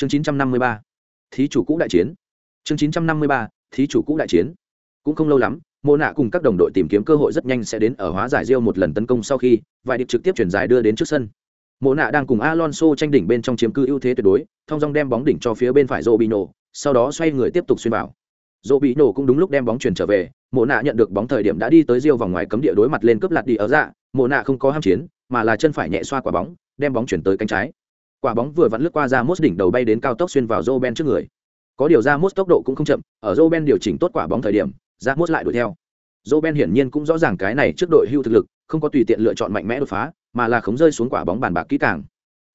chương 953, thí chủ cũ đại chiến. Chương 953, thí chủ cũ đại chiến. Cũng không lâu lắm mô nạ cùng các đồng đội tìm kiếm cơ hội rất nhanh sẽ đến ở hóa giải riêu một lần tấn công sau khi vài điệp trực tiếp chuyển giải đưa đến trước sân. Mô nạ đang cùng alonso tranh đỉnh bên trong chiếm cư ưu thế tuyệt đối thong dong đem bóng đỉnh cho phía bên phải rô bị nổ sau đó xoay người tiếp tục xuyên vào. Rô bị nổ cũng đúng lúc đem bóng chuyển trở về mộ nạ nhận được bóng thời điểm đã đi tới riêu vòng ngoài cấm địa đối mặt lên cướp lạt đi ở dạ. Mộ nạ không có ham chiến mà là chân phải nhẹ xoa quả bóng đem bóng chuyển tới cánh trái quả bóng vừa vặn lướt qua ra mốt đỉnh đầu bay đến cao tốc xuyên vào joe ben trước người. Có điều ra mốt tốc độ cũng không chậm, ở joe ben điều chỉnh tốt quả bóng thời điểm, ra mốt lại đuổi theo. Joe ben hiển nhiên cũng rõ ràng cái này trước đội hưu thực lực, không có tùy tiện lựa chọn mạnh mẽ đột phá, mà là khống rơi xuống quả bóng bàn bạc kỹ càng.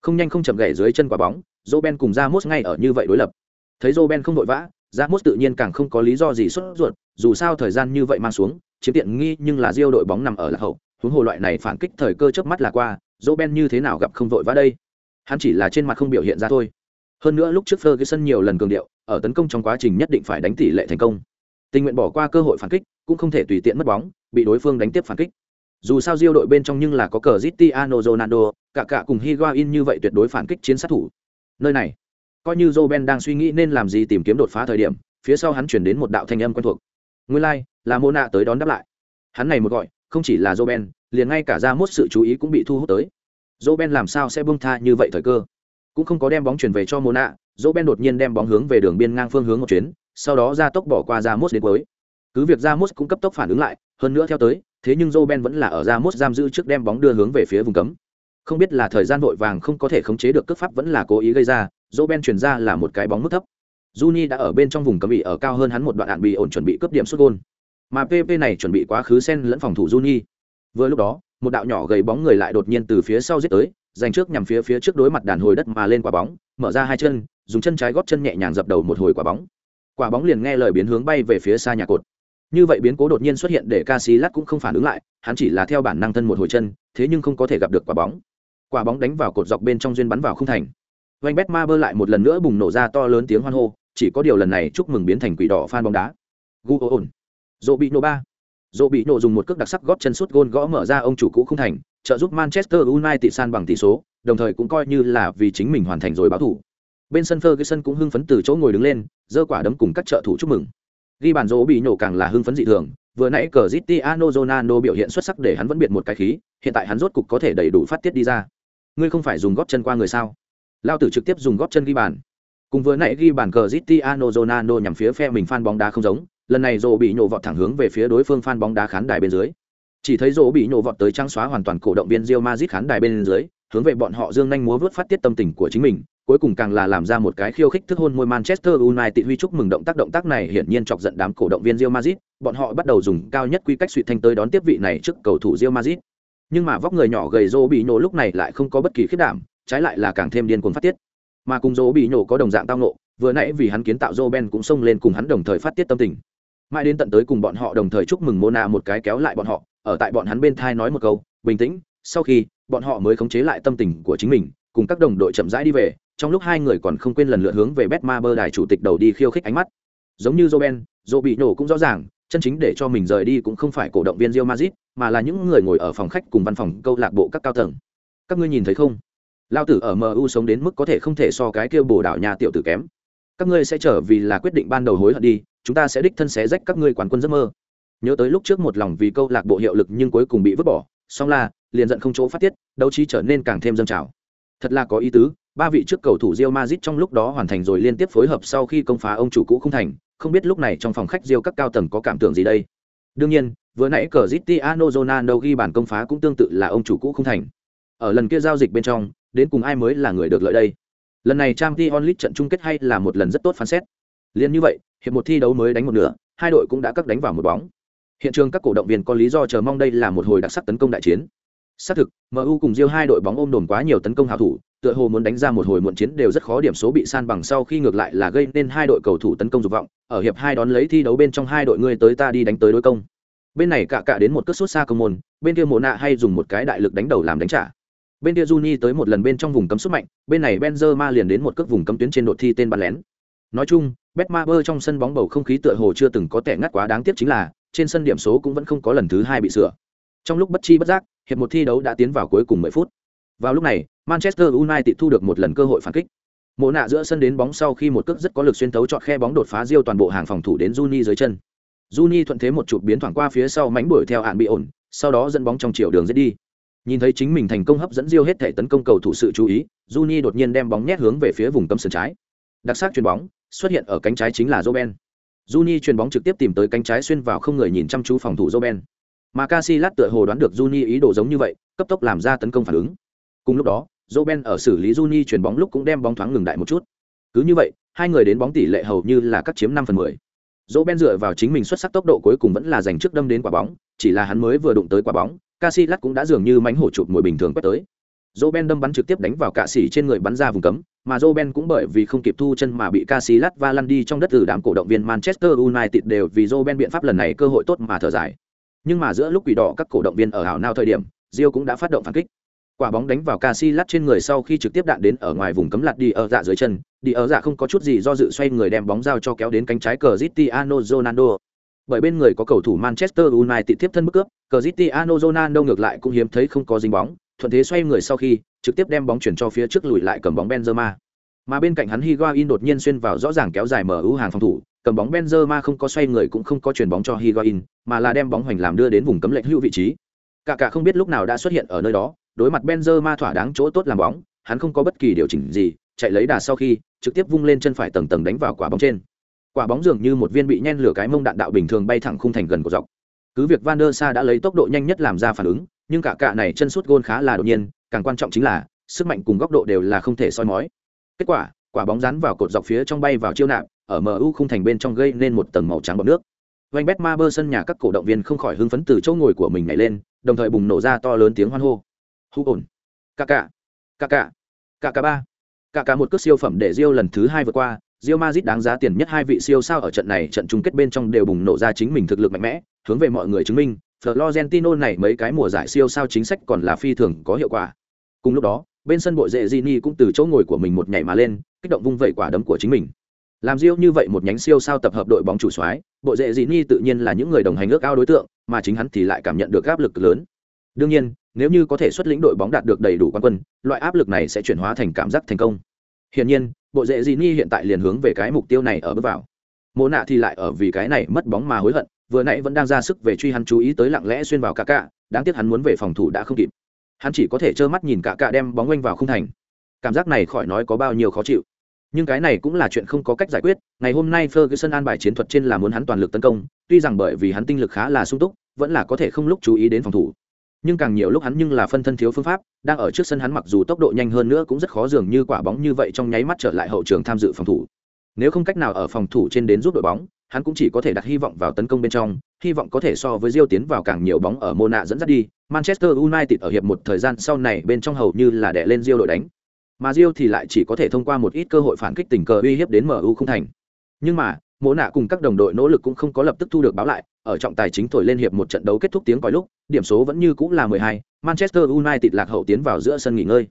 Không nhanh không chậm gảy dưới chân quả bóng, joe ben cùng ra mốt ngay ở như vậy đối lập. Thấy joe ben không vội vã, ra mốt tự nhiên càng không có lý do gì xuất ruột, dù sao thời gian như vậy mang xuống chiếm tiện nghi nhưng là diêu đội bóng nằm ở lạc hậu, huống hồ loại này phản kích thời cơ chớp mắt là qua, joe ben như thế nào gặp không vội vã đây? Hắn chỉ là trên mặt không biểu hiện ra thôi hơn nữa lúc trước ferguson nhiều lần cường điệu ở tấn công trong quá trình nhất định phải đánh tỷ lệ thành công tình nguyện bỏ qua cơ hội phản kích cũng không thể tùy tiện mất bóng bị đối phương đánh tiếp phản kích dù sao diêu đội bên trong nhưng là có cờ Cristiano Ronaldo, cả cả cùng Higuain như vậy tuyệt đối phản kích chiến sát thủ. Nơi này, coi như Joe đang suy nghĩ nên làm gì tìm kiếm đột phá thời điểm, phía sau hắn chuyển đến một đạo thanh âm quen thuộc. Nguyên lai, like, là Mona tới đón đáp lại. Hắn này một gọi, không chỉ là Joe liền ngay cả ra mốt sự chú ý cũng bị thu hút tới dỗ Ben làm sao sẽ buông tha như vậy thời cơ? Cũng không có đem bóng chuyển về cho Mona, dỗ Ben đột nhiên đem bóng hướng về đường biên ngang phương hướng một chuyến, sau đó ra tốc bỏ qua ra mốt đến cuối. Cứ việc ra mốt cũng cấp tốc phản ứng lại, hơn nữa theo tới, thế nhưng dỗ Ben vẫn là ở ra mốt giam giữ trước đem bóng đưa hướng về phía vùng cấm. Không biết là thời gian vội vàng không có thể khống chế được cước pháp vẫn là cố ý gây ra, dỗ Ben chuyển ra là một cái bóng mức thấp. Juni đã ở bên trong vùng cấm bị ở cao hơn hắn một đoạn đạn bị ổn chuẩn bị cướp điểm sút gôn. Mà PP này chuẩn bị quá khứ sen lẫn phòng thủ Juni. Vừa lúc đó, một đạo nhỏ gầy bóng người lại đột nhiên từ phía sau giết tới, dành trước nhằm phía phía trước đối mặt đàn hồi đất mà lên quả bóng, mở ra hai chân, dùng chân trái gót chân nhẹ nhàng dập đầu một hồi quả bóng. Quả bóng liền nghe lời biến hướng bay về phía xa nhà cột. Như vậy biến cố đột nhiên xuất hiện để Casillas cũng không phản ứng lại, hắn chỉ là theo bản năng thân một hồi chân, thế nhưng không có thể gặp được quả bóng. Quả bóng đánh vào cột dọc bên trong duyên bắn vào không thành. vanh bét ma bơ lại một lần nữa bùng nổ ra to lớn tiếng hoan hô, chỉ có điều lần này chúc mừng biến thành quỷ đỏ fan bóng đá. Guon. Dỗ bị nổ ba. Dỗ bị nổ dùng một cước đặc sắc gót chân sút gôn gõ mở ra ông chủ cũ không thành, trợ giúp Manchester United san bằng tỷ số, đồng thời cũng coi như là vì chính mình hoàn thành rồi báo thủ. Bên sân Ferguson cũng hưng phấn từ chỗ ngồi đứng lên, giơ quả đấm cùng các trợ thủ chúc mừng. Ghi bàn dỗ bị nổ càng là hưng phấn dị thường, vừa nãy Cristiano Ronaldo biểu hiện xuất sắc để hắn vẫn biệt một cái khí, hiện tại hắn rốt cục có thể đầy đủ phát tiết đi ra. Ngươi không phải dùng gót chân qua người sao? Lao tử trực tiếp dùng gót chân ghi bàn. Cùng vừa nãy ghi bàn Cristiano Ronaldo nhằm phía phe mình fan bóng đá không giống, lần này rồ bị nhổ vọt thẳng hướng về phía đối phương phan bóng đá khán đài bên dưới. Chỉ thấy rồ bị nhổ vọt tới trang xóa hoàn toàn cổ động viên Real Madrid khán đài bên dưới, hướng về bọn họ dương nhanh múa vớt phát tiết tâm tình của chính mình, cuối cùng càng là làm ra một cái khiêu khích thức hôn môi Manchester United huy chúc mừng động tác động tác này hiển nhiên chọc giận đám cổ động viên Real Madrid, bọn họ bắt đầu dùng cao nhất quy cách suy thanh tới đón tiếp vị này trước cầu thủ Real Madrid. Nhưng mà vóc người nhỏ gầy rồ bị nhổ lúc này lại không có bất kỳ khiết đảm, trái lại là càng thêm điên cuồng phát tiết. Mà cùng rồ bị nhổ có đồng dạng tao nộ vừa nãy vì hắn kiến tạo Joe Ben cũng xông lên cùng hắn đồng thời phát tiết tâm tình mãi đến tận tới cùng bọn họ đồng thời chúc mừng mona một cái kéo lại bọn họ ở tại bọn hắn bên thai nói một câu bình tĩnh sau khi bọn họ mới khống chế lại tâm tình của chính mình cùng các đồng đội chậm rãi đi về trong lúc hai người còn không quên lần lượt hướng về bet ma bơ đài chủ tịch đầu đi khiêu khích ánh mắt giống như joben dô bị nổ cũng rõ ràng chân chính để cho mình rời đi cũng không phải cổ động viên rio mazit mà là những người ngồi ở phòng khách cùng văn phòng câu lạc bộ các cao tầng. Các ngươi nhìn thấy không? Lao tử ở MU sống đến mức có thể không thể so cái kia bồ đảo nhà tiểu tử kém. Các ngươi sẽ trở vì là quyết định ban đầu hối hận đi, chúng ta sẽ đích thân xé rách các ngươi quán quân giấc mơ. Nhớ tới lúc trước một lòng vì câu lạc bộ hiệu lực nhưng cuối cùng bị vứt bỏ song là liền giận không chỗ phát tiết đấu trí trở nên càng thêm dâng trào. Thật là có ý tứ ba vị trước cầu thủ Real Madrid trong lúc đó hoàn thành rồi liên tiếp phối hợp sau khi công phá ông chủ cũ không thành không biết lúc này trong phòng khách Real các cao tầng có cảm tưởng gì đây. Đương nhiên vừa nãy cờ Cristiano Ronaldo ghi bàn công phá cũng tương tự là ông chủ cũ không thành. Ở lần kia giao dịch bên trong đến cùng ai mới là người được lợi đây? Lần này trang t onlit trận chung kết hay là một lần rất tốt phán xét? Liên như vậy, hiệp một thi đấu mới đánh một nửa, hai đội cũng đã cắt đánh vào một bóng. Hiện trường các cổ động viên có lý do chờ mong đây là một hồi đặc sắc tấn công đại chiến. Xác thực, MU cùng Real hai đội bóng ôm đồn quá nhiều tấn công hảo thủ, tựa hồ muốn đánh ra một hồi muộn chiến đều rất khó điểm số bị san bằng sau khi ngược lại là gây nên hai đội cầu thủ tấn công dục vọng, ở hiệp hai đón lấy thi đấu bên trong hai đội người tới ta đi đánh tới đối công. Bên này cạ cạ đến một cước sút xa công môn, bên kia Mộ nạ hay dùng một cái đại lực đánh đầu làm đánh trả. Bên kia Juni tới một lần bên trong vùng cấm sút mạnh, bên này Benzema liền đến một cước vùng cấm tuyến trên đột thi tên bắn lén. Nói chung, Betmaber trong sân bóng bầu không khí tựa hồ chưa từng có tệ ngắt quá đáng tiếc chính là, trên sân điểm số cũng vẫn không có lần thứ hai bị sửa. Trong lúc bất chi bất giác, hiệp một thi đấu đã tiến vào cuối cùng 10 phút. Vào lúc này, Manchester United thu được một lần cơ hội phản kích. Mộ nạ giữa sân đến bóng sau khi một cước rất có lực xuyên thấu chọn khe bóng đột phá Diêu toàn bộ hàng phòng thủ đến Juni dưới chân. Juni thuận thế một chụp biến thoảng qua phía sau mánh đuổi theo hạn bị ổn, sau đó dẫn bóng trong chiều đường dễ đi. Nhìn thấy chính mình thành công hấp dẫn Diêu hết thể tấn công cầu thủ sự chú ý, Juni đột nhiên đem bóng nhét hướng về phía vùng cấm sân trái. Đặc sắc chuyền bóng, xuất hiện ở cánh trái chính là Roben. Juni chuyền bóng trực tiếp tìm tới cánh trái xuyên vào không người nhìn chăm chú phòng thủ Roben. Mà Casillas tựa hồ đoán được Juni ý đồ giống như vậy, cấp tốc làm ra tấn công phản ứng. Cùng lúc đó, Roben ở xử lý Juni chuyền bóng lúc cũng đem bóng thoáng ngừng đại một chút. Cứ như vậy, hai người đến bóng tỷ lệ hầu như là cắt chiếm năm phần mười. Roben dựa vào chính mình xuất sắc tốc độ cuối cùng vẫn là giành trước đâm đến quả bóng, chỉ là hắn mới vừa đụng tới quả bóng, Casillas cũng đã dường như mánh hổ chụp mồi bình thường quét tới. Roben đâm bắn trực tiếp đánh vào cạ sĩ trên người bắn ra vùng cấm, mà Roben cũng bởi vì không kịp thu chân mà bị Casillas và lăn đi trong đất từ đám cổ động viên Manchester United đều vì Roben biện pháp lần này cơ hội tốt mà thở dài. Nhưng mà giữa lúc quỷ đỏ các cổ động viên ở hảo nào thời điểm, Rio cũng đã phát động phản kích. Quả bóng đánh vào Casillas trên người sau khi trực tiếp đạn đến ở ngoài vùng cấm lạt đi ở dạ dưới chân, đi ở dạ không có chút gì do dự xoay người đem bóng giao cho kéo đến cánh trái Cristiano Ronaldo. Bởi bên người có cầu thủ Manchester United tiếp thân bức cướp, Cristiano Ronaldo ngược lại cũng hiếm thấy không có dính bóng, thuận thế xoay người sau khi trực tiếp đem bóng chuyển cho phía trước lùi lại cầm bóng Benzema. Mà bên cạnh hắn Higuain đột nhiên xuyên vào rõ ràng kéo dài mở ưu hàng phòng thủ, cầm bóng Benzema không có xoay người cũng không có chuyển bóng cho Higuain, mà là đem bóng hoành làm đưa đến vùng cấm lệch hữu vị trí. Cả cả không biết lúc nào đã xuất hiện ở nơi đó, đối mặt Benzema thỏa đáng chỗ tốt làm bóng, hắn không có bất kỳ điều chỉnh gì, chạy lấy đà sau khi trực tiếp vung lên chân phải tầng tầng đánh vào quả bóng trên. Quả bóng dường như một viên bị nhen lửa cái mông đạn đạo bình thường bay thẳng khung thành gần của dọc. Cứ việc Van der Sa đã lấy tốc độ nhanh nhất làm ra phản ứng, nhưng cả cạ này chân sút gôn khá là đột nhiên, càng quan trọng chính là sức mạnh cùng góc độ đều là không thể soi mói. Kết quả, quả bóng rắn vào cột dọc phía trong bay vào chiêu nạp, ở MU không thành bên trong gây nên một tầng màu trắng bọt nước. vanh bét Ma sân nhà các cổ động viên không khỏi hưng phấn từ chỗ ngồi của mình nhảy lên, đồng thời bùng nổ ra to lớn tiếng hoan hô. Hú ổn. Cả cả. Cả cả. Cả cả ba. Cả cả một cước siêu phẩm để Rio lần thứ hai vượt qua, Real Madrid đáng giá tiền nhất hai vị siêu sao ở trận này trận chung kết bên trong đều bùng nổ ra chính mình thực lực mạnh mẽ, hướng về mọi người chứng minh, Florentino này mấy cái mùa giải siêu sao chính sách còn là phi thường có hiệu quả. Cùng lúc đó, bên sân bộ rệ Gini cũng từ chỗ ngồi của mình một nhảy mà lên, kích động vung vẩy quả đấm của chính mình. Làm Rio như vậy một nhánh siêu sao tập hợp đội bóng chủ soái, bộ rệ Gini tự nhiên là những người đồng hành ước ao đối tượng, mà chính hắn thì lại cảm nhận được áp lực lớn. Đương nhiên, nếu như có thể xuất lĩnh đội bóng đạt được đầy đủ quan quân, loại áp lực này sẽ chuyển hóa thành cảm giác thành công. Hiển nhiên, bộ rễ Gini hiện tại liền hướng về cái mục tiêu này ở bước vào. Mộ nạ thì lại ở vì cái này mất bóng mà hối hận, vừa nãy vẫn đang ra sức về truy hắn chú ý tới lặng lẽ xuyên vào cả cạ, đáng tiếc hắn muốn về phòng thủ đã không kịp. Hắn chỉ có thể trơ mắt nhìn cả cạ đem bóng quanh vào không thành. Cảm giác này khỏi nói có bao nhiêu khó chịu. Nhưng cái này cũng là chuyện không có cách giải quyết, ngày hôm nay Ferguson an bài chiến thuật trên là muốn hắn toàn lực tấn công, tuy rằng bởi vì hắn tinh lực khá là sung túc, vẫn là có thể không lúc chú ý đến phòng thủ nhưng càng nhiều lúc hắn nhưng là phân thân thiếu phương pháp đang ở trước sân hắn mặc dù tốc độ nhanh hơn nữa cũng rất khó dường như quả bóng như vậy trong nháy mắt trở lại hậu trường tham dự phòng thủ nếu không cách nào ở phòng thủ trên đến giúp đội bóng hắn cũng chỉ có thể đặt hy vọng vào tấn công bên trong hy vọng có thể so với Rio tiến vào càng nhiều bóng ở Mona dẫn dắt đi. Manchester United ở hiệp một thời gian sau này bên trong hầu như là đè lên Rio đội đánh. Mà Rio thì lại chỉ có thể thông qua một ít cơ hội phản kích tình cờ uy hiếp đến MU không thành. Nhưng mà mộ nạ cùng các đồng đội nỗ lực cũng không có lập tức thu được báo lại. Ở trọng tài chính thổi lên hiệp một trận đấu kết thúc tiếng còi lúc điểm số vẫn như cũng là 12, manchester united lạc hậu tiến vào giữa sân nghỉ ngơi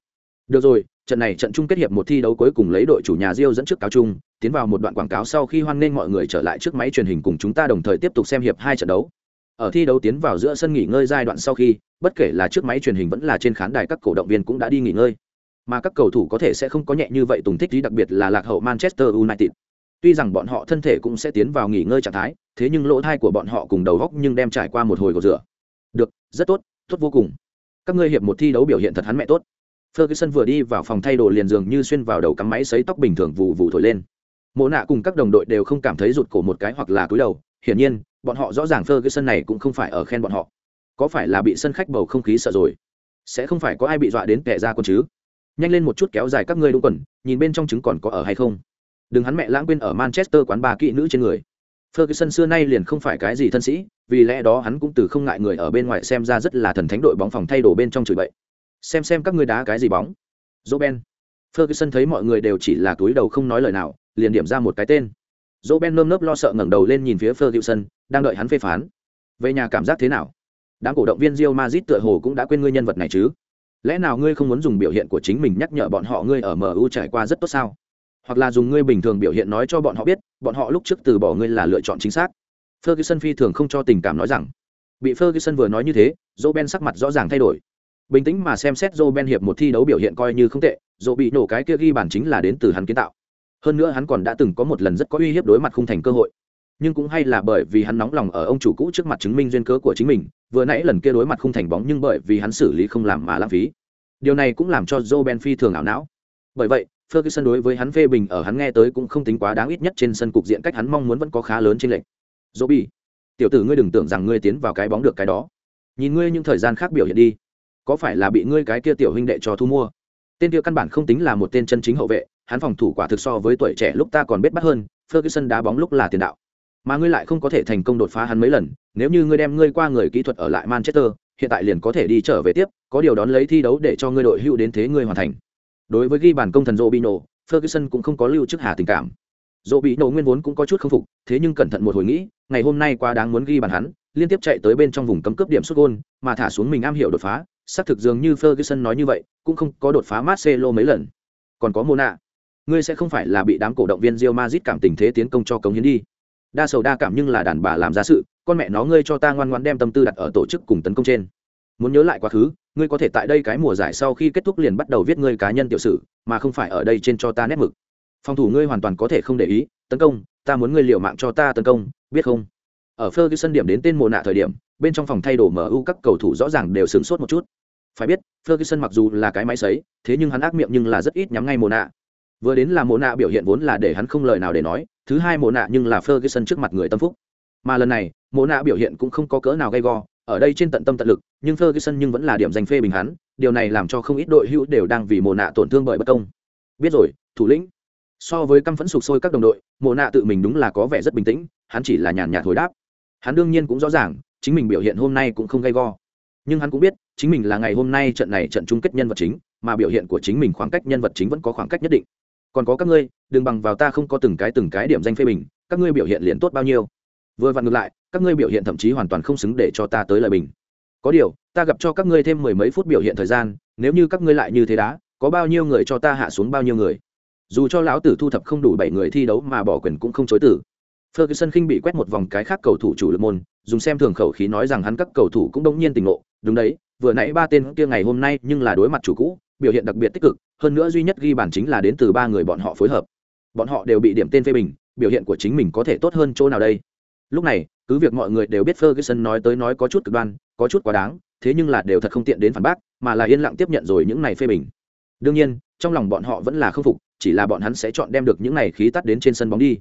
được rồi, trận này trận chung kết hiệp một thi đấu cuối cùng lấy đội chủ nhà Rio dẫn trước cáo chung, tiến vào một đoạn quảng cáo sau khi hoan nghênh mọi người trở lại trước máy truyền hình cùng chúng ta đồng thời tiếp tục xem hiệp hai trận đấu. Ở thi đấu tiến vào giữa sân nghỉ ngơi giai đoạn sau khi, bất kể là trước máy truyền hình vẫn là trên khán đài các cổ động viên cũng đã đi nghỉ ngơi. Mà các cầu thủ có thể sẽ không có nhẹ như vậy tùng thích gì đặc biệt là lạc hậu manchester united. Tuy rằng bọn họ thân thể cũng sẽ tiến vào nghỉ ngơi trạng thái, thế nhưng lỗ thai của bọn họ cùng đầu góc nhưng đem trải qua một hồi cầu rửa. Được, rất tốt tốt vô cùng. Các ngươi hiệp một thi đấu biểu hiện thật hắn mẹ tốt ferguson vừa đi vào phòng thay đồ liền dường như xuyên vào đầu cắm máy sấy tóc bình thường vụ vụ thổi lên. Mộ nạ cùng các đồng đội đều không cảm thấy rụt cổ một cái hoặc là cúi đầu, hiển nhiên, bọn họ rõ ràng ferguson này cũng không phải ở khen bọn họ. Có phải là bị sân khách bầu không khí sợ rồi? Sẽ không phải có ai bị dọa đến tè ra con chứ? Nhanh lên một chút kéo dài các ngươi đúng quần, nhìn bên trong trứng còn có ở hay không? Đừng hắn mẹ lãng quên ở manchester quán bà kỵ nữ trên người. Ferguson xưa nay liền không phải cái gì thân sĩ, vì lẽ đó hắn cũng từ không ngại người ở bên ngoài xem ra rất là thần thánh đội bóng phòng thay đồ bên trong chửi bậy xem xem các ngươi đá cái gì bóng. Dỗ ben. Ferguson thấy mọi người đều chỉ là túi đầu không nói lời nào, liền điểm ra một cái tên. Dỗ ben nơm nớp lo sợ ngẩng đầu lên nhìn phía ferguson, đang đợi hắn phê phán. Về nhà cảm giác thế nào? Đám cổ động viên Real Madrid tựa hồ cũng đã quên ngươi nhân vật này chứ? Lẽ nào ngươi không muốn dùng biểu hiện của chính mình nhắc nhở bọn họ ngươi ở MU trải qua rất tốt sao? Hoặc là dùng ngươi bình thường biểu hiện nói cho bọn họ biết, bọn họ lúc trước từ bỏ ngươi là lựa chọn chính xác. Ferguson phi thường không cho tình cảm nói rằng. Bị ferguson vừa nói như thế, dỗ ben sắc mặt rõ ràng thay đổi bình tĩnh mà xem xét joe ben hiệp một thi đấu biểu hiện coi như không tệ Joe bị nổ cái kia ghi bàn chính là đến từ hắn kiến tạo. Hơn nữa hắn còn đã từng có một lần rất có uy hiếp đối mặt khung thành cơ hội. Nhưng cũng hay là bởi vì hắn nóng lòng ở ông chủ cũ trước mặt chứng minh duyên cớ của chính mình, vừa nãy lần kia đối mặt khung thành bóng nhưng bởi vì hắn xử lý không làm mà lãng phí. Điều này cũng làm cho joe ben phi thường ảo não. Bởi vậy, ferguson đối với hắn phê bình ở hắn nghe tới cũng không tính quá đáng ít nhất trên sân cục diện cách hắn mong muốn vẫn có khá lớn trên lệnh Joe tiểu tử ngươi đừng tưởng rằng ngươi tiến vào cái bóng được cái đó. Nhìn ngươi những thời gian khác biểu hiện đi có phải là bị ngươi cái kia tiểu huynh đệ cho thu mua? Tên kia căn bản không tính là một tên chân chính hậu vệ hắn phòng thủ quả thực so với tuổi trẻ lúc ta còn biết bắt hơn ferguson đá bóng lúc là tiền đạo. Mà ngươi lại không có thể thành công đột phá hắn mấy lần nếu như ngươi đem ngươi qua người kỹ thuật ở lại manchester hiện tại liền có thể đi trở về tiếp có điều đón lấy thi đấu để cho ngươi đội hữu đến thế ngươi hoàn thành. Đối với ghi bàn công thần robino Ferguson cũng không có lưu chức hà tình cảm. Robinho nguyên vốn cũng có chút không phục, thế nhưng cẩn thận một hồi nghĩ, ngày hôm nay quá đáng muốn ghi bàn hắn, liên tiếp chạy tới bên trong vùng cấm cướp điểm xuất gôn mà thả xuống mình am hiểu đột phá, xác thực dường như Ferguson nói như vậy, cũng không có đột phá Marcelo mấy lần. Còn có Mona, ngươi sẽ không phải là bị đám cổ động viên Real Madrid cảm tình thế tiến công cho cống hiến đi. Đa sầu đa cảm nhưng là đàn bà làm ra sự, con mẹ nó ngươi cho ta ngoan ngoãn đem tâm tư đặt ở tổ chức cùng tấn công trên. Muốn nhớ lại quá khứ, ngươi có thể tại đây cái mùa giải sau khi kết thúc liền bắt đầu viết ngươi cá nhân tiểu sử mà không phải ở đây trên cho ta nét mực phòng thủ ngươi hoàn toàn có thể không để ý tấn công ta muốn ngươi liều mạng cho ta tấn công biết không ở ferguson điểm đến tên mùa nạ thời điểm bên trong phòng thay đồ mu các cầu thủ rõ ràng đều sửng sốt một chút phải biết ferguson mặc dù là cái máy sấy thế nhưng hắn ác miệng nhưng là rất ít nhắm ngay mồ nạ vừa đến là mồ nạ biểu hiện vốn là để hắn không lời nào để nói thứ hai mồ nạ nhưng là ferguson trước mặt người tâm phúc mà lần này mồ nạ biểu hiện cũng không có cỡ nào gay go ở đây trên tận tâm tận lực, nhưng Ferguson nhưng vẫn là điểm danh phê bình hắn, điều này làm cho không ít đội hữu đều đang vì Mộ nạ tổn thương bởi bất công. Biết rồi, thủ lĩnh. So với căm phẫn sụp sôi các đồng đội, Mộ nạ tự mình đúng là có vẻ rất bình tĩnh, hắn chỉ là nhàn nhạt hồi đáp. Hắn đương nhiên cũng rõ ràng, chính mình biểu hiện hôm nay cũng không gay go. Nhưng hắn cũng biết, chính mình là ngày hôm nay trận này trận chung kết nhân vật chính, mà biểu hiện của chính mình khoảng cách nhân vật chính vẫn có khoảng cách nhất định. Còn có các ngươi, đừng bằng vào ta không có từng cái từng cái điểm danh phê bình, các ngươi biểu hiện liền tốt bao nhiêu. Vừa vặn ngược lại, các ngươi biểu hiện thậm chí hoàn toàn không xứng để cho ta tới lời bình có điều ta gặp cho các ngươi thêm mười mấy phút biểu hiện thời gian nếu như các ngươi lại như thế đã có bao nhiêu người cho ta hạ xuống bao nhiêu người dù cho lão tử thu thập không đủ bảy người thi đấu mà bỏ quyền cũng không chối tử ferguson khinh bị quét một vòng cái khác cầu thủ chủ lực môn, dùng xem thường khẩu khí nói rằng hắn các cầu thủ cũng đông nhiên tình ngộ. Đúng đấy, vừa nãy ba tên kia ngày hôm nay nhưng là đối mặt chủ cũ, biểu hiện đặc biệt tích cực, hơn nữa duy nhất ghi bàn chính là đến từ ba người bọn họ phối hợp. Bọn họ đều bị điểm tên phê bình, biểu hiện của chính mình có thể tốt hơn chỗ nào đây? Lúc này, cứ việc mọi người đều biết ferguson nói tới nói có chút cực đoan, có chút quá đáng, thế nhưng là đều thật không tiện đến phản bác, mà là yên lặng tiếp nhận rồi những này phê bình. Đương nhiên, trong lòng bọn họ vẫn là khâm phục, chỉ là bọn hắn sẽ chọn đem được những này khí tắt đến trên sân bóng đi.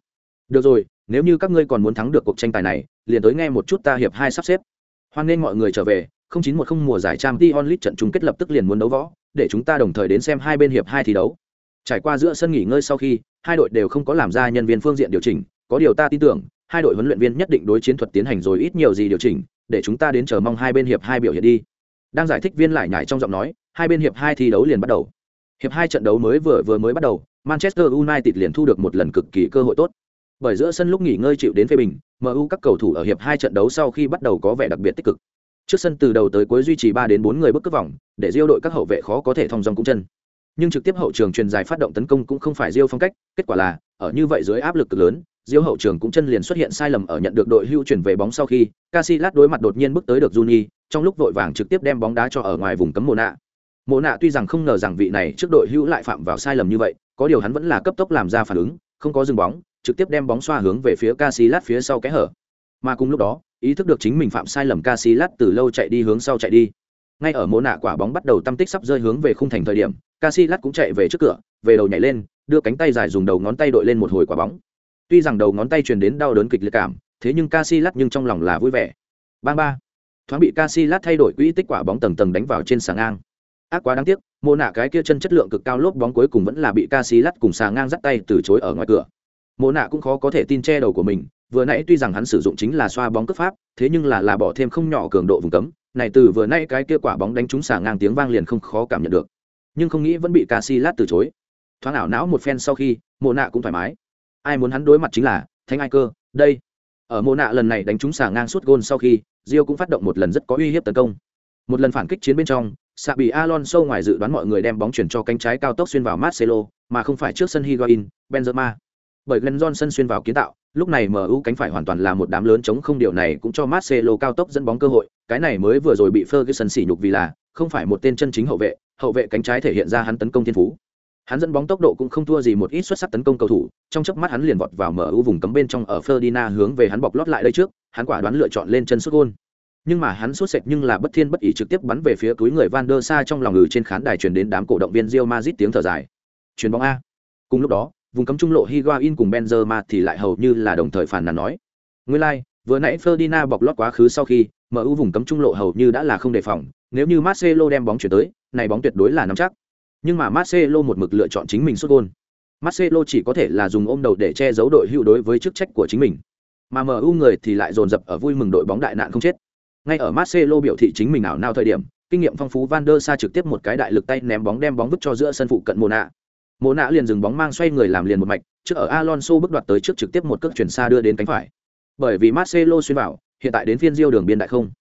Được rồi nếu như các ngươi còn muốn thắng được cuộc tranh tài này, liền tới nghe một chút ta hiệp hai sắp xếp. Hoan nghênh mọi người trở về, không chín một không mùa giải trang t onlit trận chung kết lập tức liền muốn đấu võ, để chúng ta đồng thời đến xem hai bên hiệp hai thi đấu. Trải qua giữa sân nghỉ ngơi sau khi, hai đội đều không có làm ra nhân viên phương diện điều chỉnh, có điều ta tin tưởng, hai đội huấn luyện viên nhất định đối chiến thuật tiến hành rồi ít nhiều gì điều chỉnh, để chúng ta đến chờ mong hai bên hiệp hai biểu hiện đi. Đang giải thích viên lại nhải trong giọng nói, hai bên hiệp hai thi đấu liền bắt đầu. Hiệp hai trận đấu mới vừa vừa mới bắt đầu, manchester united liền thu được một lần cực kỳ cơ hội tốt bởi giữa sân lúc nghỉ ngơi chịu đến phê bình mu các cầu thủ ở hiệp hai trận đấu sau khi bắt đầu có vẻ đặc biệt tích cực trước sân từ đầu tới cuối duy trì ba đến bốn người bước cướp vòng để diêu đội các hậu vệ khó có thể thông dòng cũng chân nhưng trực tiếp hậu trường truyền dài phát động tấn công cũng không phải diêu phong cách kết quả là ở như vậy dưới áp lực cực lớn Diêu hậu trường cũng chân liền xuất hiện sai lầm ở nhận được đội hưu chuyển về bóng sau khi, Casillas đối mặt đột nhiên bước tới được Juni, trong lúc vội vàng trực tiếp đem bóng đá cho ở ngoài vùng cấm Mộ nạ. Mộ nạ tuy rằng không ngờ rằng vị này trước đội hưu lại phạm vào sai lầm như vậy, có điều hắn vẫn là cấp tốc làm ra phản ứng, không có dừng bóng, trực tiếp đem bóng xoa hướng về phía Casillas phía sau cái hở. Mà cùng lúc đó, ý thức được chính mình phạm sai lầm Casillas từ lâu chạy đi hướng sau chạy đi. Ngay ở mô nạ quả bóng bắt đầu tâm tích sắp rơi hướng về khung thành thời điểm, Casillas cũng chạy về trước cửa, về đầu nhảy lên, đưa cánh tay dài dùng đầu ngón tay đội lên một hồi quả bóng. Tuy rằng đầu ngón tay truyền đến đau đớn kịch liệt cảm thế nhưng Casillas nhưng trong lòng là vui vẻ. Bang ba. Thoáng bị Casillas thay đổi quỹ tích quả bóng tầng tầng đánh vào trên sàng ngang. Ác quá đáng tiếc mô nạ cái kia chân chất lượng cực cao lốp bóng cuối cùng vẫn là bị Casillas cùng sàng ngang dắt tay từ chối ở ngoài cửa mồ nạ cũng khó có thể tin che đầu của mình, vừa nãy tuy rằng hắn sử dụng chính là xoa bóng cấp pháp, thế nhưng là là bỏ thêm không nhỏ cường độ vùng cấm, này từ vừa nãy cái kia quả bóng đánh trúng xả ngang tiếng vang liền không khó cảm nhận được. Nhưng không nghĩ vẫn bị Casillas từ chối. Thoáng ảo não một phen sau khi mồ nạ cũng thoải mái. Ai muốn hắn đối mặt chính là thanh ai cơ, đây. Ở mồ nạ lần này đánh trúng xả ngang suốt gôn sau khi rio cũng phát động một lần rất có uy hiếp tấn công. Một lần phản kích chiến bên trong xạ bị alonso ngoài dự đoán mọi người đem bóng chuyển cho cánh trái cao tốc xuyên vào marcelo, mà không phải trước sân higuain benzema bởi Glenn Johnson xuyên vào kiến tạo, lúc này MU cánh phải hoàn toàn là một đám lớn chống không điều này cũng cho Marcelo cao tốc dẫn bóng cơ hội, cái này mới vừa rồi bị Ferguson sỉ nhục vì là không phải một tên chân chính hậu vệ, hậu vệ cánh trái thể hiện ra hắn tấn công thiên phú. Hắn dẫn bóng tốc độ cũng không thua gì một ít xuất sắc tấn công cầu thủ, trong chớp mắt hắn liền vọt vào MU vùng cấm bên trong ở Ferdinand hướng về hắn bọc lót lại đây trước, hắn quả đoán lựa chọn lên chân sút gol. Nhưng mà hắn sút sệt nhưng là bất thiên bất ý trực tiếp bắn về phía túi người Van der Sa trong lòng ngừ trên khán đài truyền đến đám cổ động viên Real Madrid tiếng thở dài. Chuyền bóng a. Cùng lúc đó, vùng cấm trung lộ Higuain cùng Benzema thì lại hầu như là đồng thời phản nàn nói. Nguyên lai, like, vừa nãy Ferdinand bọc lót quá khứ sau khi, MU vùng cấm trung lộ hầu như đã là không đề phòng, nếu như Marcelo đem bóng chuyển tới, này bóng tuyệt đối là nắm chắc. Nhưng mà Marcelo một mực lựa chọn chính mình sút gol. Marcelo chỉ có thể là dùng ôm đầu để che giấu đội hữu đối với chức trách của chính mình. Mà MU người thì lại dồn dập ở vui mừng đội bóng đại nạn không chết. Ngay ở Marcelo biểu thị chính mình ảo nào thời điểm, kinh nghiệm phong phú Van der Sa trực tiếp một cái đại lực tay ném bóng đem bóng vứt cho giữa sân phụ cận Mona. Mộ nạ liền dừng bóng mang xoay người làm liền một mạch, trước ở Alonso bước đoạt tới trước trực tiếp một cước chuyển xa đưa đến cánh phải. Bởi vì Marcelo xuyên vào, hiện tại đến phiên Diêu đường biên đại không.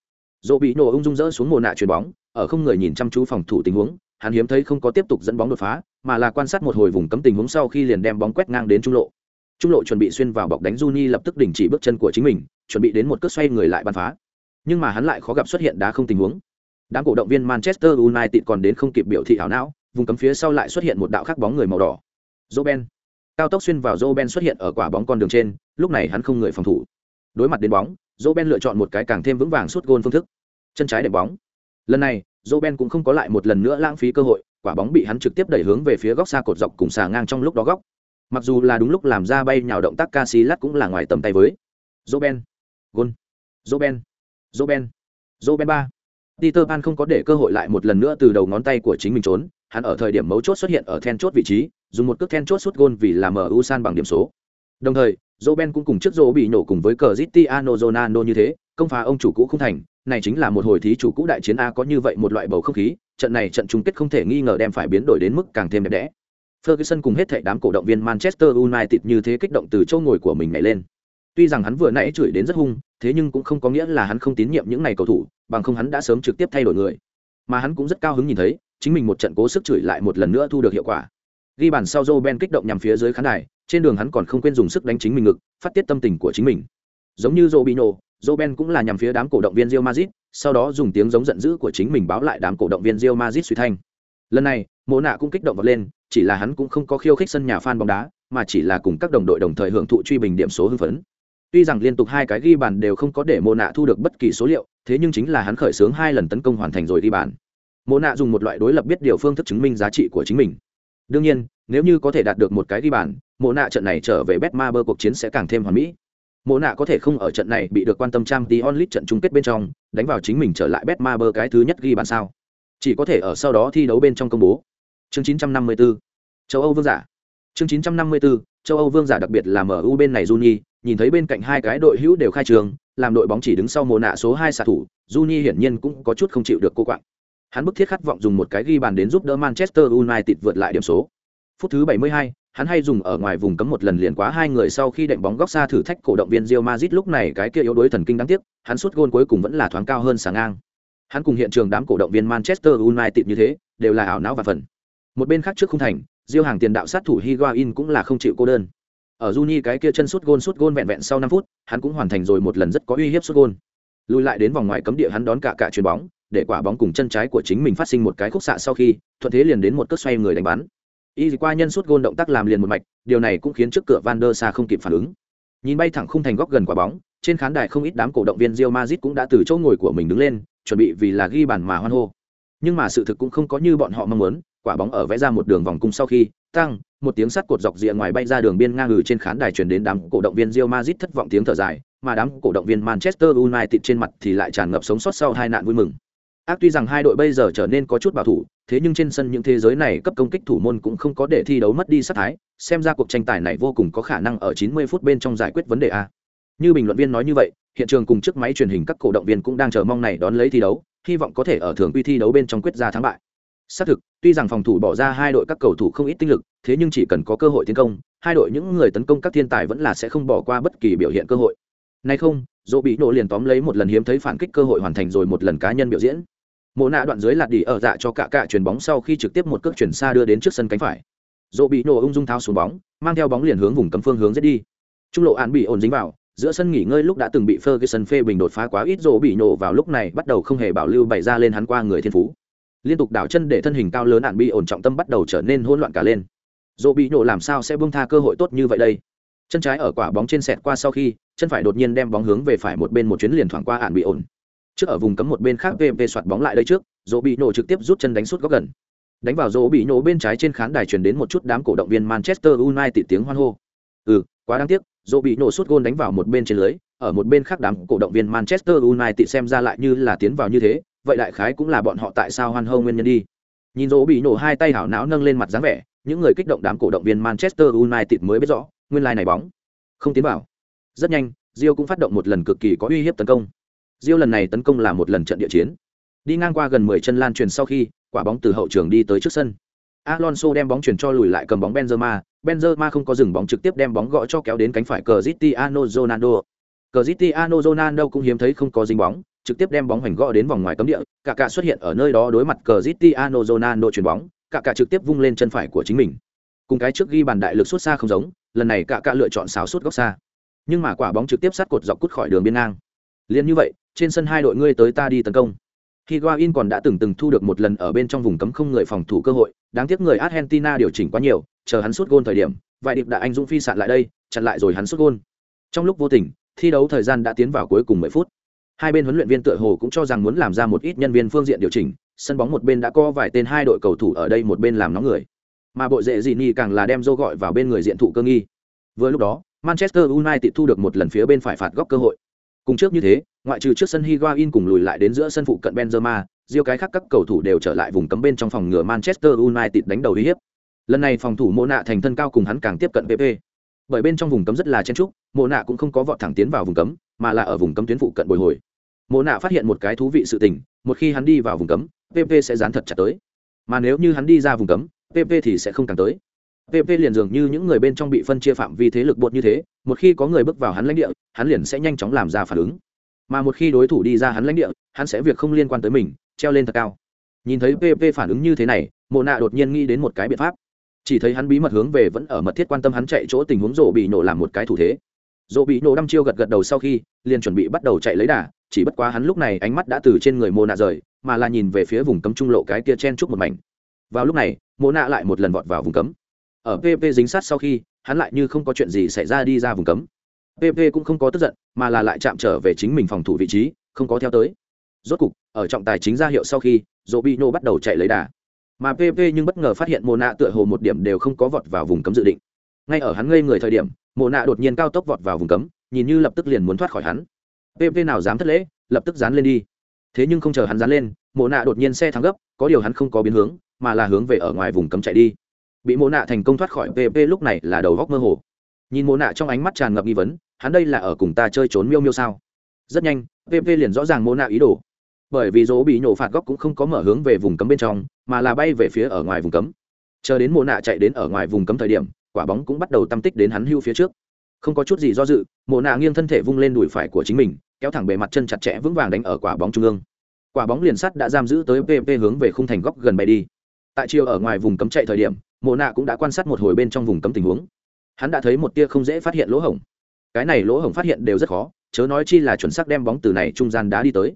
Dỗ bị nổ ung dung dỡ xuống mồ nạ chuyền bóng, ở không người nhìn chăm chú phòng thủ tình huống, hắn hiếm thấy không có tiếp tục dẫn bóng đột phá, mà là quan sát một hồi vùng cấm tình huống sau khi liền đem bóng quét ngang đến trung lộ. Trung lộ chuẩn bị xuyên vào bọc đánh Juni lập tức đình chỉ bước chân của chính mình, chuẩn bị đến một cước xoay người lại bắn phá. Nhưng mà hắn lại khó gặp xuất hiện đá không tình huống. Đám cổ động viên Manchester United còn đến không kịp biểu thị ảo não, vùng cấm phía sau lại xuất hiện một đạo khắc bóng người màu đỏ. Roben. Cao tốc xuyên vào Roben xuất hiện ở quả bóng con đường trên, lúc này hắn không người phòng thủ. Đối mặt đến bóng, Roben lựa chọn một cái càng thêm vững vàng sút gôn phương thức. Chân trái đệm bóng. Lần này, Roben cũng không có lại một lần nữa lãng phí cơ hội, quả bóng bị hắn trực tiếp đẩy hướng về phía góc xa cột dọc cùng xà ngang trong lúc đó góc. Mặc dù là đúng lúc làm ra bay nhào động tác Casillas cũng là ngoài tầm tay với. Roben. Gol. Roben. Roben. Roben ba. Peter Pan không có để cơ hội lại một lần nữa từ đầu ngón tay của chính mình trốn, hắn ở thời điểm mấu chốt xuất hiện ở then chốt vị trí, dùng một cước then chốt sút gôn vì làm MU san bằng điểm số. Đồng thời, Roben cũng cùng trước Zô bị nổ cùng với Cristiano Ronaldo như thế, công phá ông chủ cũ không thành, này chính là một hồi thí chủ cũ đại chiến a có như vậy một loại bầu không khí, trận này trận chung kết không thể nghi ngờ đem phải biến đổi đến mức càng thêm đẹp đẽ. Ferguson cùng hết thảy đám cổ động viên Manchester United như thế kích động từ chỗ ngồi của mình nhảy lên. Tuy rằng hắn vừa nãy chửi đến rất hung, thế nhưng cũng không có nghĩa là hắn không tín nhiệm những này cầu thủ, bằng không hắn đã sớm trực tiếp thay đổi người. Mà hắn cũng rất cao hứng nhìn thấy, chính mình một trận cố sức chửi lại một lần nữa thu được hiệu quả. Ghi bàn sau Joe Ben kích động nhằm phía dưới khán đài, trên đường hắn còn không quên dùng sức đánh chính mình ngực, phát tiết tâm tình của chính mình. Giống như Robinho, Joe Ben cũng là nhằm phía đám cổ động viên Real Madrid, sau đó dùng tiếng giống giận dữ của chính mình báo lại đám cổ động viên Real Madrid suy thanh. Lần này, Mộ Nạ cũng kích động vọt lên, chỉ là hắn cũng không có khiêu khích sân nhà fan bóng đá, mà chỉ là cùng các đồng đội đồng thời hưởng thụ truy bình điểm số hưng phấn. Tuy rằng liên tục hai cái ghi bàn đều không có để Mộ Nạ thu được bất kỳ số liệu, thế nhưng chính là hắn khởi xướng hai lần tấn công hoàn thành rồi ghi bàn. Mộ Nạ dùng một loại đối lập biết điều phương thức chứng minh giá trị của chính mình. Đương nhiên, nếu như có thể đạt được một cái ghi bàn, Mộ Nạ trận này trở về Betmaber cuộc chiến sẽ càng thêm hoàn mỹ. Mộ Nạ có thể không ở trận này bị được quan tâm trang tí onlit trận chung kết bên trong, đánh vào chính mình trở lại Betmaber cái thứ nhất ghi bàn sao? Chỉ có thể ở sau đó thi đấu bên trong công bố. Chương 954. Châu Âu vương giả. Chương 954. Châu Âu vương giả đặc biệt là MU bên này Juni, nhìn thấy bên cạnh hai cái đội hữu đều khai trường, làm đội bóng chỉ đứng sau Mộ Nạ số 2 xạ thủ, Juni hiển nhiên cũng có chút không chịu được cô quạng. Hắn bức thiết khát vọng dùng một cái ghi bàn đến giúp đỡ Manchester United vượt lại điểm số. Phút thứ 72, hắn hay dùng ở ngoài vùng cấm một lần liền quá hai người sau khi đệm bóng góc xa thử thách cổ động viên Real Madrid lúc này cái kia yếu đuối thần kinh đáng tiếc, hắn sút gôn cuối cùng vẫn là thoáng cao hơn sáng ngang. Hắn cùng hiện trường đám cổ động viên Manchester United như thế, đều là ảo não và phần. Một bên khác trước không thành, Real hàng tiền đạo sát thủ Higuain cũng là không chịu cô đơn. Ở Juni cái kia chân sút gôn sút gôn vẹn vẹn sau 5 phút, hắn cũng hoàn thành rồi một lần rất có uy hiếp sút gôn. Lùi lại đến vòng ngoài cấm địa hắn đón cả cả chuyền bóng, để quả bóng cùng chân trái của chính mình phát sinh một cái khúc xạ sau khi, thuận thế liền đến một cước xoay người đánh bắn. Y qua nhân suốt gôn động tác làm liền một mạch, điều này cũng khiến trước cửa van der sa không kịp phản ứng. Nhìn bay thẳng khung thành góc gần quả bóng, trên khán đài không ít đám cổ động viên Real Madrid cũng đã từ chỗ ngồi của mình đứng lên, chuẩn bị vì là ghi bàn mà hoan hô. Nhưng mà sự thực cũng không có như bọn họ mong muốn, quả bóng ở vẽ ra một đường vòng cung sau khi, tăng, một tiếng sắt cột dọc rìa ngoài bay ra đường biên ngang ngừ trên khán đài truyền đến đám cổ động viên Real Madrid thất vọng tiếng thở dài, mà đám cổ động viên Manchester United trên mặt thì lại tràn ngập sống sót sau hai nạn vui mừng ác tuy rằng hai đội bây giờ trở nên có chút bảo thủ, thế nhưng trên sân những thế giới này cấp công kích thủ môn cũng không có để thi đấu mất đi sát thái, xem ra cuộc tranh tài này vô cùng có khả năng ở 90 phút bên trong giải quyết vấn đề a. Như bình luận viên nói như vậy, hiện trường cùng chiếc máy truyền hình các cổ động viên cũng đang chờ mong này đón lấy thi đấu, hy vọng có thể ở thường quy thi đấu bên trong quyết ra thắng bại. Xác thực, tuy rằng phòng thủ bỏ ra hai đội các cầu thủ không ít tinh lực, thế nhưng chỉ cần có cơ hội tiến công, hai đội những người tấn công các thiên tài vẫn là sẽ không bỏ qua bất kỳ biểu hiện cơ hội. Nay không, dỗ bị nổ liền tóm lấy một lần hiếm thấy phản kích cơ hội hoàn thành rồi một lần cá nhân biểu diễn mộ nạ đoạn dưới lạt đi ở dạ cho cả cả chuyền bóng sau khi trực tiếp một cước chuyển xa đưa đến trước sân cánh phải. Dỗ bị nổ ung dung tháo xuống bóng, mang theo bóng liền hướng vùng cấm phương hướng giết đi. Trung lộ án bị ổn dính vào, giữa sân nghỉ ngơi lúc đã từng bị Ferguson phê bình đột phá quá ít, dỗ bị nổ vào lúc này bắt đầu không hề bảo lưu bày ra lên hắn qua người thiên phú. Liên tục đảo chân để thân hình cao lớn án bị ổn trọng tâm bắt đầu trở nên hỗn loạn cả lên. Dỗ bị nổ làm sao sẽ buông tha cơ hội tốt như vậy đây? Chân trái ở quả bóng trên sẹt qua sau khi, chân phải đột nhiên đem bóng hướng về phải một bên một chuyến liền thoảng qua án bị ổn trước ở vùng cấm một bên khác vp soạt bóng lại đây trước, Dỗ bị nổ trực tiếp rút chân đánh suốt góc gần. Đánh vào Dỗ bị nổ bên trái trên khán đài truyền đến một chút đám cổ động viên Manchester United tiếng hoan hô. Ừ, quá đáng tiếc, Dỗ bị nổ suốt gôn đánh vào một bên trên lưới, ở một bên khác đám cổ động viên Manchester United xem ra lại như là tiến vào như thế, vậy đại khái cũng là bọn họ tại sao hoan hô nguyên nhân đi. Nhìn Dỗ bị nổ hai tay hảo não nâng lên mặt dáng vẻ, những người kích động đám cổ động viên Manchester United mới biết rõ, nguyên lai like này bóng không tiến vào. Rất nhanh, Rio cũng phát động một lần cực kỳ có uy hiếp tấn công. Diêu lần này tấn công là một lần trận địa chiến. Đi ngang qua gần 10 chân lan truyền sau khi, quả bóng từ hậu trường đi tới trước sân. Alonso đem bóng chuyển cho lùi lại cầm bóng Benzema, Benzema không có dừng bóng trực tiếp đem bóng gõ cho kéo đến cánh phải Cristiano Ronaldo. Cristiano Ronaldo cũng hiếm thấy không có dính bóng, trực tiếp đem bóng hoành gõ đến vòng ngoài cấm địa, cả cả xuất hiện ở nơi đó đối mặt Cristiano Ronaldo chuyển bóng, cả cả trực tiếp vung lên chân phải của chính mình. Cùng cái trước ghi bàn đại lực xuất xa không giống, lần này cả cả lựa chọn xáo suốt góc xa. Nhưng mà quả bóng trực tiếp sát cột dọc cút khỏi đường biên ngang. Liên như vậy, trên sân hai đội ngươi tới ta đi tấn công. Higuain còn đã từng từng thu được một lần ở bên trong vùng cấm không người phòng thủ cơ hội, đáng tiếc người Argentina điều chỉnh quá nhiều, chờ hắn sút gôn thời điểm, vài điệp đã anh dũng phi sạn lại đây, chặn lại rồi hắn sút gôn. Trong lúc vô tình, thi đấu thời gian đã tiến vào cuối cùng 10 phút. Hai bên huấn luyện viên tựa hồ cũng cho rằng muốn làm ra một ít nhân viên phương diện điều chỉnh, sân bóng một bên đã có vài tên hai đội cầu thủ ở đây một bên làm nóng người. Mà bộ rễ gì ni càng là đem dô gọi vào bên người diện thụ cơ nghi. Vừa lúc đó, Manchester United thu được một lần phía bên phải phạt góc cơ hội. Cùng trước như thế, ngoại trừ trước sân Higuain cùng lùi lại đến giữa sân phụ cận Benzema, giêu cái khác các cầu thủ đều trở lại vùng cấm bên trong phòng ngừa Manchester United đánh đầu uy hiếp. Lần này phòng thủ Mộ nạ thành thân cao cùng hắn càng tiếp cận PP. Bởi bên trong vùng cấm rất là chen chúc, Mộ nạ cũng không có vọt thẳng tiến vào vùng cấm, mà là ở vùng cấm tuyến phụ cận bồi hồi. Mộ nạ phát hiện một cái thú vị sự tình, một khi hắn đi vào vùng cấm, PP sẽ dán thật chặt tới. Mà nếu như hắn đi ra vùng cấm, PP thì sẽ không càng tới. PP liền dường như những người bên trong bị phân chia phạm vi thế lực bột như thế, một khi có người bước vào hắn lãnh địa, hắn liền sẽ nhanh chóng làm ra phản ứng. Mà một khi đối thủ đi ra hắn lãnh địa, hắn sẽ việc không liên quan tới mình, treo lên thật cao. Nhìn thấy PP phản ứng như thế này, Mộ Na đột nhiên nghĩ đến một cái biện pháp. Chỉ thấy hắn bí mật hướng về vẫn ở mật thiết quan tâm hắn chạy chỗ tình huống rồ bị nổ làm một cái thủ thế. Rồ bị nổ đăm chiêu gật gật đầu sau khi, liền chuẩn bị bắt đầu chạy lấy đà, chỉ bất quá hắn lúc này ánh mắt đã từ trên người Mộ Na rời, mà là nhìn về phía vùng cấm trung lộ cái kia chen chúc một mảnh. Vào lúc này, Mộ Na lại một lần vọt vào vùng cấm ở pp dính sát sau khi, hắn lại như không có chuyện gì xảy ra đi ra vùng cấm. Pp cũng không có tức giận, mà là lại chạm trở về chính mình phòng thủ vị trí, không có theo tới. Rốt cục, ở trọng tài chính ra hiệu sau khi, Robinho bắt đầu chạy lấy đà. Mà pp nhưng bất ngờ phát hiện mồ nạ tựa hồ một điểm đều không có vọt vào vùng cấm dự định. Ngay ở hắn ngây người thời điểm mồ nạ đột nhiên cao tốc vọt vào vùng cấm, nhìn như lập tức liền muốn thoát khỏi hắn. Pp nào dám thất lễ, lập tức dán lên đi. Thế nhưng không chờ hắn dán lên mồ nạ đột nhiên xe thắng gấp, có điều hắn không có biến hướng, mà là hướng về ở ngoài vùng cấm chạy đi bị mộ nạ thành công thoát khỏi pp lúc này là đầu góc mơ hồ. Nhìn mộ nạ trong ánh mắt tràn ngập nghi vấn, hắn đây là ở cùng ta chơi trốn miêu miêu sao? Rất nhanh pp liền rõ ràng mộ nạ ý đồ. Bởi vì dỗ bị nhổ phạt góc cũng không có mở hướng về vùng cấm bên trong, mà là bay về phía ở ngoài vùng cấm. Chờ đến mộ nạ chạy đến ở ngoài vùng cấm thời điểm, quả bóng cũng bắt đầu tâm tích đến hắn hưu phía trước. Không có chút gì do dự, mộ nạ nghiêng thân thể vung lên đùi phải của chính mình, kéo thẳng bề mặt chân chặt chẽ vững vàng đánh ở quả bóng trung ương. Quả bóng liền sắt đã giam giữ tới pp hướng về khung thành góc gần bay đi. Tại chiều ở ngoài vùng cấm chạy thời điểm mộ nạ cũng đã quan sát một hồi bên trong vùng cấm tình huống. Hắn đã thấy một tia không dễ phát hiện lỗ hổng. Cái này lỗ hổng phát hiện đều rất khó chớ nói chi là chuẩn xác đem bóng từ này trung gian đá đi tới.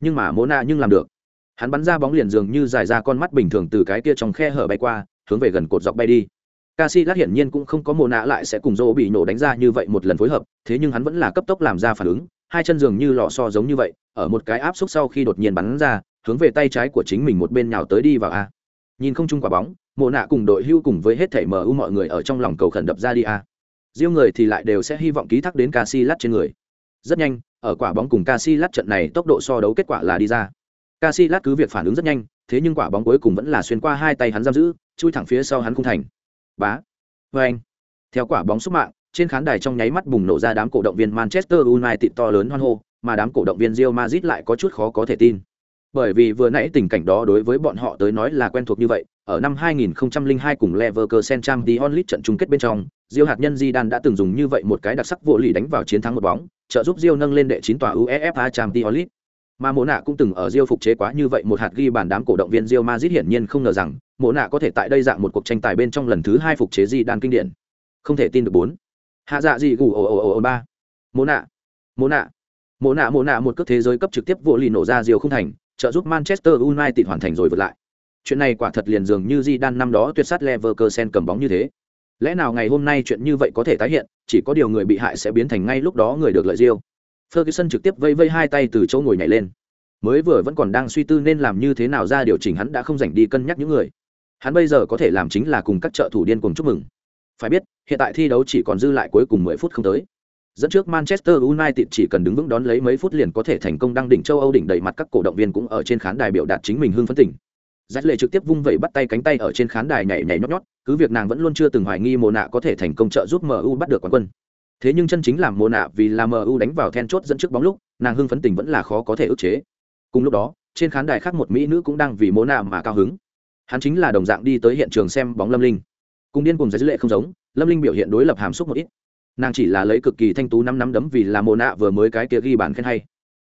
Nhưng mà mộ nạ nhưng làm được. Hắn bắn ra bóng liền dường như dài ra con mắt bình thường từ cái kia trong khe hở bay qua hướng về gần cột dọc bay đi. Casi lát hiển nhiên cũng không có mồ nạ lại sẽ cùng Dỗ bị nổ đánh ra như vậy một lần phối hợp, thế nhưng hắn vẫn là cấp tốc làm ra phản ứng, hai chân dường như lò so giống như vậy, ở một cái áp xúc sau khi đột nhiên bắn ra, hướng về tay trái của chính mình một bên nhào tới đi vào a. Nhìn không chung quả bóng, mộ nạ cùng đội hưu cùng với hết thảy mu mọi người ở trong lòng cầu khẩn đập ra đi a. Riêng người thì lại đều sẽ hy vọng ký thác đến Casillas trên người. Rất nhanh, ở quả bóng cùng Casillas trận này tốc độ so đấu kết quả là đi ra. Casillas cứ việc phản ứng rất nhanh, thế nhưng quả bóng cuối cùng vẫn là xuyên qua hai tay hắn giam giữ, chui thẳng phía sau hắn không thành. Bá. Vê anh. Theo quả bóng xúc mạng, trên khán đài trong nháy mắt bùng nổ ra đám cổ động viên Manchester United to lớn hoan hô, mà đám cổ động viên Real Madrid lại có chút khó có thể tin bởi vì vừa nãy tình cảnh đó đối với bọn họ tới nói là quen thuộc như vậy ở năm 2002 cùng Leverkusen Champions League trận chung kết bên trong, diêu hạt nhân Zidane đã từng dùng như vậy một cái đặc sắc vô lì đánh vào chiến thắng một bóng, trợ giúp diêu nâng lên đệ 9 tòa UEFA Champions League. Mà Mộ nạ cũng từng ở diêu phục chế quá như vậy một hạt ghi bàn đám cổ động viên Diêu Madrid hiển nhiên không ngờ rằng, mộ nạ có thể tại đây dạng một cuộc tranh tài bên trong lần thứ hai phục chế di kinh điển. Không thể tin được bốn. Hạ dạ gì gù ồ ồ ồ ồ ba. Mộ nạ. Mộ nạ. Mộ nạ mộ nạ một cước thế giới cấp trực tiếp vô lì nổ ra diều không thành trợ giúp manchester united hoàn thành rồi vượt lại. Chuyện này quả thật liền dường như di năm đó tuyệt sát leverkusen cầm bóng như thế. Lẽ nào ngày hôm nay chuyện như vậy có thể tái hiện, chỉ có điều người bị hại sẽ biến thành ngay lúc đó người được lợi riêu. ferguson trực tiếp vây vây hai tay từ chỗ ngồi nhảy lên. Mới vừa vẫn còn đang suy tư nên làm như thế nào ra điều chỉnh hắn đã không rảnh đi cân nhắc những người. Hắn bây giờ có thể làm chính là cùng các trợ thủ điên cùng chúc mừng. Phải biết, hiện tại thi đấu chỉ còn dư lại cuối cùng 10 phút không tới dẫn trước manchester united chỉ cần đứng vững đón lấy mấy phút liền có thể thành công đăng đỉnh châu âu đỉnh đầy mặt các cổ động viên cũng ở trên khán đài biểu đạt chính mình hưng phấn tỉnh Giải lệ trực tiếp vung vẩy bắt tay cánh tay ở trên khán đài nhảy nhảy nhót nhót, cứ việc nàng vẫn luôn chưa từng hoài nghi Mộ nạ có thể thành công trợ giúp MU bắt được quán quân. Thế nhưng chân chính làm Mộ nạ vì là MU đánh vào then chốt dẫn trước bóng lúc, nàng hưng phấn tình vẫn là khó có thể ức chế. Cùng lúc đó, trên khán đài khác một mỹ nữ cũng đang vì Mộ nạ mà cao hứng. Hắn chính là đồng dạng đi tới hiện trường xem bóng Lâm Linh. Cùng điên cùng giải lệ không giống, Lâm Linh biểu hiện đối lập hàm xúc một ít. Nàng chỉ là lấy cực kỳ thanh tú năm năm đấm vì là Mộ nạ vừa mới cái kia ghi bản khen hay.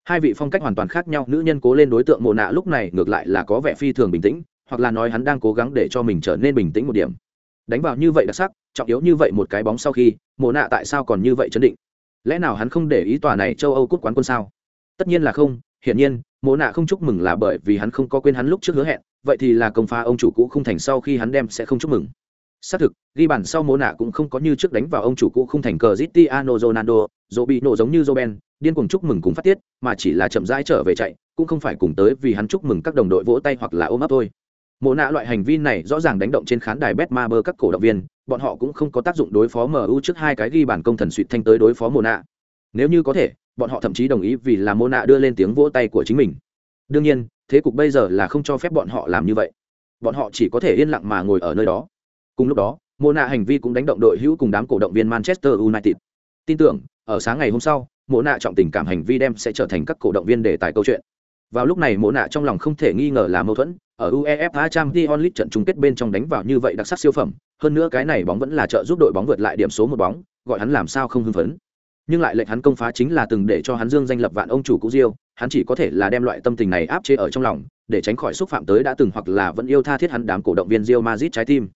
Hai vị phong cách hoàn toàn khác nhau, nữ nhân cố lên đối tượng mồ nạ lúc này ngược lại là có vẻ phi thường bình tĩnh, hoặc là nói hắn đang cố gắng để cho mình trở nên bình tĩnh một điểm. Đánh vào như vậy đặc sắc, trọng yếu như vậy một cái bóng sau khi mồ nạ tại sao còn như vậy chấn định? Lẽ nào hắn không để ý tòa này châu âu cút quán quân sao? Tất nhiên là không, hiển nhiên mồ nạ không chúc mừng là bởi vì hắn không có quên hắn lúc trước hứa hẹn, vậy thì là công phá ông chủ cũ không thành sau khi hắn đem sẽ không chúc mừng xác thực, ghi bàn sau mô nạ cũng không có như trước đánh vào ông chủ cũ không thành cờ Cristiano Ronaldo dỗ bị nổ giống như Joben điên cuồng chúc mừng cùng phát tiết, mà chỉ là chậm rãi trở về chạy, cũng không phải cùng tới vì hắn chúc mừng các đồng đội vỗ tay hoặc là ôm ấp thôi. Mộ nạ loại hành vi này rõ ràng đánh động trên khán đài betmaber các cổ động viên, bọn họ cũng không có tác dụng đối phó mu trước hai cái ghi bản công thần suỵt thanh tới đối phó mộ nạ nếu như có thể, bọn họ thậm chí đồng ý vì là mộ nạ đưa lên tiếng vỗ tay của chính mình. Đương nhiên, thế cục bây giờ là không cho phép bọn họ làm như vậy. Bọn họ chỉ có thể yên lặng mà ngồi ở nơi đó cùng lúc đó, mộ Na hành vi cũng đánh động đội hữu cùng đám cổ động viên manchester united. Tin tưởng, ở sáng ngày hôm sau, mộ Na trọng tình cảm hành vi đem sẽ trở thành các cổ động viên đề tài câu chuyện. Vào lúc này mộ Na trong lòng không thể nghi ngờ là mâu thuẫn, ở uefa champions league trận chung kết bên trong đánh vào như vậy đặc sắc siêu phẩm, hơn nữa cái này bóng vẫn là trợ giúp đội bóng vượt lại điểm số một bóng, gọi hắn làm sao không hưng phấn. Nhưng lại lệnh hắn công phá chính là từng để cho hắn dương danh lập vạn ông chủ cũ diêu, hắn chỉ có thể là đem loại tâm tình này áp chế ở trong lòng, để tránh khỏi xúc phạm tới đã từng hoặc là vẫn yêu tha thiết hắn đám cổ động viên Real Madrid trái tim.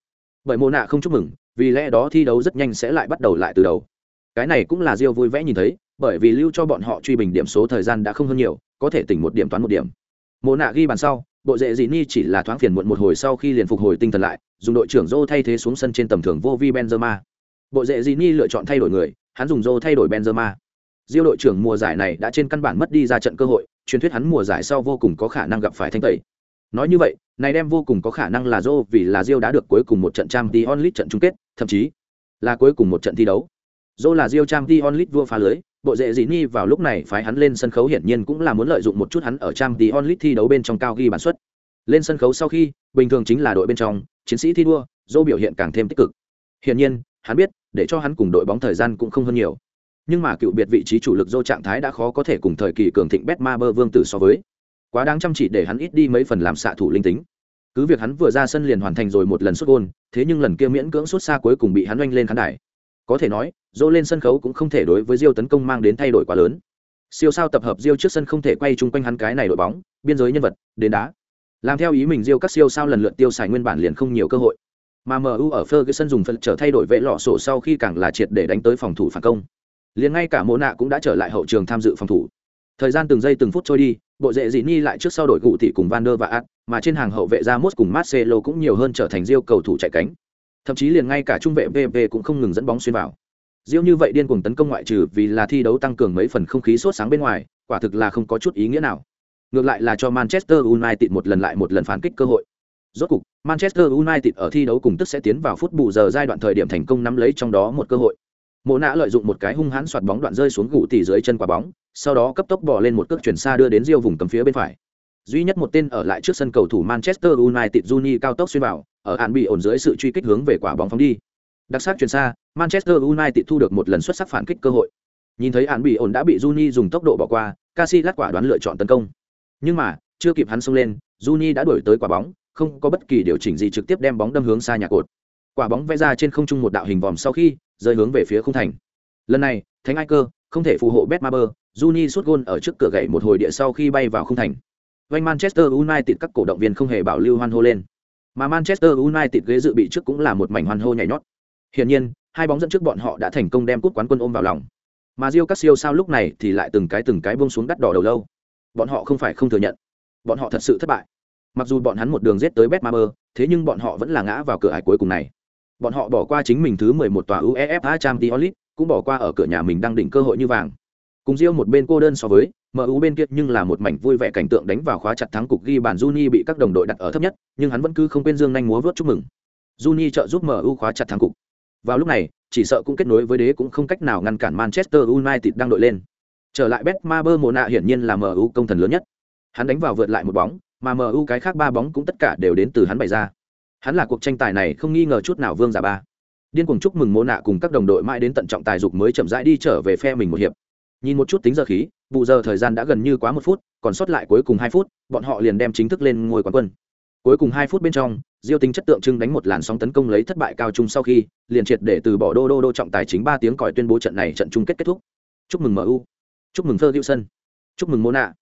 Bởi Mộ nạ không chúc mừng, vì lẽ đó thi đấu rất nhanh sẽ lại bắt đầu lại từ đầu. Cái này cũng là diêu vui vẻ nhìn thấy, bởi vì lưu cho bọn họ truy bình điểm số thời gian đã không hơn nhiều có thể tỉnh một điểm toán một điểm. Mộ nạ ghi bàn sau bộ dễ dị ni chỉ là thoáng phiền muộn một hồi sau khi liền phục hồi tinh thần lại dùng đội trưởng dô thay thế xuống sân trên tầm thường vô vi benzema. Bộ dễ dị ni lựa chọn thay đổi người hắn dùng dô thay đổi benzema. Diêu đội trưởng mùa giải này đã trên căn bản mất đi ra trận cơ hội truyền thuyết hắn mùa giải sau vô cùng có khả năng gặp phải thanh tẩy nói như vậy, này đem vô cùng có khả năng là dô vì là diêu đã được cuối cùng một trận trang League trận chung kết, thậm chí là cuối cùng một trận thi đấu. Dô là diêu trang League vua phá lưới, bộ rễ gì ni vào lúc này phái hắn lên sân khấu hiển nhiên cũng là muốn lợi dụng một chút hắn ở trang League thi đấu bên trong cao ghi bản xuất lên sân khấu sau khi, bình thường chính là đội bên trong, chiến sĩ thi đua dô biểu hiện càng thêm tích cực. Hiển nhiên, hắn biết, để cho hắn cùng đội bóng thời gian cũng không hơn nhiều. Nhưng mà cựu biệt vị trí chủ lực dô trạng thái đã khó có thể cùng thời kỳ cường thịnh bet ma bơ vương tử so với quá đáng chăm chỉ để hắn ít đi mấy phần làm xạ thủ linh tính. Cứ việc hắn vừa ra sân liền hoàn thành rồi một lần xuất gôn, thế nhưng lần kia miễn cưỡng xuất xa cuối cùng bị hắn oanh lên khán đài. Có thể nói dỗ lên sân khấu cũng không thể đối với diêu tấn công mang đến thay đổi quá lớn. Siêu sao tập hợp diêu trước sân không thể quay chung quanh hắn cái này đội bóng, biên giới nhân vật, đến đá. Làm theo ý mình diêu các siêu sao lần lượt tiêu xài nguyên bản liền không nhiều cơ hội. Mà mu ở sân dùng phần trở thay đổi vệ lọ sổ sau khi càng là triệt để đánh tới phòng thủ phản công. Liền ngay cả mô nạ cũng đã trở lại hậu trường tham dự phòng thủ. Thời gian từng giây từng phút trôi đi bộ dễ dị ni lại trước sau đổi cụ thị cùng van der và ad mà trên hàng hậu vệ ra mốt cùng marcelo cũng nhiều hơn trở thành diêu cầu thủ chạy cánh thậm chí liền ngay cả trung vệ vv cũng không ngừng dẫn bóng xuyên vào Diêu như vậy điên cuồng tấn công ngoại trừ vì là thi đấu tăng cường mấy phần không khí sốt sáng bên ngoài, quả thực là không có chút ý nghĩa nào. Ngược lại là cho Manchester United một lần lại một lần phản kích cơ hội. Rốt cục, Manchester United ở thi đấu cùng tức sẽ tiến vào phút bù giờ giai đoạn thời điểm thành công nắm lấy trong đó một cơ hội. Mộ nạ lợi dụng một cái hung hãn soạt bóng đoạn rơi xuống gụ tỉ dưới chân quả bóng, sau đó cấp tốc bỏ lên một cước chuyển xa đưa đến riêu vùng cấm phía bên phải. Duy nhất một tên ở lại trước sân cầu thủ Manchester United Juni cao tốc xuyên vào, ở hạn bị ổn dưới sự truy kích hướng về quả bóng phóng đi. Đặc sắc chuyển xa, Manchester United thu được một lần xuất sắc phản kích cơ hội. Nhìn thấy hạn bị ổn đã bị Juni dùng tốc độ bỏ qua, Casillas quả đoán lựa chọn tấn công. Nhưng mà, chưa kịp hắn xông lên, Juni đã đuổi tới quả bóng, không có bất kỳ điều chỉnh gì trực tiếp đem bóng đâm hướng xa nhà cột. Quả bóng vẽ ra trên không trung một đạo hình vòm sau khi rơi hướng về phía khung thành. Lần này, Thánh Ai Cơ không thể phù hộ Betmaber, Juni sút gôn ở trước cửa gậy một hồi địa sau khi bay vào khung thành. Vành Manchester United các cổ động viên không hề bảo lưu hoan hô lên Mà Manchester United ghế dự bị trước cũng là một mảnh hoan hô nhảy nhót. Hiển nhiên, hai bóng dẫn trước bọn họ đã thành công đem cúp quán quân ôm vào lòng. Mà Rio Casillo sao lúc này thì lại từng cái từng cái buông xuống đắt đỏ đầu lâu. Bọn họ không phải không thừa nhận, bọn họ thật sự thất bại. Mặc dù bọn hắn một đường giết tới Betmaber, thế nhưng bọn họ vẫn là ngã vào cửa ải cuối cùng này. Bọn họ bỏ qua chính mình thứ 11 tòa UEFA Champions League, cũng bỏ qua ở cửa nhà mình đang đỉnh cơ hội như vàng. Cùng Rio một bên cô đơn so với, MU bên kia nhưng là một mảnh vui vẻ cảnh tượng đánh vào khóa chặt thắng cục ghi bàn Juni bị các đồng đội đặt ở thấp nhất, nhưng hắn vẫn cứ không quên dương nhanh múa vớt chúc mừng. Juni trợ giúp MU khóa chặt thắng cục. Vào lúc này, chỉ sợ cũng kết nối với đế cũng không cách nào ngăn cản Manchester United đang đội lên. Trở lại Betmaber Mona hiển nhiên là MU công thần lớn nhất. Hắn đánh vào vượt lại một bóng, mà MU cái khác ba bóng cũng tất cả đều đến từ hắn bày ra. Hắn là cuộc tranh tài này không nghi ngờ chút nào vương giả ba. Điên cuồng chúc mừng Mona cùng các đồng đội mãi đến tận trọng tài dục mới chậm rãi đi trở về phe mình một hiệp. Nhìn một chút tính giờ khí, vụ giờ thời gian đã gần như quá một phút, còn sót lại cuối cùng hai phút, bọn họ liền đem chính thức lên ngôi quán quân. Cuối cùng hai phút bên trong, Diêu tính chất tượng trưng đánh một làn sóng tấn công lấy thất bại cao trung sau khi, liền triệt để từ bỏ đô đô đô trọng tài chính ba tiếng còi tuyên bố trận này trận chung kết kết thúc. Chúc mừng MU, chúc mừng Ferguson, chúc mừng Mona,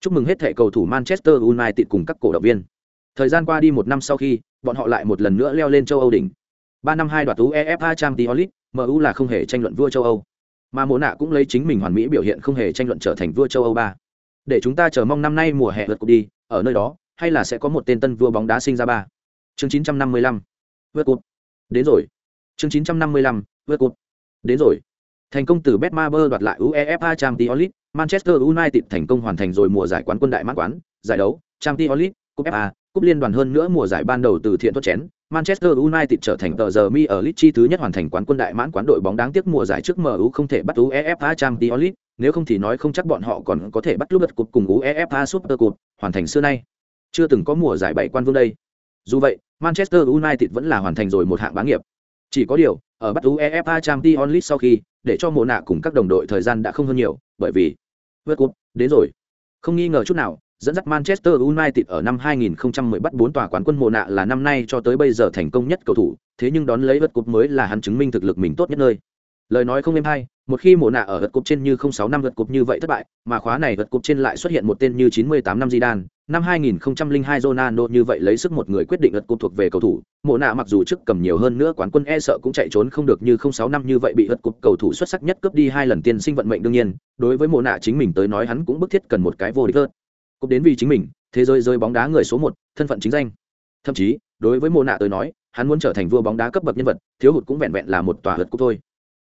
chúc mừng hết thảy cầu thủ Manchester United cùng các cổ động viên. Thời gian qua đi một năm sau khi, bọn họ lại một lần nữa leo lên châu Âu đỉnh. Ba năm hai đoạt UEFA Champions League, MU là không hề tranh luận vua châu Âu. Mà mộ nạ cũng lấy chính mình hoàn mỹ biểu hiện không hề tranh luận trở thành vua châu âu ba. Để chúng ta chờ mong năm nay mùa hè vượt cục đi ở nơi đó hay là sẽ có một tên tân vua bóng đá sinh ra ba? Chương 955 vượt cục. Đến rồi. Chương 955 vượt cục. Đến rồi. Thành công từ Betmaber đoạt lại UEFA Champions League Manchester United thành công hoàn thành rồi mùa giải quán quân đại mãn quán giải đấu Champions League cúp FA cúp liên đoàn hơn nữa mùa giải ban đầu từ thiện thoát chén Manchester United trở thành tờ giờ mi ở League thứ nhất hoàn thành quán quân đại mãn quán đội bóng đáng tiếc mùa giải trước MU không thể bắt UEFA Champions League, nếu không thì nói không chắc bọn họ còn có thể bắt lúc cúp cùng UEFA Super Cup, hoàn thành xưa nay. Chưa từng có mùa giải bảy quan vương đây. Dù vậy, Manchester United vẫn là hoàn thành rồi một hạng bá nghiệp. Chỉ có điều, ở bắt UEFA Champions League sau khi, để cho mùa nạ cùng các đồng đội thời gian đã không hơn nhiều, bởi vì World Cup đến rồi. Không nghi ngờ chút nào, dẫn dắt Manchester United ở năm 2010 bắt 4 tòa quán quân mùa nạ là năm nay cho tới bây giờ thành công nhất cầu thủ, thế nhưng đón lấy vật cúp mới là hắn chứng minh thực lực mình tốt nhất nơi. Lời nói không êm hay, một khi mùa nạ ở vật cúp trên như 06 năm vật cúp như vậy thất bại, mà khóa này vật cúp trên lại xuất hiện một tên như 98 năm Zidane, năm 2002 Ronaldo như vậy lấy sức một người quyết định vật cúp thuộc về cầu thủ, mùa nạ mặc dù trước cầm nhiều hơn nữa quán quân e sợ cũng chạy trốn không được như 06 năm như vậy bị vật cúp cầu thủ xuất sắc nhất cướp đi hai lần tiên sinh vận mệnh đương nhiên, đối với mùa nạ chính mình tới nói hắn cũng bức thiết cần một cái vô địch hơn cũng đến vì chính mình thế giới rơi bóng đá người số một thân phận chính danh. Thậm chí đối với mô nạ tới nói hắn muốn trở thành vua bóng đá cấp bậc nhân vật thiếu hụt cũng vẹn vẹn là một tòa hớt cúp thôi.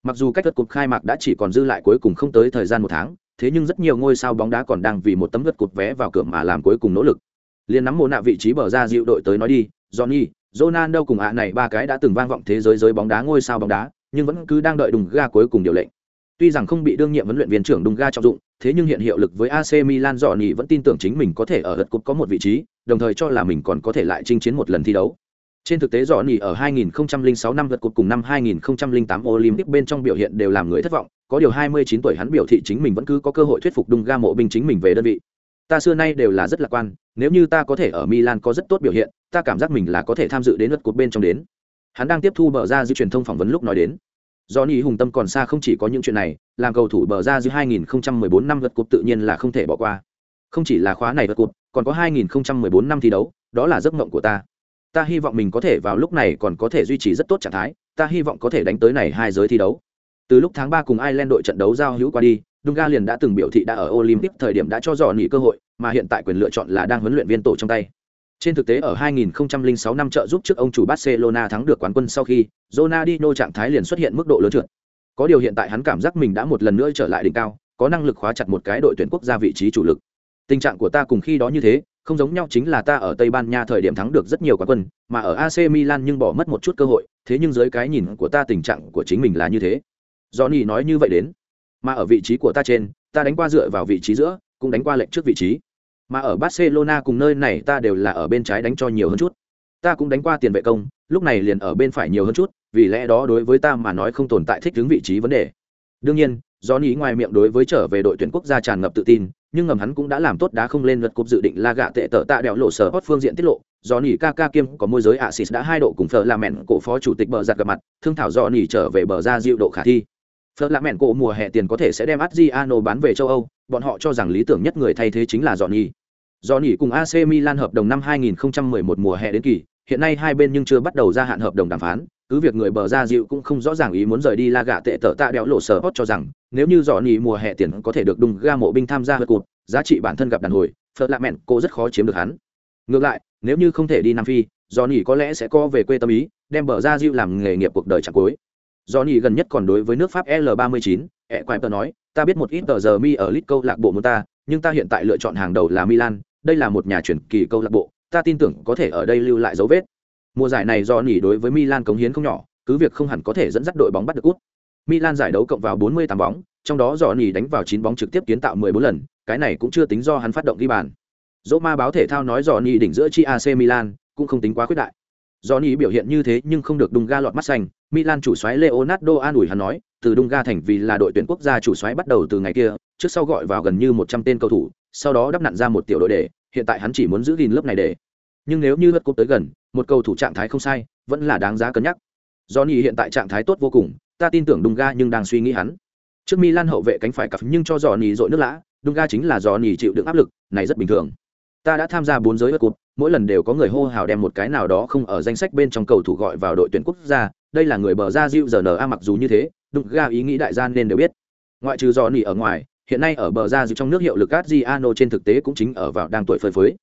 Mặc dù cách hớt cúp khai mạc đã chỉ còn dư lại cuối cùng không tới thời gian một tháng thế nhưng rất nhiều ngôi sao bóng đá còn đang vì một tấm hớt cúp vé vào cửa mà làm cuối cùng nỗ lực. Liền nắm mô nạ vị trí bờ ra dịu đội tới nói đi johnny Ronaldo cùng ạ à này ba cái đã từng vang vọng thế giới giới bóng đá ngôi sao bóng đá nhưng vẫn cứ đang đợi đùng ga cuối cùng điều lệnh. Tuy rằng không bị đương nhiệm huấn luyện viên trưởng đùng ga trọng dụng, thế nhưng hiện hiệu lực với AC Milan dọ nhị vẫn tin tưởng chính mình có thể ở lượt cúp có một vị trí, đồng thời cho là mình còn có thể lại chinh chiến một lần thi đấu. Trên thực tế dọ nhị ở 2006 năm lượt cúp cùng năm 2008 Olympic bên trong biểu hiện đều làm người thất vọng, có điều 29 tuổi hắn biểu thị chính mình vẫn cứ có cơ hội thuyết phục Dunga mộ binh chính mình về đơn vị. Ta xưa nay đều là rất lạc quan, nếu như ta có thể ở Milan có rất tốt biểu hiện, ta cảm giác mình là có thể tham dự đến lượt cúp bên trong đến. Hắn đang tiếp thu bờ ra dư truyền thông phỏng vấn lúc nói đến do ni hùng tâm còn xa không chỉ có những chuyện này, làm cầu thủ bờ ra giữa 2014 năm vượt cúp tự nhiên là không thể bỏ qua. Không chỉ là khóa này vượt cúp còn có 2014 năm thi đấu, đó là giấc mộng của ta. Ta hy vọng mình có thể vào lúc này còn có thể duy trì rất tốt trạng thái, ta hy vọng có thể đánh tới này hai giới thi đấu. Từ lúc tháng ba cùng Ireland đội trận đấu giao hữu qua đi, Dunga liền đã từng biểu thị đã ở Olympic thời điểm đã cho dò nghỉ cơ hội, mà hiện tại quyền lựa chọn là đang huấn luyện viên tổ trong tay trên thực tế ở 2006 năm trợ giúp trước ông chủ Barcelona thắng được quán quân sau khi, Ronaldinho trạng thái liền xuất hiện mức độ lớn trượt. Có điều hiện tại hắn cảm giác mình đã một lần nữa trở lại đỉnh cao, có năng lực khóa chặt một cái đội tuyển quốc gia vị trí chủ lực. Tình trạng của ta cùng khi đó như thế, không giống nhau chính là ta ở Tây Ban Nha thời điểm thắng được rất nhiều quán quân, mà ở AC Milan nhưng bỏ mất một chút cơ hội, thế nhưng dưới cái nhìn của ta tình trạng của chính mình là như thế. Johnny nói như vậy đến, mà ở vị trí của ta trên, ta đánh qua dựa vào vị trí giữa, cũng đánh qua lệnh trước vị trí mà ở barcelona cùng nơi này ta đều là ở bên trái đánh cho nhiều hơn chút. Ta cũng đánh qua tiền vệ công, lúc này liền ở bên phải nhiều hơn chút, vì lẽ đó đối với ta mà nói không tồn tại thích ứng vị trí vấn đề. Đương nhiên, Johnny ngoài miệng đối với trở về đội tuyển quốc gia tràn ngập tự tin, nhưng ngầm hắn cũng đã làm tốt đá không lên lượt cúp dự định la gạ tệ tở tạ đèo lộ sở hot phương diện tiết lộ. Johnny Kaka kiêm có môi giới axis đã hai độ cùng phở là cổ phó chủ tịch bờ giặt gặp mặt, thương thảo Johnny trở về bờ ra diệu độ khả thi. Phở là cổ mùa hè tiền có thể sẽ đem adriano bán về châu âu, bọn họ cho rằng lý tưởng nhất người thay thế chính là Johnny. Johnny cùng AC Milan hợp đồng năm 2011 mùa hè đến kỳ, hiện nay hai bên nhưng chưa bắt đầu gia hạn hợp đồng đàm phán cứ việc người bờ ra dịu cũng không rõ ràng ý muốn rời đi la Gà tệ tở tạ đéo lộ sở hot cho rằng nếu như Johnny mùa hè tiền có thể được đùng ga mộ binh tham gia hợp cuộc, giá trị bản thân gặp đàn hồi phật lạ mẹn cô rất khó chiếm được hắn. Ngược lại nếu như không thể đi nam phi Johnny có lẽ sẽ co về quê tâm ý đem bờ ra dịu làm nghề nghiệp cuộc đời chẳng cuối. Johnny gần nhất còn đối với nước pháp l 39 ẹ quái tờ nói ta biết một ít tờ giờ mi ở lit câu lạc bộ muốn ta nhưng ta hiện tại lựa chọn hàng đầu là milan đây là một nhà truyền kỳ câu lạc bộ, ta tin tưởng có thể ở đây lưu lại dấu vết. Mùa giải này do nỉ đối với milan cống hiến không nhỏ, cứ việc không hẳn có thể dẫn dắt đội bóng bắt được cút milan giải đấu cộng vào 48 bóng, trong đó dò nỉ đánh vào 9 bóng trực tiếp kiến tạo 14 lần, cái này cũng chưa tính do hắn phát động ghi bàn. Roma báo thể thao nói dò nỉ đỉnh giữa chi ac milan, cũng không tính quá khuyết đại. Johnny biểu hiện như thế nhưng không được đùng ga lọt mắt xanh, milan chủ soái leonardo an ủi hắn nói, từ đung ga thành vì là đội tuyển quốc gia chủ soái bắt đầu từ ngày kia, trước sau gọi vào gần như 100 tên cầu thủ sau đó đắp nặn ra một tiểu đội để, hiện tại hắn chỉ muốn giữ gìn lớp này để. Nhưng nếu như hất cúp tới gần, một cầu thủ trạng thái không sai, vẫn là đáng giá cân nhắc. Johnny hiện tại trạng thái tốt vô cùng, ta tin tưởng Dunga nhưng đang suy nghĩ hắn. Trước Milan hậu vệ cánh phải cặp nhưng cho dò nhì dội nước lã, Dunga chính là dò nhì chịu đựng áp lực, này rất bình thường. Ta đã tham gia bốn giới hất cúp mỗi lần đều có người hô hào đem một cái nào đó không ở danh sách bên trong cầu thủ gọi vào đội tuyển quốc gia, đây là người bờ ra diệu giờ a mặc dù như thế, Dunga ý nghĩ đại gian nên đều biết. Ngoại trừ dò nhì ở ngoài hiện nay ở bờ ra dư trong nước hiệu lực Adriano trên thực tế cũng chính ở vào đang tuổi phơi phới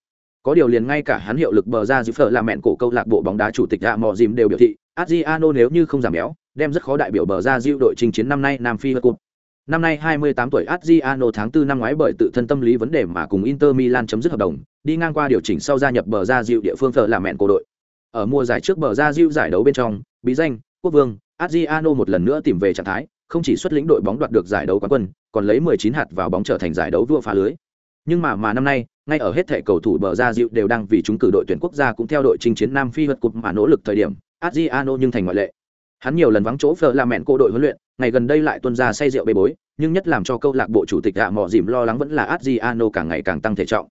có điều liền ngay cả hắn hiệu lực bờ ra dư phở là mẹn cổ câu lạc bộ bóng đá chủ tịch ạ mò dìm đều biểu thị Adriano nếu như không giảm béo đem rất khó đại biểu bờ ra dư đội trình chiến năm nay Nam Phi World Cup. Năm nay 28 tuổi Adriano tháng 4 năm ngoái bởi tự thân tâm lý vấn đề mà cùng Inter Milan chấm dứt hợp đồng, đi ngang qua điều chỉnh sau gia nhập bờ ra dịu địa phương phở là mẹn cổ đội. Ở mùa giải trước bờ ra dịu giải đấu bên trong, bí danh, quốc vương, Adriano một lần nữa tìm về trạng thái, không chỉ xuất lĩnh đội bóng đoạt được giải đấu quán quân, còn lấy 19 hạt vào bóng trở thành giải đấu vua phá lưới. Nhưng mà mà năm nay, ngay ở hết thể cầu thủ bờ ra dịu đều đang vì chúng cử đội tuyển quốc gia cũng theo đội chinh chiến Nam Phi vượt cục mà nỗ lực thời điểm, Adriano nhưng thành ngoại lệ. Hắn nhiều lần vắng chỗ phở là mẹn cô đội huấn luyện, ngày gần đây lại tuân ra say rượu bê bối, nhưng nhất làm cho câu lạc bộ chủ tịch hạ mò dìm lo lắng vẫn là Adriano càng ngày càng tăng thể trọng.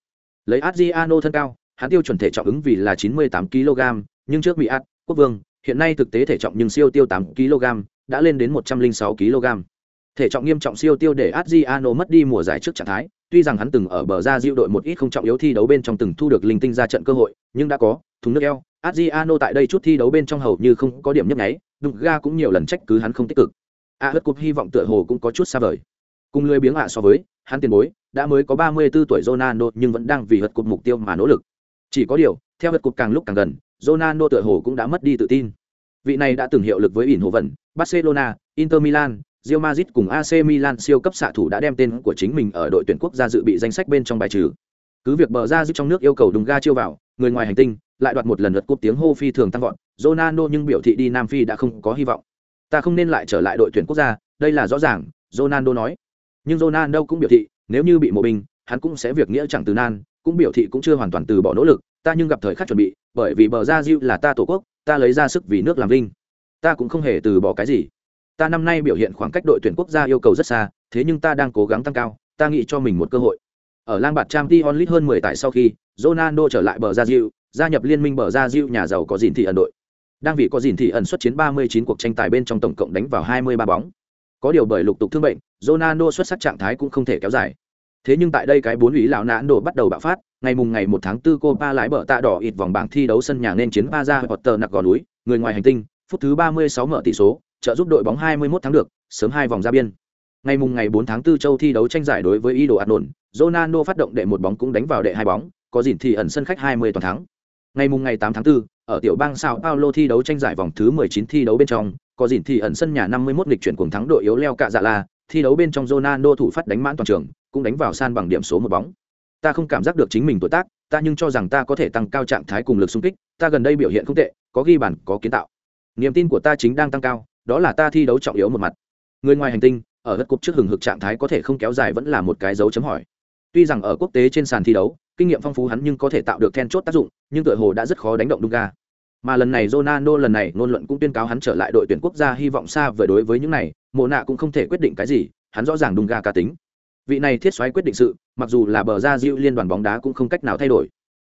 Lấy Adriano thân cao, hắn tiêu chuẩn thể trọng ứng vì là 98 kg, nhưng trước bị át, quốc vương, hiện nay thực tế thể trọng nhưng siêu tiêu 8 kg, đã lên đến 106 kg. Thể trọng nghiêm trọng siêu tiêu để Adriano mất đi mùa giải trước trạng thái, tuy rằng hắn từng ở bờ ra diệu đội một ít không trọng yếu thi đấu bên trong từng thu được linh tinh ra trận cơ hội, nhưng đã có thùng nước eo. Adriano tại đây chút thi đấu bên trong hầu như không có điểm nhấp nháy, đụng ga cũng nhiều lần trách cứ hắn không tích cực. A à, Cup hy vọng tựa hồ cũng có chút xa vời. Cùng lười biếng hạ so với, hắn tiền bối, đã mới có 34 tuổi Ronaldo nhưng vẫn đang vì hất Cup mục tiêu mà nỗ lực. Chỉ có điều, theo hất Cup càng lúc càng gần, Ronaldo tựa hồ cũng đã mất đi tự tin. Vị này đã từng hiệu lực với ỉn hồ vận, Barcelona, Inter Milan, Real Madrid cùng AC Milan siêu cấp xạ thủ đã đem tên của chính mình ở đội tuyển quốc gia dự bị danh sách bên trong bài trừ. Cứ việc bờ ra giữ trong nước yêu cầu đùng ga chiêu vào, người ngoài hành tinh lại đoạt một lần lượt cúp tiếng hô phi thường tăng vọt, Ronaldo nhưng biểu thị đi Nam Phi đã không có hy vọng. Ta không nên lại trở lại đội tuyển quốc gia, đây là rõ ràng, Ronaldo nói. Nhưng Ronaldo cũng biểu thị, nếu như bị mộ binh, hắn cũng sẽ việc nghĩa chẳng từ nan, cũng biểu thị cũng chưa hoàn toàn từ bỏ nỗ lực, ta nhưng gặp thời khắc chuẩn bị, bởi vì bờ ra Diu là ta tổ quốc, ta lấy ra sức vì nước làm vinh. Ta cũng không hề từ bỏ cái gì. Ta năm nay biểu hiện khoảng cách đội tuyển quốc gia yêu cầu rất xa, thế nhưng ta đang cố gắng tăng cao, ta nghĩ cho mình một cơ hội. Ở lang bạt trang t onlit hơn 10 tại sau khi, ronaldo trở lại bờ gia diệu gia nhập liên minh bờ gia diệu nhà giàu có dìn thị ẩn đội. Đang vì có dìn thị ẩn xuất chiến 39 cuộc tranh tài bên trong tổng cộng đánh vào 23 bóng. Có điều bởi lục tục thương bệnh, ronaldo xuất sắc trạng thái cũng không thể kéo dài. Thế nhưng tại đây cái bốn ủy lão nạn độ bắt đầu bạo phát, ngày mùng ngày 1 tháng 4 Copa lái bờ tạ đỏ ít vòng bảng thi đấu sân nhà nên chiến ba ra Potter nặc gò núi người ngoài hành tinh phút thứ 36 mở tỷ số trợ giúp đội bóng 21 tháng được, sớm hai vòng ra biên. Ngày mùng ngày 4 tháng 4 châu thi đấu tranh giải đối với Ido Adnon, Ronaldo phát động đệ một bóng cũng đánh vào đệ hai bóng, có gìn thì ẩn sân khách 20 toàn thắng. Ngày mùng ngày 8 tháng 4, ở tiểu bang Sao Paulo thi đấu tranh giải vòng thứ 19 thi đấu bên trong, có gìn thì ẩn sân nhà 51 lịch chuyển cùng thắng đội yếu leo cạ dạ la, thi đấu bên trong Ronaldo thủ phát đánh mãn toàn trường, cũng đánh vào san bằng điểm số một bóng. Ta không cảm giác được chính mình tuổi tác, ta nhưng cho rằng ta có thể tăng cao trạng thái cùng lực xung kích, ta gần đây biểu hiện không tệ, có ghi bàn, có kiến tạo. Niềm tin của ta chính đang tăng cao, đó là ta thi đấu trọng yếu một mặt. Người ngoài hành tinh ở đất cục trước hừng hực trạng thái có thể không kéo dài vẫn là một cái dấu chấm hỏi. Tuy rằng ở quốc tế trên sàn thi đấu kinh nghiệm phong phú hắn nhưng có thể tạo được then chốt tác dụng nhưng tựa hồ đã rất khó đánh động Dunga. Mà lần này Ronaldo lần này ngôn luận cũng tuyên cáo hắn trở lại đội tuyển quốc gia hy vọng xa vời đối với những này mộ nạ cũng không thể quyết định cái gì hắn rõ ràng Dunga cá tính. Vị này thiết xoáy quyết định sự mặc dù là bờ ra diệu liên đoàn bóng đá cũng không cách nào thay đổi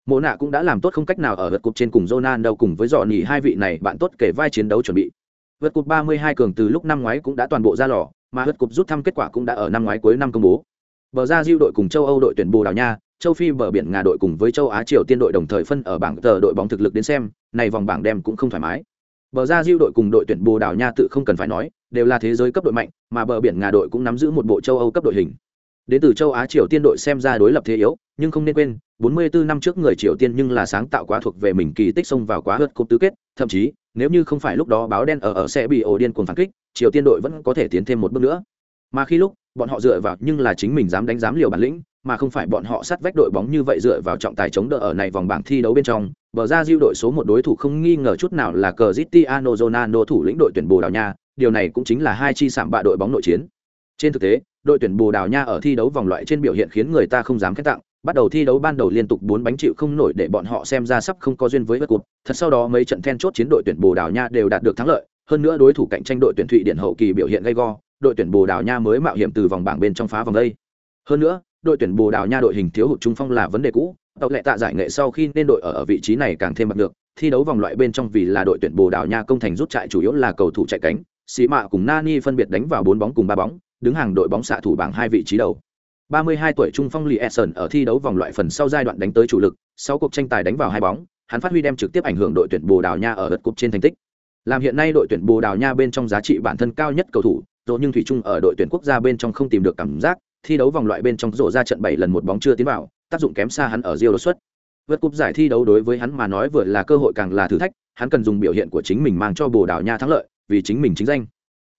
mộ nạ cũng đã làm tốt không cách nào ở gật cục trên cùng Ronaldo cùng với dọn nhì hai vị này bạn tốt kể vai chiến đấu chuẩn bị. Vượt cục 32 cường từ lúc năm ngoái cũng đã toàn bộ ra lò, mà vượt cục rút thăm kết quả cũng đã ở năm ngoái cuối năm công bố. Bờ ra diêu đội cùng châu âu đội tuyển bồ đào nha, châu phi bờ biển nga đội cùng với châu á triều tiên đội đồng thời phân ở bảng tờ đội bóng thực lực đến xem, này vòng bảng đem cũng không thoải mái. Bờ ra diêu đội cùng đội tuyển bồ đào nha tự không cần phải nói, đều là thế giới cấp đội mạnh, mà bờ biển nga đội cũng nắm giữ một bộ châu âu cấp đội hình đến từ châu á triều tiên đội xem ra đối lập thế yếu, nhưng không nên quên 44 năm trước người triều tiên nhưng là sáng tạo quá thuộc về mình kỳ tích xông vào quá hớt cúp tứ kết, thậm chí, nếu như không phải lúc đó báo đen ở ở sẽ bị ổ điên cuồng phản kích, triều tiên đội vẫn có thể tiến thêm một bước nữa. Mà khi lúc, bọn họ dựa vào nhưng là chính mình dám đánh dám liều bản lĩnh, mà không phải bọn họ sát vách đội bóng như vậy dựa vào trọng tài chống đỡ ở này vòng bảng thi đấu bên trong, bờ ra diêu đội số một đối thủ không nghi ngờ chút nào là Cristiano Ronaldo thủ lĩnh đội tuyển Bồ Đào Nha, điều này cũng chính là hai chi sạm bạ đội bóng nội chiến trên thực tế đội tuyển Bồ Đào Nha ở thi đấu vòng loại trên biểu hiện khiến người ta không dám khen tặng bắt đầu thi đấu ban đầu liên tục bốn bánh chịu không nổi để bọn họ xem ra sắp không có duyên với vật cột thật sau đó mấy trận then chốt chiến đội tuyển Bồ Đào Nha đều đạt được thắng lợi hơn nữa đối thủ cạnh tranh đội tuyển Thụy Điển hậu kỳ biểu hiện gay go đội tuyển Bồ Đào Nha mới mạo hiểm từ vòng bảng bên trong phá vòng đây. Hơn nữa đội tuyển Bồ Đào Nha đội hình thiếu hụt trung phong là vấn đề cũ tộc lệ tạ giải nghệ sau khi nên đội ở, ở vị trí này càng thêm bật được thi đấu vòng loại bên trong vì là đội tuyển Bồ Đào Nha công thành rút chạy chủ yếu là cầu thủ chạy cánh xì mạ cùng Nani phân biệt đánh vào bốn bóng cùng ba bóng đứng hàng đội bóng xạ thủ bảng hai vị trí đầu 32 tuổi trung phong Lee Essen ở thi đấu vòng loại phần sau giai đoạn đánh tới chủ lực, sau cuộc tranh tài đánh vào hai bóng, hắn phát huy đem trực tiếp ảnh hưởng đội tuyển Bồ Đào Nha ở lượt cúp trên thành tích. Làm hiện nay đội tuyển Bồ Đào Nha bên trong giá trị bản thân cao nhất cầu thủ, rồi nhưng thủy chung ở đội tuyển quốc gia bên trong không tìm được cảm giác, thi đấu vòng loại bên trong rổ ra trận 7 lần một bóng chưa tiến vào, tác dụng kém xa hắn ở Rio đột xuất. Vượt cúp giải thi đấu đối với hắn mà nói vừa là cơ hội càng là thử thách, hắn cần dùng biểu hiện của chính mình mang cho Bồ Đào Nha thắng lợi, vì chính mình chính danh.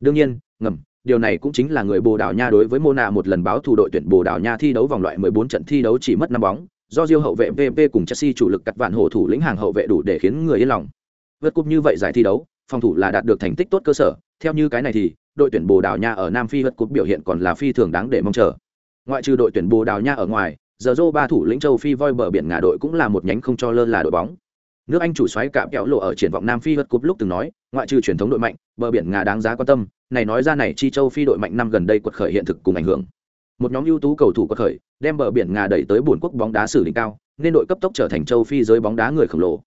Đương nhiên, ngầm, điều này cũng chính là người Bồ Đào Nha đối với Mona một lần báo thủ đội tuyển Bồ Đào Nha thi đấu vòng loại 14 trận thi đấu chỉ mất 5 bóng, do Diêu hậu vệ VP cùng Chelsea chủ lực cắt vạn hổ thủ lĩnh hàng hậu vệ đủ để khiến người yên lòng. Vượt cúp như vậy giải thi đấu, phòng thủ là đạt được thành tích tốt cơ sở, theo như cái này thì đội tuyển Bồ Đào Nha ở Nam Phi vượt cúp biểu hiện còn là phi thường đáng để mong chờ. Ngoại trừ đội tuyển Bồ Đào Nha ở ngoài, giờ Zô ba thủ lĩnh châu Phi voi bờ biển ngả đội cũng là một nhánh không cho lơ là đội bóng. Nước Anh chủ soái cạm kéo lộ ở triển vọng Nam Phi vượt cúp lúc từng nói, ngoại trừ truyền thống đội mạnh, bờ biển ngà đáng giá quan tâm, này nói ra này chi châu Phi đội mạnh năm gần đây quật khởi hiện thực cùng ảnh hưởng. Một nhóm ưu tú cầu thủ quật khởi, đem bờ biển ngà đẩy tới buồn quốc bóng đá xử đỉnh cao, nên đội cấp tốc trở thành châu Phi giới bóng đá người khổng lồ.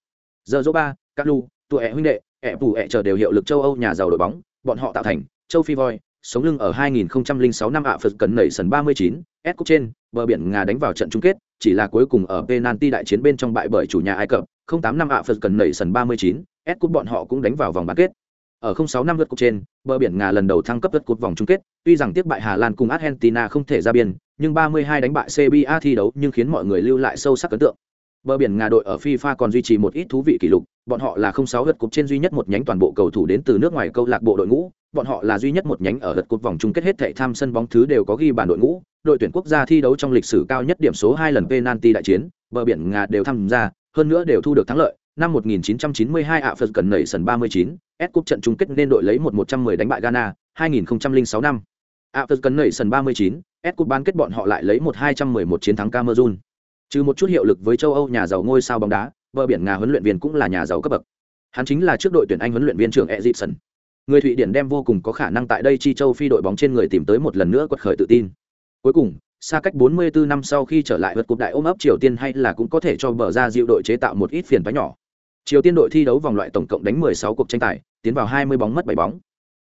Giờ Zô ba, Calu, tụi ẹ huynh đệ, ẹ phù ẹ chờ đều hiệu lực châu Âu nhà giàu đội bóng, bọn họ tạo thành châu Phi voi, sống lưng ở 2006 năm ạ Phật cần nảy sần 39, S cúp trên, bờ biển Nga đánh vào trận chung kết, chỉ là cuối cùng ở penalty đại chiến bên trong bại bởi chủ nhà Ai Cập, 08 năm ạ Phật cần nảy sần 39, S cúp bọn họ cũng đánh vào vòng bán kết. Ở 06 năm lượt cúp trên, bờ biển Nga lần đầu thăng cấp lượt cúp vòng chung kết, tuy rằng tiếp bại Hà Lan cùng Argentina không thể ra biên, nhưng 32 đánh bại CBA thi đấu nhưng khiến mọi người lưu lại sâu sắc ấn tượng. Bờ biển Nga đội ở FIFA còn duy trì một ít thú vị kỷ lục, bọn họ là 06 lượt cúp trên duy nhất một nhánh toàn bộ cầu thủ đến từ nước ngoài câu lạc bộ đội ngũ, bọn họ là duy nhất một nhánh ở lượt cúp vòng chung kết hết thảy tham sân bóng thứ đều có ghi bàn đội ngũ, đội tuyển quốc gia thi đấu trong lịch sử cao nhất điểm số hai lần penalty đại chiến, bờ biển Nga đều tham gia, hơn nữa đều thu được thắng lợi. Năm 1992 ạ Phật cần nảy sân 39, S cúp trận chung kết nên đội lấy 1-110 đánh bại Ghana, 2006 năm. ạ Phật cần nảy sân 39, S cúp bán kết bọn họ lại lấy 1-211 chiến thắng Cameroon. Trừ một chút hiệu lực với châu Âu nhà giàu ngôi sao bóng đá, bờ biển Nga huấn luyện viên cũng là nhà giàu cấp bậc. Hắn chính là trước đội tuyển Anh huấn luyện viên trưởng Eriksen người thụy điển đem vô cùng có khả năng tại đây chi châu phi đội bóng trên người tìm tới một lần nữa quật khởi tự tin cuối cùng xa cách 44 năm sau khi trở lại vượt cục đại ôm ấp triều tiên hay là cũng có thể cho bờ ra dịu đội chế tạo một ít phiền toái nhỏ triều tiên đội thi đấu vòng loại tổng cộng đánh 16 cuộc tranh tài, tiến vào 20 bóng mất 7 bóng.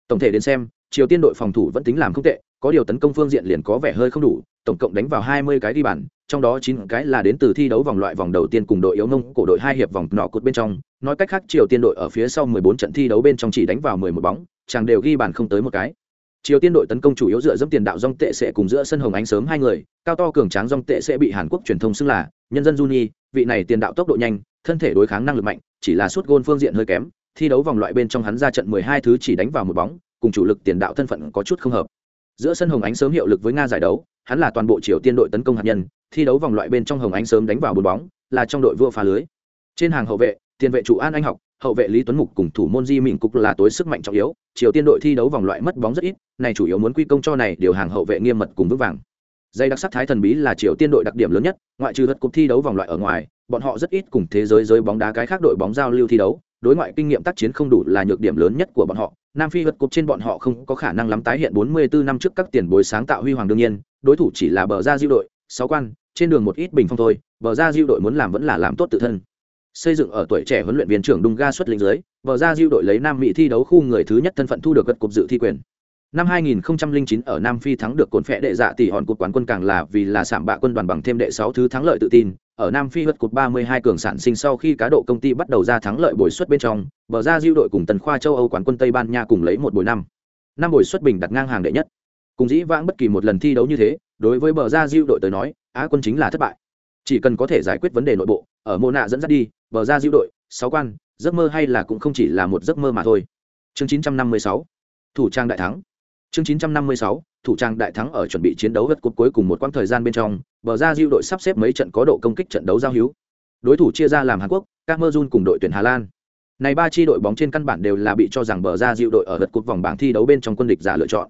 Tổng thể đến xem, triều tiên đội phòng thủ vẫn tính làm không tệ, có điều tấn công phương diện liền có vẻ hơi không đủ, tổng cộng đánh vào 20 cái đi bàn, trong đó 9 cái là đến từ thi đấu vòng loại vòng đầu tiên cùng đội yếu ngông cổ đội hai hiệp vòng nọ cột bên trong. Nói cách khác, triều tiên đội ở phía sau 14 trận thi đấu bên trong chỉ đánh vào 11 bóng chẳng đều ghi bàn không tới một cái. Triều tiên đội tấn công chủ yếu dựa dẫm tiền đạo dong tệ sẽ cùng giữa sân hồng ánh sớm hai người, cao to cường tráng dong tệ sẽ bị hàn quốc truyền thông xưng là nhân dân juni, vị này tiền đạo tốc độ nhanh, thân thể đối kháng năng lực mạnh chỉ là suốt gôn phương diện hơi kém, thi đấu vòng loại bên trong hắn ra trận 12 thứ chỉ đánh vào một bóng, cùng chủ lực tiền đạo thân phận có chút không hợp. Giữa sân hồng ánh sớm hiệu lực với nga giải đấu, hắn là toàn bộ triều tiên đội tấn công hạt nhân, thi đấu vòng loại bên trong hồng ánh sớm đánh vào bốn bóng, là trong đội vua phá lưới. Trên hàng hậu vệ, tiền vệ chủ an anh học, hậu vệ lý tuấn mục cùng thủ môn di mịn cục là tối sức mạnh trọng yếu, triều tiên đội thi đấu vòng loại mất bóng rất ít, này chủ yếu muốn quy công cho này điều hàng hậu vệ nghiêm mật cùng vững vàng. Dây đặc sắc thái thần bí là triều tiên đội đặc điểm lớn nhất, ngoại trừ vật cục thi đấu vòng loại ở ngoài bọn họ rất ít cùng thế giới giới bóng đá cái khác đội bóng giao lưu thi đấu, đối ngoại kinh nghiệm tác chiến không đủ là nhược điểm lớn nhất của bọn họ. Nam phi vật cục trên bọn họ không có khả năng lắm tái hiện 44 năm trước các tiền bối sáng tạo huy hoàng đương nhiên, đối thủ chỉ là bờ ra diêu đội, sáu quan, trên đường một ít bình phong thôi, bờ ra diêu đội muốn làm vẫn là làm tốt tự thân. Xây dựng ở tuổi trẻ huấn luyện viên trưởng đung ga xuất lĩnh dưới, bờ ra diêu đội lấy nam mỹ thi đấu khu người thứ nhất thân phận thu được vượt cục dự thi quyền. Năm 2009 ở Nam Phi thắng được cồn phệ đệ dạ tỷ hòn cột quán quân càng là vì là sạm bạ quân đoàn bằng thêm đệ 6 thứ thắng lợi tự tin. Ở Nam Phi vượt cột 32 cường sản sinh sau khi cá độ công ty bắt đầu ra thắng lợi bồi suất bên trong, bờ ra diêu đội cùng tần khoa châu Âu quán quân Tây Ban Nha cùng lấy một buổi năm. Năm buổi suất bình đặt ngang hàng đệ nhất. Cùng dĩ vãng bất kỳ một lần thi đấu như thế, đối với bờ ra diêu đội tới nói, á quân chính là thất bại. Chỉ cần có thể giải quyết vấn đề nội bộ, ở mô nạ dẫn dắt đi, bờ ra diêu đội, 6 quan, giấc mơ hay là cũng không chỉ là một giấc mơ mà thôi. Chương 956, thủ trang đại thắng chương 956, thủ trang đại thắng ở chuẩn bị chiến đấu gật cột cuối cùng một quãng thời gian bên trong bờ ra Diu đội sắp xếp mấy trận có độ công kích trận đấu giao hữu. Đối thủ chia ra làm hàn quốc cameroon cùng đội tuyển hà lan. Này ba chi đội bóng trên căn bản đều là bị cho rằng bờ ra diệu đội ở gật cột vòng bảng thi đấu bên trong quân địch giả lựa chọn.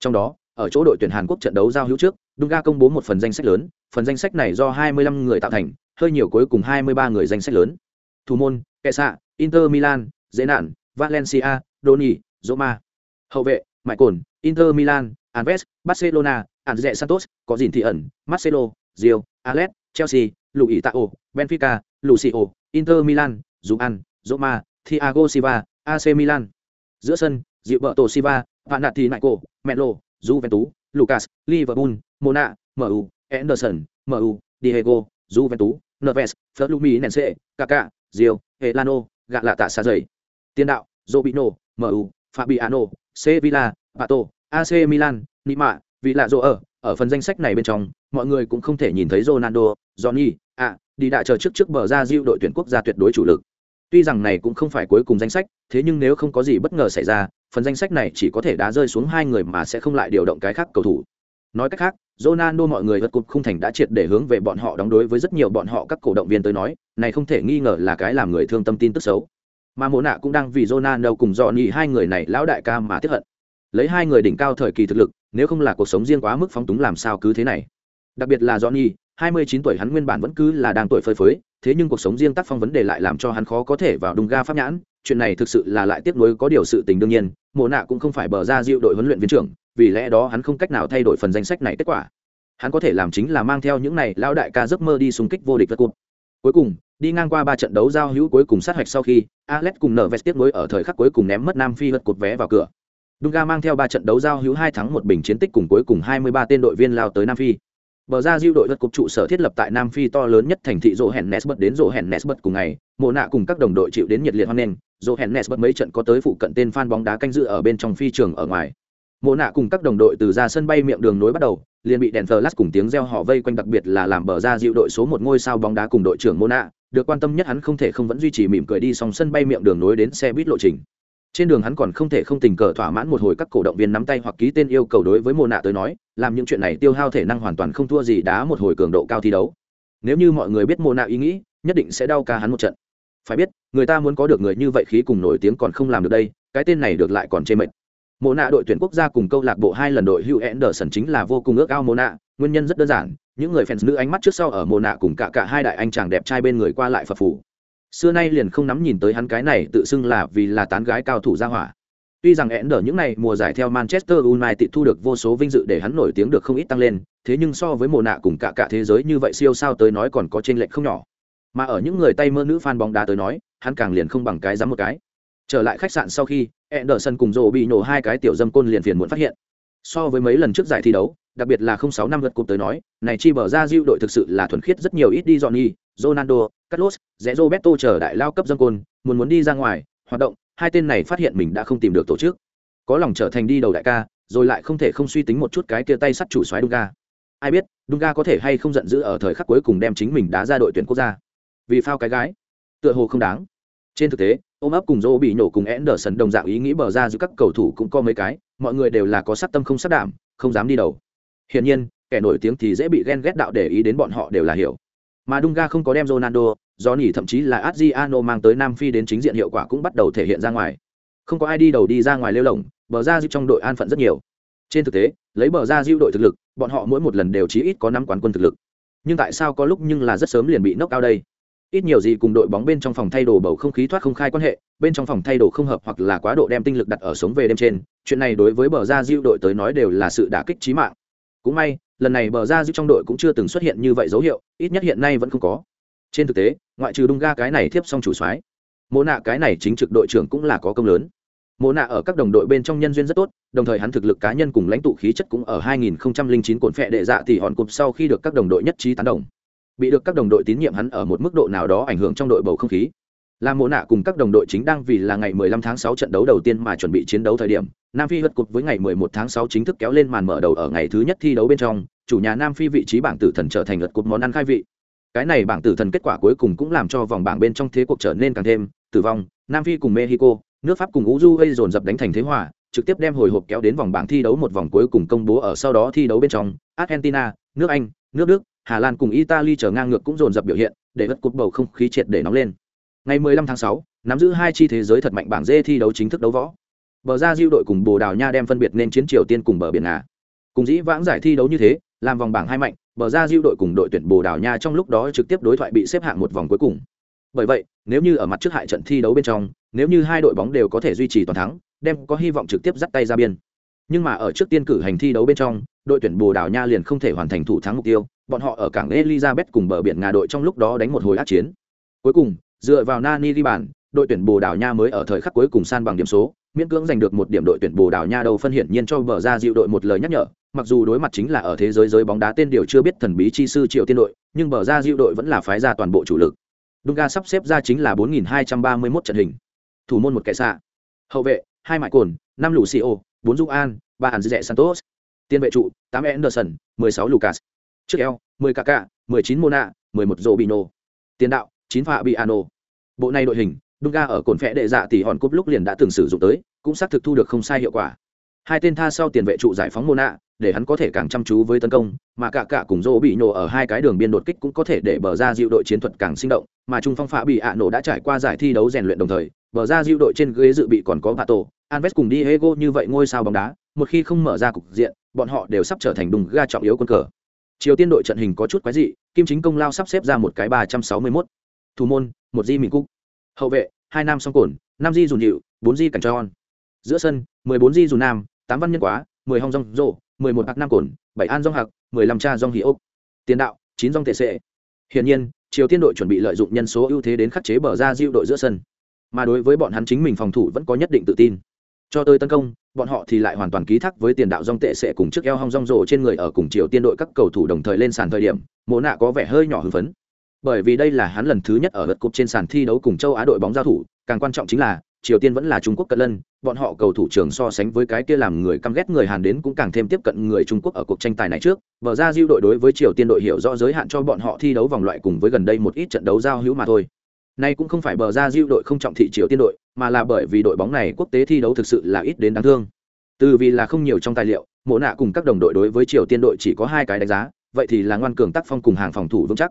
Trong đó ở chỗ đội tuyển hàn quốc trận đấu giao hữu trước dunga công bố một phần danh sách lớn phần danh sách này do 25 người tạo thành hơi nhiều cuối cùng 23 người danh sách lớn. Thủ môn kệ inter milan dễ nạn valencia doni roma. Hậu vệ mại cồn Inter Milan, Alves, Barcelona, Andre Santos, có gìn thị ẩn, Marcelo, Rio, Alex, Chelsea, Luis ổ, Benfica, Lucio, Inter Milan, Juan, Roma, Thiago Silva, AC Milan. Giữa sân, Roberto Silva, Panathinaiko, Melo, Juventus, Lucas, Liverpool, Mona, MU, Anderson, MU, Diego, Juventus, Neves, Fluminense, Kaká, Rio, Elano, gạ lạ tạ xa dày. Tiền đạo, Robinho, MU, Fabiano, Sevilla, Pato, AC Milan, Nima, vì lạ dỗ ở, ở phần danh sách này bên trong, mọi người cũng không thể nhìn thấy Ronaldo, Johnny, à, đi đại chờ trước trước bờ ra diêu đội tuyển quốc gia tuyệt đối chủ lực. Tuy rằng này cũng không phải cuối cùng danh sách, thế nhưng nếu không có gì bất ngờ xảy ra, phần danh sách này chỉ có thể đá rơi xuống hai người mà sẽ không lại điều động cái khác cầu thủ. Nói cách khác, Ronaldo mọi người vật cục không thành đã triệt để hướng về bọn họ đóng đối với rất nhiều bọn họ các cổ động viên tới nói, này không thể nghi ngờ là cái làm người thương tâm tin tức xấu. Mà Mộ Nạ cũng đang vì Ronaldo cùng Johnny hai người này lão đại ca mà tiếc hận. Lấy hai người đỉnh cao thời kỳ thực lực nếu không là cuộc sống riêng quá mức phóng túng làm sao cứ thế này. Đặc biệt là johnny 29 tuổi hắn nguyên bản vẫn cứ là đang tuổi phơi phới thế nhưng cuộc sống riêng tác phong vấn đề lại làm cho hắn khó có thể vào đùng ga pháp nhãn. Chuyện này thực sự là lại tiếc nuối có điều sự tình đương nhiên mộ nạ cũng không phải bờ ra dịu đội huấn luyện viên trưởng vì lẽ đó hắn không cách nào thay đổi phần danh sách này kết quả. Hắn có thể làm chính là mang theo những này lão đại ca giấc mơ đi xung kích vô địch vật cuộc, cuối cùng đi ngang qua ba trận đấu giao hữu cuối cùng sát hạch sau khi alex cùng nở vest tiếc nuối ở thời khắc cuối cùng ném mất nam phi vật cột vé vào cửa Dunga mang theo ba trận đấu giao hữu hai thắng một bình chiến tích cùng cuối cùng 23 tên đội viên lao tới Nam Phi. Bờ ra diêu đội vật cục trụ sở thiết lập tại Nam Phi to lớn nhất thành thị Johannesburg đến Johannesburg cùng ngày, Mộ nạ cùng các đồng đội chịu đến nhiệt liệt hoan nghênh, Johannesburg mấy trận có tới phụ cận tên fan bóng đá canh dự ở bên trong phi trường ở ngoài. Mộ nạ cùng các đồng đội từ ra sân bay miệng đường nối bắt đầu, liền bị đèn flash cùng tiếng reo họ vây quanh đặc biệt là làm bờ ra dịu đội số một ngôi sao bóng đá cùng đội trưởng Mộ nạ, được quan tâm nhất hắn không thể không vẫn duy trì mỉm cười đi song sân bay miệng đường nối đến xe buýt lộ trình. Trên đường hắn còn không thể không tình cờ thỏa mãn một hồi các cổ động viên nắm tay hoặc ký tên yêu cầu đối với mồ nạ tới nói làm những chuyện này tiêu hao thể năng hoàn toàn không thua gì đá một hồi cường độ cao thi đấu. Nếu như mọi người biết mồ nạ ý nghĩ nhất định sẽ đau ca hắn một trận. Phải biết người ta muốn có được người như vậy khí cùng nổi tiếng còn không làm được đây cái tên này được lại còn chê mệt mộ nạ đội tuyển quốc gia cùng câu lạc bộ hai lần đội hữu anderson chính là vô cùng ước ao mộ nạ nguyên nhân rất đơn giản, những người fans nữ ánh mắt trước sau ở mộ nạ cùng cả cả hai đại anh chàng đẹp trai bên người qua lại phật phù. xưa nay liền không nắm nhìn tới hắn cái này tự xưng là vì là tán gái cao thủ ra hỏa. Tuy rằng Ender những này mùa giải theo manchester united thu được vô số vinh dự để hắn nổi tiếng được không ít tăng lên, thế nhưng so với mùa nạ cùng cả cả thế giới như vậy siêu sao tới nói còn có trên lệch không nhỏ. Mà ở những người tay mơ nữ fan bóng đá tới nói, hắn càng liền không bằng cái dám một cái. Trở lại khách sạn sau khi Anderson cùng rồ bị nổ hai cái tiểu dâm côn liền phiền muốn phát hiện so với mấy lần trước giải thi đấu đặc biệt là không sáu năm lượt cục tới nói này chi bờ ra diệu đội thực sự là thuần khiết rất nhiều ít đi dọn Ronaldo, Carlos, rẽ Roberto chờ đại lao cấp dâm côn, muốn muốn đi ra ngoài, hoạt động, hai tên này phát hiện mình đã không tìm được tổ chức. Có lòng trở thành đi đầu đại ca, rồi lại không thể không suy tính một chút cái kia tay sắt chủ soái Dunga. Ai biết, Dunga có thể hay không giận dữ ở thời khắc cuối cùng đem chính mình đá ra đội tuyển quốc gia. Vì phao cái gái, tựa hồ không đáng. Trên thực tế, ôm ấp cùng dỗ bị nổ cùng Anderson đồng dạng ý nghĩ bờ ra giữa các cầu thủ cũng có mấy cái, mọi người đều là có sát tâm không sát đảm, không dám đi đầu. Hiển nhiên, kẻ nổi tiếng thì dễ bị ghen ghét đạo để ý đến bọn họ đều là hiểu. Mà Dunga không có đem Ronaldo, Johnny thậm chí là Adriano mang tới Nam Phi đến chính diện hiệu quả cũng bắt đầu thể hiện ra ngoài. Không có ai đi đầu đi ra ngoài lêu lổng, bờ ra giữa trong đội an phận rất nhiều. Trên thực tế, lấy bờ ra giữa đội thực lực, bọn họ mỗi một lần đều chí ít có năm quán quân thực lực. Nhưng tại sao có lúc nhưng là rất sớm liền bị knock out đây? Ít nhiều gì cùng đội bóng bên trong phòng thay đồ bầu không khí thoát không khai quan hệ, bên trong phòng thay đồ không hợp hoặc là quá độ đem tinh lực đặt ở sống về đêm trên, chuyện này đối với bờ ra diệu đội tới nói đều là sự đả kích chí mạng. Cũng may, lần này bờ ra diêu trong đội cũng chưa từng xuất hiện như vậy dấu hiệu ít nhất hiện nay vẫn không có. Trên thực tế ngoại trừ đung ga cái này tiếp xong chủ soái mô nạ cái này chính trực đội trưởng cũng là có công lớn. Mỗ nạ ở các đồng đội bên trong nhân duyên rất tốt đồng thời hắn thực lực cá nhân cùng lãnh tụ khí chất cũng ở 2009 cồn phệ đệ dạ thì hòn cụp sau khi được các đồng đội nhất trí tán đồng bị được các đồng đội tín nhiệm hắn ở một mức độ nào đó ảnh hưởng trong đội bầu không khí. Là mộ nạ cùng các đồng đội chính đang vì là ngày 15 tháng 6 trận đấu đầu tiên mà chuẩn bị chiến đấu thời điểm, nam phi hất cục với ngày 11 tháng 6 chính thức kéo lên màn mở đầu ở ngày thứ nhất thi đấu bên trong, chủ nhà nam phi vị trí bảng tử thần trở thành lượt cục món ăn khai vị. Cái này bảng tử thần kết quả cuối cùng cũng làm cho vòng bảng bên trong thế cuộc trở nên càng thêm tử vong. Nam phi cùng mexico, nước pháp cùng uruguay dồn dập đánh thành thế hòa, trực tiếp đem hồi hộp kéo đến vòng bảng thi đấu một vòng cuối cùng công bố ở sau đó thi đấu bên trong. Argentina, nước anh, nước đức hà lan cùng italy trở ngang ngược cũng dồn dập biểu hiện để vất cúp bầu không khí triệt để nóng lên. Ngày 15 tháng 6, nắm giữ hai chi thế giới thật mạnh bảng D thi đấu chính thức đấu võ. Bờ ra diêu đội cùng bồ đào nha đem phân biệt nên chiến triều tiên cùng bờ biển Nga. cùng dĩ vãng giải thi đấu như thế làm vòng bảng hai mạnh bờ ra diêu đội cùng đội tuyển bồ đào nha trong lúc đó trực tiếp đối thoại bị xếp hạng một vòng cuối cùng. Bởi vậy nếu như ở mặt trước hại trận thi đấu bên trong nếu như hai đội bóng đều có thể duy trì toàn thắng đem có hy vọng trực tiếp dắt tay ra biên. Nhưng mà ở trước tiên cử hành thi đấu bên trong đội tuyển bồ đào nha liền không thể hoàn thành thủ thắng mục tiêu bọn họ ở cảng elizabeth cùng bờ biển nga đội trong lúc đó đánh một hồi ác chiến cuối cùng dựa vào nani đi bàn đội tuyển bồ đào nha mới ở thời khắc cuối cùng san bằng điểm số miễn cưỡng giành được một điểm đội tuyển bồ đào nha đầu phân hiển nhiên cho bờ ra dịu đội một lời nhắc nhở mặc dù đối mặt chính là ở thế giới giới bóng đá tên điều chưa biết thần bí chi sư triệu tiên đội nhưng bờ ra dịu đội vẫn là phái ra toàn bộ chủ lực Dunga sắp xếp ra chính là 4231 trận hình. Thủ môn một kẻ xạ. Hậu vệ, hai mại cồn, năm Lucio, bốn Dung An, ba Hàn Dệ Santos. Tiền vệ trụ, 8 Anderson, 16 Lucas. Trước eo, 10 Kaká, 19 Mona, 11 Robinho. Tiền đạo, 9 ano Bộ này đội hình, Dunga ở cồn phẹ đệ dạ tỷ hòn cúp lúc liền đã từng sử dụng tới, cũng xác thực thu được không sai hiệu quả. Hai tên tha sau tiền vệ trụ giải phóng Mona, để hắn có thể càng chăm chú với tấn công, mà cả cả cùng dô bị nổ ở hai cái đường biên đột kích cũng có thể để bờ ra dịu đội chiến thuật càng sinh động, mà trung phong phạ bị ạ nổ đã trải qua giải thi đấu rèn luyện đồng thời, bờ ra dịu đội trên ghế dự bị còn có Pato, Alves cùng Diego như vậy ngôi sao bóng đá, một khi không mở ra cục diện, bọn họ đều sắp trở thành đùng ga trọng yếu quân cờ. Triều Tiên đội trận hình có chút quái dị, Kim Chính Công lao sắp xếp ra một cái ba trăm sáu mươi 361. Thủ môn, một Di mình Cúc. Hậu vệ, hai nam song cồn, năm Di dùn hiệu, bốn Di cảnh tròn. Giữa sân, mười bốn Di dùn nam, tám văn nhân quá, mười hong rong rộ, mười một bạc nam cồn, bảy an rong hạc, mười lăm cha rong hỉ ốc. Tiền đạo, chín rong tệ sệ. Hiện nhiên, Triều Tiên đội chuẩn bị lợi dụng nhân số ưu thế đến khắc chế bờ ra Diệu đội giữa sân. Mà đối với bọn hắn chính mình phòng thủ vẫn có nhất định tự tin. Cho tới tấn công, bọn họ thì lại hoàn toàn ký thác với tiền đạo rong tệ sẽ cùng trước eo hong rong rổ trên người ở cùng Triều Tiên đội các cầu thủ đồng thời lên sàn thời điểm, Mộ nạ có vẻ hơi nhỏ hưng phấn. Bởi vì đây là hắn lần thứ nhất ở lượt cúp trên sàn thi đấu cùng châu Á đội bóng giao thủ, càng quan trọng chính là Triều Tiên vẫn là Trung Quốc cận lân, bọn họ cầu thủ trường so sánh với cái kia làm người căm ghét người Hàn đến cũng càng thêm tiếp cận người Trung Quốc ở cuộc tranh tài này trước. Vở ra Diêu đội đối với Triều Tiên đội hiểu rõ giới hạn cho bọn họ thi đấu vòng loại cùng với gần đây một ít trận đấu giao hữu mà thôi. Nay cũng không phải bờ ra Diêu đội không trọng thị Triều Tiên đội, mà là bởi vì đội bóng này quốc tế thi đấu thực sự là ít đến đáng thương. Từ vì là không nhiều trong tài liệu, Mộ nạ cùng các đồng đội đối với Triều Tiên đội chỉ có hai cái đánh giá, vậy thì là ngoan cường tác phong cùng hàng phòng thủ vững chắc.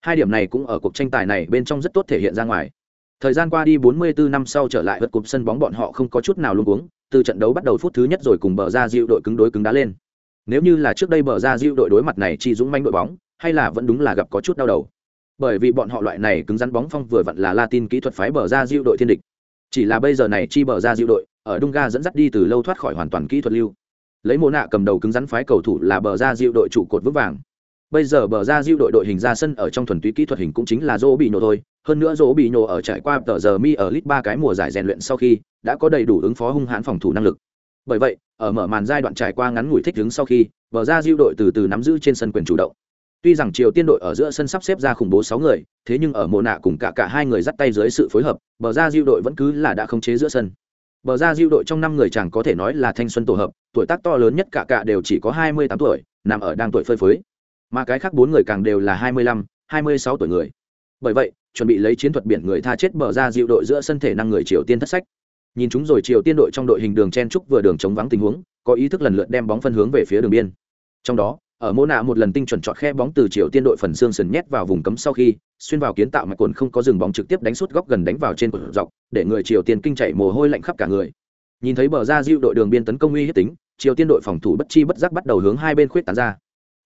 Hai điểm này cũng ở cuộc tranh tài này bên trong rất tốt thể hiện ra ngoài. Thời gian qua đi 44 năm sau trở lại vật cục sân bóng bọn họ không có chút nào luống cuống, từ trận đấu bắt đầu phút thứ nhất rồi cùng bờ ra Diệu đội cứng đối cứng đá lên. Nếu như là trước đây bờ ra Diệu đội đối mặt này chỉ dũng manh đội bóng, hay là vẫn đúng là gặp có chút đau đầu. Bởi vì bọn họ loại này cứng rắn bóng phong vừa vặn là Latin kỹ thuật phái bờ ra Diệu đội thiên địch. Chỉ là bây giờ này chi bờ ra Diệu đội, ở Dunga dẫn dắt đi từ lâu thoát khỏi hoàn toàn kỹ thuật lưu. Lấy Mộ nạ cầm đầu cứng rắn phái cầu thủ là bờ ra Diệu đội trụ cột vững vàng bây giờ bờ ra diệu đội đội hình ra sân ở trong thuần túy kỹ thuật hình cũng chính là dỗ bị nổ thôi hơn nữa dỗ bị nổ ở trải qua tờ giờ mi ở lit ba cái mùa giải rèn luyện sau khi đã có đầy đủ ứng phó hung hãn phòng thủ năng lực bởi vậy ở mở màn giai đoạn trải qua ngắn ngủi thích ứng sau khi bờ ra diệu đội từ từ nắm giữ trên sân quyền chủ động tuy rằng triều tiên đội ở giữa sân sắp xếp ra khủng bố sáu người, thế nhưng ở mùa nạ cùng cả cả hai người dắt tay dưới sự phối hợp, bờ ra diêu đội vẫn cứ là đã khống chế giữa sân. Bờ ra diêu đội trong năm người chẳng có thể nói là thanh xuân tổ hợp, tuổi tác to lớn nhất cả cả đều chỉ có hai mươi tám tuổi, nằm ở đang tuổi phơi phới. Mà cái khác bốn người càng đều là hai mươi lăm, hai mươi sáu tuổi người. Bởi vậy, chuẩn bị lấy chiến thuật biển người tha chết bờ ra Diêu đội giữa sân thể năng người triều tiên thất sách. Nhìn chúng rồi triều tiên đội trong đội hình đường chen trúc vừa đường chống vắng tình huống, có ý thức lần lượt đem bóng phân hướng về phía đường biên. Trong đó ở mô nạ một lần tinh chuẩn chọn khe bóng từ chiều tiên đội phần xương sần nhét vào vùng cấm sau khi xuyên vào kiến tạo mạch quần không có dừng bóng trực tiếp đánh suốt góc gần đánh vào trên quần dọc, để người triều tiên kinh chạy mồ hôi lạnh khắp cả người. Nhìn thấy bờ ra dịu đội đường biên tấn công uy hiếp tính, triều tiên đội phòng thủ bất chi bất giác bắt đầu hướng hai bên khuyết tán ra.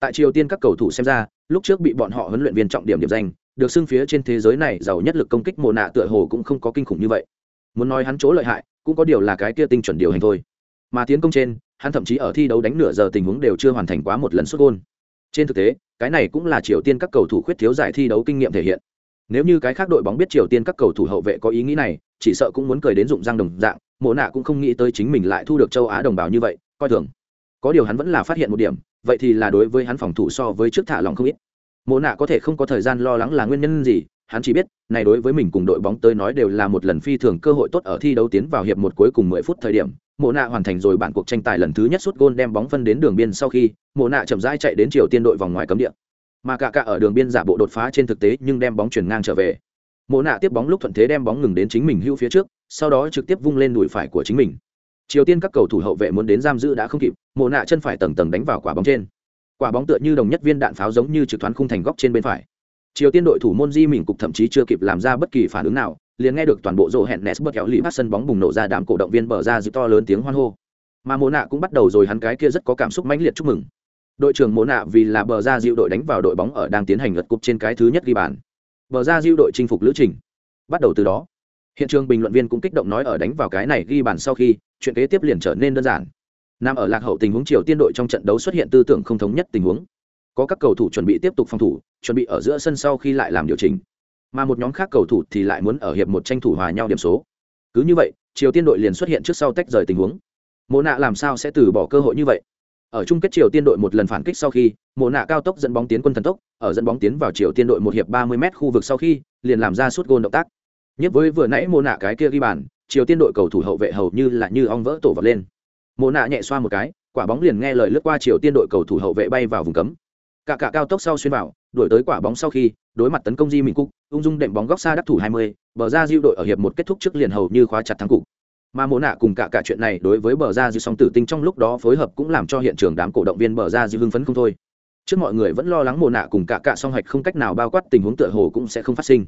Tại triều tiên các cầu thủ xem ra, lúc trước bị bọn họ huấn luyện viên trọng điểm điểm danh, được xưng phía trên thế giới này giàu nhất lực công kích mồ nạ tựa hồ cũng không có kinh khủng như vậy. Muốn nói hắn chỗ lợi hại, cũng có điều là cái kia tinh chuẩn điều hành thôi. Mà tiến công trên hắn thậm chí ở thi đấu đánh nửa giờ tình huống đều chưa hoàn thành quá một lần xuất gôn. Trên thực tế, cái này cũng là triều tiên các cầu thủ khuyết thiếu giải thi đấu kinh nghiệm thể hiện. Nếu như cái khác đội bóng biết triều tiên các cầu thủ hậu vệ có ý nghĩ này, chỉ sợ cũng muốn cười đến dụng răng đồng dạng, mộ nạ cũng không nghĩ tới chính mình lại thu được châu á đồng bào như vậy, coi thường. Có điều hắn vẫn là phát hiện một điểm, vậy thì là đối với hắn phòng thủ so với trước thả lòng không ít. Mộ nạ có thể không có thời gian lo lắng là nguyên nhân gì, hắn chỉ biết, này đối với mình cùng đội bóng tới nói đều là một lần phi thường cơ hội tốt ở thi đấu tiến vào hiệp một cuối cùng mười phút thời điểm mộ nạ hoàn thành rồi bản cuộc tranh tài lần thứ nhất suốt gôn đem bóng phân đến đường biên sau khi, mộ nạ chậm rãi chạy đến triều tiên đội vòng ngoài cấm địa. Mà cả cả ở đường biên giả bộ đột phá trên thực tế nhưng đem bóng chuyển ngang trở về. Mộ nạ tiếp bóng lúc thuận thế đem bóng ngừng đến chính mình hưu phía trước, sau đó trực tiếp vung lên đùi phải của chính mình. Triều tiên các cầu thủ hậu vệ muốn đến giam giữ đã không kịp, mộ nạ chân phải tầng tầng đánh vào quả bóng trên. Quả bóng tựa như đồng nhất viên đạn pháo giống như trực thoáng khung thành góc trên bên phải. Triều tiên đội thủ môn di mình cục thậm chí chưa kịp làm ra bất kỳ phản ứng nào liền nghe được toàn bộ rộ hẹn nes bất kéo lì bắt sân bóng bùng nổ ra, đám cổ động viên bờ ra dịp to lớn tiếng hoan hô. Mà mồ nạ cũng bắt đầu rồi, hắn cái kia rất có cảm xúc mãnh liệt chúc mừng. Đội trưởng mồ nạ vì là bờ ra dịu đội đánh vào đội bóng ở đang tiến hành lật cúp trên cái thứ nhất ghi bàn. Bờ ra dịu đội chinh phục lữ trình. Bắt đầu từ đó, hiện trường bình luận viên cũng kích động nói ở đánh vào cái này ghi bàn sau khi, chuyện kế tiếp liền trở nên đơn giản. Nằm ở lạc hậu tình huống triều tiên đội trong trận đấu xuất hiện tư tưởng không thống nhất tình huống. Có các cầu thủ chuẩn bị tiếp tục phòng thủ, chuẩn bị ở giữa sân sau khi lại làm điều chỉnh mà một nhóm khác cầu thủ thì lại muốn ở hiệp một tranh thủ hòa nhau điểm số. Cứ như vậy, triều tiên đội liền xuất hiện trước sau tách rời tình huống. Mộ nạ làm sao sẽ từ bỏ cơ hội như vậy? Ở chung kết triều tiên đội một lần phản kích sau khi, mộ nạ cao tốc dẫn bóng tiến quân thần tốc, ở dẫn bóng tiến vào triều tiên đội một hiệp ba mươi m khu vực sau khi, liền làm ra suốt gôn động tác. Nhất với vừa nãy mộ nạ cái kia ghi bàn, triều tiên đội cầu thủ hậu vệ hầu như là như ong vỡ tổ vật lên. Mộ nạ nhẹ xoa một cái, quả bóng liền nghe lời lướt qua triều tiên đội cầu thủ hậu vệ bay vào vùng cấm. Cả cả cao tốc sau xuyên vào đuổi tới quả bóng sau khi đối mặt tấn công di mình cúc ung dung đệm bóng góc xa đắc thủ 20, bờ ra diêu đội ở hiệp một kết thúc trước liền hầu như khóa chặt thắng cục. Mà mồ nạ cùng cả cả chuyện này đối với bờ ra diêu song tử tinh trong lúc đó phối hợp cũng làm cho hiện trường đám cổ động viên bờ ra diêu hưng phấn không thôi. Trước mọi người vẫn lo lắng mồ nạ cùng cả cả song hạch không cách nào bao quát tình huống tựa hồ cũng sẽ không phát sinh.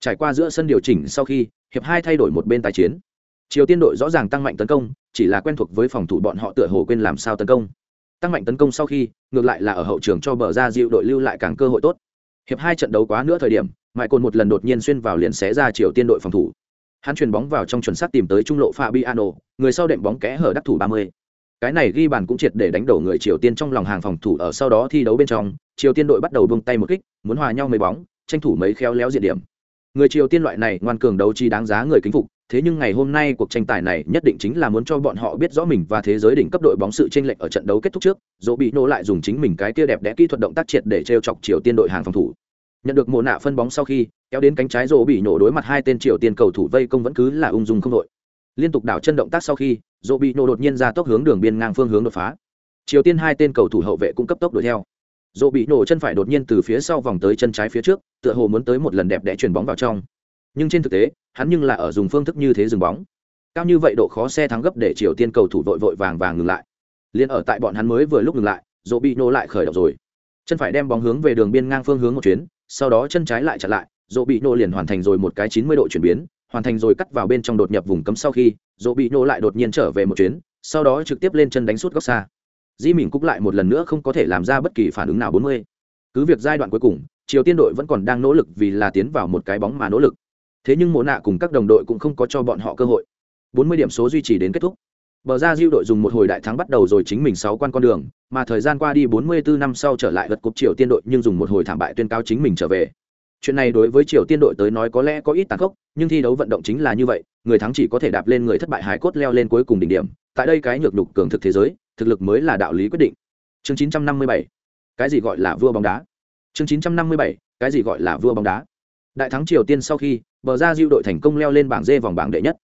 Trải qua giữa sân điều chỉnh sau khi hiệp hai thay đổi một bên tái chiến. Triều tiên đội rõ ràng tăng mạnh tấn công chỉ là quen thuộc với phòng thủ bọn họ tựa hồ quên làm sao tấn công tăng mạnh tấn công sau khi, ngược lại là ở hậu trường cho bờ ra diệu đội lưu lại càng cơ hội tốt. Hiệp hai trận đấu quá nữa thời điểm mãi cồn một lần đột nhiên xuyên vào liền xé ra triều tiên đội phòng thủ. Hắn chuyền bóng vào trong chuẩn xác tìm tới trung lộ fabiano, người sau đệm bóng kẽ hở đắc thủ 30. cái này ghi bàn cũng triệt để đánh đổ người triều tiên trong lòng hàng phòng thủ ở sau đó thi đấu bên trong, triều tiên đội bắt đầu buông tay một kích, muốn hòa nhau mấy bóng, tranh thủ mấy khéo léo diện điểm người triều tiên loại này ngoan cường đấu trí đáng giá người kính phục, thế nhưng ngày hôm nay cuộc tranh tài này nhất định chính là muốn cho bọn họ biết rõ mình và thế giới đỉnh cấp đội bóng sự tranh lệch ở trận đấu kết thúc trước, dỗ bị nô lại dùng chính mình cái kia đẹp đẽ kỹ thuật động tác triệt để t chọc triều tiên đội hàng phòng thủ. Nhận được mồ nạ phân bóng sau khi, kéo đến cánh trái dỗ bị nổ đối mặt hai tên triều tiên cầu thủ vây công vẫn cứ là ung dung không đội. Liên tục đảo chân động tác sau khi, dỗ bị nổ đột nhiên ra tốc hướng đường biên ngang phương hướng đột phá. Triều tiên hai tên cầu thủ hậu vệ cũng cấp tốc đuổi theo dỗ bị nổ chân phải đột nhiên từ phía sau vòng tới chân trái phía trước, tựa hồ muốn tới một lần đẹp đẽ chuyền bóng vào trong. Nhưng trên thực tế, hắn nhưng là ở dùng phương thức như thế dừng bóng. Cao như vậy độ khó xe thắng gấp để triều tiên cầu thủ vội vội vàng vàng ngừng lại. Liền ở tại bọn hắn mới vừa lúc ngừng lại, dỗ bị nổ lại khởi động rồi. Chân phải đem bóng hướng về đường biên ngang phương hướng một chuyến, sau đó chân trái lại chặn lại, dỗ bị nổ liền hoàn thành rồi một cái chín mươi độ chuyển biến, hoàn thành rồi cắt vào bên trong đột nhập vùng cấm sau khi, dỗ bị nổ lại đột nhiên trở về một chuyến, sau đó trực tiếp lên chân đánh suốt góc xa di mình cúc lại một lần nữa không có thể làm ra bất kỳ phản ứng nào bốn mươi. Cứ việc giai đoạn cuối cùng, triều tiên đội vẫn còn đang nỗ lực vì là tiến vào một cái bóng mà nỗ lực. Thế nhưng mộ nạ cùng các đồng đội cũng không có cho bọn họ cơ hội. 40 điểm số duy trì đến kết thúc. Bờ ra diêu đội dùng một hồi đại thắng bắt đầu rồi chính mình sáu quan con đường, mà thời gian qua đi 44 năm sau trở lại vật cúp triều tiên đội nhưng dùng một hồi thảm bại tuyên cáo chính mình trở về. Chuyện này đối với triều tiên đội tới nói có lẽ có ít tàn khốc, nhưng thi đấu vận động chính là như vậy, người thắng chỉ có thể đạp lên người thất bại hải cốt leo lên cuối cùng đỉnh điểm. Tại đây cái nhược nhục cường thực thế giới thực lực mới là đạo lý quyết định. Chương 957 cái gì gọi là vua bóng đá? Chương 957 cái gì gọi là vua bóng đá? Đại thắng triều tiên sau khi, bờ ra diệu đội thành công leo lên bảng d vòng bảng đệ nhất.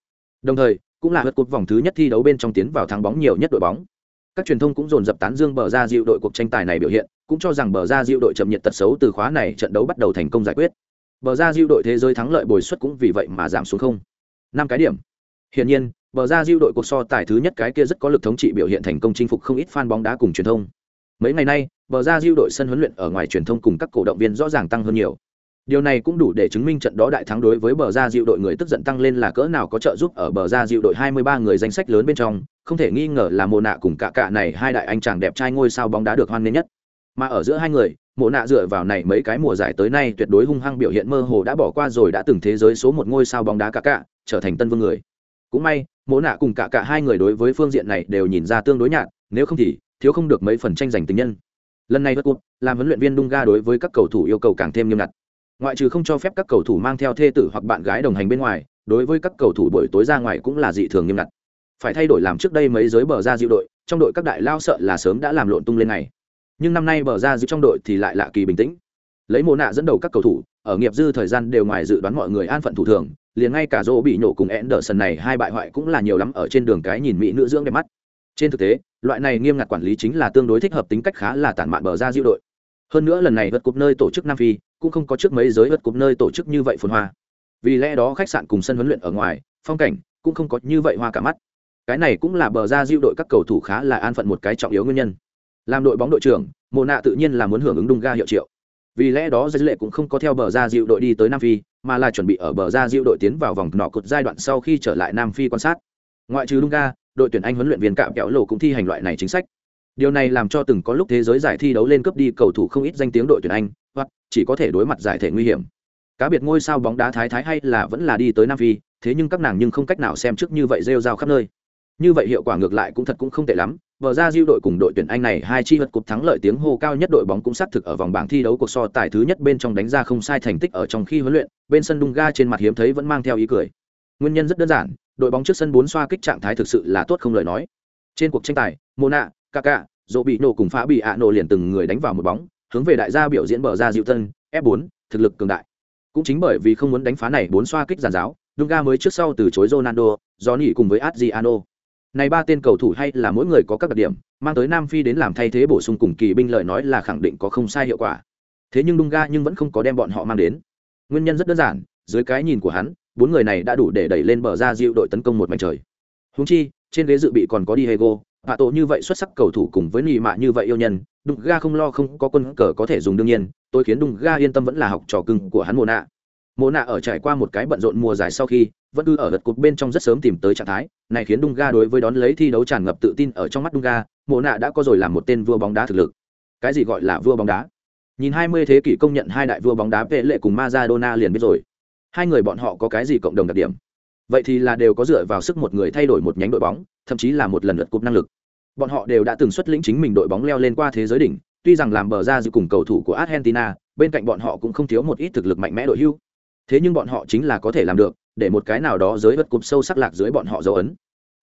Đồng thời, cũng là vượt cột vòng thứ nhất thi đấu bên trong tiến vào thắng bóng nhiều nhất đội bóng. Các truyền thông cũng dồn dập tán dương bờ ra diệu đội cuộc tranh tài này biểu hiện, cũng cho rằng bờ ra diệu đội chậm nhiệt tật xấu từ khóa này trận đấu bắt đầu thành công giải quyết. Bờ ra diệu đội thế giới thắng lợi bồi suất cũng vì vậy mà giảm xuống không. Năm cái điểm. Hiển nhiên bờ ra diệu đội cuộc so tài thứ nhất cái kia rất có lực thống trị biểu hiện thành công chinh phục không ít fan bóng đá cùng truyền thông. Mấy ngày nay, bờ ra diệu đội sân huấn luyện ở ngoài truyền thông cùng các cổ động viên rõ ràng tăng hơn nhiều. Điều này cũng đủ để chứng minh trận đó đại thắng đối với bờ ra diệu đội người tức giận tăng lên là cỡ nào có trợ giúp ở bờ ra diệu đội 23 người danh sách lớn bên trong, không thể nghi ngờ là mồ nạ cùng cả cả này hai đại anh chàng đẹp trai ngôi sao bóng đá được hoan nghênh nhất. Mà ở giữa hai người, mộ nạ dựa vào này mấy cái mùa giải tới nay tuyệt đối hung hăng biểu hiện mơ hồ đã bỏ qua rồi đã từng thế giới số một ngôi sao bóng đá cả cả, trở thành tân vương người. Cũng may Mỗ nạ cùng cả cả hai người đối với phương diện này đều nhìn ra tương đối nhạt, nếu không thì thiếu không được mấy phần tranh giành tình nhân. Lần này vượt cuộc, làm huấn luyện viên Dunga đối với các cầu thủ yêu cầu càng thêm nghiêm ngặt. Ngoại trừ không cho phép các cầu thủ mang theo thê tử hoặc bạn gái đồng hành bên ngoài, đối với các cầu thủ buổi tối ra ngoài cũng là dị thường nghiêm ngặt. Phải thay đổi làm trước đây mấy giới bờ ra dịu đội, trong đội các đại lao sợ là sớm đã làm lộn tung lên này nhưng năm nay bờ ra dịu trong đội thì lại lạ kỳ bình tĩnh. Lấy mồ nạ dẫn đầu các cầu thủ, ở nghiệp dư thời gian đều ngoài dự đoán mọi người an phận thủ thường liền ngay cả dỗ bị nổ cùng én đờ sần này hai bại hoại cũng là nhiều lắm ở trên đường cái nhìn mỹ nữ dưỡng đẹp mắt. Trên thực tế, loại này nghiêm ngặt quản lý chính là tương đối thích hợp tính cách khá là tản mạn bờ ra diệu đội. Hơn nữa lần này vượt cúp nơi tổ chức nam phi, cũng không có trước mấy giới vượt cúp nơi tổ chức như vậy phồn hoa. Vì lẽ đó khách sạn cùng sân huấn luyện ở ngoài, phong cảnh cũng không có như vậy hoa cả mắt. Cái này cũng là bờ ra diệu đội các cầu thủ khá là an phận một cái trọng yếu nguyên nhân. Làm đội bóng đội trưởng mồ nạ tự nhiên là muốn hưởng ứng đung ga hiệu triệu. Vì lẽ đó giới lệ cũng không có theo bờ ra diệu đội đi tới nam phi mà là chuẩn bị ở bờ ra diệu đội tiến vào vòng nọ cột giai đoạn sau khi trở lại nam phi quan sát. Ngoại trừ Lunga, đội tuyển anh huấn luyện viên cạm kéo lộ cũng thi hành loại này chính sách. Điều này làm cho từng có lúc thế giới giải thi đấu lên cấp đi cầu thủ không ít danh tiếng đội tuyển anh hoặc chỉ có thể đối mặt giải thể nguy hiểm. Cá biệt ngôi sao bóng đá thái thái hay là vẫn là đi tới nam phi thế nhưng các nàng nhưng không cách nào xem trước như vậy rêu rao khắp nơi như vậy hiệu quả ngược lại cũng thật cũng không tệ lắm. Vở ra diêu đội cùng đội tuyển anh này hai chi vật cục thắng lợi tiếng hô cao nhất đội bóng cũng xác thực ở vòng bảng thi đấu cuộc so tài thứ nhất bên trong đánh ra không sai thành tích ở trong khi huấn luyện. Bên sân đung ga trên mặt hiếm thấy vẫn mang theo ý cười. Nguyên nhân rất đơn giản đội bóng trước sân bốn xoa kích trạng thái thực sự là tốt không lời nói. Trên cuộc tranh tài mona kaka dỗ bị nổ cùng phá bị ạ nổ liền từng người đánh vào một bóng hướng về đại gia biểu diễn bờ ra diệu tân f 4 thực lực cường đại. Cũng chính bởi vì không muốn đánh phá này bốn xoa kích giàn giáo Dunga mới trước sau từ chối Ronaldo, Johnny cùng với Adriano. Này ba tên cầu thủ hay là mỗi người có các đặc điểm, mang tới Nam Phi đến làm thay thế bổ sung cùng kỳ binh lợi nói là khẳng định có không sai hiệu quả. Thế nhưng Dunga nhưng vẫn không có đem bọn họ mang đến. Nguyên nhân rất đơn giản, dưới cái nhìn của hắn, bốn người này đã đủ để đẩy lên bờ ra Diệu đội tấn công một mảnh trời. Huống chi, trên ghế dự bị còn có Diego, hạ tổ như vậy xuất sắc cầu thủ cùng với nị mạ như vậy yêu nhân, Dunga không lo không có quân cờ có thể dùng đương nhiên, tôi khiến Dunga yên tâm vẫn là học trò cưng của hắn mùa nạ mộ nạ ở trải qua một cái bận rộn mùa giải sau khi vẫn cứ ở lượt cột bên trong rất sớm tìm tới trạng thái, này khiến Dunga ga đối với đón lấy thi đấu tràn ngập tự tin ở trong mắt Dunga ga mộ nạ đã có rồi làm một tên vua bóng đá thực lực. Cái gì gọi là vua bóng đá? Nhìn hai mươi thế kỷ công nhận hai đại vua bóng đá vệ lệ cùng Maradona liền biết rồi. Hai người bọn họ có cái gì cộng đồng đặc điểm? Vậy thì là đều có dựa vào sức một người thay đổi một nhánh đội bóng, thậm chí là một lần lượt cúp năng lực. Bọn họ đều đã từng xuất lĩnh chính mình đội bóng leo lên qua thế giới đỉnh, tuy rằng làm bờ ra giữa cùng cầu thủ của argentina, bên cạnh bọn họ cũng không thiếu một ít thực lực mạnh mẽ đội hưu. Thế nhưng bọn họ chính là có thể làm được để một cái nào đó giới vật cụp sâu sắc lạc dưới bọn họ dấu ấn.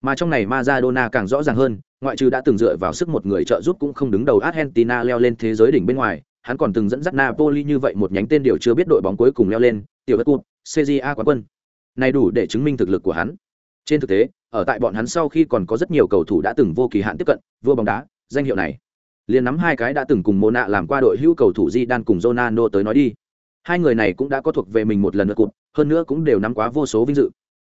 Mà trong này Maradona càng rõ ràng hơn, ngoại trừ đã từng dựa vào sức một người trợ giúp cũng không đứng đầu Argentina leo lên thế giới đỉnh bên ngoài, hắn còn từng dẫn dắt Napoli như vậy một nhánh tên điều chưa biết đội bóng cuối cùng leo lên, tiểu vật cục CJA quán quân. Này đủ để chứng minh thực lực của hắn. Trên thực tế, ở tại bọn hắn sau khi còn có rất nhiều cầu thủ đã từng vô kỳ hạn tiếp cận, vua bóng đá, danh hiệu này. Liền nắm hai cái đã từng cùng mô nạ làm qua đội hữu cầu thủ di đan cùng Ronaldo tới nói đi hai người này cũng đã có thuộc về mình một lần nữa cụt, hơn nữa cũng đều nắm quá vô số vinh dự.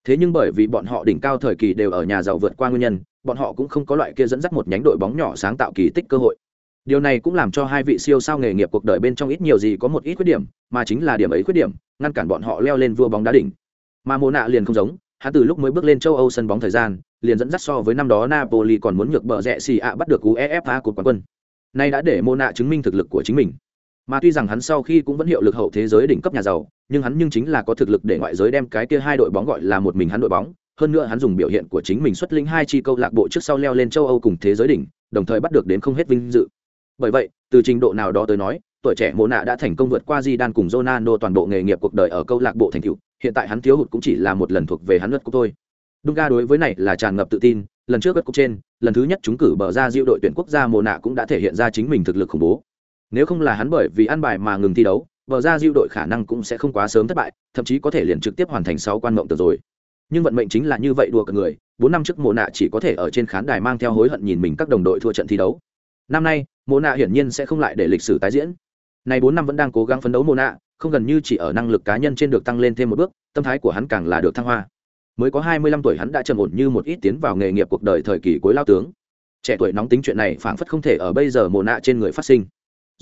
Thế nhưng bởi vì bọn họ đỉnh cao thời kỳ đều ở nhà giàu vượt qua nguyên nhân, bọn họ cũng không có loại kia dẫn dắt một nhánh đội bóng nhỏ sáng tạo kỳ tích cơ hội. Điều này cũng làm cho hai vị siêu sao nghề nghiệp cuộc đời bên trong ít nhiều gì có một ít khuyết điểm, mà chính là điểm ấy khuyết điểm, ngăn cản bọn họ leo lên vua bóng đá đỉnh. Mà mồ nạ liền không giống, hắn từ lúc mới bước lên châu âu sân bóng thời gian, liền dẫn dắt so với năm đó napoli còn muốn nhược bờ rẽ xì ạ bắt được uefa cột quán quân. Nay đã để mô nạ chứng minh thực lực của chính mình mà tuy rằng hắn sau khi cũng vẫn hiệu lực hậu thế giới đỉnh cấp nhà giàu, nhưng hắn nhưng chính là có thực lực để ngoại giới đem cái kia hai đội bóng gọi là một mình hắn đội bóng. Hơn nữa hắn dùng biểu hiện của chính mình xuất linh hai chi câu lạc bộ trước sau leo lên châu âu cùng thế giới đỉnh, đồng thời bắt được đến không hết vinh dự. Bởi vậy, từ trình độ nào đó tới nói, tuổi trẻ mộ nạ đã thành công vượt qua di đan cùng Ronaldo toàn bộ nghề nghiệp cuộc đời ở câu lạc bộ thành tựu, hiện tại hắn thiếu hụt cũng chỉ là một lần thuộc về hắn lượt cúp thôi. Dunga đối với này là tràn ngập tự tin, lần trước lượt cúp trên, lần thứ nhất chúng cử bờ ra diệu đội tuyển quốc gia mộ nạ cũng đã thể hiện ra chính mình thực lực khủng bố nếu không là hắn bởi vì ăn bài mà ngừng thi đấu, bờ ra diêu đội khả năng cũng sẽ không quá sớm thất bại, thậm chí có thể liền trực tiếp hoàn thành sáu quan mộng từ rồi. Nhưng vận mệnh chính là như vậy đùa cả người, bốn năm trước mộ nạ chỉ có thể ở trên khán đài mang theo hối hận nhìn mình các đồng đội thua trận thi đấu. Năm nay, mộ nạ hiển nhiên sẽ không lại để lịch sử tái diễn. Này bốn năm vẫn đang cố gắng phấn đấu mộ nạ, không gần như chỉ ở năng lực cá nhân trên được tăng lên thêm một bước, tâm thái của hắn càng là được thăng hoa. Mới có hai mươi lăm tuổi hắn đã trầm ổn như một ít tiến vào nghề nghiệp cuộc đời thời kỳ cuối lao tướng. Trẻ tuổi nóng tính chuyện này phảng phất không thể ở bây giờ mộ nạ trên người phát sinh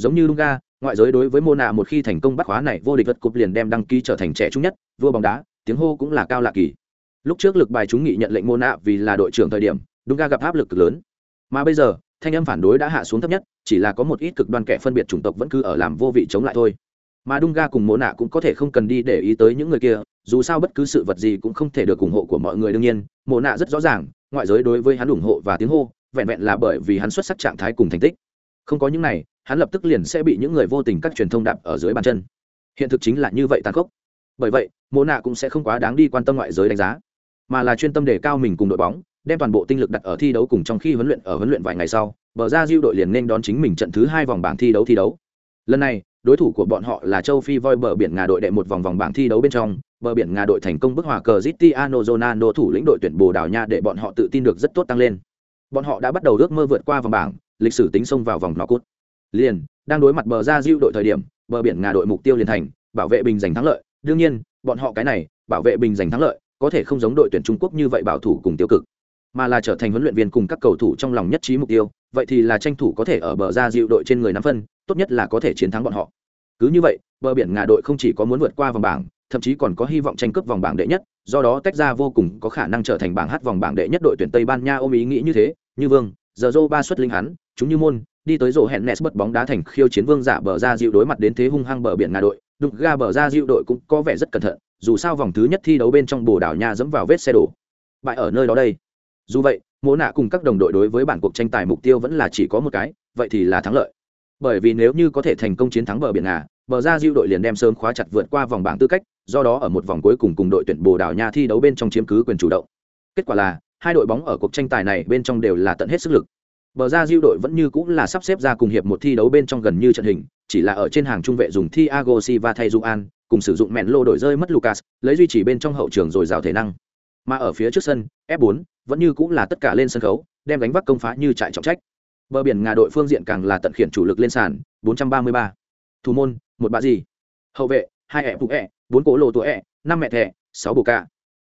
giống như Lunga, ngoại giới đối với Mona một khi thành công bắt khóa này vô địch vật cục liền đem đăng ký trở thành trẻ trung nhất, vua bóng đá, tiếng hô cũng là cao lạ kỳ. Lúc trước lực bài chúng nghị nhận lệnh Mona vì là đội trưởng thời điểm, Dunga gặp áp lực cực lớn. Mà bây giờ, thanh âm phản đối đã hạ xuống thấp nhất, chỉ là có một ít cực đoan kẻ phân biệt chủng tộc vẫn cứ ở làm vô vị chống lại thôi. Mà Dunga cùng Mona cũng có thể không cần đi để ý tới những người kia, dù sao bất cứ sự vật gì cũng không thể được ủng hộ của mọi người đương nhiên, Mona rất rõ ràng, ngoại giới đối với hắn ủng hộ và tiếng hô, vẹn vẹn là bởi vì hắn xuất sắc trạng thái cùng thành tích. Không có những này, hắn lập tức liền sẽ bị những người vô tình các truyền thông đạp ở dưới bàn chân. Hiện thực chính là như vậy tàn khốc. Bởi vậy mô nạ cũng sẽ không quá đáng đi quan tâm ngoại giới đánh giá mà là chuyên tâm đề cao mình cùng đội bóng đem toàn bộ tinh lực đặt ở thi đấu cùng trong khi huấn luyện ở huấn luyện vài ngày sau bờ ra diêu đội liền nên đón chính mình trận thứ hai vòng bảng thi đấu thi đấu. Lần này đối thủ của bọn họ là châu phi voi bờ biển ngà đội đệ một vòng vòng bảng thi đấu bên trong bờ biển ngà đội thành công bức hòa cờ Cristiano zonano thủ lĩnh đội tuyển Bồ Đào Nha để bọn họ tự tin được rất tốt tăng lên. Bọn họ đã bắt đầu ước mơ vượt qua vòng bảng, lịch sử tính xông vào vòng knock-out. Liền, đang đối mặt bờ ra Diu đội thời điểm, bờ biển ngà đội mục tiêu liền thành, bảo vệ bình giành thắng lợi. Đương nhiên, bọn họ cái này, bảo vệ bình giành thắng lợi, có thể không giống đội tuyển Trung Quốc như vậy bảo thủ cùng tiêu cực, mà là trở thành huấn luyện viên cùng các cầu thủ trong lòng nhất trí mục tiêu, vậy thì là tranh thủ có thể ở bờ ra diệu đội trên người nắm phân, tốt nhất là có thể chiến thắng bọn họ. Cứ như vậy, bờ biển ngà đội không chỉ có muốn vượt qua vòng bảng, thậm chí còn có hy vọng tranh cướp vòng bảng đệ nhất, do đó tách ra vô cùng có khả năng trở thành bảng hát vòng bảng đệ nhất đội tuyển Tây Ban Nha ôm ý nghĩ như thế, như Vương, giờ dô ba xuất linh hắn, chúng như môn, đi tới rổ hẹn Nes bất bóng đá thành khiêu chiến Vương giả bờ ra dịu đối mặt đến thế hung hăng bờ biển nga đội, đục ga bờ ra dịu đội cũng có vẻ rất cẩn thận, dù sao vòng thứ nhất thi đấu bên trong Bồ đảo Nha dẫm vào vết xe đổ. Bại ở nơi đó đây. Dù vậy, mỗ nạ cùng các đồng đội đối với bản cuộc tranh tài mục tiêu vẫn là chỉ có một cái, vậy thì là thắng lợi. Bởi vì nếu như có thể thành công chiến thắng bờ biển nga bờ ra dịu đội liền đem sớm khóa chặt vượt qua vòng bảng tư cách do đó ở một vòng cuối cùng cùng đội tuyển bồ đào nha thi đấu bên trong chiếm cứ quyền chủ động kết quả là hai đội bóng ở cuộc tranh tài này bên trong đều là tận hết sức lực bờ ra Diu đội vẫn như cũng là sắp xếp ra cùng hiệp một thi đấu bên trong gần như trận hình chỉ là ở trên hàng trung vệ dùng thiago silva thay Juan, an cùng sử dụng mẹn lô đổi rơi mất lucas lấy duy trì bên trong hậu trường rồi rào thể năng mà ở phía trước sân f 4 vẫn như cũng là tất cả lên sân khấu đem đánh vác công phá như trại trọng trách bờ biển nga đội phương diện càng là tận khiển chủ lực lên sàn 433. thủ môn một bạ gì hậu vệ hai ẻ phụ ẻ, bốn cổ lộ tuổi ẻ, năm mẹ thẻ sáu bồ ca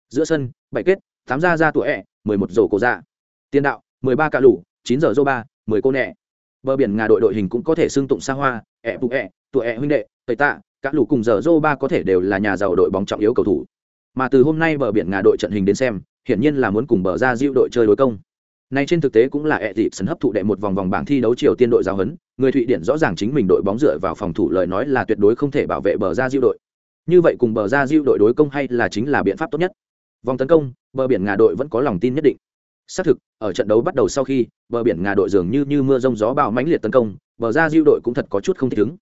giữa sân bảy kết tám ra ra tuổi ẻ mười một rổ cổ dạ tiền đạo mười ba cạ lủ chín giờ dô ba mười cô nẹ bờ biển ngà đội đội hình cũng có thể xưng tụng xa hoa ẹ phụ ẹ tụa ẹ huynh đệ tây tạ cả lũ cùng giờ dô ba có thể đều là nhà giàu đội bóng trọng yếu cầu thủ mà từ hôm nay bờ biển ngà đội trận hình đến xem hiển nhiên là muốn cùng bờ ra diệu đội chơi đối công Nay trên thực tế cũng là ẹ dịp sân hấp thụ đệ một vòng vòng bảng thi đấu Triều Tiên đội giáo huấn, người Thụy Điển rõ ràng chính mình đội bóng dựa vào phòng thủ lời nói là tuyệt đối không thể bảo vệ bờ ra diệu đội. Như vậy cùng bờ ra diệu đội đối công hay là chính là biện pháp tốt nhất. Vòng tấn công, bờ biển Ngà đội vẫn có lòng tin nhất định. Xác thực, ở trận đấu bắt đầu sau khi, bờ biển Ngà đội dường như như mưa rông gió bão mãnh liệt tấn công, bờ ra diệu đội cũng thật có chút không thích ứng.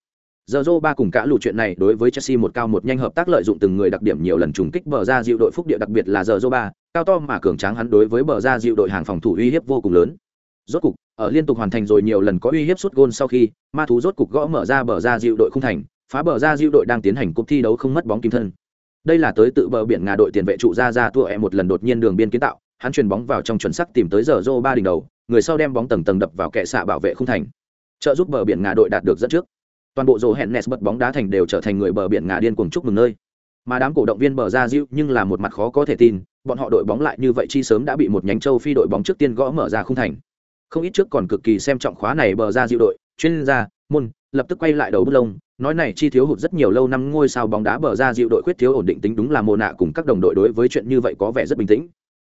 Giờ Zoro ba cùng cả lũ chuyện này đối với Chelsea một cao một nhanh hợp tác lợi dụng từng người đặc điểm nhiều lần trùng kích bờ ra diệu đội phúc địa đặc biệt là giờ Zoro ba, cao to mà cường tráng hắn đối với bờ ra diệu đội hàng phòng thủ uy hiếp vô cùng lớn. Rốt cục, ở liên tục hoàn thành rồi nhiều lần có uy hiếp sút gôn sau khi, ma thú rốt cục gõ mở ra bờ ra diệu đội không thành, phá bờ ra diệu đội đang tiến hành cuộc thi đấu không mất bóng kim thân. Đây là tới tự bờ biển Ngà đội tiền vệ trụ ra ra thua e một lần đột nhiên đường biên kiến tạo, hắn truyền bóng vào trong chuẩn xác tìm tới giờ rô ba đỉnh đầu, người sau đem bóng tầng tầng đập vào kệ xạ bảo vệ không thành. Trợ giúp bờ biển Ngà đội đạt được dẫn trước. Toàn bộ rổ hẹn nes bật bóng đá thành đều trở thành người bờ biển ngà điên cuồng chúc mừng nơi. Mà đám cổ động viên bờ ra diệu nhưng là một mặt khó có thể tin bọn họ đội bóng lại như vậy chi sớm đã bị một nhánh châu phi đội bóng trước tiên gõ mở ra không thành. Không ít trước còn cực kỳ xem trọng khóa này bờ ra diệu đội chuyên gia môn lập tức quay lại đầu bút lông nói này chi thiếu hụt rất nhiều lâu năm ngôi sao bóng đá bờ ra dịu đội khuyết thiếu ổn định tính đúng là mồ nạ cùng các đồng đội đối với chuyện như vậy có vẻ rất bình tĩnh.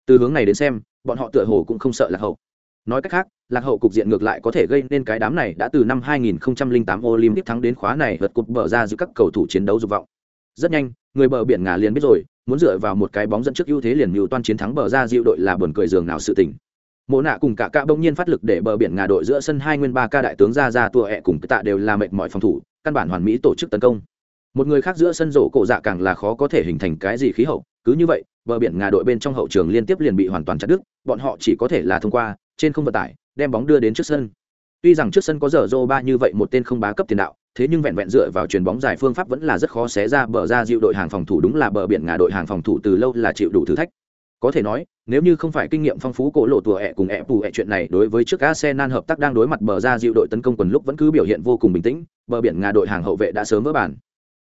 Từ hướng này đến xem, bọn họ tựa hồ cũng không sợ là hậu. Nói cách khác, lạc hậu cục diện ngược lại có thể gây nên cái đám này đã từ năm 2008 Olympic thắng đến khóa này vượt cột bờ ra giữa các cầu thủ chiến đấu dục vọng. Rất nhanh, người bờ biển ngà liền biết rồi, muốn dựa vào một cái bóng dẫn trước ưu thế liền mưu toan chiến thắng bờ ra dịu đội là buồn cười giường nào sự tình mộ nạ cùng cả cạ bỗng nhiên phát lực để bờ biển ngà đội giữa sân hai nguyên ba ca đại tướng ra ra tua ẹ cùng tạ đều là mệt mỏi phòng thủ, căn bản hoàn mỹ tổ chức tấn công. Một người khác giữa sân rổ cổ dạ càng là khó có thể hình thành cái gì khí hậu, cứ như vậy, bờ biển ngà đội bên trong hậu trường liên tiếp liền bị hoàn toàn chặt đứt, bọn họ chỉ có thể là thông qua, trên không vận tải, đem bóng đưa đến trước sân. Tuy rằng trước sân có giờ rô ba như vậy một tên không bá cấp tiền đạo, thế nhưng vẹn vẹn dựa vào chuyền bóng giải phương pháp vẫn là rất khó xé ra bờ ra dịu đội hàng phòng thủ, đúng là bờ biển ngà đội hàng phòng thủ từ lâu là chịu đủ thử thách có thể nói, nếu như không phải kinh nghiệm phong phú cổ lộ tùa ẹ cùng ẹ bù ẹ chuyện này đối với trước arsenal hợp tác đang đối mặt bờ ra dịu đội tấn công quần lúc vẫn cứ biểu hiện vô cùng bình tĩnh, bờ biển nga đội hàng hậu vệ đã sớm vỡ bản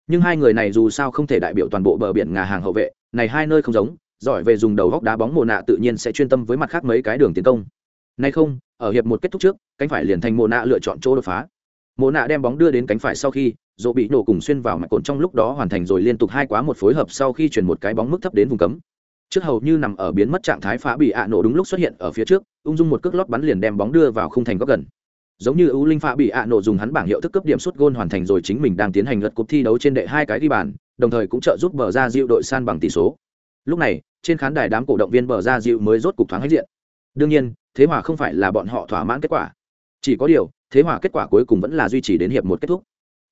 nhưng hai người này dù sao không thể đại biểu toàn bộ bờ biển nga hàng hậu vệ, này hai nơi không giống, giỏi về dùng đầu góc đá bóng mồ nạ tự nhiên sẽ chuyên tâm với mặt khác mấy cái đường tiến công. Nay không, ở hiệp một kết thúc trước, cánh phải liền thành mồ nạ lựa chọn chỗ đột phá. Mồ nạ đem bóng đưa đến cánh phải sau khi, dỗ bị nổ cùng xuyên vào mặt cồn trong lúc đó hoàn thành rồi liên tục hai quá một phối hợp sau khi chuyển một cái bóng mức thấp đến vùng cấm trước hầu như nằm ở biến mất trạng thái phá bị ạ nổ đúng lúc xuất hiện ở phía trước, ung dung một cước lót bắn liền đem bóng đưa vào khung thành góc gần. Giống như ưu linh phá bị ạ nổ dùng hắn bảng hiệu thức cấp điểm suốt gôn hoàn thành rồi chính mình đang tiến hành lật cuộc thi đấu trên đệ hai cái ghi bàn, đồng thời cũng trợ giúp bờ ra diệu đội san bằng tỷ số. Lúc này, trên khán đài đám cổ động viên bờ ra diệu mới rốt cục thoáng hết diện. Đương nhiên, thế hòa không phải là bọn họ thỏa mãn kết quả. Chỉ có điều, thế hòa kết quả cuối cùng vẫn là duy trì đến hiệp một kết thúc.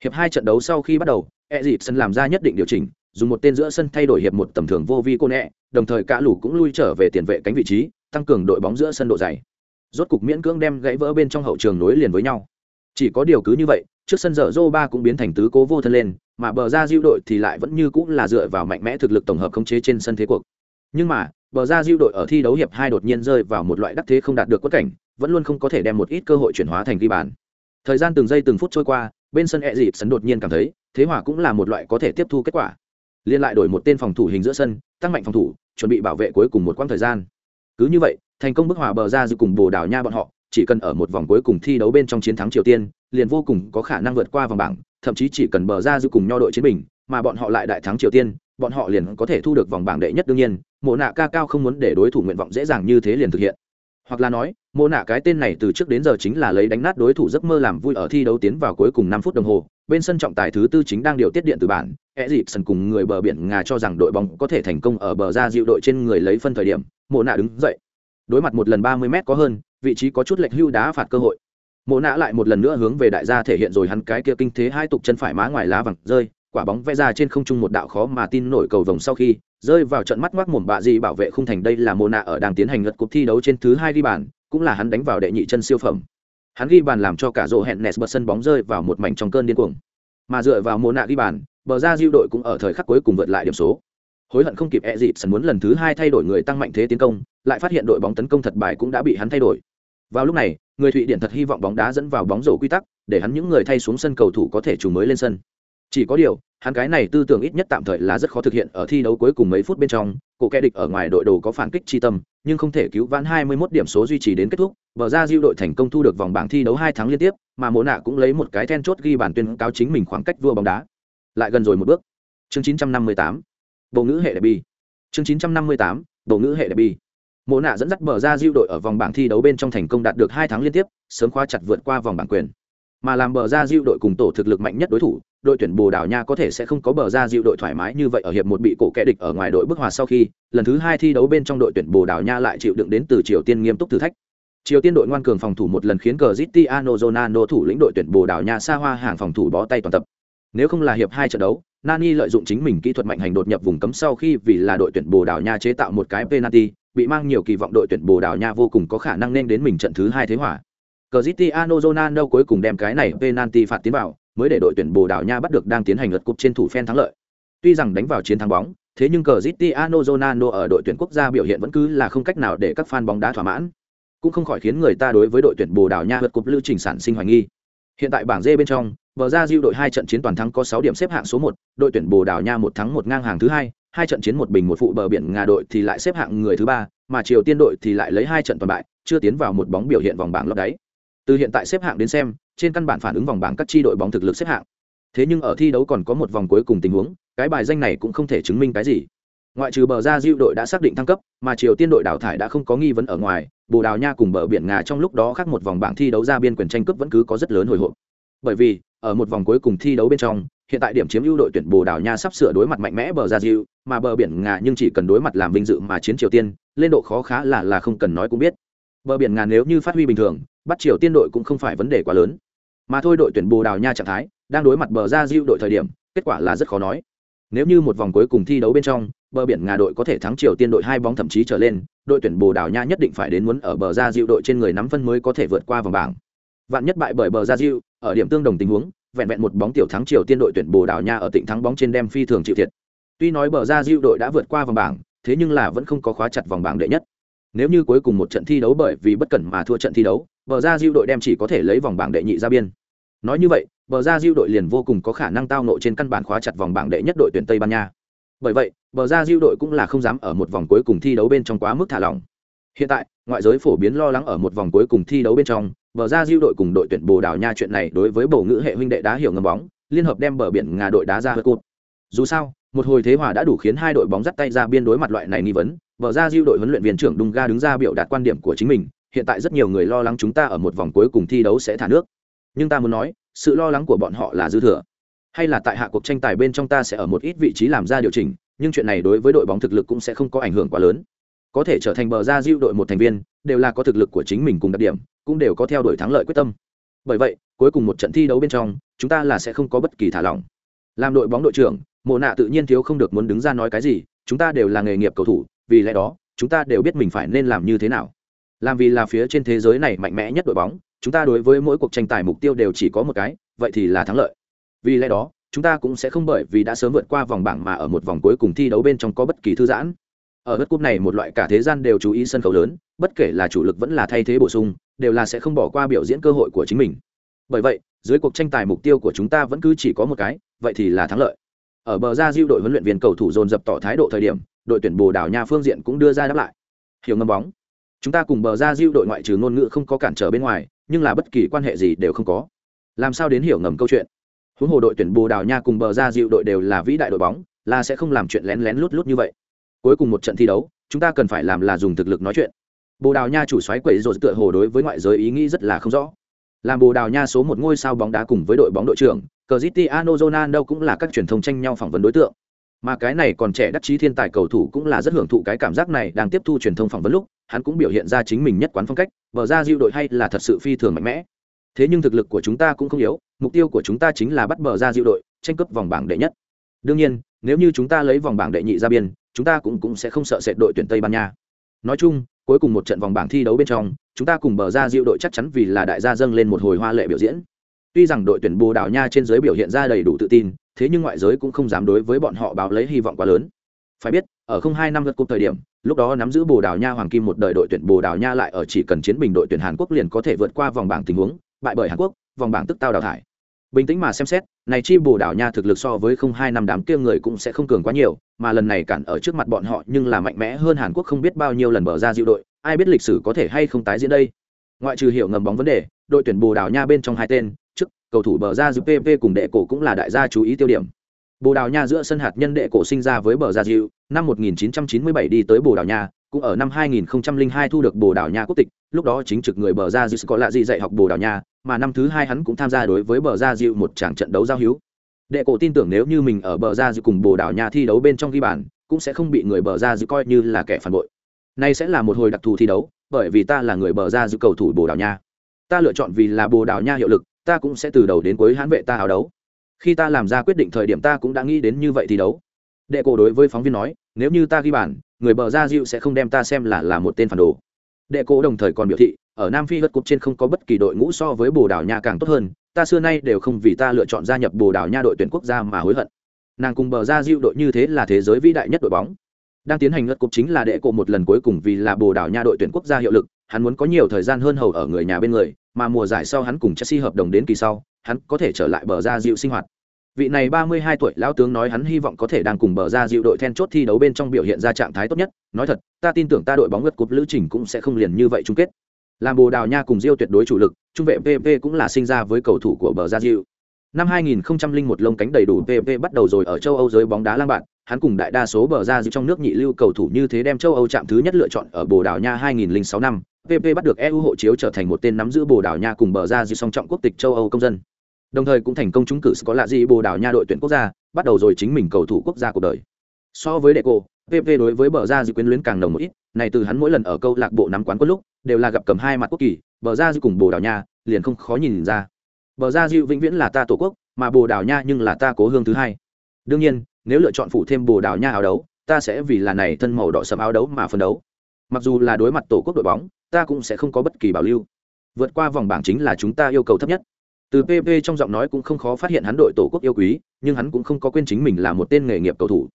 Hiệp hai trận đấu sau khi bắt đầu e dịp sân làm ra nhất định điều chỉnh dùng một tên giữa sân thay đổi hiệp một tầm thường vô vi cô nẹ, đồng thời cả lũ cũng lui trở về tiền vệ cánh vị trí, tăng cường đội bóng giữa sân độ dày. Rốt cục miễn cưỡng đem gãy vỡ bên trong hậu trường nối liền với nhau. Chỉ có điều cứ như vậy, trước sân dở dô ba cũng biến thành tứ cố vô thân lên, mà bờ ra diêu đội thì lại vẫn như cũng là dựa vào mạnh mẽ thực lực tổng hợp khống chế trên sân thế cuộc. Nhưng mà, bờ ra diêu đội ở thi đấu hiệp hai đột nhiên rơi vào một loại đắc thế không đạt được quất cảnh, vẫn luôn không có thể đem một ít cơ hội chuyển hóa thành ghi bàn. Thời gian từng giây từng phút trôi qua, bên sân e dịp sấn đột nhiên cảm thấy, thế hòa cũng là một loại có thể tiếp thu kết quả liên lại đổi một tên phòng thủ hình giữa sân, tăng mạnh phòng thủ, chuẩn bị bảo vệ cuối cùng một quãng thời gian. Cứ như vậy, thành công bức hòa bờ ra dự cùng bồ đào nha bọn họ, chỉ cần ở một vòng cuối cùng thi đấu bên trong chiến thắng triều tiên, liền vô cùng có khả năng vượt qua vòng bảng, thậm chí chỉ cần bờ ra dự cùng nho đội chiến bình, mà bọn họ lại đại thắng triều tiên, bọn họ liền có thể thu được vòng bảng đệ nhất đương nhiên, mộ nạ ca cao không muốn để đối thủ nguyện vọng dễ dàng như thế liền thực hiện. Hoặc là nói, mộ nạ cái tên này từ trước đến giờ chính là lấy đánh nát đối thủ giấc mơ làm vui ở thi đấu tiến vào cuối cùng năm phút đồng hồ bên sân trọng tài thứ tư chính đang điều tiết điện từ bản e dịp sân cùng người bờ biển ngà cho rằng đội bóng có thể thành công ở bờ ra dịu đội trên người lấy phân thời điểm, mộ nạ đứng dậy. Đối mặt một lần ba mươi m có hơn, vị trí có chút lệch hưu đá phạt cơ hội. Mộ nạ lại một lần nữa hướng về đại gia thể hiện rồi hắn cái kia kinh thế hai tục chân phải má ngoài lá vàng rơi, quả bóng vẽ ra trên không trung một đạo khó mà tin nổi cầu vồng sau khi rơi vào trận mắt ngoác mồm bạ gì bảo vệ khung thành. Đây là mồ nạ ở đang tiến hành lật cuộc thi đấu trên thứ hai ghi bàn, cũng là hắn đánh vào đệ nhị chân siêu phẩm hắn ghi bàn làm cho cả rổ hẹn nes bật sân bóng rơi vào một mảnh trong cơn điên cuồng. Mà dựa vào mồ nạ ghi bàn, bờ ra diêu đội cũng ở thời khắc cuối cùng vượt lại điểm số. Hối hận không kịp e dịp sân muốn lần thứ hai thay đổi người tăng mạnh thế tiến công, lại phát hiện đội bóng tấn công thật bài cũng đã bị hắn thay đổi. Vào lúc này, người thụy điển thật hy vọng bóng đá dẫn vào bóng rổ quy tắc, để hắn những người thay xuống sân cầu thủ có thể trùng mới lên sân. Chỉ có điều, hắn cái này tư tưởng ít nhất tạm thời là rất khó thực hiện ở thi đấu cuối cùng mấy phút bên trong, cổ kẻ địch ở ngoài đội đồ có phản kích chi tâm nhưng không thể cứu vãn 21 điểm số duy trì đến kết thúc, bờ ra diêu đội thành công thu được vòng bảng thi đấu hai tháng liên tiếp, mà mộ nạ cũng lấy một cái then chốt ghi bản tuyên cáo chính mình khoảng cách vua bóng đá. Lại gần rồi một bước. Chương 958 bộ ngữ hệ derby. chương 958 bộ ngữ hệ derby. mộ nạ dẫn dắt bờ ra diêu đội ở vòng bảng thi đấu bên trong thành công đạt được hai tháng liên tiếp, sớm khóa chặt vượt qua vòng bảng quyền mà làm bờ ra diệu đội cùng tổ thực lực mạnh nhất đối thủ, đội tuyển bồ đào nha có thể sẽ không có bờ ra diệu đội thoải mái như vậy ở hiệp một bị cổ kẻ địch ở ngoài đội bức hòa sau khi, lần thứ hai thi đấu bên trong đội tuyển bồ đào nha lại chịu đựng đến từ triều tiên nghiêm túc thử thách. Triều tiên đội ngoan cường phòng thủ một lần khiến cờ zitiano zonano thủ lĩnh đội tuyển bồ đào nha xa hoa hàng phòng thủ bó tay toàn tập. Nếu không là hiệp hai trận đấu, nani lợi dụng chính mình kỹ thuật mạnh hành đột nhập vùng cấm sau khi vì là đội tuyển bồ đào nha chế tạo một cái penalty, bị mang nhiều kỳ vọng đội tuyển bồ đào nha vô cùng có khả năng nên đến mình trận thứ hai thế hỏa Cristiano Ronaldo cuối cùng đem cái này penalty phạt tiến vào, mới để đội tuyển Bồ Đào Nha bắt được đang tiến hành lượt cúp trên thủ phen thắng lợi. Tuy rằng đánh vào chiến thắng bóng, thế nhưng Cristiano Ronaldo ở đội tuyển quốc gia biểu hiện vẫn cứ là không cách nào để các fan bóng đá thỏa mãn, cũng không khỏi khiến người ta đối với đội tuyển Bồ Đào Nha lượt cúp lưu trình sản sinh hoài nghi. Hiện tại bảng D bên trong, Bờ ra Diu đội hai trận chiến toàn thắng có 6 điểm xếp hạng số 1, đội tuyển Bồ Đào Nha một thắng một ngang hàng thứ hai, hai trận chiến một bình một phụ bờ biển Nga đội thì lại xếp hạng người thứ ba, mà Triều Tiên đội thì lại lấy hai trận toàn bại, chưa tiến vào một bóng biểu hiện vòng bảng lót đáy từ hiện tại xếp hạng đến xem, trên căn bản phản ứng vòng bảng các tri đội bóng thực lực xếp hạng. Thế nhưng ở thi đấu còn có một vòng cuối cùng tình huống, cái bài danh này cũng không thể chứng minh cái gì. Ngoại trừ bờ ra diệu đội đã xác định thăng cấp, mà triều tiên đội đào thải đã không có nghi vấn ở ngoài, bồ đào nha cùng bờ biển ngà trong lúc đó khác một vòng bảng thi đấu ra biên quyền tranh cướp vẫn cứ có rất lớn hồi hộp. Bởi vì, ở một vòng cuối cùng thi đấu bên trong, hiện tại điểm chiếm ưu đội tuyển bồ đào nha sắp sửa đối mặt mạnh mẽ bờ ra diệu mà bờ biển ngà nhưng chỉ cần đối mặt làm vinh dự mà chiến triều tiên, lên độ khó khá là là không cần nói cũng biết bờ biển ngàn nếu như phát huy bình thường, bắt triều tiên đội cũng không phải vấn đề quá lớn. Mà thôi đội tuyển bồ đào nha trạng thái, đang đối mặt bờ ra diệu đội thời điểm, kết quả là rất khó nói. Nếu như một vòng cuối cùng thi đấu bên trong, bờ biển ngà đội có thể thắng triều tiên đội hai bóng thậm chí trở lên, đội tuyển bồ đào nha nhất định phải đến muốn ở bờ ra diệu đội trên người nắm phân mới có thể vượt qua vòng bảng. Vạn nhất bại bởi bờ ra diệu ở điểm tương đồng tình huống, vẹn vẹn một bóng tiểu thắng triều tiên đội tuyển bồ đào nha ở tỉnh thắng bóng trên đem phi thường chịu thiệt. Tuy nói bờ ra diệu đội đã vượt qua vòng bảng, thế nhưng là vẫn không có khóa chặt vòng bảng đệ nhất nếu như cuối cùng một trận thi đấu bởi vì bất cẩn mà thua trận thi đấu, bờ ra diêu đội đem chỉ có thể lấy vòng bảng đệ nhị ra biên. Nói như vậy, bờ ra diêu đội liền vô cùng có khả năng tao nộ trên căn bản khóa chặt vòng bảng đệ nhất đội tuyển tây ban nha. Bởi vậy, bờ ra diêu đội cũng là không dám ở một vòng cuối cùng thi đấu bên trong quá mức thả lỏng. Hiện tại, ngoại giới phổ biến lo lắng ở một vòng cuối cùng thi đấu bên trong, bờ ra diêu đội cùng đội tuyển bồ đào nha chuyện này đối với bầu ngữ hệ huynh đệ đá hiểu ngầm bóng, liên hợp đem bờ biển ngà đội đá ra hơi cụt. Dù sao một hồi thế hòa đã đủ khiến hai đội bóng dắt tay ra biên đối mặt loại này nghi vấn vở ra diêu đội huấn luyện viên trưởng đung ga đứng ra biểu đạt quan điểm của chính mình, hiện tại rất nhiều người lo lắng chúng ta ở một vòng cuối cùng thi đấu sẽ thả nước. Nhưng ta muốn nói, sự lo lắng của bọn họ là dư thừa. Hay là tại hạ cuộc tranh tài bên trong ta sẽ ở một ít vị trí làm ra điều chỉnh, nhưng chuyện này đối với đội bóng thực lực cũng sẽ không có ảnh hưởng quá lớn. Có thể trở thành bờ ra diêu đội một thành viên, đều là có thực lực của chính mình cùng đặc điểm, cũng đều có theo đuổi thắng lợi quyết tâm. Bởi vậy, cuối cùng một trận thi đấu bên trong, chúng ta là sẽ không có bất kỳ thả lỏng. Làm đội bóng đội trưởng mộ nạ tự nhiên thiếu không được muốn đứng ra nói cái gì, chúng ta đều là nghề nghiệp cầu thủ, vì lẽ đó, chúng ta đều biết mình phải nên làm như thế nào. Làm vì là phía trên thế giới này mạnh mẽ nhất đội bóng, chúng ta đối với mỗi cuộc tranh tài mục tiêu đều chỉ có một cái, vậy thì là thắng lợi. Vì lẽ đó, chúng ta cũng sẽ không bởi vì đã sớm vượt qua vòng bảng mà ở một vòng cuối cùng thi đấu bên trong có bất kỳ thư giãn. Ở đất cúp này một loại cả thế gian đều chú ý sân khấu lớn, bất kể là chủ lực vẫn là thay thế bổ sung, đều là sẽ không bỏ qua biểu diễn cơ hội của chính mình. Bởi vậy, dưới cuộc tranh tài mục tiêu của chúng ta vẫn cứ chỉ có một cái, vậy thì là thắng lợi ở bờ ra diêu đội huấn luyện viên cầu thủ dồn dập tỏ thái độ thời điểm, đội tuyển bồ đào nha phương diện cũng đưa ra đáp lại. Hiểu ngâm bóng. Chúng ta cùng bờ ra diêu đội ngoại trừ ngôn ngữ không có cản trở bên ngoài, nhưng là bất kỳ quan hệ gì đều không có. Làm sao đến hiểu ngầm câu chuyện? Huống hồ đội tuyển bồ đào nha cùng bờ ra diệu đội đều là vĩ đại đội bóng, là sẽ không làm chuyện lén lén lút lút như vậy. Cuối cùng một trận thi đấu, chúng ta cần phải làm là dùng thực lực nói chuyện. Bồ đào nha chủ xoáy quẩy rồi tựa hồ đối với ngoại giới ý nghĩ rất là không rõ. Làm bồ đào nha số một ngôi sao bóng đá cùng với đội bóng đội trưởng Cristiano Ronaldo cũng là các truyền thông tranh nhau phỏng vấn đối tượng. Mà cái này còn trẻ đắc chí thiên tài cầu thủ cũng là rất hưởng thụ cái cảm giác này đang tiếp thu truyền thông phỏng vấn lúc, hắn cũng biểu hiện ra chính mình nhất quán phong cách, bờ ra diệu đội hay là thật sự phi thường mạnh mẽ. Thế nhưng thực lực của chúng ta cũng không yếu, mục tiêu của chúng ta chính là bắt bờ ra diệu đội, tranh cướp vòng bảng đệ nhất. Đương nhiên, nếu như chúng ta lấy vòng bảng đệ nhị ra biên, chúng ta cũng cũng sẽ không sợ sệt đội tuyển tây ban nha. Nói chung, cuối cùng một trận vòng bảng thi đấu bên trong, chúng ta cùng bờ ra diệu đội chắc chắn vì là đại gia dâng lên một hồi hoa lệ biểu diễn tuy rằng đội tuyển bồ đào nha trên giới biểu hiện ra đầy đủ tự tin, thế nhưng ngoại giới cũng không dám đối với bọn họ báo lấy hy vọng quá lớn. Phải biết, ở không hai năm lượt cuộc thời điểm, lúc đó nắm giữ bồ đào nha hoàng kim một đời đội tuyển bồ đào nha lại ở chỉ cần chiến bình đội tuyển hàn quốc liền có thể vượt qua vòng bảng tình huống, bại bởi hàn quốc, vòng bảng tức tao đào thải. Bình tĩnh mà xem xét, này chi bồ đào nha thực lực so với không hai năm đám kia người cũng sẽ không cường quá nhiều, mà lần này cản ở trước mặt bọn họ nhưng là mạnh mẽ hơn hàn quốc không biết bao nhiêu lần bở ra diệu đội, ai biết lịch sử có thể hay không tái diễn đây. Ngoại trừ hiểu ngầm bóng vấn đề, đội tuyển bồ đào nha bên trong hai tên cầu thủ bờ ra dịu pp cùng đệ cổ cũng là đại gia chú ý tiêu điểm. Bồ đào nha giữa sân hạt nhân đệ cổ sinh ra với bờ ra dịu năm 1997 đi tới bồ đào nha, cũng ở năm 2002 thu được bồ đào nha quốc tịch, lúc đó chính trực người bờ ra dịu có lạ gì dạy học bồ đào nha, mà năm thứ hai hắn cũng tham gia đối với bờ ra dịu một tràng trận đấu giao hữu. Đệ cổ tin tưởng nếu như mình ở bờ ra dịu cùng bồ đào nha thi đấu bên trong ghi bàn, cũng sẽ không bị người bờ ra dịu coi như là kẻ phản bội. Nay sẽ là một hồi đặc thù thi đấu, bởi vì ta là người bờ ra dịu cầu thủ bồ đào nha. Ta lựa chọn vì là bồ đào nha hiệu lực ta cũng sẽ từ đầu đến cuối hãn vệ ta áo đấu. Khi ta làm ra quyết định thời điểm ta cũng đã nghĩ đến như vậy thi đấu. Đệ cổ đối với phóng viên nói, nếu như ta ghi bàn, người bờ ra dịu sẽ không đem ta xem là là một tên phản đồ. Đệ cổ đồng thời còn biểu thị, ở nam phi hất cúp trên không có bất kỳ đội ngũ so với bồ đào nha càng tốt hơn, ta xưa nay đều không vì ta lựa chọn gia nhập bồ đào nha đội tuyển quốc gia mà hối hận. Nàng cùng bờ ra diệu đội như thế là thế giới vĩ đại nhất đội bóng. Đang tiến hành ngất cúp chính là đệ cổ một lần cuối cùng vì là bồ đào nha đội tuyển quốc gia hiệu lực, hắn muốn có nhiều thời gian hơn hầu ở người nhà bên người mà mùa giải sau hắn cùng chelsea hợp đồng đến kỳ sau, hắn có thể trở lại bờ ra diệu sinh hoạt. Vị này ba mươi hai tuổi lão tướng nói hắn hy vọng có thể đang cùng bờ ra diệu đội then chốt thi đấu bên trong biểu hiện ra trạng thái tốt nhất. Nói thật, ta tin tưởng ta đội bóng ngất cúp lữ trình cũng sẽ không liền như vậy chung kết. Làm bồ đào nha cùng diêu tuyệt đối chủ lực, trung vệ pp cũng là sinh ra với cầu thủ của bờ Ra diệu năm 2001 lông cánh đầy đủ pp bắt đầu rồi ở châu âu giới bóng đá lang bạn hắn cùng đại đa số bờ ra giữ trong nước nhị lưu cầu thủ như thế đem châu âu chạm thứ nhất lựa chọn ở bồ đào nha 2006 năm. Pp bắt được eu hộ chiếu trở thành một tên nắm giữ bồ đào nha cùng bờ ra giữ song trọng quốc tịch châu âu công dân. Đồng thời cũng thành công trúng cử có lạ gì bồ đào nha đội tuyển quốc gia bắt đầu rồi chính mình cầu thủ quốc gia cuộc đời. So với Deco, pp đối với bờ ra giữ quyến luyến càng nồng một ít này từ hắn mỗi lần ở câu lạc bộ nắm quán quân lúc đều là gặp cầm hai mặt quốc kỳ bờ ra giữ cùng bồ đào nha liền không khó nhìn ra. Bờ ra giữ vĩnh viễn là ta tổ quốc mà bồ đào nha nhưng là ta cố hương thứ hai. Đương nhiên nếu lựa chọn phụ thêm bồ đào nha áo đấu, ta sẽ vì là này thân màu đỏ sầm áo đấu mà phân đấu. Mặc dù là đối mặt tổ quốc đội bóng, ta cũng sẽ không có bất kỳ bảo lưu. Vượt qua vòng bảng chính là chúng ta yêu cầu thấp nhất. Từ pp trong giọng nói cũng không khó phát hiện hắn đội tổ quốc yêu quý, nhưng hắn cũng không có quên chính mình là một tên nghề nghiệp cầu thủ.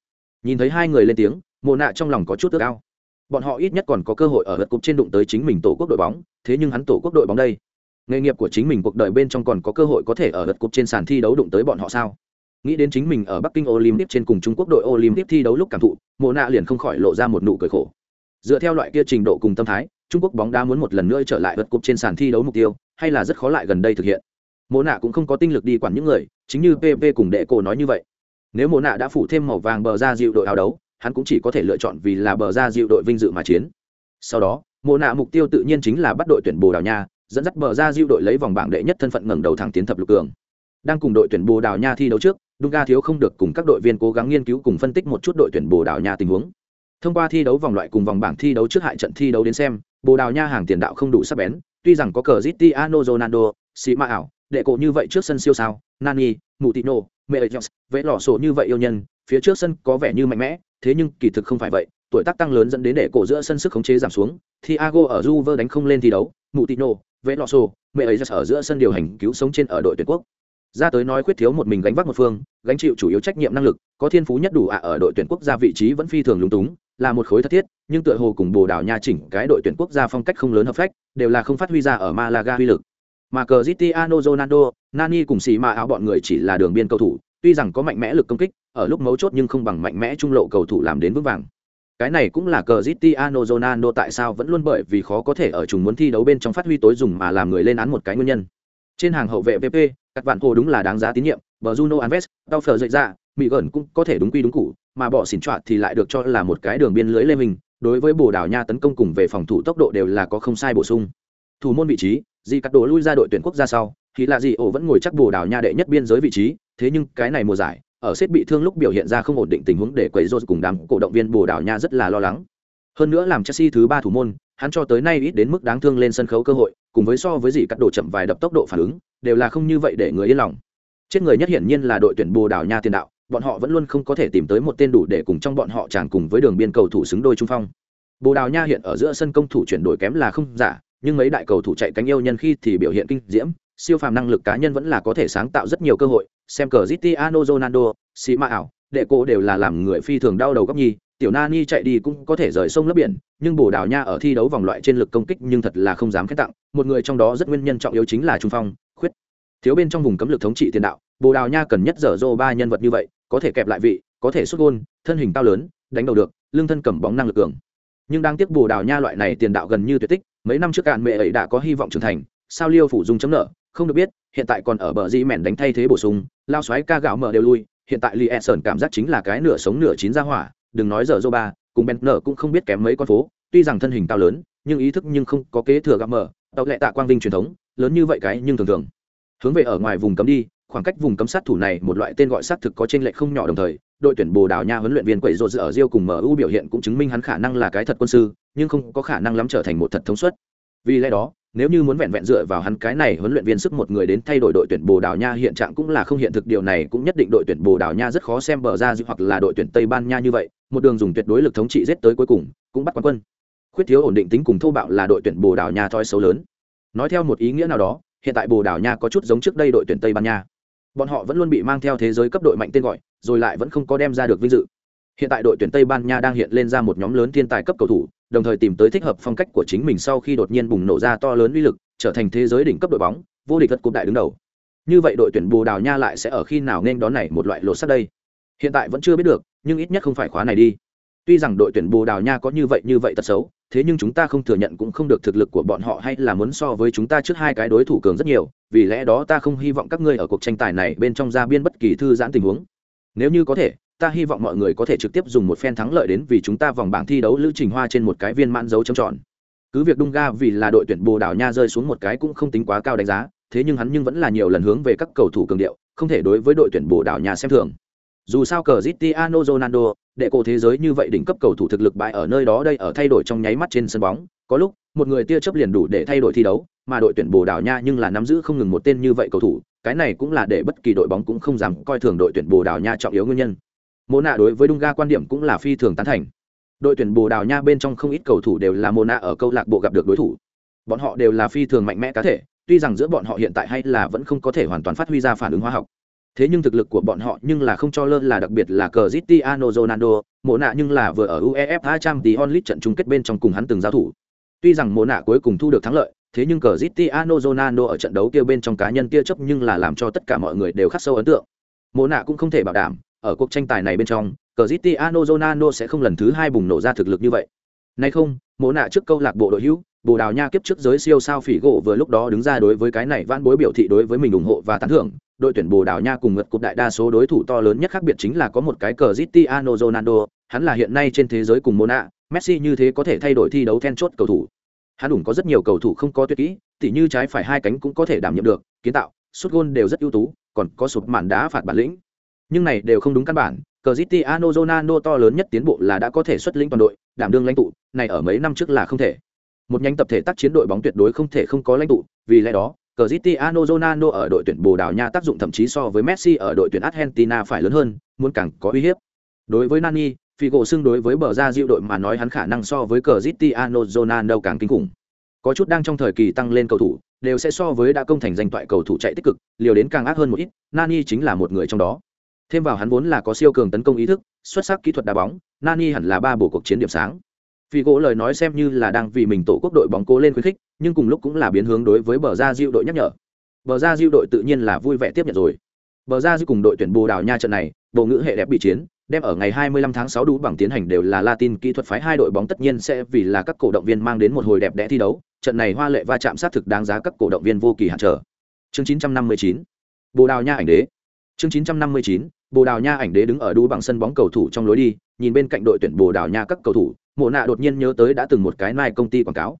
Nhìn thấy hai người lên tiếng mồ nạ trong lòng có chút ước ao. Bọn họ ít nhất còn có cơ hội ở lượt cục trên đụng tới chính mình tổ quốc đội bóng, thế nhưng hắn tổ quốc đội bóng đây. Nghề nghiệp của chính mình cuộc đời bên trong còn có cơ hội có thể ở lượt cục trên sàn thi đấu đụng tới bọn họ sao? Nghĩ đến chính mình ở bắc kinh olympic trên cùng trung quốc đội olympic thi đấu lúc cảm thụ, mộ nạ liền không khỏi lộ ra một nụ cười khổ. Dựa theo loại kia trình độ cùng tâm thái, trung quốc bóng đá muốn một lần nữa trở lại vật cục trên sàn thi đấu mục tiêu, hay là rất khó lại gần đây thực hiện. Mộ nạ cũng không có tinh lực đi quản những người, chính như pp cùng đệ cổ nói như vậy. Nếu mộ nạ đã phủ thêm màu vàng bờ ra dịu đội áo đấu, hắn cũng chỉ có thể lựa chọn vì là bờ ra dịu đội vinh dự mà chiến. Sau đó, mộ nạ mục tiêu tự nhiên chính là bắt đội tuyển bồ đào nha, dẫn dắt bờ ra dịu đội lấy vòng bảng đệ nhất thân phận ngẩng đầu thẳng tiến thập lục cường. Đang cùng đội tuyển bồ đào nha thi đấu trước Dunga thiếu không được cùng các đội viên cố gắng nghiên cứu cùng phân tích một chút đội tuyển bồ đào nha tình huống. Thông qua thi đấu vòng loại cùng vòng bảng thi đấu trước hại trận thi đấu đến xem bồ đào nha hàng tiền đạo không đủ sắc bén tuy rằng có cờ Cristiano Ronaldo, Sima ảo, đệ cổ như vậy trước sân siêu sao, Nani, Mutino, Melejones, vẽ lò sổ như vậy yêu nhân, phía trước sân có vẻ như mạnh mẽ, thế nhưng kỳ thực không phải vậy tuổi tác tăng lớn dẫn đến đệ cổ giữa sân sức khống chế giảm xuống thiago ở juve đánh không lên thi đấu mutino veloso sổ, ấy ở giữa sân điều hành cứu sống trên ở đội tuyển quốc ra tới nói khuyết thiếu một mình gánh vác một phương gánh chịu chủ yếu trách nhiệm năng lực có thiên phú nhất đủ ạ ở đội tuyển quốc gia vị trí vẫn phi thường lúng túng là một khối thất thiết nhưng tựa hồ cùng bồ đào nha chỉnh cái đội tuyển quốc gia phong cách không lớn hợp phách đều là không phát huy ra ở malaga uy lực mà cờ Cristiano Ronaldo, Nani cùng xì ma áo bọn người chỉ là đường biên cầu thủ, tuy rằng có mạnh mẽ lực công kích, ở lúc mấu chốt nhưng không bằng mạnh mẽ trung lộ cầu thủ làm đến vững vàng. Cái này cũng là cờ Cristiano Ronaldo tại sao vẫn luôn bởi vì khó có thể ở trùng muốn thi đấu bên trong phát huy tối dùng mà làm người lên án một cái nguyên nhân. Trên hàng hậu vệ VP, các bạn hồ đúng là đáng giá tín nhiệm, Bruno Alves, đau phở dậy ra, Mỹ gần cũng có thể đúng quy đúng cụ, mà bỏ xỉn trọt thì lại được cho là một cái đường biên lưới lê mình, đối với Bồ Đào Nha tấn công cùng về phòng thủ tốc độ đều là có không sai bổ sung. Thủ môn vị trí, Di cắt đồ lui ra đội tuyển quốc gia sau, thì là gì ổ vẫn ngồi chắc Bồ Đào Nha đệ nhất biên giới vị trí, thế nhưng cái này mùa giải, ở xếp bị thương lúc biểu hiện ra không ổn định tình huống để quấy rối cùng đám cổ động viên Bồ Đào Nha rất là lo lắng. Hơn nữa làm Chelsea thứ ba thủ môn, hắn cho tới nay ít đến mức đáng thương lên sân khấu cơ hội, cùng với so với gì cắt đồ chậm vài đập tốc độ phản ứng, đều là không như vậy để người yên lòng. Chết người nhất hiển nhiên là đội tuyển Bồ Đào Nha tiền đạo, bọn họ vẫn luôn không có thể tìm tới một tên đủ để cùng trong bọn họ chàng cùng với đường biên cầu thủ xứng đôi trung phong. Bồ Đào Nha hiện ở giữa sân công thủ chuyển đổi kém là không giả, nhưng mấy đại cầu thủ chạy cánh yêu nhân khi thì biểu hiện kinh diễm, siêu phàm năng lực cá nhân vẫn là có thể sáng tạo rất nhiều cơ hội, xem cờ Cristiano Ronaldo, Sĩ Mã ảo, đệ cô đều là làm người phi thường đau đầu góc nhi, tiểu Nani chạy đi cũng có thể rời sông lấp biển, nhưng Bồ Đào Nha ở thi đấu vòng loại trên lực công kích nhưng thật là không dám khen tặng, một người trong đó rất nguyên nhân trọng yếu chính là trung phong, khuyết. Thiếu bên trong vùng cấm lực thống trị tiền đạo, Bồ Đào Nha cần nhất dở dô ba nhân vật như vậy, có thể kẹp lại vị, có thể xuất gôn, thân hình cao lớn, đánh đầu được, lưng thân cầm bóng năng lực cường. Nhưng đang tiếc Bồ Đào Nha loại này tiền đạo gần như tuyệt tích, mấy năm trước cạn mẹ ấy đã có hy vọng trưởng thành, sao Liêu phủ dung chấm nợ, không được biết, hiện tại còn ở bờ di mẻn đánh thay thế bổ sung, lao xoáy ca gạo mở đều lui, hiện tại Lee sơn cảm giác chính là cái nửa sống nửa chín ra hỏa, đừng nói giờ ba, cùng Bentner cũng không biết kém mấy con phố, tuy rằng thân hình cao lớn, nhưng ý thức nhưng không có kế thừa gạo mở, tàu lệ tạ quang vinh truyền thống, lớn như vậy cái nhưng thường thường. Hướng về ở ngoài vùng cấm đi, khoảng cách vùng cấm sát thủ này một loại tên gọi sát thực có trên lệch không nhỏ đồng thời, đội tuyển Bồ Đào Nha huấn luyện viên quậy rồ ở Rio cùng MU biểu hiện cũng chứng minh hắn khả năng là cái thật quân sư, nhưng không có khả năng lắm trở thành một thật thống suất. Vì lẽ đó, nếu như muốn vẹn vẹn dựa vào hắn cái này huấn luyện viên sức một người đến thay đổi đội tuyển Bồ Đào Nha hiện trạng cũng là không hiện thực điều này cũng nhất định đội tuyển Bồ Đào Nha rất khó xem bờ ra hoặc là đội tuyển Tây Ban Nha như vậy, một đường dùng tuyệt đối lực thống trị giết tới cuối cùng, cũng bắt quán quân. Khuyết thiếu ổn định tính cùng thô bạo là đội tuyển Bồ Đào Nha thói xấu lớn. Nói theo một ý nghĩa nào đó, hiện tại Bồ Đào Nha có chút giống trước đây đội tuyển Tây Ban Nha. Bọn họ vẫn luôn bị mang theo thế giới cấp đội mạnh tên gọi, rồi lại vẫn không có đem ra được vinh dự. Hiện tại đội tuyển Tây Ban Nha đang hiện lên ra một nhóm lớn thiên tài cấp cầu thủ, đồng thời tìm tới thích hợp phong cách của chính mình sau khi đột nhiên bùng nổ ra to lớn uy lực, trở thành thế giới đỉnh cấp đội bóng, vô địch vật cúp đại đứng đầu. Như vậy đội tuyển Bồ Đào Nha lại sẽ ở khi nào nên đón này một loại lột sắt đây? Hiện tại vẫn chưa biết được, nhưng ít nhất không phải khóa này đi. Tuy rằng đội tuyển Bồ Đào Nha có như vậy như vậy tật xấu, thế nhưng chúng ta không thừa nhận cũng không được thực lực của bọn họ hay là muốn so với chúng ta trước hai cái đối thủ cường rất nhiều, vì lẽ đó ta không hy vọng các ngươi ở cuộc tranh tài này bên trong ra biên bất kỳ thư giãn tình huống. Nếu như có thể, ta hy vọng mọi người có thể trực tiếp dùng một phen thắng lợi đến vì chúng ta vòng bảng thi đấu lữ trình hoa trên một cái viên mãn dấu trầm tròn. Cứ việc đung ga vì là đội tuyển Bồ Đào Nha rơi xuống một cái cũng không tính quá cao đánh giá, thế nhưng hắn nhưng vẫn là nhiều lần hướng về các cầu thủ cường điệu, không thể đối với đội tuyển Bồ Đào Nha xem thường. Dù sao Cristiano Ronaldo, đệ cổ thế giới như vậy đỉnh cấp cầu thủ thực lực bại ở nơi đó đây ở thay đổi trong nháy mắt trên sân bóng, có lúc một người tia chớp liền đủ để thay đổi thi đấu, mà đội tuyển Bồ Đào Nha nhưng là nắm giữ không ngừng một tên như vậy cầu thủ, cái này cũng là để bất kỳ đội bóng cũng không dám coi thường đội tuyển Bồ Đào Nha trọng yếu nguyên nhân mô nạ đối với Dunga quan điểm cũng là phi thường tán thành. Đội tuyển Bồ Đào Nha bên trong không ít cầu thủ đều là mô nạ ở câu lạc bộ gặp được đối thủ. Bọn họ đều là phi thường mạnh mẽ cá thể, tuy rằng giữa bọn họ hiện tại hay là vẫn không có thể hoàn toàn phát huy ra phản ứng hóa học. Thế nhưng thực lực của bọn họ nhưng là không cho lơ là đặc biệt là Cristiano Ronaldo, Mộ nạ nhưng là vừa ở UEFA Champions League trận chung kết bên trong cùng hắn từng giao thủ. Tuy rằng Mộ nạ cuối cùng thu được thắng lợi, thế nhưng Cristiano Ronaldo ở trận đấu kia bên trong cá nhân kia chấp nhưng là làm cho tất cả mọi người đều khắc sâu ấn tượng. Mộ nạ cũng không thể bảo đảm, ở cuộc tranh tài này bên trong, Cristiano Ronaldo sẽ không lần thứ hai bùng nổ ra thực lực như vậy. Nay không, mỗ nạ trước câu lạc bộ đội hữu, Bồ Đào Nha kiếp trước giới siêu sao phỉ gỗ vừa lúc đó đứng ra đối với cái này van bối biểu thị đối với mình ủng hộ và tán thưởng. Đội tuyển Bồ Đào Nha cùng ngược cục đại đa số đối thủ to lớn nhất khác biệt chính là có một cái Cristiano Ronaldo, hắn là hiện nay trên thế giới cùng Mona, Messi như thế có thể thay đổi thi đấu then chốt cầu thủ. Hắn đủ có rất nhiều cầu thủ không có tuyệt kỹ, tỉ như trái phải hai cánh cũng có thể đảm nhiệm được, kiến tạo, sút gôn đều rất ưu tú, còn có sụp màn đá phạt bản lĩnh nhưng này đều không đúng căn bản Cristiano Ronaldo to lớn nhất tiến bộ là đã có thể xuất lĩnh toàn đội đảm đương lãnh tụ này ở mấy năm trước là không thể một nhánh tập thể tác chiến đội bóng tuyệt đối không thể không có lãnh tụ vì lẽ đó Cristiano Ronaldo ở đội tuyển Bồ Đào Nha tác dụng thậm chí so với Messi ở đội tuyển Argentina phải lớn hơn, muốn càng có uy hiếp. Đối với Nani, Figo xưng đối với bờ ra diệu đội mà nói hắn khả năng so với Cristiano Ronaldo càng kinh khủng. Có chút đang trong thời kỳ tăng lên cầu thủ, đều sẽ so với đã công thành danh toại cầu thủ chạy tích cực, liều đến càng ác hơn một ít, Nani chính là một người trong đó. Thêm vào hắn vốn là có siêu cường tấn công ý thức, xuất sắc kỹ thuật đá bóng, Nani hẳn là ba bộ cuộc chiến điểm sáng. Vì gỗ lời nói xem như là đang vì mình tổ quốc đội bóng cố lên khuyến khích, nhưng cùng lúc cũng là biến hướng đối với bờ ra diệu đội nhắc nhở. Bờ ra diệu đội tự nhiên là vui vẻ tiếp nhận rồi. Bờ ra diệu cùng đội tuyển Bồ Đào Nha trận này, bộ ngữ hệ đẹp bị chiến, đem ở ngày 25 tháng 6 đủ bằng tiến hành đều là Latin kỹ thuật phái hai đội bóng tất nhiên sẽ vì là các cổ động viên mang đến một hồi đẹp đẽ thi đấu, trận này hoa lệ va chạm sát thực đáng giá các cổ động viên vô kỳ hạn trở. Chương 959. Bồ Đào Nha ảnh đế. Chương 959. Bồ Đào Nha ảnh đế đứng ở đu bằng sân bóng cầu thủ trong lối đi, nhìn bên cạnh đội tuyển Bồ Đào Nha các cầu thủ, Mộ Nạ đột nhiên nhớ tới đã từng một cái nai công ty quảng cáo.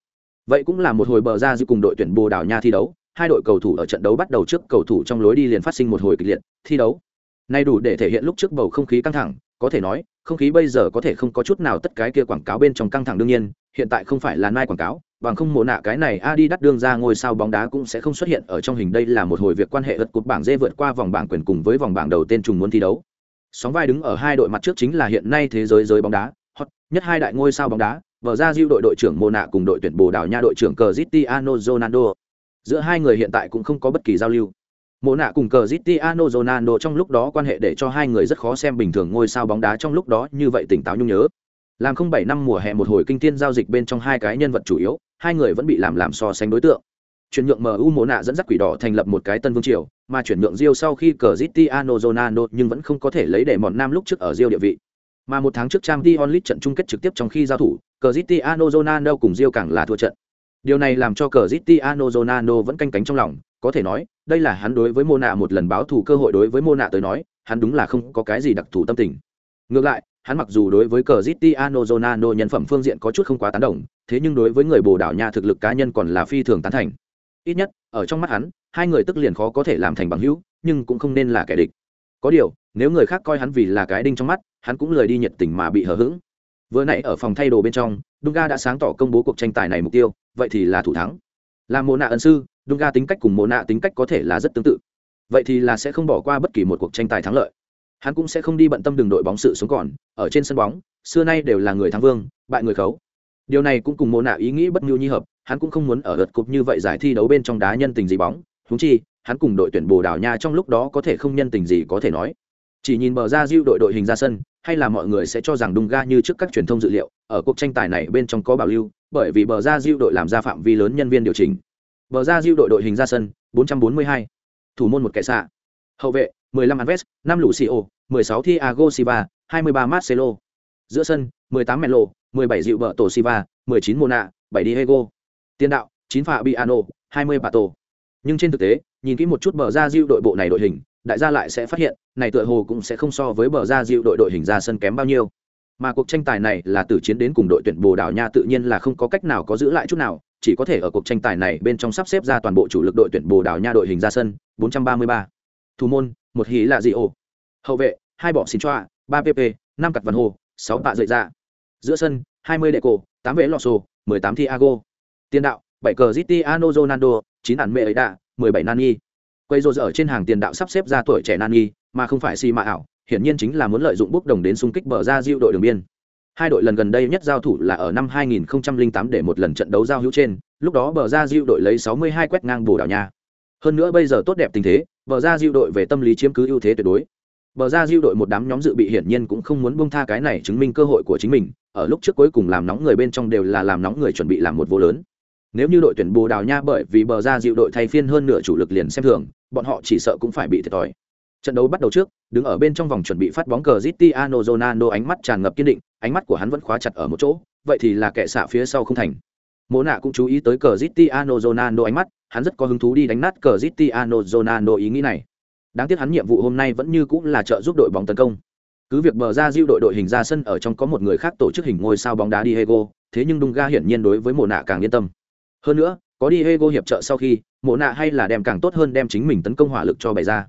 Vậy cũng là một hồi bờ ra giữa cùng đội tuyển Bồ Đào Nha thi đấu, hai đội cầu thủ ở trận đấu bắt đầu trước cầu thủ trong lối đi liền phát sinh một hồi kịch liệt thi đấu nay đủ để thể hiện lúc trước bầu không khí căng thẳng có thể nói không khí bây giờ có thể không có chút nào tất cái kia quảng cáo bên trong căng thẳng đương nhiên hiện tại không phải là nai quảng cáo bằng không mộ nạ cái này adi đắt đương ra ngôi sao bóng đá cũng sẽ không xuất hiện ở trong hình. Đây là một hồi việc quan hệ ật cột bảng dê vượt qua vòng bảng quyền cùng với vòng bảng đầu tên trùng muốn thi đấu. Sóng vai đứng ở hai đội mặt trước chính là hiện nay thế giới giới bóng đá hot nhất hai đại ngôi sao bóng đá vở ra diêu đội đội trưởng mộ nạ cùng đội tuyển bồ đào nha đội trưởng cờ zitiano ronaldo. Giữa hai người hiện tại cũng không có bất kỳ giao lưu. Mộ nạ cùng cờ Cristiano Ronaldo trong lúc đó quan hệ để cho hai người rất khó xem bình thường ngôi sao bóng đá trong lúc đó như vậy tỉnh táo nhung nhớ. Làm không bảy năm mùa hè một hồi kinh tiên giao dịch bên trong hai cái nhân vật chủ yếu, hai người vẫn bị làm làm so sánh đối tượng. Chuyển nhượng MU Mộ nạ dẫn dắt quỷ đỏ thành lập một cái tân vương triều, mà chuyển nhượng Rio sau khi cờ Cristiano Ronaldo nhưng vẫn không có thể lấy để mọn nam lúc trước ở Rio địa vị. Mà một tháng trước Champions League trận chung kết trực tiếp trong khi giao thủ, cờ Cristiano Ronaldo cùng Rio càng là thua trận. Điều này làm cho cờ Cristiano Ronaldo vẫn canh cánh trong lòng, có thể nói, đây là hắn đối với Mô nạ một lần báo thù cơ hội đối với Mô nạ tới nói, hắn đúng là không có cái gì đặc thù tâm tình. Ngược lại, hắn mặc dù đối với cờ Zitiano Zonano nhân phẩm phương diện có chút không quá tán đồng, thế nhưng đối với người Bồ Đào Nha thực lực cá nhân còn là phi thường tán thành. Ít nhất, ở trong mắt hắn, hai người tức liền khó có thể làm thành bằng hữu, nhưng cũng không nên là kẻ địch. Có điều, nếu người khác coi hắn vì là cái đinh trong mắt, hắn cũng lười đi nhiệt tình mà bị hờ hững. Vừa nãy ở phòng thay đồ bên trong, Dunga đã sáng tỏ công bố cuộc tranh tài này mục tiêu, vậy thì là thủ thắng. Là Mộ nạ ân sư, Dunga tính cách cùng Mộ nạ tính cách có thể là rất tương tự. Vậy thì là sẽ không bỏ qua bất kỳ một cuộc tranh tài thắng lợi. Hắn cũng sẽ không đi bận tâm đường đội bóng sự xuống còn, ở trên sân bóng, xưa nay đều là người thắng vương, bại người khấu. Điều này cũng cùng mô nạ ý nghĩ bất ngưu nhi hợp, hắn cũng không muốn ở lượt cục như vậy giải thi đấu bên trong đá nhân tình gì bóng, húng chi, hắn cùng đội tuyển Bồ Đào Nha trong lúc đó có thể không nhân tình gì có thể nói. Chỉ nhìn bờ ra diêu đội đội hình ra sân, hay là mọi người sẽ cho rằng Dunga như trước các truyền thông dự liệu, ở cuộc tranh tài này bên trong có bảo lưu, bởi vì bờ ra diêu đội làm ra phạm vi lớn nhân viên điều chỉnh. Bờ ra diêu đội đội hình ra sân, 442. Thủ môn một kẻ xạ. Hậu vệ, 15 Anves, 5 Lucio, 16 Thiago Silva, 23 Marcelo. Giữa sân, 18 Melo, 17 Dịu Bờ Tổ Silva, 19 Mona, 7 Diego. Tiền đạo, 9 Fabiano, 20 Pato. Nhưng trên thực tế, nhìn kỹ một chút bờ ra Dịu đội bộ này đội hình, đại gia lại sẽ phát hiện, này tựa hồ cũng sẽ không so với bờ ra diệu đội đội hình ra sân kém bao nhiêu. Mà cuộc tranh tài này là từ chiến đến cùng đội tuyển Bồ Đào Nha tự nhiên là không có cách nào có giữ lại chút nào, chỉ có thể ở cuộc tranh tài này bên trong sắp xếp ra toàn bộ chủ lực đội tuyển Bồ Đào Nha đội hình ra sân, 433. Thủ môn, một hí là gì ồ. Hậu vệ, hai bỏ xin choa, ba PP, năm cặt văn hồ, sáu bạ dậy ra. Giữa sân, 20 đệ cổ, 8 vế lọ sổ, 18 Thiago. Tiền đạo, bảy cờ Cristiano Ronaldo, chín ản mẹ ấy đạ, 17 Nani. Quay rô ở trên hàng tiền đạo sắp xếp ra tuổi trẻ Nani, mà không phải si mạ ảo, hiển nhiên chính là muốn lợi dụng bốc đồng đến xung kích bờ ra diệu đội đường biên. Hai đội lần gần đây nhất giao thủ là ở năm 2008 để một lần trận đấu giao hữu trên, lúc đó bờ ra diệu đội lấy 62 quét ngang Bồ Đào Nha. Hơn nữa bây giờ tốt đẹp tình thế, bờ ra diệu đội về tâm lý chiếm cứ ưu thế tuyệt đối. Bờ ra diệu đội một đám nhóm dự bị hiển nhiên cũng không muốn buông tha cái này chứng minh cơ hội của chính mình, ở lúc trước cuối cùng làm nóng người bên trong đều là làm nóng người chuẩn bị làm một vô lớn. Nếu như đội tuyển Bồ Đào Nha bởi vì bờ ra diệu đội thay phiên hơn nửa chủ lực liền xem thường, bọn họ chỉ sợ cũng phải bị thiệt thòi. Trận đấu bắt đầu trước, đứng ở bên trong vòng chuẩn bị phát bóng cờ Cristiano zonano ánh mắt tràn ngập kiên định, ánh mắt của hắn vẫn khóa chặt ở một chỗ, vậy thì là kẻ xạ phía sau không thành. mỗ nạ cũng chú ý tới cờ Cristiano zonano ánh mắt, hắn rất có hứng thú đi đánh nát cờ Cristiano Ronaldo ý nghĩ này. Đáng tiếc hắn nhiệm vụ hôm nay vẫn như cũng là trợ giúp đội bóng tấn công. Cứ việc bờ ra diêu đội đội hình ra sân ở trong có một người khác tổ chức hình ngôi sao bóng đá Diego, thế nhưng Dunga hiển nhiên đối với Mộ nạ càng yên tâm. Hơn nữa, có Diego hiệp trợ sau khi, Mộ nạ hay là đem càng tốt hơn đem chính mình tấn công hỏa lực cho bày ra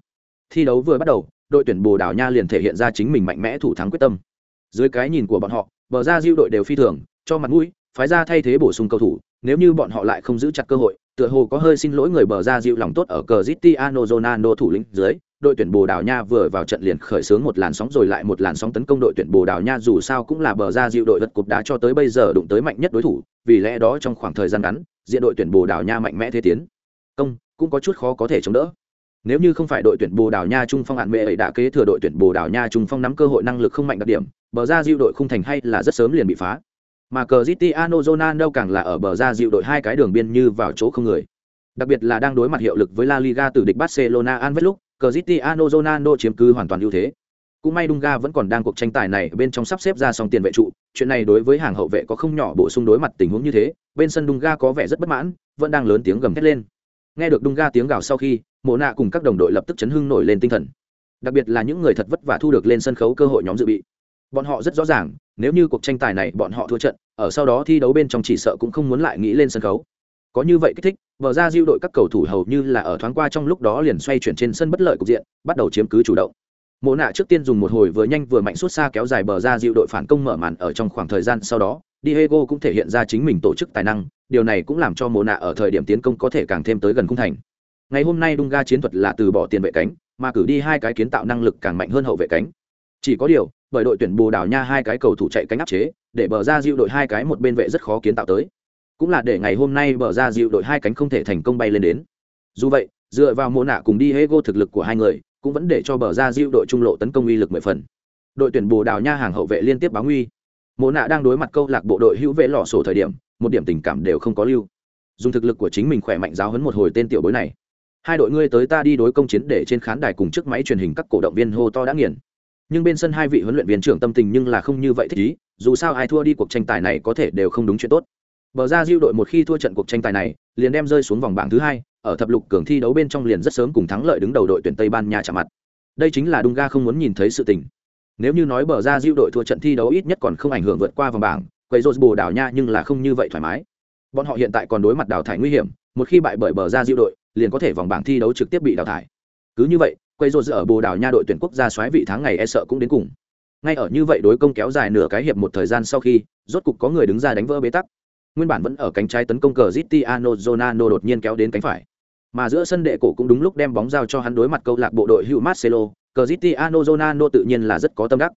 thi đấu vừa bắt đầu đội tuyển bồ đào nha liền thể hiện ra chính mình mạnh mẽ thủ thắng quyết tâm dưới cái nhìn của bọn họ bờ ra diêu đội đều phi thường cho mặt mũi phái ra thay thế bổ sung cầu thủ nếu như bọn họ lại không giữ chặt cơ hội tựa hồ có hơi xin lỗi người bờ ra dịu lòng tốt ở cờ Cristiano Ronaldo thủ lĩnh dưới đội tuyển Bồ Đào Nha vừa vào trận liền khởi xướng một làn sóng rồi lại một làn sóng tấn công đội tuyển Bồ Đào Nha dù sao cũng là bờ ra dịu đội vật cục đá cho tới bây giờ đụng tới mạnh nhất đối thủ, vì lẽ đó trong khoảng thời gian ngắn, diện đội tuyển Bồ Đào Nha mạnh mẽ thế tiến. Công cũng có chút khó có thể chống đỡ. Nếu như không phải đội tuyển Bồ Đào Nha trung phong hạn mẹ ấy đã kế thừa đội tuyển Bồ Đào Nha trung phong nắm cơ hội năng lực không mạnh đặc điểm, bờ ra dịu đội không thành hay là rất sớm liền bị phá. Mà Cristiano Ronaldo càng là ở bờ ra dịu đội hai cái đường biên như vào chỗ không người. Đặc biệt là đang đối mặt hiệu lực với La Liga từ địch Barcelona Anvet lúc, Cristiano Ronaldo chiếm cứ hoàn toàn ưu thế. Cũng may Dunga vẫn còn đang cuộc tranh tài này bên trong sắp xếp ra xong tiền vệ trụ, chuyện này đối với hàng hậu vệ có không nhỏ bổ sung đối mặt tình huống như thế, bên sân Dunga có vẻ rất bất mãn, vẫn đang lớn tiếng gầm thét lên. Nghe được Dunga tiếng gào sau khi, Mộ Nạ cùng các đồng đội lập tức chấn hưng nổi lên tinh thần. Đặc biệt là những người thật vất vả thu được lên sân khấu cơ hội nhóm dự bị. Bọn họ rất rõ ràng, nếu như cuộc tranh tài này bọn họ thua trận, ở sau đó thi đấu bên trong chỉ sợ cũng không muốn lại nghĩ lên sân khấu. Có như vậy kích thích, vở ra diêu đội các cầu thủ hầu như là ở thoáng qua trong lúc đó liền xoay chuyển trên sân bất lợi cục diện bắt đầu chiếm cứ chủ động. Mộ nạ trước tiên dùng một hồi vừa nhanh vừa mạnh suốt xa kéo dài bờ ra diệu đội phản công mở màn ở trong khoảng thời gian sau đó diego cũng thể hiện ra chính mình tổ chức tài năng điều này cũng làm cho mộ nạ ở thời điểm tiến công có thể càng thêm tới gần khung thành. Ngày hôm nay đung ga chiến thuật là từ bỏ tiền vệ cánh mà cử đi hai cái kiến tạo năng lực càng mạnh hơn hậu vệ cánh. Chỉ có điều bởi đội tuyển bồ đào nha hai cái cầu thủ chạy cánh áp chế, để bờ ra diệu đội hai cái một bên vệ rất khó kiến tạo tới. Cũng là để ngày hôm nay bờ ra dịu đội hai cánh không thể thành công bay lên đến. Dù vậy, dựa vào mô nạ cùng đi Diego thực lực của hai người, cũng vẫn để cho bờ ra dịu đội trung lộ tấn công uy lực mười phần. Đội tuyển bồ đào nha hàng hậu vệ liên tiếp báo nguy. Mô nạ đang đối mặt câu lạc bộ đội hữu vệ lò sổ thời điểm, một điểm tình cảm đều không có lưu. Dùng thực lực của chính mình khỏe mạnh giáo hấn một hồi tên tiểu bối này. Hai đội ngươi tới ta đi đối công chiến để trên khán đài cùng trước máy truyền hình các cổ động viên hô to đã nghiền nhưng bên sân hai vị huấn luyện viên trưởng tâm tình nhưng là không như vậy thích ý dù sao ai thua đi cuộc tranh tài này có thể đều không đúng chuyện tốt Bờ ra Diêu đội một khi thua trận cuộc tranh tài này, liền đem rơi xuống vòng bảng thứ hai, ở thập lục cường thi đấu bên trong liền rất sớm cùng thắng lợi đứng đầu đội tuyển Tây Ban Nha chạm mặt. Đây chính là Dunga không muốn nhìn thấy sự tình. Nếu như nói bờ ra Diêu đội thua trận thi đấu ít nhất còn không ảnh hưởng vượt qua vòng bảng, quầy rô bồ đảo nha nhưng là không như vậy thoải mái. Bọn họ hiện tại còn đối mặt đào thải nguy hiểm, một khi bại bởi bờ ra Diêu đội, liền có thể vòng bảng thi đấu trực tiếp bị đào thải. Cứ như vậy, quay rốt ở bồ đào nha đội tuyển quốc gia xoáy vị tháng ngày e sợ cũng đến cùng. Ngay ở như vậy đối công kéo dài nửa cái hiệp một thời gian sau khi, rốt cục có người đứng ra đánh vỡ bế tắc nguyên bản vẫn ở cánh trái tấn công cờ Cristiano Zonano đột nhiên kéo đến cánh phải. Mà giữa sân đệ cổ cũng đúng lúc đem bóng giao cho hắn đối mặt câu lạc bộ đội hữu Marcelo, Cristiano Zonano tự nhiên là rất có tâm đắc.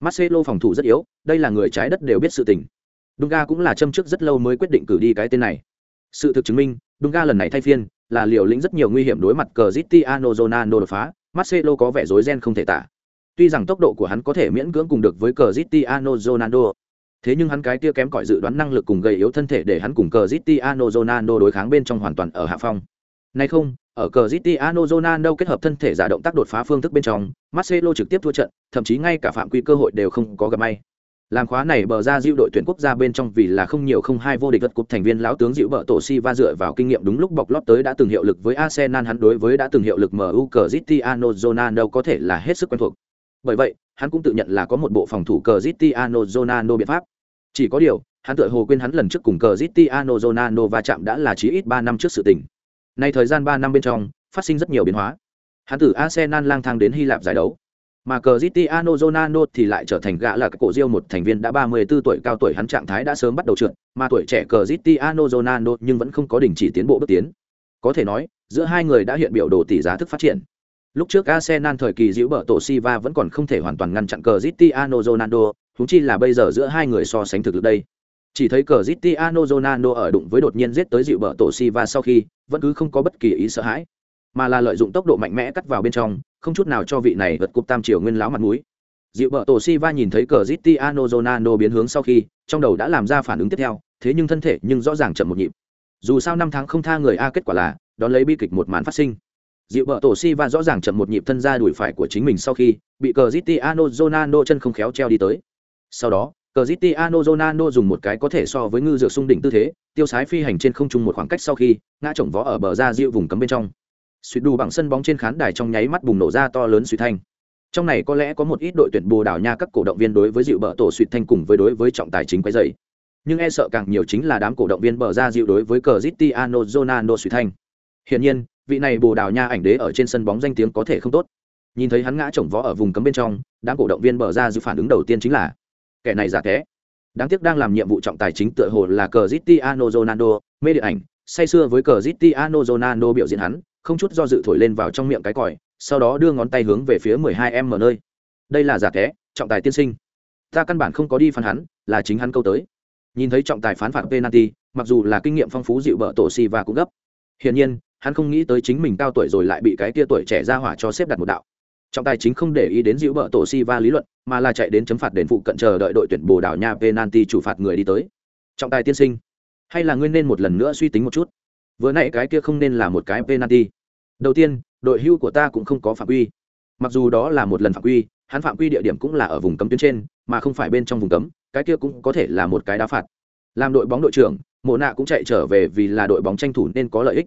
Marcelo phòng thủ rất yếu, đây là người trái đất đều biết sự tình. Dunga cũng là châm trước rất lâu mới quyết định cử đi cái tên này. Sự thực chứng minh, Dunga lần này thay phiên, là liều lĩnh rất nhiều nguy hiểm đối mặt Cristiano Zonano đột phá, Marcelo có vẻ rối ren không thể tả. Tuy rằng tốc độ của hắn có thể miễn cưỡng cùng được với Cristiano Ronaldo, thế nhưng hắn cái kia kém cỏi dự đoán năng lực cùng gầy yếu thân thể để hắn cùng Cristiano Ronaldo đối kháng bên trong hoàn toàn ở hạ phong. Nay không, ở Cristiano Ronaldo kết hợp thân thể giả động tác đột phá phương thức bên trong, Marcelo trực tiếp thua trận, thậm chí ngay cả phạm quy cơ hội đều không có gặp may. Làm khóa này bờ ra diệu đội tuyển quốc gia bên trong vì là không nhiều không hai vô địch vật cục thành viên lão tướng dịu bờ tổ si va dựa vào kinh nghiệm đúng lúc bọc lót tới đã từng hiệu lực với Arsenal hắn đối với đã từng hiệu lực MU Cristiano Ronaldo có thể là hết sức quen thuộc. Bởi vậy, hắn cũng tự nhận là có một bộ phòng thủ Cristiano Ronaldo biện pháp. Chỉ có điều, hắn tựa hồ quên hắn lần trước cùng Cristiano Ronaldo va chạm đã là chí ít ba năm trước sự tình. Nay thời gian ba năm bên trong, phát sinh rất nhiều biến hóa. Hắn từ Arsenal lang thang đến Hy Lạp giải đấu. Mà Cristiano Ronaldo thì lại trở thành gã là cổ Real một thành viên đã 34 tuổi cao tuổi hắn trạng thái đã sớm bắt đầu trượt, mà tuổi trẻ Cristiano Ronaldo nhưng vẫn không có đình chỉ tiến bộ bước tiến. Có thể nói, giữa hai người đã hiện biểu đồ tỷ giá thức phát triển. Lúc trước Arsenal thời kỳ giữ bờ tổ Siva vẫn còn không thể hoàn toàn ngăn chặn Cristiano Ronaldo, huống chi là bây giờ giữa hai người so sánh thực lực đây. Chỉ thấy Cristiano Ronaldo ở đụng với đột nhiên giết tới dịu bờ tổ Siva sau khi, vẫn cứ không có bất kỳ ý sợ hãi, mà là lợi dụng tốc độ mạnh mẽ cắt vào bên trong, không chút nào cho vị này vượt cúp tam triều nguyên láo mặt mũi. Dịu bờ tổ si va nhìn thấy cờ Cristiano zonano biến hướng sau khi, trong đầu đã làm ra phản ứng tiếp theo, thế nhưng thân thể nhưng rõ ràng chậm một nhịp. Dù sao năm tháng không tha người a kết quả là, đón lấy bi kịch một màn phát sinh. Dịu bờ tổ si va rõ ràng chậm một nhịp thân ra đuổi phải của chính mình sau khi bị cờ Cristiano zonano chân không khéo treo đi tới. Sau đó, cờ Cristiano zonano dùng một cái có thể so với ngư dược sung đỉnh tư thế, tiêu sái phi hành trên không trung một khoảng cách sau khi ngã chồng vó ở bờ ra dịu vùng cấm bên trong. Suýt đủ bằng sân bóng trên khán đài trong nháy mắt bùng nổ ra to lớn suy thanh. Trong này có lẽ có một ít đội tuyển Bồ Đào Nha các cổ động viên đối với dịu bờ tổ suýt thanh cùng với đối với trọng tài chính quấy dày Nhưng e sợ càng nhiều chính là đám cổ động viên bờ ra dịu đối với Cerritti Ano Zonano suýt thanh. Hiển nhiên, vị này bồ đào nha ảnh đế ở trên sân bóng danh tiếng có thể không tốt nhìn thấy hắn ngã chồng vó ở vùng cấm bên trong đám cổ động viên bờ ra dịu phản ứng đầu tiên chính là kẻ này giả thế. đáng tiếc đang làm nhiệm vụ trọng tài chính tựa hồ là cờ zitiano Zonano. mê điện ảnh say sưa với cờ zitiano Zonano biểu diễn hắn không chút do dự thổi lên vào trong miệng cái còi, sau đó đưa ngón tay hướng về phía mười hai em mở nơi. Đây là giả té trọng tài tiên sinh. Ta căn bản không có đi phán hắn, là chính hắn câu tới. Nhìn thấy trọng tài phán phạt penalty, mặc dù là kinh nghiệm phong phú dịu bợ tổ si và cũng gấp. Hiển nhiên, hắn không nghĩ tới chính mình cao tuổi rồi lại bị cái tia tuổi trẻ ra hỏa cho xếp đặt một đạo. Trọng tài chính không để ý đến dịu bợ tổ si va lý luận, mà là chạy đến chấm phạt đền phụ cận chờ đợi đội tuyển bồ đào nha penalty chủ phạt người đi tới. Trọng tài tiên sinh, hay là ngươi nên một lần nữa suy tính một chút? Vừa nãy cái kia không nên là một cái penalty đầu tiên đội hưu của ta cũng không có phạm quy. Mặc dù đó là một lần phạm quy hắn phạm quy địa điểm cũng là ở vùng cấm tuyến trên mà không phải bên trong vùng cấm cái kia cũng có thể là một cái đá phạt. Làm đội bóng đội trưởng mộ nạ cũng chạy trở về vì là đội bóng tranh thủ nên có lợi ích.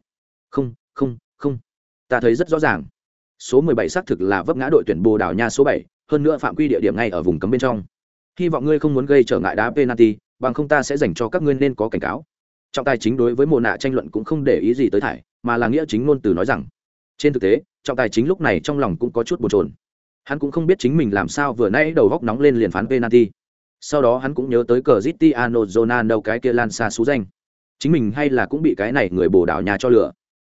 Không không không. Ta thấy rất rõ ràng. Số 17 xác thực là vấp ngã đội tuyển bồ đào nha số 7, hơn nữa phạm quy địa điểm ngay ở vùng cấm bên trong. Hy vọng ngươi không muốn gây trở ngại đá penalty bằng không ta sẽ dành cho các ngươi nên có cảnh cáo. Trọng tài chính đối với mồ nạ tranh luận cũng không để ý gì tới thải mà là nghĩa chính ngôn từ nói rằng trên thực tế, trọng tài chính lúc này trong lòng cũng có chút bồn chồn. Hắn cũng không biết chính mình làm sao vừa nãy đầu góc nóng lên liền phán penalty. Sau đó hắn cũng nhớ tới cờ Cristiano Ronaldo cái kia lan xa xú danh. Chính mình hay là cũng bị cái này người bồ đảo nhà cho lửa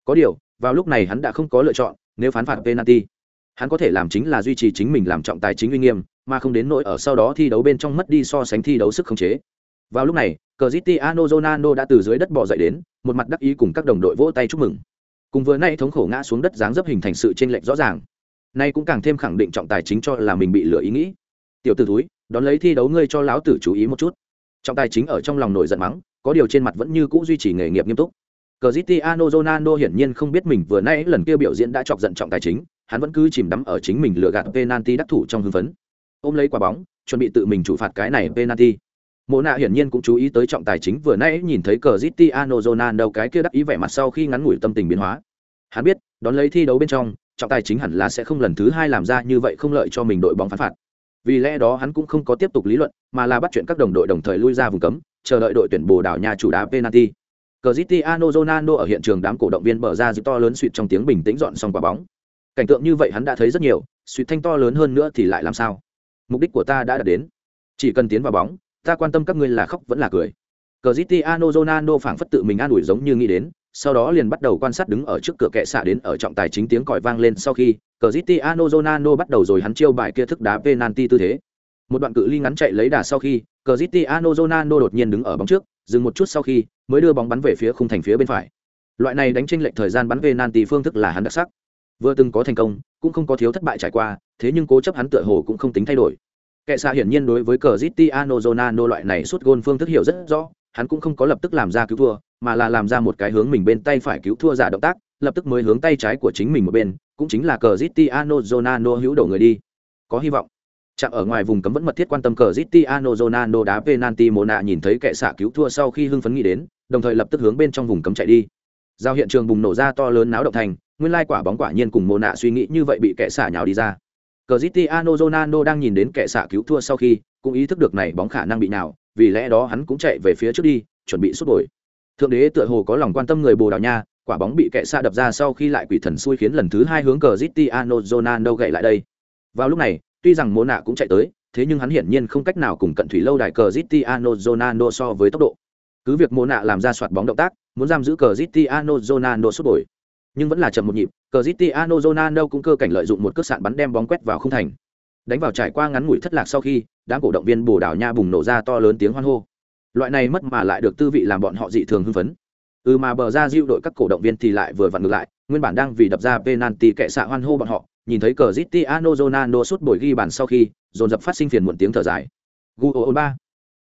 có điều, vào lúc này hắn đã không có lựa chọn, nếu phán phạt penalty, hắn có thể làm chính là duy trì chính mình làm trọng tài chính uy nghiêm, mà không đến nỗi ở sau đó thi đấu bên trong mất đi so sánh thi đấu sức khống chế. Vào lúc này Cristiano Ronaldo đã từ dưới đất bò dậy đến, một mặt đắc ý cùng các đồng đội vỗ tay chúc mừng cùng vừa nay thống khổ ngã xuống đất dáng dấp hình thành sự chênh lệch rõ ràng nay cũng càng thêm khẳng định trọng tài chính cho là mình bị lừa ý nghĩ tiểu tử túi đón lấy thi đấu ngươi cho lão tử chú ý một chút trọng tài chính ở trong lòng nổi giận mắng có điều trên mặt vẫn như cũ duy trì nghề nghiệp nghiêm túc Cristiano Ronaldo hiển nhiên không biết mình vừa nay lần kia biểu diễn đã chọc giận trọng tài chính, hắn vẫn cứ chìm đắm ở chính mình lừa gạt penalty đắc thủ trong hưng phấn. Ôm lấy quả bóng, chuẩn bị tự mình chủ phạt cái này penalty. Mộ nạ hiển nhiên cũng chú ý tới trọng tài chính vừa nãy nhìn thấy Cristiano Ronaldo cái kia đắc ý vẻ mặt sau khi ngắn ngủi tâm tình biến hóa. Hắn biết, đón lấy thi đấu bên trong, trọng tài chính hẳn là sẽ không lần thứ hai làm ra như vậy không lợi cho mình đội bóng phán phạt. Vì lẽ đó hắn cũng không có tiếp tục lý luận, mà là bắt chuyện các đồng đội đồng thời lui ra vùng cấm, chờ đợi đội tuyển Bồ Đào Nha chủ đá penalty. Cristiano Ronaldo ở hiện trường đám cổ động viên bờ ra dịp to lớn suýt trong tiếng bình tĩnh dọn xong quả bóng. Cảnh tượng như vậy hắn đã thấy rất nhiều, suýt thanh to lớn hơn nữa thì lại làm sao? Mục đích của ta đã đạt đến. Chỉ cần tiến vào bóng, ta quan tâm các ngươi là khóc vẫn là cười. Cristiano Ronaldo phảng phất tự mình an ủi giống như nghĩ đến, sau đó liền bắt đầu quan sát đứng ở trước cửa kệ xạ đến ở trọng tài chính tiếng còi vang lên sau khi Cristiano Ronaldo bắt đầu rồi hắn chiêu bài kia thức đá penalty tư thế. Một đoạn cự ly ngắn chạy lấy đà sau khi Cristiano Ronaldo đột nhiên đứng ở bóng trước, dừng một chút sau khi mới đưa bóng bắn về phía khung thành phía bên phải. Loại này đánh chênh lệch thời gian bắn penalty phương thức là hắn đặc sắc. Vừa từng có thành công, cũng không có thiếu thất bại trải qua, thế nhưng cố chấp hắn tựa hồ cũng không tính thay đổi. Kẻ xạ hiển nhiên đối với Cristiano Ronaldo loại này suốt gôn phương thức hiểu rất rõ, hắn cũng không có lập tức làm ra cứu thua, mà là làm ra một cái hướng mình bên tay phải cứu thua giả động tác, lập tức mới hướng tay trái của chính mình một bên, cũng chính là Cristiano Ronaldo hữu đổ người đi. Có hy vọng. Chạm ở ngoài vùng cấm vẫn mật thiết quan tâm Cristiano Ronaldo đá penalty Mona nhìn thấy kẻ xạ cứu thua sau khi hưng phấn nghĩ đến, đồng thời lập tức hướng bên trong vùng cấm chạy đi. Giao hiện trường bùng nổ ra to lớn náo động thành, nguyên lai quả bóng quả nhiên cùng Mona suy nghĩ như vậy bị kẻ xạ nhào đi ra. Cristiano Ronaldo đang nhìn đến kẻ xạ cứu thua sau khi, cũng ý thức được này bóng khả năng bị nào, vì lẽ đó hắn cũng chạy về phía trước đi, chuẩn bị sút đổi. Thượng đế tựa hồ có lòng quan tâm người Bồ Đào Nha, quả bóng bị kẻ xạ đập ra sau khi lại quỷ thần xui khiến lần thứ hai hướng Cristiano Ronaldo gậy lại đây. Vào lúc này, tuy rằng Mona cũng chạy tới, thế nhưng hắn hiển nhiên không cách nào cùng cận thủy lâu đài Cristiano Ronaldo so với tốc độ. Cứ việc Mona làm ra soạt bóng động tác, muốn giam giữ Cristiano Ronaldo sút đổi nhưng vẫn là chậm một nhịp, Cristiano Ronaldo cũng cơ cảnh lợi dụng một cước sạn bắn đem bóng quét vào khung thành. Đánh vào trải qua ngắn ngủi thất lạc sau khi, đám cổ động viên Bồ Đào Nha bùng nổ ra to lớn tiếng hoan hô. Loại này mất mà lại được tư vị làm bọn họ dị thường hưng phấn. Ừ mà bờ ra diêu đội các cổ động viên thì lại vừa vặn ngược lại, nguyên bản đang vì đập ra penalty kệ xạ hoan hô bọn họ, nhìn thấy Cristiano Ronaldo sút bồi ghi bàn sau khi, dồn dập phát sinh phiền muộn tiếng thở dài. Gol 3.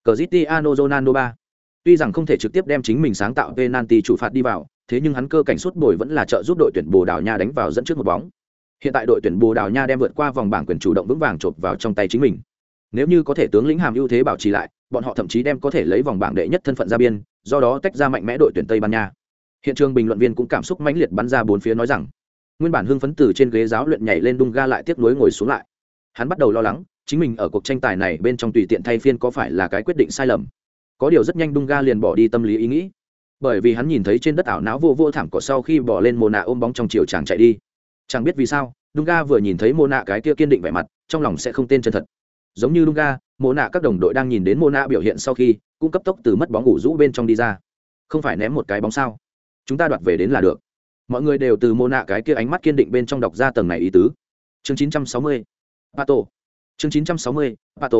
Cristiano Ronaldo 3. Tuy rằng không thể trực tiếp đem chính mình sáng tạo penalty chủ phạt đi vào, thế nhưng hắn cơ cảnh suốt bồi vẫn là trợ giúp đội tuyển Bồ Đào Nha đánh vào dẫn trước một bóng. Hiện tại đội tuyển Bồ Đào Nha đem vượt qua vòng bảng quyền chủ động vững vàng chộp vào trong tay chính mình. Nếu như có thể tướng lĩnh hàm ưu thế bảo trì lại, bọn họ thậm chí đem có thể lấy vòng bảng đệ nhất thân phận ra biên, do đó tách ra mạnh mẽ đội tuyển Tây Ban Nha. Hiện trường bình luận viên cũng cảm xúc mãnh liệt bắn ra bốn phía nói rằng, nguyên bản hưng phấn từ trên ghế giáo luyện nhảy lên đung ga lại tiếc nuối ngồi xuống lại. Hắn bắt đầu lo lắng, chính mình ở cuộc tranh tài này bên trong tùy tiện thay phiên có phải là cái quyết định sai lầm. Có điều rất nhanh đung ga liền bỏ đi tâm lý ý nghĩ bởi vì hắn nhìn thấy trên đất ảo não vô vô thảm cỏ sau khi bỏ lên mồ nạ ôm bóng trong chiều chàng chạy đi. Chẳng biết vì sao Dunga vừa nhìn thấy mồ nạ cái kia kiên định vẻ mặt trong lòng sẽ không tên chân thật. Giống như Dunga, mồ nạ các đồng đội đang nhìn đến mồ nạ biểu hiện sau khi cũng cấp tốc từ mất bóng ngủ rũ bên trong đi ra. Không phải ném một cái bóng sao? Chúng ta đoạt về đến là được. Mọi người đều từ mồ nạ cái kia ánh mắt kiên định bên trong đọc ra tầng này ý tứ. Chương 960. pato. Chương 960. pato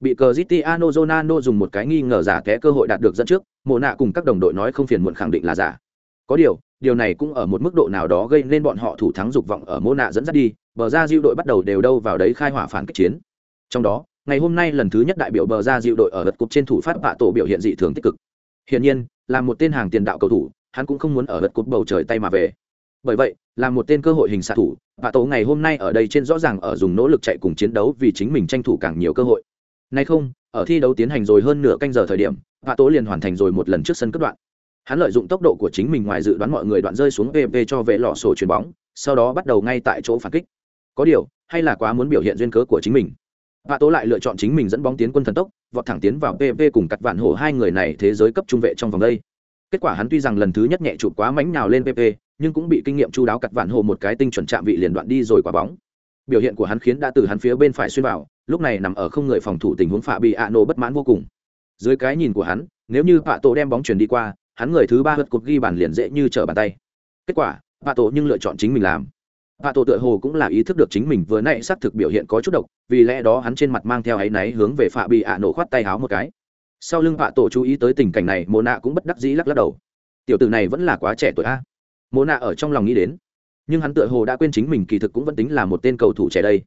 bị cờ Cristiano Ronaldo dùng một cái nghi ngờ giả té cơ hội đạt được dẫn trước, Mộ nạ cùng các đồng đội nói không phiền muộn khẳng định là giả. Có điều điều này cũng ở một mức độ nào đó gây nên bọn họ thủ thắng dục vọng ở Mộ nạ dẫn dắt đi, bờ ra diệu đội bắt đầu đều đâu vào đấy khai hỏa phản kích chiến. Trong đó, ngày hôm nay lần thứ nhất đại biểu bờ ra diệu đội ở lượt cục trên thủ phát bạ tổ biểu hiện dị thường tích cực. Hiển nhiên, là một tên hàng tiền đạo cầu thủ, hắn cũng không muốn ở lượt cục bầu trời tay mà về. Bởi vậy, là một tên cơ hội hình xạ thủ, bạ tổ ngày hôm nay ở đây trên rõ ràng ở dùng nỗ lực chạy cùng chiến đấu vì chính mình tranh thủ càng nhiều cơ hội nay không ở thi đấu tiến hành rồi hơn nửa canh giờ thời điểm Vạ Tố liền hoàn thành rồi một lần trước sân cất đoạn hắn lợi dụng tốc độ của chính mình ngoài dự đoán mọi người đoạn rơi xuống pp cho vệ lọ sổ chuyền bóng sau đó bắt đầu ngay tại chỗ phản kích có điều hay là quá muốn biểu hiện duyên cớ của chính mình Vạ Tố lại lựa chọn chính mình dẫn bóng tiến quân thần tốc, vọt thẳng tiến vào PP cùng cắt vạn hổ hai người này thế giới cấp trung vệ trong vòng đây. Kết quả hắn tuy rằng lần thứ nhất nhẹ chụp quá mánh nào lên PP, nhưng cũng bị kinh nghiệm chu đáo cắt vạn hổ một cái tinh chuẩn chạm vị liền đoạn đi rồi quả bóng. Biểu hiện của hắn khiến đã từ hắn phía bên phải xuyên vào, lúc này nằm ở không người phòng thủ tình huống phạ bị ạ nổ bất mãn vô cùng. Dưới cái nhìn của hắn, nếu như phạ Tổ đem bóng chuyển đi qua, hắn người thứ ba hất cột ghi bàn liền dễ như trở bàn tay. Kết quả, phạ Tổ nhưng lựa chọn chính mình làm phạ tổ tựa hồ cũng là ý thức được chính mình vừa nãy xác thực biểu hiện có chút độc, vì lẽ đó hắn trên mặt mang theo áy náy hướng về Phạ Bị ạ nổ khoát tay háo một cái. Sau lưng phạ tổ chú ý tới tình cảnh này, mồ Nạ cũng bất đắc dĩ lắc lắc đầu. Tiểu tử này vẫn là quá trẻ tuổi a. mồ Nạ ở trong lòng nghĩ đến, nhưng hắn tựa hồ đã quên chính mình kỳ thực cũng vẫn tính là một tên cầu thủ trẻ đây.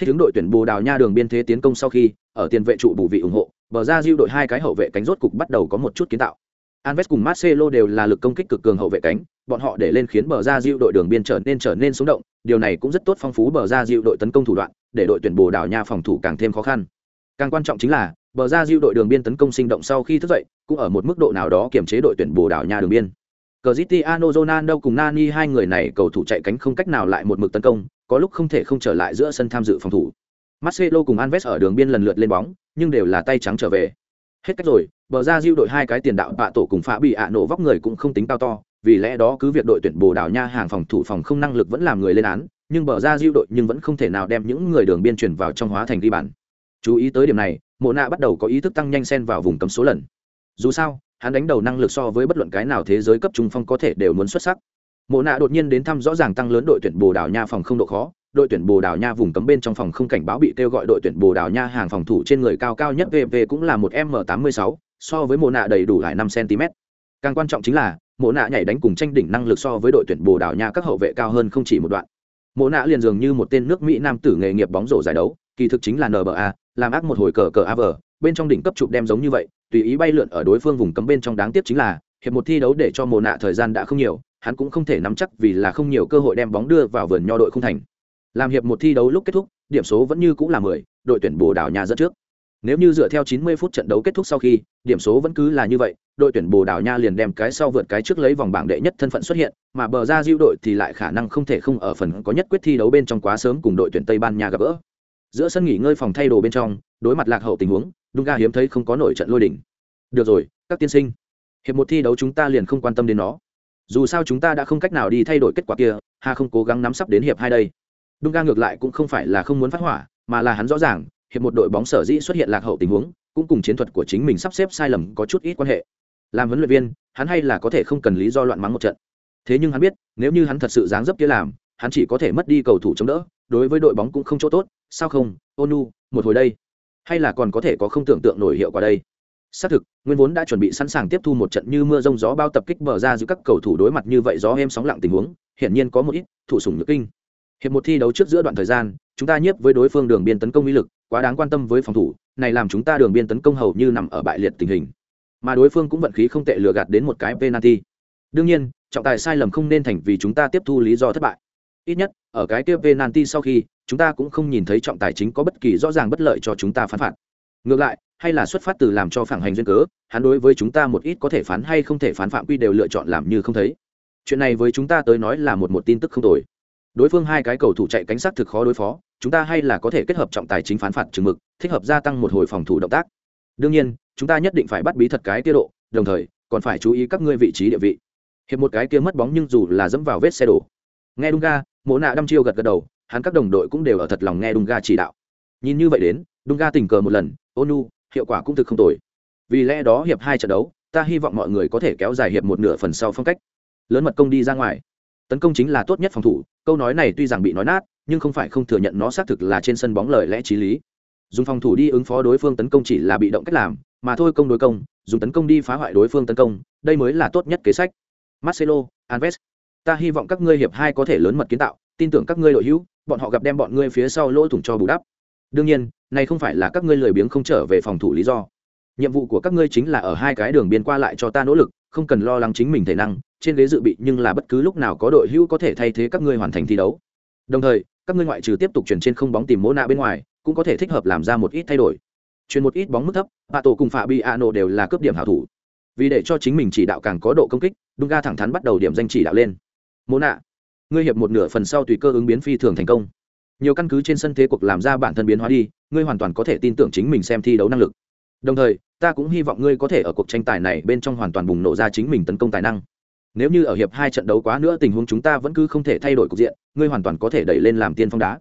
Thích ứng đội tuyển Bồ Đào Nha đường biên thế tiến công sau khi, ở tiền vệ trụ bù vị ủng hộ, bờ ra diêu đội hai cái hậu vệ cánh rốt cục bắt đầu có một chút kiến tạo. Alves cùng Marcelo đều là lực công kích cực cường hậu vệ cánh, bọn họ để lên khiến bờ ra diệu đội đường biên trở nên trở nên sống động, điều này cũng rất tốt phong phú bờ ra diệu đội tấn công thủ đoạn, để đội tuyển Bồ Đào Nha phòng thủ càng thêm khó khăn. Càng quan trọng chính là, bờ ra diệu đội đường biên tấn công sinh động sau khi thức dậy, cũng ở một mức độ nào đó kiểm chế đội tuyển Bồ Đào Nha đường biên. Cristiano Ronaldo cùng Nani hai người này cầu thủ chạy cánh không cách nào lại một mực tấn công, có lúc không thể không trở lại giữa sân tham dự phòng thủ. Marcelo cùng Anves ở đường biên lần lượt lên bóng, nhưng đều là tay trắng trở về. Hết cách rồi, bờ ra diêu đội hai cái tiền đạo bạ tổ cùng phá bị ạ nổ vóc người cũng không tính cao to vì lẽ đó cứ việc đội tuyển bồ đào nha hàng phòng thủ phòng không năng lực vẫn làm người lên án nhưng bờ ra diêu đội nhưng vẫn không thể nào đem những người đường biên chuyển vào trong hóa thành ghi bàn chú ý tới điểm này mộ nạ bắt đầu có ý thức tăng nhanh xen vào vùng cấm số lần dù sao hắn đánh đầu năng lực so với bất luận cái nào thế giới cấp trung phong có thể đều muốn xuất sắc mộ nạ đột nhiên đến thăm rõ ràng tăng lớn đội tuyển bồ đào nha phòng không độ khó. Đội tuyển Bồ Đào Nha vùng cấm bên trong phòng không cảnh báo bị kêu gọi đội tuyển Bồ Đào Nha hàng phòng thủ trên người cao cao nhất VV cũng là một M86, so với mộ nạ đầy đủ lại năm cm càng quan trọng chính là mộ nạ nhảy đánh cùng tranh đỉnh năng lực so với đội tuyển bồ đào nha các hậu vệ cao hơn không chỉ một đoạn. Mộ nạ liền dường như một tên nước mỹ nam tử nghề nghiệp bóng rổ giải đấu kỳ thực chính là nba làm ác một hồi cờ cờ av bên trong đỉnh cấp chụp đem giống như vậy tùy ý bay lượn ở đối phương vùng cấm bên trong đáng tiếc chính là hiệp một thi đấu để cho mộ nạ thời gian đã không nhiều hắn cũng không thể nắm chắc vì là không nhiều cơ hội đem bóng đưa vào vườn nho đội không thành làm hiệp một thi đấu lúc kết thúc điểm số vẫn như cũng là mười đội tuyển bồ đào nha dẫn trước nếu như dựa theo 90 phút trận đấu kết thúc sau khi, điểm số vẫn cứ là như vậy, đội tuyển Bồ Đào Nha liền đem cái sau vượt cái trước lấy vòng bảng đệ nhất thân phận xuất hiện, mà bờ ra Diệu đội thì lại khả năng không thể không ở phần có nhất quyết thi đấu bên trong quá sớm cùng đội tuyển Tây Ban Nha gặp gỡ. Giữa sân nghỉ ngơi phòng thay đồ bên trong, đối mặt lạc hậu tình huống, Dunga hiếm thấy không có nổi trận lôi đỉnh. Được rồi, các tiên sinh, hiệp một thi đấu chúng ta liền không quan tâm đến nó. Dù sao chúng ta đã không cách nào đi thay đổi kết quả kia, Hà không cố gắng nắm sắp đến hiệp hai đây. Dunga ngược lại cũng không phải là không muốn phát hỏa, mà là hắn rõ ràng, hiệp một đội bóng sở dĩ xuất hiện lạc hậu tình huống cũng cùng chiến thuật của chính mình sắp xếp sai lầm có chút ít quan hệ. Làm huấn luyện viên hắn hay là có thể không cần lý do loạn mắng một trận. Thế nhưng hắn biết nếu như hắn thật sự dáng dấp kia làm hắn chỉ có thể mất đi cầu thủ chống đỡ đối với đội bóng cũng không chỗ tốt. Sao không? Ônu một hồi đây. Hay là còn có thể có không tưởng tượng nổi hiệu quả đây? Xác thực, nguyên vốn đã chuẩn bị sẵn sàng tiếp thu một trận như mưa rông gió bao tập kích bờ ra giữa các cầu thủ đối mặt như vậy gió êm sóng lặng tình huống, hiển nhiên có một ít thủ sủng nhược kinh. Hiệp một thi đấu trước giữa đoạn thời gian, chúng ta nhiếp với đối phương đường biên tấn công uy lực, quá đáng quan tâm với phòng thủ, này làm chúng ta đường biên tấn công hầu như nằm ở bại liệt tình hình. Mà đối phương cũng vận khí không tệ lừa gạt đến một cái penalty. Đương nhiên, trọng tài sai lầm không nên thành vì chúng ta tiếp thu lý do thất bại. Ít nhất, ở cái kia penalty sau khi, chúng ta cũng không nhìn thấy trọng tài chính có bất kỳ rõ ràng bất lợi cho chúng ta phán phạt. Ngược lại hay là xuất phát từ làm cho phản hành duyên cớ, hắn đối với chúng ta một ít có thể phán hay không thể phán phạm quy đều lựa chọn làm như không thấy. Chuyện này với chúng ta tới nói là một một tin tức không tồi. Đối phương hai cái cầu thủ chạy cánh sát thực khó đối phó, chúng ta hay là có thể kết hợp trọng tài chính phán phạt chừng mực, thích hợp gia tăng một hồi phòng thủ động tác. Đương nhiên, chúng ta nhất định phải bắt bí thật cái tiết độ, đồng thời, còn phải chú ý các ngươi vị trí địa vị. Hiệp một cái kia mất bóng nhưng dù là dẫm vào vết xe đổ. Nghe đung ga mỗ nạ đăm chiêu gật gật đầu, hắn các đồng đội cũng đều ở thật lòng nghe đung ga chỉ đạo. Nhìn như vậy đến đung ga tình cờ một lần ônu hiệu quả cũng thực không tồi. Vì lẽ đó hiệp hai trận đấu, ta hy vọng mọi người có thể kéo dài hiệp một nửa phần sau phong cách. Lớn mật công đi ra ngoài. Tấn công chính là tốt nhất phòng thủ, câu nói này tuy rằng bị nói nát, nhưng không phải không thừa nhận nó xác thực là trên sân bóng lời lẽ t r í lý. Dùng phòng thủ đi ứng phó đối phương tấn công chỉ là bị động cách làm, mà thôi công đối công, dùng tấn công đi phá hoại đối phương tấn công, đây mới là tốt nhất kế sách. Marcelo, alves, ta hy vọng các ngươi hiệp hai có thể lớn mật kiến tạo, tin tưởng các ngươi đội hữu, bọn họ gặp đem bọn ngươi phía sau lỗ thủng cho bù đắp đương nhiên, này không phải là các ngươi lười biếng không trở về phòng thủ lý do. Nhiệm vụ của các ngươi chính là ở hai cái đường biên qua lại cho ta nỗ lực, không cần lo lắng chính mình thể năng, trên ghế dự bị nhưng là bất cứ lúc nào có đội hữu có thể thay thế các ngươi hoàn thành thi đấu. Đồng thời, các ngươi ngoại trừ tiếp tục chuyển trên không bóng tìm mỗ nạ bên ngoài, cũng có thể thích hợp làm ra một ít thay đổi. Chuyển một ít bóng mức thấp, hạ tổ cùng phạm bi a nổ đều là cướp điểm hảo thủ. Vì để cho chính mình chỉ đạo càng có độ công kích, đung ga thẳng thắn bắt đầu điểm danh chỉ đạo lên. Mỗ nạ ngươi hiệp một nửa phần sau tùy cơ ứng biến phi thường thành công nhiều căn cứ trên sân thế cuộc làm ra bản thân biến hóa đi, ngươi hoàn toàn có thể tin tưởng chính mình xem thi đấu năng lực. Đồng thời, ta cũng hy vọng ngươi có thể ở cuộc tranh tài này bên trong hoàn toàn bùng nổ ra chính mình tấn công tài năng. Nếu như ở hiệp hai trận đấu quá nữa tình huống chúng ta vẫn cứ không thể thay đổi cục diện, ngươi hoàn toàn có thể đẩy lên làm tiên phong đá.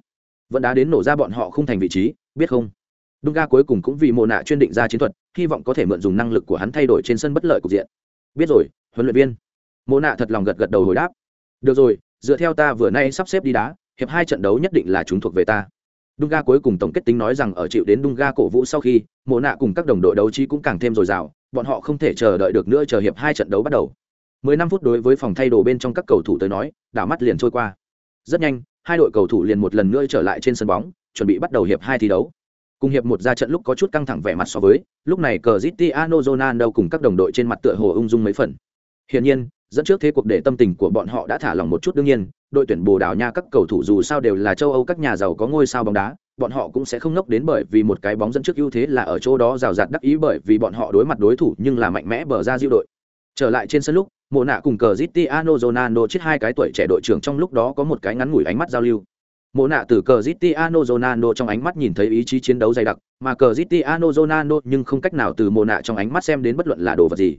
Vẫn đá đến nổ ra bọn họ không thành vị trí, biết không? Đúng ga cuối cùng cũng vì mồ nạ chuyên định ra chiến thuật, hy vọng có thể mượn dùng năng lực của hắn thay đổi trên sân bất lợi cục diện. Biết rồi, huấn luyện viên. Mồ nạ thật lòng gật gật đầu hồi đáp. Được rồi, dựa theo ta vừa nay sắp xếp đi đá hiệp hai trận đấu nhất định là chúng thuộc về ta Dunga cuối cùng tổng kết tính nói rằng ở chịu đến Dunga cổ vũ sau khi, Mộ nạ cùng các đồng đội đấu trí cũng càng thêm dồi dào, bọn họ không thể chờ đợi được nữa chờ hiệp hai trận đấu bắt đầu. 15 phút đối với phòng thay đồ bên trong các cầu thủ tới nói, đảo mắt liền trôi qua. Rất nhanh, hai đội cầu thủ liền một lần nữa trở lại trên sân bóng, chuẩn bị bắt đầu hiệp hai thi đấu. Cùng hiệp một ra trận lúc có chút căng thẳng vẻ mặt so với, lúc này Cristiano Ronaldo cùng các đồng đội trên mặt tựa hồ ung dung mấy phần. Hiển nhiên, dẫn trước thế cuộc để tâm tình của bọn họ đã thả lòng một chút đương nhiên, đội tuyển bồ đào nha các cầu thủ dù sao đều là châu âu các nhà giàu có ngôi sao bóng đá, bọn họ cũng sẽ không ngốc đến bởi vì một cái bóng dẫn trước ưu thế là ở chỗ đó rào rạt đắc ý bởi vì bọn họ đối mặt đối thủ nhưng là mạnh mẽ bờ ra diệu đội. Trở lại trên sân lúc, mộ nạ cùng cờ Cristiano Ronaldo chết hai cái tuổi trẻ đội trưởng trong lúc đó có một cái ngắn ngủi ánh mắt giao lưu. Mộ nạ từ cờ Cristiano Ronaldo trong ánh mắt nhìn thấy ý chí chiến đấu dày đặc, mà cờ Cristiano Ronaldo nhưng không cách nào từ mộ nạ trong ánh mắt xem đến bất luận là đồ vật gì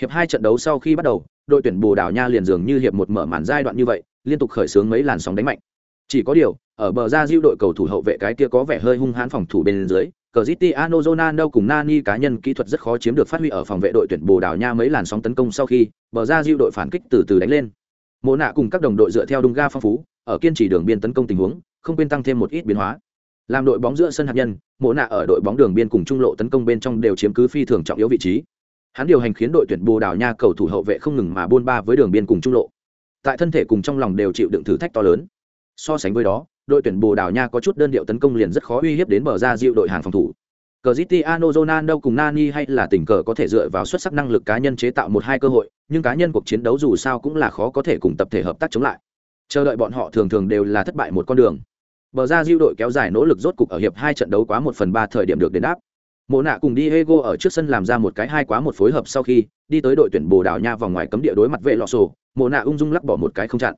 hiệp hai trận đấu sau khi bắt đầu đội tuyển bồ đào nha liền dường như hiệp một mở màn giai đoạn như vậy liên tục khởi xướng mấy làn sóng đánh mạnh chỉ có điều ở bờ ra diêu đội cầu thủ hậu vệ cái kia có vẻ hơi hung hãn phòng thủ bên dưới Cristiano Ronaldo cùng Nani cá nhân kỹ thuật rất khó chiếm được phát huy ở phòng vệ đội tuyển Bồ Đào Nha mấy làn sóng tấn công sau khi, bờ ra diêu đội phản kích từ từ đánh lên. Mộ nạ cùng các đồng đội dựa theo đúng ga phong phú, ở kiên trì đường biên tấn công tình huống, không quên tăng thêm một ít biến hóa. Làm đội bóng giữa sân hạt nhân, Mộ nạ ở đội bóng đường biên cùng trung lộ tấn công bên trong đều chiếm cứ phi thường trọng yếu vị trí. Hắn điều hành khiến đội tuyển Bồ Đào Nha cầu thủ hậu vệ không ngừng mà buôn ba với đường biên cùng trung lộ. Tại thân thể cùng trong lòng đều chịu đựng thử thách to lớn. So sánh với đó, đội tuyển Bồ Đào Nha có chút đơn điệu tấn công liền rất khó uy hiếp đến bờ ra dịu đội hàng phòng thủ. Cristiano Ronaldo cùng Nani hay là tình cờ có thể dựa vào xuất sắc năng lực cá nhân chế tạo một hai cơ hội, nhưng cá nhân cuộc chiến đấu dù sao cũng là khó có thể cùng tập thể hợp tác chống lại. Chờ đợi bọn họ thường thường đều là thất bại một con đường. Bờ ra diêu đội kéo dài nỗ lực rốt cục ở hiệp hai trận đấu quá một phần ba thời điểm được đền đáp. Mộ nạ cùng Diego ở trước sân làm ra một cái hai quá một phối hợp sau khi đi tới đội tuyển Bồ Đào Nha vòng ngoài cấm địa đối mặt vệ lọ sổ, Mộ nạ ung dung lắc bỏ một cái không chặn.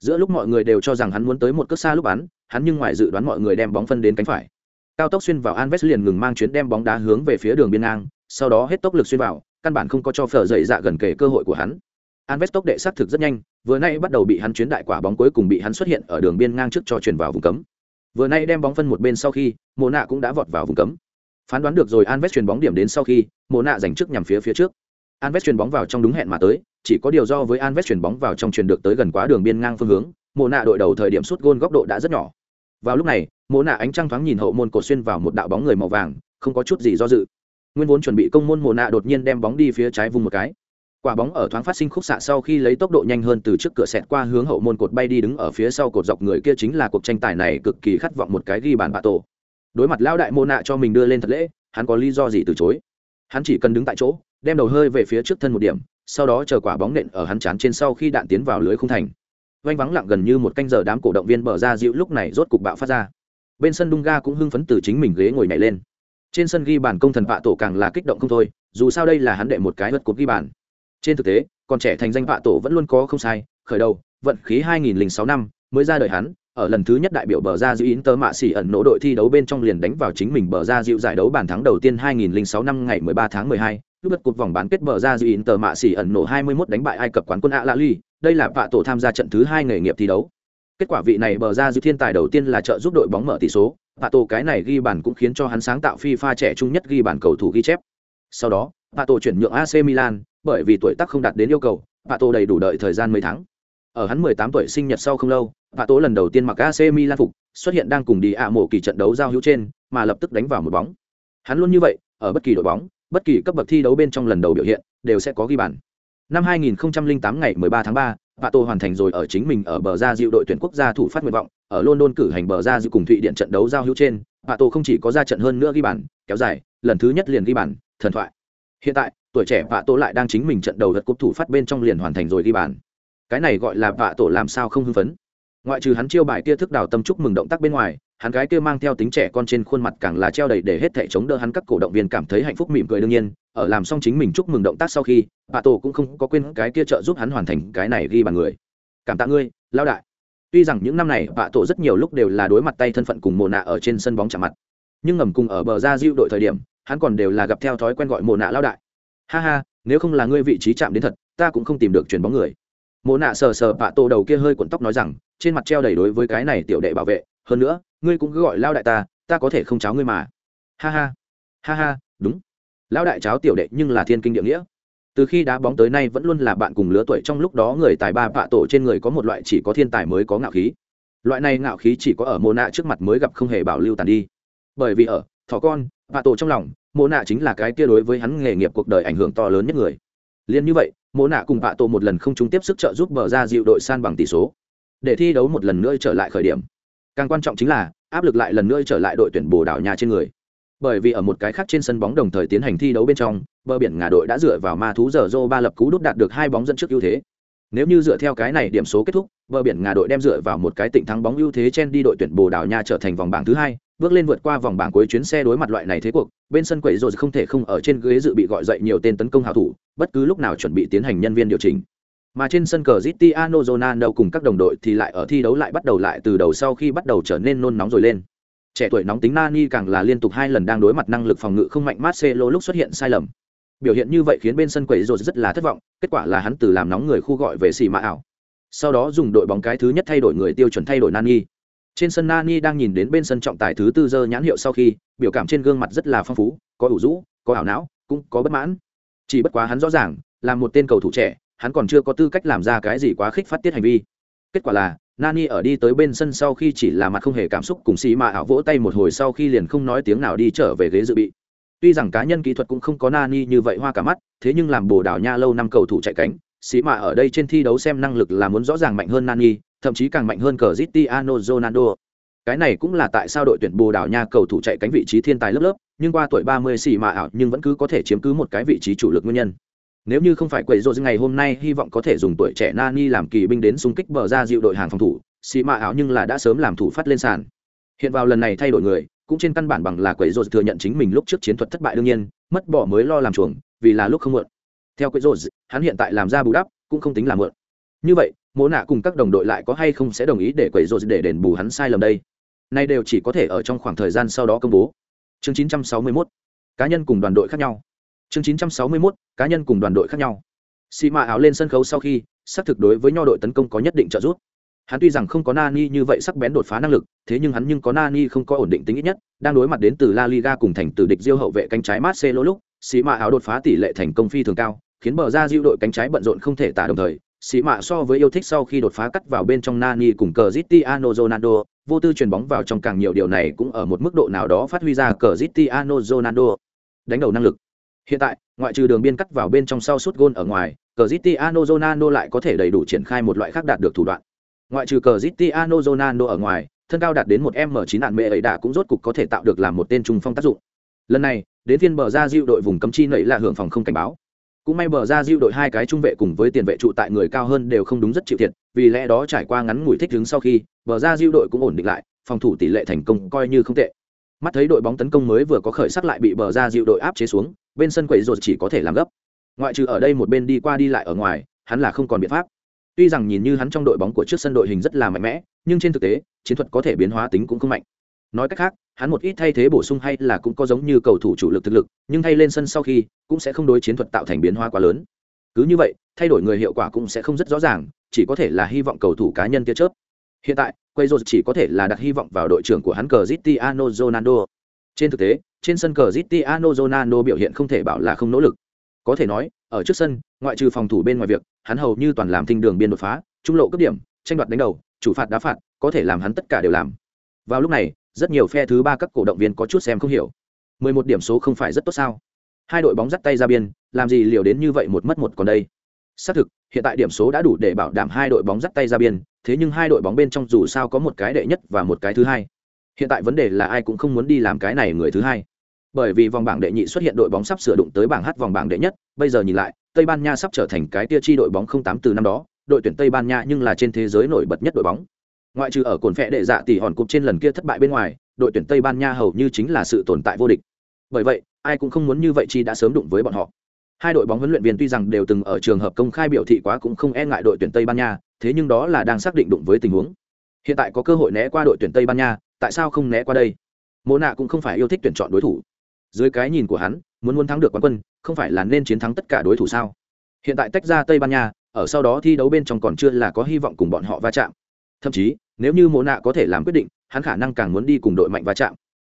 Giữa lúc mọi người đều cho rằng hắn muốn tới một cước xa lúc bắn, hắn nhưng ngoài dự đoán mọi người đem bóng phân đến cánh phải. Cao tốc xuyên vào Alves liền ngừng mang chuyến đem bóng đá hướng về phía đường biên ngang, sau đó hết tốc lực xuyên vào, căn bản không có cho phở dậy dạ gần kề cơ hội của hắn. Alves tốc đệ sát thực rất nhanh, vừa nay bắt đầu bị hắn chuyến đại quả bóng cuối cùng bị hắn xuất hiện ở đường biên ngang trước cho chuyển vào vùng cấm. Vừa nay đem bóng phân một bên sau khi, Mộ nạ cũng đã vọt vào vùng cấm phán đoán được rồi Anves chuyền bóng điểm đến sau khi, mộ nạ giành trước nhằm phía phía trước. Anves chuyền bóng vào trong đúng hẹn mà tới, chỉ có điều do với Anves chuyền bóng vào trong chuyền được tới gần quá đường biên ngang phương hướng, mộ nạ đội đầu thời điểm sút gôn góc độ đã rất nhỏ. Vào lúc này, mộ nạ ánh trăng thoáng nhìn hậu môn cột xuyên vào một đạo bóng người màu vàng, không có chút gì do dự. Nguyên vốn chuẩn bị công môn mộ nạ đột nhiên đem bóng đi phía trái vùng một cái. Quả bóng ở thoáng phát sinh khúc xạ sau khi lấy tốc độ nhanh hơn từ trước cửa xẹt qua hướng hậu môn cột bay đi đứng ở phía sau cột dọc người kia chính là cuộc tranh tài này cực kỳ khát vọng một cái ghi bàn bạ tổ đối mặt lao đại mô nạ cho mình đưa lên thật lễ, hắn có lý do gì từ chối? Hắn chỉ cần đứng tại chỗ, đem đầu hơi về phía trước thân một điểm, sau đó chờ quả bóng nện ở hắn chán trên sau khi đạn tiến vào lưới không thành. Vanh vắng lặng gần như một canh giờ đám cổ động viên bờ ra dịu lúc này rốt cục bạo phát ra. Bên sân đung ga cũng hưng phấn từ chính mình ghế ngồi nhảy lên. Trên sân ghi bàn công thần vạ tổ càng là kích động không thôi, dù sao đây là hắn đệ một cái vật cột ghi bàn. Trên thực tế, còn trẻ thành danh vạ tổ vẫn luôn có không sai, khởi đầu, vận khí 2006 năm, mới ra đời hắn ở lần thứ nhất đại biểu bờ ra dịu Inter mạ xỉ ẩn nỗ đội thi đấu bên trong liền đánh vào chính mình bờ ra dịu giải đấu bàn thắng đầu tiên 2006 năm ngày 13 tháng 12, lúc đất cuộc vòng bán kết bờ ra dịu Inter mạ xỉ ẩn nỗ 21 đánh bại Ai Cập quán quân Alali, đây là vạ tổ tham gia trận thứ hai nghề nghiệp thi đấu. Kết quả vị này bờ ra dịu thiên tài đầu tiên là trợ giúp đội bóng mở tỷ số, vạ tổ cái này ghi bàn cũng khiến cho hắn sáng tạo FIFA trẻ trung nhất ghi bàn cầu thủ ghi chép. Sau đó, vạ tổ chuyển nhượng AC Milan, bởi vì tuổi tác không đạt đến yêu cầu, vạ tổ đầy đủ đợi thời gian mấy tháng Ở hắn 18 tuổi sinh nhật sau không lâu, Vạ Tố lần đầu tiên mặc AC Milan phục, xuất hiện đang cùng đi ạ mộ kỳ trận đấu giao hữu trên, mà lập tức đánh vào một bóng. Hắn luôn như vậy, ở bất kỳ đội bóng, bất kỳ cấp bậc thi đấu bên trong lần đầu biểu hiện, đều sẽ có ghi bàn. Năm 2008 ngày 13 tháng 3, Vạ Tô hoàn thành rồi ở chính mình ở bờ ra dịu đội tuyển quốc gia thủ phát nguyện vọng, ở London cử hành bờ ra dịu cùng Thụy Điện trận đấu giao hữu trên, Vạ Tô không chỉ có ra trận hơn nữa ghi bàn, kéo dài, lần thứ nhất liền ghi bàn, thần thoại. Hiện tại, tuổi trẻ Vạ Tô lại đang chính mình trận đầu lượt cúp thủ phát bên trong liền hoàn thành rồi ghi bàn. Cái này gọi là Vạ Tổ làm sao không hưng phấn. Ngoại trừ hắn chiêu bài kia thức đào tâm chúc mừng động tác bên ngoài, hắn gái kia mang theo tính trẻ con trên khuôn mặt càng là treo đầy để hết thể chống đỡ hắn các cổ động viên cảm thấy hạnh phúc mỉm cười đương nhiên ở làm xong chính mình chúc mừng động tác sau khi bà tổ cũng không có quên cái kia trợ giúp hắn hoàn thành cái này ghi bàn người. Cảm tạ ngươi lao đại. Tuy rằng những năm này bà tổ rất nhiều lúc đều là đối mặt tay thân phận cùng mồ nạ ở trên sân bóng chạm mặt nhưng ngầm cùng ở bờ ra diệu đội thời điểm hắn còn đều là gặp theo thói quen gọi mồ nạ lao đại. Ha ha nếu không là ngươi vị trí chạm đến thật ta cũng không tìm được chuyển bóng người mộ nạ sờ sờ bạ tổ đầu kia hơi cuộn tóc nói rằng, trên mặt treo đầy đối với cái này tiểu đệ bảo vệ, hơn nữa, ngươi cũng cứ gọi lao đại ta ta có thể không cháo ngươi mà. Ha ha ha ha, đúng. Lão đại cháo tiểu đệ nhưng là thiên kinh địa nghĩa. Từ khi đá bóng tới nay vẫn luôn là bạn cùng lứa tuổi, trong lúc đó người tài ba bạ tổ trên người có một loại chỉ có thiên tài mới có ngạo khí. Loại này ngạo khí chỉ có ở mô nạ trước mặt mới gặp không hề bảo lưu tàn đi. Bởi vì ở, thỏ con bạ tổ trong lòng mô nạ chính là cái kia đối với hắn nghề nghiệp cuộc đời ảnh hưởng to lớn nhất người. Liên như vậy mô nạ cùng vạ tổ một lần không chúng tiếp sức trợ giúp bờ ra dịu đội san bằng tỷ số. Để thi đấu một lần nữa trở lại khởi điểm. Càng quan trọng chính là, áp lực lại lần nữa trở lại đội tuyển bồ đảo nhà trên người. Bởi vì ở một cái khác trên sân bóng đồng thời tiến hành thi đấu bên trong, bờ biển ngà đội đã dựa vào ma thú giờ dô ba lập cú đúc đạt được hai bóng dẫn trước ưu thế. Nếu như dựa theo cái này điểm số kết thúc, bờ biển ngà đội đem dựa vào một cái tịnh thắng bóng ưu thế trên đi đội tuyển bồ đào nha trở thành vòng bảng thứ hai, bước lên vượt qua vòng bảng cuối chuyến xe đối mặt loại này thế cuộc, bên sân quẩy rồi không thể không ở trên ghế dự bị gọi dậy nhiều tên tấn công hào thủ bất cứ lúc nào chuẩn bị tiến hành nhân viên điều chỉnh mà trên sân cờ Cristiano Ronaldo cùng các đồng đội thì lại ở thi đấu lại bắt đầu lại từ đầu sau khi bắt đầu trở nên nôn nóng rồi lên. Trẻ tuổi nóng tính Nani càng là liên tục hai lần đang đối mặt năng lực phòng ngự không mạnh Marcelo lúc xuất hiện sai lầm. Biểu hiện như vậy khiến bên sân quẩy rồi rất là thất vọng, kết quả là hắn từ làm nóng người khu gọi về xì mã ảo. Sau đó dùng đội bóng cái thứ nhất thay đổi người tiêu chuẩn thay đổi Nani. Trên sân Nani đang nhìn đến bên sân trọng tài thứ tư giờ nhãn hiệu sau khi, biểu cảm trên gương mặt rất là phong phú, có ủ rũ, có ảo não, cũng có bất mãn. Chỉ bất quá hắn rõ ràng, là một tên cầu thủ trẻ, hắn còn chưa có tư cách làm ra cái gì quá khích phát tiết hành vi. Kết quả là nani ở đi tới bên sân sau khi chỉ là mặt không hề cảm xúc cùng xì mà ảo vỗ tay một hồi sau khi liền không nói tiếng nào đi trở về ghế dự bị. Tuy rằng cá nhân kỹ thuật cũng không có nani như vậy hoa cả mắt thế nhưng làm bồ đào nha lâu năm cầu thủ chạy cánh xì mà ở đây trên thi đấu xem năng lực là muốn rõ ràng mạnh hơn nani thậm chí càng mạnh hơn cờ Cristiano Ronaldo cái này cũng là tại sao đội tuyển bồ đào nha cầu thủ chạy cánh vị trí thiên tài lớp lớp, nhưng qua tuổi 30 xì mà ảo nhưng vẫn cứ có thể chiếm cứ một cái vị trí chủ lực nguyên nhân. Nếu như không phải quậy rộ ngày hôm nay hy vọng có thể dùng tuổi trẻ nani làm kỳ binh đến xung kích bờ ra dịu đội hàng phòng thủ xì mà ảo nhưng là đã sớm làm thủ phát lên sàn. Hiện vào lần này thay đổi người, cũng trên căn bản bằng là quậy rộ thừa nhận chính mình lúc trước chiến thuật thất bại đương nhiên, mất bỏ mới lo làm chuồng, vì là lúc không mượn theo quậy rộ hắn hiện tại làm ra bù đắp, cũng không tính là mượn như vậy mỗ nạ cùng các đồng đội lại có hay không sẽ đồng ý để quậy rộ để đền bù hắn sai lầm đây? Nay đều chỉ có thể ở trong khoảng thời gian sau đó công bố. Chương 961 cá nhân cùng đoàn đội khác nhau. Chương 961, cá nhân cùng đoàn đội khác nhau. Xì mạ áo lên sân khấu sau khi xác thực đối với nho đội tấn công có nhất định trợ giúp. Hắn tuy rằng không có nani như vậy sắc bén đột phá năng lực thế nhưng hắn nhưng có nani không có ổn định tính ít nhất đang đối mặt đến từ la liga cùng thành tử địch diêu hậu vệ cánh trái marcelo lúc xì mạ áo đột phá tỷ lệ thành công phi thường cao khiến bờ ra diêu đội cánh trái bận rộn không thể tả đồng thời Sĩ mạ so với yêu thích sau khi đột phá cắt vào bên trong nani cùng cờ zitiano ronaldo vô tư truyền bóng vào trong càng nhiều điều này cũng ở một mức độ nào đó phát huy ra cờ zitiano ronaldo đánh đầu năng lực Hiện tại, ngoại trừ đường biên cắt vào bên trong sau suốt gôn ở ngoài, Cristiano Ronaldo lại có thể đầy đủ triển khai một loại khác đạt được thủ đoạn. Ngoại trừ Cristiano Ronaldo ở ngoài, thân cao đạt đến một m chín nạn mẹ ấy đã cũng rốt cục có thể tạo được làm một tên trung phong tác dụng. Lần này, đến phiên bờ ra diệu đội vùng cấm chi nảy là hưởng phòng không cảnh báo. Cũng may bờ ra diệu đội hai cái trung vệ cùng với tiền vệ trụ tại người cao hơn đều không đúng rất chịu thiệt, vì lẽ đó trải qua ngắn ngủi thích đứng sau khi, bờ ra diệu đội cũng ổn định lại, phòng thủ tỷ lệ thành công coi như không tệ. Mắt thấy đội bóng tấn công mới vừa có khởi sắc lại bị bờ ra diệu đội áp chế xuống, bên sân quậy ruột chỉ có thể làm gấp. Ngoại trừ ở đây một bên đi qua đi lại ở ngoài hắn là không còn biện pháp. Tuy rằng nhìn như hắn trong đội bóng của trước sân đội hình rất là mạnh mẽ nhưng trên thực tế chiến thuật có thể biến hóa tính cũng không mạnh nói cách khác hắn một ít thay thế bổ sung hay là cũng có giống như cầu thủ chủ lực thực lực nhưng thay lên sân sau khi cũng sẽ không đối chiến thuật tạo thành biến hóa quá lớn. Cứ như vậy thay đổi người hiệu quả cũng sẽ không rất rõ ràng chỉ có thể là hy vọng cầu thủ cá nhân tia chớp. Hiện tại quay rồi chỉ có thể là đặt hy vọng vào đội trưởng của hắn cờ Cristiano Ronaldo. Trên thực tế trên sân cờ Cristiano Ronaldo biểu hiện không thể bảo là không nỗ lực. Có thể nói, ở trước sân, ngoại trừ phòng thủ bên ngoài việc, hắn hầu như toàn làm thinh đường biên đột phá, trung lộ cấp điểm tranh đoạt đánh đầu chủ phạt đá phạt có thể làm hắn tất cả đều làm. Vào lúc này rất nhiều phe thứ ba các cổ động viên có chút xem không hiểu. 11 điểm số không phải rất tốt sao? Hai đội bóng dắt tay ra biên làm gì liều đến như vậy một mất một còn đây? Xác thực hiện tại điểm số đã đủ để bảo đảm hai đội bóng dắt tay ra biên thế nhưng hai đội bóng bên trong dù sao có một cái đệ nhất và một cái thứ hai. Hiện tại vấn đề là ai cũng không muốn đi làm cái này người thứ hai. Bởi vì vòng bảng đệ nhị xuất hiện đội bóng sắp sửa đụng tới bảng H vòng bảng đệ nhất, bây giờ nhìn lại, Tây Ban Nha sắp trở thành cái tia chi đội bóng không tám từ năm đó, đội tuyển Tây Ban Nha nhưng là trên thế giới nổi bật nhất đội bóng. Ngoại trừ ở cồn phẹ đệ dạ tỷ hòn cục trên lần kia thất bại bên ngoài, đội tuyển Tây Ban Nha hầu như chính là sự tồn tại vô địch. Bởi vậy, ai cũng không muốn như vậy chi đã sớm đụng với bọn họ. Hai đội bóng huấn luyện viên tuy rằng đều từng ở trường hợp công khai biểu thị quá cũng không e ngại đội tuyển Tây Ban Nha, thế nhưng đó là đang xác định đụng với tình huống. Hiện tại có cơ hội né qua đội tuyển Tây Ban Nha, tại sao không né qua đây? Mô nạ cũng không phải yêu thích tuyển chọn đối thủ dưới cái nhìn của hắn muốn muốn thắng được quán quân không phải là nên chiến thắng tất cả đối thủ sao hiện tại tách ra tây ban nha ở sau đó thi đấu bên trong còn chưa là có hy vọng cùng bọn họ va chạm thậm chí nếu như mộ nạ có thể làm quyết định hắn khả năng càng muốn đi cùng đội mạnh va chạm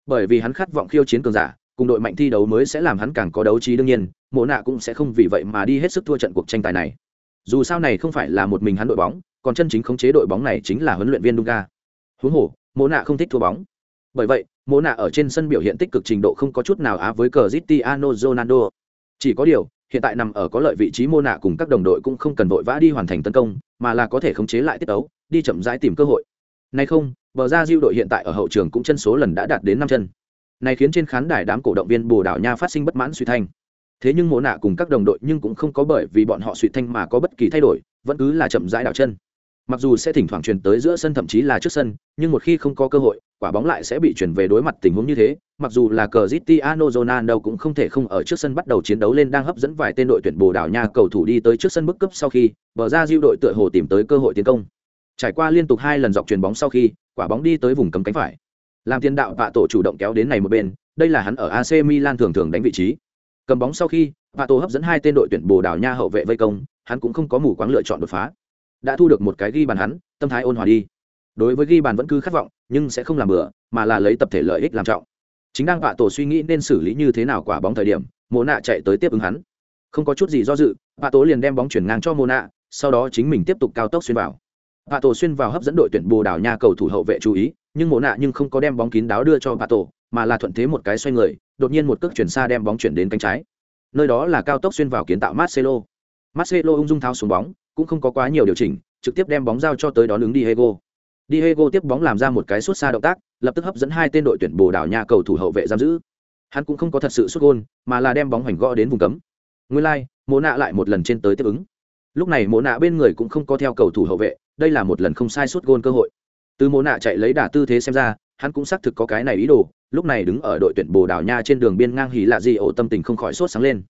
bởi vì hắn khát vọng khiêu chiến cường giả cùng đội mạnh thi đấu mới sẽ làm hắn càng có đấu trí đương nhiên mộ nạ cũng sẽ không vì vậy mà đi hết sức thua trận cuộc tranh tài này dù sao này không phải là một mình hắn đội bóng còn chân chính khống chế đội bóng này chính là huấn luyện viên Dunga. Huống hồ, Mộ nạ không thích thua bóng. Bởi vậy, Mộ nạ ở trên sân biểu hiện tích cực trình độ không có chút nào á với Cristiano Ronaldo. Chỉ có điều, hiện tại nằm ở có lợi vị trí mô nạ cùng các đồng đội cũng không cần vội vã đi hoàn thành tấn công, mà là có thể khống chế lại tiết tấu, đi chậm rãi tìm cơ hội. nay không, bờ ra Diu đội hiện tại ở hậu trường cũng chân số lần đã đạt đến năm chân. Này khiến trên khán đài đám cổ động viên Bồ Đào Nha phát sinh bất mãn suy thanh. Thế nhưng Mộ nạ cùng các đồng đội nhưng cũng không có bởi vì bọn họ suy thanh mà có bất kỳ thay đổi, vẫn cứ là chậm rãi đảo chân mặc dù sẽ thỉnh thoảng truyền tới giữa sân thậm chí là trước sân nhưng một khi không có cơ hội quả bóng lại sẽ bị chuyển về đối mặt tình huống như thế, mặc dù là Cristiano Ronaldo cũng không thể không ở trước sân bắt đầu chiến đấu lên đang hấp dẫn vài tên đội tuyển Bồ Đào Nha cầu thủ đi tới trước sân bức cấp sau khi, bờ ra diêu đội tựa hồ tìm tới cơ hội tiến công. Trải qua liên tục hai lần dọc chuyền bóng sau khi, quả bóng đi tới vùng cấm cánh phải. Làm tiền đạo vạ tổ chủ động kéo đến này một bên, đây là hắn ở AC Milan thường thường đánh vị trí. Cầm bóng sau khi vạ tổ hấp dẫn hai tên đội tuyển Bồ Đào Nha hậu vệ vây công, hắn cũng không có mù quáng lựa chọn đột phá. Đã thu được một cái ghi bàn hắn, tâm thái ôn hòa đi đối với ghi bàn vẫn cứ khát vọng, nhưng sẽ không làm bừa, mà là lấy tập thể lợi ích làm trọng. Chính đang vạ tổ suy nghĩ nên xử lý như thế nào quả bóng thời điểm mô nạ chạy tới tiếp ứng hắn. Không có chút gì do dự, vạ tổ liền đem bóng chuyển ngang cho mô nạ, sau đó chính mình tiếp tục cao tốc xuyên vào. Vạ tổ xuyên vào hấp dẫn đội tuyển bồ đào nha cầu thủ hậu vệ chú ý, nhưng mô nạ nhưng không có đem bóng kín đáo đưa cho vạ tổ, mà là thuận thế một cái xoay người, đột nhiên một cước chuyển xa đem bóng chuyển đến cánh trái. Nơi đó là cao tốc xuyên vào kiến tạo marcelo. Marcelo ung dung thao xuống bóng, cũng không có quá nhiều điều chỉnh, trực tiếp đem bóng giao cho tới đón ứng Diego. Diego tiếp bóng làm ra một cái sút xa động tác, lập tức hấp dẫn hai tên đội tuyển Bồ Đào Nha cầu thủ hậu vệ giam giữ. Hắn cũng không có thật sự sút gôn, mà là đem bóng hoành gõ đến vùng cấm. Nguyên lai, like, Mộ Nạ lại một lần trên tới tiếp ứng. Lúc này Mộ Nạ bên người cũng không có theo cầu thủ hậu vệ, đây là một lần không sai sút gôn cơ hội. Từ Mộ Nạ chạy lấy đà tư thế xem ra, hắn cũng xác thực có cái này ý đồ, lúc này đứng ở đội tuyển Bồ Đào Nha trên đường biên ngang hỉ lạ gì ổ tâm tình không khỏi sốt sáng lên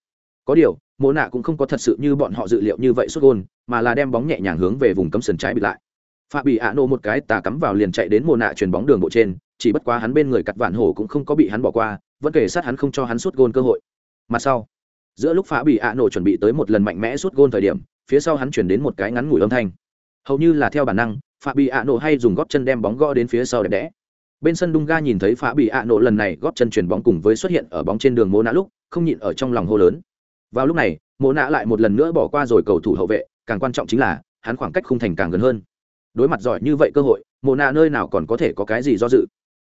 có điều mộ nạ cũng không có thật sự như bọn họ dự liệu như vậy sút gôn mà là đem bóng nhẹ nhàng hướng về vùng cấm sân trái bị lại phạm bị ạ nổ một cái tà cắm vào liền chạy đến mồ nạ chuyền bóng đường bộ trên, chỉ bất quá hắn bên người cặt vạn hổ cũng không có bị hắn bỏ qua, vẫn kể sát hắn không cho hắn sút gôn cơ hội. Mặt sau, giữa lúc Phạm bị ạ nổ chuẩn bị tới một lần mạnh mẽ sút gôn thời điểm, phía sau hắn chuyển đến một cái ngắn ngủi âm thanh. Hầu như là theo bản năng Phạm bị ạ nổ hay dùng gót chân đem bóng gõ đến phía sau đẹp đẽ. Bên sân Dunga ga nhìn thấy Phạm bị ạ nổ lần này góp chân chuyển bóng cùng với xuất hiện ở bóng trên đường mồ nạ lúc, không nhịn ở trong lòng hô lớn. Vào lúc này mồ nạ lại một lần nữa bỏ qua rồi cầu thủ hậu vệ, càng quan trọng chính là, hắn khoảng cách khung thành càng gần hơn đối mặt giỏi như vậy cơ hội, mộ nạ nơi nào còn có thể có cái gì do dự.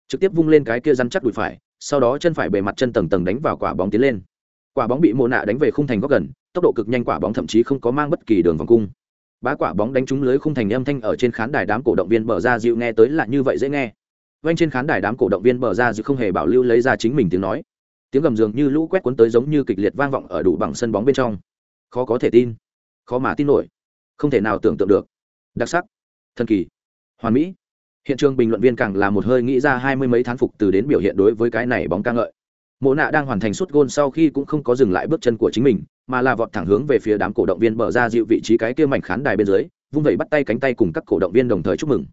Trực tiếp vung lên cái kia răn chắc đùi phải, sau đó chân phải bề mặt chân tầng tầng đánh vào quả bóng tiến lên. Quả bóng bị mộ nạ đánh về khung thành góc gần, tốc độ cực nhanh quả bóng thậm chí không có mang bất kỳ đường vòng cung. Bá quả bóng đánh trúng lưới khung thành âm thanh ở trên khán đài đám cổ động viên bờ ra dịu nghe tới là như vậy dễ nghe. Vanh trên khán đài đám cổ động viên bờ ra dịu không hề bảo lưu lấy ra chính mình tiếng nói. Tiếng gầm dường như lũ quét cuốn tới giống như kịch liệt vang vọng ở đủ bằng sân bóng bên trong. Khó có thể tin. Khó mà tin nổi. Không thể nào tưởng tượng được. Đặc sắc thần kỳ, hoàn mỹ. Hiện trường bình luận viên càng là một hơi nghĩ ra hai mươi mấy thán phục từ đến biểu hiện đối với cái này bóng ca ngợi. Mộ nạ đang hoàn thành suốt gôn sau khi cũng không có dừng lại bước chân của chính mình, mà là vọt thẳng hướng về phía đám cổ động viên bờ ra dịu vị trí cái kia mảnh khán đài bên dưới, vung vẩy bắt tay cánh tay cùng các cổ động viên đồng thời chúc mừng.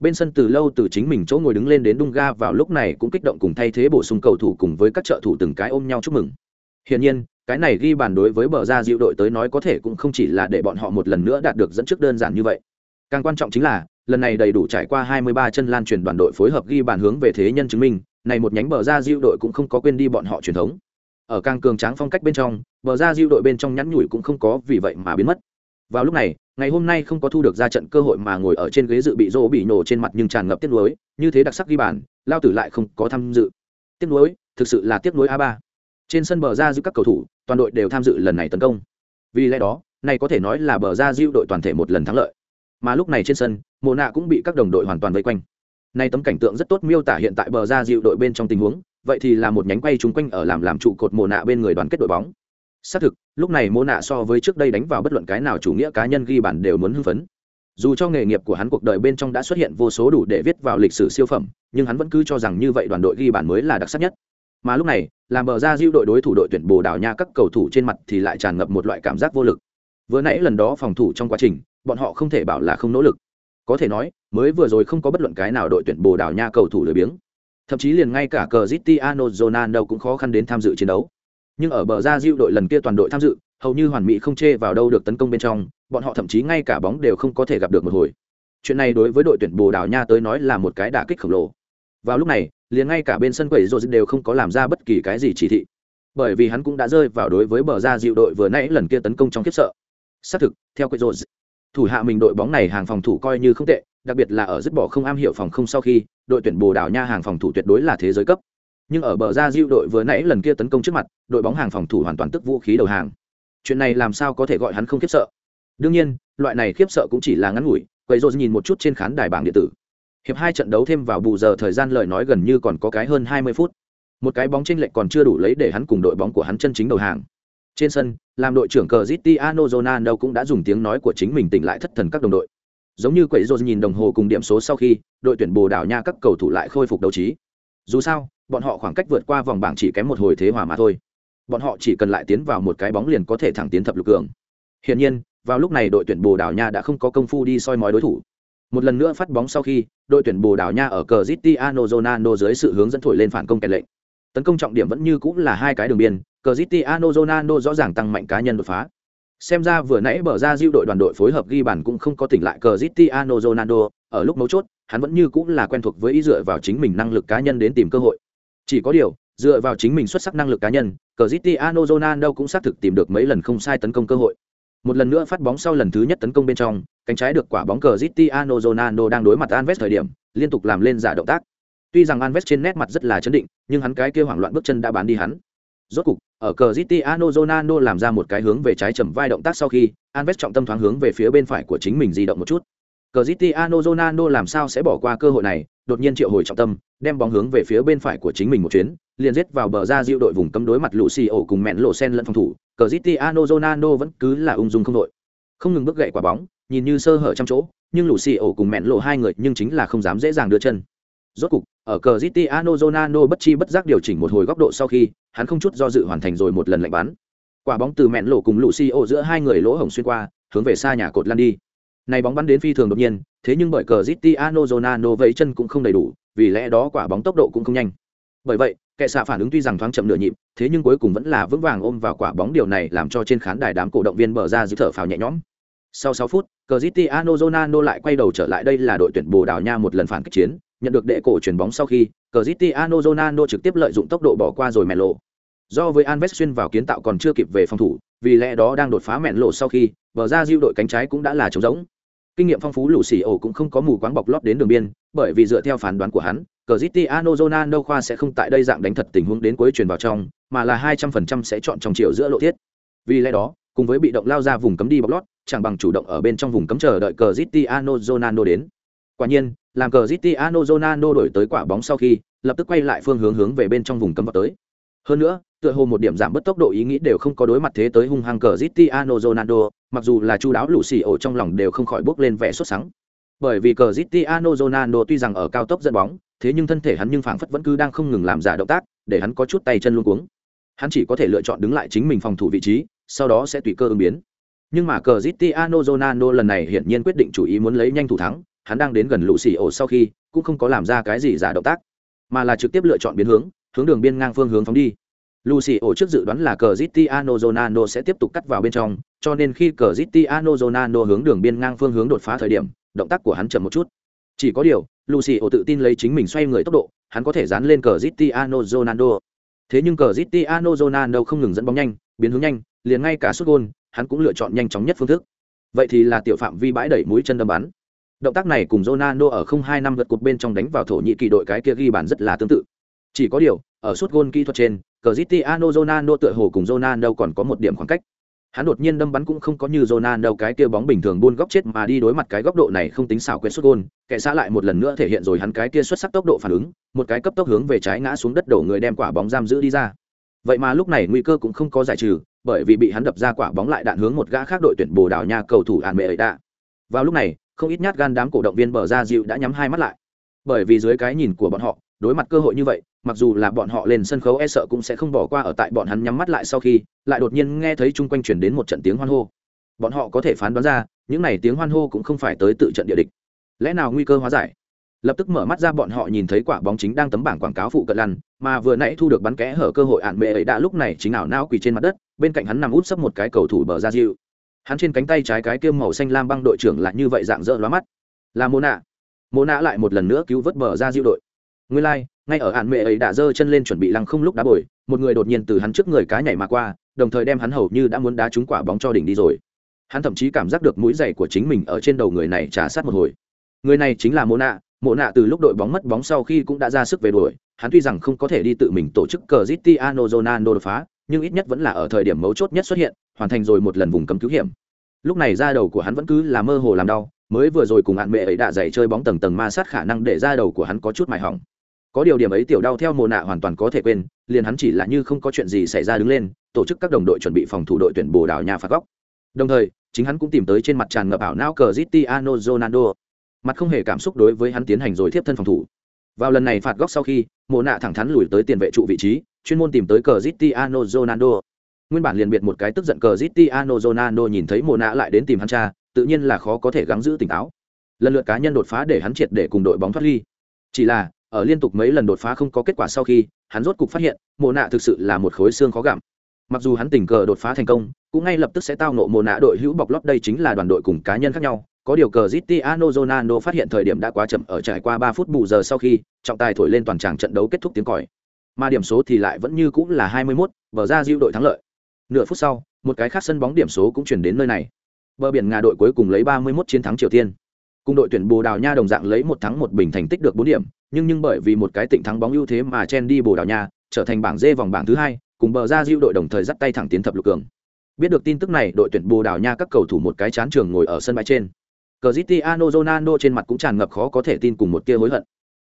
Bên sân từ lâu từ chính mình chỗ ngồi đứng lên đến đung ga vào lúc này cũng kích động cùng thay thế bổ sung cầu thủ cùng với các trợ thủ từng cái ôm nhau chúc mừng. Hiển nhiên, cái này ghi bàn đối với bờ ra diệu đội tới nói có thể cũng không chỉ là để bọn họ một lần nữa đạt được dẫn trước đơn giản như vậy càng quan trọng chính là, lần này đầy đủ trải qua 23 chân lan truyền đoàn đội phối hợp ghi bàn hướng về thế nhân chứng minh, này một nhánh bờ ra diệu đội cũng không có quên đi bọn họ truyền thống. Ở càng cường tráng phong cách bên trong, bờ ra diệu đội bên trong nhắn nhủi cũng không có vì vậy mà biến mất. Vào lúc này, ngày hôm nay không có thu được ra trận cơ hội mà ngồi ở trên ghế dự bị rô bị nổ trên mặt nhưng tràn ngập tiếc nuối, như thế đặc sắc ghi bàn, lao tử lại không có tham dự. Tiếc nuối, thực sự là tiếc nuối a ba. Trên sân bờ ra giữa các cầu thủ, toàn đội đều tham dự lần này tấn công. Vì lẽ đó, này có thể nói là bờ ra diệu đội toàn thể một lần thắng lợi mà lúc này trên sân mồ nạ cũng bị các đồng đội hoàn toàn vây quanh. Nay tấm cảnh tượng rất tốt miêu tả hiện tại bờ ra Dịu đội bên trong tình huống, vậy thì là một nhánh quay chung quanh ở làm làm trụ cột mồ nạ bên người đoàn kết đội bóng. Xác thực, lúc này mồ nạ so với trước đây đánh vào bất luận cái nào chủ nghĩa cá nhân ghi bản đều muốn hưng phấn. Dù cho nghề nghiệp của hắn cuộc đời bên trong đã xuất hiện vô số đủ để viết vào lịch sử siêu phẩm, nhưng hắn vẫn cứ cho rằng như vậy đoàn đội ghi bản mới là đặc sắc nhất. Mà lúc này, làm bờ ra Dịu đội đối thủ đội tuyển bồ đào nha các cầu thủ trên mặt thì lại tràn ngập một loại cảm giác vô lực. Vừa nãy lần đó phòng thủ trong quá trình bọn họ không thể bảo là không nỗ lực. Có thể nói, mới vừa rồi không có bất luận cái nào đội tuyển bồ đào nha cầu thủ lười biếng. Thậm chí liền ngay cả cờ Zitiano Ronaldo cũng khó khăn đến tham dự chiến đấu. Nhưng ở bờ ra diệu đội lần kia toàn đội tham dự, hầu như hoàn mỹ không chê vào đâu được tấn công bên trong, bọn họ thậm chí ngay cả bóng đều không có thể gặp được một hồi. Chuyện này đối với đội tuyển bồ đào nha tới nói là một cái đả kích khổng lồ. Vào lúc này, liền ngay cả bên sân quẩy rồi đều không có làm ra bất kỳ cái gì chỉ thị. Bởi vì hắn cũng đã rơi vào đối với bờ ra dịu đội vừa nãy lần kia tấn công trong kiếp sợ. Xác thực, theo quẩy rồi thủ hạ mình đội bóng này hàng phòng thủ coi như không tệ, đặc biệt là ở dứt bỏ không am hiểu phòng không sau khi, đội tuyển bồ đào nha hàng phòng thủ tuyệt đối là thế giới cấp. Nhưng ở bờ ra diệu đội vừa nãy lần kia tấn công trước mặt, đội bóng hàng phòng thủ hoàn toàn tức vũ khí đầu hàng. Chuyện này làm sao có thể gọi hắn không khiếp sợ? Đương nhiên, loại này khiếp sợ cũng chỉ là ngắn ngủi quầy rồi nhìn một chút trên khán đài bảng điện tử. Hiệp hai trận đấu thêm vào bù giờ thời gian lời nói gần như còn có cái hơn hai mươi phút. Một cái bóng chênh lệch còn chưa đủ lấy để hắn cùng đội bóng của hắn chân chính đầu hàng trên sân, làm đội trưởng Cristiano Ronaldo cũng đã dùng tiếng nói của chính mình tỉnh lại thất thần các đồng đội. Giống như quầy rồi nhìn đồng hồ cùng điểm số sau khi, đội tuyển bồ đào nha các cầu thủ lại khôi phục đấu trí. Dù sao, bọn họ khoảng cách vượt qua vòng bảng chỉ kém một hồi thế hòa mà thôi. Bọn họ chỉ cần lại tiến vào một cái bóng liền có thể thẳng tiến thập lục cường. Hiển nhiên, vào lúc này đội tuyển bồ đào nha đã không có công phu đi soi mói đối thủ. Một lần nữa phát bóng sau khi, đội tuyển bồ đào nha ở Cristiano Ronaldo dưới sự hướng dẫn thổi lên phản công kèn lệnh tấn công trọng điểm vẫn như cũng là hai cái đường biên cờ Cristiano Ronaldo rõ ràng tăng mạnh cá nhân đột phá. Xem ra vừa nãy bờ ra diêu đội đoàn đội phối hợp ghi bàn cũng không có tỉnh lại cờ Cristiano Ronaldo, ở lúc mấu chốt, hắn vẫn như cũng là quen thuộc với ý dựa vào chính mình năng lực cá nhân đến tìm cơ hội. Chỉ có điều, dựa vào chính mình xuất sắc năng lực cá nhân cờ Cristiano Ronaldo cũng xác thực tìm được mấy lần không sai tấn công cơ hội. Một lần nữa phát bóng sau lần thứ nhất tấn công bên trong, cánh trái được quả bóng cờ Cristiano Ronaldo đang đối mặt Alves thời điểm, liên tục làm lên giả động tác tuy rằng Anves trên nét mặt rất là chấn định nhưng hắn cái kia hoảng loạn bước chân đã bán đi hắn rốt cục ở cờ Cristiano Ronaldo làm ra một cái hướng về trái chầm vai động tác sau khi Anves trọng tâm thoáng hướng về phía bên phải của chính mình di động một chút Cristiano Ronaldo làm sao sẽ bỏ qua cơ hội này, đột nhiên triệu hồi trọng tâm, đem bóng hướng về phía bên phải của chính mình một chuyến, liền giết vào bờ ra diệu đội vùng cấm đối mặt Lucio cùng mẹn lộ sen lẫn phòng thủ, Cristiano Ronaldo vẫn cứ là ung dung không đội. Không ngừng bước gậy quả bóng, nhìn như sơ hở trong chỗ, nhưng Lucio cùng mẹn lộ hai người nhưng chính là không dám dễ dàng đưa chân. Rốt cục, ở Cristiano Ronaldo bất chi bất giác điều chỉnh một hồi góc độ sau khi, hắn không chút do dự hoàn thành rồi một lần lệnh bắn. Quả bóng từ mẹn lộ cùng Lucio giữa hai người lỗ hổng xuyên qua, hướng về xa nhà cột lăn đi. Này bóng bắn đến phi thường đột nhiên, thế nhưng bởi Cristiano Ronaldo vẫy chân cũng không đầy đủ, vì lẽ đó quả bóng tốc độ cũng không nhanh. Bởi vậy, kẻ xạ phản ứng tuy rằng thoáng chậm nửa nhịp, thế nhưng cuối cùng vẫn là vững vàng ôm vào quả bóng điều này làm cho trên khán đài đám cổ động viên bờ ra giữ thở phào nhẹ nhõm. Sau 6 phút, Cristiano Ronaldo lại quay đầu trở lại đây là đội tuyển Bồ Đào Nha một lần phản kích chiến, nhận được đệ cổ chuyển bóng sau khi, Cristiano Ronaldo trực tiếp lợi dụng tốc độ bỏ qua rồi mẹ lộ. Do với Anves xuyên vào kiến tạo còn chưa kịp về phòng thủ, vì lẽ đó đang đột phá mẹn lộ sau khi, bờ ra diêu đội cánh trái cũng đã là trống rỗng. Kinh nghiệm phong phú lũ xì ổ cũng không có mù quáng bọc lót đến đường biên bởi vì dựa theo phán đoán của hắn Cristiano Ronaldo khoa sẽ không tại đây dạng đánh thật tình huống đến cuối truyền vào trong mà là hai trăm phần trăm sẽ chọn trong chiều giữa lộ thiết. Vì lẽ đó cùng với bị động lao ra vùng cấm đi bọc lót chẳng bằng chủ động ở bên trong vùng cấm chờ đợi Cristiano Ronaldo đến quả nhiên làm cờ ziti Ronaldo đổi tới quả bóng sau khi lập tức quay lại phương hướng hướng về bên trong vùng cấm vào tới hơn nữa tựa hồ một điểm giảm bớt tốc độ ý nghĩ đều không có đối mặt thế tới hung hăng cờ Cristiano Ronaldo, mặc dù là chu đáo lũ xì ổ trong lòng đều không khỏi bước lên vẻ sốt sắng. Bởi vì cờ Cristiano Ronaldo tuy rằng ở cao tốc dẫn bóng, thế nhưng thân thể hắn nhưng phảng phất vẫn cứ đang không ngừng làm giả động tác, để hắn có chút tay chân luống cuống. Hắn chỉ có thể lựa chọn đứng lại chính mình phòng thủ vị trí, sau đó sẽ tùy cơ ứng biến. Nhưng mà cờ Cristiano Ronaldo lần này hiển nhiên quyết định chủ ý muốn lấy nhanh thủ thắng, hắn đang đến gần lũ xì ổ sau khi, cũng không có làm ra cái gì giả động tác, mà là trực tiếp lựa chọn biến hướng, hướng đường biên ngang phương hướng phóng đi Lucy ổ trước dự đoán là cờ Cristiano zonano sẽ tiếp tục cắt vào bên trong, cho nên khi cờ Cristiano zonano hướng đường biên ngang phương hướng đột phá thời điểm, động tác của hắn chậm một chút. Chỉ có điều, Lucy ổ tự tin lấy chính mình xoay người tốc độ, hắn có thể dán lên cờ Cristiano zonano Thế nhưng cờ Cristiano zonano không ngừng dẫn bóng nhanh, biến hướng nhanh, liền ngay cả sút gôn, hắn cũng lựa chọn nhanh chóng nhất phương thức. vậy thì là tiểu phạm vi bãi đẩy mũi chân đâm bắn động tác này cùng Ronaldo ở không hai năm vượt cột bên trong đánh vào thổ nhĩ kỳ đội cái kia ghi bàn rất là tương tự. Chỉ có điều, ở suốt gôn kỹ thuật trên, Cristiano Ronaldo tựa hồ cùng Ronaldo còn có một điểm khoảng cách. Hắn đột nhiên đâm bắn cũng không có như Ronaldo cái kia bóng bình thường buôn góc chết mà đi đối mặt cái góc độ này không tính xảo quyệt xuất gôn. Kẻ xã lại một lần nữa thể hiện rồi hắn cái kia xuất sắc tốc độ phản ứng, một cái cấp tốc hướng về trái ngã xuống đất đổ người đem quả bóng giam giữ đi ra. Vậy mà lúc này nguy cơ cũng không có giải trừ, bởi vì bị hắn đập ra quả bóng lại đạn hướng một gã khác đội tuyển bồ đào nha cầu thủ ạn mẹ ấy đã vào lúc này không ít nhát gan đám cổ động viên bờ ra dịu đã nhắm hai mắt lại. Bởi vì dưới cái nhìn của bọn họ, đối mặt cơ hội như vậy, mặc dù là bọn họ lên sân khấu e sợ cũng sẽ không bỏ qua ở tại bọn hắn nhắm mắt lại sau khi, lại đột nhiên nghe thấy chung quanh chuyển đến một trận tiếng hoan hô. Bọn họ có thể phán đoán ra, những n à y tiếng hoan hô cũng không phải tới tự trận địa địch. Lẽ nào nguy cơ hóa giải? Lập tức mở mắt ra bọn họ nhìn thấy quả bóng chính đang tấm bảng quảng cáo phụ cận lăn, mà vừa nãy thu được bắn kẽ hở cơ hội ạn mệ ấy đã lúc này chính ảo nao quỳ trên mặt đất, bên cạnh hắn nằm út sấp một cái cầu thủ bờ ra dịu hắn trên cánh tay trái cái kiêm màu xanh lam băng đội trưởng lại như vậy dạng dỡ lóa mắt. Là mô nạ. Mô nạ lại một lần nữa cứu vớt bờ ra diệu đội. Nguyên lai、like, ngay ở hạn mệ ấy đã giơ chân lên chuẩn bị lăng không lúc đá bồi một người đột nhiên từ hắn trước người cá nhảy mà qua đồng thời đem hắn hầu như đã muốn đá trúng quả bóng cho đỉnh đi rồi. Hắn thậm chí cảm giác được mũi giày của chính mình ở trên đầu người này trả sát một hồi. Người này chính là mô nạ. Mộ nạ từ lúc đội bóng mất bóng sau khi cũng đã ra sức về đuổi hắn tuy rằng không có thể đi tự mình tổ chức cờ Cristiano zonano đột phá nhưng ít nhất vẫn là ở thời điểm mấu chốt nhất xuất hiện, hoàn thành rồi một lần vùng cấm cứu hiểm. Lúc này da đầu của hắn vẫn cứ là mơ hồ làm đau, mới vừa rồi cùng hạn mẹ ấy đã dày chơi bóng tầng tầng ma sát khả năng để da đầu của hắn có chút mài hỏng. Có điều điểm ấy tiểu đau theo mồ nạ hoàn toàn có thể quên, liền hắn chỉ là như không có chuyện gì xảy ra đứng lên, tổ chức các đồng đội chuẩn bị phòng thủ đội tuyển bồ đào nhà phạt góc. Đồng thời, chính hắn cũng tìm tới trên mặt tràn ngập ảo não cờ Cristiano Ronaldo. Mặt không hề cảm xúc đối với hắn tiến hành rồi tiếp thân phòng thủ vào lần này phạt góc sau khi, Mộ nạ thẳng thắn lùi tới tiền vệ trụ vị trí, chuyên môn tìm tới Cristiano Ronaldo. Nguyên bản liền biệt một cái tức giận Cristiano Ronaldo nhìn thấy Mộ nạ lại đến tìm hắn cha, tự nhiên là khó có thể gắng giữ tỉnh táo. Lần lượt cá nhân đột phá để hắn triệt để cùng đội bóng thoát ly. Chỉ là, ở liên tục mấy lần đột phá không có kết quả sau khi, hắn rốt cục phát hiện, Mộ nạ thực sự là một khối xương khó gặm. Mặc dù hắn tình cờ đột phá thành công, cũng ngay lập tức sẽ tao nộ Mộ nạ đội hữu bọc lót đây chính là đoàn đội cùng cá nhân khác nhau có điều cờ Cristiano Ronaldo phát hiện thời điểm đã quá chậm ở trải qua 3 phút bù giờ sau khi trọng tài thổi lên toàn tràng trận đấu kết thúc tiếng còi. Mà điểm số thì lại vẫn như cũng là 21, bờ ra diệu đội thắng lợi. Nửa phút sau, một cái khác sân bóng điểm số cũng chuyển đến nơi này. Bờ biển Nga đội cuối cùng lấy 31 chiến thắng Triều Tiên. Cùng đội tuyển Bồ Đào Nha đồng dạng lấy một thắng một bình thành tích được 4 điểm, nhưng nhưng bởi vì một cái tịnh thắng bóng ưu thế mà chen đi Bồ Đào Nha, trở thành bảng D vòng bảng thứ hai, cùng bờ ra diệu đội đồng thời dắt tay thẳng tiến thập lục cường. Biết được tin tức này, đội tuyển Bồ Đào Nha các cầu thủ một cái chán trường ngồi ở sân bãi trên Cristiano Ronaldo trên mặt cũng tràn ngập khó có thể tin cùng một tia hối hận.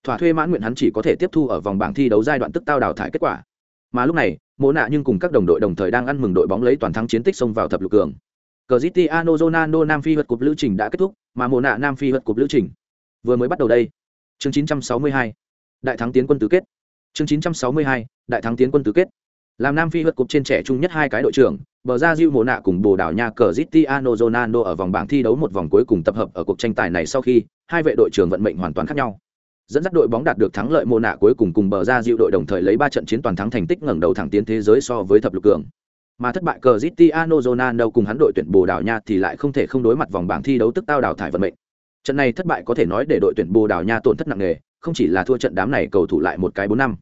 Thỏa thuê mãn nguyện hắn chỉ có thể tiếp thu ở vòng bảng thi đấu giai đoạn tức tao đào thải kết quả. Mà lúc này, Mộ nạ nhưng cùng các đồng đội đồng thời đang ăn mừng đội bóng lấy toàn thắng chiến tích xông vào thập lục cường. Cristiano Ronaldo Nam Phi vượt cúp lữ trình đã kết thúc, mà Mộ nạ Nam Phi vượt cúp lữ trình vừa mới bắt đầu đây. Chương 962, đại thắng tiến quân tứ kết. Chương 962, đại thắng tiến quân tứ kết. Làm Nam Phi vượt cục trên trẻ trung nhất hai cái đội trưởng, bờ ra Diu mồ nạ cùng Bồ Đào Nha cờ zitiano Ronaldo ở vòng bảng thi đấu một vòng cuối cùng tập hợp ở cuộc tranh tài này sau khi hai vệ đội trưởng vận mệnh hoàn toàn khác nhau. Dẫn dắt đội bóng đạt được thắng lợi mồ nạ cuối cùng cùng bờ ra Diu đội đồng thời lấy ba trận chiến toàn thắng thành tích ngẩng đầu thẳng tiến thế giới so với thập lục cường. Mà thất bại cờ zitiano Ronaldo cùng hắn đội tuyển Bồ Đào Nha thì lại không thể không đối mặt vòng bảng thi đấu tức tao đào thải vận mệnh. Trận này thất bại có thể nói để đội tuyển Bồ Đào Nha tổn thất nặng nề, không chỉ là thua trận đám này cầu thủ lại một cái bốn năm.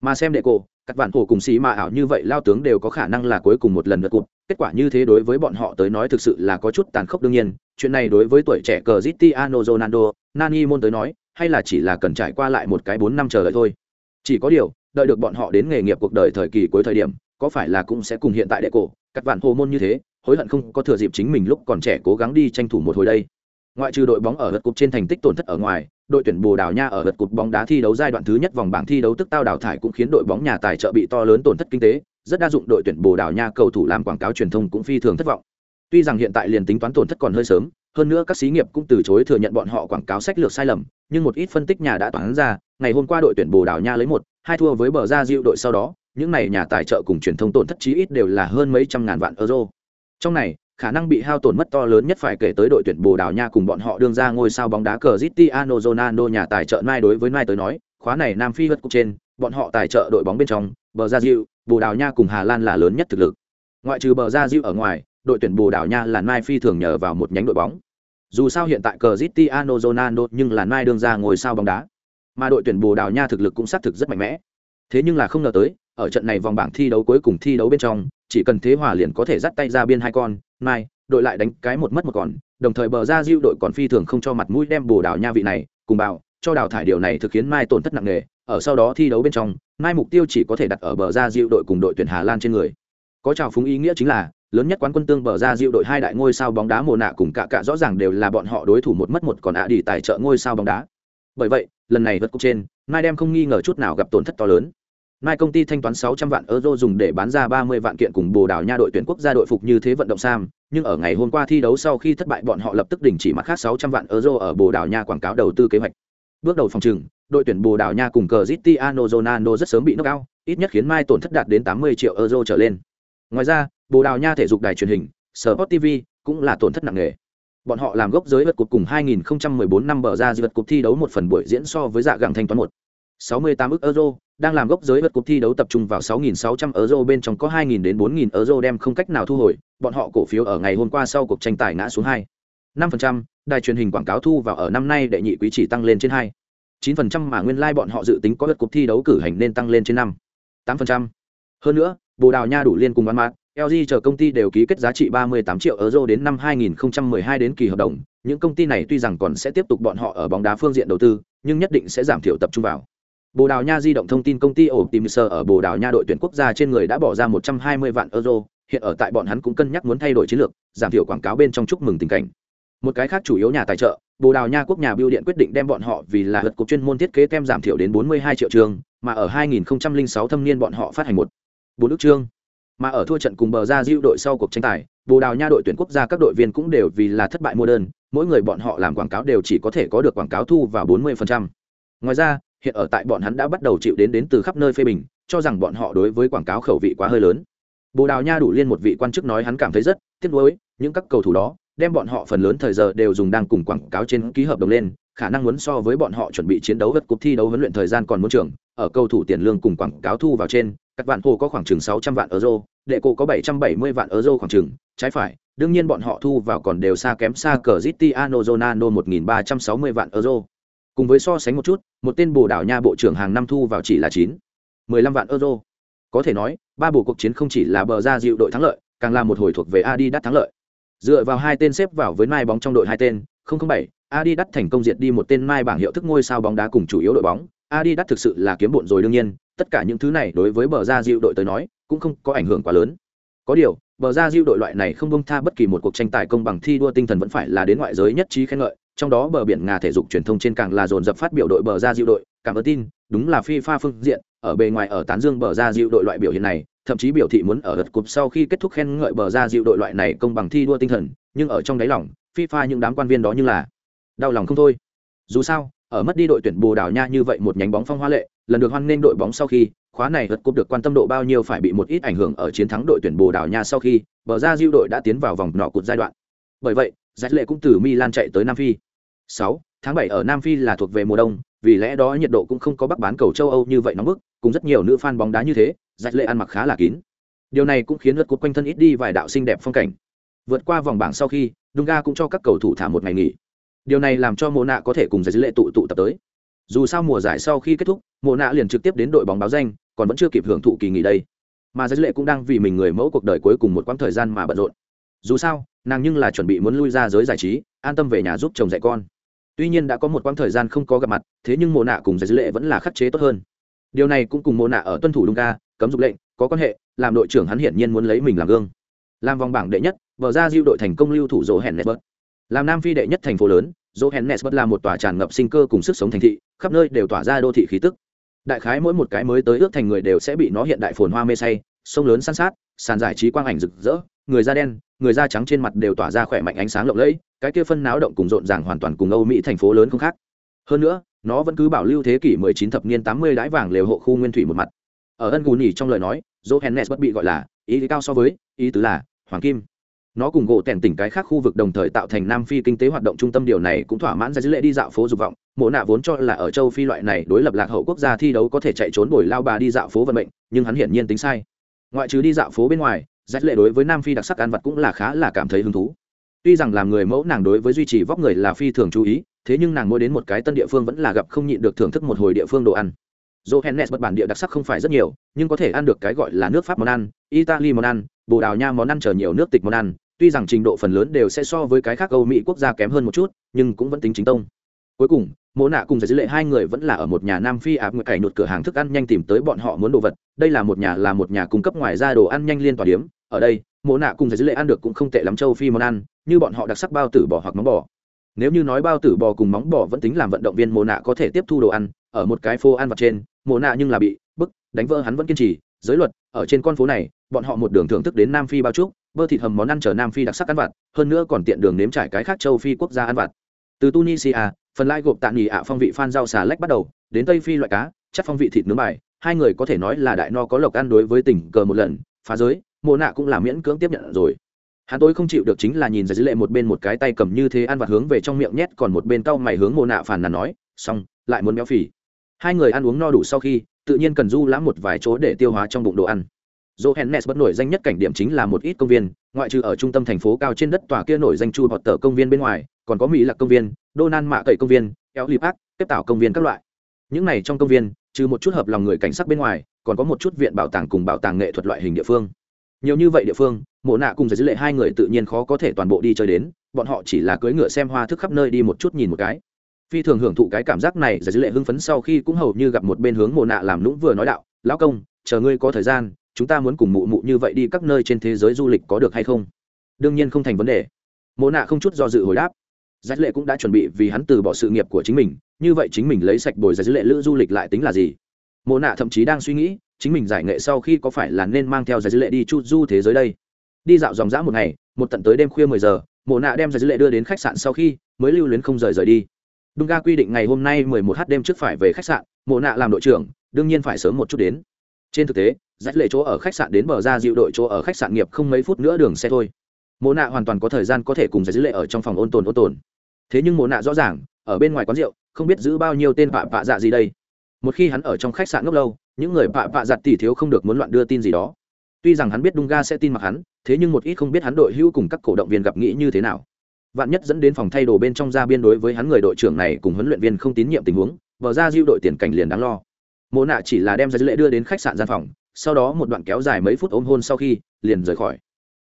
Mà xem đệ cổ, các bạn cổ cùng sĩ mà ảo như vậy, lao tướng đều có khả năng là cuối cùng một lần lượt cụt kết quả như thế đối với bọn họ tới nói thực sự là có chút tàn khốc đương nhiên. Chuyện này đối với tuổi trẻ cờ zitiano Ronaldo, Nani môn tới nói, hay là chỉ là cần trải qua lại một cái bốn năm chờ đợi thôi. Chỉ có điều, đợi được bọn họ đến nghề nghiệp cuộc đời thời kỳ cuối thời điểm, có phải là cũng sẽ cùng hiện tại đệ cổ các bạn hồ môn như thế, hối hận không có thừa dịp chính mình lúc còn trẻ cố gắng đi tranh thủ một hồi đây. Ngoại trừ đội bóng ở lượt cục trên thành tích tổn thất ở ngoài đội tuyển Bồ Đào Nha ở lượt cục bóng đá thi đấu giai đoạn thứ nhất vòng bảng thi đấu tức tao đào thải cũng khiến đội bóng nhà tài trợ bị to lớn tổn thất kinh tế, rất đa dụng đội tuyển Bồ Đào Nha cầu thủ làm quảng cáo truyền thông cũng phi thường thất vọng. Tuy rằng hiện tại liền tính toán tổn thất còn hơi sớm, hơn nữa các xí nghiệp cũng từ chối thừa nhận bọn họ quảng cáo sách lược sai lầm, nhưng một ít phân tích nhà đã toán ra, ngày hôm qua đội tuyển Bồ Đào Nha lấy một, hai thua với bờ ra Diệu đội sau đó, những này nhà tài trợ cùng truyền thông tổn thất chí ít đều là hơn mấy trăm ngàn vạn euro. Trong này, khả năng bị hao tổn mất to lớn nhất phải kể tới đội tuyển Bồ Đào Nha cùng bọn họ đương ra ngôi sao bóng đá Cristiano Ronaldo nhà tài trợ Mai đối với Mai tới nói, khóa này Nam Phi vượt cục trên, bọn họ tài trợ đội bóng bên trong, bờ ra Diệu, Bồ Đào Nha cùng Hà Lan là lớn nhất thực lực. Ngoại trừ bờ ra Diệu ở ngoài, đội tuyển Bồ Đào Nha là Mai Phi thường nhờ vào một nhánh đội bóng. Dù sao hiện tại Cristiano Ronaldo nhưng là Mai đương ra ngôi sao bóng đá, mà đội tuyển Bồ Đào Nha thực lực cũng xác thực rất mạnh mẽ. Thế nhưng là không ngờ tới, ở trận này vòng bảng thi đấu cuối cùng thi đấu bên trong, chỉ cần thế hòa liền có thể dắt tay ra biên hai con, Mai, đội lại đánh cái một mất một còn đồng thời bờ ra diêu đội còn phi thường không cho mặt mũi đem bồ đào nha vị này cùng bảo cho đào thải điều này thực khiến mai tổn thất nặng nề ở sau đó thi đấu bên trong mai mục tiêu chỉ có thể đặt ở bờ ra diệu đội cùng đội tuyển hà lan trên người. Có trào phúng ý nghĩa chính là lớn nhất quán quân tương bờ ra diệu đội hai đại ngôi sao bóng đá mùa nạ cùng cả cả rõ ràng đều là bọn họ đối thủ một mất một còn ạ đi tài trợ ngôi sao bóng đá. Bởi vậy lần này vượt cục trên mai đem không nghi ngờ chút nào gặp tổn thất to lớn mai công ty thanh toán 600 vạn euro dùng để bán ra 30 vạn kiện cùng bồ đào nha đội tuyển quốc gia đội phục như thế vận động sam, nhưng ở ngày hôm qua thi đấu sau khi thất bại bọn họ lập tức đình chỉ mặt khác 600 vạn euro ở bồ đào nha quảng cáo đầu tư kế hoạch. Bước đầu phòng trừng, đội tuyển bồ đào nha cùng cờ Cristiano Ronaldo rất sớm bị knock out, ít nhất khiến mai tổn thất đạt đến 80 triệu euro trở lên. Ngoài ra, bồ đào nha thể dục đài truyền hình, sport tv cũng là tổn thất nặng nề. Bọn họ làm gốc giới vật cục cùng 2014 năm bờ ra vật cục thi đấu một phần buổi diễn so với dạ gặng thanh toán một. 68 ức euro đang làm gốc giới vật cuộc thi đấu tập trung vào 6.600 euro bên trong có 2.000 đến 4.000 euro đem không cách nào thu hồi bọn họ cổ phiếu ở ngày hôm qua sau cuộc tranh tài ngã xuống 2 5%, đài truyền hình quảng cáo thu vào ở năm nay đệ nhị quý chỉ tăng lên trên 2 9% mà nguyên lai like bọn họ dự tính có vật cuộc thi đấu cử hành nên tăng lên trên 5 8%. hơn nữa bồ đào nha đủ liên cùng bán mát LG chờ công ty đều ký kết giá trị 38 triệu euro đến năm 2012 đến kỳ hợp đồng, những công ty này tuy rằng còn sẽ tiếp tục bọn họ ở bóng đá phương diện đầu tư, nhưng nhất định sẽ giảm thiểu tập trung vào. Bồ Đào Nha di động thông tin công ty Optimisher ở Bồ Đào Nha đội tuyển quốc gia trên người đã bỏ ra 120 vạn euro, hiện ở tại bọn hắn cũng cân nhắc muốn thay đổi chiến lược, giảm thiểu quảng cáo bên trong chúc mừng tình cảnh. Một cái khác chủ yếu nhà tài trợ, Bồ Đào Nha quốc nhà bưu điện quyết định đem bọn họ vì là luật cục chuyên môn thiết kế tem giảm thiểu đến 42 triệu trường, mà ở 2006 thâm niên bọn họ phát hành một bốn nước chương mà ở thua trận cùng bờ ra diệu đội sau cuộc tranh tài bồ đào nha đội tuyển quốc gia các đội viên cũng đều vì là thất bại mua đơn mỗi người bọn họ làm quảng cáo đều chỉ có thể có được quảng cáo thu vào 40%. ngoài ra hiện ở tại bọn hắn đã bắt đầu chịu đến đến từ khắp nơi phê bình cho rằng bọn họ đối với quảng cáo khẩu vị quá hơi lớn bồ đào nha đủ liên một vị quan chức nói hắn cảm thấy rất tiếc nuối những các cầu thủ đó đem bọn họ phần lớn thời giờ đều dùng đang cùng quảng cáo trên ký hợp đồng lên khả năng muốn so với bọn họ chuẩn bị chiến đấu vật cuộc thi đấu huấn luyện thời gian còn muốn trường ở cầu thủ tiền lương cùng quảng cáo thu vào trên các bạn hồ có khoảng chừng 600 vạn euro, đệ cổ có 770 vạn euro khoảng chừng, trái phải, đương nhiên bọn họ thu vào còn đều xa kém xa cờ Cristiano Ronaldo 1360 vạn euro. Cùng với so sánh một chút, một tên Bồ đảo Nha bộ trưởng hàng năm thu vào chỉ là 9 15 vạn euro. Có thể nói, ba bộ cuộc chiến không chỉ là bờ ra dịu đội thắng lợi, càng là một hồi thuộc về Adi Đắt thắng lợi. Dựa vào hai tên xếp vào với mai bóng trong đội hai tên, 007, đắt thành công diệt đi một tên mai bảng hiệu thức ngôi sao bóng đá cùng chủ yếu đội bóng. Adi Đắt thực sự là kiếm bộn rồi đương nhiên, tất cả những thứ này đối với bờ ra Dịu đội tới nói cũng không có ảnh hưởng quá lớn có điều bờ ra Dịu đội loại này không bông tha bất kỳ một cuộc tranh tài công bằng thi đua tinh thần vẫn phải là đến ngoại giới nhất trí khen ngợi trong đó bờ biển ngà thể dục truyền thông trên càng là dồn dập phát biểu đội bờ ra diệu đội, cảm ơn tin, đúng là phi pha phương diện, ở bề ngoài ở tán dương bờ ra diệu đội loại biểu hiện này, thậm chí biểu thị muốn ở lượt cục sau khi kết thúc khen ngợi bờ ra diệu đội loại này công bằng thi đua tinh thần, nhưng ở trong đáy lòng phi pha những đám quan viên đó như là đau lòng không thôi. Dù sao, ở mất đi đội tuyển bồ đào nha như vậy một nhánh bóng phong hoa lệ, lần được hoan nghênh đội bóng sau khi, khóa này lượt cúp được quan tâm độ bao nhiêu phải bị một ít ảnh hưởng ở chiến thắng đội tuyển bồ đào nha sau khi, bờ ra diêu đội đã tiến vào vòng nọ cụt giai đoạn. Bởi vậy giải lệ cũng từ milan chạy tới nam phi. 6. tháng 7 ở nam phi là thuộc về mùa đông, vì lẽ đó nhiệt độ cũng không có bắc bán cầu châu âu như vậy nóng bức, cùng rất nhiều nữ fan bóng đá như thế giải lệ ăn mặc khá là kín. Điều này cũng khiến lượt cúp quanh thân ít đi vài đạo xinh đẹp phong cảnh. Vượt qua vòng bảng sau khi, dunga cũng cho các cầu thủ thả một ngày nghỉ. Điều này làm cho mộ nạ có thể cùng giải lệ tụ tụ tập tới. Dù sao mùa giải sau khi kết thúc mộ nạ liền trực tiếp đến đội bóng báo danh, còn vẫn chưa kịp hưởng thụ kỳ nghỉ đây. Mà giải lệ cũng đang vì mình người mẫu cuộc đời cuối cùng một quãng thời gian mà bận rộn. Dù sao nàng nhưng là chuẩn bị muốn lui ra giới giải trí, an tâm về nhà giúp chồng dạy con. Tuy nhiên đã có một quãng thời gian không có gặp mặt, thế nhưng mồ nạ cùng giải lệ vẫn là khắc chế tốt hơn. Điều này cũng cùng mồ nạ ở tuân thủ đúng ca, cấm dục lệnh, có quan hệ, làm đội trưởng hắn hiển nhiên muốn lấy mình làm gương. Làm vòng bảng đệ nhất, vở ra diêu đội thành công lưu thủ dỗ hèn netbert làm nam phi đệ nhất thành phố lớn johannesburg là một tòa tràn ngập sinh cơ cùng sức sống thành thị, khắp nơi đều tỏa ra đô thị khí tức. Đại khái mỗi một cái mới tới ước thành người đều sẽ bị nó hiện đại phồn hoa mê say, sông lớn san sát, sàn giải trí quang ảnh rực rỡ, người da đen người da trắng trên mặt đều tỏa ra khỏe mạnh ánh sáng lộng lẫy, cái kia phân náo động cùng rộn ràng hoàn toàn cùng âu mỹ thành phố lớn không khác. Hơn nữa, nó vẫn cứ bảo lưu thế kỷ 19 thập niên 80 đái vàng lều hộ khu nguyên thủy một mặt. Ở ân gù nhỉ trong lời nói johannesburg bị gọi là, ý lý cao so với, ý tứ là, hoàng kim. Nó cùng gỗ tèn tỉnh cái khác khu vực đồng thời tạo thành nam phi kinh tế hoạt động trung tâm, điều này cũng thỏa mãn ra dữ lệ đi dạo phố dục vọng. Mộ nạ vốn cho là ở châu phi loại này đối lập lạc hậu quốc gia thi đấu có thể chạy trốn bồi lao bà đi dạo phố vận mệnh, nhưng hắn hiển nhiên tính sai. Ngoại trừ đi dạo phố bên ngoài rách lệ đối với nam phi đặc sắc ăn vật cũng là khá là cảm thấy hứng thú. Tuy rằng làm người mẫu nàng đối với duy trì vóc người là phi thường chú ý thế nhưng nàng mỗi đến một cái tân địa phương vẫn là gặp không nhịn được thưởng thức một hồi địa phương đồ ăn. Johannes bất bản địa đặc sắc không phải rất nhiều, nhưng có thể ăn được cái gọi là nước Pháp món ăn, Italy món ăn, Bồ Đào Nha món ăn chờ nhiều nước tịch món ăn, tuy rằng trình độ phần lớn đều sẽ so với cái khác âu mỹ quốc gia kém hơn một chút nhưng cũng vẫn tính chính tông cuối cùng, mỗ nạ cùng giải dữ lệ hai người vẫn là ở một nhà nam phi áp người cày nụt cửa hàng thức ăn nhanh tìm tới bọn họ muốn đồ vật. Đây là một nhà, là một nhà cung cấp ngoài ra đồ ăn nhanh liên tòa điếm. Ở đây, mỗ nạ cùng giải dữ lệ ăn được cũng không tệ lắm, châu phi món ăn, như bọn họ đặc sắc bao tử bò hoặc móng bò. Nếu như nói bao tử bò cùng móng bò vẫn tính làm vận động viên mộ nạ có thể tiếp thu đồ ăn ở một cái phố ăn vặt trên. Mộ nạ nhưng là bị bức, đánh vỡ hắn vẫn kiên trì. Giới luật, ở trên con phố này, bọn họ một đường thưởng thức đến nam phi bao trúc, bơ thịt hầm món ăn chờ nam phi đặc sắc ăn vặt, hơn nữa còn tiện đường nếm trải cái khác châu phi quốc gia ăn vặt. Từ tunisia phần lai gộp tạ nghỉ ạ phong vị phan rau xà lách bắt đầu đến tây phi loại cá chắc phong vị thịt nướng bài hai người có thể nói là đại no có lộc ăn đối với tỉnh cờ một lần phá giới mộ nạ cũng là miễn cưỡng tiếp nhận rồi. Hắn tôi không chịu được chính là nhìn ra dữ lệ một bên một cái tay cầm như thế ăn vặt hướng về trong miệng nhét còn một bên cau mày hướng mộ nạ phàn nàn nói xong lại muốn béo phì. Hai người ăn uống no đủ sau khi tự nhiên cần du lãm một vài chỗ để tiêu hóa trong bụng đồ ăn. Johannes bất nổi danh nhất cảnh điểm chính là một ít công viên, ngoại trừ ở trung tâm thành phố cao trên đất tòa kia nổi danh chu hoặc tờ công viên bên ngoài, còn có Mỹ Lạc công viên, Donan Mạ Cậy công viên, Eo Lip ác tiếp tạo công viên các loại. Những này trong công viên, trừ một chút hợp lòng người cảnh sát bên ngoài, còn có một chút viện bảo tàng cùng bảo tàng nghệ thuật loại hình địa phương. Nhiều như vậy địa phương, Mộ Nạ cùng Giải Dữ Lệ hai người tự nhiên khó có thể toàn bộ đi chơi đến, bọn họ chỉ là cưỡi ngựa xem hoa thức khắp nơi đi một chút nhìn một cái. Phi thường hưởng thụ cái cảm giác này, Giải Dữ Lệ hưng phấn sau khi cũng hầu như gặp một bên hướng Mộ Nạ làm nũng vừa nói đạo, "Lão công, chờ ngươi có thời gian, chúng ta muốn cùng mụ mụ như vậy đi các nơi trên thế giới du lịch có được hay không đương nhiên không thành vấn đề mộ nạ không chút do dự hồi đáp giải lệ cũng đã chuẩn bị vì hắn từ bỏ sự nghiệp của chính mình, như vậy chính mình lấy sạch bồi giải lệ lữ du lịch lại tính là gì? Mộ nạ thậm chí đang suy nghĩ, chính mình giải nghệ sau khi có phải là nên mang theo giải lệ đi chu du thế giới đây? Đi dạo dòng dã một ngày, một tận tới đêm khuya mười giờ, mộ nạ đem giải lệ đưa đến khách sạn sau khi mới lưu luyến không rời rời đi. Đúng ga quy định ngày hôm nay mười một h đêm trước phải về khách sạn, mộ nạ làm đội trưởng, đương nhiên phải sớm một chút đến. Trên thực tế dắt lệ chỗ ở khách sạn đến bờ ra dịu đội chỗ ở khách sạn nghiệp không mấy phút nữa đường xe thôi. Mộ nạ hoàn toàn có thời gian có thể cùng giải dữ lệ ở trong phòng ôn tồn ôn tồn thế nhưng mộ nạ rõ ràng, ở bên ngoài quán rượu, không biết giữ bao nhiêu tên vạ vạ dạ gì đây. Một khi hắn ở trong khách sạn ngốc lâu, những người vạ vạ dạ giặt tỉ thiếu không được muốn loạn đưa tin gì đó. Tuy rằng hắn biết đung ga sẽ tin mặc hắn, thế nhưng một ít không biết hắn đội hữu cùng các cổ động viên gặp nghĩ như thế nào. Vạn nhất dẫn đến phòng thay đồ bên trong ra biên đối với hắn người đội trưởng này cùng huấn luyện viên không tín nhiệm tình huống vờ ra diêu đội tiền cảnh liền đáng lo. Mộ nạ chỉ là đem ra dữ lệ đưa đến khách sạn gian phòng, sau đó một đoạn kéo dài mấy phút ôm hôn sau khi, liền rời khỏi.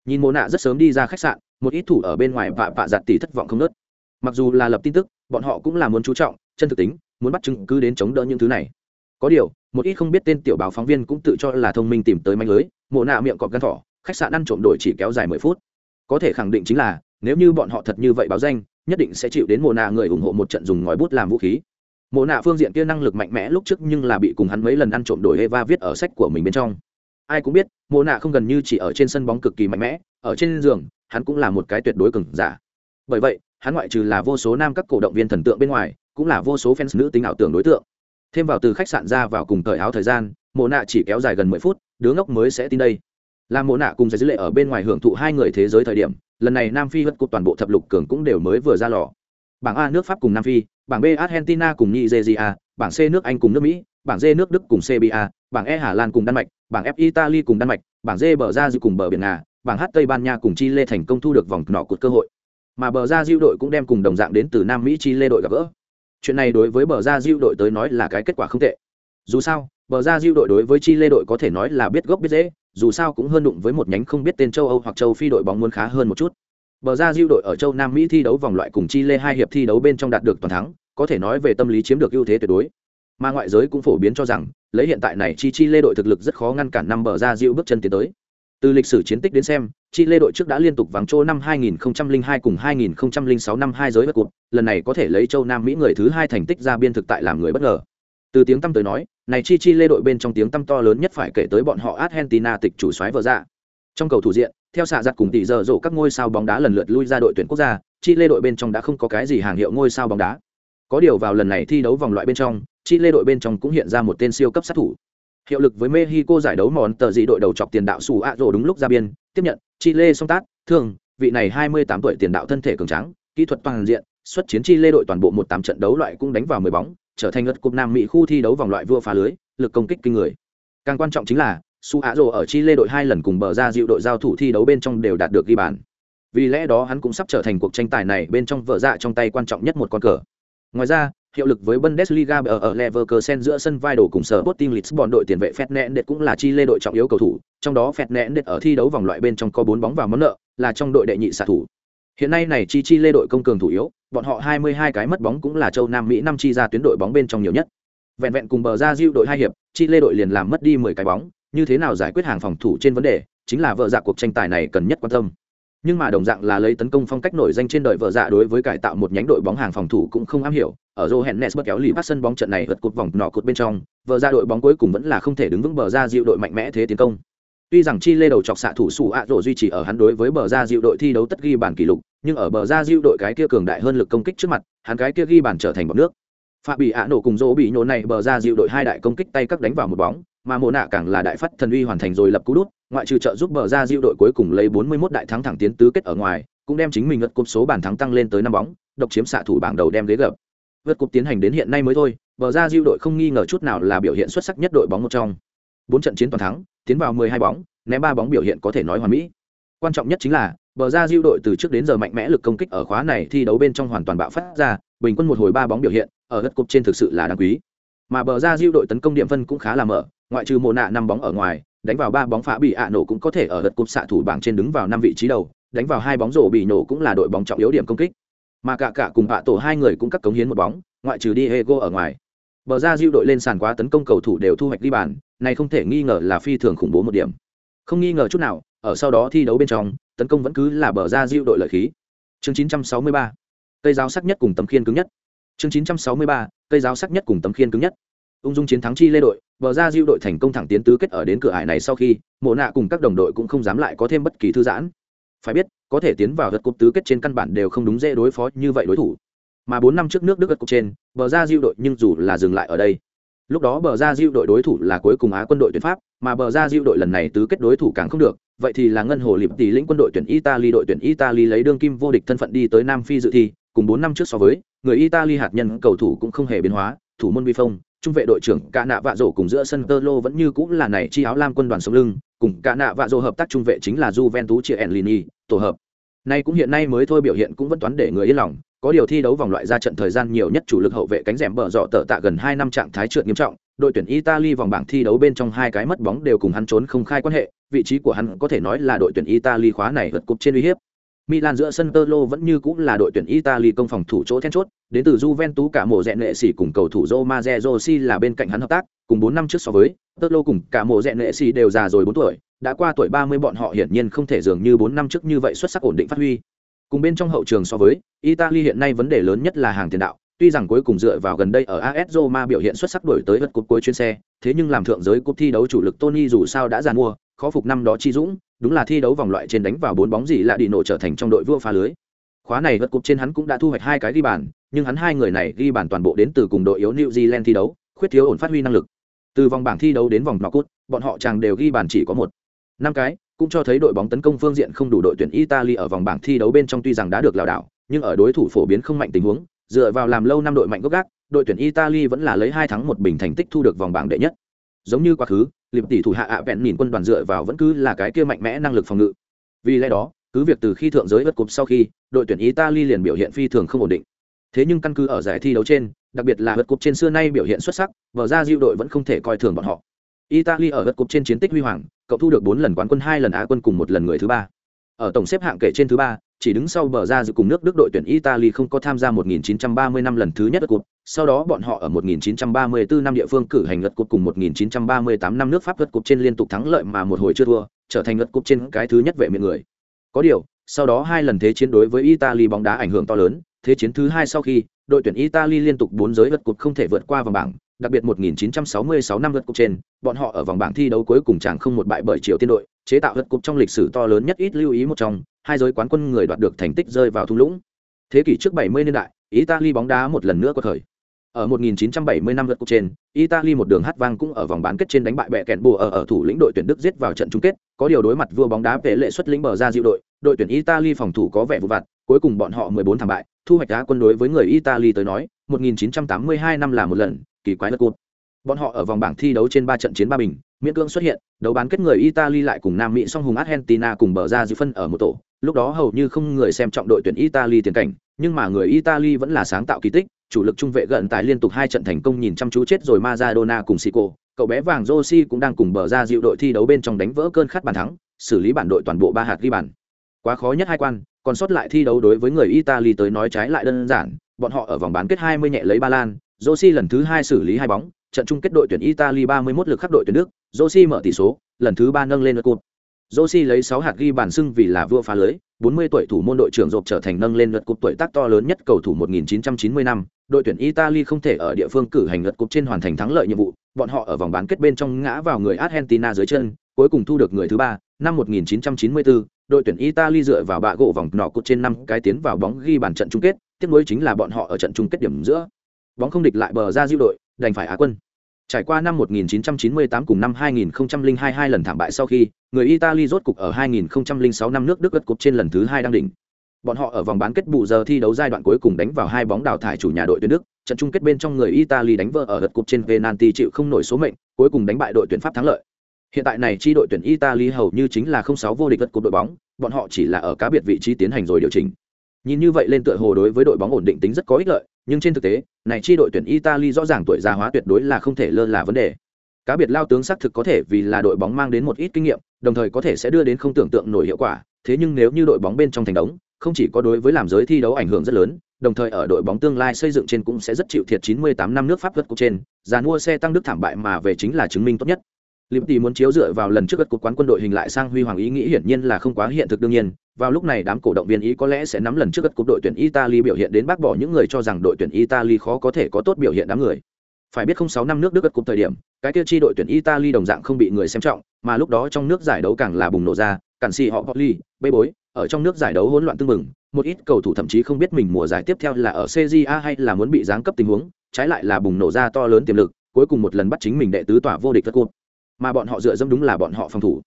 Nhìn mộ nạ rất sớm đi ra khách sạn, một ít thủ ở bên ngoài vạ vạ dạ giặt tỉ thất vọng không nớt mặc dù là lập tin tức, bọn họ cũng là muốn chú trọng, chân thực tính, muốn bắt chứng cứ đến chống đỡ những thứ này. Có điều, một ít không biết tên tiểu báo phóng viên cũng tự cho là thông minh tìm tới manh lưới, mộ nạ miệng cọp gan thỏ, khách sạn ăn trộm đổi chỉ kéo dài mười phút. Có thể khẳng định chính là, nếu như bọn họ thật như vậy báo danh, nhất định sẽ chịu đến mộ nạ người ủng hộ một trận dùng ngòi bút làm vũ khí. Mộ nạ phương diện kia năng lực mạnh mẽ lúc trước nhưng là bị cùng hắn mấy lần ăn trộm đổi eva viết ở sách của mình bên trong. Ai cũng biết, mộ nạ không gần như chỉ ở trên sân bóng cực kỳ mạnh mẽ, ở trên giường, hắn cũng là một cái tuyệt đối cứng giả. Bởi vậy hắn ngoại trừ là vô số nam các cổ động viên thần tượng bên ngoài, cũng là vô số fans nữ tính ảo tưởng đối tượng. Thêm vào từ khách sạn ra vào cùng thời áo thời gian, mộ nạ chỉ kéo dài gần mười phút, đứa ngốc mới sẽ tin đây. Làm mộ nạ cùng giải dữ lệ ở bên ngoài hưởng thụ hai người thế giới thời điểm, lần này nam phi hất cục toàn bộ thập lục cường cũng đều mới vừa ra lò. Bảng a nước pháp cùng nam phi, bảng b argentina cùng nigeria, bảng c nước anh cùng nước mỹ, bảng d nước đức cùng cba bảng e hà lan cùng đan mạch, bảng f italy cùng đan mạch, bảng d bờ ra dư cùng bờ biển nga, bảng h tây ban nha cùng chile thành công thu được vòng nọ cột cơ hội mà bờ ra diêu đội cũng đem cùng đồng dạng đến từ nam mỹ Chi Lê đội gặp gỡ chuyện này đối với bờ ra diêu đội tới nói là cái kết quả không tệ dù sao bờ ra diêu đội đối với Chi Lê đội có thể nói là biết gốc biết dễ dù sao cũng hơn đụng với một nhánh không biết tên châu âu hoặc châu phi đội bóng muốn khá hơn một chút Bờ ra Diêu đội ở châu Nam Mỹ thi đấu vòng loại cùng Chi Lê hai hiệp thi đấu bên trong đạt được toàn thắng, có thể nói về tâm lý chiếm được ưu thế tuyệt đối. Mà ngoại giới cũng phổ biến cho rằng, lấy hiện tại này chi Chi Lê đội thực lực rất khó ngăn cản năm bờ ra Diêu bước chân tiến tới. Từ lịch sử chiến tích đến xem, Chile đội trước đã liên tục vắng châu năm 2002 cùng 2006 năm hai giới bất cuộc, lần này có thể lấy châu Nam Mỹ người thứ hai thành tích ra biên thực tại làm người bất ngờ. Từ tiếng tăm tới nói, này chi Chile đội bên trong tiếng tăm to lớn nhất phải kể tới bọn họ Argentina tịch chủ soái vợ ra. Trong cầu thủ diện, theo xạ giặt cùng tỷ giờ rổ các ngôi sao bóng đá lần lượt lui ra đội tuyển quốc gia chi lê đội bên trong đã không có cái gì hàng hiệu ngôi sao bóng đá có điều vào lần này thi đấu vòng loại bên trong chi lê đội bên trong cũng hiện ra một tên siêu cấp sát thủ hiệu lực với mexico giải đấu món tờ dị đội đầu chọc tiền đạo sù ạ rổ đúng lúc ra biên, tiếp nhận chi lê song tác thường vị này 28 tuổi tiền đạo thân thể cường tráng, kỹ thuật toàn diện, xuất chiến chi lê đội toàn bộ một tám trận đấu loại cũng đánh vào 10 bóng, trở thành ngất cúp nam mỹ khu thi đấu vòng loại vua phá lưới, lực công kích kinh người. Càng quan trọng chính là, su á rồ ở chile đội hai lần cùng bờ ra dịu đội giao thủ thi đấu bên trong đều đạt được ghi bàn. Vì lẽ đó hắn cũng sắp trở thành cuộc tranh tài này bên trong vợ dạ trong tay quan trọng nhất một con cờ. Ngoài ra hiệu lực với Bundesliga ở ở Leverkusen giữa sân vai đồ cùng sở Sporting Lisbon đội tiền vệ Fernandes cũng là chi lê đội trọng yếu cầu thủ, trong đó Fernandes ở thi đấu vòng loại bên trong có 4 bóng vào món nợ, là trong đội đệ nhị xạ thủ. Hiện nay này chi chi lê đội công cường thủ yếu, bọn họ 22 cái mất bóng cũng là châu Nam Mỹ năm chi ra tuyến đội bóng bên trong nhiều nhất. Vẹn vẹn cùng bờ ra Diu đội hai hiệp, chi lê đội liền làm mất đi 10 cái bóng, như thế nào giải quyết hàng phòng thủ trên vấn đề, chính là vợ dạ cuộc tranh tài này cần nhất quan tâm nhưng mà đồng dạng là lấy tấn công phong cách nổi danh trên đời vợ dạ đối với cải tạo một nhánh đội bóng hàng phòng thủ cũng không am hiểu. Ở Johannes bất kéo lì bắt sân bóng trận này vượt cột vòng nọ cột bên trong, vợ dạ đội bóng cuối cùng vẫn là không thể đứng vững bờ ra dịu đội mạnh mẽ thế tiến công. Tuy rằng chi lê đầu chọc xạ thủ sủ ạ rổ duy trì ở hắn đối với bờ ra dịu đội thi đấu tất ghi bản kỷ lục, nhưng ở bờ ra dịu đội cái kia cường đại hơn lực công kích trước mặt, hắn cái kia ghi bản trở thành bọc nước. Phạm bị ạ nổ cùng dỗ bị nhổ này bờ ra dịu đội hai đại công kích tay các đánh vào một bóng mà mồ nạ càng là đại phát thần uy hoàn thành rồi lập cú đút, ngoại trừ trợ giúp bờ ra diệu đội cuối cùng lấy 41 đại thắng thẳng tiến tứ kết ở ngoài, cũng đem chính mình ngất cúp số bàn thắng tăng lên tới năm bóng, độc chiếm xạ thủ bảng đầu đem ghế gập. Vượt cúp tiến hành đến hiện nay mới thôi, bờ ra diệu đội không nghi ngờ chút nào là biểu hiện xuất sắc nhất đội bóng một trong. Bốn trận chiến toàn thắng, tiến vào 12 bóng, ném ba bóng biểu hiện có thể nói hoàn mỹ. Quan trọng nhất chính là, bờ ra diệu đội từ trước đến giờ mạnh mẽ lực công kích ở khóa này thi đấu bên trong hoàn toàn bạo phát ra, bình quân một hồi ba bóng biểu hiện, ở đất cục trên thực sự là đáng quý mà bờ ra diệu đội tấn công điểm phân cũng khá là mở, ngoại trừ mồ nạ năm bóng ở ngoài, đánh vào ba bóng phá bị ạ nổ cũng có thể ở lượt cúp xạ thủ bảng trên đứng vào năm vị trí đầu, đánh vào hai bóng rổ bị nổ cũng là đội bóng trọng yếu điểm công kích. Mà cả cả cùng ạ tổ hai người cũng cắt cống hiến một bóng, ngoại trừ Diego ở ngoài. Bờ ra diệu đội lên sàn quá tấn công cầu thủ đều thu hoạch đi bàn, này không thể nghi ngờ là phi thường khủng bố một điểm. Không nghi ngờ chút nào, ở sau đó thi đấu bên trong, tấn công vẫn cứ là bờ ra diệu đội lợi khí. Chương 963 cây giáo sắc nhất cùng tấm khiên cứng nhất chương 963 cây giáo sắc nhất cùng tấm khiên cứng nhất. Ung dung chiến thắng chi lê đội, bờ ra diệu đội thành công thẳng tiến tứ kết ở đến cửa ải này sau khi, mộ nạ cùng các đồng đội cũng không dám lại có thêm bất kỳ thư giãn. Phải biết, có thể tiến vào vật cục tứ kết trên căn bản đều không đúng dễ đối phó như vậy đối thủ. Mà bốn năm trước nước đức vật cục trên, bờ ra diệu đội nhưng dù là dừng lại ở đây, lúc đó bờ ra diệu đội đối thủ là cuối cùng á quân đội tuyển pháp, mà bờ ra diệu đội lần này tứ kết đối thủ càng không được, vậy thì là ngân hồ liệp tỷ lĩnh quân đội tuyển italy đội tuyển italy lấy đương kim vô địch thân phận đi tới nam phi dự thi cùng bốn năm trước so với người italy hạt nhân cầu thủ cũng không hề biến hóa thủ môn vi phong trung vệ đội trưởng cả nạ vạ rổ cùng giữa sân tơ lô vẫn như cũng là này chi áo lam quân đoàn sống lưng cùng cả nạ vạ rổ hợp tác trung vệ chính là Juventus chia Enlini, tổ hợp. Nay cũng hiện nay mới thôi biểu hiện cũng vẫn toán để người yên lòng, có điều thi đấu vòng loại ra trận thời gian nhiều nhất chủ lực hậu vệ cánh rèm bờ rọ tợ tạ gần hai năm trạng thái trượt nghiêm trọng, đội tuyển Italy vòng bảng thi đấu bên trong hai cái mất bóng đều cùng hắn trốn không khai quan hệ, vị trí của hắn có thể nói là đội tuyển Italy khóa này vượt cục trên uy hiếp. Milan giữa sân Tolo vẫn như cũng là đội tuyển Italy công phòng thủ chỗ then chốt, đến từ Juventus cả mùa rèn lệ sĩ cùng cầu thủ Roma Rossi là bên cạnh hắn hợp tác, cùng 4 năm trước so với, Tolo cùng cả mùa rèn lệ sĩ đều già rồi 4 tuổi, đã qua tuổi 30 bọn họ hiển nhiên không thể dường như 4 năm trước như vậy xuất sắc ổn định phát huy. Cùng bên trong hậu trường so với, Italy hiện nay vấn đề lớn nhất là hàng tiền đạo, tuy rằng cuối cùng dựa vào gần đây ở AS Roma biểu hiện xuất sắc đổi tới vật cúp cuối chuyên xe, thế nhưng làm thượng giới cúp thi đấu chủ lực Tony dù sao đã già mua, khó phục năm đó chi dũng, đúng là thi đấu vòng loại trên đánh vào bốn bóng gì là đi nổ trở thành trong đội vua phá lưới. Khóa này vật cúp trên hắn cũng đã thu hoạch hai cái ghi bàn, nhưng hắn hai người này ghi bàn toàn bộ đến từ cùng đội yếu New Zealand thi đấu, khuyết thiếu ổn phát huy năng lực. Từ vòng bảng thi đấu đến vòng knock-out, bọn họ chẳng đều ghi bàn chỉ có một. Năm cái, cũng cho thấy đội bóng tấn công phương diện không đủ đội tuyển Italy ở vòng bảng thi đấu bên trong tuy rằng đã được lảo đảo, nhưng ở đối thủ phổ biến không mạnh tình huống, dựa vào làm lâu năm đội mạnh gốc gác, đội tuyển Italy vẫn là lấy hai thắng một bình thành tích thu được vòng bảng đệ nhất. Giống như quá khứ, liệp tỷ thủ hạ ạ vẹn nhìn quân đoàn dựa vào vẫn cứ là cái kia mạnh mẽ năng lực phòng ngự. Vì lẽ đó, cứ việc từ khi thượng giới vượt cục sau khi, đội tuyển italy liền biểu hiện phi thường không ổn định. Thế nhưng căn cứ ở giải thi đấu trên, đặc biệt là vượt cục trên xưa nay biểu hiện xuất sắc vở ra diệu đội vẫn không thể coi thường bọn họ. Italy ở vượt cục trên chiến tích huy hoàng, cậu thu được bốn lần quán quân, hai lần á quân cùng một lần người thứ ba ở tổng xếp hạng kể trên thứ ba chỉ đứng sau bờ ra dự cùng nước Đức đội tuyển Italy không có tham gia 1930 năm lần thứ nhất cúp, sau đó bọn họ ở 1934 năm địa phương cử hành lượt cúp cùng 1938 năm nước Pháp lượt cúp trên liên tục thắng lợi mà một hồi chưa thua, trở thành lượt cúp trên cái thứ nhất vệ miệng người. Có điều, sau đó hai lần thế chiến đối với Italy bóng đá ảnh hưởng to lớn, thế chiến thứ hai sau khi, đội tuyển Italy liên tục bốn giới lượt cúp không thể vượt qua vòng bảng, đặc biệt 1966 năm lượt cúp trên, bọn họ ở vòng bảng thi đấu cuối cùng chẳng không một bại bởi Triều Tiên đội, chế tạo lượt cúp trong lịch sử to lớn nhất ít lưu ý một trong, hai giới quán quân người đoạt được thành tích rơi vào thung lũng. Thế kỷ trước 70 niên đại, Italy bóng đá một lần nữa có thời. Ở 1970 năm lượt cúp trên, Italy một đường hát vang cũng ở vòng bán kết trên đánh bại bè kèn bùa ở ở thủ lĩnh đội tuyển Đức giết vào trận chung kết, có điều đối mặt vua bóng đá về lệ xuất lĩnh bờ ra dịu đội, đội tuyển Italy phòng thủ có vẻ vụ vặt, cuối cùng bọn họ 14 thảm bại, thu hoạch đá quân đối với người Italy tới nói, 1982 năm là một lần, kỳ quái lật cúp. Bọn họ ở vòng bảng thi đấu trên 3 trận chiến ba bình, miễn cưỡng xuất hiện, đấu bán kết người Italy lại cùng Nam Mỹ song hùng Argentina cùng bờ ra dịu phân ở một tổ, lúc đó hầu như không người xem trọng đội tuyển Italy tiền cảnh, nhưng mà người Italy vẫn là sáng tạo kỳ tích, chủ lực trung vệ gần tài liên tục hai trận thành công nhìn chăm chú chết rồi Maradona cùng Sico, cậu bé vàng Rossi cũng đang cùng bờ ra dịu đội thi đấu bên trong đánh vỡ cơn khát bàn thắng, xử lý bản đội toàn bộ ba hạt ghi bàn. Quá khó nhất hai quan, còn sót lại thi đấu đối với người Italy tới nói trái lại đơn giản, bọn họ ở vòng bán kết 20 nhẹ lấy Ba Lan, Rossi lần thứ hai xử lý hai bóng, trận chung kết đội tuyển Italy 31 lực khắc đội tuyển Đức, Rossi mở tỷ số, lần thứ ba nâng lên lượt cột. Rossi lấy 6 hạt ghi bàn xưng vì là vua phá lưới, 40 tuổi thủ môn đội trưởng rộp trở thành nâng lên lượt cột tuổi tác to lớn nhất cầu thủ 1990 năm, đội tuyển Italy không thể ở địa phương cử hành lượt cột trên hoàn thành thắng lợi nhiệm vụ, bọn họ ở vòng bán kết bên trong ngã vào người Argentina dưới chân, cuối cùng thu được người thứ ba, năm 1994, đội tuyển Italy dựa vào bạ gỗ vòng nọ cột trên năm cái tiến vào bóng ghi bàn trận chung kết, tiếc nuối chính là bọn họ ở trận chung kết điểm giữa. Bóng không địch lại bờ ra diêu đội, đành phải á quân. Trải qua năm 1998 cùng năm 2002 hai lần thảm bại sau khi, người Italy rốt cục ở 2006 năm nước Đức gật cục trên lần thứ hai đang đỉnh. Bọn họ ở vòng bán kết bù giờ thi đấu giai đoạn cuối cùng đánh vào hai bóng đào thải chủ nhà đội tuyển Đức, trận chung kết bên trong người Italy đánh vỡ ở gật cục trên penalty chịu không nổi số mệnh, cuối cùng đánh bại đội tuyển Pháp thắng lợi. Hiện tại này chi đội tuyển Italy hầu như chính là 06 vô địch gật cục đội bóng, bọn họ chỉ là ở cá biệt vị trí tiến hành rồi điều chỉnh. Nhìn như vậy lên tựa hồ đối với đội bóng ổn định tính rất có ích lợi, nhưng trên thực tế, này chi đội tuyển Italy rõ ràng tuổi già hóa tuyệt đối là không thể lơ là vấn đề. Cá biệt lao tướng xác thực có thể vì là đội bóng mang đến một ít kinh nghiệm, đồng thời có thể sẽ đưa đến không tưởng tượng nổi hiệu quả, thế nhưng nếu như đội bóng bên trong thành đống, không chỉ có đối với làm giới thi đấu ảnh hưởng rất lớn, đồng thời ở đội bóng tương lai xây dựng trên cũng sẽ rất chịu thiệt 98 năm nước Pháp vượt cục trên, giàn mua xe tăng đức thảm bại mà về chính là chứng minh tốt nhất. Liberty muốn chiếu dựa vào lần trước gật cột quán quân đội hình lại sang huy hoàng ý nghĩ hiển nhiên là không quá hiện thực đương nhiên, vào lúc này đám cổ động viên ý có lẽ sẽ nắm lần trước gật cột đội tuyển Italy biểu hiện đến bác bỏ những người cho rằng đội tuyển Italy khó có thể có tốt biểu hiện đám người. Phải biết không sáu năm nước Đức gật cột thời điểm, cái tiêu chi đội tuyển Italy đồng dạng không bị người xem trọng, mà lúc đó trong nước giải đấu càng là bùng nổ ra, cản xì họ Popli, bê bối, ở trong nước giải đấu hỗn loạn tương mừng, một ít cầu thủ thậm chí không biết mình mùa giải tiếp theo là ở CJA hay là muốn bị giáng cấp tình huống, trái lại là bùng nổ ra to lớn tiềm lực, cuối cùng một lần bắt chính mình đệ tứ tỏa vô địch tất cột mà bọn họ dựa dẫm đúng là bọn họ phòng thủ.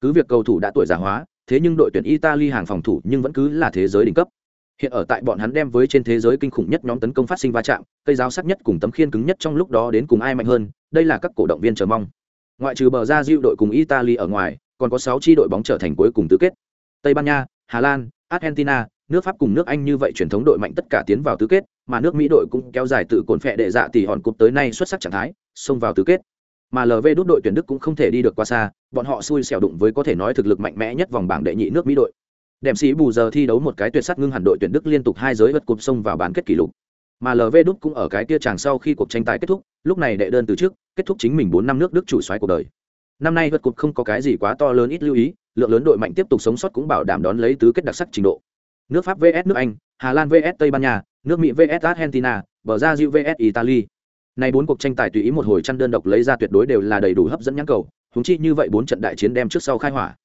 Cứ việc cầu thủ đã tuổi già hóa, thế nhưng đội tuyển italy hàng phòng thủ nhưng vẫn cứ là thế giới đỉnh cấp. Hiện ở tại bọn hắn đem với trên thế giới kinh khủng nhất nhóm tấn công phát sinh va chạm, cây giáo sắc nhất cùng tấm khiên cứng nhất trong lúc đó đến cùng ai mạnh hơn, đây là các cổ động viên chờ mong. Ngoại trừ bờ ra diệu đội cùng italy ở ngoài, còn có sáu chi đội bóng trở thành cuối cùng tứ kết. Tây ban nha, hà lan, argentina, nước pháp cùng nước anh như vậy truyền thống đội mạnh tất cả tiến vào tứ kết, mà nước mỹ đội cũng kéo dài tự cồn phẹ đệ dạ tỷ hòn cúp tới nay xuất sắc trạng thái, xông vào tứ kết mà lv đút đội tuyển đức cũng không thể đi được qua xa, bọn họ xui xẻo đụng với có thể nói thực lực mạnh mẽ nhất vòng bảng đệ nhị nước mỹ đội. Đệm sĩ bù giờ thi đấu một cái tuyệt sắc ngưng hẳn đội tuyển đức liên tục hai giới vật cụp sông vào bán kết kỷ lục. Mà lv đút cũng ở cái tia chàng sau khi cuộc tranh tài kết thúc, lúc này đệ đơn từ trước, kết thúc chính mình bốn năm nước đức chủ xoáy cuộc đời. Năm nay vật cụp không có cái gì quá to lớn ít lưu ý, lượng lớn đội mạnh tiếp tục sống sót cũng bảo đảm đón lấy tứ kết đặc sắc trình độ. Nước pháp vs nước anh, hà lan vs tây ban nha, nước mỹ vs argentina, bờ ra diệu vs italy này bốn cuộc tranh tài tùy ý một hồi chăn đơn độc lấy ra tuyệt đối đều là đầy đủ hấp dẫn nhãn cầu, huống chi như vậy bốn trận đại chiến đem trước sau khai hỏa.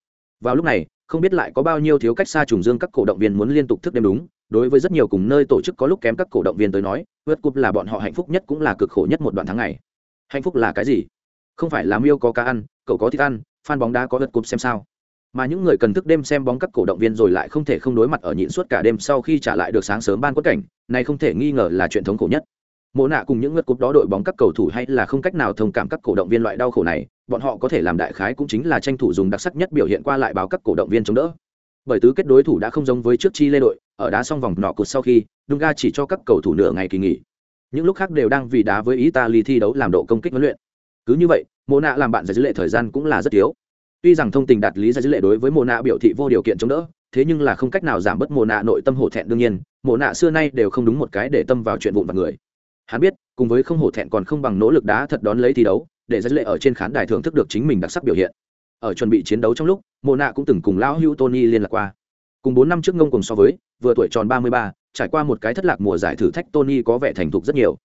Vào lúc này, không biết lại có bao nhiêu thiếu cách xa trùng dương các cổ động viên muốn liên tục thức đêm đúng, đối với rất nhiều cùng nơi tổ chức có lúc kém các cổ động viên tới nói, vượt cúp là bọn họ hạnh phúc nhất cũng là cực khổ nhất một đoạn tháng ngày. Hạnh phúc là cái gì? Không phải là miêu có cá ăn, cậu có thịt ăn, fan bóng đá có vượt cúp xem sao? Mà những người cần thức đêm xem bóng các cổ động viên rồi lại không thể không đối mặt ở nhịn suốt cả đêm sau khi trả lại được sáng sớm ban quất cảnh, này không thể nghi ngờ là chuyện thống khổ nhất mộ nạ cùng những ngất cúp đó đội bóng các cầu thủ hay là không cách nào thông cảm các cổ động viên loại đau khổ này, bọn họ có thể làm đại khái cũng chính là tranh thủ dùng đặc sắc nhất biểu hiện qua lại báo các cổ động viên chống đỡ. Bởi tứ kết đối thủ đã không giống với trước chi lê đội, ở đá xong vòng nọ cột sau khi, Dunga chỉ cho các cầu thủ nửa ngày kỳ nghỉ. Những lúc khác đều đang vì đá với Italy thi đấu làm độ công kích huấn luyện. Cứ như vậy, mộ nạ làm bạn giải dữ lệ thời gian cũng là rất thiếu. Tuy rằng thông tình đạt lý giải dữ lệ đối với mộ nạ biểu thị vô điều kiện chống đỡ, thế nhưng là không cách nào giảm bớt mộ nạ nội tâm hổ thẹn đương nhiên, mộ nạ xưa nay đều không đúng một cái để tâm vào chuyện vụn vặt người hắn biết, cùng với không hổ thẹn còn không bằng nỗ lực đá thật đón lấy thi đấu, để giải lệ ở trên khán đài thưởng thức được chính mình đặc sắc biểu hiện. Ở chuẩn bị chiến đấu trong lúc, mộ nạ cũng từng cùng lão hữu tony liên lạc qua. Cùng bốn năm trước ngông cùng so với, vừa tuổi tròn ba mươi ba, trải qua một cái thất lạc mùa giải thử thách tony có vẻ thành thục rất nhiều.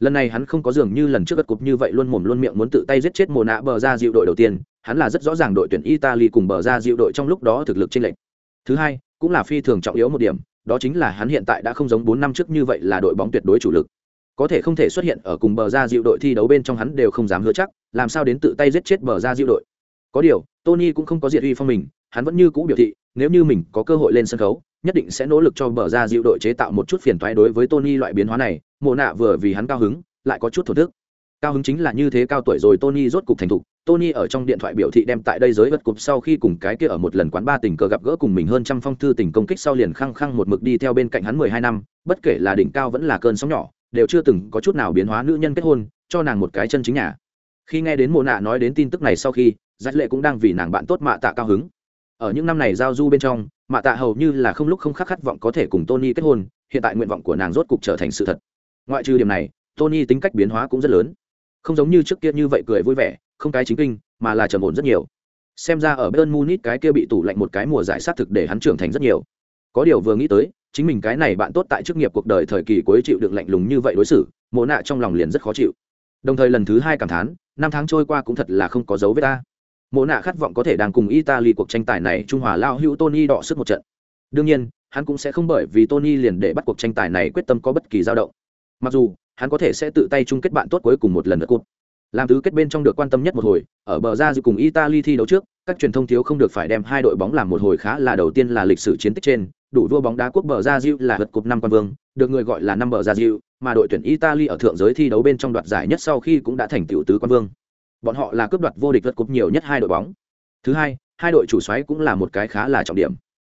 Lần này hắn không có dường như lần trước gật cục như vậy luôn mồm luôn miệng muốn tự tay giết chết mồ nạ bờ ra dịu đội đầu tiên, hắn là rất rõ ràng đội tuyển italy cùng bờ ra dịu đội trong lúc đó thực lực trên lệnh thứ hai, cũng là phi thường trọng yếu một điểm, đó chính là hắn hiện tại đã không giống bốn năm trước như vậy là đội bóng tuyệt đối chủ lực có thể không thể xuất hiện ở cùng bờ ra dịu đội thi đấu bên trong hắn đều không dám hứa chắc, làm sao đến tự tay giết chết bờ ra dịu đội. Có điều, tony cũng không có diệt uy phong mình, hắn vẫn như cũ biểu thị, nếu như mình có cơ hội lên sân khấu, nhất định sẽ nỗ lực cho bờ ra dịu đội chế tạo một chút phiền toái đối với tony loại biến hóa này. Mộ nạ vừa vì hắn cao hứng, lại có chút thổ thức. Cao hứng chính là như thế cao tuổi rồi tony rốt cục thành thục. Tony ở trong điện thoại biểu thị đem tại đây giới vật cục sau khi cùng cái kia ở một lần quán ba tình cờ gặp gỡ cùng mình hơn trăm phong thư tình công kích sau liền khăng khăng một mực đi theo bên cạnh hắn mười hai năm, bất kể là đỉnh cao vẫn là cơn sóng nhỏ đều chưa từng có chút nào biến hóa nữ nhân kết hôn, cho nàng một cái chân chính nhà. Khi nghe đến mộ nạ nói đến tin tức này sau khi giác lệ cũng đang vì nàng bạn tốt mạ tạ cao hứng. Ở những năm này giao du bên trong, mạ tạ hầu như là không lúc không khắc khát vọng có thể cùng tony kết hôn, hiện tại nguyện vọng của nàng rốt cục trở thành sự thật. Ngoại trừ điểm này, tony tính cách biến hóa cũng rất lớn. Không giống như trước kia như vậy cười vui vẻ, không cái chính kinh, mà là trầm ổn rất nhiều. Xem ra ở bayern munich cái kia bị tủ lạnh một cái mùa giải sát thực để hắn trưởng thành rất nhiều. Có điều vừa nghĩ tới chính mình cái này bạn tốt tại chức nghiệp cuộc đời thời kỳ cuối chịu được lạnh lùng như vậy đối xử, mộ nạ trong lòng liền rất khó chịu. Đồng thời lần thứ hai cảm thán, năm tháng trôi qua cũng thật là không có dấu với ta. Mộ nạ khát vọng có thể đang cùng italy cuộc tranh tài này trung hòa lao hữu tony đọ sức một trận. Đương nhiên, hắn cũng sẽ không bởi vì tony liền để bắt cuộc tranh tài này quyết tâm có bất kỳ dao động. Mặc dù, hắn có thể sẽ tự tay chung kết bạn tốt cuối cùng một lần nữa cúp làm tứ kết bên trong được quan tâm nhất một hồi ở bờ ra dự cùng italy thi đấu trước các truyền thông thiếu không được phải đem hai đội bóng làm một hồi khá là đầu tiên là lịch sử chiến tích trên đủ vua bóng đá quốc bờ ra dự là vật cúp năm quan vương được người gọi là năm bờ ra dự, mà đội tuyển italy ở thượng giới thi đấu bên trong đoạt giải nhất sau khi cũng đã thành tiểu tứ quan vương. Bọn họ là cướp đoạt vô địch vật cúp nhiều nhất hai đội bóng. Thứ hai hai đội chủ xoáy cũng là một cái khá là trọng điểm.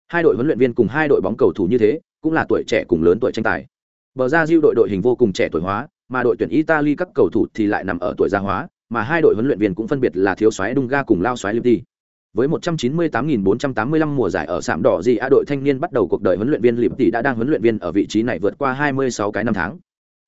Hai đội huấn luyện viên cùng hai đội bóng cầu thủ như thế cũng là tuổi trẻ cùng lớn tuổi tranh tài. Bờ ra diệu đội đội hình vô cùng trẻ tuổi hóa mà đội tuyển italy các cầu thủ thì lại nằm ở tuổi già hóa mà hai đội huấn luyện viên cũng phân biệt là thiếu soái Dunga cùng lao soái Lipti. Với 198.485 mùa giải ở sạm đỏ gì a đội thanh niên bắt đầu cuộc đời huấn luyện viên Lipti đã đang huấn luyện viên ở vị trí này vượt qua 26 cái năm tháng.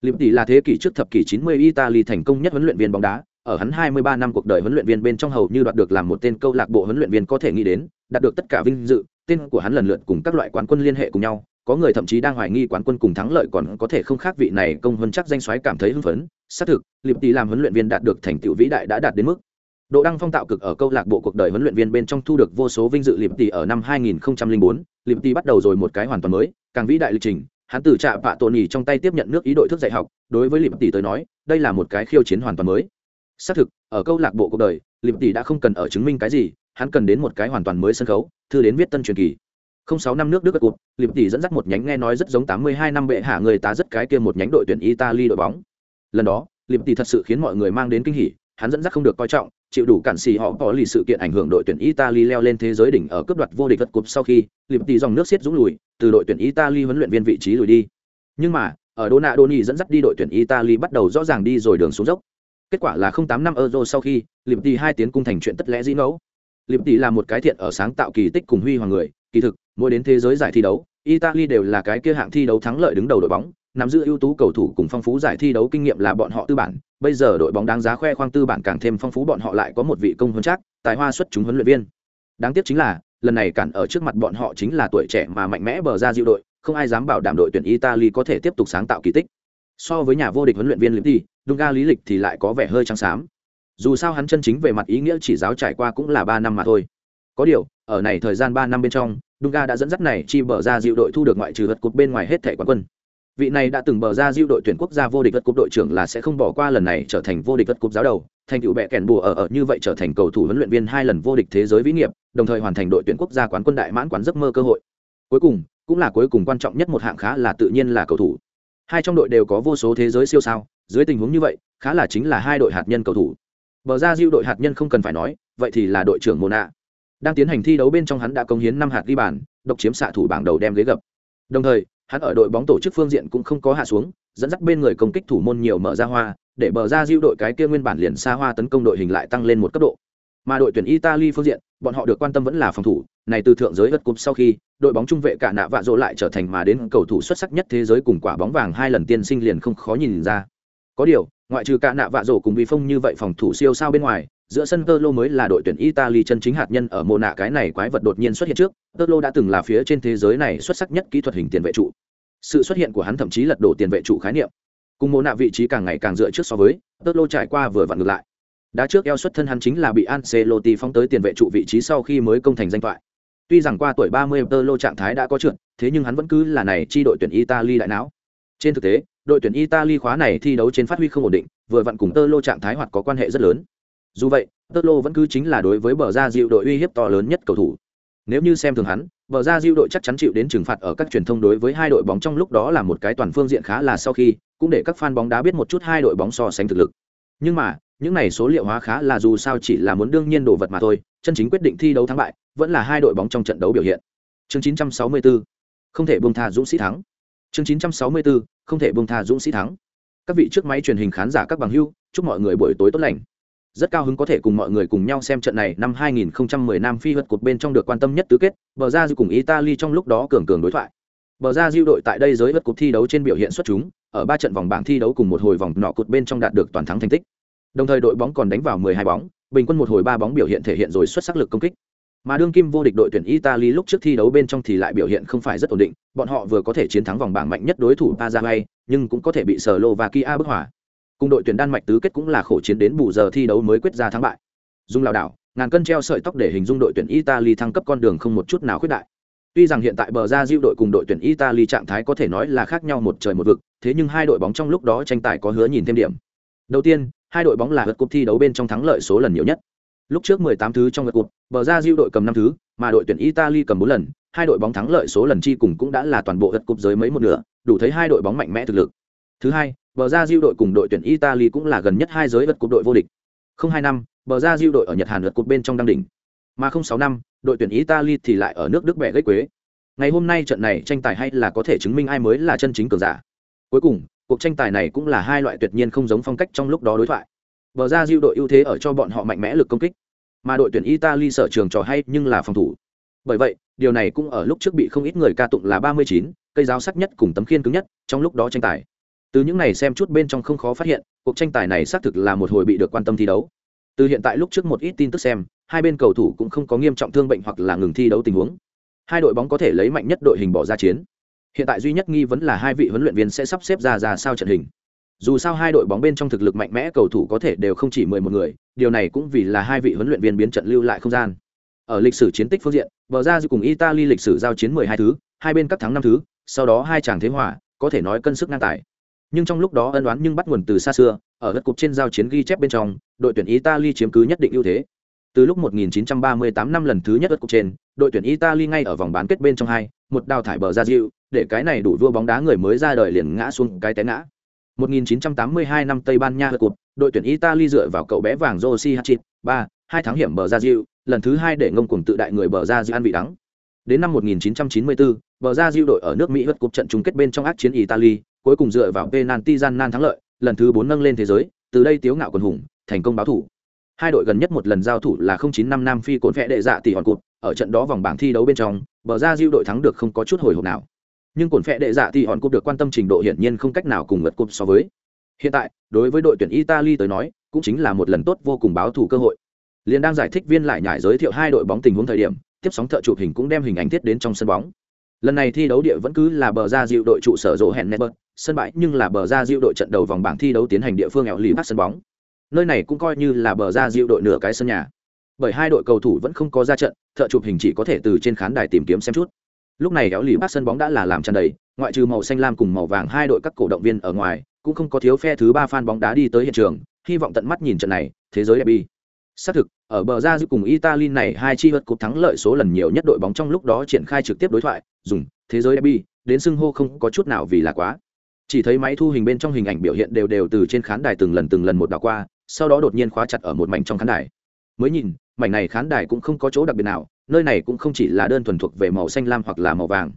Lipti là thế kỷ trước thập kỷ 90 Italy thành công nhất huấn luyện viên bóng đá, ở hắn 23 năm cuộc đời huấn luyện viên bên trong hầu như đoạt được làm một tên câu lạc bộ huấn luyện viên có thể nghĩ đến, đạt được tất cả vinh dự, tên của hắn lần lượt cùng các loại quán quân liên hệ cùng nhau, có người thậm chí đang hoài nghi quán quân cùng thắng lợi còn có thể không khác vị này công hơn chắc danh soái cảm thấy hưng phấn. Xác thực liệp tỷ làm huấn luyện viên đạt được thành tựu vĩ đại đã đạt đến mức. Độ đăng phong tạo cực ở câu lạc bộ cuộc đời huấn luyện viên bên trong thu được vô số vinh dự liệp tỷ ở năm 2004, liệp tỷ bắt đầu rồi một cái hoàn toàn mới càng vĩ đại lịch trình. Hắn từ trạ vạ tổn nhì trong tay tiếp nhận nước ý đội thức dạy học. Đối với liệp tỷ tới nói đây là một cái khiêu chiến hoàn toàn mới. Xác thực ở câu lạc bộ cuộc đời liệp tỷ đã không cần ở chứng minh cái gì. Hắn cần đến một cái hoàn toàn mới sân khấu thư đến viết tân truyền kỳ sáu năm nước đức cất cụt liệp tỷ dẫn dắt một nhánh nghe nói rất giống tám mươi hai năm bệ hạ người ta rất cái kia một nhánh đội tuyển italy đội bóng lần đó liệp tỷ thật sự khiến mọi người mang đến kinh hỉ hắn dẫn dắt không được coi trọng chịu đủ cản xì họ có lì sự kiện ảnh hưởng đội tuyển italy leo lên thế giới đỉnh ở cướp đoạt vô địch vật cúp sau khi liệp tỷ dòng nước xiết dũng lùi từ đội tuyển italy huấn luyện viên vị trí lùi đi nhưng mà ở Donadoni dẫn dắt đi đội tuyển Italy bắt đầu rõ ràng đi rồi đường xuống dốc. Kết quả là 08 năm Euro sau khi, Liệp tỷ hai tiến cung thành chuyện tất lẽ dĩ ngẫu. Liệp tỷ là một cái thiện ở sáng tạo kỳ tích cùng huy hoàng người, kỳ thực, mỗi đến thế giới giải thi đấu italy đều là cái kia hạng thi đấu thắng lợi đứng đầu đội bóng nắm giữ ưu tú cầu thủ cùng phong phú giải thi đấu kinh nghiệm là bọn họ tư bản bây giờ đội bóng đáng giá khoe khoang tư bản càng thêm phong phú bọn họ lại có một vị công huấn chắc tài hoa xuất chúng huấn luyện viên đáng tiếc chính là lần này cản ở trước mặt bọn họ chính là tuổi trẻ mà mạnh mẽ bờ ra diệu đội không ai dám bảo đảm đội tuyển italy có thể tiếp tục sáng tạo kỳ tích so với nhà vô địch huấn luyện viên Lipti, Dunga lý lịch thì lại có vẻ hơi trắng xám. Dù sao hắn chân chính về mặt ý nghĩa chỉ giáo trải qua cũng là ba năm mà thôi. Có điều, ở này thời gian ba năm bên trong, Dunga đã dẫn dắt này chi bờ ra diệu đội thu được ngoại trừ vật cục bên ngoài hết thể quán quân. Vị này đã từng bờ ra diệu đội tuyển quốc gia vô địch vật cục đội trưởng là sẽ không bỏ qua lần này trở thành vô địch vật cục giáo đầu, thành tựu bẻ kèn bùa ở ở như vậy trở thành cầu thủ huấn luyện viên hai lần vô địch thế giới vĩ nghiệp, đồng thời hoàn thành đội tuyển quốc gia quán quân đại mãn quán giấc mơ cơ hội. Cuối cùng, cũng là cuối cùng quan trọng nhất một hạng khá là tự nhiên là cầu thủ. Hai trong đội đều có vô số thế giới siêu sao, dưới tình huống như vậy, khá là chính là hai đội hạt nhân cầu thủ. Bờ ra diệu đội hạt nhân không cần phải nói, vậy thì là đội trưởng Mona đang tiến hành thi đấu bên trong hắn đã công hiến năm hạt ghi bàn, độc chiếm xạ thủ bảng đầu đem ghế gập. Đồng thời, hắn ở đội bóng tổ chức phương diện cũng không có hạ xuống, dẫn dắt bên người công kích thủ môn nhiều mở ra hoa, để bờ ra diêu đội cái kia nguyên bản liền xa hoa tấn công đội hình lại tăng lên một cấp độ. Mà đội tuyển italy phương diện, bọn họ được quan tâm vẫn là phòng thủ, này từ thượng giới vật cúp sau khi, đội bóng trung vệ cả nạ vạ dỗ lại trở thành mà đến cầu thủ xuất sắc nhất thế giới cùng quả bóng vàng hai lần tiên sinh liền không khó nhìn ra. Có điều, ngoại trừ cả nạ vạ dỗ cùng bị phong như vậy phòng thủ siêu sao bên ngoài giữa sân tơ lô mới là đội tuyển italy chân chính hạt nhân ở mô nạ cái này quái vật đột nhiên xuất hiện trước. Tơ lô đã từng là phía trên thế giới này xuất sắc nhất kỹ thuật hình tiền vệ trụ. Sự xuất hiện của hắn thậm chí lật đổ tiền vệ trụ khái niệm. Cùng mô nạ vị trí càng ngày càng dựa trước so với tơ lô trải qua vừa vặn ngược lại. Đã trước eo xuất thân hắn chính là bị Ancelotti phóng tới tiền vệ trụ vị trí sau khi mới công thành danh thoại tuy rằng qua tuổi 30 tơ lô trạng thái đã có trượt, thế nhưng hắn vẫn cứ là này chi đội tuyển italy đại não. Trên thực tế, đội tuyển italy khóa này thi đấu trên phát huy không ổn định, vừa vặn cùng tơ lô trạng thái hoặc có quan hệ rất lớn dù vậy tơ lô vẫn cứ chính là đối với bờ ra diệu đội uy hiếp to lớn nhất cầu thủ. Nếu như xem thường hắn, bờ ra diệu đội chắc chắn chịu đến trừng phạt ở các truyền thông đối với hai đội bóng trong lúc đó là một cái toàn phương diện khá là sau khi, cũng để các fan bóng đá biết một chút hai đội bóng so sánh thực lực. Nhưng mà, những này số liệu hóa khá là dù sao chỉ là muốn đương nhiên đồ vật mà thôi, chân chính quyết định thi đấu thắng bại, vẫn là hai đội bóng trong trận đấu biểu hiện. Chương 964 không thể buông tha dũng sĩ thắng. Chương 964 không thể buông tha dũng sĩ thắng. Các vị trước máy truyền hình khán giả các bằng hưu, chúc mọi người buổi tối tốt lành rất cao hứng có thể cùng mọi người cùng nhau xem trận này năm 2010 Nam Phi vượt cột bên trong được quan tâm nhất tứ kết, bờ ra dư cùng Italy trong lúc đó cường cường đối thoại. Bờ ra Diu đội tại đây giới vượt cột thi đấu trên biểu hiện xuất chúng, ở ba trận vòng bảng thi đấu cùng một hồi vòng nọ cột bên trong đạt được toàn thắng thành tích. Đồng thời đội bóng còn đánh vào 12 bóng, bình quân một hồi ba bóng biểu hiện thể hiện rồi xuất sắc lực công kích. Mà đương kim vô địch đội tuyển Italy lúc trước thi đấu bên trong thì lại biểu hiện không phải rất ổn định, bọn họ vừa có thể chiến thắng vòng bảng mạnh nhất đối thủ Paraguay, nhưng cũng có thể bị Slovakia bức hỏa. Cùng đội tuyển Đan Mạch tứ kết cũng là khổ chiến đến bù giờ thi đấu mới quyết ra thắng bại. Dung lao đảo, ngàn cân treo sợi tóc để hình dung đội tuyển Italy thăng cấp con đường không một chút nào khuyết đại. Tuy rằng hiện tại bờ ra diêu đội cùng đội tuyển Italy trạng thái có thể nói là khác nhau một trời một vực, thế nhưng hai đội bóng trong lúc đó tranh tài có hứa nhìn thêm điểm. Đầu tiên, hai đội bóng là vật cúp thi đấu bên trong thắng lợi số lần nhiều nhất. Lúc trước 18 thứ trong vật cúp, bờ ra diêu đội cầm 5 thứ, mà đội tuyển Italy cầm 4 lần, hai đội bóng thắng lợi số lần chi cùng cũng đã là toàn bộ vật cúp giới mấy một nửa, đủ thấy hai đội bóng mạnh mẽ thực lực. Thứ hai, bờ ra diêu đội cùng đội tuyển Italy cũng là gần nhất hai giới vật cục đội vô địch. Không hai năm, bờ ra diêu đội ở Nhật Hàn vật cục bên trong đăng đỉnh. Mà không sáu năm, đội tuyển Italy thì lại ở nước Đức bẻ gãy quế. Ngày hôm nay trận này tranh tài hay là có thể chứng minh ai mới là chân chính cường giả. Cuối cùng, cuộc tranh tài này cũng là hai loại tuyệt nhiên không giống phong cách trong lúc đó đối thoại. Bờ ra diêu đội ưu thế ở cho bọn họ mạnh mẽ lực công kích, mà đội tuyển Italy sở trường trò hay nhưng là phòng thủ. Bởi vậy, điều này cũng ở lúc trước bị không ít người ca tụng là 39, cây giáo sắc nhất cùng tấm khiên cứng nhất trong lúc đó tranh tài. Từ những này xem chút bên trong không khó phát hiện, cuộc tranh tài này xác thực là một hồi bị được quan tâm thi đấu. Từ hiện tại lúc trước một ít tin tức xem, hai bên cầu thủ cũng không có nghiêm trọng thương bệnh hoặc là ngừng thi đấu tình huống. Hai đội bóng có thể lấy mạnh nhất đội hình bỏ ra chiến. Hiện tại duy nhất nghi vấn là hai vị huấn luyện viên sẽ sắp xếp ra ra sao trận hình. Dù sao hai đội bóng bên trong thực lực mạnh mẽ cầu thủ có thể đều không chỉ mười một người, điều này cũng vì là hai vị huấn luyện viên biến trận lưu lại không gian. Ở lịch sử chiến tích phương diện, bờ ra cùng Italy lịch sử giao chiến mười hai thứ, hai bên các thắng năm thứ, sau đó hai chàng thế hòa, có thể nói cân sức ngang tài. Nhưng trong lúc đó ân đoán nhưng bắt nguồn từ xa xưa, ở đất cục trên giao chiến ghi chép bên trong, đội tuyển Italy chiếm cứ nhất định ưu thế. Từ lúc 1938 năm lần thứ nhất đất cục trên, đội tuyển Italy ngay ở vòng bán kết bên trong hai, một đào thải bờ ra diệu, để cái này đủ vua bóng đá người mới ra đời liền ngã xuống cái té ngã. 1982 năm Tây Ban Nha vượt cục, đội tuyển Italy dựa vào cậu bé vàng Rossi Hachit, 3, hai tháng hiểm bờ ra Diu, lần thứ hai để ngông cuồng tự đại người bờ ra Diu ăn vị đắng. Đến năm 1994, bờ ra Diu đội ở nước Mỹ vượt cục trận chung kết bên trong ác chiến Italy, cuối cùng dựa vào penalty gian nan thắng lợi, lần thứ 4 nâng lên thế giới, từ đây tiếu ngạo quần hùng, thành công báo thủ. Hai đội gần nhất một lần giao thủ là 09 năm Nam Phi cồn vẽ đệ dạ tỷ hòn cụt, ở trận đó vòng bảng thi đấu bên trong, bờ ra Diu đội thắng được không có chút hồi hộp nào. Nhưng cồn vẽ đệ dạ thì hòn cột được quan tâm trình độ hiển nhiên không cách nào cùng ngật cột so với. Hiện tại đối với đội tuyển italy tới nói cũng chính là một lần tốt vô cùng báo thù cơ hội. Liên đang giải thích viên lại nhải giới thiệu hai đội bóng tình huống thời điểm tiếp sóng thợ chụp hình cũng đem hình ảnh thiết đến trong sân bóng lần này thi đấu địa vẫn cứ là bờ ra diệu đội trụ sở rộ hẹn netbert sân bãi nhưng là bờ ra diệu đội trận đầu vòng bảng thi đấu tiến hành địa phương ẻo lì bắt sân bóng. Nơi này cũng coi như là bờ ra diệu đội nửa cái sân nhà. Bởi hai đội cầu thủ vẫn không có ra trận, thợ chụp hình chỉ có thể từ trên khán đài tìm kiếm xem chút. Lúc này kéo lì bắt sân bóng đã là làm tràn đầy, ngoại trừ màu xanh lam cùng màu vàng hai đội các cổ động viên ở ngoài, cũng không có thiếu phe thứ ba fan bóng đá đi tới hiện trường, hy vọng tận mắt nhìn trận này, thế giới derby. Xác thực, ở bờ ra giữa cùng italy này hai chi vật cục thắng lợi số lần nhiều nhất đội bóng trong lúc đó triển khai trực tiếp đối thoại dùng, thế giới bi đến xưng hô không có chút nào vì là quá. Chỉ thấy máy thu hình bên trong hình ảnh biểu hiện đều đều từ trên khán đài từng lần từng lần một đảo qua, sau đó đột nhiên khóa chặt ở một mảnh trong khán đài. Mới nhìn, mảnh này khán đài cũng không có chỗ đặc biệt nào, nơi này cũng không chỉ là đơn thuần thuộc về màu xanh lam hoặc là màu vàng,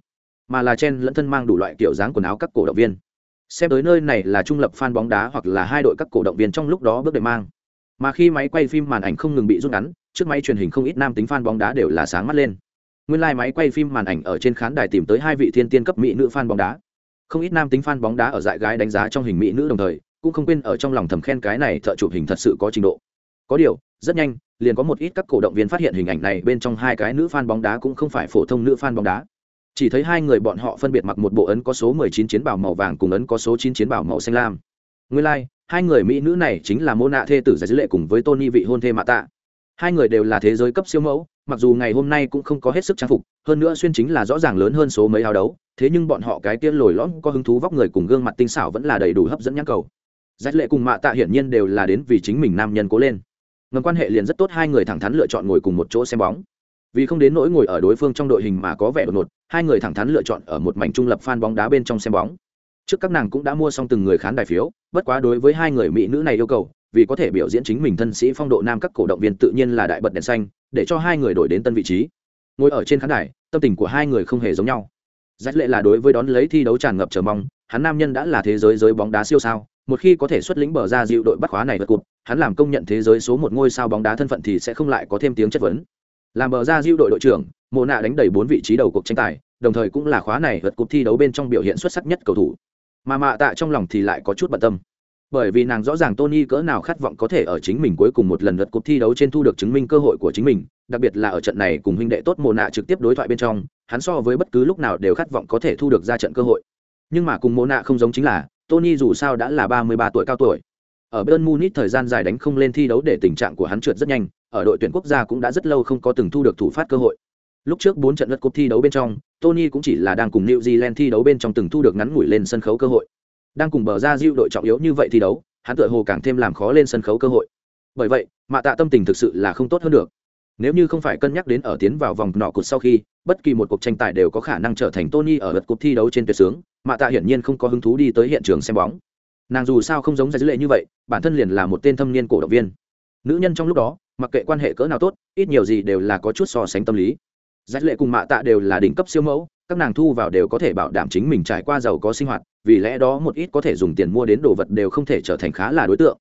mà là chen lẫn thân mang đủ loại kiểu dáng quần áo các cổ động viên. Xem tới nơi này là trung lập fan bóng đá hoặc là hai đội các cổ động viên trong lúc đó bước đệm mang. Mà khi máy quay phim màn ảnh không ngừng bị rút ngắn, trước máy truyền hình không ít nam tính fan bóng đá đều là sáng mắt lên nguyên lai、like、máy quay phim màn ảnh ở trên khán đài tìm tới hai vị thiên tiên cấp mỹ nữ fan bóng đá không ít nam tính fan bóng đá ở dại gái đánh giá trong hình mỹ nữ đồng thời cũng không quên ở trong lòng thầm khen cái này thợ chụp hình thật sự có trình độ có điều rất nhanh liền có một ít các cổ động viên phát hiện hình ảnh này bên trong hai cái nữ fan bóng đá cũng không phải phổ thông nữ fan bóng đá. Chỉ thấy hai người bọn họ phân biệt mặc một bộ ấn có số 19 chiến bảo màu vàng cùng ấn có số 9 chiến bảo màu xanh lam. Nguyên lai, like, hai người mỹ nữ này chính là Mona thê tử giải dữ lệ cùng với Tony vị hôn thê Mạ Tạ. Hai người đều là thế giới cấp siêu mẫu, mặc dù ngày hôm nay cũng không có hết sức trang phục, hơn nữa xuyên chính là rõ ràng lớn hơn số mấy áo đấu, thế nhưng bọn họ cái tiên lồi lõm có hứng thú vóc người cùng gương mặt tinh xảo vẫn là đầy đủ hấp dẫn nhãn cầu. rách lệ cùng Mạ Tạ hiển nhiên đều là đến vì chính mình nam nhân cố lên. Ngầm quan hệ liền rất tốt hai người thẳng thắn lựa chọn ngồi cùng một chỗ xem bóng. Vì không đến nỗi ngồi ở đối phương trong đội hình mà có vẻ đột ngột hai người thẳng thắn lựa chọn ở một mảnh trung lập fan bóng đá bên trong xem bóng. Trước các nàng cũng đã mua xong từng người khán đài phiếu bất quá đối với hai người mỹ nữ này yêu cầu vì có thể biểu diễn chính mình thân sĩ phong độ nam các cổ động viên tự nhiên là đại bật đèn xanh, để cho hai người đổi đến tân vị trí. Ngồi ở trên khán đài, tâm tình của hai người không hề giống nhau. Rách lệ là đối với đón lấy thi đấu tràn ngập chờ mong, hắn nam nhân đã là thế giới giới bóng đá siêu sao, một khi có thể xuất lĩnh bờ ra dịu đội bắt khóa này vượt cụt, hắn làm công nhận thế giới số một ngôi sao bóng đá thân phận thì sẽ không lại có thêm tiếng chất vấn. Làm bờ ra dịu đội đội trưởng, mộ nạ đánh đầy bốn vị trí đầu cuộc tranh tài, đồng thời cũng là khóa này vượt cụt thi đấu bên trong biểu hiện xuất sắc nhất cầu thủ. Mà mạ tạ trong lòng thì lại có chút bận tâm bởi vì nàng rõ ràng Tony cỡ nào khát vọng có thể ở chính mình cuối cùng một lần lượt cuộc thi đấu trên thu được chứng minh cơ hội của chính mình, đặc biệt là ở trận này cùng huynh đệ tốt Mộ Na trực tiếp đối thoại bên trong, hắn so với bất cứ lúc nào đều khát vọng có thể thu được ra trận cơ hội. Nhưng mà cùng Mộ Na không giống chính là, Tony dù sao đã là 33 tuổi cao tuổi. Ở Bayern Munich thời gian dài đánh không lên thi đấu để tình trạng của hắn trượt rất nhanh, ở đội tuyển quốc gia cũng đã rất lâu không có từng thu được thủ phát cơ hội. Lúc trước 4 trận lượt cuộc thi đấu bên trong, Tony cũng chỉ là đang cùng New Zealand thi đấu bên trong từng thu được ngắn ngủi lên sân khấu cơ hội. Đang cùng bờ ra diêu đội trọng yếu như vậy thi đấu, hắn tựa hồ càng thêm làm khó lên sân khấu cơ hội. Bởi vậy mạ tạ tâm tình thực sự là không tốt hơn được. Nếu như không phải cân nhắc đến ở tiến vào vòng nọ cụt sau khi bất kỳ một cuộc tranh tài đều có khả năng trở thành tony ở lượt cuộc thi đấu trên tuyệt sướng mạ tạ hiển nhiên không có hứng thú đi tới hiện trường xem bóng. Nàng dù sao không giống ra dữ lệ như vậy bản thân liền là một tên thâm niên cổ động viên. Nữ nhân trong lúc đó mặc kệ quan hệ cỡ nào tốt ít nhiều gì đều là có chút so sánh tâm lý. Giải lệ cùng mạ tạ đều là đỉnh cấp siêu mẫu các nàng thu vào đều có thể bảo đảm chính mình trải qua giàu có sinh hoạt, vì lẽ đó một ít có thể dùng tiền mua đến đồ vật đều không thể trở thành khá là đối tượng.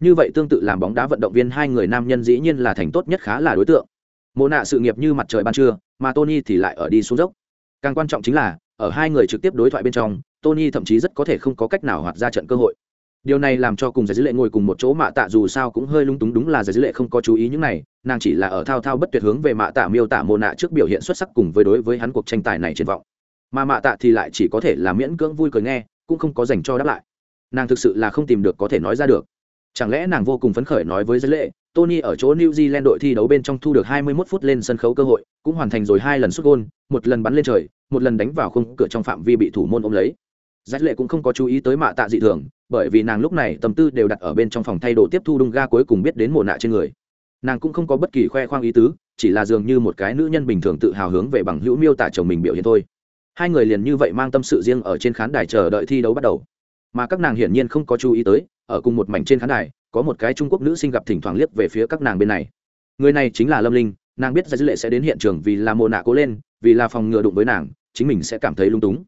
Như vậy tương tự làm bóng đá vận động viên hai người nam nhân dĩ nhiên là thành tốt nhất khá là đối tượng. Mộ nạ sự nghiệp như mặt trời ban trưa, mà tony thì lại ở đi xuống dốc. Càng quan trọng chính là, ở hai người trực tiếp đối thoại bên trong, tony thậm chí rất có thể không có cách nào hoạt ra trận cơ hội điều này làm cho cùng giải dữ lệ ngồi cùng một chỗ mạ tạ dù sao cũng hơi lung túng đúng là giải dữ lệ không có chú ý những này nàng chỉ là ở thao thao bất tuyệt hướng về mạ tạ miêu tả mô nạ trước biểu hiện xuất sắc cùng với đối với hắn cuộc tranh tài này triển vọng. Mà mạ tạ thì lại chỉ có thể là miễn cưỡng vui cười nghe cũng không có dành cho đáp lại. Nàng thực sự là không tìm được có thể nói ra được. Chẳng lẽ nàng vô cùng phấn khởi nói với giới lệ tony ở chỗ new zealand đội thi đấu bên trong thu được 21 phút lên sân khấu cơ hội cũng hoàn thành rồi hai lần xuất gôn một lần bắn lên trời một lần đánh vào khung cửa trong phạm vi bị thủ môn ôm lấy. Giải lệ cũng không có chú ý tới mạ tạ dị thường, bởi vì nàng lúc này tâm tư đều đặt ở bên trong phòng thay đồ tiếp thu đung ga cuối cùng biết đến mồ nạ trên người. Nàng cũng không có bất kỳ khoe khoang ý tứ, chỉ là dường như một cái nữ nhân bình thường tự hào hướng về bằng hữu miêu tả chồng mình biểu hiện thôi. Hai người liền như vậy mang tâm sự riêng ở trên khán đài chờ đợi thi đấu bắt đầu. Mà các nàng hiển nhiên không có chú ý tới, ở cùng một mảnh trên khán đài, có một cái Trung Quốc nữ sinh gặp thỉnh thoảng liếc về phía các nàng bên này. Người này chính là Lâm Linh, nàng biết Giải lệ sẽ đến hiện trường vì là mồ nạ cố lên, vì là phòng ngừa đụng với nàng, chính mình sẽ cảm thấy lung túng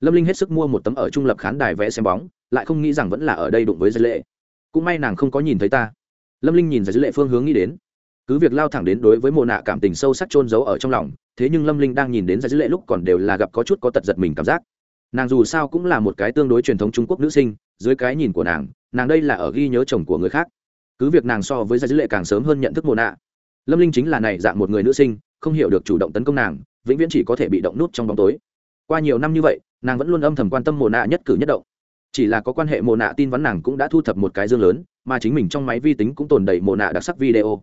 lâm linh hết sức mua một tấm ở trung lập khán đài vẽ xem bóng, lại không nghĩ rằng vẫn là ở đây đụng với giới lệ. Cũng may nàng không có nhìn thấy ta. Lâm linh nhìn giới lệ phương hướng nghĩ đến. Cứ việc lao thẳng đến đối với mồ nạ cảm tình sâu sắc trôn giấu ở trong lòng, thế nhưng lâm linh đang nhìn đến giới lệ lúc còn đều là gặp có chút có tật giật mình cảm giác. Nàng dù sao cũng là một cái tương đối truyền thống trung quốc nữ sinh, dưới cái nhìn của nàng nàng đây là ở ghi nhớ chồng của người khác. Cứ việc nàng so với giới lệ càng sớm hơn nhận thức mồ nạ. Lâm linh chính là này dạng một người nữ sinh, không hiểu được chủ động tấn công nàng, vĩnh viễn chỉ có thể bị động nút trong bóng tối. Qua nhiều năm như vậy nàng vẫn luôn âm thầm quan tâm mồ nạ nhất cử nhất động. Chỉ là có quan hệ mồ nạ tin vắn nàng cũng đã thu thập một cái dương lớn, mà chính mình trong máy vi tính cũng tồn đầy mồ nạ đặc sắc video.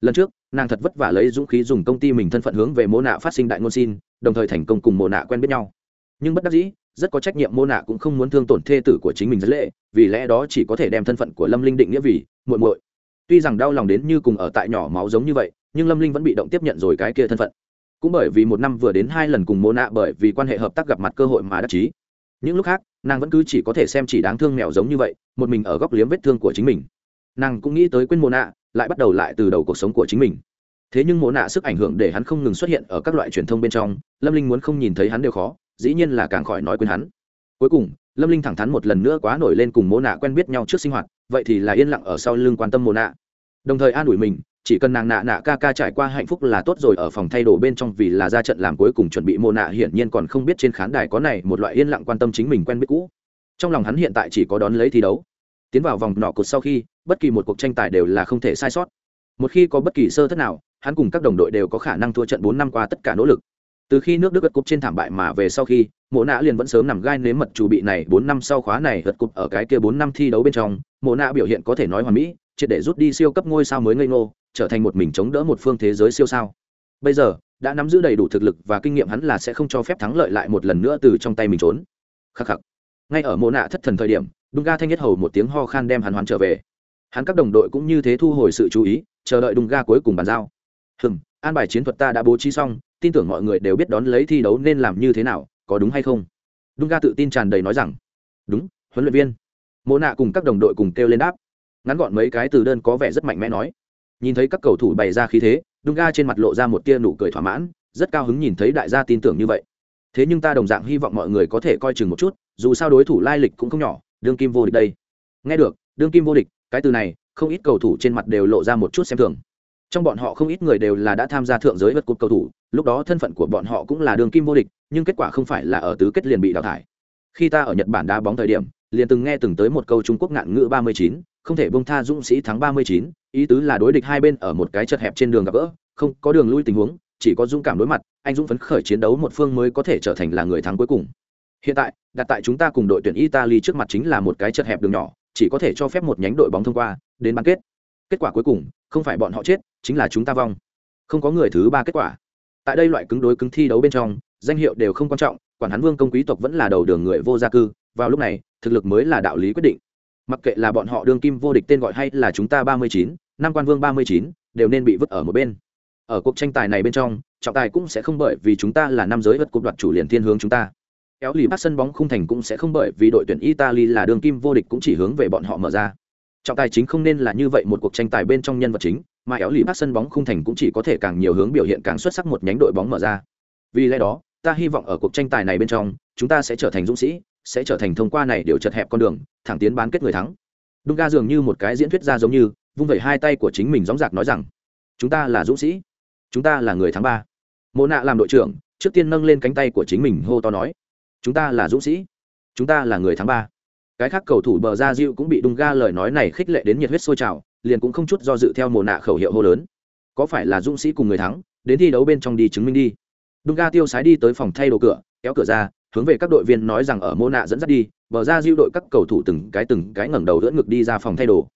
Lần trước, nàng thật vất vả lấy dũng khí dùng công ty mình thân phận hướng về mồ nạ phát sinh đại ngôn xin, đồng thời thành công cùng mồ nạ quen biết nhau. Nhưng bất đắc dĩ, rất có trách nhiệm mô nạ cũng không muốn thương tổn thê tử của chính mình rất lệ vì lẽ đó chỉ có thể đem thân phận của lâm linh định nghĩa vì muội muội. Tuy rằng đau lòng đến như cùng ở tại nhỏ máu giống như vậy, nhưng lâm linh vẫn bị động tiếp nhận rồi cái kia thân phận cũng bởi vì một năm vừa đến hai lần cùng mô nạ bởi vì quan hệ hợp tác gặp mặt cơ hội mà đắc chí. Những lúc khác, nàng vẫn cứ chỉ có thể xem chỉ đáng thương mèo giống như vậy, một mình ở góc liếm vết thương của chính mình. Nàng cũng nghĩ tới quên mô nạ, lại bắt đầu lại từ đầu cuộc sống của chính mình. Thế nhưng mô nạ sức ảnh hưởng để hắn không ngừng xuất hiện ở các loại truyền thông bên trong, lâm linh muốn không nhìn thấy hắn đều khó, dĩ nhiên là càng khỏi nói quên hắn. Cuối cùng, lâm linh thẳng thắn một lần nữa quá nổi lên cùng mô nạ quen biết nhau trước sinh hoạt, vậy thì là yên lặng ở sau lưng quan tâm mô nạ. Đồng thời an ủi mình chỉ cần nàng nạ nạ ca ca trải qua hạnh phúc là tốt rồi, ở phòng thay đồ bên trong vì là ra trận làm cuối cùng chuẩn bị mô nạ, hiển nhiên còn không biết trên khán đài có này một loại yên lặng quan tâm chính mình quen biết cũ. Trong lòng hắn hiện tại chỉ có đón lấy thi đấu. Tiến vào vòng nọ cột sau khi, bất kỳ một cuộc tranh tài đều là không thể sai sót. Một khi có bất kỳ sơ thất nào, hắn cùng các đồng đội đều có khả năng thua trận bốn năm qua tất cả nỗ lực. Từ khi nước đức gật cúp trên thảm bại mà về sau khi, mộ nạ liền vẫn sớm nằm gai nếm mật chủ bị này bốn năm sau khóa này gật cúp ở cái kia bốn năm thi đấu bên trong, mộ nạ biểu hiện có thể nói hoàn mỹ, triệt để rút đi siêu cấp ngôi sao mới ngây ngô trở thành một mình chống đỡ một phương thế giới siêu sao. Bây giờ, đã nắm giữ đầy đủ thực lực và kinh nghiệm hắn là sẽ không cho phép thắng lợi lại một lần nữa từ trong tay mình trốn. Khắc khắc. Ngay ở mộ nạ thất thần thời điểm, đung ga thanh nhất hầu một tiếng ho khan đem hắn hoán trở về. Hắn các đồng đội cũng như thế thu hồi sự chú ý, chờ đợi đung ga cuối cùng bàn giao. Hừm, an bài chiến thuật ta đã bố trí xong, tin tưởng mọi người đều biết đón lấy thi đấu nên làm như thế nào, có đúng hay không? Đung ga tự tin tràn đầy nói rằng, đúng, huấn luyện viên. Mộ nạ cùng các đồng đội cùng kêu lên đáp. Ngắn gọn mấy cái từ đơn có vẻ rất mạnh mẽ nói nhìn thấy các cầu thủ bày ra khí thế dunga trên mặt lộ ra một tia nụ cười thỏa mãn, rất cao hứng nhìn thấy đại gia tin tưởng như vậy. Thế nhưng ta đồng dạng hy vọng mọi người có thể coi chừng một chút, dù sao đối thủ lai lịch cũng không nhỏ, đương kim vô địch đây. Nghe được, đương kim vô địch, cái từ này, không ít cầu thủ trên mặt đều lộ ra một chút xem thường. Trong bọn họ không ít người đều là đã tham gia thượng giới vật cột cầu thủ, lúc đó thân phận của bọn họ cũng là đường kim vô địch, nhưng kết quả không phải là ở tứ kết liền bị đào thải. Khi ta ở nhật bản đá bóng thời điểm, liền từng nghe từng tới một câu trung quốc ngạn ngữ ba mươi chín, không thể bông tha dũng sĩ thắng ba mươi chín ý tứ là đối địch hai bên ở một cái chật hẹp trên đường gặp gỡ, không có đường lui tình huống, chỉ có dũng cảm đối mặt, anh dũng phấn khởi chiến đấu một phương mới có thể trở thành là người thắng cuối cùng. Hiện tại, đặt tại chúng ta cùng đội tuyển italy trước mặt chính là một cái chật hẹp đường nhỏ, chỉ có thể cho phép một nhánh đội bóng thông qua, đến bán kết. Kết quả cuối cùng, không phải bọn họ chết, chính là chúng ta vong. Không có người thứ ba kết quả. Tại đây loại cứng đối cứng thi đấu bên trong, danh hiệu đều không quan trọng, quản hắn vương công quý tộc vẫn là đầu đường người vô gia cư, vào lúc này, thực lực mới là đạo lý quyết định mặc kệ là bọn họ đương kim vô địch tên gọi hay là chúng ta ba mươi chín, năm quan vương ba mươi chín, đều nên bị vứt ở một bên. Ở cuộc tranh tài này bên trong, trọng tài cũng sẽ không bởi vì chúng ta là nam giới vật cục đoạt chủ liền thiên hướng chúng ta. Kéo lì bắt sân bóng khung thành cũng sẽ không bởi vì đội tuyển italy là đương kim vô địch cũng chỉ hướng về bọn họ mở ra. Trọng tài chính không nên là như vậy một cuộc tranh tài bên trong nhân vật chính, mà éo lì bắt sân bóng khung thành cũng chỉ có thể càng nhiều hướng biểu hiện càng xuất sắc một nhánh đội bóng mở ra. Vì lẽ đó, ta hy vọng ở cuộc tranh tài này bên trong, chúng ta sẽ trở thành dũng sĩ sẽ trở thành thông qua này đều chật hẹp con đường, thẳng tiến bán kết người thắng. Đung ga dường như một cái diễn thuyết ra giống như, vung vẩy hai tay của chính mình dóng dạc nói rằng, chúng ta là dũng sĩ, chúng ta là người tháng ba. Mộ nạ làm đội trưởng, trước tiên nâng lên cánh tay của chính mình hô to nói, chúng ta là dũng sĩ, chúng ta là người tháng ba. Cái khác cầu thủ bờ ra diệu cũng bị đung ga lời nói này khích lệ đến nhiệt huyết sôi trào, liền cũng không chút do dự theo mồ nạ khẩu hiệu hô lớn, có phải là dũng sĩ cùng người thắng, đến thi đấu bên trong đi chứng minh đi. Đung ga tiêu sái đi tới phòng thay đồ cửa, kéo cửa ra hướng về các đội viên nói rằng ở mô nạ dẫn dắt đi, bờ ra diệu đội các cầu thủ từng cái từng cái ngẩng đầu đỡ ngực đi ra phòng thay đồ.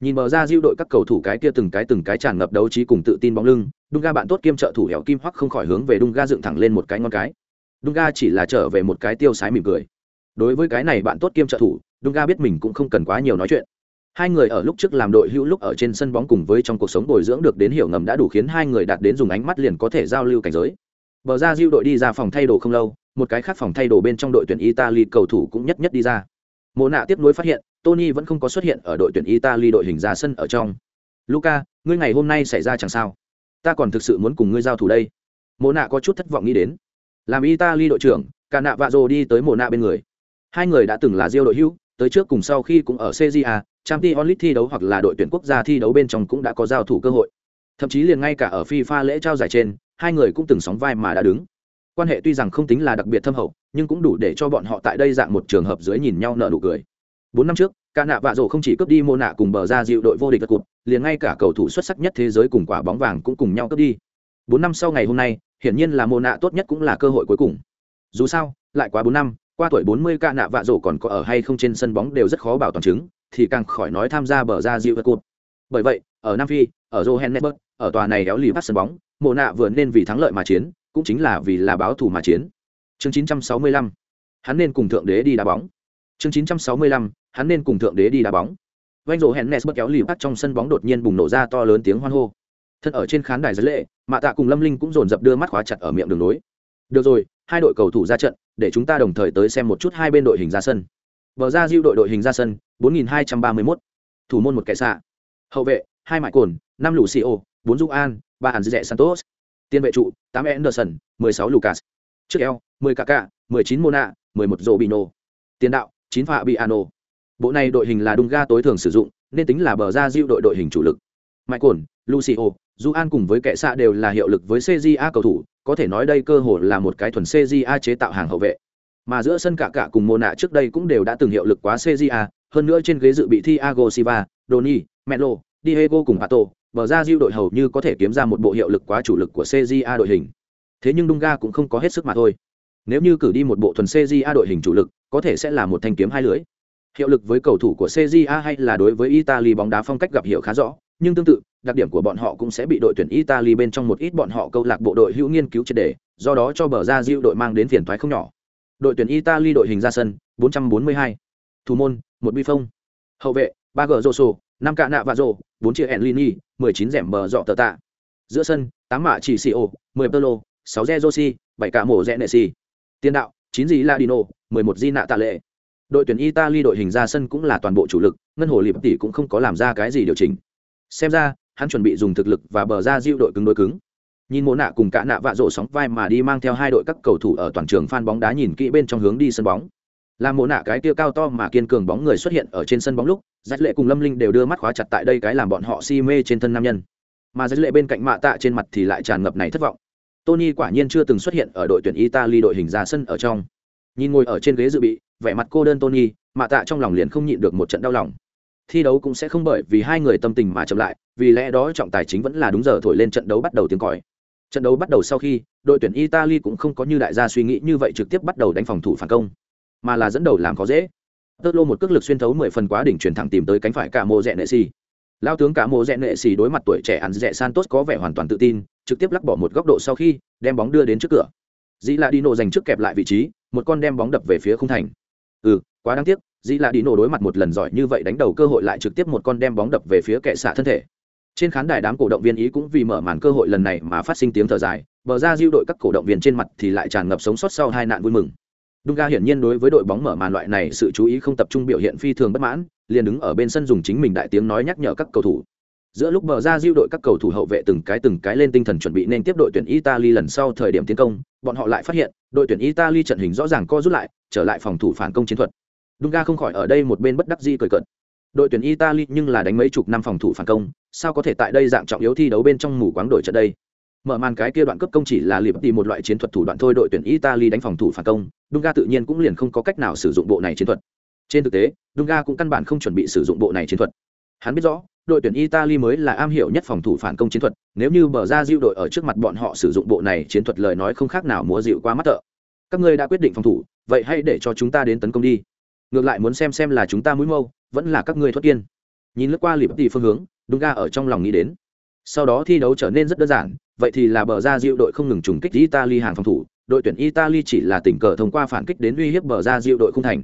Nhìn bờ ra diệu đội các cầu thủ cái kia từng cái từng cái tràn ngập đấu trí cùng tự tin bóng lưng đung ga bạn tốt kiêm trợ thủ hẻo kim hoắc không khỏi hướng về đung ga dựng thẳng lên một cái ngon cái. Đung ga chỉ là trở về một cái tiêu sái mỉm cười. Đối với cái này bạn tốt kiêm trợ thủ đung ga biết mình cũng không cần quá nhiều nói chuyện. Hai người ở lúc trước làm đội hữu lúc ở trên sân bóng cùng với trong cuộc sống bồi dưỡng được đến hiểu ngầm đã đủ khiến hai người đạt đến dùng ánh mắt liền có thể giao lưu cảnh giới. Bờ ra diêu đội đi ra phòng thay đồ không lâu một cái khác phòng thay đồ bên trong đội tuyển italy cầu thủ cũng nhất nhất đi ra. Mộ nạ tiếp nối phát hiện, tony vẫn không có xuất hiện ở đội tuyển italy đội hình ra sân ở trong. Luca ngươi ngày hôm nay xảy ra chẳng sao? Ta còn thực sự muốn cùng ngươi giao thủ đây. Mộ nạ có chút thất vọng nghĩ đến. Làm italy đội trưởng, cả nạ vạ đi tới mộ nạ bên người. Hai người đã từng là diêu đội hữu, tới trước cùng sau khi cũng ở cja champions league thi đấu hoặc là đội tuyển quốc gia thi đấu bên trong cũng đã có giao thủ cơ hội. Thậm chí liền ngay cả ở fifa lễ trao giải trên, hai người cũng từng sóng vai mà đã đứng quan hệ tuy rằng không tính là đặc biệt thâm hậu, nhưng cũng đủ để cho bọn họ tại đây dạng một trường hợp dưới nhìn nhau nợ nụ cười. Bốn năm trước, cả nạ vạ rổ không chỉ cướp đi mô nạ cùng bờ ra dịu đội vô địch vật cụt liền ngay cả cầu thủ xuất sắc nhất thế giới cùng quả bóng vàng cũng cùng nhau cướp đi. Bốn năm sau ngày hôm nay, hiển nhiên là mô nạ tốt nhất cũng là cơ hội cuối cùng. Dù sao, lại quá bốn năm, qua tuổi bốn mươi ca nạ vạ rổ còn có ở hay không trên sân bóng đều rất khó bảo toàn chứng, thì càng khỏi nói tham gia bờ ra dịu vật cụt bởi vậy, ở nam phi, ở johannesburg, ở tòa này éo lì bắt sân bóng mô nạ vừa nên vì thắng lợi mà chiến cũng chính là vì là báo thù mà chiến. Chương 965 hắn nên cùng thượng đế đi đá bóng. Chương 965 hắn nên cùng thượng đế đi đá bóng. Vanh rộ hẹn nes bất kéo lì bắt trong sân bóng đột nhiên bùng nổ ra to lớn tiếng hoan hô. Thân ở trên khán đài giới lệ mạ tạ cùng lâm linh cũng dồn dập đưa mắt khóa chặt ở miệng đường nối được rồi, hai đội cầu thủ ra trận, để chúng ta đồng thời tới xem một chút hai bên đội hình ra sân. Bờ ra diêu đội đội hình ra sân 4231. thủ môn một kẻ xạ. Hậu vệ, hai mại cồn năm lù xì ô bốn dung an ba hàn dẹ santos tiền vệ trụ 8 anderson mười sáu lucas trước eo 10 Kaká, 19 mona 11 Robinho. tiền đạo 9 Fabiano. bộ này đội hình là Dunga tối thường sử dụng nên tính là bờ ra diệu đội đội hình chủ lực michael lucio Juan cùng với kẻ xạ đều là hiệu lực với CJA cầu thủ, có thể nói đây cơ hội là một cái thuần CJA chế tạo hàng hậu vệ. Mà giữa sân cả cả cùng Mona trước đây cũng đều đã từng hiệu lực quá CJA, hơn nữa trên ghế dự bị Thiago Silva, Doni, Melo, Diego cùng Pato, bờ ra diêu đội hầu như có thể kiếm ra một bộ hiệu lực quá chủ lực của CJA đội hình. Thế nhưng Dunga cũng không có hết sức mà thôi. Nếu như cử đi một bộ thuần CJA đội hình chủ lực, có thể sẽ là một thanh kiếm hai lưỡi. Hiệu lực với cầu thủ của CJA hay là đối với Italy bóng đá phong cách gặp hiệu khá rõ, nhưng tương tự, đặc điểm của bọn họ cũng sẽ bị đội tuyển Italy bên trong một ít bọn họ câu lạc bộ đội hữu nghiên cứu triệt đề, do đó cho bờ ra diêu đội mang đến phiền thoái không nhỏ. Đội tuyển Italy đội hình ra sân, 442. Thủ môn, một bi phong. Hậu vệ, ba gờ Rosso, năm cạ nạ và rộ bốn chia Enlini, mười chín rẻm bờ dọ tờ tạ. Giữa sân tám mạ chỉ xì ô mười pơ lô sáu re josi bảy cả mổ rẽ nệ xì. Tiền đạo chín gì ladino mười một di nạ tạ lệ. Đội tuyển italy đội hình ra sân cũng là toàn bộ chủ lực ngân hồ liệp tỷ cũng không có làm ra cái gì điều chỉnh. Xem ra hắn chuẩn bị dùng thực lực và bờ ra diệu đội cứng đối cứng. Nhìn mộ nạ cùng cả nạ vạ rộ sóng vai mà đi mang theo hai đội các cầu thủ ở toàn trường phan bóng đá nhìn kỹ bên trong hướng đi sân bóng là mộ nạ cái kia cao to mà kiên cường bóng người xuất hiện ở trên sân bóng lúc giải lệ cùng lâm linh đều đưa mắt khóa chặt tại đây cái làm bọn họ si mê trên thân nam nhân. Mà giải lệ bên cạnh mạ tạ trên mặt thì lại tràn ngập này thất vọng. Tony quả nhiên chưa từng xuất hiện ở đội tuyển italy đội hình ra sân ở trong. Nhìn ngồi ở trên ghế dự bị, vẻ mặt cô đơn tony, mạ tạ trong lòng liền không nhịn được một trận đau lòng. Thi đấu cũng sẽ không bởi vì hai người tâm tình mà chậm lại, vì lẽ đó trọng tài chính vẫn là đúng giờ thổi lên trận đấu bắt đầu tiếng còi. Trận đấu bắt đầu sau khi, đội tuyển italy cũng không có như đại gia suy nghĩ như vậy trực tiếp bắt đầu đánh phòng thủ phản công mà là dẫn đầu làm khó dễ. Tơ lô một cước lực xuyên thấu mười phần quá đỉnh chuyển thẳng tìm tới cánh phải cả mộ rẽ nệ xì. Lao tướng cả mộ rẽ nệ xì đối mặt tuổi trẻ ăn rẽ santos có vẻ hoàn toàn tự tin, trực tiếp lắc bỏ một góc độ sau khi, đem bóng đưa đến trước cửa. Dĩ là đi nổ giành trước kẹp lại vị trí, một con đem bóng đập về phía khung thành. Ừ quá đáng tiếc dĩ là đi nổ đối mặt một lần giỏi như vậy đánh đầu cơ hội lại trực tiếp một con đem bóng đập về phía kệ xạ thân thể. Trên khán đài đám cổ động viên ý cũng vì mở màn cơ hội lần này mà phát sinh tiếng thở dài, bờ ra diêu đội các cổ động viên trên mặt thì lại tràn ngập sống sót sau hai nạn vui mừng. Dunga hiển nhiên đối với đội bóng mở màn loại này sự chú ý không tập trung biểu hiện phi thường bất mãn, liền đứng ở bên sân dùng chính mình đại tiếng nói nhắc nhở các cầu thủ. Giữa lúc bờ ra diêu đội các cầu thủ hậu vệ từng cái từng cái lên tinh thần chuẩn bị nên tiếp đội tuyển Italy lần sau thời điểm tiến công, bọn họ lại phát hiện, đội tuyển Italy trận hình rõ ràng co rút lại, trở lại phòng thủ phản công chiến thuật. Dunga không khỏi ở đây một bên bất đắc dĩ cười cợt. Đội tuyển Italy nhưng là đánh mấy chục năm phòng thủ phản công, sao có thể tại đây dạng trọng yếu thi đấu bên trong mù quáng đổi trận đây? Mở màn cái kia đoạn cấp công chỉ là liệp đi một loại chiến thuật thủ đoạn thôi đội tuyển Italy đánh phòng thủ phản công, Dunga tự nhiên cũng liền không có cách nào sử dụng bộ này chiến thuật. Trên thực tế, Dunga cũng căn bản không chuẩn bị sử dụng bộ này chiến thuật. Hắn biết rõ, đội tuyển Italy mới là am hiểu nhất phòng thủ phản công chiến thuật, nếu như bờ ra diệu đội ở trước mặt bọn họ sử dụng bộ này chiến thuật lời nói không khác nào múa dịu qua mắt thợ. Các ngươi đã quyết định phòng thủ, vậy hãy để cho chúng ta đến tấn công đi. Ngược lại muốn xem xem là chúng ta mũi mâu, vẫn là các ngươi thoát kiên. Nhìn lướt qua liệp đi phương hướng, Dunga ở trong lòng nghĩ đến. Sau đó thi đấu trở nên rất đơn giản, vậy thì là bờ ra diệu đội không ngừng trùng kích Italy hàng phòng thủ, đội tuyển Italy chỉ là tình cờ thông qua phản kích đến uy hiếp bờ ra diệu đội không thành.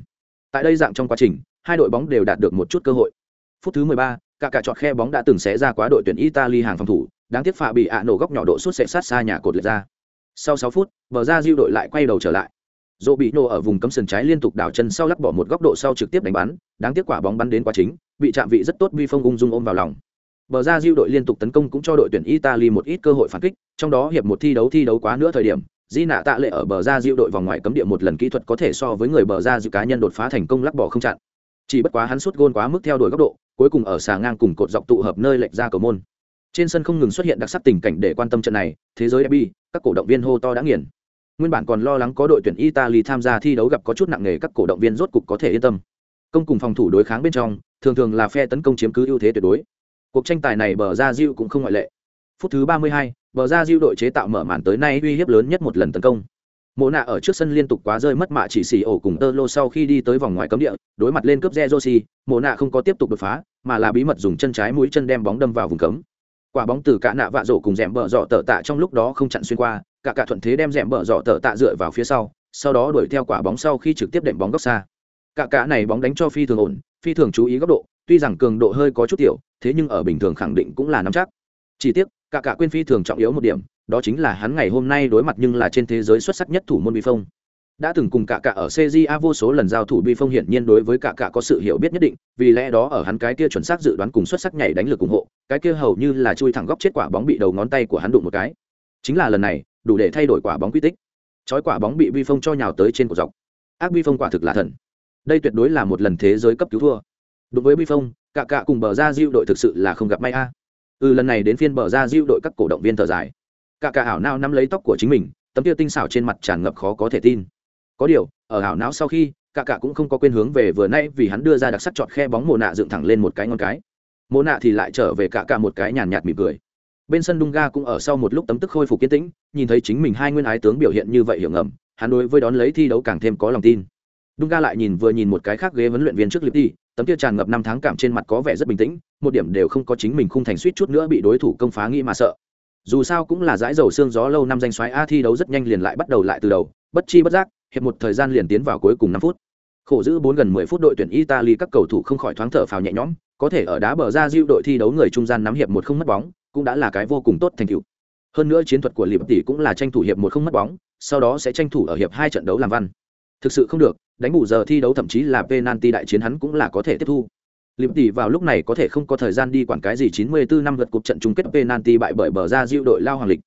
Tại đây dạng trong quá trình, hai đội bóng đều đạt được một chút cơ hội. Phút thứ 13, cả cả chọt khe bóng đã từng xé ra quá đội tuyển Italy hàng phòng thủ, đáng tiếc phạ bị ạ nổ góc nhỏ độ suốt sẽ sát xa nhà cột lệch ra. Sau 6 phút, bờ ra diệu đội lại quay đầu trở lại. Dỗ bị nổ ở vùng cấm sân trái liên tục đảo chân sau lắc bỏ một góc độ sau trực tiếp đánh bắn, đáng tiếc quả bóng bắn đến quá chính, bị chạm vị rất tốt Vi Phong ung dung ôm vào lòng. Bờ ra Diu đội liên tục tấn công cũng cho đội tuyển Italy một ít cơ hội phản kích, trong đó hiệp một thi đấu thi đấu quá nữa thời điểm, Di nạ tạ lệ ở bờ ra Diu đội vòng ngoài cấm địa một lần kỹ thuật có thể so với người bờ ra Diu cá nhân đột phá thành công lắc bỏ không chặn. Chỉ bất quá hắn sút gôn quá mức theo đuổi góc độ, cuối cùng ở xà ngang cùng cột dọc tụ hợp nơi lệch ra cầu môn. Trên sân không ngừng xuất hiện đặc sắc tình cảnh để quan tâm trận này, thế giới derby, các cổ động viên hô to đã nghiền. Nguyên bản còn lo lắng có đội tuyển Italy tham gia thi đấu gặp có chút nặng nề các cổ động viên rốt cục có thể yên tâm. Công cùng phòng thủ đối kháng bên trong, thường thường là phe tấn công chiếm cứ ưu thế tuyệt đối cuộc tranh tài này bờ ra diêu cũng không ngoại lệ. Phút thứ 32, bờ ra diêu đội chế tạo mở màn tới nay uy hiếp lớn nhất một lần tấn công. Mộ nạ ở trước sân liên tục quá rơi mất mạ chỉ xì ổ cùng tơ lô sau khi đi tới vòng ngoài cấm địa đối mặt lên cướp re joshi mộ nạ không có tiếp tục đột phá mà là bí mật dùng chân trái mũi chân đem bóng đâm vào vùng cấm. Quả bóng từ cả nạ vạ rổ cùng rẽm bờ dọ tờ tạ trong lúc đó không chặn xuyên qua cả cả thuận thế đem rẽm bờ dọ tờ tạ dựa vào phía sau sau đó đuổi theo quả bóng sau khi trực tiếp đệm bóng góc xa. Cả cả này bóng đánh cho phi thường ổn phi thường chú ý góc độ tuy rằng cường độ hơi có chút tiểu thế nhưng ở bình thường khẳng định cũng là nắm chắc chỉ tiếc cả cả quên phi thường trọng yếu một điểm đó chính là hắn ngày hôm nay đối mặt nhưng là trên thế giới xuất sắc nhất thủ môn bi phong đã từng cùng cả cả ở CJA vô số lần giao thủ bi phong hiển nhiên đối với cả cả có sự hiểu biết nhất định, vì lẽ đó ở hắn cái kia chuẩn xác dự đoán cùng xuất sắc nhảy đánh lực ủng hộ, cái kia hầu như là chui thẳng góc chết quả bóng bị đầu ngón tay của hắn đụng một cái. Chính là lần này, đủ để thay đổi quả bóng quy tích. Chói quả bóng bị bi phong cho nhào tới trên cổ dọc. Ác bi phong quả thực là thần. Đây tuyệt đối là một lần thế giới cấp cứu thua. Đối với bi phong, cả cả cùng bờ ra diêu đội thực sự là không gặp may a. À. ừ lần này đến phiên bờ ra diêu đội các cổ động viên thở dài. Cả cả ảo não nắm lấy tóc của chính mình, tấm tiêu tinh xảo trên mặt tràn ngập khó có thể tin. Có điều, ở ảo não sau khi, cả cả cũng không có quên hướng về vừa nay vì hắn đưa ra đặc sắc chọn khe bóng mồ nạ dựng thẳng lên một cái ngon cái. Mồ nạ thì lại trở về cả cả một cái nhàn nhạt mỉm cười. Bên sân đung ga cũng ở sau một lúc tấm tức khôi phục kiên tĩnh, nhìn thấy chính mình hai nguyên ái tướng biểu hiện như vậy hiểu ngầm, hắn đối với đón lấy thi đấu càng thêm có lòng tin. Đung ga lại nhìn vừa nhìn một cái khác ghế huấn luyện viên trước liệp đi tấm kia tràn ngập năm tháng cảm trên mặt có vẻ rất bình tĩnh, một điểm đều không có chính mình khung thành suýt chút nữa bị đối thủ công phá nghĩ mà sợ. Dù sao cũng là dãi dầu xương gió lâu năm danh xoáy a thi đấu rất nhanh liền lại bắt đầu lại từ đầu, bất chi bất giác, hiệp một thời gian liền tiến vào cuối cùng năm phút. Khổ giữ bốn gần mười phút đội tuyển italy các cầu thủ không khỏi thoáng thở phào nhẹ nhõm, có thể ở đá bờ ra diêu đội thi đấu người trung gian nắm hiệp một không mất bóng, cũng đã là cái vô cùng tốt thành tựu. Hơn nữa chiến thuật của liệp tỷ cũng là tranh thủ hiệp một không mất bóng, sau đó sẽ tranh thủ ở hiệp hai trận đấu làm văn. Thực sự không được đánh bù giờ thi đấu thậm chí là penalty đại chiến hắn cũng là có thể tiếp thu Liệp tỷ vào lúc này có thể không có thời gian đi quản cái gì 94 năm lượt cuộc trận chung kết penalty bại bởi bờ ra diệu đội lao hoàng lịch.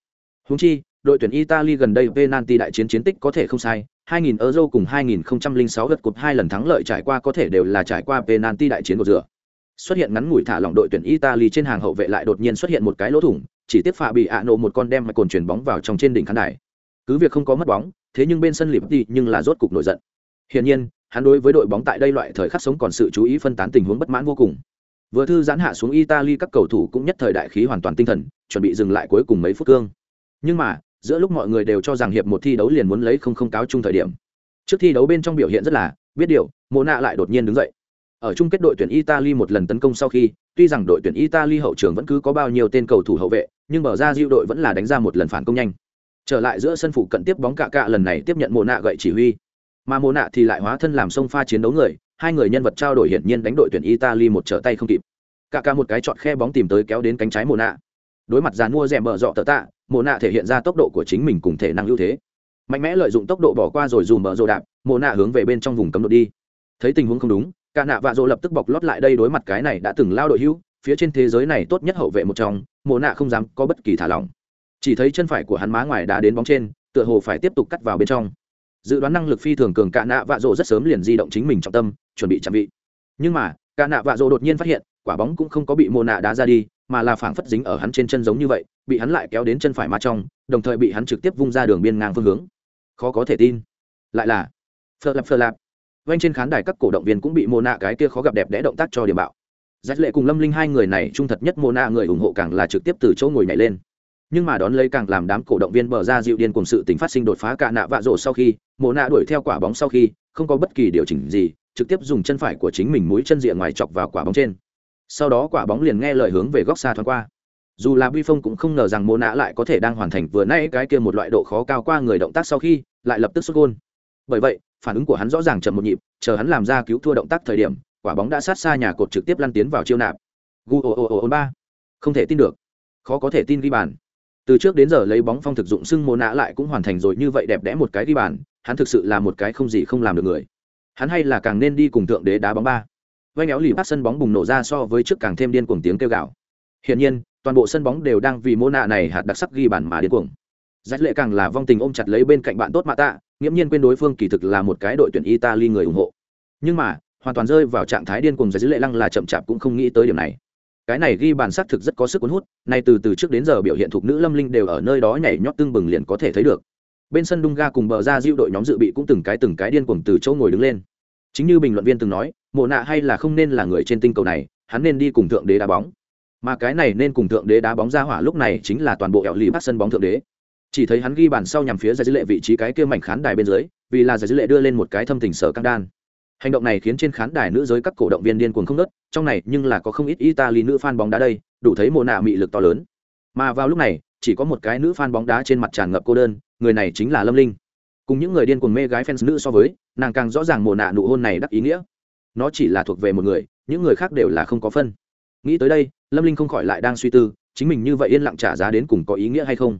Huống chi, đội tuyển Italy gần đây penalty đại chiến chiến tích có thể không sai, 2000 Euro cùng 2006 lượt cuộc hai lần thắng lợi trải qua có thể đều là trải qua penalty đại chiến của giữa. Xuất hiện ngắn ngủi thả lỏng đội tuyển Italy trên hàng hậu vệ lại đột nhiên xuất hiện một cái lỗ thủng, chỉ tiếp phạ bị ạ nổ một con đem mà cồn chuyển bóng vào trong trên đỉnh khán đài. Cứ việc không có mất bóng, thế nhưng bên sân lịp tỷ nhưng là rốt cục nổi giận. Hiển nhiên, hắn đối với đội bóng tại đây loại thời khắc sống còn sự chú ý phân tán tình huống bất mãn vô cùng. Vừa thư giãn hạ xuống Italy các cầu thủ cũng nhất thời đại khí hoàn toàn tinh thần, chuẩn bị dừng lại cuối cùng mấy phút cương. Nhưng mà, giữa lúc mọi người đều cho rằng hiệp một thi đấu liền muốn lấy không không cáo chung thời điểm. Trước thi đấu bên trong biểu hiện rất là, biết điều, Mộ nạ lại đột nhiên đứng dậy. Ở chung kết đội tuyển Italy một lần tấn công sau khi, tuy rằng đội tuyển Italy hậu trường vẫn cứ có bao nhiêu tên cầu thủ hậu vệ, nhưng bờ ra diệu đội vẫn là đánh ra một lần phản công nhanh. Trở lại giữa sân phụ cận tiếp bóng cạ cạ lần này tiếp nhận Mộ nạ gậy chỉ huy. Mà mồ nạ thì lại hóa thân làm sông pha chiến đấu người, hai người nhân vật trao đổi hiển nhiên đánh đội tuyển Italy một trở tay không kịp. Cả cả một cái chọn khe bóng tìm tới kéo đến cánh trái mồ nạ. Đối mặt dàn mua rẻ mở dọ tờ tạ, mồ nạ thể hiện ra tốc độ của chính mình cùng thể năng ưu thế. Mạnh mẽ lợi dụng tốc độ bỏ qua rồi dùm mở rồ đạp, mồ nạ hướng về bên trong vùng cấm đội đi. Thấy tình huống không đúng, cả nạ vạ rồ lập tức bọc lót lại đây đối mặt cái này đã từng lao đội hữu, phía trên thế giới này tốt nhất hậu vệ một trong, mồ nạ không dám có bất kỳ thả lỏng. Chỉ thấy chân phải của hắn má ngoài đã đến bóng trên, tựa hồ phải tiếp tục cắt vào bên trong dự đoán năng lực phi thường cường cả nạ vạ rộ rất sớm liền di động chính mình trọng tâm, chuẩn bị chạm vị. Nhưng mà cả nạ vạ rộ đột nhiên phát hiện, quả bóng cũng không có bị mô nạ đá ra đi, mà là phảng phất dính ở hắn trên chân giống như vậy, bị hắn lại kéo đến chân phải ma trong, đồng thời bị hắn trực tiếp vung ra đường biên ngang phương hướng. Khó có thể tin. Lại là phơ lạp phơ lạp. Vanh trên khán đài các cổ động viên cũng bị mô nạ cái kia khó gặp đẹp đẽ động tác cho điểm bạo. Giác lệ cùng lâm linh hai người này, trung thật nhất mô nạ người ủng hộ càng là trực tiếp từ chỗ ngồi nhảy lên nhưng mà đón lấy càng làm đám cổ động viên bờ ra dịu điên cùng sự tình phát sinh đột phá cả nạ vạ rổ sau khi mồ nạ đuổi theo quả bóng sau khi, không có bất kỳ điều chỉnh gì, trực tiếp dùng chân phải của chính mình mũi chân diện ngoài chọc vào quả bóng trên. Sau đó quả bóng liền nghe lời hướng về góc xa thoáng qua. Dù là vi phong cũng không ngờ rằng mồ nạ lại có thể đang hoàn thành vừa nay cái kia một loại độ khó cao qua người động tác sau khi, lại lập tức xuất gôn. Bởi vậy, phản ứng của hắn rõ ràng chậm một nhịp, chờ hắn làm ra cứu thua động tác thời điểm, quả bóng đã sát xa nhà cột trực tiếp lăn tiến vào chiêu nạp. Gu ồ ồ ồ ba. Không thể tin được. Khó có thể tin ghi bàn từ trước đến giờ lấy bóng phong thực dụng xưng mồ nạ lại cũng hoàn thành rồi như vậy đẹp đẽ một cái ghi bàn, hắn thực sự là một cái không gì không làm được người. Hắn hay là càng nên đi cùng thượng đế đá bóng ba. Vay éo lì bắt sân bóng bùng nổ ra so với trước càng thêm điên cuồng tiếng kêu gạo hiển nhiên, toàn bộ sân bóng đều đang vì mô nạ này hạt đặc sắc ghi bàn mà điên cuồng. Giải lệ càng là vong tình ôm chặt lấy bên cạnh bạn tốt mạ tạ, nghiễm nhiên quên đối phương kỳ thực là một cái đội tuyển italy người ủng hộ. Nhưng mà, hoàn toàn rơi vào trạng thái điên cuồng giải lệ lăng là chậm chạp cũng không nghĩ tới điểm này cái này ghi bàn xác thực rất có sức cuốn hút, nay từ từ trước đến giờ biểu hiện thuộc nữ lâm linh đều ở nơi đó nhảy nhót tương bừng liền có thể thấy được. Bên sân đung ga cùng bờ ra diệu đội nhóm dự bị cũng từng cái từng cái điên cuồng từ chỗ ngồi đứng lên. Chính như bình luận viên từng nói, mộ nạ hay là không nên là người trên tinh cầu này, hắn nên đi cùng thượng đế đá bóng. Mà cái này nên cùng thượng đế đá bóng ra hỏa lúc này chính là toàn bộ ẻo lì bắt sân bóng thượng đế. Chỉ thấy hắn ghi bàn sau nhằm phía giải dữ lệ vị trí cái kia mảnh khán đài bên dưới, vì là giải dữ lệ đưa lên một cái thâm tình sở căng đan hành động này khiến trên khán đài nữ giới các cổ động viên điên cuồng không nớt trong này nhưng là có không ít italy nữ fan bóng đá đây, đủ thấy mồ nạ mị lực to lớn. Mà vào lúc này, chỉ có một cái nữ fan bóng đá trên mặt tràn ngập cô đơn, người này chính là lâm linh. Cùng những người điên cuồng mê gái fans nữ so với, nàng càng rõ ràng mồ nạ nụ hôn này đắc ý nghĩa. Nó chỉ là thuộc về một người, những người khác đều là không có phân. Nghĩ tới đây, lâm linh không khỏi lại đang suy tư, chính mình như vậy yên lặng trả giá đến cùng có ý nghĩa hay không?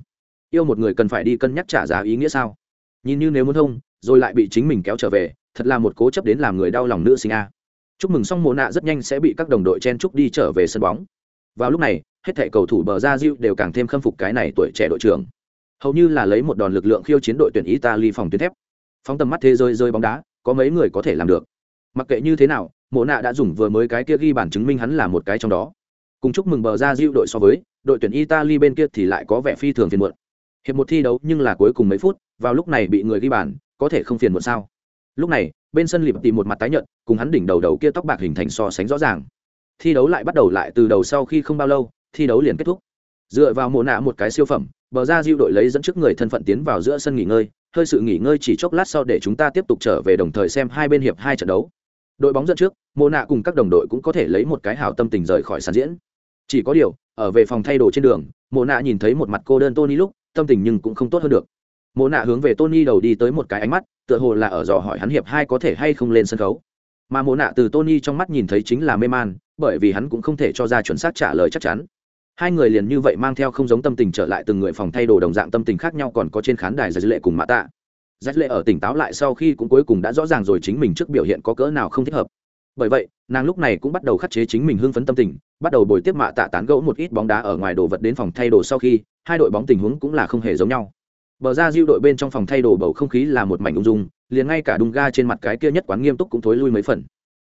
Yêu một người cần phải đi cân nhắc trả giá ý nghĩa sao? Nhìn như nếu muốn thông, rồi lại bị chính mình kéo trở về thật là một cố chấp đến làm người đau lòng nữ sinh a. Chúc mừng xong mồ nạ rất nhanh sẽ bị các đồng đội chen chúc đi trở về sân bóng. Vào lúc này, hết thảy cầu thủ bờ ra diêu đều càng thêm khâm phục cái này tuổi trẻ đội trưởng. Hầu như là lấy một đòn lực lượng khiêu chiến đội tuyển italy phòng tuyến thép. Phóng tầm mắt thế giới rơi bóng đá, có mấy người có thể làm được. Mặc kệ như thế nào, mộ nạ đã dùng vừa mới cái kia ghi bản chứng minh hắn là một cái trong đó. Cùng chúc mừng bờ ra diêu đội so với, đội tuyển italy bên kia thì lại có vẻ phi thường phiền muộn. Hiệp một thi đấu nhưng là cuối cùng mấy phút, vào lúc này bị người ghi bàn, có thể không phiền muộn sao? Lúc này, bên sân lịp tìm một mặt tái nhợt, cùng hắn đỉnh đầu đầu kia tóc bạc hình thành so sánh rõ ràng. Thi đấu lại bắt đầu lại từ đầu sau khi không bao lâu, thi đấu liền kết thúc. Dựa vào mồ nạ một cái siêu phẩm, bờ ra diệu đội lấy dẫn trước người thân phận tiến vào giữa sân nghỉ ngơi, hơi sự nghỉ ngơi chỉ chốc lát sau để chúng ta tiếp tục trở về đồng thời xem hai bên hiệp hai trận đấu. Đội bóng dẫn trước mồ nạ cùng các đồng đội cũng có thể lấy một cái hảo tâm tình rời khỏi sàn diễn. Chỉ có điều, ở về phòng thay đồ trên đường mồ nạ nhìn thấy một mặt cô đơn tony lúc, tâm tình nhưng cũng không tốt hơn được mộ nạ hướng về tony đầu đi tới một cái ánh mắt, tựa hồ là ở dò hỏi hắn hiệp hai có thể hay không lên sân khấu. Mà mộ nạ từ tony trong mắt nhìn thấy chính là mê man, bởi vì hắn cũng không thể cho ra chuẩn xác trả lời chắc chắn. Hai người liền như vậy mang theo không giống tâm tình trở lại từng người phòng thay đồ đồng dạng tâm tình khác nhau còn có trên khán đài giải lệ cùng mã tạ. Giải lệ ở tỉnh táo lại sau khi cũng cuối cùng đã rõ ràng rồi chính mình trước biểu hiện có cỡ nào không thích hợp. Bởi vậy, nàng lúc này cũng bắt đầu khắc chế chính mình hưng phấn tâm tình, bắt đầu bồi tiếp mạ tạ tán gẫu một ít bóng đá ở ngoài đồ vật đến phòng thay đồ sau khi, hai đội bóng tình huống cũng là không hề giống nhau bờ ra diêu đội bên trong phòng thay đồ bầu không khí là một mảnh ung dung, liền ngay cả đung ga trên mặt cái kia nhất quán nghiêm túc cũng thối lui mấy phần.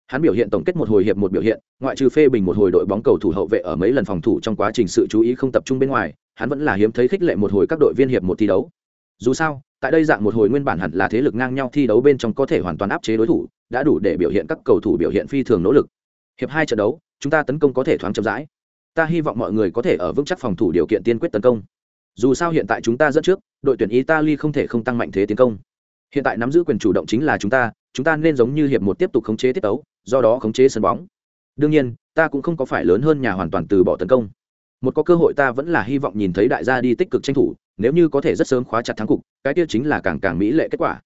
Hắn biểu hiện tổng kết một hồi hiệp một biểu hiện, ngoại trừ phê bình một hồi đội bóng cầu thủ hậu vệ ở mấy lần phòng thủ trong quá trình sự chú ý không tập trung bên ngoài, hắn vẫn là hiếm thấy khích lệ một hồi các đội viên hiệp một thi đấu. Dù sao, tại đây dạng một hồi nguyên bản hẳn là thế lực ngang nhau thi đấu bên trong có thể hoàn toàn áp chế đối thủ, đã đủ để biểu hiện các cầu thủ biểu hiện phi thường nỗ lực. Hiệp hai trận đấu, chúng ta tấn công có thể thoáng chậm rãi. Ta hy vọng mọi người có thể ở vững chắc phòng thủ điều kiện tiên quyết tấn công dù sao hiện tại chúng ta dẫn trước, đội tuyển italy không thể không tăng mạnh thế tiến công. Hiện tại nắm giữ quyền chủ động chính là chúng ta chúng ta nên giống như hiệp một tiếp tục khống chế tiết tấu, do đó khống chế sân bóng. Đương nhiên, ta cũng không có phải lớn hơn nhà hoàn toàn từ bỏ tấn công. Một có cơ hội ta vẫn là hy vọng nhìn thấy đại gia đi tích cực tranh thủ, nếu như có thể rất sớm khóa chặt thắng cục, cái tiêu chính là càng càng mỹ lệ kết quả.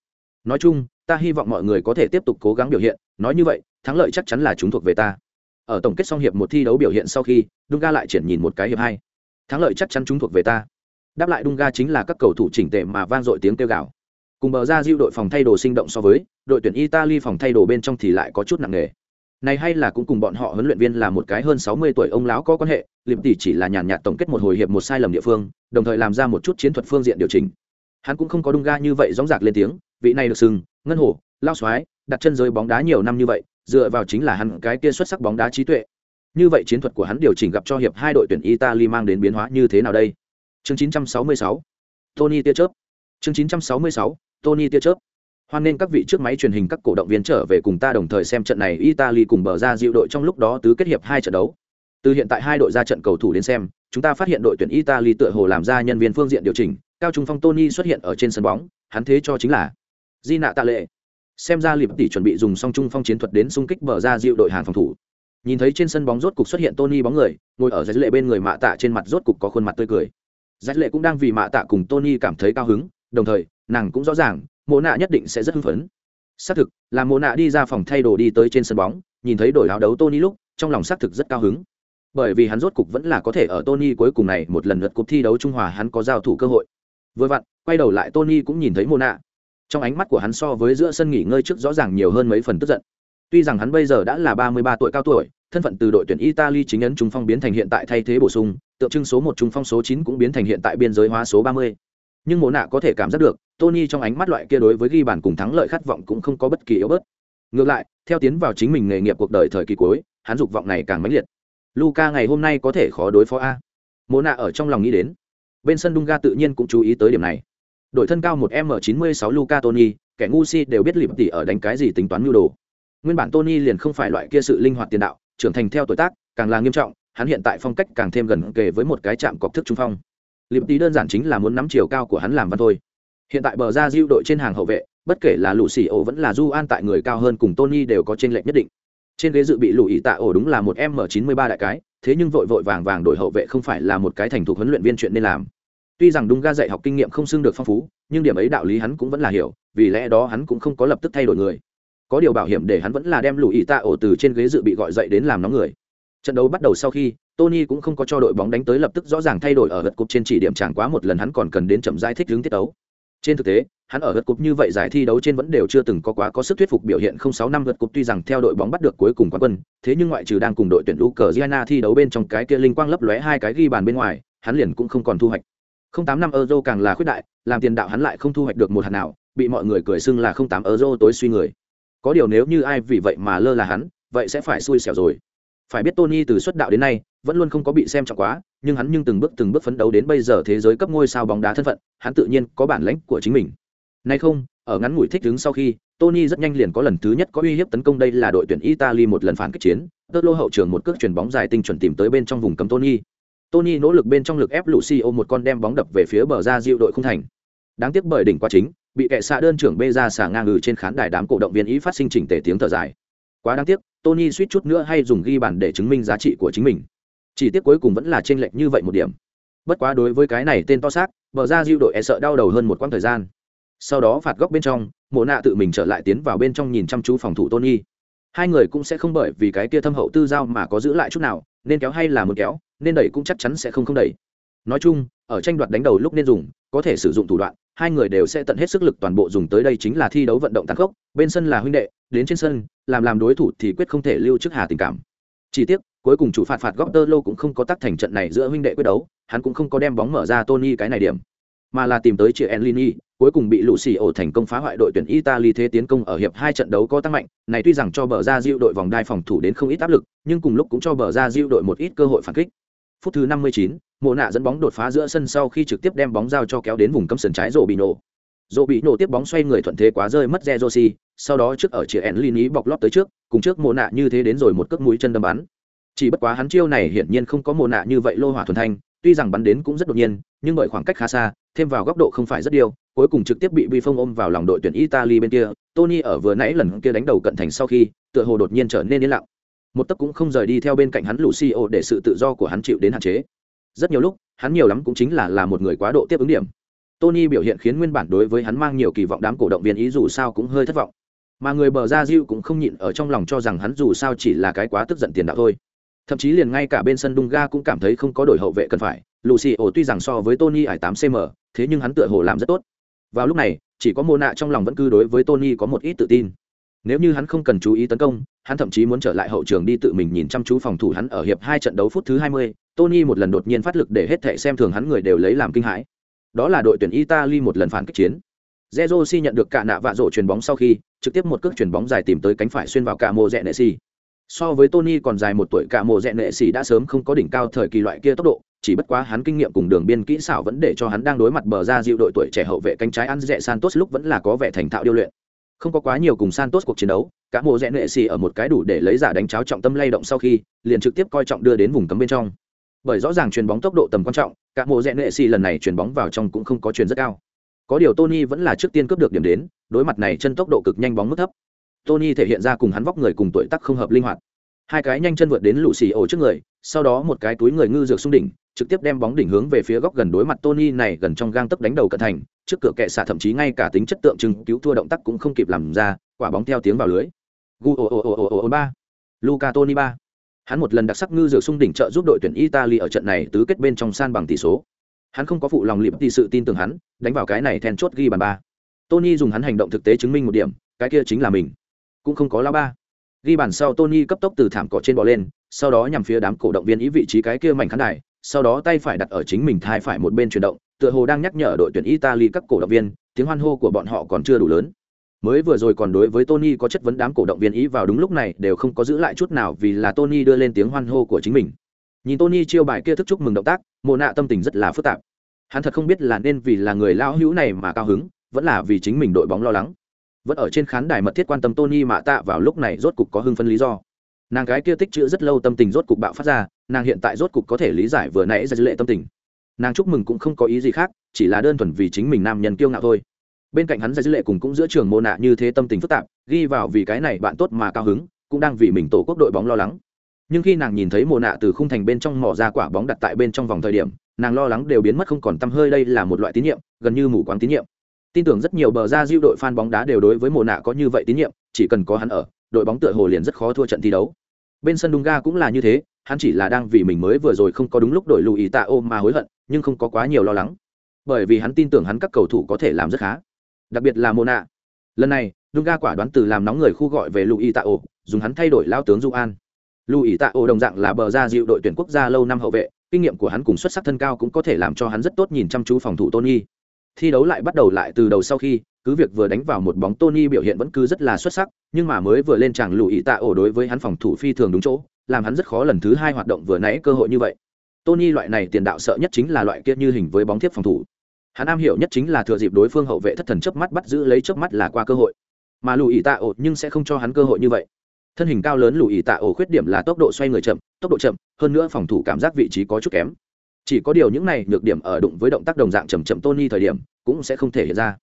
Nói chung, ta hy vọng mọi người có thể tiếp tục cố gắng biểu hiện, nói như vậy, thắng lợi chắc chắn là chúng thuộc về ta. Ở tổng kết xong hiệp một thi đấu biểu hiện sau khi, Dunga lại triển nhìn một cái hiệp hai. Thắng lợi chắc chắn chúng thuộc về ta đáp lại đung ga chính là các cầu thủ chỉnh tệ mà vang dội tiếng kêu gào. Cùng bờ ra diêu đội phòng thay đồ sinh động so với, đội tuyển italy phòng thay đồ bên trong thì lại có chút nặng nề. Này hay là cũng cùng bọn họ huấn luyện viên là một cái hơn sáu mươi tuổi ông lão có quan hệ liệm tỷ chỉ là nhàn nhạt tổng kết một hồi hiệp một sai lầm địa phương, đồng thời làm ra một chút chiến thuật phương diện điều chỉnh. Hắn cũng không có đung ga như vậy dóng dạc lên tiếng, vị này được sừng ngân hổ lao xoái đặt chân giới bóng đá nhiều năm như vậy, dựa vào chính là hắn cái kia xuất sắc bóng đá trí tuệ. Như vậy chiến thuật của hắn điều chỉnh gặp cho hiệp hai đội tuyển italy mang đến biến hóa như thế nào đây? Chương 966 tony tia chớp. Chương 966 tony tia chớp. Hoan nên các vị trước máy truyền hình các cổ động viên trở về cùng ta đồng thời xem trận này italy cùng bờ ra dịu đội trong lúc đó tứ kết hiệp hai trận đấu. Từ hiện tại hai đội ra trận cầu thủ đến xem, chúng ta phát hiện đội tuyển italy tựa hồ làm ra nhân viên phương diện điều chỉnh. Cao trung phong tony xuất hiện ở trên sân bóng, hắn thế cho chính là di nạ tạ lệ xem ra liệp tỷ chuẩn bị dùng song trung phong chiến thuật đến xung kích bờ ra dịu đội hàng phòng thủ. Nhìn thấy trên sân bóng rốt cục xuất hiện tony bóng người, ngồi ở dưới lệ bên người mạ tạ trên mặt rốt cục có khuôn mặt tươi cười giải lệ cũng đang vì mạ tạ cùng tony cảm thấy cao hứng, đồng thời, nàng cũng rõ ràng, mộ nạ nhất định sẽ rất hưng phấn. Xác thực, là mộ nạ đi ra phòng thay đồ đi tới trên sân bóng, nhìn thấy đổi áo đấu tony lúc, trong lòng xác thực rất cao hứng. Bởi vì hắn rốt cục vẫn là có thể ở tony cuối cùng này một lần lượt cuộc thi đấu trung hòa hắn có giao thủ cơ hội. Vừa vặn, quay đầu lại tony cũng nhìn thấy mộ nạ. Trong ánh mắt của hắn so với giữa sân nghỉ ngơi trước rõ ràng nhiều hơn mấy phần tức giận. Tuy rằng hắn bây giờ đã là ba mươi ba tuổi cao tuổi thân phận từ đội tuyển italy chính ấn trung phong biến thành hiện tại thay thế bổ sung, tượng trưng số một trung phong số chín cũng biến thành hiện tại biên giới hóa số ba mươi. Nhưng mộ nạ có thể cảm giác được, tony trong ánh mắt loại kia đối với ghi bàn cùng thắng lợi khát vọng cũng không có bất kỳ yếu bớt. Ngược lại, theo tiến vào chính mình nghề nghiệp cuộc đời thời kỳ cuối, hắn dục vọng này càng mãnh liệt. Luca ngày hôm nay có thể khó đối phó a. Mộ nạ ở trong lòng nghĩ đến. Bên sân dunga tự nhiên cũng chú ý tới điểm này. Đội thân cao một m 96 Luca tony kẻ ngu si đều biết lịp tỉ ở đánh cái gì tính toán nhu đồ. Nguyên bản tony liền không phải loại kia sự linh hoạt tiền đạo trưởng thành theo tuổi tác, càng là nghiêm trọng, hắn hiện tại phong cách càng thêm gần kề với một cái chạm cọc thức trung phong. Liệp tí đơn giản chính là muốn nắm chiều cao của hắn làm văn thôi. Hiện tại bờ ra diêu đội trên hàng hậu vệ, bất kể là lũ xì ổ vẫn là du an tại người cao hơn cùng tony đều có trên lệnh nhất định. Trên ghế dự bị lũ ý tạ ổ đúng là một m chín mươi ba đại cái, thế nhưng vội vội vàng vàng đổi hậu vệ không phải là một cái thành thục huấn luyện viên chuyện nên làm. Tuy rằng đúng ga dạy học kinh nghiệm không xưng được phong phú, nhưng điểm ấy đạo lý hắn cũng vẫn là hiểu, vì lẽ đó hắn cũng không có lập tức thay đổi người có điều bảo hiểm để hắn vẫn là đem lùi tạ ổ từ trên ghế dự bị gọi dậy đến làm nóng người trận đấu bắt đầu sau khi Tony cũng không có cho đội bóng đánh tới lập tức rõ ràng thay đổi ở gật cục trên chỉ điểm chẳng quá một lần hắn còn cần đến chậm giải thích hướng tiết đấu. Trên thực tế, hắn ở gật cục như vậy giải thi đấu trên vẫn đều chưa từng có quá có sức thuyết phục biểu hiện không sáu năm gật cục tuy rằng theo đội bóng bắt được cuối cùng quán quân, thế nhưng ngoại trừ đang cùng đội tuyển Ukraine thi đấu bên trong cái kia linh quang lấp lóe hai cái ghi bàn bên ngoài, hắn liền cũng không còn thu hoạch. Không tám năm Euro càng là khuyết đại, làm tiền đạo hắn lại không thu hoạch được một hạt nào, bị mọi người cười xưng là không tám Euro tối suy người. Có điều nếu như ai vì vậy mà lơ là hắn, vậy sẽ phải xui xẻo rồi. Phải biết Tony từ xuất đạo đến nay, vẫn luôn không có bị xem trọng quá, nhưng hắn nhưng từng bước từng bước phấn đấu đến bây giờ thế giới cấp ngôi sao bóng đá thân phận, hắn tự nhiên có bản lĩnh của chính mình. Nay không, ở ngắn ngủi thích đứng sau khi, Tony rất nhanh liền có lần thứ nhất có uy hiếp tấn công đây là đội tuyển Italy một lần phản kích chiến, tớt lô hậu trường một cước chuyển bóng dài tinh chuẩn tìm tới bên trong vùng cấm Tony. Tony nỗ lực bên trong lực ép Lucio một con đem bóng đập về phía bờ ra diệu đội không thành. Đáng tiếc bởi đỉnh quá chính, bị kẻ xạ đơn trưởng bê ra xả ngang ngừ trên khán đài đám cổ động viên ý phát sinh chỉnh tề tiếng thở dài. Quá đáng tiếc, Tony suýt chút nữa hay dùng ghi bàn để chứng minh giá trị của chính mình. Chỉ tiếc cuối cùng vẫn là chênh lệch như vậy một điểm. Bất quá đối với cái này tên to xác, bờ ra dịu đội e sợ đau đầu hơn một quãng thời gian. Sau đó phạt góc bên trong, Mộ nạ tự mình trở lại tiến vào bên trong nhìn chăm chú phòng thủ Tony. Hai người cũng sẽ không bởi vì cái kia thâm hậu tư giao mà có giữ lại chút nào, nên kéo hay là muốn kéo, nên đẩy cũng chắc chắn sẽ không không đẩy. Nói chung, ở tranh đoạt đánh đầu lúc nên dùng, có thể sử dụng thủ đoạn, hai người đều sẽ tận hết sức lực toàn bộ dùng tới đây chính là thi đấu vận động tàn khốc, bên sân là huynh đệ, đến trên sân làm làm đối thủ thì quyết không thể lưu trước hà tình cảm chỉ tiếc cuối cùng chủ phạt phạt góc tơ lô cũng không có tác thành trận này giữa huynh đệ quyết đấu hắn cũng không có đem bóng mở ra tony cái này điểm mà là tìm tới chị Enlini, cuối cùng bị lũ xì ổ thành công phá hoại đội tuyển Italy thế tiến công ở hiệp hai trận đấu có tăng mạnh, này tuy rằng cho bờ ra diệu đội vòng đai phòng thủ đến không ít áp lực, nhưng cùng lúc cũng cho bờ ra diệu đội một ít cơ hội phản kích. Phút thứ 59, Mộ nạ dẫn bóng đột phá giữa sân sau khi trực tiếp đem bóng giao cho kéo đến vùng cấm sân trái rổ bị nổ. Rổ bị nổ tiếp bóng xoay người thuận thế quá rơi mất Zerosi, sau đó trước ở chĩa Enlini bọc lót tới trước, cùng trước Mộ nạ như thế đến rồi một cước mũi chân đâm bắn. Chỉ bất quá hắn chiêu này hiển nhiên không có Mộ nạ như vậy lô hỏa thuần thanh, tuy rằng bắn đến cũng rất đột nhiên, nhưng bởi khoảng cách khá xa, thêm vào góc độ không phải rất điều, cuối cùng trực tiếp bị Vi Phong ôm vào lòng đội tuyển Italy bên kia. Tony ở vừa nãy lần kia đánh đầu cận thành sau khi, tựa hồ đột nhiên trở nên yên lặng. Một tấc cũng không rời đi theo bên cạnh hắn Lucio để sự tự do của hắn chịu đến hạn chế. Rất nhiều lúc, hắn nhiều lắm cũng chính là là một người quá độ tiếp ứng điểm. Tony biểu hiện khiến nguyên bản đối với hắn mang nhiều kỳ vọng đám cổ động viên ý dù sao cũng hơi thất vọng. Mà người bờ ra diêu cũng không nhịn ở trong lòng cho rằng hắn dù sao chỉ là cái quá tức giận tiền đạo thôi. Thậm chí liền ngay cả bên sân Dunga cũng cảm thấy không có đổi hậu vệ cần phải. Lucio tuy rằng so với Tony ải 8 cm, thế nhưng hắn tựa hồ làm rất tốt vào lúc này chỉ có mô nạ trong lòng vẫn cứ đối với tony có một ít tự tin nếu như hắn không cần chú ý tấn công hắn thậm chí muốn trở lại hậu trường đi tự mình nhìn chăm chú phòng thủ hắn ở hiệp hai trận đấu phút thứ 20, tony một lần đột nhiên phát lực để hết thệ xem thường hắn người đều lấy làm kinh hãi. Đó là đội tuyển italy một lần phản kích chiến. Zerosi nhận được cả nạ vạ rổ chuyền bóng sau khi trực tiếp một cước chuyền bóng dài tìm tới cánh phải xuyên vào cả mồ rẹ nệ xì so với tony còn dài một tuổi cả mồ rẹ nệ xì đã sớm không có đỉnh cao thời kỳ loại kia tốc độ chỉ bất quá hắn kinh nghiệm cùng đường biên kỹ xảo vẫn để cho hắn đang đối mặt bờ ra dịu đội tuổi trẻ hậu vệ cánh trái ăn rẽ Santos lúc vẫn là có vẻ thành thạo điêu luyện. Không có quá nhiều cùng Santos cuộc chiến đấu, cả mùa rẽ nệ xì ở một cái đủ để lấy giả đánh cháo trọng tâm lay động sau khi, liền trực tiếp coi trọng đưa đến vùng cấm bên trong. Bởi rõ ràng chuyền bóng tốc độ tầm quan trọng, cả mùa rẽ nệ xì lần này chuyền bóng vào trong cũng không có chuyền rất cao. Có điều Tony vẫn là trước tiên cướp được điểm đến, đối mặt này chân tốc độ cực nhanh bóng mức thấp. Tony thể hiện ra cùng hắn vóc người cùng tuổi tác không hợp linh hoạt. Hai cái nhanh chân vượt đến lũ xì ổ trước người, sau đó một cái túi người ngư dược xung đỉnh, trực tiếp đem bóng đỉnh hướng về phía góc gần đối mặt Tony này gần trong gang tấc đánh đầu cận thành, trước cửa kệ xạ thậm chí ngay cả tính chất tượng trưng cứu thua động tác cũng không kịp làm ra, quả bóng theo tiếng vào lưới. Gu o o o o o ba. Luca Toni ba. Hắn một lần đặc sắc ngư dược xung đỉnh trợ giúp đội tuyển Italy ở trận này tứ kết bên trong san bằng tỷ số. Hắn không có phụ lòng liệm thì sự tin tưởng hắn, đánh vào cái này then chốt ghi bàn ba. Tony dùng hắn hành động thực tế chứng minh một điểm, cái kia chính là mình. Cũng không có lao ba. Ghi bàn sau Tony cấp tốc từ thảm cỏ trên bò lên, sau đó nhằm phía đám cổ động viên ý vị trí cái kia mảnh khán đài, sau đó tay phải đặt ở chính mình thai phải một bên chuyển động, tựa hồ đang nhắc nhở đội tuyển italy các cổ động viên, tiếng hoan hô của bọn họ còn chưa đủ lớn. Mới vừa rồi còn đối với tony có chất vấn đám cổ động viên ý vào đúng lúc này đều không có giữ lại chút nào vì là tony đưa lên tiếng hoan hô của chính mình. Nhìn tony chiêu bài kia thức chúc mừng động tác mồ nạ tâm tình rất là phức tạp. Hắn thật không biết là nên vì là người lao hữu này mà cao hứng, vẫn là vì chính mình đội bóng lo lắng. Vẫn ở trên khán đài mật thiết quan tâm tony mạ tạ vào lúc này rốt cục có hưng phân lý do. Nàng gái kia tích chữ rất lâu tâm tình rốt cục bạo phát ra nàng hiện tại rốt cục có thể lý giải vừa nãy ra dư lệ tâm tình. Nàng chúc mừng cũng không có ý gì khác, chỉ là đơn thuần vì chính mình nam nhân kiêu ngạo thôi. Bên cạnh hắn ra dư lệ cùng cũng giữa trường mô nạ như thế tâm tình phức tạp, ghi vào vì cái này bạn tốt mà cao hứng, cũng đang vì mình tổ quốc đội bóng lo lắng. Nhưng khi nàng nhìn thấy mồ nạ từ khung thành bên trong mỏ ra quả bóng đặt tại bên trong vòng thời điểm, nàng lo lắng đều biến mất không còn t hơi, đây là một loại tín nhiệm, gần như mù quáng tín nhiệm. Tin tưởng rất nhiều bờ ra diêu đội fan bóng đá đều đối với mồ nạ có như vậy tín nhiệm, chỉ cần có hắn ở, đội bóng tựa hồ liền rất khó thua trận thi đấu. Bên sân Dunga cũng là như thế hắn chỉ là đang vì mình mới vừa rồi không có đúng lúc đổi lùi tạ ôm mà hối hận, nhưng không có quá nhiều lo lắng. Bởi vì hắn tin tưởng hắn các cầu thủ có thể làm rất khá. Đặc biệt là mona. Lần này, Dunga quả đoán từ làm nóng người khu gọi về lùi tạ ô, dùng hắn thay đổi lao tướng du an lùi tạ ô đồng dạng là bờ ra dịu đội tuyển quốc gia lâu năm hậu vệ, kinh nghiệm của hắn cùng xuất sắc thân cao cũng có thể làm cho hắn rất tốt nhìn chăm chú phòng thủ tony. Thi đấu lại bắt đầu lại từ đầu sau khi cứ việc vừa đánh vào một bóng Tony biểu hiện vẫn cứ rất là xuất sắc, nhưng mà mới vừa lên chàng lùi tạ ổ đối với hắn phòng thủ phi thường đúng chỗ, làm hắn rất khó lần thứ hai hoạt động vừa nãy cơ hội như vậy. Tony loại này tiền đạo sợ nhất chính là loại kia như hình với bóng tiếp phòng thủ. Hắn am hiểu nhất chính là thừa dịp đối phương hậu vệ thất thần chớp mắt bắt giữ lấy chớp mắt là qua cơ hội. Mà lùi tạ ổ nhưng sẽ không cho hắn cơ hội như vậy. Thân hình cao lớn lùi tạ ổ khuyết điểm là tốc độ xoay người chậm, tốc độ chậm, hơn nữa phòng thủ cảm giác vị trí có chút kém. Chỉ có điều những này nhược điểm ở đụng với động tác đồng dạng chậm chậm Tony thời điểm cũng sẽ không thể hiện ra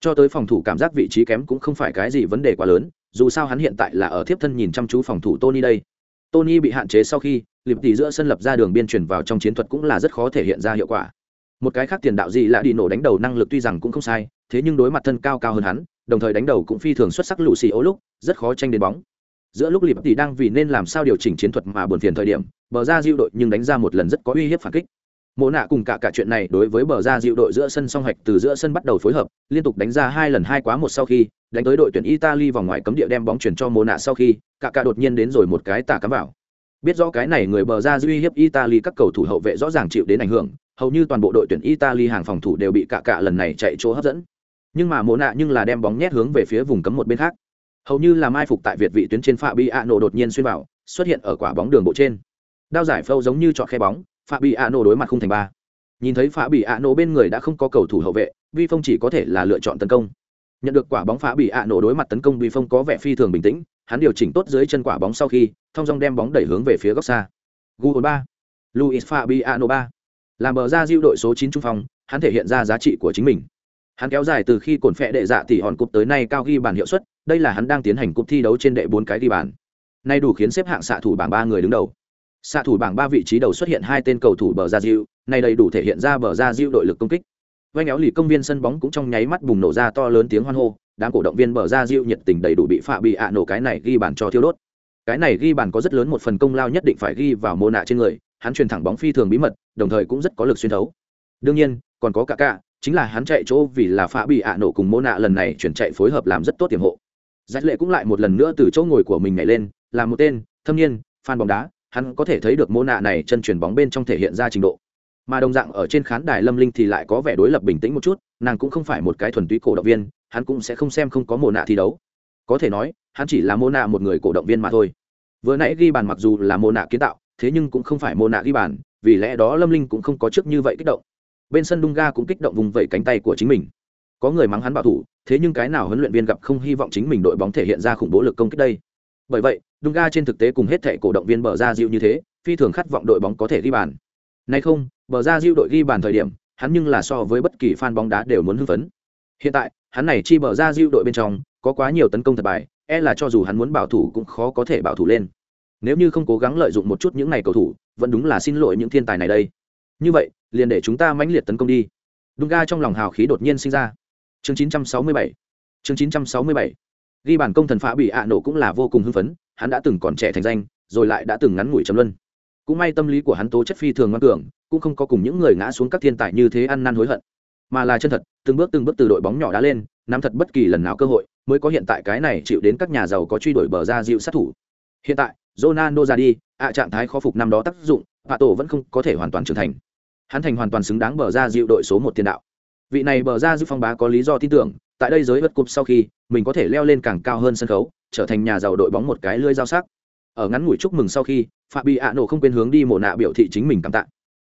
cho tới phòng thủ cảm giác vị trí kém cũng không phải cái gì vấn đề quá lớn, dù sao hắn hiện tại là ở thiếp thân nhìn chăm chú phòng thủ tony đây. Tony bị hạn chế sau khi, liệp tỷ giữa sân lập ra đường biên chuyển vào trong chiến thuật cũng là rất khó thể hiện ra hiệu quả. Một cái khác tiền đạo gì là đi nổ đánh đầu năng lực tuy rằng cũng không sai, thế nhưng đối mặt thân cao cao hơn hắn, đồng thời đánh đầu cũng phi thường xuất sắc lụ xì ố lúc, rất khó tranh đến bóng. Giữa lúc liệp tỷ đang vì nên làm sao điều chỉnh chiến thuật mà buồn phiền thời điểm, bờ ra diệu đội nhưng đánh ra một lần rất có uy hiếp phản kích mộ nạ cùng cả cả chuyện này đối với bờ ra dịu đội giữa sân song hạch từ giữa sân bắt đầu phối hợp, liên tục đánh ra hai lần hai quá một sau khi, đánh tới đội tuyển italy vòng ngoài cấm địa đem bóng chuyển cho mộ nạ sau khi, cả cả đột nhiên đến rồi một cái tả cắm vào. Biết rõ cái này người bờ ra duy hiếp italy các cầu thủ hậu vệ rõ ràng chịu đến ảnh hưởng, hầu như toàn bộ đội tuyển italy hàng phòng thủ đều bị Cả Cả lần này chạy chỗ hấp dẫn. Nhưng mà mộ nạ nhưng là đem bóng nhét hướng về phía vùng cấm một bên khác. Hầu như là mai phục tại việt vị tuyến trên phạm bi a nổ đột nhiên xuyên vào, xuất hiện ở quả bóng đường bộ trên. Đao giải phâu giống như chọn khe bóng phạm Bỉ Ạ nổ đối mặt không thành ba. Nhìn thấy phá Bỉ Ạ nổ bên người đã không có cầu thủ hậu vệ, vi phong chỉ có thể là lựa chọn tấn công. Nhận được quả bóng phá Bỉ Ạ nổ đối mặt tấn công, vi phong có vẻ phi thường bình tĩnh, hắn điều chỉnh tốt dưới chân quả bóng sau khi, thông dong đem bóng đẩy hướng về phía góc xa. Gu ba, luis fabiano ba. Làm bờ ra diêu đội số chín trung phong, hắn thể hiện ra giá trị của chính mình. Hắn kéo dài từ khi cồn phệ đệ dạ tỷ hòn cúp tới nay cao ghi bàn hiệu suất, đây là hắn đang tiến hành cúp thi đấu trên đệ bốn cái ghi bàn. Nay đủ khiến xếp hạng xạ thủ bảng ba người đứng đầu xạ thủ bảng ba vị trí đầu xuất hiện hai tên cầu thủ bờ ra diêu nay đầy đủ thể hiện ra bờ ra diêu đội lực công kích. Vanh éo lì công viên sân bóng cũng trong nháy mắt bùng nổ ra to lớn tiếng hoan hô, đám cổ động viên bờ ra diêu nhiệt tình đầy đủ bị phạ bị ạ nổ cái này ghi bàn cho thiêu đốt. Cái này ghi bàn có rất lớn một phần công lao nhất định phải ghi vào mô nạ trên người, hắn truyền thẳng bóng phi thường bí mật, đồng thời cũng rất có lực xuyên thấu. Đương nhiên, còn có cả cả, chính là hắn chạy chỗ vì là phạ bị ạ nổ cùng mô nạ lần này chuyển chạy phối hợp làm rất tốt tiềm hộ. Giải lệ cũng lại một lần nữa từ chỗ ngồi của mình nhảy lên làm một tên, thâm niên, fan bóng đá hắn có thể thấy được mô nạ này chân chuyển bóng bên trong thể hiện ra trình độ. Mà đồng dạng ở trên khán đài lâm linh thì lại có vẻ đối lập bình tĩnh một chút, nàng cũng không phải một cái thuần túy cổ động viên, hắn cũng sẽ không xem không có mồ nạ thi đấu. Có thể nói, hắn chỉ là mô nạ một người cổ động viên mà thôi. Vừa nãy ghi bàn mặc dù là mô nạ kiến tạo, thế nhưng cũng không phải mô nạ ghi bàn, vì lẽ đó lâm linh cũng không có trước như vậy kích động. Bên sân đung ga cũng kích động vùng vẫy cánh tay của chính mình. Có người mắng hắn bảo thủ, thế nhưng cái nào huấn luyện viên gặp không hy vọng chính mình đội bóng thể hiện ra khủng bố lực công kích đây? Bởi vậy Dunga trên thực tế cùng hết thệ cổ động viên bờ ra Diu như thế, phi thường khát vọng đội bóng có thể ghi bàn. Nay không, bờ ra Diu đội ghi bàn thời điểm, hắn nhưng là so với bất kỳ fan bóng đá đều muốn hưng phấn. Hiện tại, hắn này chi bờ ra Diu đội bên trong, có quá nhiều tấn công thật bài e là cho dù hắn muốn bảo thủ cũng khó có thể bảo thủ lên. Nếu như không cố gắng lợi dụng một chút những này cầu thủ, vẫn đúng là xin lỗi những thiên tài này đây. Như vậy, liền để chúng ta mãnh liệt tấn công đi. Dunga trong lòng hào khí đột nhiên sinh ra. Chương 967 chương 967 ghi bản công thần phá bị ạ nổ cũng là vô cùng hưng phấn hắn đã từng còn trẻ thành danh, rồi lại đã từng ngắn ngủi trầm luân. Cũng may tâm lý của hắn tố chất phi thường ngoan cường, cũng không có cùng những người ngã xuống các thiên tài như thế ăn năn hối hận. Mà là chân thật, từng bước từng bước từ đội bóng nhỏ đá lên, nắm thật bất kỳ lần nào cơ hội, mới có hiện tại cái này chịu đến các nhà giàu có truy đuổi bờ ra dịu sát thủ. Hiện tại, Ronaldo ra đi, ạ trạng thái khó phục năm đó tác dụng hạ tổ vẫn không có thể hoàn toàn trưởng thành. Hắn thành hoàn toàn xứng đáng bờ ra dịu đội số một tiền đạo. Vị này bờ ra dịu phong bá có lý do tin tưởng tại đây giới vật cúp sau khi mình có thể leo lên càng cao hơn sân khấu trở thành nhà giàu đội bóng một cái lưới giao sắc. Ở ngắn ngủi chúc mừng sau khi phạm bị ạ nổ không quên hướng đi mộ nạ biểu thị chính mình cảm tạ.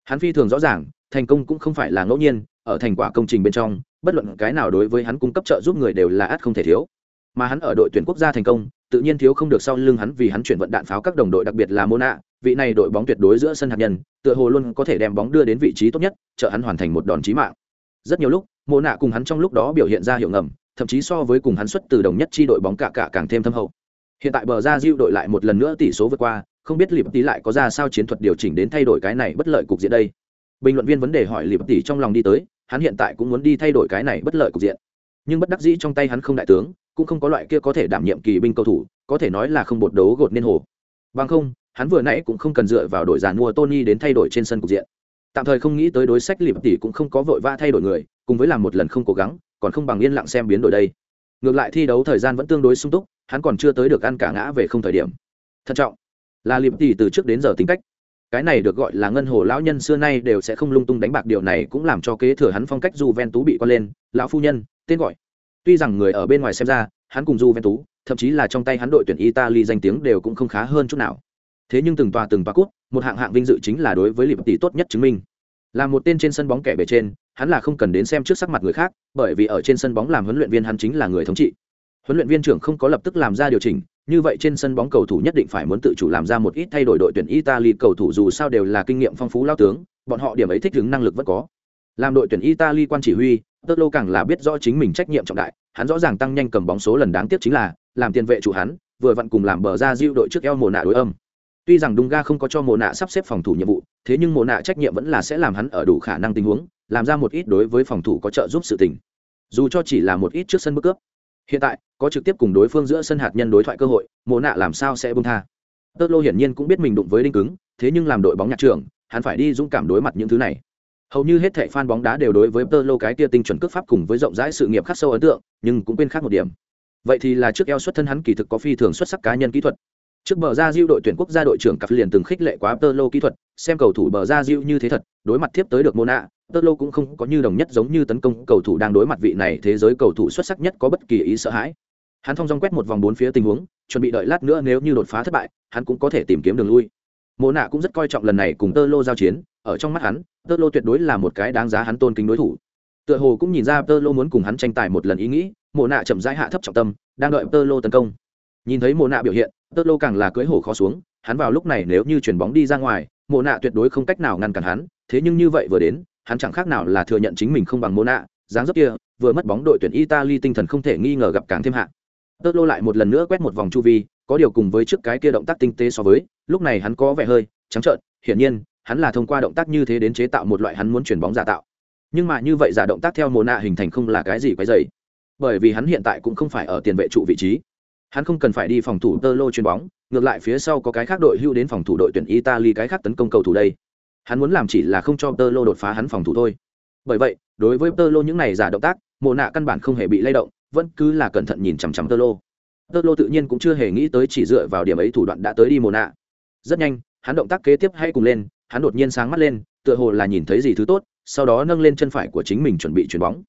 Hắn phi thường rõ ràng thành công cũng không phải là ngẫu nhiên ở thành quả công trình bên trong bất luận cái nào đối với hắn cung cấp trợ giúp người đều là ắt không thể thiếu. Mà hắn ở đội tuyển quốc gia thành công tự nhiên thiếu không được sau lưng hắn vì hắn chuyển vận đạn pháo các đồng đội đặc biệt là Mona, vị này đội bóng tuyệt đối giữa sân hạt nhân, tựa hồ luôn có thể đem bóng đưa đến vị trí tốt nhất, trợ hắn hoàn thành một đòn chí mạng. Rất nhiều lúc, Mona cùng hắn trong lúc đó biểu hiện ra hiệu ngầm, thậm chí so với cùng hắn xuất từ đồng nhất chi đội bóng cả cả càng thêm thâm hậu. Hiện tại bờ ra diêu đội lại một lần nữa tỷ số vượt qua, không biết Liệp Tỷ lại có ra sao chiến thuật điều chỉnh đến thay đổi cái này bất lợi cục diện đây. Bình luận viên vấn đề hỏi Liệp Tỷ trong lòng đi tới, hắn hiện tại cũng muốn đi thay đổi cái này bất lợi cục diện. Nhưng bất đắc dĩ trong tay hắn không đại tướng, cũng không có loại kia có thể đảm nhiệm kỳ binh cầu thủ, có thể nói là không bột đấu gột nên hồ. Bằng không, hắn vừa nãy cũng không cần dựa vào đội giàn mua Tony đến thay đổi trên sân cục diện. Tạm thời không nghĩ tới đối sách Liệp tỷ cũng không có vội vã thay đổi người, cùng với làm một lần không cố gắng, còn không bằng yên lặng xem biến đổi đây. Ngược lại thi đấu thời gian vẫn tương đối sung túc, hắn còn chưa tới được ăn cả ngã về không thời điểm. Thận trọng, là Liệp tỷ từ trước đến giờ tính cách. Cái này được gọi là ngân hồ lão nhân xưa nay đều sẽ không lung tung đánh bạc điều này cũng làm cho kế thừa hắn phong cách dù ven tú bị quan lên, lão phu nhân, tên gọi. Tuy rằng người ở bên ngoài xem ra, hắn cùng du ven tú, thậm chí là trong tay hắn đội tuyển Italy danh tiếng đều cũng không khá hơn chút nào. Thế nhưng từng tòa từng tòa cút, một hạng hạng vinh dự chính là đối với Liệp tỷ tốt nhất chứng minh. Là một tên trên sân bóng kẻ bề trên, hắn là không cần đến xem trước sắc mặt người khác, bởi vì ở trên sân bóng làm huấn luyện viên hắn chính là người thống trị. Huấn luyện viên trưởng không có lập tức làm ra điều chỉnh, như vậy trên sân bóng cầu thủ nhất định phải muốn tự chủ làm ra một ít thay đổi đội tuyển Italy cầu thủ dù sao đều là kinh nghiệm phong phú lao tướng, bọn họ điểm ấy thích ứng năng lực vẫn có. Làm đội tuyển Italy quan chỉ huy, tơ Lô càng là biết rõ chính mình trách nhiệm trọng đại, hắn rõ ràng tăng nhanh cầm bóng số lần đáng tiếc chính là làm tiền vệ chủ hắn, vừa vặn cùng làm bờ ra diêu đội trước eo mồ nạ đối âm. Tuy rằng Dunga không có cho mồ nạ sắp xếp phòng thủ nhiệm vụ, thế nhưng mộ nạ trách nhiệm vẫn là sẽ làm hắn ở đủ khả năng tình huống, làm ra một ít đối với phòng thủ có trợ giúp sự tình. Dù cho chỉ là một ít trước sân bước cướp. Hiện tại, có trực tiếp cùng đối phương giữa sân hạt nhân đối thoại cơ hội, mộ nạ làm sao sẽ buông tha. Tớt Lô hiển nhiên cũng biết mình đụng với đinh cứng, thế nhưng làm đội bóng nhạc trưởng, hắn phải đi dũng cảm đối mặt những thứ này. Hầu như hết thể fan bóng đá đều đối với Tơ lô cái kia tinh chuẩn cước pháp cùng với rộng rãi sự nghiệp khắc sâu ấn tượng, nhưng cũng quên khác một điểm. Vậy thì là trước eo xuất thân hắn kỳ thực có phi thường xuất sắc cá nhân kỹ thuật. Trước bờ ra diêu đội tuyển quốc gia đội trưởng cặp liền từng khích lệ quá Tơ lô kỹ thuật, xem cầu thủ bờ ra diêu như thế thật đối mặt tiếp tới được Mona, tơ lô cũng không có như đồng nhất giống như tấn công cầu thủ đang đối mặt vị này thế giới cầu thủ xuất sắc nhất có bất kỳ ý sợ hãi. Hắn thong dong quét một vòng bốn phía tình huống chuẩn bị đợi lát nữa nếu như đột phá thất bại hắn cũng có thể tìm kiếm đường lui. Mô nạ cũng rất coi trọng lần này cùng tơ lô giao chiến ở trong mắt hắn tơ lô tuyệt đối là một cái đáng giá hắn tôn kính đối thủ. Tựa hồ cũng nhìn ra tơ lô muốn cùng hắn tranh tài một lần ý nghĩ mô nạ chậm rãi hạ thấp trọng tâm đang đợi tơ lô tấn công. Nhìn thấy mô nạ biểu hiện tơ lô càng là cưỡi hổ khó xuống hắn vào lúc này nếu như chuyển bóng đi ra ngoài mộ nạ tuyệt đối không cách nào ngăn cản hắn, thế nhưng như vậy vừa đến, hắn chẳng khác nào là thừa nhận chính mình không bằng mộ nạ, dáng dấp kia, vừa mất bóng đội tuyển italy tinh thần không thể nghi ngờ gặp càng thêm hạ. Tớt lô lại một lần nữa quét một vòng chu vi, có điều cùng với trước cái kia động tác tinh tế so với, lúc này hắn có vẻ hơi trắng trợn, hiển nhiên, hắn là thông qua động tác như thế đến chế tạo một loại hắn muốn chuyển bóng giả tạo. Nhưng mà như vậy giả động tác theo mồ nạ hình thành không là cái gì quái dày bởi vì hắn hiện tại cũng không phải ở tiền vệ trụ vị trí hắn không cần phải đi phòng thủ tơ lô chuyền bóng, ngược lại phía sau có cái khác đội hưu đến phòng thủ đội tuyển italy cái khác tấn công cầu thủ đây. Hắn muốn làm chỉ là không cho tơ lô đột phá hắn phòng thủ thôi. Bởi vậy, đối với tơ lô những này giả động tác mồ nạ căn bản không hề bị lay động, vẫn cứ là cẩn thận nhìn chằm chằm tơ lô. Tơ lô tự nhiên cũng chưa hề nghĩ tới chỉ dựa vào điểm ấy thủ đoạn đã tới đi mồ nạ. Rất nhanh, hắn động tác kế tiếp hay cùng lên, hắn đột nhiên sáng mắt lên, tựa hồ là nhìn thấy gì thứ tốt, sau đó nâng lên chân phải của chính mình chuẩn bị chuyền bóng.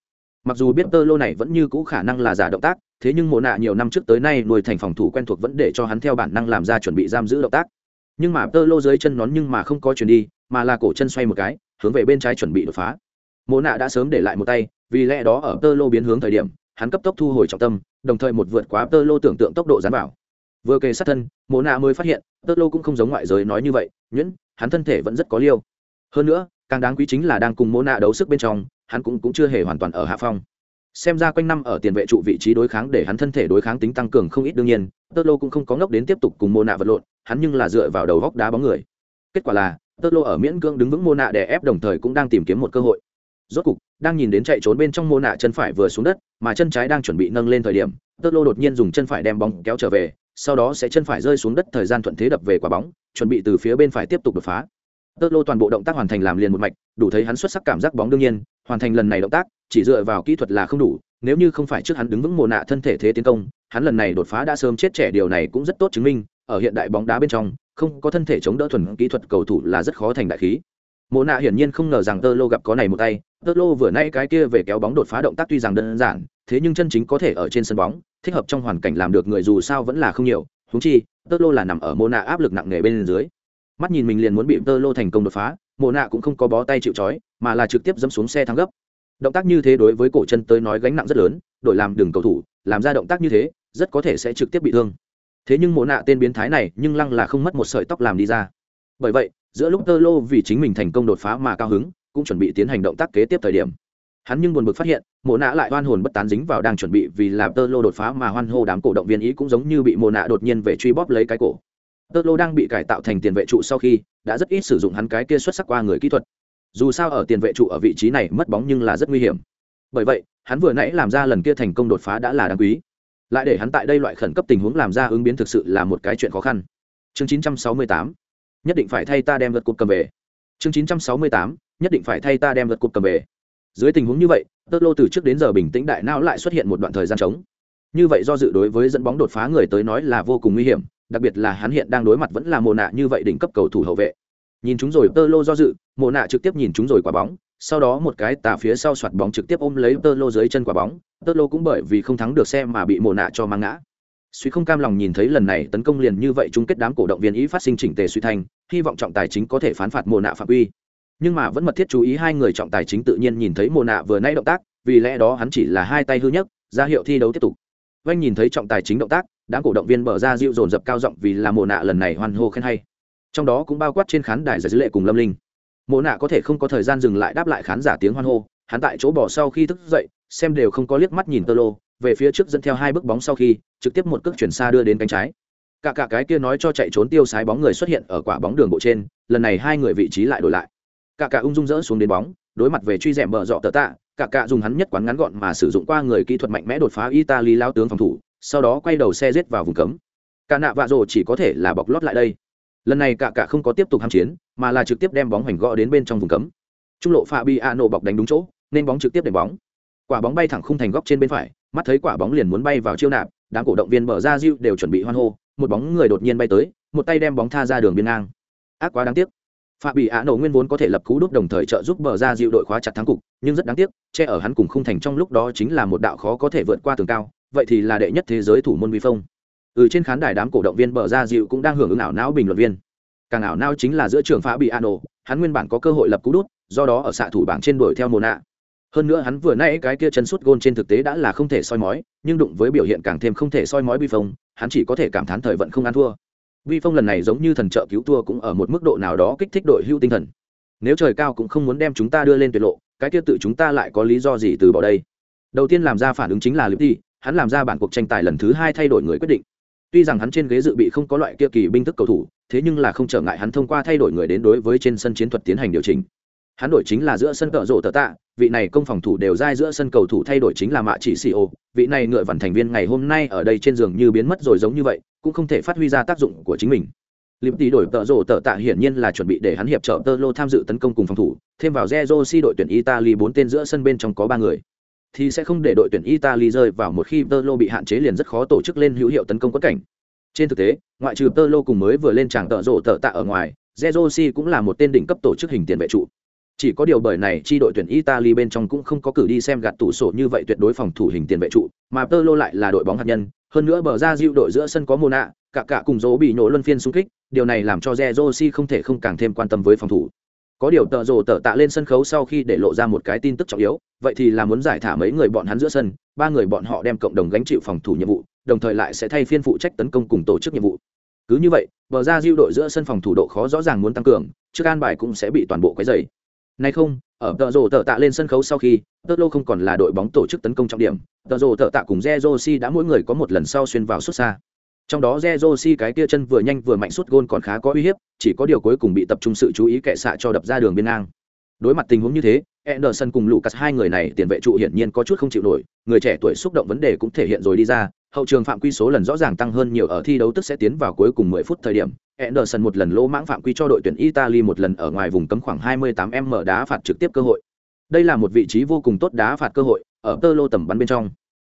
Mặc dù biết tơ lô này vẫn như cũ khả năng là giả động tác thế nhưng Mộ nạ nhiều năm trước tới nay nuôi thành phòng thủ quen thuộc vẫn để cho hắn theo bản năng làm ra chuẩn bị giam giữ động tác. Nhưng mà tơ lô dưới chân nón nhưng mà không có chuyển đi mà là cổ chân xoay một cái hướng về bên trái chuẩn bị đột phá. Mộ nạ đã sớm để lại một tay vì lẽ đó ở tơ lô biến hướng thời điểm hắn cấp tốc thu hồi trọng tâm đồng thời một vượt quá tơ lô tưởng tượng tốc độ dán vào. Vừa kề sát thân Mộ nạ mới phát hiện tơ lô cũng không giống ngoại giới nói như vậy nhuyễn hắn thân thể vẫn rất có liêu. Hơn nữa càng đáng quý chính là đang cùng Mộ nạ đấu sức bên trong hắn cũng, cũng chưa hề hoàn toàn ở hạ phong xem ra quanh năm ở tiền vệ trụ vị trí đối kháng để hắn thân thể đối kháng tính tăng cường không ít đương nhiên tơ lô cũng không có ngốc đến tiếp tục cùng mô nạ vật lộn, hắn nhưng là dựa vào đầu góc đá bóng người. Kết quả là tơ lô ở miễn cưỡng đứng vững mô nạ để ép đồng thời cũng đang tìm kiếm một cơ hội. Rốt cục, đang nhìn đến chạy trốn bên trong mô nạ chân phải vừa xuống đất, mà chân trái đang chuẩn bị nâng lên thời điểm tơ lô đột nhiên dùng chân phải đem bóng kéo trở về, sau đó sẽ chân phải rơi xuống đất thời gian thuận thế đập về quả bóng, chuẩn bị từ phía bên phải tiếp tục đột phá. Tơ lô toàn bộ động tác hoàn thành làm liền một mạch, đủ thấy hắn xuất sắc cảm giác bóng đương nhiên, hoàn thành lần này động tác chỉ dựa vào kỹ thuật là không đủ, nếu như không phải trước hắn đứng vững mồ nạ thân thể thế tiến công, hắn lần này đột phá đã sớm chết trẻ, điều này cũng rất tốt chứng minh, ở hiện đại bóng đá bên trong, không có thân thể chống đỡ thuần kỹ thuật cầu thủ là rất khó thành đại khí. Mồ nạ hiển nhiên không ngờ rằng tơ lô gặp có này một tay, tơ lô vừa nay cái kia về kéo bóng đột phá động tác tuy rằng đơn giản, thế nhưng chân chính có thể ở trên sân bóng, thích hợp trong hoàn cảnh làm được người dù sao vẫn là không nhiều húng chi, tơ lô là nằm ở mồ nạ áp lực nặng nề bên dưới. Mắt nhìn mình liền muốn bị tơ lô thành công đột phá, mồ nạ cũng không có bó tay chịu trói, mà là trực tiếp dẫm xuống xe thắng gấp động tác như thế đối với cổ chân tới nói gánh nặng rất lớn đội làm đường cầu thủ, làm ra động tác như thế, rất có thể sẽ trực tiếp bị thương. Thế nhưng mộ nạ tên biến thái này nhưng lăng là không mất một sợi tóc làm đi ra. Bởi vậy, giữa lúc tơ lô vì chính mình thành công đột phá mà cao hứng, cũng chuẩn bị tiến hành động tác kế tiếp thời điểm. Hắn nhưng buồn bực phát hiện mộ nạ lại hoan hồn bất tán dính vào đang chuẩn bị vì làm tơ lô đột phá mà hoan hô đám cổ động viên ý cũng giống như bị mộ nạ đột nhiên về truy bóp lấy cái cổ. Tơ lô đang bị cải tạo thành tiền vệ trụ sau khi, đã rất ít sử dụng hắn cái kia xuất sắc qua người kỹ thuật dù sao ở tiền vệ trụ ở vị trí này mất bóng nhưng là rất nguy hiểm. Bởi vậy, hắn vừa nãy làm ra lần kia thành công đột phá đã là đáng quý. Lại để hắn tại đây loại khẩn cấp tình huống làm ra ứng biến thực sự là một cái chuyện khó khăn. Chương 968 nhất định phải thay ta đem vật cục cầm về. Chương 968 nhất định phải thay ta đem vật cục cầm về. Dưới tình huống như vậy tơ lô từ trước đến giờ bình tĩnh đại não lại xuất hiện một đoạn thời gian trống. Như vậy do dự đối với dẫn bóng đột phá người tới nói là vô cùng nguy hiểm, đặc biệt là hắn hiện đang đối mặt vẫn là mồ nạ như vậy đỉnh cấp cầu thủ hậu vệ nhìn chúng rồi tơ lô do dự Mộ nạ trực tiếp nhìn chúng rồi quả bóng sau đó một cái tà phía sau soạt bóng trực tiếp ôm lấy tơ lô dưới chân quả bóng tơ lô cũng bởi vì không thắng được xe mà bị Mộ nạ cho mang ngã. Suy không cam lòng nhìn thấy lần này tấn công liền như vậy chung kết đám cổ động viên ý phát sinh chỉnh tề suy thành, hy vọng trọng tài chính có thể phán phạt Mộ nạ phạm uy nhưng mà vẫn mật thiết chú ý hai người trọng tài chính tự nhiên nhìn thấy Mộ nạ vừa nay động tác vì lẽ đó hắn chỉ là hai tay hư nhất ra hiệu thi đấu tiếp tục. Vanh nhìn thấy trọng tài chính động tác đám cổ động viên bờ ra dịu dồn dập cao giọng vì là Mộ nạ lần này hoan hô khen hay trong đó cũng bao quát trên khán đài giải dữ lệ cùng lâm linh mộ nạ có thể không có thời gian dừng lại đáp lại khán giả tiếng hoan hô hắn tại chỗ bỏ sau khi thức dậy xem đều không có liếc mắt nhìn tơ lô về phía trước dẫn theo hai bước bóng sau khi trực tiếp một cước chuyển xa đưa đến cánh trái cả cả cái kia nói cho chạy trốn tiêu sái bóng người xuất hiện ở quả bóng đường bộ trên lần này hai người vị trí lại đổi lại cả cả ung dung dỡ xuống đến bóng đối mặt về truy rèm bờ dọ tờ tạ cả cả dùng hắn nhất quán ngắn gọn mà sử dụng qua người kỹ thuật mạnh mẽ đột phá italy lao tướng phòng thủ sau đó quay đầu xe giết vào vùng cấm cả nạ vạ rồ chỉ có thể là bọc lót lại đây lần này cả cả không có tiếp tục ham chiến mà là trực tiếp đem bóng hoành gõ đến bên trong vùng cấm. Trung lộ fabiano bọc đánh đúng chỗ nên bóng trực tiếp để bóng. Quả bóng bay thẳng khung thành góc trên bên phải mắt thấy quả bóng liền muốn bay vào chiêu nạp đám cổ động viên bờ ra diêu đều chuẩn bị hoan hô một bóng người đột nhiên bay tới một tay đem bóng tha ra đường biên ngang. Ác quá đáng tiếc. Phạm Bị Á Nổ nguyên vốn có thể lập cú đúc đồng thời trợ giúp bờ ra dịu đội khóa chặt thắng cục, nhưng rất đáng tiếc, che ở hắn cùng khung thành trong lúc đó chính là một đạo khó có thể vượt qua tường cao, vậy thì là đệ nhất thế giới thủ môn vi phong. Ừ trên khán đài đám cổ động viên bờ ra dịu cũng đang hưởng ứng ảo não bình luận viên. Càng ảo não chính là giữa trường phá Bị an ổ hắn nguyên bản có cơ hội lập cú đút do đó ở xạ thủ bảng trên đuổi theo Mona. Hơn nữa hắn vừa nãy cái kia chân sút gôn trên thực tế đã là không thể soi mói, nhưng đụng với biểu hiện càng thêm không thể soi mói bi phong, hắn chỉ có thể cảm thán thời vận không ăn thua. Vi Phong lần này giống như thần trợ cứu thua cũng ở một mức độ nào đó kích thích đội hưu tinh thần. Nếu trời cao cũng không muốn đem chúng ta đưa lên tuyệt lộ, cái kia tự chúng ta lại có lý do gì từ bỏ đây? Đầu tiên làm ra phản ứng chính là Lipti, hắn làm ra bản cuộc tranh tài lần thứ hai thay đổi người quyết định. Tuy rằng hắn trên ghế dự bị không có loại kia kỳ binh thức cầu thủ, thế nhưng là không trở ngại hắn thông qua thay đổi người đến đối với trên sân chiến thuật tiến hành điều chỉnh. Hắn đổi chính là giữa sân cỡ rổ tờ tạ, vị này công phòng thủ đều dai giữa sân cầu thủ thay đổi chính là mạ chỉ xì ô, vị này ngựa vằn thành viên ngày hôm nay ở đây trên giường như biến mất rồi giống như vậy, cũng không thể phát huy ra tác dụng của chính mình. Liệp tỷ đổi tợ rổ tợ tạ hiển nhiên là chuẩn bị để hắn hiệp trợ tơ lô tham dự tấn công cùng phòng thủ thêm vào Zerosi đội tuyển italy bốn tên giữa sân bên trong có ba người thì sẽ không để đội tuyển italy rơi vào một khi Tolo bị hạn chế liền rất khó tổ chức lên hữu hiệu tấn công quất cảnh. Trên thực tế ngoại trừ Tolo cùng mới vừa lên tràng tợ rộ tợ tạ ở ngoài Zerosi cũng là một tên đỉnh cấp tổ chức hình tiền vệ trụ. Chỉ có điều bởi này chi đội tuyển italy bên trong cũng không có cử đi xem gạt tủ sổ như vậy tuyệt đối phòng thủ hình tiền vệ trụ mà Tolo lại là đội bóng hạt nhân. Hơn nữa bờ ra dịu đội giữa sân có Mona, cả cả cùng dỗ bị nổ luân phiên xung kích, điều này làm cho Zerosi không thể không càng thêm quan tâm với phòng thủ. Có điều tợ rồ tợ tạ lên sân khấu sau khi để lộ ra một cái tin tức trọng yếu, vậy thì là muốn giải thả mấy người bọn hắn giữa sân, ba người bọn họ đem cộng đồng gánh chịu phòng thủ nhiệm vụ, đồng thời lại sẽ thay phiên phụ trách tấn công cùng tổ chức nhiệm vụ. Cứ như vậy, bờ ra diệu đội giữa sân phòng thủ độ khó rõ ràng muốn tăng cường, trước an bài cũng sẽ bị toàn bộ quấy dày Nay không, ở tợ rồ tợ tạ lên sân khấu sau khi, tơ lô không còn là đội bóng tổ chức tấn công trọng điểm, tợ rồ tợ tạ cùng Zerosi đã mỗi người có một lần sau xuyên vào xuất xa trong đó Zezosi cái kia chân vừa nhanh vừa mạnh suốt gôn còn khá có uy hiếp, chỉ có điều cuối cùng bị tập trung sự chú ý kệ xạ cho đập ra đường biên ngang. Đối mặt tình huống như thế, Anderson cùng Lucas hai người này tiền vệ trụ hiển nhiên có chút không chịu nổi, người trẻ tuổi xúc động vấn đề cũng thể hiện rồi đi ra, hậu trường phạm quy số lần rõ ràng tăng hơn nhiều ở thi đấu tức sẽ tiến vào cuối cùng 10 phút thời điểm. Anderson một lần lỗ mãng phạm quy cho đội tuyển Italy một lần ở ngoài vùng cấm khoảng 28m đá phạt trực tiếp cơ hội. Đây là một vị trí vô cùng tốt đá phạt cơ hội, ở tơ lô tầm bắn bên trong.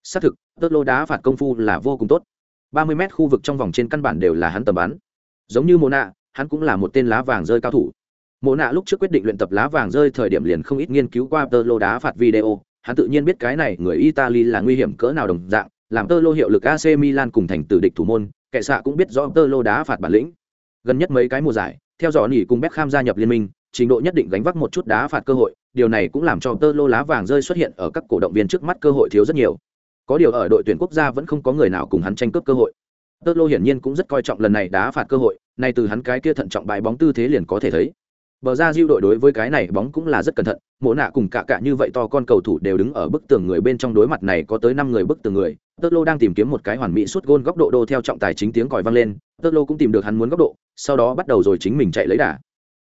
Xác thực, tơ lô đá phạt công phu là vô cùng tốt ba mươi mét khu vực trong vòng trên căn bản đều là hắn tầm bắn. Giống như mô nạ, hắn cũng là một tên lá vàng rơi cao thủ. Mô nạ lúc trước quyết định luyện tập lá vàng rơi thời điểm liền không ít nghiên cứu qua tơ lô đá phạt video. Hắn tự nhiên biết cái này người italy là nguy hiểm cỡ nào đồng dạng, làm tơ lô hiệu lực ac milan cùng thành tử địch thủ môn kệ xạ cũng biết rõ tơ lô đá phạt bản lĩnh. Gần nhất mấy cái mùa giải, theo dõi nỉ cùng Beckham gia nhập liên minh, trình độ nhất định gánh vác một chút đá phạt cơ hội, điều này cũng làm cho tơ lô lá vàng rơi xuất hiện ở các cổ động viên trước mắt cơ hội thiếu rất nhiều có điều ở đội tuyển quốc gia vẫn không có người nào cùng hắn tranh cướp cơ hội. Tơ lô hiển nhiên cũng rất coi trọng lần này đá phạt cơ hội, nay từ hắn cái kia thận trọng bài bóng tư thế liền có thể thấy. Bờ ra diêu đội đối với cái này bóng cũng là rất cẩn thận, mộ nạ cùng cả cả như vậy to con cầu thủ đều đứng ở bức tường người bên trong đối mặt này có tới năm người bức tường người. Tơ lô đang tìm kiếm một cái hoàn mỹ suốt gôn góc độ đô theo trọng tài chính tiếng còi vang lên tơ lô cũng tìm được hắn muốn góc độ, sau đó bắt đầu rồi chính mình chạy lấy đà.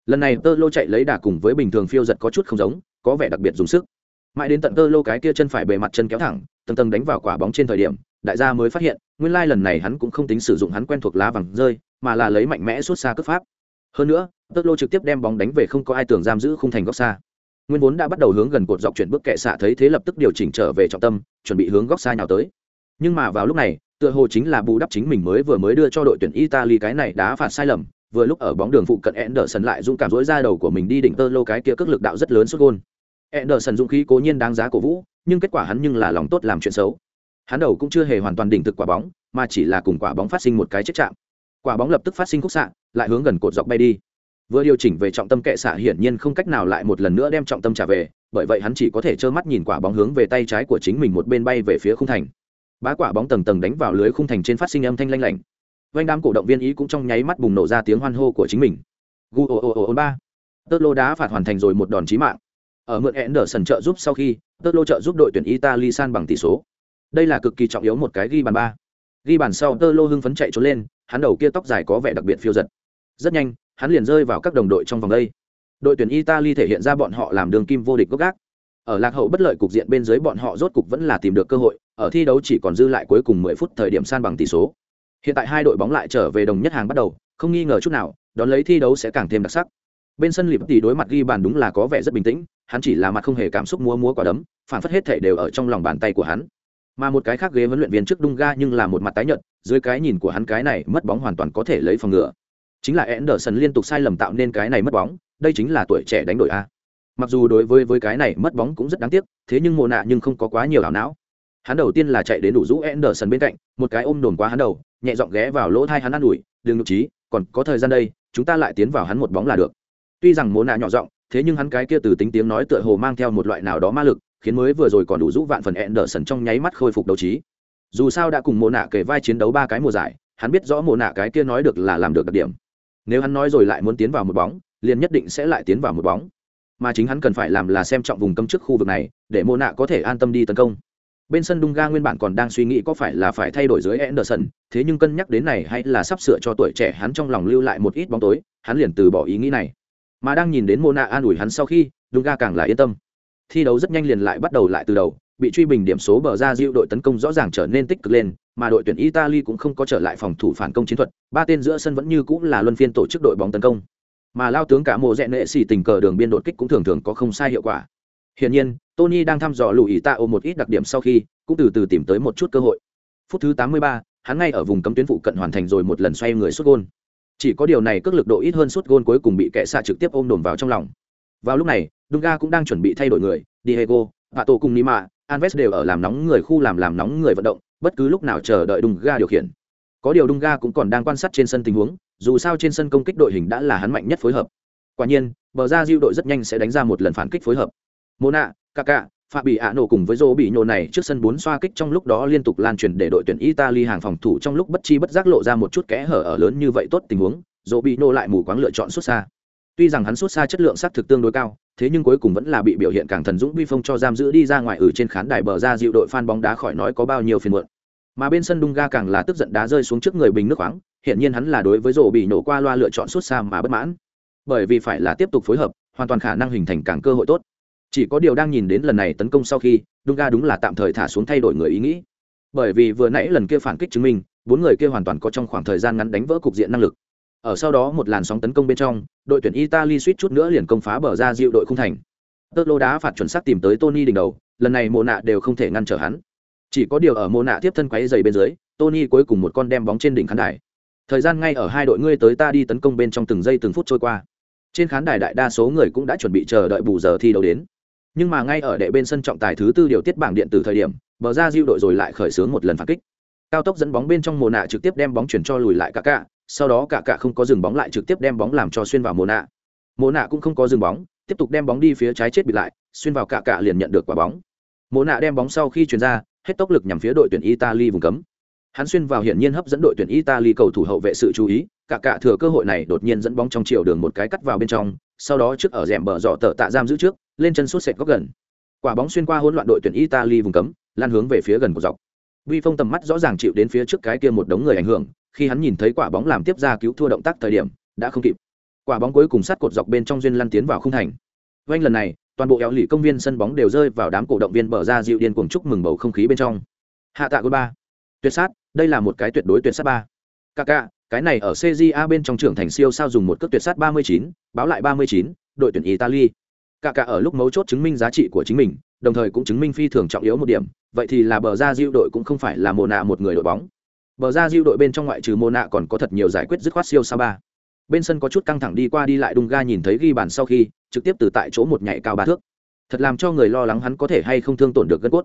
Lần này tơ lô chạy lấy đà cùng với bình thường phiêu giật có chút không giống, có vẻ đặc biệt dùng sức mãi đến tận tơ lô cái kia chân phải bề mặt chân kéo thẳng, tầng tầng đánh vào quả bóng trên thời điểm, đại gia mới phát hiện, nguyên lai lần này hắn cũng không tính sử dụng hắn quen thuộc lá vàng rơi, mà là lấy mạnh mẽ suốt xa cướp pháp. Hơn nữa tơ lô trực tiếp đem bóng đánh về không có ai tưởng giam giữ khung thành góc xa. Nguyên vốn đã bắt đầu hướng gần cột dọc chuyển bước kệ xạ thấy thế lập tức điều chỉnh trở về trọng tâm, chuẩn bị hướng góc xa nhào tới. Nhưng mà vào lúc này, tựa hồ chính là bù đắp chính mình mới vừa mới đưa cho đội tuyển italy cái này đá phạt sai lầm, vừa lúc ở bóng đường phụ cận Anderson lại dũng cảm dối ra đầu của mình đi đỉnh tơ lô cái kia cước lực đạo rất lớn xuất gôn. Anderson dũng khí cố nhiên đáng giá cổ vũ, nhưng kết quả hắn nhưng là lòng tốt làm chuyện xấu. Hắn đầu cũng chưa hề hoàn toàn đỉnh thực quả bóng, mà chỉ là cùng quả bóng phát sinh một cái chết chạm. Quả bóng lập tức phát sinh khúc xạ, lại hướng gần cột dọc bay đi. Vừa điều chỉnh về trọng tâm kệ xạ hiển nhiên không cách nào lại một lần nữa đem trọng tâm trả về, bởi vậy hắn chỉ có thể trơ mắt nhìn quả bóng hướng về tay trái của chính mình một bên bay về phía khung thành. Bá quả bóng tầng tầng đánh vào lưới khung thành trên phát sinh âm thanh lanh lảnh. Vành đám cổ động viên ý cũng trong nháy mắt bùng nổ ra tiếng hoan hô của chính mình. Gu o o o ba. Tớt lô đá phạt hoàn thành rồi một đòn chí mạng ở mượn Anderson trợ giúp sau khi, Tơ lô trợ giúp đội tuyển Italy san bằng tỷ số. Đây là cực kỳ trọng yếu một cái ghi bàn ba. Ghi bàn sau Tơ lô hưng phấn chạy trốn lên, hắn đầu kia tóc dài có vẻ đặc biệt phiêu giật. Rất nhanh, hắn liền rơi vào các đồng đội trong vòng đây. Đội tuyển Italy thể hiện ra bọn họ làm đường kim vô địch gốc gác. Ở lạc hậu bất lợi cục diện bên dưới bọn họ rốt cục vẫn là tìm được cơ hội, ở thi đấu chỉ còn dư lại cuối cùng 10 phút thời điểm san bằng tỷ số. Hiện tại hai đội bóng lại trở về đồng nhất hàng bắt đầu, không nghi ngờ chút nào, đón lấy thi đấu sẽ càng thêm đặc sắc bên sân lịp tỷ đối mặt ghi bàn đúng là có vẻ rất bình tĩnh, hắn chỉ là mặt không hề cảm xúc múa múa quả đấm, phản phất hết thể đều ở trong lòng bàn tay của hắn. Mà một cái khác ghế huấn luyện viên trước đung ga nhưng là một mặt tái nhợt, dưới cái nhìn của hắn cái này mất bóng hoàn toàn có thể lấy phòng ngừa. Chính là Anderson liên tục sai lầm tạo nên cái này mất bóng, đây chính là tuổi trẻ đánh đổi a. Mặc dù đối với với cái này mất bóng cũng rất đáng tiếc, thế nhưng mồ nạ nhưng không có quá nhiều ảo não. Hắn đầu tiên là chạy đến đủ rũ Anderson bên cạnh, một cái ôm đồn qua hắn đầu, nhẹ giọng ghé vào lỗ thai hắn ă n ủi, đừng nhục trí còn có thời gian đây, chúng ta lại tiến vào hắn một bóng là được tuy rằng mồ nạ nhỏ giọng thế nhưng hắn cái kia từ tính tiếng nói tựa hồ mang theo một loại nào đó ma lực khiến mới vừa rồi còn đủ rũ vạn phần Anderson trong nháy mắt khôi phục đấu trí. Dù sao đã cùng mồ nạ kể vai chiến đấu ba cái mùa giải hắn biết rõ mồ nạ cái kia nói được là làm được đặc điểm. Nếu hắn nói rồi lại muốn tiến vào một bóng liền nhất định sẽ lại tiến vào một bóng. Mà chính hắn cần phải làm là xem trọng vùng cấm trước khu vực này để mồ nạ có thể an tâm đi tấn công. Bên sân Dunga nguyên bản còn đang suy nghĩ có phải là phải thay đổi dưới Anderson, thế nhưng cân nhắc đến này hay là sắp sửa cho tuổi trẻ hắn trong lòng lưu lại một ít bóng tối, hắn liền từ bỏ ý nghĩ này. Mà đang nhìn đến Mona an ủi hắn sau khi, Dunga càng là yên tâm. Thi đấu rất nhanh liền lại bắt đầu lại từ đầu, bị truy bình điểm số bờ ra diệu đội tấn công rõ ràng trở nên tích cực lên, mà đội tuyển Italy cũng không có trở lại phòng thủ phản công chiến thuật, ba tên giữa sân vẫn như cũng là luân phiên tổ chức đội bóng tấn công. Mà lao tướng cả mùa rẽ nệ xì tình cờ đường biên đột kích cũng thường thường có không sai hiệu quả. Hiển nhiên, Tony đang thăm dò lùi ta ôm một ít đặc điểm sau khi, cũng từ từ tìm tới một chút cơ hội. Phút thứ 83, hắn ngay ở vùng cấm tuyến phụ cận hoàn thành rồi một lần xoay người sút gôn. Chỉ có điều này cước lực độ ít hơn suốt gôn cuối cùng bị kẻ xạ trực tiếp ôm đồn vào trong lòng. Vào lúc này, Dunga cũng đang chuẩn bị thay đổi người, Diego, Pato cùng Nima, Alves đều ở làm nóng người khu làm làm nóng người vận động, bất cứ lúc nào chờ đợi Dunga điều khiển. Có điều Dunga cũng còn đang quan sát trên sân tình huống, dù sao trên sân công kích đội hình đã là hắn mạnh nhất phối hợp. Quả nhiên, bờ ra Diu đội rất nhanh sẽ đánh ra một lần phản kích phối hợp. Mona, kaka Phạm bị ạ nổ cùng với Dô bị nhổ này trước sân bốn xoa kích trong lúc đó liên tục lan truyền để đội tuyển Italy hàng phòng thủ trong lúc bất chi bất giác lộ ra một chút kẽ hở ở lớn như vậy tốt tình huống, Dô bị nhổ lại mù quáng lựa chọn xuất xa. Tuy rằng hắn xuất xa chất lượng sát thực tương đối cao, thế nhưng cuối cùng vẫn là bị biểu hiện càng thần dũng vi phong cho giam giữ đi ra ngoài ở trên khán đài bờ ra dịu đội fan bóng đá khỏi nói có bao nhiêu phiền muộn. Mà bên sân Dunga càng là tức giận đá rơi xuống trước người bình nước khoáng, hiện nhiên hắn là đối với Dô bị nổ qua loa lựa chọn xuất xa mà bất mãn. Bởi vì phải là tiếp tục phối hợp, hoàn toàn khả năng hình thành càng cơ hội tốt chỉ có điều đang nhìn đến lần này tấn công sau khi, Dunga đúng là tạm thời thả xuống thay đổi người ý nghĩ. Bởi vì vừa nãy lần kia phản kích chứng minh, bốn người kia hoàn toàn có trong khoảng thời gian ngắn đánh vỡ cục diện năng lực. Ở sau đó một làn sóng tấn công bên trong, đội tuyển italy suýt chút nữa liền công phá bờ ra dịu đội không thành. Tơ lô đá phạt chuẩn xác tìm tới tony đỉnh đầu, lần này mồ nạ đều không thể ngăn trở hắn. Chỉ có điều ở mồ nạ tiếp thân quáy dày bên dưới, tony cuối cùng một con đem bóng trên đỉnh khán đài. Thời gian ngay ở hai đội ngươi tới ta đi tấn công bên trong từng giây từng phút trôi qua. Trên khán đài đại đa số người cũng đã chuẩn bị chờ đợi bù giờ thi đấu đến nhưng mà ngay ở đệ bên sân trọng tài thứ tư điều tiết bảng điện tử thời điểm, bờ ra diêu đội rồi lại khởi xướng một lần phản kích. Cao tốc dẫn bóng bên trong mồ nạ trực tiếp đem bóng chuyển cho lùi lại cả cả, sau đó cả cả không có dừng bóng lại trực tiếp đem bóng làm cho xuyên vào mồ nạ mồ nạ cũng không có dừng bóng, tiếp tục đem bóng đi phía trái chết bị lại, xuyên vào cả cả liền nhận được quả bóng. Mồ nạ đem bóng sau khi chuyển ra, hết tốc lực nhằm phía đội tuyển italy vùng cấm. Hắn xuyên vào hiển nhiên hấp dẫn đội tuyển italy cầu thủ hậu vệ sự chú ý cả cả thừa cơ hội này đột nhiên dẫn bóng trong chiều đường một cái cắt vào bên trong sau đó trước ở rèm bờ dọ tờ tạ giam giữ trước lên chân sút sệt góc gần. Quả bóng xuyên qua hỗn loạn đội tuyển italy vùng cấm lan hướng về phía gần của dọc. Vi phong tầm mắt rõ ràng chịu đến phía trước cái kia một đống người ảnh hưởng khi hắn nhìn thấy quả bóng làm tiếp ra cứu thua động tác thời điểm đã không kịp. Quả bóng cuối cùng sát cột dọc bên trong duyên lăn tiến vào khung thành. Vanh lần này toàn bộ éo lì công viên sân bóng đều rơi vào đám cổ động viên bờ ra dịu điên cuồng chúc mừng bầu không khí bên trong. Hạ tạ gol ba. Tuyệt sát đây là một cái tuyệt đối tuyệt sát ba. Kaka, cái này ở CJA bên trong trưởng thành siêu sao dùng một cước tuyệt sát 39, báo lại 39, đội tuyển Italy. Cả cả ở lúc mấu chốt chứng minh giá trị của chính mình, đồng thời cũng chứng minh phi thường trọng yếu một điểm, vậy thì là bờ ra diệu đội cũng không phải là mồ nạ một người đội bóng. Bờ ra diệu đội bên trong ngoại trừ mồ nạ còn có thật nhiều giải quyết dứt khoát siêu sao ba. Bên sân có chút căng thẳng đi qua đi lại đung ga nhìn thấy ghi bàn sau khi, trực tiếp từ tại chỗ một nhảy cao ba thước. Thật làm cho người lo lắng hắn có thể hay không thương tổn được gân cốt.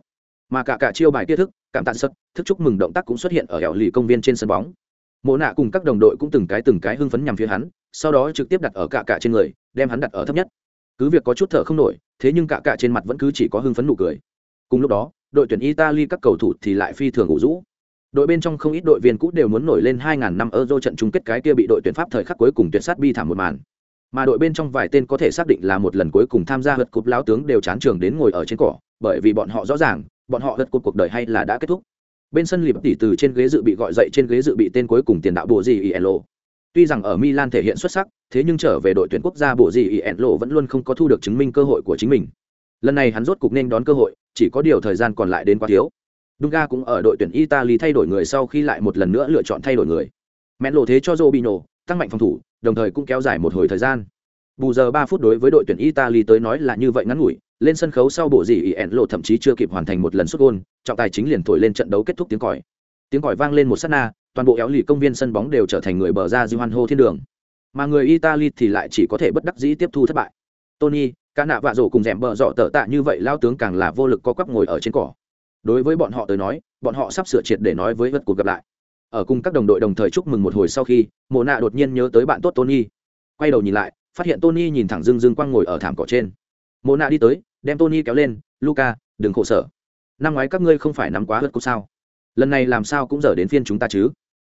Mà cả cả chiêu bài kia thức, cảm tạ sật, thức chúc mừng động tác cũng xuất hiện ở hẻo lì công viên trên sân bóng mộ nạ cùng các đồng đội cũng từng cái từng cái hưng phấn nhằm phía hắn, sau đó trực tiếp đặt ở cạ cạ trên người, đem hắn đặt ở thấp nhất. Cứ việc có chút thở không nổi, thế nhưng cạ cạ trên mặt vẫn cứ chỉ có hưng phấn nụ cười. Cùng lúc đó, đội tuyển italy các cầu thủ thì lại phi thường ngủ rũ. Đội bên trong không ít đội viên cũ đều muốn nổi lên 2.000 năm euro trận chung kết cái kia bị đội tuyển pháp thời khắc cuối cùng tuyển sát bi thảm một màn. Mà đội bên trong vài tên có thể xác định là một lần cuối cùng tham gia hật cúp lão tướng đều chán trường đến ngồi ở trên cỏ, bởi vì bọn họ rõ ràng, bọn họ hật cúp cuộc đời hay là đã kết thúc bên sân lịp tỉ từ trên ghế dự bị gọi dậy trên ghế dự bị tên cuối cùng tiền đạo bộ gì ielo tuy rằng ở milan thể hiện xuất sắc thế nhưng trở về đội tuyển quốc gia bộ gì ielo vẫn luôn không có thu được chứng minh cơ hội của chính mình lần này hắn rốt cục nên đón cơ hội chỉ có điều thời gian còn lại đến quá thiếu Dunga cũng ở đội tuyển Italy thay đổi người sau khi lại một lần nữa lựa chọn thay đổi người. Mẹn lộ thế cho Robinho, tăng mạnh phòng thủ, đồng thời cũng kéo dài một hồi thời gian. Bù giờ 3 phút đối với đội tuyển Italy tới nói là như vậy ngắn ngủi, lên sân khấu sau bộ gì ỉn lộ thậm chí chưa kịp hoàn thành một lần xuất gôn trọng tài chính liền thổi lên trận đấu kết thúc tiếng còi. Tiếng còi vang lên một sát na toàn bộ éo lì công viên sân bóng đều trở thành người bờ ra di hoan hô thiên đường. Mà người italy thì lại chỉ có thể bất đắc dĩ tiếp thu thất bại. Tony cả nạ vạ rổ cùng rèm bờ dọ tờ tạ như vậy lao tướng càng là vô lực co quắp ngồi ở trên cỏ. Đối với bọn họ tới nói bọn họ sắp sửa triệt để nói với vật cuộc gặp lại. Ở cùng các đồng đội đồng thời chúc mừng một hồi sau khi mồ nạ đột nhiên nhớ tới bạn tốt tony. Quay đầu nhìn lại phát hiện tony nhìn thẳng Dương Dương quăng ngồi ở thảm cỏ trên. Mộ nạ đi tới đem tony kéo lên luca đừng khổ sở. Năm ngoái các ngươi không phải nắm quá hớt cục sao? Lần này làm sao cũng dở đến phiên chúng ta chứ?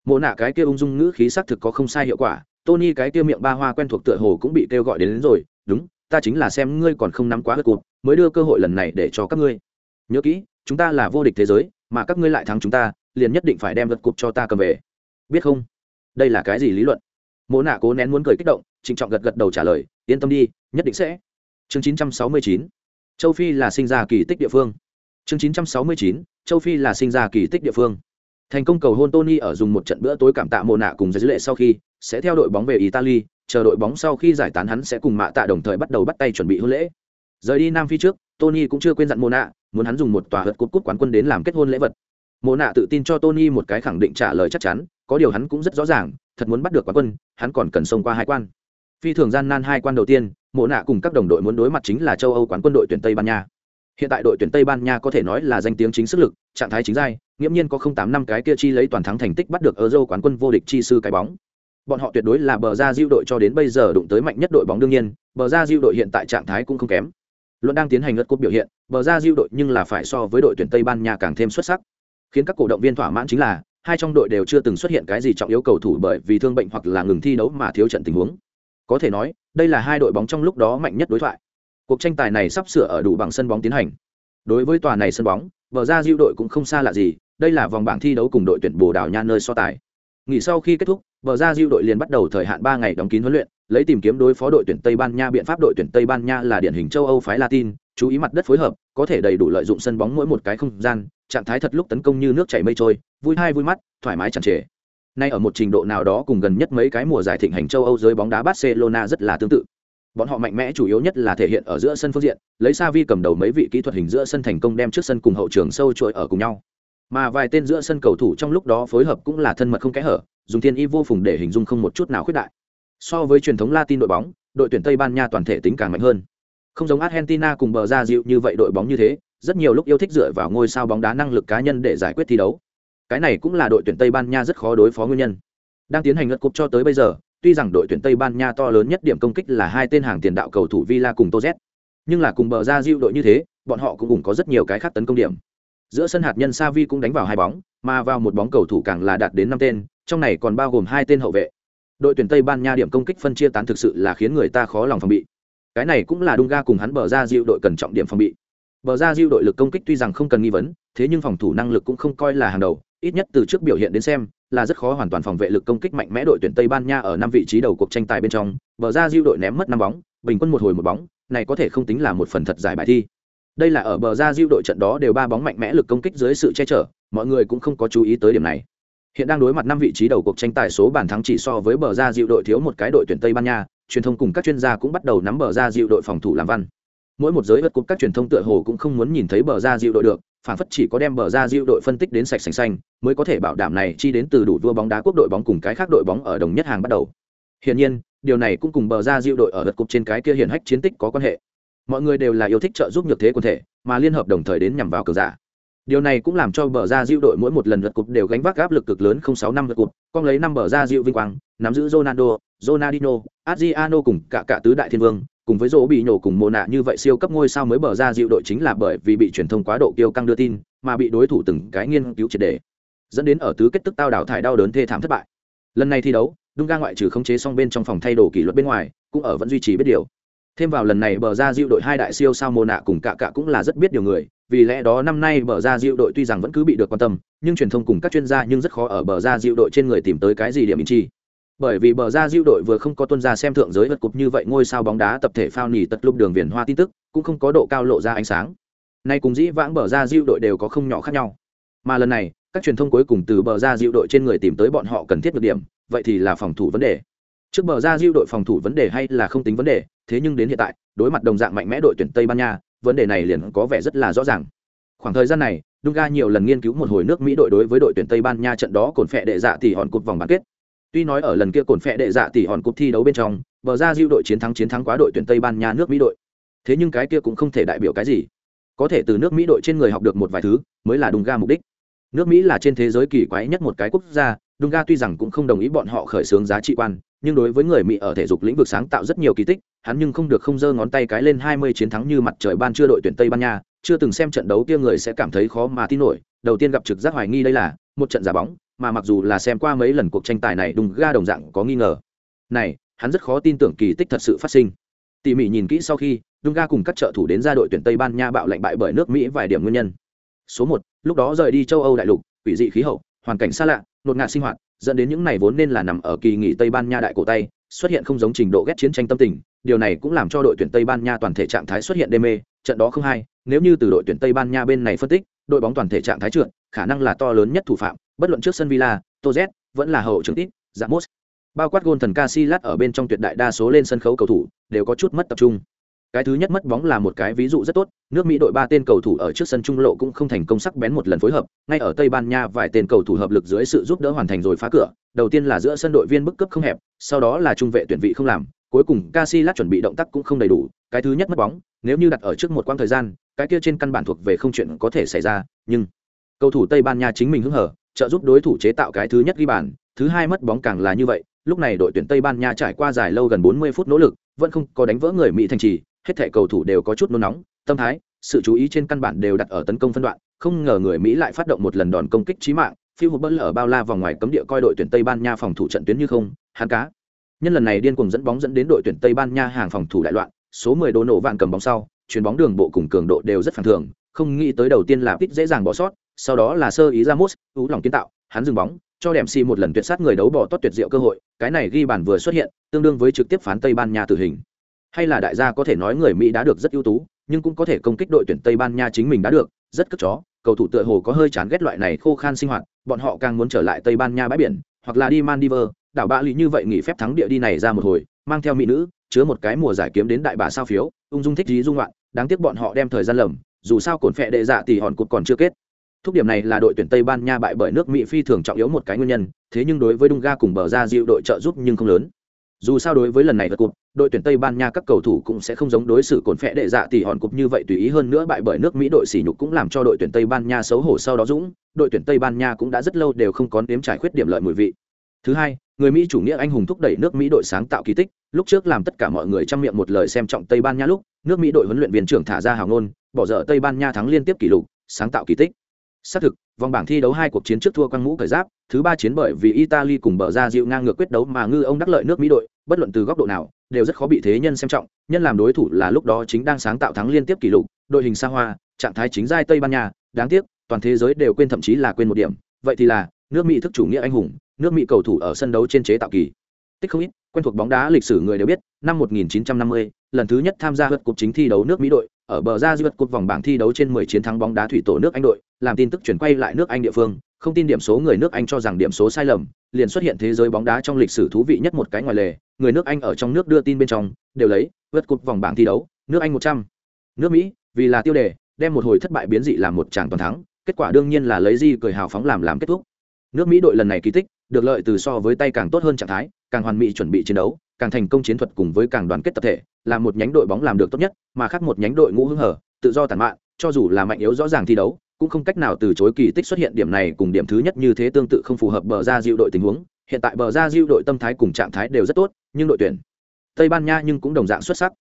Mộ nạ cái kia ung dung ngữ khí xác thực có không sai hiệu quả tony cái kia miệng ba hoa quen thuộc tựa hồ cũng bị kêu gọi đến, đến rồi đúng ta chính là xem ngươi còn không nắm quá hớt cục, mới đưa cơ hội lần này để cho các ngươi. Nhớ kỹ chúng ta là vô địch thế giới mà các ngươi lại thắng chúng ta liền nhất định phải đem vật cục cho ta cầm về. Biết không? Đây là cái gì lý luận? Mộ nạ cố nén muốn cười kích động trịnh trọng gật gật đầu trả lời, yên tâm đi, nhất định sẽ. Chương 969 châu phi là sinh ra kỳ tích địa phương. Chương 969 châu phi là sinh ra kỳ tích địa phương. Thành công cầu hôn tony ở dùng một trận bữa tối cảm tạ mồ nạ cùng giới lệ sau khi sẽ theo đội bóng về italy, chờ đội bóng sau khi giải tán hắn sẽ cùng mạ tạ đồng thời bắt đầu bắt tay chuẩn bị hôn lễ. Rời đi nam phi trước, tony cũng chưa quên dặn mồ nạ, muốn hắn dùng một tòa hớt cút cút quán quân đến làm kết hôn lễ vật. Mồ nạ tự tin cho tony một cái khẳng định trả lời chắc chắn, có điều hắn cũng rất rõ ràng, thật muốn bắt được quán quân, hắn còn cần xông qua hai quan phi thường gian nan hai quan đầu tiên, mộ nạ cùng các đồng đội muốn đối mặt chính là châu âu quán quân đội tuyển tây ban nha. Hiện tại đội tuyển tây ban nha có thể nói là danh tiếng chính sức lực, trạng thái chính giai, nghiễm nhiên có không tám năm cái kia chi lấy toàn thắng thành tích bắt được ở dâu quán quân vô địch chi sư cái bóng. Bọn họ tuyệt đối là bờ ra diêu đội cho đến bây giờ đụng tới mạnh nhất đội bóng đương nhiên, bờ ra diêu đội hiện tại trạng thái cũng không kém. Luận đang tiến hành ngất cúp biểu hiện, bờ ra diêu đội nhưng là phải so với đội tuyển tây ban nha càng thêm xuất sắc. Khiến các cổ động viên thỏa mãn chính là, hai trong đội đều chưa từng xuất hiện cái gì trọng yếu cầu thủ bởi vì thương bệnh hoặc là ngừng thi đấu mà thiếu trận tình huống có thể nói, đây là hai đội bóng trong lúc đó mạnh nhất đối thoại. Cuộc tranh tài này sắp sửa ở đủ bằng sân bóng tiến hành. Đối với tòa này sân bóng, bờ ra diêu đội cũng không xa lạ gì, đây là vòng bảng thi đấu cùng đội tuyển bồ đào nha nơi so tài. Nghỉ sau khi kết thúc, bờ ra diêu đội liền bắt đầu thời hạn ba ngày đóng kín huấn luyện, lấy tìm kiếm đối phó đội tuyển tây ban nha. Biện pháp đội tuyển tây ban nha là điển hình châu âu phái latin, chú ý mặt đất phối hợp, có thể đầy đủ lợi dụng sân bóng mỗi một cái không gian, trạng thái thật lúc tấn công như nước chảy mây trôi, vui hai vui mắt, thoải mái chẳng trề nay ở một trình độ nào đó cùng gần nhất mấy cái mùa giải thịnh hành châu âu dưới bóng đá barcelona rất là tương tự. Bọn họ mạnh mẽ chủ yếu nhất là thể hiện ở giữa sân phương diện, lấy sa vi cầm đầu mấy vị kỹ thuật hình giữa sân thành công đem trước sân cùng hậu trường sâu trội ở cùng nhau. Mà vài tên giữa sân cầu thủ trong lúc đó phối hợp cũng là thân mật không kẽ hở, dùng thiên y vô phùng để hình dung không một chút nào khuyết đại. So với truyền thống latin đội bóng, đội tuyển tây ban nha toàn thể tính càng mạnh hơn. Không giống argentina cùng bờ ra dịu như vậy đội bóng như thế, rất nhiều lúc yêu thích dựa vào ngôi sao bóng đá năng lực cá nhân để giải quyết thi đấu cái này cũng là đội tuyển tây ban nha rất khó đối phó nguyên nhân. Đang tiến hành lượt cục cho tới bây giờ, tuy rằng đội tuyển tây ban nha to lớn nhất điểm công kích là hai tên hàng tiền đạo cầu thủ villa cùng toz nhưng là cùng bờ ra diệu đội như thế, bọn họ cũng cùng có rất nhiều cái khác tấn công điểm. Giữa sân hạt nhân savi cũng đánh vào hai bóng, mà vào một bóng cầu thủ càng là đạt đến năm tên, trong này còn bao gồm hai tên hậu vệ. Đội tuyển tây ban nha điểm công kích phân chia tán thực sự là khiến người ta khó lòng phòng bị. Cái này cũng là Dunga cùng hắn bờ ra diệu đội cần trọng điểm phòng bị. Bờ ra diệu đội lực công kích tuy rằng không cần nghi vấn, thế nhưng phòng thủ năng lực cũng không coi là hàng đầu ít nhất từ trước biểu hiện đến xem, là rất khó hoàn toàn phòng vệ lực công kích mạnh mẽ đội tuyển tây ban nha ở năm vị trí đầu cuộc tranh tài bên trong, bờ ra diệu đội ném mất năm bóng, bình quân một hồi một bóng, này có thể không tính là một phần thật giải bài thi. Đây là ở bờ ra diệu đội trận đó đều ba bóng mạnh mẽ lực công kích dưới sự che chở, mọi người cũng không có chú ý tới điểm này. Hiện đang đối mặt năm vị trí đầu cuộc tranh tài số bàn thắng chỉ so với bờ ra diệu đội thiếu một cái đội tuyển tây ban nha, truyền thông cùng các chuyên gia cũng bắt đầu nắm bờ ra diệu đội phòng thủ làm văn. Mỗi một giới vật cục các truyền thông tựa hồ cũng không muốn nhìn thấy bờ ra diệu đội được phản phất chỉ có đem bờ ra diệu đội phân tích đến sạch sành xanh, mới có thể bảo đảm này chi đến từ đủ vua bóng đá quốc đội bóng cùng cái khác đội bóng ở đồng nhất hàng bắt đầu. Hiển nhiên, điều này cũng cùng bờ ra diệu đội ở vật cục trên cái kia hiển hách chiến tích có quan hệ. Mọi người đều là yêu thích trợ giúp nhược thế quân thể, mà liên hợp đồng thời đến nhằm vào cờ giả. Điều này cũng làm cho bờ ra diệu đội mỗi một lần lượt cục đều gánh vác áp lực cực lớn không sáu năm lượt cục con lấy năm bờ ra diệu vinh quang, nắm giữ ronaldo, ronaldinho, adriano cùng cả cả tứ đại thiên vương cùng với dỗ bị nhổ cùng mồ nạ như vậy siêu cấp ngôi sao mới bờ ra dịu đội chính là bởi vì bị truyền thông quá độ kiêu căng đưa tin, mà bị đối thủ từng cái nghiên cứu triệt đề, dẫn đến ở tứ kết tức tao đảo thải đau đớn thê thảm thất bại. Lần này thi đấu đung ga ngoại trừ khống chế xong bên trong phòng thay đồ kỷ luật bên ngoài, cũng ở vẫn duy trì biết điều. Thêm vào lần này bờ ra diệu đội hai đại siêu sao mồ nạ cùng cả cả cũng là rất biết điều người, vì lẽ đó năm nay bờ ra diệu đội tuy rằng vẫn cứ bị được quan tâm, nhưng truyền thông cùng các chuyên gia nhưng rất khó ở bờ ra diệu đội trên người tìm tới cái gì điểm in chi bởi vì bờ ra diêu đội vừa không có tuân ra xem thượng giới vật cục như vậy ngôi sao bóng đá tập thể phao nỉ tật lúc đường viền hoa tin tức, cũng không có độ cao lộ ra ánh sáng. Nay cùng dĩ vãng bờ ra diêu đội đều có không nhỏ khác nhau. Mà lần này, các truyền thông cuối cùng từ bờ ra diêu đội trên người tìm tới bọn họ cần thiết được điểm, vậy thì là phòng thủ vấn đề. Trước bờ ra diêu đội phòng thủ vấn đề hay là không tính vấn đề, thế nhưng đến hiện tại, đối mặt đồng dạng mạnh mẽ đội tuyển tây ban nha, vấn đề này liền có vẻ rất là rõ ràng. Khoảng thời gian này, Dunga nhiều lần nghiên cứu một hồi nước Mỹ đội đối với đội tuyển Tây Ban Nha trận đó cồn phệ đệ dạ thì hòn cột vòng bán kết. Tuy nói ở lần kia cồn phệ đệ dạ tỷ hòn cúp thi đấu bên trong, bờ ra diêu đội chiến thắng chiến thắng quá đội tuyển Tây Ban Nha nước Mỹ đội. Thế nhưng cái kia cũng không thể đại biểu cái gì. Có thể từ nước Mỹ đội trên người học được một vài thứ, mới là đúng ga mục đích. Nước Mỹ là trên thế giới kỳ quái nhất một cái quốc gia, Dunga tuy rằng cũng không đồng ý bọn họ khởi xướng giá trị quan, nhưng đối với người Mỹ ở thể dục lĩnh vực sáng tạo rất nhiều kỳ tích, hắn nhưng không được không giơ ngón tay cái lên 20 chiến thắng như mặt trời ban chưa đội tuyển Tây Ban Nha, chưa từng xem trận đấu kia người sẽ cảm thấy khó mà tin nổi, đầu tiên gặp trực giác hoài nghi đây là một trận giả bóng, mà mặc dù là xem qua mấy lần cuộc tranh tài này Dunga đồng dạng có nghi ngờ. Này, hắn rất khó tin tưởng kỳ tích thật sự phát sinh. Tỉ mỉ nhìn kỹ sau khi, Dunga cùng các trợ thủ đến ra đội tuyển Tây Ban Nha bạo lệnh bại bởi nước Mỹ vài điểm nguyên nhân. Số 1, lúc đó rời đi châu Âu đại lục, quỷ dị khí hậu, hoàn cảnh xa lạ, nột ngạt sinh hoạt, dẫn đến những này vốn nên là nằm ở kỳ nghỉ Tây Ban Nha đại cổ tay, xuất hiện không giống trình độ ghét chiến tranh tâm tình, điều này cũng làm cho đội tuyển Tây Ban Nha toàn thể trạng thái xuất hiện đê mê, trận đó không hay, nếu như từ đội tuyển Tây Ban Nha bên này phân tích, đội bóng toàn thể trạng thái trượt, khả năng là to lớn nhất thủ phạm, bất luận trước sân Villa, Toz, vẫn là hậu trưởng tít, Ramos. Bao quát gôn thần Casillas ở bên trong tuyệt đại đa số lên sân khấu cầu thủ, đều có chút mất tập trung. Cái thứ nhất mất bóng là một cái ví dụ rất tốt, nước Mỹ đội ba tên cầu thủ ở trước sân trung lộ cũng không thành công sắc bén một lần phối hợp, ngay ở Tây Ban Nha vài tên cầu thủ hợp lực dưới sự giúp đỡ hoàn thành rồi phá cửa, đầu tiên là giữa sân đội viên bức cấp không hẹp, sau đó là trung vệ tuyển vị không làm, cuối cùng Casillas chuẩn bị động tác cũng không đầy đủ, cái thứ nhất mất bóng, nếu như đặt ở trước một quãng thời gian, cái kia trên căn bản thuộc về không chuyện có thể xảy ra, nhưng cầu thủ Tây Ban Nha chính mình hứng hở, trợ giúp đối thủ chế tạo cái thứ nhất ghi bàn, thứ hai mất bóng càng là như vậy, lúc này đội tuyển Tây Ban Nha trải qua dài lâu gần 40 phút nỗ lực, vẫn không có đánh vỡ người Mỹ thành trì, hết thảy cầu thủ đều có chút nôn nóng, tâm thái, sự chú ý trên căn bản đều đặt ở tấn công phân đoạn, không ngờ người Mỹ lại phát động một lần đòn công kích chí mạng, Phil Hubble ở bao la vòng ngoài cấm địa coi đội tuyển Tây Ban Nha phòng thủ trận tuyến như không, hắn cá. Nhân lần này điên cuồng dẫn bóng dẫn đến đội tuyển Tây Ban Nha hàng phòng thủ đại loạn, số 10 đố nổ vạn cầm bóng sau, chuyền bóng đường bộ cùng cường độ đều rất phản thường, không nghĩ tới đầu tiên là Pit dễ dàng bỏ sót, sau đó là sơ ý Ramos, ú lòng kiến tạo, hắn dừng bóng, cho đệm si một lần tuyệt sát người đấu bỏ tốt tuyệt diệu cơ hội, cái này ghi bàn vừa xuất hiện, tương đương với trực tiếp phán Tây Ban Nha tử hình. Hay là đại gia có thể nói người mỹ đã được rất ưu tú nhưng cũng có thể công kích đội tuyển tây ban nha chính mình đã được rất cất chó cầu thủ tựa hồ có hơi chán ghét loại này khô khan sinh hoạt bọn họ càng muốn trở lại tây ban nha bãi biển hoặc là đi maldives đảo bạ lý như vậy nghỉ phép thắng địa đi này ra một hồi, mang theo mỹ nữ, chứa một cái mùa giải kiếm đến đại bà sao phiếu, ung dung thích dí dung loạn, đáng tiếc bọn họ đem thời gian lầm, dù sao cồn phẹ đệ dạ thì hòn cụt còn chưa kết. Thúc điểm này là đội tuyển tây ban nha bại bởi nước mỹ phi thường trọng yếu một cái nguyên nhân, thế nhưng đối với đung ga cùng bờ ra dịu đội trợ giúp nhưng không lớn. Dù sao đối với lần này vật cụt, đội tuyển tây ban nha các cầu thủ cũng sẽ không giống đối xử cồn phẹ đệ dạ tỷ hòn cụp như vậy tùy ý hơn nữa bại bởi nước mỹ đội sỉ nhục cũng làm cho đội tuyển tây ban nha xấu hổ sau đó dũng, đội tuyển tây ban nha cũng đã rất lâu đều không có nếm trải khuyết điểm lợi mùi vị thứ hai, người mỹ chủ nghĩa anh hùng thúc đẩy nước mỹ đội sáng tạo kỳ tích, lúc trước làm tất cả mọi người chăm miệng một lời xem trọng tây ban nha lúc, nước mỹ đội huấn luyện viên trưởng thả ra hào ngôn, bỏ dở tây ban nha thắng liên tiếp kỷ lục, sáng tạo kỳ tích. Xác thực, vòng bảng thi đấu hai cuộc chiến trước thua quang mũ cởi giáp, thứ ba chiến bởi vì italy cùng bờ ra dịu ngang ngược quyết đấu mà ngư ông đắc lợi nước mỹ đội, bất luận từ góc độ nào, đều rất khó bị thế nhân xem trọng, nhân làm đối thủ là lúc đó chính đang sáng tạo thắng liên tiếp kỷ lục, đội hình xa hoa, trạng thái chính giai tây ban nha, đáng tiếc, toàn thế giới đều quên thậm chí là quên một điểm, vậy thì là nước mỹ thức chủ nghĩa anh hùng nước mỹ cầu thủ ở sân đấu trên chế tạo kỳ tích không ít quen thuộc bóng đá lịch sử người đều biết năm 1950, lần thứ nhất tham gia vượt cục chính thi đấu nước mỹ đội ở bờ ra vượt cục vòng bảng thi đấu trên 10 chiến thắng bóng đá thủy tổ nước anh đội làm tin tức chuyển quay lại nước anh địa phương không tin điểm số người nước anh cho rằng điểm số sai lầm liền xuất hiện thế giới bóng đá trong lịch sử thú vị nhất một cái ngoài lề người nước anh ở trong nước đưa tin bên trong đều lấy vượt cục vòng bảng thi đấu nước anh 100. nước mỹ vì là tiêu đề đem một hồi thất bại biến dị làm một tràng toàn thắng kết quả đương nhiên là lấy di cười hào phóng làm làm kết thúc nước mỹ đội lần này kỳ tích, được lợi từ so với tay càng tốt hơn trạng thái, càng hoàn mỹ chuẩn bị chiến đấu, càng thành công chiến thuật cùng với càng đoàn kết tập thể, là một nhánh đội bóng làm được tốt nhất, mà khác một nhánh đội ngũ hưng hở tự do tàn mạn, cho dù là mạnh yếu rõ ràng thi đấu, cũng không cách nào từ chối kỳ tích xuất hiện điểm này cùng điểm thứ nhất như thế tương tự không phù hợp bờ ra diệu đội tình huống. Hiện tại bờ ra diệu đội tâm thái cùng trạng thái đều rất tốt, nhưng đội tuyển tây ban nha nhưng cũng đồng dạng xuất sắc.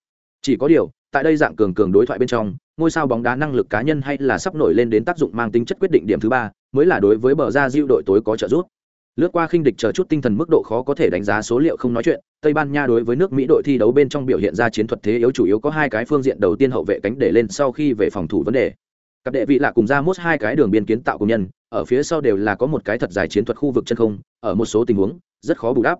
Chỉ có điều, tại đây dạng cường cường đối thoại bên trong ngôi sao bóng đá năng lực cá nhân hay là sắp nổi lên đến tác dụng mang tính chất quyết định điểm thứ ba, mới là đối với bờ ra diêu đội tối có trợ giúp. Lướt qua khinh địch chờ chút tinh thần mức độ khó có thể đánh giá số liệu không nói chuyện, tây ban nha đối với nước mỹ đội thi đấu bên trong biểu hiện ra chiến thuật thế yếu chủ yếu có hai cái phương diện đầu tiên hậu vệ cánh để lên sau khi về phòng thủ vấn đề. Cặp đệ vị lạ cùng ra mốt hai cái đường biên kiến tạo công nhân, ở phía sau đều là có một cái thật dài chiến thuật khu vực chân không, ở một số tình huống, rất khó bù đắp.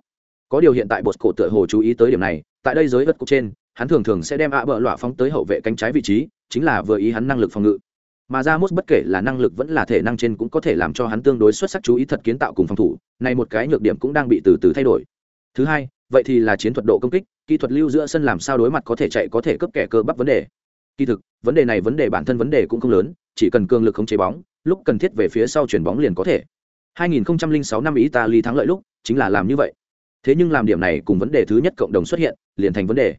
Có điều hiện tại bột cổ tựa hồ chú ý tới điểm này, tại đây giới vật cục trên hắn thường thường sẽ đem ạ bờ lọa phóng tới hậu vệ cánh trái vị trí, chính là vừa ý hắn năng lực phòng ngự. Mà ra mốt bất kể là năng lực vẫn là thể năng trên cũng có thể làm cho hắn tương đối xuất sắc chú ý thật kiến tạo cùng phòng thủ, này một cái nhược điểm cũng đang bị từ từ thay đổi. Thứ hai, vậy thì là chiến thuật độ công kích, kỹ thuật lưu giữa sân làm sao đối mặt có thể chạy có thể cấp kẻ cơ bắp vấn đề. Kỳ thực, vấn đề này vấn đề bản thân vấn đề cũng không lớn, chỉ cần cường lực không chế bóng, lúc cần thiết về phía sau chuyển bóng liền có thể. 2006 năm Italy thắng lợi lúc, chính là làm như vậy. Thế nhưng làm điểm này cùng vấn đề thứ nhất cộng đồng xuất hiện, liền thành vấn đề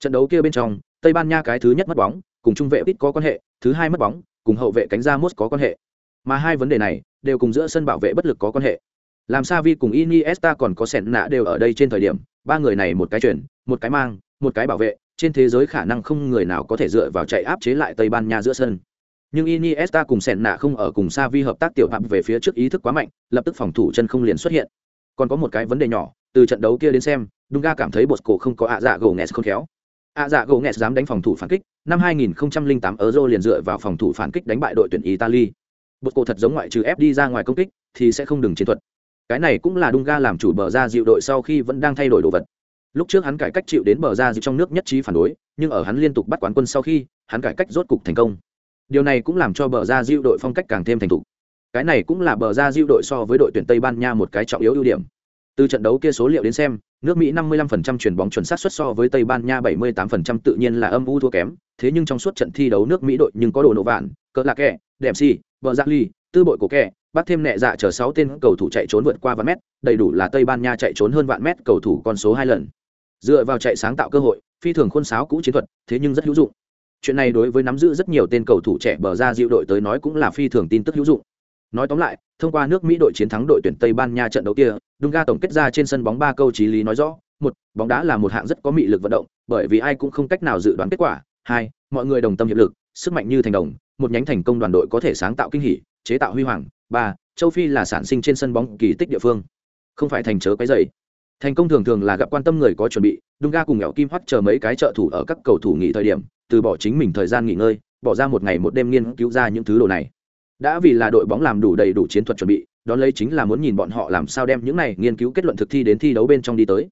trận đấu kia bên trong, tây ban nha cái thứ nhất mất bóng, cùng trung vệ ít có quan hệ, thứ hai mất bóng, cùng hậu vệ cánh ra mốt có quan hệ. Mà hai vấn đề này đều cùng giữa sân bảo vệ bất lực có quan hệ. Làm sao vi cùng iniesta còn có sẹn nạ đều ở đây trên thời điểm, ba người này một cái chuyển, một cái mang, một cái bảo vệ, trên thế giới khả năng không người nào có thể dựa vào chạy áp chế lại tây ban nha giữa sân. Nhưng iniesta cùng sẹn nạ không ở cùng sa vi hợp tác tiểu hạp về phía trước ý thức quá mạnh, lập tức phòng thủ chân không liền xuất hiện. Còn có một cái vấn đề nhỏ, từ trận đấu kia đến xem, Dunga cảm thấy bột cổ không có ạ dạ gồ nghẹt không khéo ạ dạ gỗ nghẹt dám đánh phòng thủ phản kích, năm 2008 euro liền dựa vào phòng thủ phản kích đánh bại đội tuyển italy. Bột cổ thật giống ngoại trừ ép đi ra ngoài công kích, thì sẽ không đừng chiến thuật. Cái này cũng là Dunga làm chủ bờ ra dịu đội sau khi vẫn đang thay đổi đồ vật. Lúc trước hắn cải cách chịu đến bờ ra dịu trong nước nhất trí phản đối, nhưng ở hắn liên tục bắt quán quân sau khi, hắn cải cách rốt cục thành công. Điều này cũng làm cho bờ ra dịu đội phong cách càng thêm thành thục. Cái này cũng là bờ ra dịu đội so với đội tuyển tây ban nha một cái trọng yếu ưu điểm từ trận đấu kia số liệu đến xem, nước Mỹ 55% chuyển bóng chuẩn xác suất so với Tây Ban Nha 78% tự nhiên là âm u thua kém, thế nhưng trong suốt trận thi đấu nước Mỹ đội nhưng có đồ nổ vạn, cỡ lạc kẻ, đẹp si, vợ giác ly, tư bội của kẻ, bắt thêm nẹ dạ chờ 6 tên cầu thủ chạy trốn vượt qua vạn mét, đầy đủ là Tây Ban Nha chạy trốn hơn vạn mét cầu thủ con số 2 lần. Dựa vào chạy sáng tạo cơ hội, phi thường khuôn sáo cũ chiến thuật, thế nhưng rất hữu dụng. Chuyện này đối với nắm giữ rất nhiều tên cầu thủ trẻ bờ ra dịu đội tới nói cũng là phi thường tin tức hữu dụng. Nói tóm lại, thông qua nước Mỹ đội chiến thắng đội tuyển Tây Ban Nha trận đấu kia, Dunga tổng kết ra trên sân bóng ba câu chí lý nói rõ, một, bóng đá là một hạng rất có mị lực vận động, bởi vì ai cũng không cách nào dự đoán kết quả. Hai, mọi người đồng tâm hiệp lực, sức mạnh như thành đồng, một nhánh thành công đoàn đội có thể sáng tạo kinh hỉ, chế tạo huy hoàng. Ba, châu Phi là sản sinh trên sân bóng kỳ tích địa phương, không phải thành chớ cái dậy. Thành công thường thường là gặp quan tâm người có chuẩn bị, Dunga cùng nghèo Kim Hoắc chờ mấy cái trợ thủ ở các cầu thủ nghỉ thời điểm, từ bỏ chính mình thời gian nghỉ ngơi, bỏ ra một ngày một đêm nghiên cứu ra những thứ đồ này đã vì là đội bóng làm đủ đầy đủ chiến thuật chuẩn bị, đón lấy chính là muốn nhìn bọn họ làm sao đem những này nghiên cứu kết luận thực thi đến thi đấu bên trong đi tới.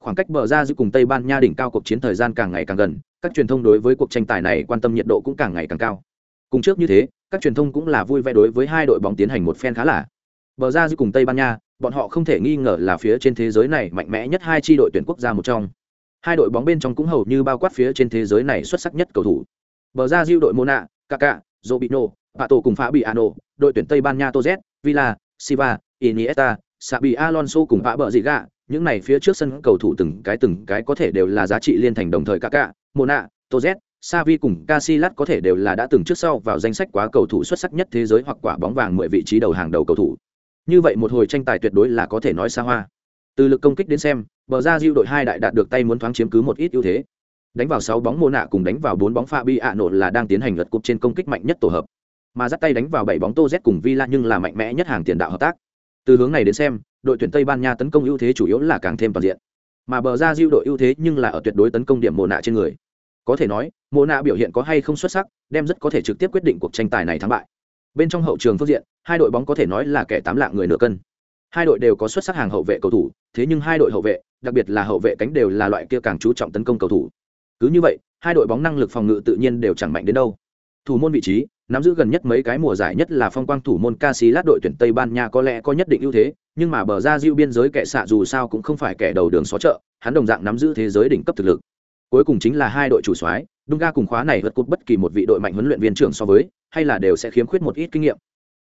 Khoảng cách bờ ra giữa cùng tây ban nha đỉnh cao cuộc chiến thời gian càng ngày càng gần, các truyền thông đối với cuộc tranh tài này quan tâm nhiệt độ cũng càng ngày càng cao. Cùng trước như thế, các truyền thông cũng là vui vẻ đối với hai đội bóng tiến hành một phen khá là. Bờ ra giữa cùng tây ban nha, bọn họ không thể nghi ngờ là phía trên thế giới này mạnh mẽ nhất hai tri đội tuyển quốc gia một trong. Hai đội bóng bên trong cũng hầu như bao quát phía trên thế giới này xuất sắc nhất cầu thủ. Bờ ra diêu đội mona kaka robino Pato cùng Fabiano, đội tuyển Tây Ban Nha Toz, Villa, Silva, Iniesta, Xabi Alonso cùng Vã Bợ gì Gạ, những này phía trước sân cầu thủ từng cái từng cái có thể đều là giá trị liên thành đồng thời cả cả, Mona, Toz, Savi cùng Casillas có thể đều là đã từng trước sau vào danh sách quá cầu thủ xuất sắc nhất thế giới hoặc quả bóng vàng 10 vị trí đầu hàng đầu cầu thủ. Như vậy một hồi tranh tài tuyệt đối là có thể nói xa hoa. Từ lực công kích đến xem, bờ ra diệu đội hai đại đạt được tay muốn thoáng chiếm cứ một ít ưu thế. Đánh vào 6 bóng Mona cùng đánh vào 4 bóng Fabiano là đang tiến hành lật cúp trên công kích mạnh nhất tổ hợp mà dắt tay đánh vào bảy bóng tô z cùng villa nhưng là mạnh mẽ nhất hàng tiền đạo hợp tác. Từ hướng này đến xem, đội tuyển tây ban nha tấn công ưu thế chủ yếu là càng thêm toàn diện. Mà bờ ra diêu đội ưu thế nhưng là ở tuyệt đối tấn công điểm mồ nạ trên người. Có thể nói mồ nạ biểu hiện có hay không xuất sắc, đem rất có thể trực tiếp quyết định cuộc tranh tài này thắng bại. Bên trong hậu trường phương diện, hai đội bóng có thể nói là kẻ tám lạng người nửa cân. Hai đội đều có xuất sắc hàng hậu vệ cầu thủ, thế nhưng hai đội hậu vệ, đặc biệt là hậu vệ cánh đều là loại kia càng chú trọng tấn công cầu thủ. Cứ như vậy, hai đội bóng năng lực phòng ngự tự nhiên đều chẳng mạnh đến đâu thủ môn vị trí nắm giữ gần nhất mấy cái mùa giải nhất là phong quang thủ môn Casillas đội tuyển Tây Ban Nha có lẽ có nhất định ưu thế, nhưng mà bờ ra diêu biên giới kẻ xạ dù sao cũng không phải kẻ đầu đường xó chợ, hắn đồng dạng nắm giữ thế giới đỉnh cấp thực lực. Cuối cùng chính là hai đội chủ soái, Dunga cùng khóa này vượt cột bất kỳ một vị đội mạnh huấn luyện viên trưởng so với, hay là đều sẽ khiếm khuyết một ít kinh nghiệm.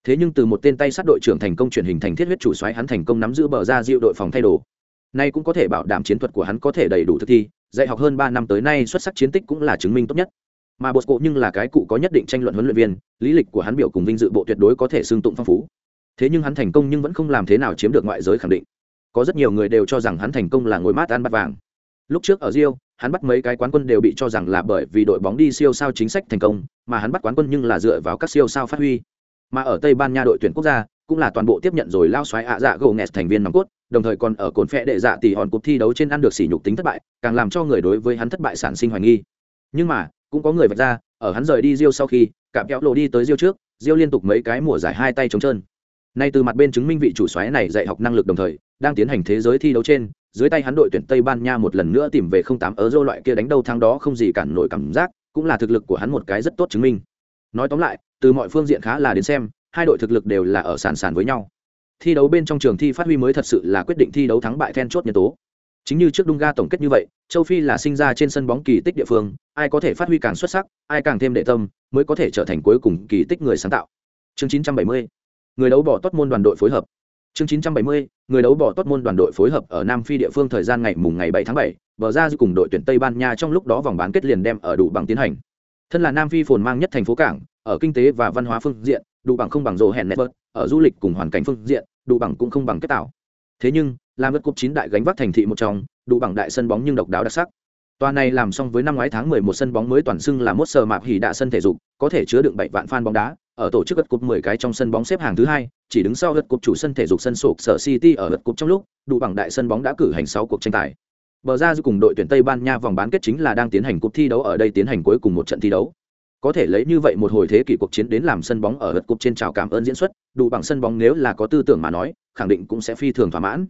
Thế nhưng từ một tên tay sát đội trưởng thành công chuyển hình thành thiết huyết chủ soái hắn thành công nắm giữ bờ ra diêu đội phòng thay đồ. Nay cũng có thể bảo đảm chiến thuật của hắn có thể đầy đủ thực thi, dạy học hơn ba năm tới nay xuất sắc chiến tích cũng là chứng minh tốt nhất mà bột cộ nhưng là cái cụ có nhất định tranh luận huấn luyện viên, lý lịch của hắn biểu cùng vinh dự bộ tuyệt đối có thể xương tụng phong phú. Thế nhưng hắn thành công nhưng vẫn không làm thế nào chiếm được ngoại giới khẳng định. Có rất nhiều người đều cho rằng hắn thành công là ngồi mát ăn bắt vàng. Lúc trước ở rio, hắn bắt mấy cái quán quân đều bị cho rằng là bởi vì đội bóng đi siêu sao chính sách thành công, mà hắn bắt quán quân nhưng là dựa vào các siêu sao phát huy. Mà ở tây ban nha đội tuyển quốc gia, cũng là toàn bộ tiếp nhận rồi lao xoáy ạ dạ gồ nghẹt thành viên nòng cốt, đồng thời còn ở cồn phẹ đệ dạ tỷ hòn cuộc thi đấu trên ăn được sỉ nhục tính thất bại, càng làm cho người đối với hắn thất bại sản sinh hoài nghi. Nhưng mà cũng có người vạch ra, ở hắn rời đi diêu sau khi, cạm kéo lộ đi tới diêu trước, diêu liên tục mấy cái mùa giải hai tay trống trơn. Nay từ mặt bên chứng minh vị chủ xoáy này dạy học năng lực đồng thời, đang tiến hành thế giới thi đấu trên, dưới tay hắn đội tuyển Tây Ban Nha một lần nữa tìm về không tám euro loại kia đánh đầu thắng đó không gì cản nổi cảm giác, cũng là thực lực của hắn một cái rất tốt chứng minh. Nói tóm lại, từ mọi phương diện khá là đến xem, hai đội thực lực đều là ở sàn sàn với nhau. Thi đấu bên trong trường thi phát huy mới thật sự là quyết định thi đấu thắng bại then chốt nhân tố chính như trước ga tổng kết như vậy châu phi là sinh ra trên sân bóng kỳ tích địa phương ai có thể phát huy càng xuất sắc ai càng thêm đệ tâm mới có thể trở thành cuối cùng kỳ tích người sáng tạo chương 970 người đấu bỏ tốt môn đoàn đội phối hợp Chương 970, người đấu bỏ tốt môn đoàn đội phối hợp ở Nam Phi địa phương thời gian ngày mùng ngày 7 tháng 7, bờ ra cùng đội tuyển Tây Ban Nha trong lúc đó vòng bán kết liền đem ở đủ bằng tiến hành. Thân là Nam Phi phồn mang nhất thành phố cảng, ở kinh tế và văn hóa phương diện, đủ bằng không bằng rồ hẹn network, ở du lịch cùng hoàn cảnh phương diện, đủ bằng cũng không bằng kết tạo. Thế nhưng, làm lượt cúp chín đại gánh vác thành thị một trong, đủ bằng đại sân bóng nhưng độc đáo đặc sắc. Tòa này làm xong với năm ngoái tháng 11 sân bóng mới toàn xưng là mốt sờ mạp hỉ đạ sân thể dục, có thể chứa đựng bảy vạn fan bóng đá, ở tổ chức gật cúp 10 cái trong sân bóng xếp hàng thứ hai, chỉ đứng sau gật cúp chủ sân thể dục sân sụp sở City ở gật cúp trong lúc, đủ bằng đại sân bóng đã cử hành 6 cuộc tranh tài. Bờ ra cùng đội tuyển Tây Ban Nha vòng bán kết chính là đang tiến hành cuộc thi đấu ở đây tiến hành cuối cùng một trận thi đấu. Có thể lấy như vậy một hồi thế kỷ cuộc chiến đến làm sân bóng ở gật cúp trên chào cảm ơn diễn xuất, đủ bằng sân bóng nếu là có tư tưởng mà nói, khẳng định cũng sẽ phi thường thỏa mãn.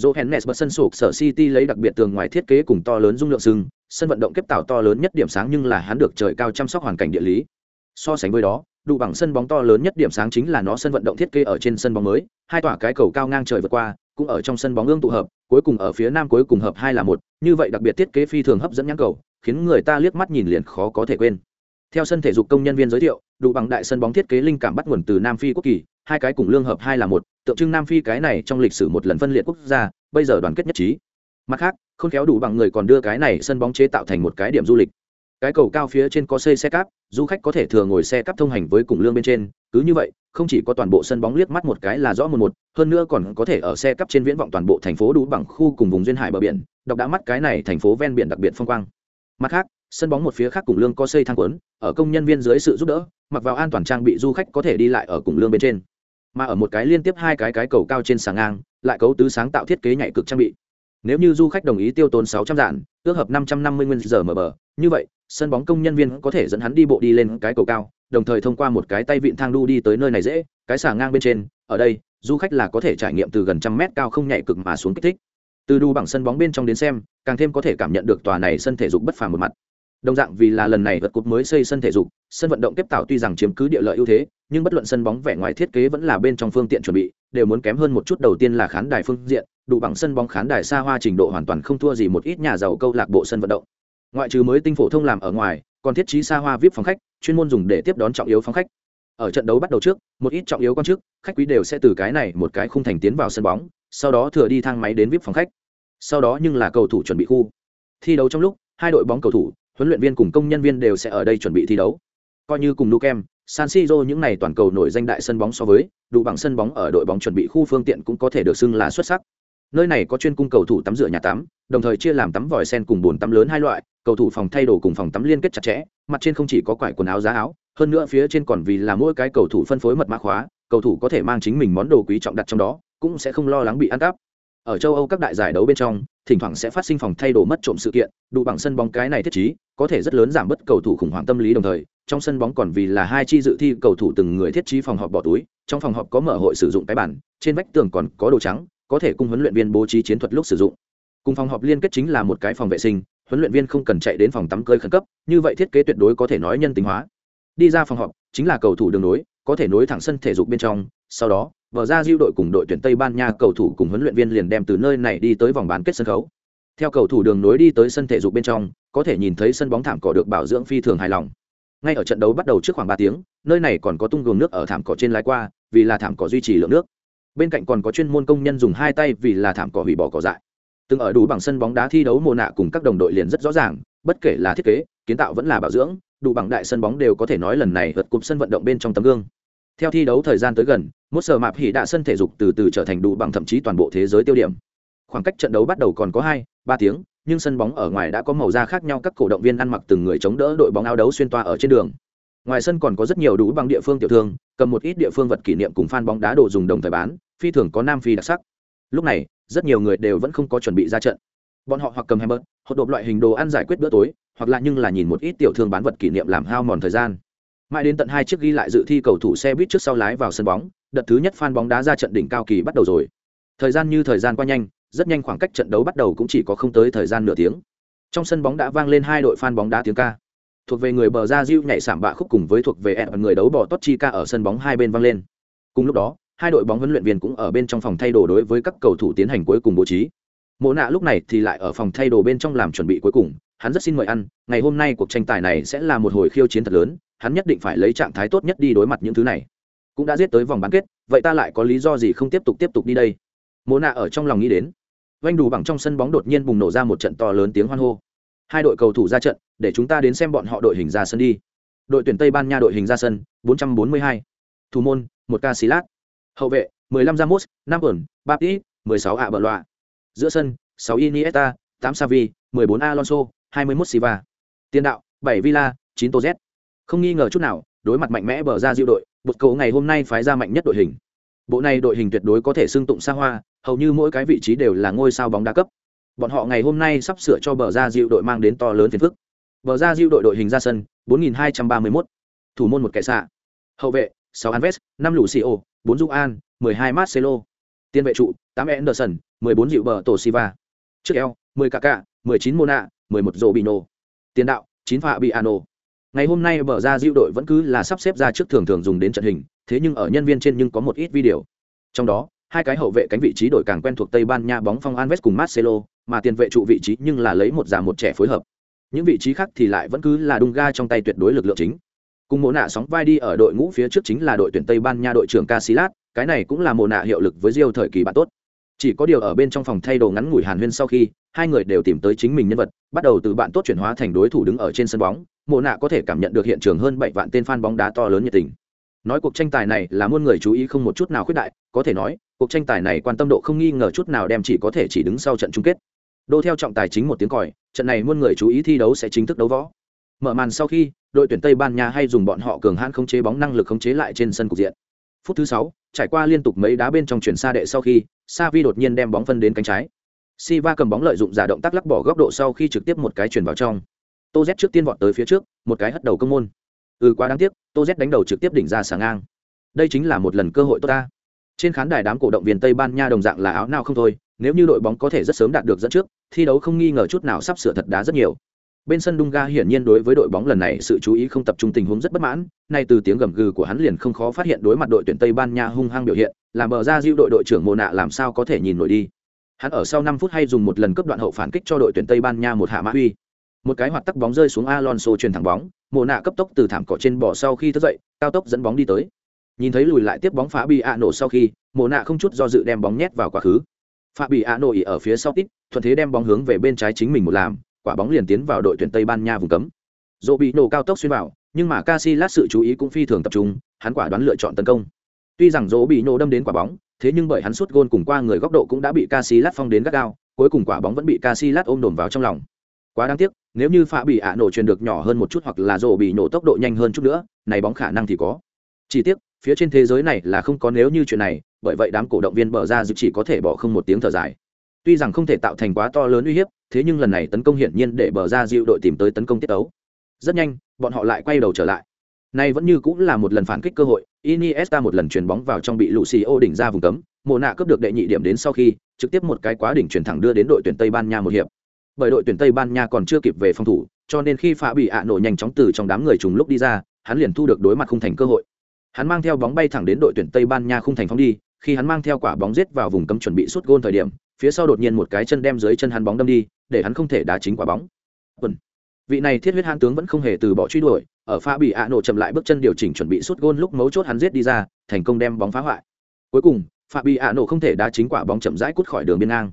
Johannes bật sân sụp sở City lấy đặc biệt tường ngoài thiết kế cùng to lớn dung lượng sừng, sân vận động kép tạo to lớn nhất điểm sáng nhưng là hắn được trời cao chăm sóc hoàn cảnh địa lý. So sánh với đó, đủ bằng sân bóng to lớn nhất điểm sáng chính là nó sân vận động thiết kế ở trên sân bóng mới, hai tòa cái cầu cao ngang trời vượt qua, cũng ở trong sân bóng ương tụ hợp, cuối cùng ở phía nam cuối cùng hợp hai là một, như vậy đặc biệt thiết kế phi thường hấp dẫn nhãn cầu, khiến người ta liếc mắt nhìn liền khó có thể quên. Theo sân thể dục công nhân viên giới thiệu, đủ bằng đại sân bóng thiết kế linh cảm bắt nguồn từ Nam Phi quốc kỳ, hai cái cùng lương hợp hai là một, tượng trưng Nam Phi cái này trong lịch sử một lần phân liệt quốc gia, bây giờ đoàn kết nhất trí. Mặt khác không khéo đủ bằng người còn đưa cái này sân bóng chế tạo thành một cái điểm du lịch. Cái cầu cao phía trên có xây xe cáp du khách có thể thừa ngồi xe cáp thông hành với cùng lương bên trên. Cứ như vậy không chỉ có toàn bộ sân bóng liếc mắt một cái là rõ một một hơn nữa còn có thể ở xe cắp trên viễn vọng toàn bộ thành phố đủ bằng khu cùng vùng duyên hải bờ biển đọc đã mắt cái này thành phố ven biển đặc biệt phong quang. Mặt khác sân bóng một phía khác cùng lương có xây thang quấn ở công nhân viên dưới sự giúp đỡ mặc vào an toàn trang bị du khách có thể đi lại ở cùng lương bên trên mà ở một cái liên tiếp hai cái cái cầu cao trên sàng ngang, lại cấu tứ sáng tạo thiết kế nhạy cực trang bị. Nếu như du khách đồng ý tiêu tốn sáu trăm dạn, ước hợp năm trăm năm mươi nguyên giờ mở bờ, như vậy, sân bóng công nhân viên có thể dẫn hắn đi bộ đi lên cái cầu cao, đồng thời thông qua một cái tay vịn thang đu đi tới nơi này dễ, cái xà ngang bên trên, ở đây, du khách là có thể trải nghiệm từ gần trăm mét cao không nhảy cực mà xuống kích thích. Từ đu bằng sân bóng bên trong đến xem, càng thêm có thể cảm nhận được tòa này sân thể dục bất phàm một mặt đồng dạng vì là lần này vật cúp mới xây sân thể dục, sân vận động tiếp tạo tuy rằng chiếm cứ địa lợi ưu thế, nhưng bất luận sân bóng vẻ ngoài thiết kế vẫn là bên trong phương tiện chuẩn bị, đều muốn kém hơn một chút đầu tiên là khán đài phương diện, đủ bằng sân bóng khán đài xa hoa trình độ hoàn toàn không thua gì một ít nhà giàu câu lạc bộ sân vận động. Ngoại trừ mới tinh phổ thông làm ở ngoài, còn thiết trí xa hoa vip phòng khách, chuyên môn dùng để tiếp đón trọng yếu phòng khách. Ở trận đấu bắt đầu trước, một ít trọng yếu quan chức, khách quý đều sẽ từ cái này một cái khung thành tiến vào sân bóng, sau đó thừa đi thang máy đến vip phòng khách. Sau đó nhưng là cầu thủ chuẩn bị khu. Thi đấu trong lúc, hai đội bóng cầu thủ huấn luyện viên cùng công nhân viên đều sẽ ở đây chuẩn bị thi đấu. Coi như cùng lukem san siro những n à y toàn cầu nổi danh đại sân bóng so với, đủ bằng sân bóng ở đội bóng chuẩn bị khu phương tiện cũng có thể được xưng là xuất sắc. Nơi này có chuyên cung cầu thủ tắm rửa nhà tắm, đồng thời chia làm tắm vòi sen cùng bồn tắm lớn hai loại, cầu thủ phòng thay đồ cùng phòng tắm liên kết chặt chẽ, mặt trên không chỉ có quải quần áo giá áo, hơn nữa phía trên còn vì là mỗi cái cầu thủ phân phối mật mã khóa, cầu thủ có thể mang chính mình món đồ quý trọng đặt trong đó, cũng sẽ không lo lắng bị ăn cắp ở châu âu các đại giải đấu bên trong, thỉnh thoảng sẽ phát sinh phòng thay đồ mất trộm sự kiện, đủ bằng sân bóng cái này thiết trí, có thể rất lớn giảm bớt cầu thủ khủng hoảng tâm lý đồng thời, trong sân bóng còn vì là hai chi dự thi cầu thủ từng người thiết trí phòng họp bỏ túi, trong phòng họp có mở hội sử dụng cái bản trên vách tường còn có đồ trắng, có thể cung huấn luyện viên bố trí chiến thuật lúc sử dụng. Cùng phòng họp liên kết chính là một cái phòng vệ sinh, huấn luyện viên không cần chạy đến phòng tắm cơi khẩn cấp, như vậy thiết kế tuyệt đối có thể nói nhân tính hóa. Đi ra phòng họp, chính là cầu thủ đường nối có thể nối thẳng sân thể dục bên trong, sau đó vở ra diêu đội cùng đội tuyển tây ban nha cầu thủ cùng huấn luyện viên liền đem từ nơi này đi tới vòng bán kết sân khấu. Theo cầu thủ đường nối đi tới sân thể dục bên trong, có thể nhìn thấy sân bóng thảm cỏ được bảo dưỡng phi thường hài lòng. Ngay ở trận đấu bắt đầu trước khoảng ba tiếng, nơi này còn có tung gương nước ở thảm cỏ trên lái qua, vì là thảm cỏ duy trì lượng nước. Bên cạnh còn có chuyên môn công nhân dùng hai tay vì là thảm cỏ hủy bỏ cỏ dại. Từng ở đủ bằng sân bóng đá thi đấu mùa nạ cùng các đồng đội liền rất rõ ràng, bất kể là thiết kế, kiến tạo vẫn là bảo dưỡng, đủ bằng đại sân bóng đều có thể nói lần này vượt cụm sân vận động bên trong tấm gương theo thi đấu thời gian tới gần một sở mạp hỉ đạ sân thể dục từ từ trở thành đủ bằng thậm chí toàn bộ thế giới tiêu điểm. Khoảng cách trận đấu bắt đầu còn có hai, ba tiếng, nhưng sân bóng ở ngoài đã có màu da khác nhau, các cổ động viên ăn mặc từng người chống đỡ đội bóng áo đấu xuyên toa ở trên đường. Ngoài sân còn có rất nhiều đủ bằng địa phương tiểu thương, cầm một ít địa phương vật kỷ niệm cùng fan bóng đá đồ dùng đồng thời bán, phi thường có nam phi đặc sắc. Lúc này, rất nhiều người đều vẫn không có chuẩn bị ra trận. Bọn họ hoặc cầm hamburger hoặc đột loại hình đồ ăn giải quyết bữa tối, hoặc là nhưng là nhìn một ít tiểu thương bán vật kỷ niệm làm hao mòn thời gian mãi đến tận hai chiếc ghi lại dự thi cầu thủ xe buýt trước sau lái vào sân bóng, đợt thứ nhất fan bóng đá ra trận đỉnh cao kỳ bắt đầu rồi. Thời gian như thời gian qua nhanh, rất nhanh khoảng cách trận đấu bắt đầu cũng chỉ có không tới thời gian nửa tiếng. Trong sân bóng đã vang lên hai đội fan bóng đá tiếng ca. Thuộc về người bờ ra diêu nhảy sảm bạ khúc cùng với thuộc về ẹ người đấu bỏ tốt chi ca ở sân bóng hai bên vang lên. Cùng lúc đó, hai đội bóng huấn luyện viên cũng ở bên trong phòng thay đồ đối với các cầu thủ tiến hành cuối cùng bố trí. Mộ nạ lúc này thì lại ở phòng thay đồ bên trong làm chuẩn bị cuối cùng. Hắn rất xin mời ăn, ngày hôm nay cuộc tranh tài này sẽ là một hồi khiêu chiến thật lớn hắn nhất định phải lấy trạng thái tốt nhất đi đối mặt những thứ này. Cũng đã giết tới vòng bán kết, vậy ta lại có lý do gì không tiếp tục tiếp tục đi đây? Mô nạ ở trong lòng nghĩ đến. Oanh đủ bằng trong sân bóng đột nhiên bùng nổ ra một trận to lớn tiếng hoan hô. Hai đội cầu thủ ra trận, để chúng ta đến xem bọn họ đội hình ra sân đi. Đội tuyển tây ban nha đội hình ra sân 442. thủ môn, một ca xí lát. Hậu vệ 15 ramos, năm ẩn baptist 16 ạ bờ loạ giữa sân 6 iniesta 8 savi 14 alonso 21 siva tiền đạo 7 villa 9 toz không nghi ngờ chút nào đối mặt mạnh mẽ bờ ra diệu đội bột cầu ngày hôm nay phái ra mạnh nhất đội hình bộ này đội hình tuyệt đối có thể xưng tụng xa hoa hầu như mỗi cái vị trí đều là ngôi sao bóng đa cấp bọn họ ngày hôm nay sắp sửa cho bờ ra diệu đội mang đến to lớn phiền phức bờ ra diệu đội đội hình ra sân 4231. thủ môn một kẻ xạ hậu vệ 6 Alves, 5 Lucio, 4 an 12 Marcelo. Tiền vệ trụ, 8 Anderson, 14 dịu bờ tổ Siva. Trước eo, 10 Kaká, 19 Mona, 11 Robinho. Tiền đạo, 9 Fabiano. Ngày hôm nay bờ ra diệu đội vẫn cứ là sắp xếp ra trước thường thường dùng đến trận hình, thế nhưng ở nhân viên trên nhưng có một ít video. Trong đó, hai cái hậu vệ cánh vị trí đội càng quen thuộc Tây Ban Nha bóng phong Alves cùng Marcelo, mà tiền vệ trụ vị trí nhưng là lấy một già một trẻ phối hợp. Những vị trí khác thì lại vẫn cứ là Dunga trong tay tuyệt đối lực lượng chính. Cùng mộ nạ sóng vai đi ở đội ngũ phía trước chính là đội tuyển Tây Ban Nha đội trưởng Casillas, cái này cũng là mộ nạ hiệu lực với diêu thời kỳ bạn tốt. Chỉ có điều ở bên trong phòng thay đồ ngắn ngủi Hàn Huyên sau khi, hai người đều tìm tới chính mình nhân vật, bắt đầu từ bạn tốt chuyển hóa thành đối thủ đứng ở trên sân bóng, mộ nạ có thể cảm nhận được hiện trường hơn bảy vạn tên fan bóng đá to lớn nhiệt tình. Nói cuộc tranh tài này là muôn người chú ý không một chút nào khuyết đại, có thể nói, cuộc tranh tài này quan tâm độ không nghi ngờ chút nào đem chỉ có thể chỉ đứng sau trận chung kết. Đô theo trọng tài chính một tiếng còi, trận này muôn người chú ý thi đấu sẽ chính thức đấu võ. Mở màn sau khi, đội tuyển Tây Ban Nha hay dùng bọn họ cường hãn khống chế bóng năng lực khống chế lại trên sân cục diện. Phút thứ sáu, trải qua liên tục mấy đá bên trong chuyển xa đệ sau khi, Savi đột nhiên đem bóng phân đến cánh trái. Siva cầm bóng lợi dụng giả động tác lắc bỏ góc độ sau khi trực tiếp một cái chuyển vào trong. Tô Z trước tiên vọt tới phía trước, một cái hất đầu công môn. Ừ quá đáng tiếc, Tô Z đánh đầu trực tiếp đỉnh ra sáng ngang. Đây chính là một lần cơ hội tốt ta. Trên khán đài đám cổ động viên Tây Ban Nha đồng dạng là áo nào không thôi, nếu như đội bóng có thể rất sớm đạt được dẫn trước, thi đấu không nghi ngờ chút nào sắp sửa thật đá rất nhiều. Bên sân Dunga hiển nhiên đối với đội bóng lần này sự chú ý không tập trung tình huống rất bất mãn, nay từ tiếng gầm gừ của hắn liền không khó phát hiện đối mặt đội tuyển Tây Ban Nha hung hăng biểu hiện, làm bờ ra diêu đội đội trưởng mồ Nạ làm sao có thể nhìn nổi đi. Hắn ở sau 5 phút hay dùng một lần cấp đoạn hậu phản kích cho đội tuyển Tây Ban Nha một hạ mã huy. Một cái hoạt tắc bóng rơi xuống Alonso truyền thẳng bóng, mồ Nạ cấp tốc từ thảm cỏ trên bỏ sau khi thức dậy, cao tốc dẫn bóng đi tới. Nhìn thấy lùi lại tiếp bóng phá bị ạ nổ sau khi, mồ Nạ không chút do dự đem bóng nhét vào quá khứ. Phá bị ạ nổ ỉ ở phía sau tít, thuận thế đem bóng hướng về bên trái chính mình một làm, quả bóng liền tiến vào đội tuyển Tây Ban Nha vùng cấm. Dỗ bị nổ cao tốc xuyên vào, nhưng mà Casillas sự chú ý cũng phi thường tập trung, hắn quả đoán lựa chọn tấn công. Tuy rằng Dỗ bị nổ đâm đến quả bóng, thế nhưng bởi hắn sút gôn cùng qua người góc độ cũng đã bị Casillas phong đến gắt gao, cuối cùng quả bóng vẫn bị Casillas ôm đồn vào trong lòng. Quá đáng tiếc, nếu như Phạ bị ạ nổ truyền được nhỏ hơn một chút hoặc là Dỗ bị nổ tốc độ nhanh hơn chút nữa, này bóng khả năng thì có. Chỉ tiếc, phía trên thế giới này là không có nếu như chuyện này, bởi vậy đám cổ động viên bờ ra dự chỉ có thể bỏ không một tiếng thở dài. Tuy rằng không thể tạo thành quá to lớn uy hiếp, thế nhưng lần này tấn công hiển nhiên để bờ ra dịu đội tìm tới tấn công tiết tấu. Rất nhanh, bọn họ lại quay đầu trở lại. Này vẫn như cũng là một lần phản kích cơ hội, Iniesta một lần chuyền bóng vào trong bị Lucio đỉnh ra vùng cấm, mồ nạ cướp được đệ nhị điểm đến sau khi, trực tiếp một cái quá đỉnh chuyển thẳng đưa đến đội tuyển Tây Ban Nha một hiệp. Bởi đội tuyển Tây Ban Nha còn chưa kịp về phòng thủ, cho nên khi phá bị ạ nổ nhanh chóng từ trong đám người trùng lúc đi ra, hắn liền thu được đối mặt khung thành cơ hội. Hắn mang theo bóng bay thẳng đến đội tuyển Tây Ban Nha khung thành phóng đi, khi hắn mang theo quả bóng giết vào vùng cấm chuẩn bị sút gôn thời điểm, phía sau đột nhiên một cái chân đem dưới chân hắn bóng đâm đi, để hắn không thể đá chính quả bóng. Quần. Vị này thiết huyết hãn tướng vẫn không hề từ bỏ truy đuổi, ở pha bị ạ nổ chậm lại bước chân điều chỉnh chuẩn bị sút gôn lúc mấu chốt hắn giết đi ra, thành công đem bóng phá hoại. Cuối cùng, pha bị ạ nổ không thể đá chính quả bóng chậm rãi cút khỏi đường biên ngang.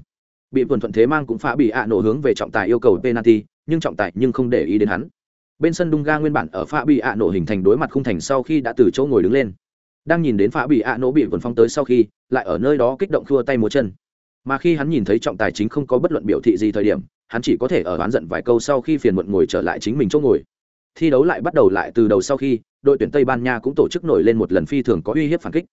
Bị quần thuận thế mang cũng pha bị ạ nổ hướng về trọng tài yêu cầu penalty, nhưng trọng tài nhưng không để ý đến hắn. Bên sân Dunga nguyên bản ở pha bị ạ nổ hình thành đối mặt khung thành sau khi đã từ chỗ ngồi đứng lên. Đang nhìn đến pha bị ạ nổ bị quần phong tới sau khi, lại ở nơi đó kích động khua tay múa chân mà khi hắn nhìn thấy trọng tài chính không có bất luận biểu thị gì thời điểm, hắn chỉ có thể ở oán giận vài câu sau khi phiền muộn ngồi trở lại chính mình chỗ ngồi. Thi đấu lại bắt đầu lại từ đầu sau khi, đội tuyển tây ban nha cũng tổ chức nổi lên một lần phi thường có uy hiếp phản kích.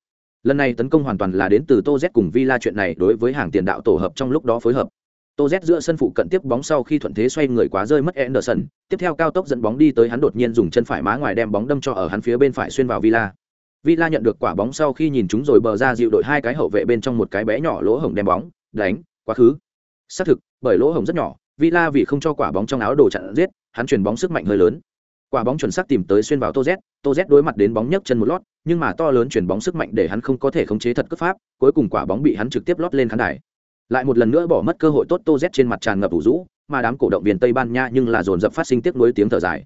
Lần này tấn công hoàn toàn là đến từ tô z cùng villa chuyện này đối với hàng tiền đạo tổ hợp trong lúc đó phối hợp. Tô z giữa sân phụ cận tiếp bóng sau khi thuận thế xoay người quá rơi mất anderson, tiếp theo cao tốc dẫn bóng đi tới hắn đột nhiên dùng chân phải má ngoài đem bóng đâm cho ở hắn phía bên phải xuyên vào villa villa nhận được quả bóng sau khi nhìn chúng rồi bờ ra dịu đội hai cái hậu vệ bên trong một cái bé nhỏ lỗ hổng đem bóng, đánh, quá khứ. Xác thực, bởi lỗ hổng rất nhỏ, villa vì không cho quả bóng trong áo đồ chặn giết, hắn chuyển bóng sức mạnh hơi lớn. Quả bóng chuẩn xác tìm tới xuyên vào Toz Toz đối mặt đến bóng nhấc chân một lót, nhưng mà to lớn chuyển bóng sức mạnh để hắn không có thể khống chế thật cấp pháp, cuối cùng quả bóng bị hắn trực tiếp lót lên khán đài. Lại một lần nữa bỏ mất cơ hội tốt Toz trên mặt tràn ngập vũ rũ, mà đám cổ động viên tây ban nha nhưng là dồn dập phát sinh tiếc nuối tiếng thở dài.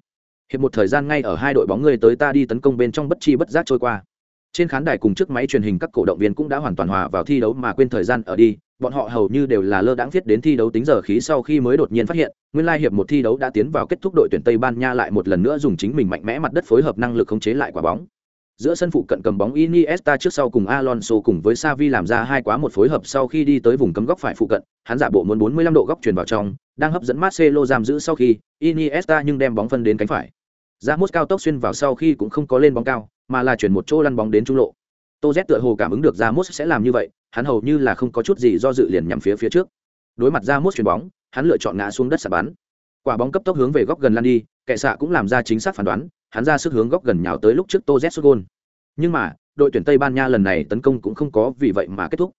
Hiệp một thời gian ngay ở hai đội bóng người tới ta đi tấn công bên trong bất chi bất giác trôi qua trên khán đài cùng chiếc máy truyền hình các cổ động viên cũng đã hoàn toàn hòa vào thi đấu mà quên thời gian ở đi bọn họ hầu như đều là lơ đãng viết đến thi đấu tính giờ khí sau khi mới đột nhiên phát hiện nguyên lai hiệp một thi đấu đã tiến vào kết thúc đội tuyển tây ban nha lại một lần nữa dùng chính mình mạnh mẽ mặt đất phối hợp năng lực khống chế lại quả bóng giữa sân phụ cận cầm bóng Iniesta trước sau cùng Alonso cùng với Xavi làm ra hai quá một phối hợp sau khi đi tới vùng cấm góc phải phụ cận, hắn giả bộ muốn 45 độ góc chuyển vào trong, đang hấp dẫn Marcelo giam giữ sau khi Iniesta nhưng đem bóng phân đến cánh phải. Ramos cao tốc xuyên vào sau khi cũng không có lên bóng cao, mà là chuyển một chỗ lăn bóng đến trung lộ. Tô Z tựa hồ cảm ứng được Ramos sẽ làm như vậy, hắn hầu như là không có chút gì do dự liền nhắm phía phía trước. Đối mặt Ramos chuyền bóng, hắn lựa chọn ngã xuống đất sả bắn. Quả bóng cấp tốc hướng về góc gần lăn đi, kẻ xạ cũng làm ra chính xác phán đoán, hắn ra sức hướng góc gần nhào tới lúc trước Tô Z sút gol. Nhưng mà, đội tuyển Tây Ban Nha lần này tấn công cũng không có vì vậy mà kết thúc.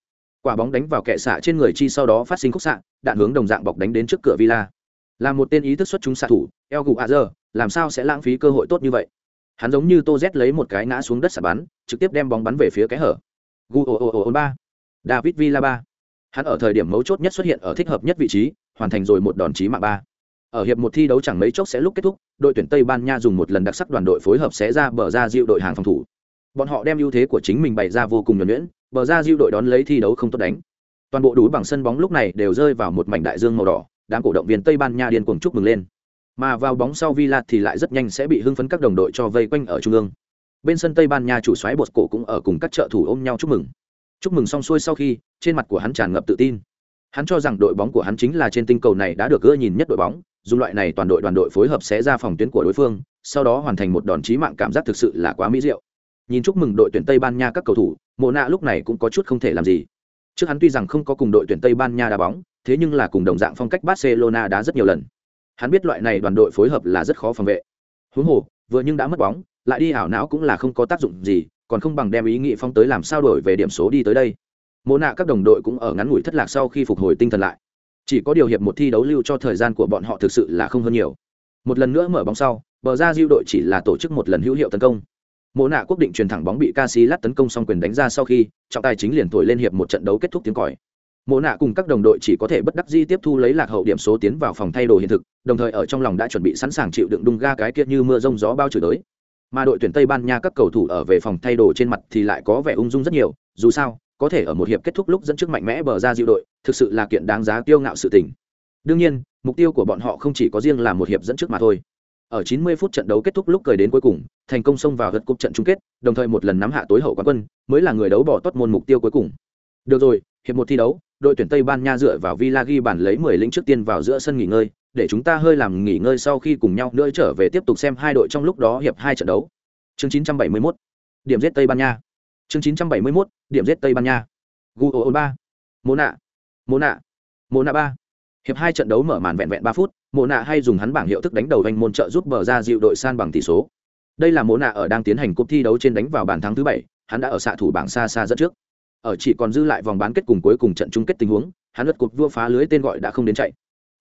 Quả bóng đánh vào kẻ xạ trên người chi sau đó phát sinh khúc xạ, đạn hướng đồng dạng bọc đánh đến trước cửa Villa. Là một tên ý thức xuất chúng xạ thủ, El Guazer, làm sao sẽ lãng phí cơ hội tốt như vậy? Hắn giống như Tô Z lấy một cái ngã xuống đất xả bắn, trực tiếp đem bóng bắn về phía cái hở. Gu ba, David Villa ba. Hắn ở thời điểm mấu chốt nhất xuất hiện ở thích hợp nhất vị trí, hoàn thành rồi một đòn chí mạng ba. Ở hiệp một thi đấu chẳng mấy chốc sẽ lúc kết thúc, đội tuyển Tây Ban Nha dùng một lần đặc sắc đoàn đội phối hợp xé ra bờ ra diệu đội hàng phòng thủ. Bọn họ đem ưu thế của chính mình bày ra vô cùng nhuần nhuyễn, bờ ra diệu đội đón lấy thi đấu không tốt đánh. Toàn bộ đủ bằng sân bóng lúc này đều rơi vào một mảnh đại dương màu đỏ, đám cổ động viên Tây Ban Nha điên cuồng chúc mừng lên. Mà vào bóng sau Villa thì lại rất nhanh sẽ bị hưng phấn các đồng đội cho vây quanh ở trung ương. Bên sân Tây Ban Nha chủ soái bột cổ cũng ở cùng các trợ thủ ôm nhau chúc mừng. Chúc mừng xong xuôi sau khi, trên mặt của hắn tràn ngập tự tin. Hắn cho rằng đội bóng của hắn chính là trên tinh cầu này đã được ưa nhìn nhất đội bóng, dùng loại này toàn đội đoàn đội phối hợp sẽ ra phòng tuyến của đối phương, sau đó hoàn thành một đòn chí mạng cảm giác thực sự là quá mỹ diệu. Nhìn chúc mừng đội tuyển Tây Ban Nha các cầu thủ, Mộ Nạ lúc này cũng có chút không thể làm gì. Trước hắn tuy rằng không có cùng đội tuyển Tây Ban Nha đá bóng, thế nhưng là cùng đồng dạng phong cách Barcelona đá rất nhiều lần. Hắn biết loại này đoàn đội phối hợp là rất khó phòng vệ. Huống hồ, vừa nhưng đã mất bóng, lại đi ảo não cũng là không có tác dụng gì, còn không bằng đem ý nghĩ phong tới làm sao đổi về điểm số đi tới đây. Mộ nạ các đồng đội cũng ở ngắn ngủi thất lạc sau khi phục hồi tinh thần lại. Chỉ có điều hiệp một thi đấu lưu cho thời gian của bọn họ thực sự là không hơn nhiều. Một lần nữa mở bóng sau, bờ ra diêu đội chỉ là tổ chức một lần hữu hiệu tấn công. Mộ nạ quyết định truyền thẳng bóng bị Casillas tấn công xong quyền đánh ra sau khi, trọng tài chính liền thổi lên hiệp một trận đấu kết thúc tiếng còi. Mộ nạ cùng các đồng đội chỉ có thể bất đắc dĩ tiếp thu lấy lạc hậu điểm số tiến vào phòng thay đồ hiện thực, đồng thời ở trong lòng đã chuẩn bị sẵn sàng chịu đựng đung ga cái kia như mưa rông gió bao chửi tới. Mà đội tuyển Tây Ban Nha các cầu thủ ở về phòng thay đồ trên mặt thì lại có vẻ ung dung rất nhiều, dù sao, có thể ở một hiệp kết thúc lúc dẫn trước mạnh mẽ bờ ra dịu đội, thực sự là kiện đáng giá tiêu ngạo sự tình. Đương nhiên, mục tiêu của bọn họ không chỉ có riêng là một hiệp dẫn trước mà thôi. Ở 90 phút trận đấu kết thúc lúc cười đến cuối cùng, thành công xông vào gật cúp trận chung kết, đồng thời một lần nắm hạ tối hậu quán quân, mới là người đấu bỏ tốt môn mục tiêu cuối cùng. Được rồi, hiệp một thi đấu, đội tuyển Tây Ban Nha dựa vào Villa ghi bàn lấy 10 lĩnh trước tiên vào giữa sân nghỉ ngơi, để chúng ta hơi làm nghỉ ngơi sau khi cùng nhau nữa trở về tiếp tục xem hai đội trong lúc đó hiệp hai trận đấu. Chương 971. Điểm giết Tây Ban Nha. Chương 971. Điểm giết Tây Ban Nha. Guo 3. nạ Mô nạ 3. Hiệp hai trận đấu mở màn vẹn vẹn 3 phút, Mona hay dùng hắn bảng hiệu thức đánh đầu vành môn trợ giúp bờ ra dịu đội san bằng tỷ số. Đây là Mona ở đang tiến hành cuộc thi đấu trên đánh vào bàn thắng thứ 7, hắn đã ở xạ thủ bảng xa xa dẫn trước ở chỉ còn dư lại vòng bán kết cùng cuối cùng trận chung kết tình huống, hắn lượt cuộc vua phá lưới tên gọi đã không đến chạy.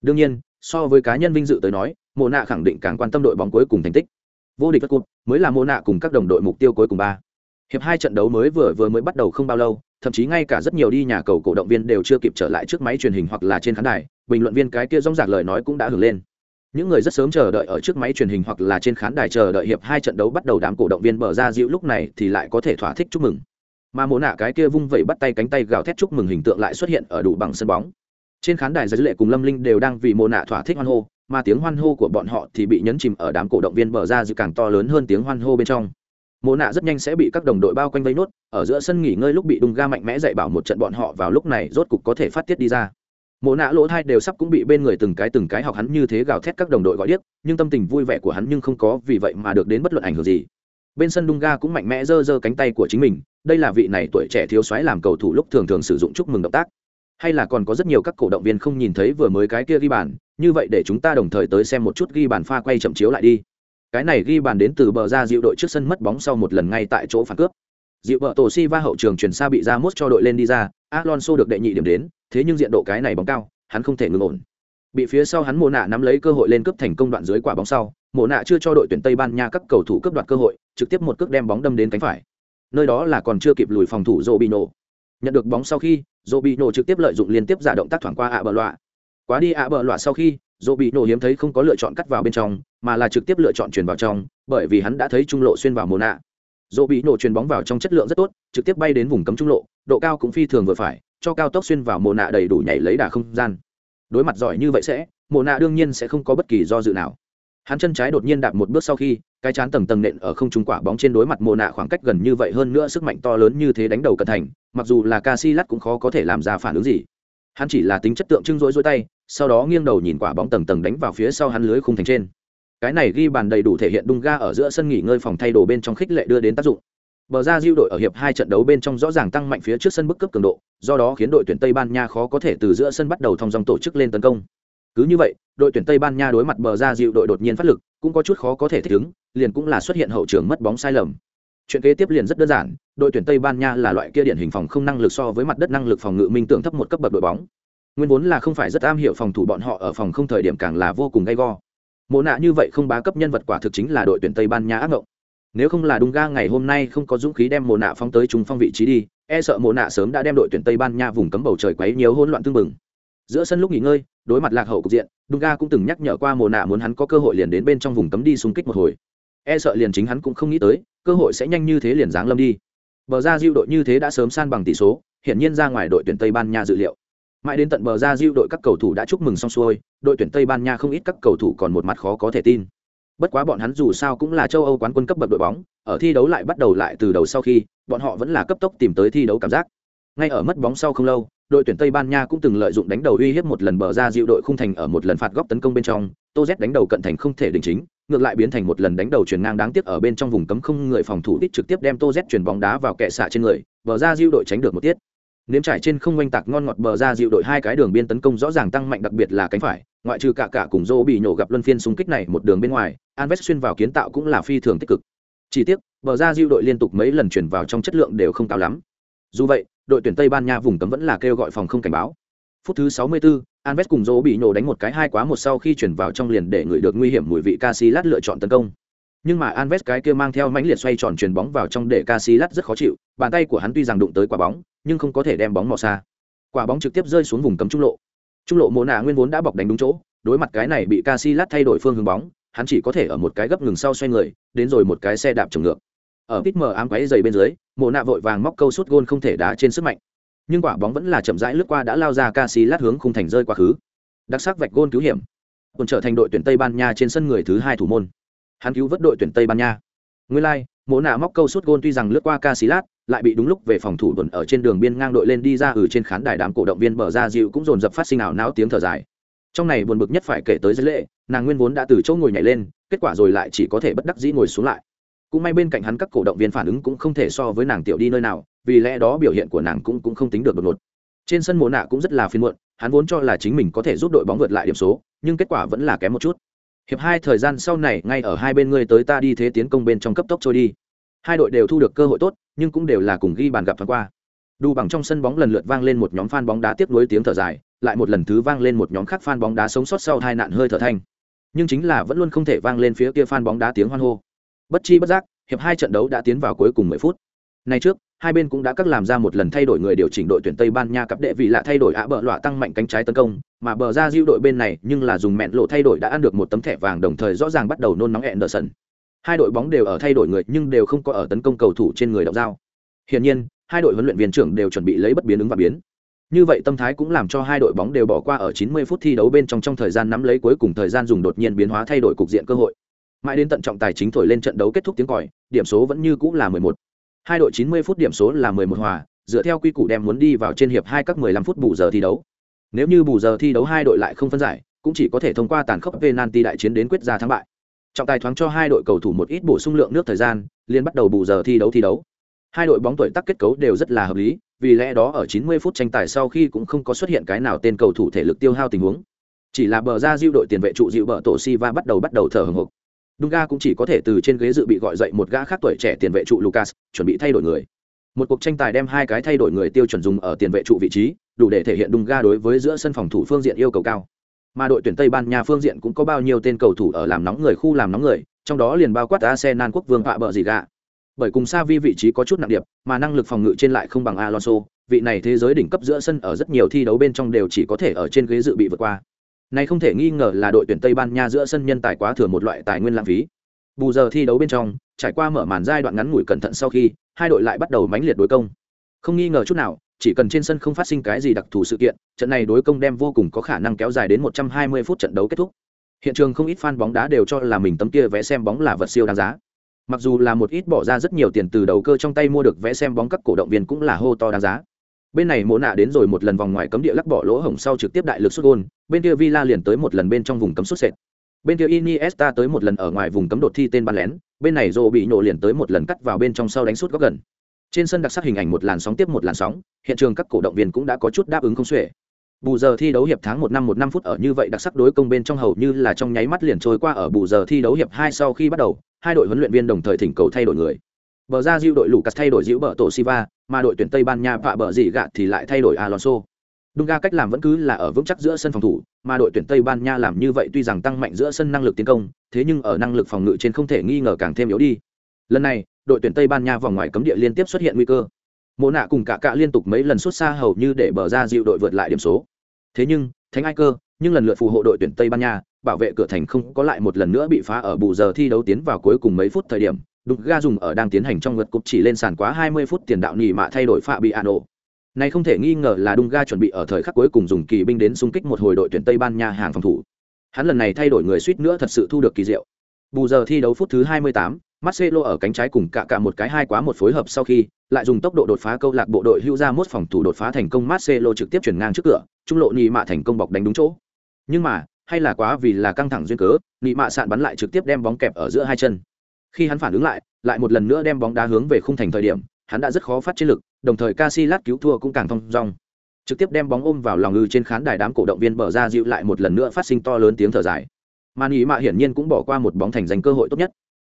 Đương nhiên, so với cá nhân vinh dự tới nói, mộ nạ khẳng định càng quan tâm đội bóng cuối cùng thành tích. Vô địch lượt cột, mới là mộ nạ cùng các đồng đội mục tiêu cuối cùng ba. Hiệp hai trận đấu mới vừa vừa mới bắt đầu không bao lâu, thậm chí ngay cả rất nhiều đi nhà cầu cổ động viên đều chưa kịp trở lại trước máy truyền hình hoặc là trên khán đài, bình luận viên cái kia rong rạc lời nói cũng đã hưởng lên. Những người rất sớm chờ đợi ở trước máy truyền hình hoặc là trên khán đài chờ đợi hiệp hai trận đấu bắt đầu đám cổ động viên mở ra dịu lúc này thì lại có thể thỏa thích chúc mừng mà Mộ nạ cái kia vung vẩy bắt tay cánh tay gào thét chúc mừng hình tượng lại xuất hiện ở đủ bằng sân bóng. Trên khán đài giới lệ cùng lâm linh đều đang vì Mộ nạ thỏa thích hoan hô, mà tiếng hoan hô của bọn họ thì bị nhấn chìm ở đám cổ động viên bờ ra dự càng to lớn hơn tiếng hoan hô bên trong. Mộ nạ rất nhanh sẽ bị các đồng đội bao quanh vây nốt, ở giữa sân nghỉ ngơi lúc bị Đung ga mạnh mẽ dạy bảo một trận bọn họ vào lúc này rốt cục có thể phát tiết đi ra. Mộ nạ lỗ thai đều sắp cũng bị bên người từng cái từng cái học hắn như thế gào thét các đồng đội gọi điếc, nhưng tâm tình vui vẻ của hắn nhưng không có, vì vậy mà được đến bất luận ảnh hưởng gì. Bên sân đung ga cũng mạnh mẽ giơ giơ cánh tay của chính mình đây là vị này tuổi trẻ thiếu soái làm cầu thủ lúc thường thường sử dụng chúc mừng động tác. Hay là còn có rất nhiều các cổ động viên không nhìn thấy vừa mới cái kia ghi bàn, như vậy để chúng ta đồng thời tới xem một chút ghi bàn pha quay chậm chiếu lại đi. Cái này ghi bàn đến từ bờ ra dịu đội trước sân mất bóng sau một lần ngay tại chỗ phản cướp. Dịu vợ tổ si va hậu trường chuyển xa bị ra mốt cho đội lên đi ra, alonso được đệ nhị điểm đến, thế nhưng diện độ cái này bóng cao, hắn không thể ngừng ổn. Bị phía sau hắn mồ nạ nắm lấy cơ hội lên cướp thành công đoạn dưới quả bóng sau mồ nạ chưa cho đội tuyển tây ban nha các cầu thủ cướp đoạt cơ hội, trực tiếp một cước đem bóng đâm đến cánh phải nơi đó là còn chưa kịp lùi phòng thủ Robinho. Nhận được bóng sau khi, Robinho trực tiếp lợi dụng liên tiếp giả động tác thoảng qua ạ bờ loạ. Quá đi ạ bờ loạ sau khi, Robinho hiếm thấy không có lựa chọn cắt vào bên trong, mà là trực tiếp lựa chọn chuyển vào trong, bởi vì hắn đã thấy trung lộ xuyên vào Mona. dỗ bị nổ chuyền bóng vào trong chất lượng rất tốt trực tiếp bay đến vùng cấm trung lộ độ cao cũng phi thường vừa phải cho cao tốc xuyên vào mồ nạ đầy đủ nhảy lấy đà không gian đối mặt giỏi như vậy sẽ mồ nạ đương nhiên sẽ không có bất kỳ do dự nào hắn chân trái đột nhiên đạp một bước sau khi, cái chán tầng tầng nện ở không trung quả bóng trên đối mặt mồ nạ khoảng cách gần như vậy hơn nữa sức mạnh to lớn như thế đánh đầu cẩn thành, mặc dù là Casillas cũng khó có thể làm ra phản ứng gì. Hắn chỉ là tính chất tượng trưng rối rối tay, sau đó nghiêng đầu nhìn quả bóng tầng tầng đánh vào phía sau hắn lưới khung thành trên. Cái này ghi bàn đầy đủ thể hiện đung ga ở giữa sân nghỉ ngơi phòng thay đồ bên trong khích lệ đưa đến tác dụng. Bờ ra diêu đội ở hiệp hai trận đấu bên trong rõ ràng tăng mạnh phía trước sân bức cấp cường độ, do đó khiến đội tuyển tây ban nha khó có thể từ giữa sân bắt đầu thong dòng tổ chức lên tấn công cứ như vậy, đội tuyển tây ban nha đối mặt bờ ra diệu đội đột nhiên phát lực, cũng có chút khó có thể thích ứng, liền cũng là xuất hiện hậu trường mất bóng sai lầm. Chuyện kế tiếp liền rất đơn giản, đội tuyển tây ban nha là loại kia điển hình phòng không năng lực so với mặt đất năng lực phòng ngự minh tưởng thấp một cấp bậc đội bóng. Nguyên vốn là không phải rất am hiểu phòng thủ bọn họ ở phòng không thời điểm càng là vô cùng gay go. Mộ nạ như vậy không bá cấp nhân vật quả thực chính là đội tuyển tây ban nha ác mộng nếu không là đúng ga ngày hôm nay không có dũng khí đem mộ nạ phóng tới trung phong vị trí đi e sợ mộ nạ sớm đã đem đội tuyển tây ban nha vùng cấm bầu trời quấy nhiều hỗn loạn tương mừng giữa sân lúc nghỉ ngơi, đối mặt lạc hậu cục diện, Dunga cũng từng nhắc nhở qua mồ nạ muốn hắn có cơ hội liền đến bên trong vùng cấm đi xung kích một hồi. E sợ liền chính hắn cũng không nghĩ tới, cơ hội sẽ nhanh như thế liền giáng lâm đi. Bờ ra diêu đội như thế đã sớm san bằng tỷ số, hiển nhiên ra ngoài đội tuyển tây ban nha dự liệu. Mãi đến tận bờ ra diêu đội các cầu thủ đã chúc mừng xong xuôi, đội tuyển tây ban nha không ít các cầu thủ còn một mặt khó có thể tin. Bất quá bọn hắn dù sao cũng là châu âu quán quân cấp bậc đội bóng, ở thi đấu lại bắt đầu lại từ đầu sau khi, bọn họ vẫn là cấp tốc tìm tới thi đấu cảm giác. Ngay ở mất bóng sau không lâu đội tuyển tây ban nha cũng từng lợi dụng đánh đầu uy hiếp một lần bờ ra dịu đội khung thành ở một lần phạt góc tấn công bên trong. Tô z đánh đầu cận thành không thể đình chính, ngược lại biến thành một lần đánh đầu chuyển ngang đáng tiếc ở bên trong vùng cấm không người phòng thủ đích trực tiếp đem tô z chuyển bóng đá vào kệ xạ trên người, bờ ra dịu đội tránh được một tiết. Nếm trải trên không oanh tạc ngon ngọt bờ ra dịu đội hai cái đường biên tấn công rõ ràng tăng mạnh đặc biệt là cánh phải, ngoại trừ cả cả cùng Zô bị nhổ gặp luân phiên xung kích này một đường bên ngoài Anves xuyên vào kiến tạo cũng là phi thường tích cực. Chỉ tiếc, bờ ra dịu đội liên tục mấy lần chuyển vào trong chất lượng đều không cao lắm. Dù vậy đội tuyển tây ban nha vùng cấm vẫn là kêu gọi phòng không cảnh báo phút thứ 64, Anves cùng Dỗ bị nổ đánh một cái hai quá một sau khi chuyển vào trong liền để người được nguy hiểm mùi vị Casillas lựa chọn tấn công. Nhưng mà Anves cái kia mang theo mãnh liệt xoay tròn chuyền bóng vào trong để Casillas rất khó chịu, bàn tay của hắn tuy rằng đụng tới quả bóng, nhưng không có thể đem bóng mò xa. Quả bóng trực tiếp rơi xuống vùng cấm trung lộ. Trung lộ Mona nguyên vốn đã bọc đánh đúng chỗ, đối mặt cái này bị Casillas thay đổi phương hướng bóng, hắn chỉ có thể ở một cái gấp ngừng sau xoay người, đến rồi một cái xe đạp trồng ngược. Ở pit mở ám quáy dày bên dưới, Mộ Nạ vội vàng móc câu sút gôn không thể đá trên sức mạnh nhưng quả bóng vẫn là chậm rãi lướt qua đã lao ra Casi lát hướng khung thành rơi quá khứ. Đặc sắc vạch gôn cứu hiểm. Còn trở thành đội tuyển Tây Ban Nha trên sân người thứ hai thủ môn. Hắn cứu vớt đội tuyển Tây Ban Nha. Nguyên lai, like, Mộ nạ móc câu sút gôn tuy rằng lướt qua Casillas, lại bị đúng lúc về phòng thủ tuần ở trên đường biên ngang đội lên đi ra ở trên khán đài đám cổ động viên bờ ra dịu cũng dồn dập phát sinh ảo não tiếng thở dài. Trong này buồn bực nhất phải kể tới dưới lệ, nàng nguyên vốn đã từ chỗ ngồi nhảy lên, kết quả rồi lại chỉ có thể bất đắc dĩ ngồi xuống lại. Cũng may bên cạnh hắn các cổ động viên phản ứng cũng không thể so với nàng tiểu đi nơi nào, vì lẽ đó biểu hiện của nàng cũng cũng không tính được đột ngột. Trên sân mồ nạ cũng rất là phiền muộn hắn vốn cho là chính mình có thể giúp đội bóng vượt lại điểm số nhưng kết quả vẫn là kém một chút. Hiệp hai thời gian sau này ngay ở hai bên ngươi tới ta đi thế tiến công bên trong cấp tốc trôi đi. Hai đội đều thu được cơ hội tốt nhưng cũng đều là cùng ghi bàn gặp thoáng qua. Đủ bằng trong sân bóng lần lượt vang lên một nhóm fan bóng đá tiếp nối tiếng thở dài lại một lần thứ vang lên một nhóm khác fan bóng đá sống sót sau hai nạn hơi thở thanh. Nhưng chính là vẫn luôn không thể vang lên phía kia fan bóng đá tiếng hoan hô bất chi bất giác hiệp hai trận đấu đã tiến vào cuối cùng mười phút Nay trước, hai bên cũng đã các làm ra một lần thay đổi người điều chỉnh đội tuyển Tây Ban Nha cặp đệ vị lạ thay đổi ạ bờ lọa tăng mạnh cánh trái tấn công, mà bờ ra diêu đội bên này nhưng là dùng mẹn lộ thay đổi đã ăn được một tấm thẻ vàng đồng thời rõ ràng bắt đầu nôn nóng Anderson. Hai đội bóng đều ở thay đổi người nhưng đều không có ở tấn công cầu thủ trên người động dao. Hiển nhiên, hai đội huấn luyện viên trưởng đều chuẩn bị lấy bất biến ứng và biến. Như vậy tâm thái cũng làm cho hai đội bóng đều bỏ qua ở 90 phút thi đấu bên trong trong thời gian nắm lấy cuối cùng thời gian dùng đột nhiên biến hóa thay đổi cục diện cơ hội. Mãi đến tận trọng tài chính thổi lên trận đấu kết thúc tiếng còi, điểm số vẫn như cũ là 11. Hai đội 90 phút điểm số là 11 hòa, dựa theo quy củ đem muốn đi vào trên hiệp hai các 15 phút bù giờ thi đấu. Nếu như bù giờ thi đấu hai đội lại không phân giải, cũng chỉ có thể thông qua tàn khốc penalty đại chiến đến quyết ra thắng bại. Trọng tài thoáng cho hai đội cầu thủ một ít bổ sung lượng nước thời gian, liền bắt đầu bù giờ thi đấu thi đấu. Hai đội bóng tuổi tác kết cấu đều rất là hợp lý, vì lẽ đó ở 90 phút tranh tài sau khi cũng không có xuất hiện cái nào tên cầu thủ thể lực tiêu hao tình huống. Chỉ là bờ ra diêu đội tiền vệ trụ diệu bờ tổ Siva bắt đầu bắt đầu thở hổn hộc. Dunga cũng chỉ có thể từ trên ghế dự bị gọi dậy một gã khác tuổi trẻ tiền vệ trụ Lucas, chuẩn bị thay đổi người. Một cuộc tranh tài đem hai cái thay đổi người tiêu chuẩn dùng ở tiền vệ trụ vị trí, đủ để thể hiện Dunga đối với giữa sân phòng thủ phương diện yêu cầu cao. Mà đội tuyển Tây Ban Nha phương diện cũng có bao nhiêu tên cầu thủ ở làm nóng người khu làm nóng người, trong đó liền bao quát Arsenal quốc vương vạ bợ gì gạ. Bởi cùng Savi vị trí có chút nặng điệp, mà năng lực phòng ngự trên lại không bằng Alonso, vị này thế giới đỉnh cấp giữa sân ở rất nhiều thi đấu bên trong đều chỉ có thể ở trên ghế dự bị vượt qua. Này không thể nghi ngờ là đội tuyển Tây Ban Nha giữa sân nhân tài quá thừa một loại tài nguyên lãng phí. Bù giờ thi đấu bên trong, trải qua mở màn giai đoạn ngắn ngủi cẩn thận sau khi hai đội lại bắt đầu mãnh liệt đối công. Không nghi ngờ chút nào chỉ cần trên sân không phát sinh cái gì đặc thù sự kiện trận này đối công đem vô cùng có khả năng kéo dài đến 120 phút trận đấu kết thúc. Hiện trường không ít fan bóng đá đều cho là mình tấm kia vé xem bóng là vật siêu đáng giá. Mặc dù là một ít bỏ ra rất nhiều tiền từ đầu cơ trong tay mua được vé xem bóng các cổ động viên cũng là hô to đáng giá bên này mộ nạ đến rồi một lần vòng ngoài cấm địa lắc bỏ lỗ hổng sau trực tiếp đại lực xuất gôn, bên kia villa liền tới một lần bên trong vùng cấm xuất sệt. Bên kia iniesta tới một lần ở ngoài vùng cấm đột thi tên bắn lén, bên này rô bị nổ liền tới một lần cắt vào bên trong sau đánh sút góc gần. Trên sân đặc sắc hình ảnh một làn sóng tiếp một làn sóng, hiện trường các cổ động viên cũng đã có chút đáp ứng không xuể. Bù giờ thi đấu hiệp tháng một năm một năm phút ở như vậy đặc sắc đối công bên trong hầu như là trong nháy mắt liền trôi qua ở bù giờ thi đấu hiệp hai sau khi bắt đầu, hai đội huấn luyện viên đồng thời thỉnh cầu thay đổi người bờ ra diêu đội lucas thay đổi diễu bờ tổ siva mà đội tuyển tây ban nha vạ bờ dị gạ thì lại thay đổi alonso Dunga cách làm vẫn cứ là ở vững chắc giữa sân phòng thủ, mà đội tuyển Tây Ban Nha làm như vậy tuy rằng tăng mạnh giữa sân năng lực tiến công, thế nhưng ở năng lực phòng ngự trên không thể nghi ngờ càng thêm yếu đi. Lần này, đội tuyển Tây Ban Nha vòng ngoài cấm địa liên tiếp xuất hiện nguy cơ. Mộ nạ cùng cả cạ liên tục mấy lần xuất xa hầu như để bờ ra dịu đội vượt lại điểm số. Thế nhưng, thánh ai cơ, nhưng lần lượt phù hộ đội tuyển Tây Ban Nha, bảo vệ cửa thành không có lại một lần nữa bị phá ở bù giờ thi đấu tiến vào cuối cùng mấy phút thời điểm, đục ga dùng ở đang tiến hành trong lượt cục chỉ lên sàn quá 20 phút tiền đạo nỉ mạ thay đổi Fabiano. Này không thể nghi ngờ là Dunga chuẩn bị ở thời khắc cuối cùng dùng kỳ binh đến xung kích một hồi đội tuyển Tây Ban Nha hàng phòng thủ. Hắn lần này thay đổi người suýt nữa thật sự thu được kỳ diệu. Bù giờ thi đấu phút thứ 28, Marcelo ở cánh trái cùng cả cả một cái hai quá một phối hợp sau khi, lại dùng tốc độ đột phá câu lạc bộ đội hưu ra mốt phòng thủ đột phá thành công Marcelo trực tiếp chuyển ngang trước cửa, trung lộ nhị mạ thành công bọc đánh đúng chỗ. Nhưng mà, hay là quá vì là căng thẳng duyên cớ, nhị mạ sạn bắn lại trực tiếp đem bóng kẹp ở giữa hai chân. Khi hắn phản ứng lại, lại một lần nữa đem bóng đá hướng về khung thành thời điểm, hắn đã rất khó phát chiến lực, đồng thời Casillas cứu thua cũng càng thông dong. Trực tiếp đem bóng ôm vào lòng ngư trên khán đài đám cổ động viên bờ ra dịu lại một lần nữa phát sinh to lớn tiếng thở dài. Mà Mạ hiển nhiên cũng bỏ qua một bóng thành giành cơ hội tốt nhất.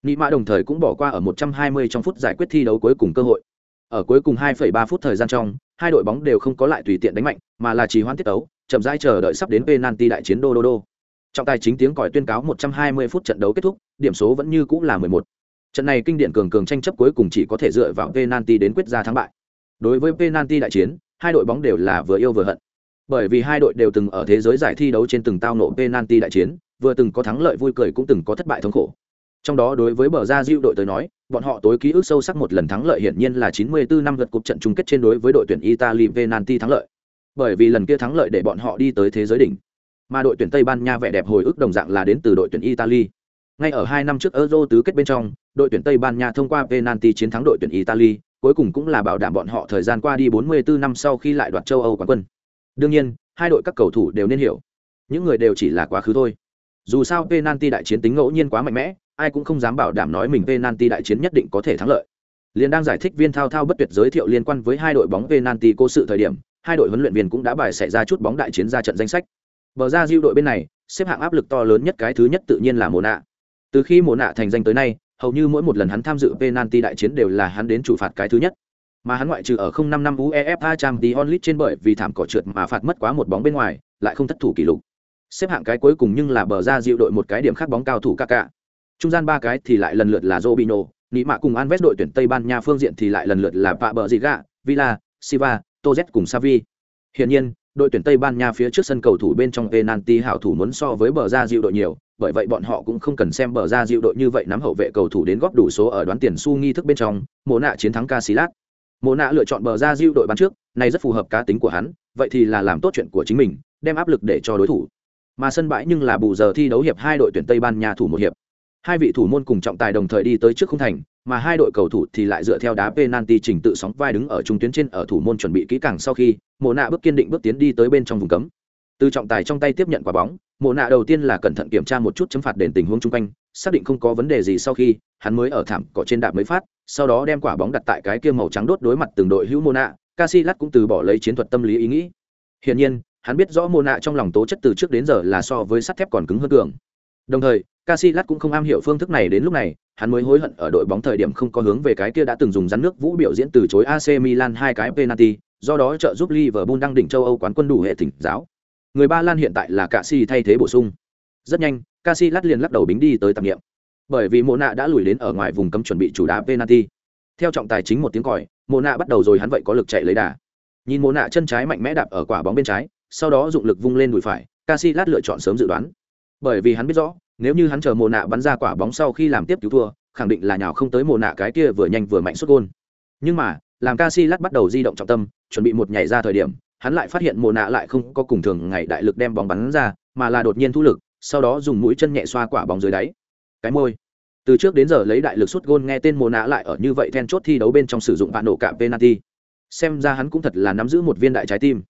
Nị Mạ đồng thời cũng bỏ qua ở 120 trong phút giải quyết thi đấu cuối cùng cơ hội. Ở cuối cùng 2,3 phút thời gian trong, hai đội bóng đều không có lại tùy tiện đánh mạnh, mà là trì hoãn tiết đấu, chậm rãi chờ đợi sắp đến penalty đại chiến đô đô đô. Trọng tài chính tiếng còi tuyên cáo 120 phút trận đấu kết thúc, điểm số vẫn như cũ là 11. Trận này kinh điển cường cường tranh chấp cuối cùng chỉ có thể dựa vào penalty đến quyết ra thắng bại. Đối với penalty đại chiến, hai đội bóng đều là vừa yêu vừa hận. Bởi vì hai đội đều từng ở thế giới giải thi đấu trên từng tao nộ penalty đại chiến, vừa từng có thắng lợi vui cười cũng từng có thất bại thống khổ. Trong đó đối với bờ ra Diu đội tới nói, bọn họ tối ký ức sâu sắc một lần thắng lợi hiển nhiên là 94 năm vượt cuộc trận chung kết trên đối với đội tuyển Italy penalty thắng lợi. Bởi vì lần kia thắng lợi để bọn họ đi tới thế giới đỉnh. Mà đội tuyển Tây Ban Nha vẻ đẹp hồi ức đồng dạng là đến từ đội tuyển Italy. Ngay ở hai năm trước Euro tứ kết bên trong, đội tuyển Tây Ban Nha thông qua penalty chiến thắng đội tuyển Italy, cuối cùng cũng là bảo đảm bọn họ thời gian qua đi 44 năm sau khi lại đoạt châu Âu quán quân. Đương nhiên, hai đội các cầu thủ đều nên hiểu, những người đều chỉ là quá khứ thôi. Dù sao penalty đại chiến tính ngẫu nhiên quá mạnh mẽ, ai cũng không dám bảo đảm nói mình penalty đại chiến nhất định có thể thắng lợi. Liên đang giải thích viên thao thao bất tuyệt giới thiệu liên quan với hai đội bóng penalty cố sự thời điểm, hai đội huấn luyện viên cũng đã bài xảy ra chút bóng đại chiến ra trận danh sách. Bờ ra Diu đội bên này, xếp hạng áp lực to lớn nhất cái thứ nhất tự nhiên là Mona. Từ khi Mona thành danh tới nay, hầu như mỗi một lần hắn tham dự penalty đại chiến đều là hắn đến chủ phạt cái thứ nhất. Mà hắn ngoại trừ ở 05 năm UEFA Champions League trên bởi vì thảm cỏ trượt mà phạt mất quá một bóng bên ngoài, lại không thất thủ kỷ lục. Xếp hạng cái cuối cùng nhưng là bờ ra Diu đội một cái điểm khác bóng cao thủ Kaká trung gian ba cái thì lại lần lượt là Robinho, Nị Mạ cùng Anves đội tuyển Tây Ban Nha phương diện thì lại lần lượt là Pạ Bờ Ziga, Villa, Silva, Toz cùng Savi. Hiển nhiên, đội tuyển Tây Ban Nha phía trước sân cầu thủ bên trong penalty hảo thủ muốn so với bờ ra dịu đội nhiều, bởi vậy bọn họ cũng không cần xem bờ ra dịu đội như vậy nắm hậu vệ cầu thủ đến góp đủ số ở đoán tiền su nghi thức bên trong, Mộ nạ chiến thắng Casillas. Mộ nạ lựa chọn bờ ra dịu đội bán trước, này rất phù hợp cá tính của hắn, vậy thì là làm tốt chuyện của chính mình, đem áp lực để cho đối thủ. Mà sân bãi nhưng là bù giờ thi đấu hiệp hai đội tuyển Tây Ban Nha thủ một hiệp hai vị thủ môn cùng trọng tài đồng thời đi tới trước khung thành mà hai đội cầu thủ thì lại dựa theo đá penalty trình tự sóng vai đứng ở trung tuyến trên ở thủ môn chuẩn bị kỹ càng sau khi mộ nạ bước kiên định bước tiến đi tới bên trong vùng cấm. Từ trọng tài trong tay tiếp nhận quả bóng mộ nạ đầu tiên là cẩn thận kiểm tra một chút chấm phạt đền tình huống chung quanh xác định không có vấn đề gì sau khi hắn mới ở thảm cỏ trên đạp mới phát sau đó đem quả bóng đặt tại cái kia màu trắng đốt đối mặt từng đội hữu mô nạ Casillas cũng từ bỏ lấy chiến thuật tâm lý ý nghĩ. Hiển nhiên hắn biết rõ mô nạ trong lòng tố chất từ trước đến giờ là so với sắt thép còn cứng hơn cường. Đồng thời Casillas cũng không am hiểu phương thức này đến lúc này, hắn mới hối hận ở đội bóng thời điểm không có hướng về cái kia đã từng dùng rắn nước vũ biểu diễn từ chối AC Milan hai cái penalty, do đó trợ giúp Liverpool đăng đỉnh châu Âu quán quân đủ hệ thỉnh giáo. Người Ba Lan hiện tại là Casi thay thế bổ sung. Rất nhanh, Casi lát liền lắc đầu bính đi tới tạm nghiệm. Bởi vì Mộ nạ đã lùi đến ở ngoài vùng cấm chuẩn bị chủ đá penalty. Theo trọng tài chính một tiếng còi, Mộ nạ bắt đầu rồi hắn vậy có lực chạy lấy đà. Nhìn Mộ nạ chân trái mạnh mẽ đạp ở quả bóng bên trái, sau đó dụng lực vung lên đùi phải, Casi lát lựa chọn sớm dự đoán. Bởi vì hắn biết rõ, nếu như hắn chờ mồ nạ bắn ra quả bóng sau khi làm tiếp cứu thua, khẳng định là nhào không tới mồ nạ cái kia vừa nhanh vừa mạnh xuất gôn. Nhưng mà, làm Casillas bắt đầu di động trọng tâm, chuẩn bị một nhảy ra thời điểm, hắn lại phát hiện mồ nạ lại không có cùng thường ngày đại lực đem bóng bắn ra, mà là đột nhiên thu lực, sau đó dùng mũi chân nhẹ xoa quả bóng dưới đáy. Cái môi. Từ trước đến giờ lấy đại lực sút gôn nghe tên mồ nạ lại ở như vậy then chốt thi đấu bên trong sử dụng bạn nổ cả penalty. Xem ra hắn cũng thật là nắm giữ một viên đại trái tim.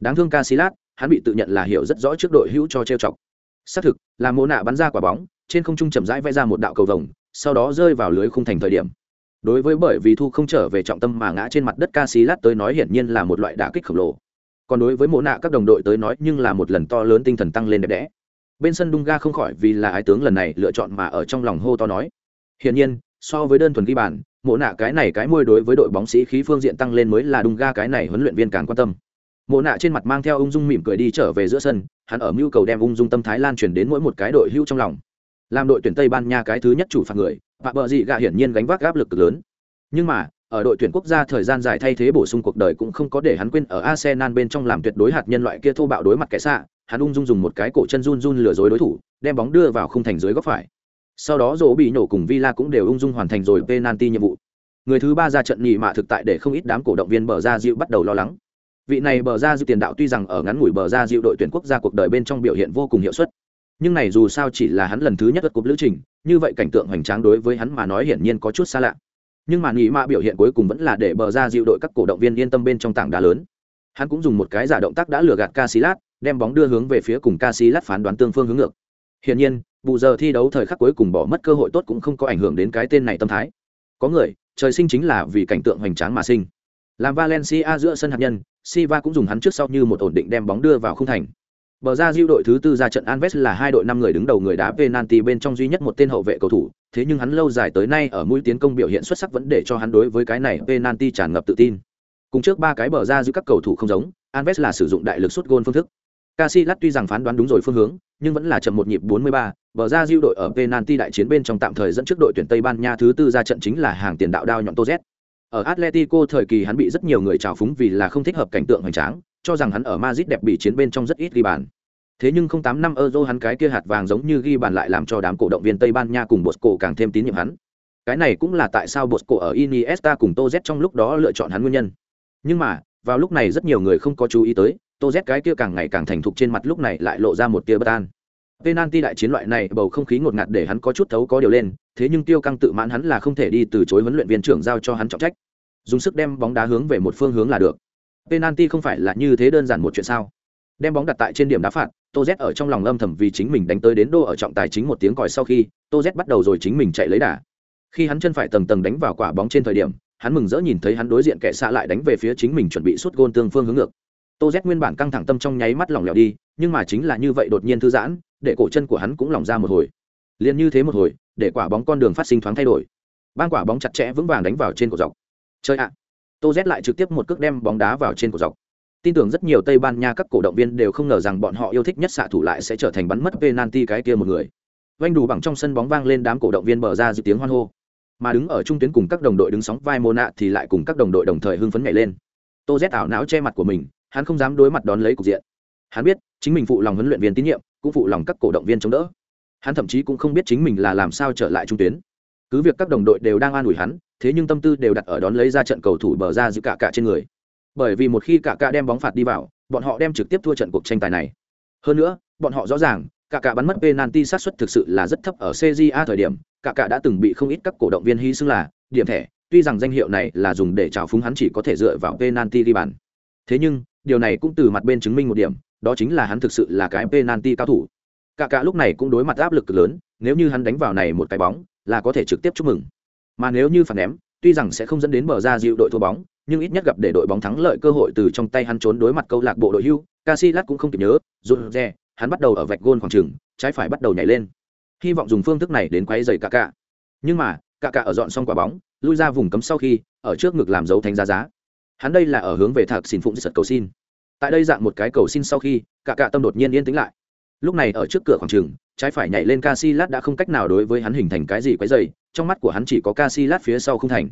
Đáng thương Casillas hắn bị tự nhận là hiểu rất rõ trước đội hữu cho trêu chọc xác thực, là mồ nạ bắn ra quả bóng, trên không trung chậm rãi vẽ ra một đạo cầu vồng, sau đó rơi vào lưới khung thành thời điểm. Đối với bởi vì thu không trở về trọng tâm mà ngã trên mặt đất ca sĩ lát tới nói hiển nhiên là một loại đả kích khổng lồ. Còn đối với mộ nạ các đồng đội tới nói nhưng là một lần to lớn tinh thần tăng lên đẹp đẽ. Bên sân Dunga không khỏi vì là ái tướng lần này lựa chọn mà ở trong lòng hô to nói. Hiển nhiên, so với đơn thuần ghi bàn, mộ nạ cái này cái môi đối với đội bóng sĩ khí phương diện tăng lên mới là Dunga cái này huấn luyện viên càng quan tâm mộ nạ trên mặt mang theo ung dung mỉm cười đi trở về giữa sân hắn ở mưu cầu đem ung dung tâm thái lan truyền đến mỗi một cái đội hưu trong lòng làm đội tuyển tây ban nha cái thứ nhất chủ phạt người và bờ dị gạ hiển nhiên gánh vác áp lực cực lớn nhưng mà ở đội tuyển quốc gia thời gian dài thay thế bổ sung cuộc đời cũng không có để hắn quên ở Arsenal bên trong làm tuyệt đối hạt nhân loại kia thô bạo đối mặt kẻ xạ, hắn ung dung dùng một cái cổ chân run run lừa dối đối thủ, đem bóng đưa vào khung thành dưới góc phải. Sau đó Dỗ bị nổ cùng Villa cũng đều ung dung hoàn thành rồi penalty nhiệm vụ. Người thứ ba ra trận nhị mạ thực tại để không ít đám cổ động viên bờ ra dịu bắt đầu lo lắng. Vị này bờ ra dịu tiền đạo tuy rằng ở ngắn ngủi bờ ra dịu đội tuyển quốc gia cuộc đời bên trong biểu hiện vô cùng hiệu suất, nhưng này dù sao chỉ là hắn lần thứ nhất vượt cúp lữ trình, như vậy cảnh tượng hoành tráng đối với hắn mà nói hiển nhiên có chút xa lạ nhưng mà nghĩ mạ biểu hiện cuối cùng vẫn là để bờ ra dịu đội các cổ động viên yên tâm bên trong tảng đá lớn hắn cũng dùng một cái giả động tác đã lừa gạt Casillas, đem bóng đưa hướng về phía cùng Casillas phán đoán tương phương hướng ngược. Hiển nhiên, bù giờ thi đấu thời khắc cuối cùng bỏ mất cơ hội tốt cũng không có ảnh hưởng đến cái tên này tâm thái. Có người, trời sinh chính là vì cảnh tượng hoành tráng mà sinh. Làm Valencia giữa sân hạt nhân, Siva cũng dùng hắn trước sau như một ổn định đem bóng đưa vào khung thành. Bờ ra diêu đội thứ tư ra trận Anves là hai đội năm người đứng đầu người đá penalty bên trong duy nhất một tên hậu vệ cầu thủ, thế nhưng hắn lâu dài tới nay ở mũi tiến công biểu hiện xuất sắc vẫn để cho hắn đối với cái này penalty tràn ngập tự tin. Cùng trước ba cái bờ ra giữa các cầu thủ không giống, Anves là sử dụng đại lực sút gôn phương thức. Casillas tuy rằng phán đoán đúng rồi phương hướng, nhưng vẫn là chậm một nhịp 43, bờ ra diêu đội ở penalty đại chiến bên trong tạm thời dẫn trước đội tuyển Tây Ban Nha thứ tư ra trận chính là hàng tiền đạo đao nhọn Toz. Ở Atletico thời kỳ hắn bị rất nhiều người trào phúng vì là không thích hợp cảnh tượng hoành tráng, cho rằng hắn ở Madrid đẹp bị chiến bên trong rất ít ghi bàn. Thế nhưng không tám năm Euro hắn cái kia hạt vàng giống như ghi bàn lại làm cho đám cổ động viên Tây Ban Nha cùng Bosco càng thêm tín nhiệm hắn. Cái này cũng là tại sao Bosco ở Iniesta cùng Toz trong lúc đó lựa chọn hắn nguyên nhân. Nhưng mà, vào lúc này rất nhiều người không có chú ý tới, Toz cái kia càng ngày càng thành thục trên mặt lúc này lại lộ ra một tia bất an. Penalty đại chiến loại này bầu không khí ngột ngạt để hắn có chút thấu có điều lên, thế nhưng tiêu căng tự mãn hắn là không thể đi từ chối huấn luyện viên trưởng giao cho hắn trọng trách. Dùng sức đem bóng đá hướng về một phương hướng là được. Penalty không phải là như thế đơn giản một chuyện sao? Đem bóng đặt tại trên điểm đá phạt tô z ở trong lòng âm thầm vì chính mình đánh tới đến đô ở trọng tài chính một tiếng còi sau khi tô z bắt đầu rồi chính mình chạy lấy đà. Khi hắn chân phải tầng tầng đánh vào quả bóng trên thời điểm hắn mừng rỡ nhìn thấy hắn đối diện kẻ xạ lại đánh về phía chính mình chuẩn bị sút gôn tương phương hướng ngược. Tô z nguyên bản căng thẳng tâm trong nháy mắt lỏng lẻo đi nhưng mà chính là như vậy đột nhiên thư giãn để cổ chân của hắn cũng lỏng ra một hồi. Liền như thế một hồi, để quả bóng con đường phát sinh thoáng thay đổi. Ban quả bóng chặt chẽ vững vàng đánh vào trên cổ dọc. Chơi ạ. Tô z lại trực tiếp một cước đem bóng đá vào trên cổ dọc. Tin tưởng rất nhiều tây ban nha các cổ động viên đều không ngờ rằng bọn họ yêu thích nhất xạ thủ lại sẽ trở thành bắn mất penalty cái kia một người. Vanh đủ bằng trong sân bóng vang lên đám cổ động viên bờ ra dự tiếng hoan hô. Mà đứng ở trung tuyến cùng các đồng đội đứng sóng vai mô nạ thì lại cùng các đồng đội đồng thời hưng phấn nhảy lên. Tô z ảo não che mặt của mình, hắn không dám đối mặt đón lấy cục diện. Hắn biết, chính mình phụ lòng huấn luyện viên tín nhiệm cũng phụ lòng các cổ động viên chống đỡ. Hắn thậm chí cũng không biết chính mình là làm sao trở lại trung tuyến. Cứ việc các đồng đội đều đang an ủi hắn, thế nhưng tâm tư đều đặt ở đón lấy ra trận cầu thủ bờ ra giữ cả cả trên người. Bởi vì một khi cả cả đem bóng phạt đi vào, bọn họ đem trực tiếp thua trận cuộc tranh tài này. Hơn nữa, bọn họ rõ ràng, cả cả bắn mất penalty sát suất thực sự là rất thấp ở CJA thời điểm, cả cả đã từng bị không ít các cổ động viên hy sinh là điểm thẻ, tuy rằng danh hiệu này là dùng để trào phúng hắn chỉ có thể dựa vào penalty đi bàn. Thế nhưng, điều này cũng từ mặt bên chứng minh một điểm đó chính là hắn thực sự là cái penalty cao thủ. Cả cả lúc này cũng đối mặt áp lực cực lớn, nếu như hắn đánh vào này một cái bóng, là có thể trực tiếp chúc mừng. Mà nếu như phản ném, tuy rằng sẽ không dẫn đến bờ ra dịu đội thua bóng, nhưng ít nhất gặp để đội bóng thắng lợi cơ hội từ trong tay hắn trốn đối mặt câu lạc bộ đội hưu, Casillas cũng không kịp nhớ, rụt rè, hắn bắt đầu ở vạch gôn khoảng trường, trái phải bắt đầu nhảy lên. Hy vọng dùng phương thức này đến quấy rầy cả cả. Nhưng mà, cả cả ở dọn xong quả bóng, lui ra vùng cấm sau khi, ở trước ngực làm dấu thánh giá giá. Hắn đây là ở hướng về thạc xin phụng sật cầu xin tại đây dạng một cái cầu xin sau khi, cả cả tâm đột nhiên yên tĩnh lại. Lúc này ở trước cửa khoảng trường, trái phải nhảy lên Casillas đã không cách nào đối với hắn hình thành cái gì quấy dày trong mắt của hắn chỉ có Casillas phía sau không thành.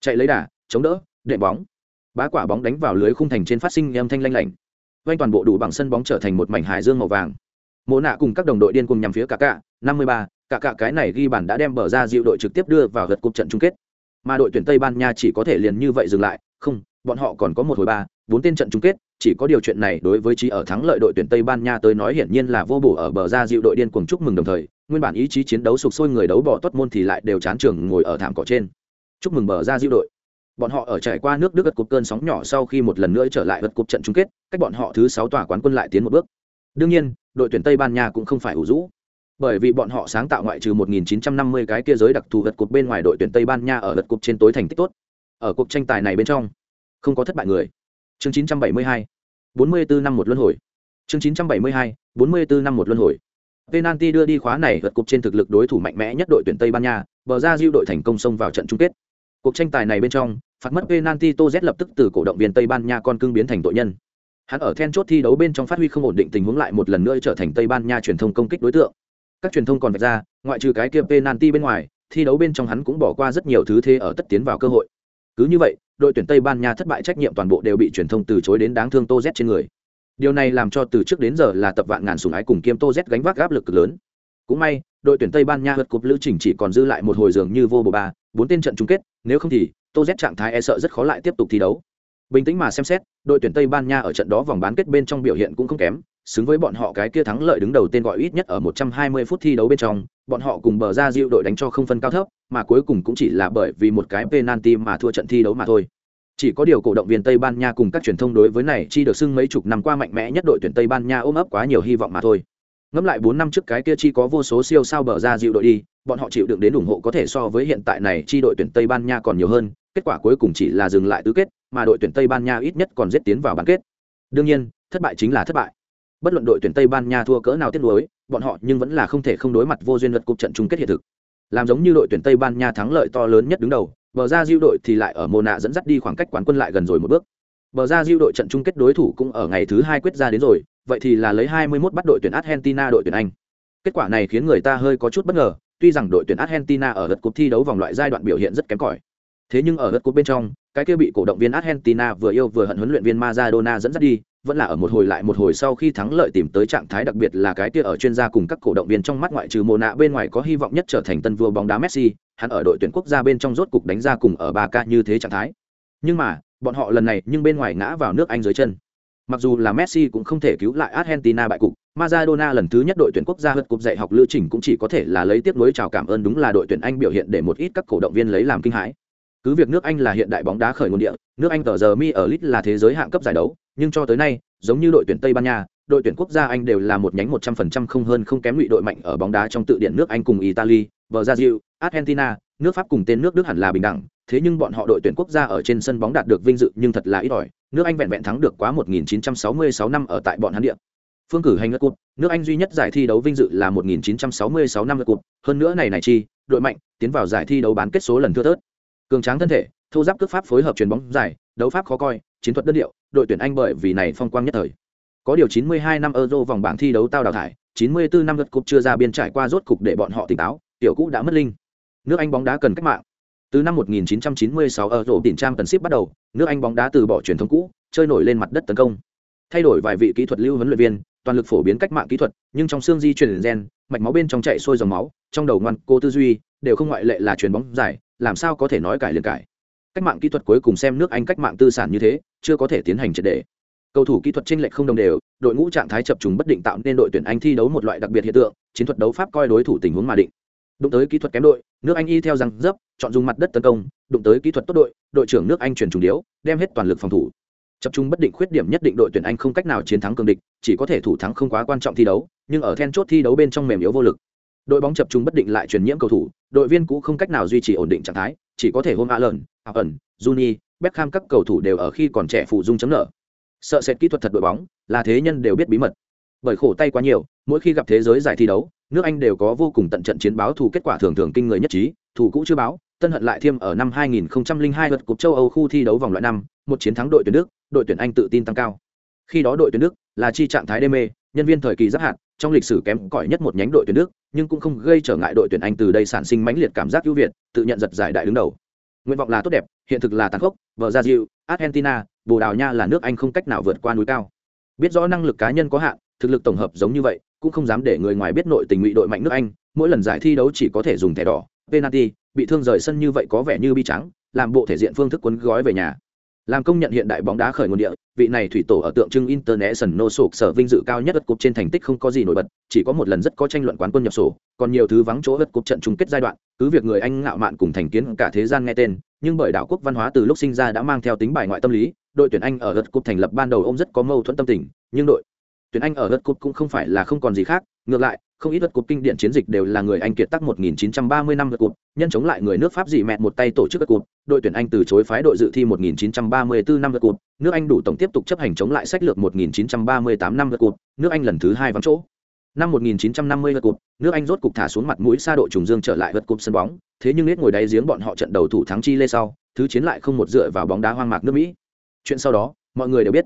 Chạy lấy đà, chống đỡ, đệm bóng. Bá quả bóng đánh vào lưới khung thành trên phát sinh âm thanh lanh lảnh. Quanh toàn bộ đủ bằng sân bóng trở thành một mảnh hải dương màu vàng. Mộ nạ cùng các đồng đội điên cùng nhằm phía cả cả, năm mươi ba, cả cả cái này ghi bàn đã đem bờ ra dịu đội trực tiếp đưa vào gật cục trận chung kết. Mà đội tuyển tây ban nha chỉ có thể liền như vậy dừng lại, không, bọn họ còn có một hồi ba, bốn tên trận chung kết chỉ có điều chuyện này đối với trí ở thắng lợi đội tuyển tây ban nha tới nói hiển nhiên là vô bổ ở bờ ra dịu đội điên cuồng chúc mừng đồng thời, nguyên bản ý chí chiến đấu sục sôi người đấu bỏ tốt môn thì lại đều chán trường ngồi ở thảm cỏ trên. Chúc mừng bờ ra dịu đội. Bọn họ ở trải qua nước đức gật cục cơn sóng nhỏ sau khi một lần nữa trở lại gật cục trận chung kết, cách bọn họ thứ sáu tòa quán quân lại tiến một bước. Đương nhiên, đội tuyển tây ban nha cũng không phải ủ rũ. Bởi vì bọn họ sáng tạo ngoại trừ 1950 cái kia giới đặc thù gật cục bên ngoài đội tuyển tây ban nha ở lượt cục trên tối thành tích tốt. Ở cuộc tranh tài này bên trong, không có thất bại người chương 972 44 năm một luân hồi. Chương 972 44 năm một luân hồi. Penalty đưa đi khóa này gật cục trên thực lực đối thủ mạnh mẽ nhất đội tuyển tây ban nha, bờ ra diêu đội thành công xông vào trận chung kết. Cuộc tranh tài này bên trong, phạt mất penalty tô z lập tức từ cổ động viên tây ban nha con cưng biến thành tội nhân. Hắn ở then chốt thi đấu bên trong phát huy không ổn định tình huống lại một lần nữa trở thành tây ban nha truyền thông công kích đối tượng. Các truyền thông còn vạch ra, ngoại trừ cái kia penalty bên ngoài, thi đấu bên trong hắn cũng bỏ qua rất nhiều thứ thế ở tất tiến vào cơ hội. Cứ như vậy đội tuyển tây ban nha thất bại trách nhiệm toàn bộ đều bị truyền thông từ chối đến đáng thương tô z trên người. Điều này làm cho từ trước đến giờ là tập vạn ngàn sùng ái cùng kiêm tô z gánh vác áp lực cực lớn. Cũng may đội tuyển tây ban nha vượt cúp lữ trình chỉ còn dư lại một hồi dường như vô bổ ba bốn tên trận chung kết nếu không thì tô z trạng thái e sợ rất khó lại tiếp tục thi đấu. Bình tĩnh mà xem xét đội tuyển tây ban nha ở trận đó vòng bán kết bên trong biểu hiện cũng không kém xứng với bọn họ cái kia thắng lợi đứng đầu tên gọi ít nhất ở 120 phút thi đấu bên trong, bọn họ cùng bờ ra diệu đội đánh cho không phân cao thấp, mà cuối cùng cũng chỉ là bởi vì một cái penalty mà thua trận thi đấu mà thôi. Chỉ có điều cổ động viên Tây Ban Nha cùng các truyền thông đối với này chi được xưng mấy chục năm qua mạnh mẽ nhất đội tuyển Tây Ban Nha ôm ấp quá nhiều hy vọng mà thôi. Ngẫm lại 4 năm trước cái kia chi có vô số siêu sao bở ra diệu đội đi, bọn họ chịu đựng đến ủng hộ có thể so với hiện tại này chi đội tuyển Tây Ban Nha còn nhiều hơn, kết quả cuối cùng chỉ là dừng lại tứ kết, mà đội tuyển Tây Ban Nha ít nhất còn giết tiến vào bán kết. Đương nhiên, thất bại chính là thất bại bất luận đội tuyển tây ban nha thua cỡ nào tiếc nuối bọn họ nhưng vẫn là không thể không đối mặt vô duyên luật cục trận chung kết hiện thực làm giống như đội tuyển tây ban nha thắng lợi to lớn nhất đứng đầu, bờ ra diêu đội thì lại ở mồ nạ dẫn dắt đi khoảng cách quán quân lại gần rồi một bước. Bờ ra diêu đội trận chung kết đối thủ cũng ở ngày thứ hai quyết ra đến rồi, vậy thì là lấy 21 bắt đội tuyển argentina đội tuyển anh. Kết quả này khiến người ta hơi có chút bất ngờ, tuy rằng đội tuyển argentina ở lượt cuộc thi đấu vòng loại giai đoạn biểu hiện rất kém cỏi. Thế nhưng ở lượt cuộc bên trong, cái kia bị cổ động viên argentina vừa yêu vừa hận huấn luyện viên maradona dẫn dắt đi vẫn là ở một hồi lại một hồi sau khi thắng lợi tìm tới trạng thái đặc biệt là cái kia ở chuyên gia cùng các cổ động viên trong mắt ngoại trừ mồ nạ bên ngoài có hy vọng nhất trở thành tân vua bóng đá Messi, hắn ở đội tuyển quốc gia bên trong rốt cục đánh ra cùng ở 3K như thế trạng thái. Nhưng mà, bọn họ lần này nhưng bên ngoài ngã vào nước Anh dưới chân. Mặc dù là Messi cũng không thể cứu lại Argentina bại cục, Maradona lần thứ nhất đội tuyển quốc gia hất cục dạy học lưu trình cũng chỉ có thể là lấy tiếp nối chào cảm ơn đúng là đội tuyển Anh biểu hiện để một ít các cổ động viên lấy làm kinh hãi. Cứ việc nước Anh là hiện đại bóng đá khởi nguồn địa, nước Anh tờ giờ mi ở lit là thế giới hạng cấp giải đấu, nhưng cho tới nay, giống như đội tuyển Tây Ban Nha, đội tuyển quốc gia Anh đều là một nhánh 100% không hơn không kém ngụy đội mạnh ở bóng đá trong tự điển nước Anh cùng Italy, Brazil, Argentina, nước Pháp cùng tên nước Đức hẳn là bình đẳng, thế nhưng bọn họ đội tuyển quốc gia ở trên sân bóng đạt được vinh dự nhưng thật là ít ỏi, nước Anh vẹn vẹn thắng được quá 1966 năm ở tại bọn hắn địa. Phương cử hành ngất cụt nước Anh duy nhất giải thi đấu vinh dự là 1966 năm ngất cụt hơn nữa này này chi, đội mạnh, tiến vào giải thi đấu bán kết số lần thưa thớt. Cường tráng thân thể, thô giáp cước pháp phối hợp chuyền bóng giải, đấu pháp khó coi, chiến thuật đơn điệu, đội tuyển Anh bởi vì này phong quang nhất thời. Có điều 92 năm Euro vòng bảng thi đấu tao đào thải, 94 năm lượt cúp chưa ra biên trải qua rốt cục để bọn họ tỉnh táo, tiểu cũ đã mất linh. Nước Anh bóng đá cần cách mạng. Từ năm 1996 euro rổ tỉnh trang tần ship bắt đầu, nước Anh bóng đá từ bỏ truyền thống cũ, chơi nổi lên mặt đất tấn công. Thay đổi vài vị kỹ thuật lưu huấn luyện viên, toàn lực phổ biến cách mạng kỹ thuật, nhưng trong xương di chuyển gen, mạch máu bên trong chạy sôi dòng máu, trong đầu ngoan, cô tư duy, đều không ngoại lệ là truyền bóng dài, làm sao có thể nói cải liền cải? Cách mạng kỹ thuật cuối cùng xem nước anh cách mạng tư sản như thế, chưa có thể tiến hành triệt đề cầu thủ kỹ thuật tranh lệch không đồng đều, đội ngũ trạng thái chập trùng bất định tạo nên đội tuyển anh thi đấu một loại đặc biệt hiện tượng, chiến thuật đấu pháp coi đối thủ tình huống mà định. Đụng tới kỹ thuật kém đội, nước anh y theo răng dấp, chọn dùng mặt đất tấn công, đụng tới kỹ thuật tốt đội đội trưởng nước anh chuyển trùng điếu, đem hết toàn lực phòng thủ. Chập trung bất định khuyết điểm nhất định đội tuyển anh không cách nào chiến thắng cường địch, chỉ có thể thủ thắng không quá quan trọng thi đấu, nhưng ở then chốt thi đấu bên trong mềm yếu vô lực đội bóng chập trung bất định lại truyền nhiễm cầu thủ, đội viên cũ không cách nào duy trì ổn định trạng thái, chỉ có thể hôm a lợn a ẩn juni beckham các cầu thủ đều ở khi còn trẻ phụ dung chấm nợ. Sợ sệt kỹ thuật thật đội bóng, là thế nhân đều biết bí mật. Bởi khổ tay quá nhiều, mỗi khi gặp thế giới giải thi đấu, nước anh đều có vô cùng tận trận chiến báo thù kết quả thường thường kinh người nhất trí thủ cũ chưa báo, tân hận lại thiêm ở năm 2002 lượt cúp châu âu khu thi đấu vòng loại năm, một chiến thắng đội tuyển đức, đội tuyển anh tự tin tăng cao. Khi đó đội tuyển đức là chi trạng thái đê mê, nhân viên thời kỳ rất hạn trong lịch sử kém cỏi nhất một nhánh đội tuyển đức, nhưng cũng không gây trở ngại đội tuyển anh từ đây sản sinh mãnh liệt cảm giác ưu việt, tự nhận giật giải đại đứng đầu. Nguyện vọng là tốt đẹp, hiện thực là tàn khốc vợ gia diệu argentina, bồ đào nha là nước anh không cách nào vượt qua núi cao. Biết rõ năng lực cá nhân có hạn, thực lực tổng hợp giống như vậy, cũng không dám để người ngoài biết nội tình ngụy đội mạnh nước anh, mỗi lần giải thi đấu chỉ có thể dùng thẻ đỏ, penalty, bị thương rời sân như vậy có vẻ như bi trắng làm bộ thể diện phương thức cuốn gói về nhà làm công nhận hiện đại bóng đá khởi nguồn địa, vị này thủy tổ ở tượng trưng international sổ sở vinh dự cao nhất đất cúp trên thành tích không có gì nổi bật, chỉ có một lần rất có tranh luận quán quân nhập sổ, còn nhiều thứ vắng chỗ đất cúp trận chung kết giai đoạn, cứ việc người anh ngạo mạn cùng thành kiến cả thế gian nghe tên, nhưng bởi đảo quốc văn hóa từ lúc sinh ra đã mang theo tính bài ngoại tâm lý, đội tuyển anh ở đất cúp thành lập ban đầu ông rất có mâu thuẫn tâm tình, nhưng đội tuyển anh ở đất cúp cũng không phải là không còn gì khác, ngược lại không ít đất cục kinh điển chiến dịch đều là người anh kiệt tác 1930 năm đất cục, nhân chống lại người nước pháp dị mẹ một tay tổ chức đất cục. đội tuyển anh từ chối phái đội dự thi 1934 năm đất cục. nước anh đủ tổng tiếp tục chấp hành chống lại sách lược 1938 năm đất cục. nước anh lần thứ hai vắng chỗ năm 1950 đất cục, nước anh rốt cục thả xuống mặt mũi xa độ trùng dương trở lại đất cục sân bóng thế nhưng nét ngồi đáy giếng bọn họ trận đầu thủ thắng chi lê sau thứ chiến lại không một dựa vào bóng đá hoang mạc nước mỹ chuyện sau đó mọi người đều biết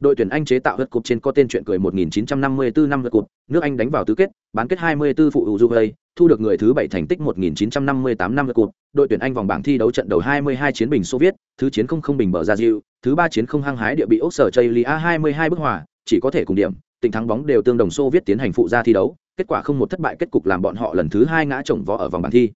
đội tuyển anh chế tạo hất cục trên có tên chuyện cười 1954 năm hất cục nước anh đánh vào tứ kết bán kết 24 phụ uruguay thu được người thứ 7 thành tích 1958 năm hất cục đội tuyển anh vòng bảng thi đấu trận đầu 22 chiến bình soviet thứ chiến không không bình bờ Brazil, thứ ba chiến không hăng hái địa bị úc sở Chile 22 bức hòa chỉ có thể cùng điểm tình thắng bóng đều tương đồng soviet tiến hành phụ ra thi đấu kết quả không một thất bại kết cục làm bọn họ lần thứ hai ngã chồng võ ở vòng bảng thi.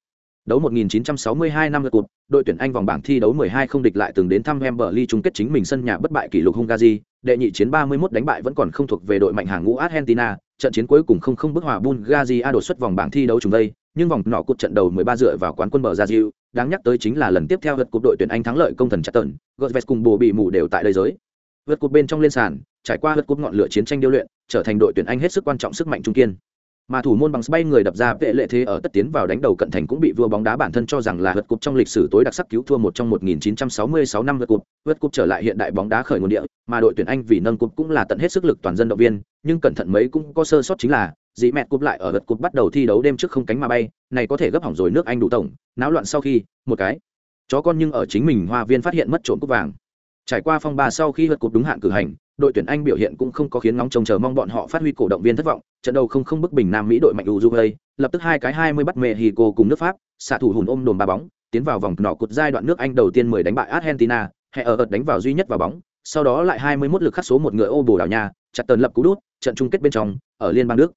Đấu 1962 năm lượt cột, đội tuyển Anh vòng bảng thi đấu 12 không địch lại từng đến thăm Wembley chung kết chính mình sân nhà bất bại kỷ lục Hungary, đệ nhị chiến 31 đánh bại vẫn còn không thuộc về đội mạnh hàng ngũ Argentina, trận chiến cuối cùng không không bức hòa Bulgaria đột xuất vòng bảng thi đấu chúng đây, nhưng vòng nọ cuộc trận đầu 13 dựa vào quán quân bờ Brazil, đáng nhắc tới chính là lần tiếp theo vượt cột đội tuyển Anh thắng lợi công thần chặt tận, cùng bồ bị mù đều tại đây giới. Vượt cột bên trong lên sàn, trải qua vượt cột ngọn lửa chiến tranh điêu luyện, trở thành đội tuyển Anh hết sức quan trọng sức mạnh trung kiên mà thủ môn bằng bay người đập ra vệ lệ thế ở tất tiến vào đánh đầu cận thành cũng bị vua bóng đá bản thân cho rằng là vượt cục trong lịch sử tối đặc sắc cứu thua một trong 1966 năm vượt cục. Vượt cục trở lại hiện đại bóng đá khởi nguồn địa, mà đội tuyển anh vì nâng cục cũng là tận hết sức lực toàn dân động viên, nhưng cẩn thận mấy cũng có sơ sót chính là dĩ mẹ cúp lại ở vượt cục bắt đầu thi đấu đêm trước không cánh mà bay, này có thể gấp hỏng rồi nước anh đủ tổng, náo loạn sau khi, một cái. Chó con nhưng ở chính mình hoa viên phát hiện mất trộm cúp vàng. Trải qua phong ba sau khi vượt cục đúng hạn cử hành đội tuyển Anh biểu hiện cũng không có khiến ngóng trông chờ mong bọn họ phát huy cổ động viên thất vọng, trận đầu không không bức bình Nam Mỹ đội mạnh Uruguay, lập tức hai cái 20 bắt Mexico cùng nước Pháp, xạ thủ hùn ôm đồn ba bóng, tiến vào vòng nọ cột giai đoạn nước Anh đầu tiên 10 đánh bại Argentina, hệ ở ợt đánh vào duy nhất vào bóng, sau đó lại 21 lực khắc số một người ô bồ đảo nhà chặt tần lập cú đút, trận chung kết bên trong, ở liên bang Đức.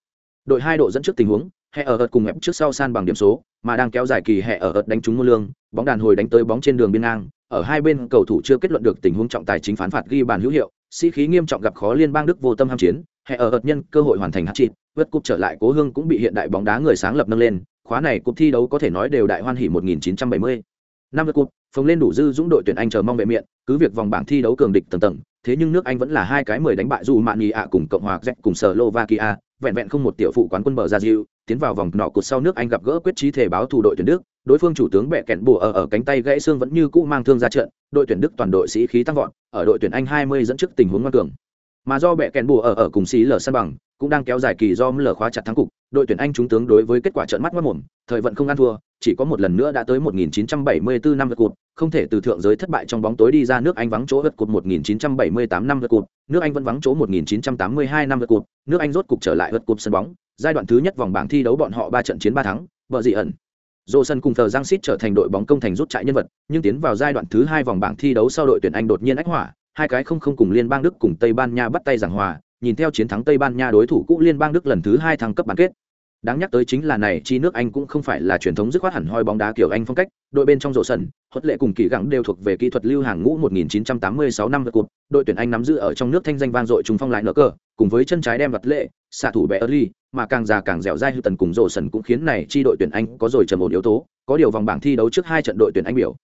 Đội hai độ dẫn trước tình huống, hệ ở ợt cùng ép trước sau san bằng điểm số, mà đang kéo dài kỳ hệ ở ợt đánh trúng môn lương, bóng đàn hồi đánh tới bóng trên đường biên ngang, ở hai bên cầu thủ chưa kết luận được tình huống trọng tài chính phán phạt ghi bàn hữu hiệu, sĩ khí nghiêm trọng gặp khó liên bang đức vô tâm ham chiến hệ ở ợt nhân cơ hội hoàn thành hát chịt vượt cúp trở lại cố hương cũng bị hiện đại bóng đá người sáng lập nâng lên, khóa này cúp thi đấu có thể nói đều đại hoan hỉ 1970. năm vượt cúp, phồng lên đủ dư dũng đội tuyển anh chờ mong vệ miệng, cứ việc vòng bảng thi đấu cường địch tầng tầng, thế nhưng nước anh vẫn là hai cái mười đánh bại dù mạn nhì ạ cùng cộng hòa z cùng sở slovakia vẹn vẹn không một tiểu phụ quán quân bờ ra diệu tiến vào vòng nọ cột sau nước anh gặp gỡ quyết trí thể báo thủ đội tuyển đức. Đối phương chủ tướng bẹ kẹn bùa ở ở cánh tay gãy xương vẫn như cũ mang thương ra trận, đội tuyển đức toàn đội sĩ khí tăng vọt, ở đội tuyển anh 20 dẫn trước tình huống ngoan cường. Mà do bẹ kẹn bùa ở ở cùng xí lở sân bằng, cũng đang kéo dài kỳ do lở khóa chặt thắng cục đội tuyển anh trúng tướng đối với kết quả trận mắt mắt mồm thời vận không ăn thua chỉ có một lần nữa đã tới 1974 năm vượt cột không thể từ thượng giới thất bại trong bóng tối đi ra nước anh vắng chỗ vượt cột 1978 năm vượt cột nước anh vẫn vắng chỗ 1982 năm vượt cột nước anh rốt cục trở lại vượt cột sân bóng giai đoạn thứ nhất vòng bảng thi đấu bọn họ ba trận chiến ba thắng vợ dị ẩn. Dô sân cùng thờ Giang Sít trở thành đội bóng công thành rút chạy nhân vật, nhưng tiến vào giai đoạn thứ hai vòng bảng thi đấu sau đội tuyển Anh đột nhiên ách hỏa, hai cái không không cùng Liên bang Đức cùng Tây Ban Nha bắt tay giảng hòa, nhìn theo chiến thắng Tây Ban Nha đối thủ cũ Liên bang Đức lần thứ hai thăng cấp bán kết. Đáng nhắc tới chính là này chi nước Anh cũng không phải là truyền thống dứt khoát hẳn hoi bóng đá kiểu Anh phong cách, đội bên trong rổ sân, huấn lệ cùng kỳ gắng đều thuộc về kỹ thuật lưu hàng ngũ 1986 năm vượt cuộc. đội tuyển Anh nắm giữ ở trong nước thanh danh vang dội trung phong lại nở cờ, cùng với chân trái đem vật lệ, xạ thủ bẻ mà càng già càng dẻo dai hư tần cùng rổ sân cũng khiến này chi đội tuyển Anh có rồi trầm ổn yếu tố, có điều vòng bảng thi đấu trước hai trận đội tuyển Anh biểu.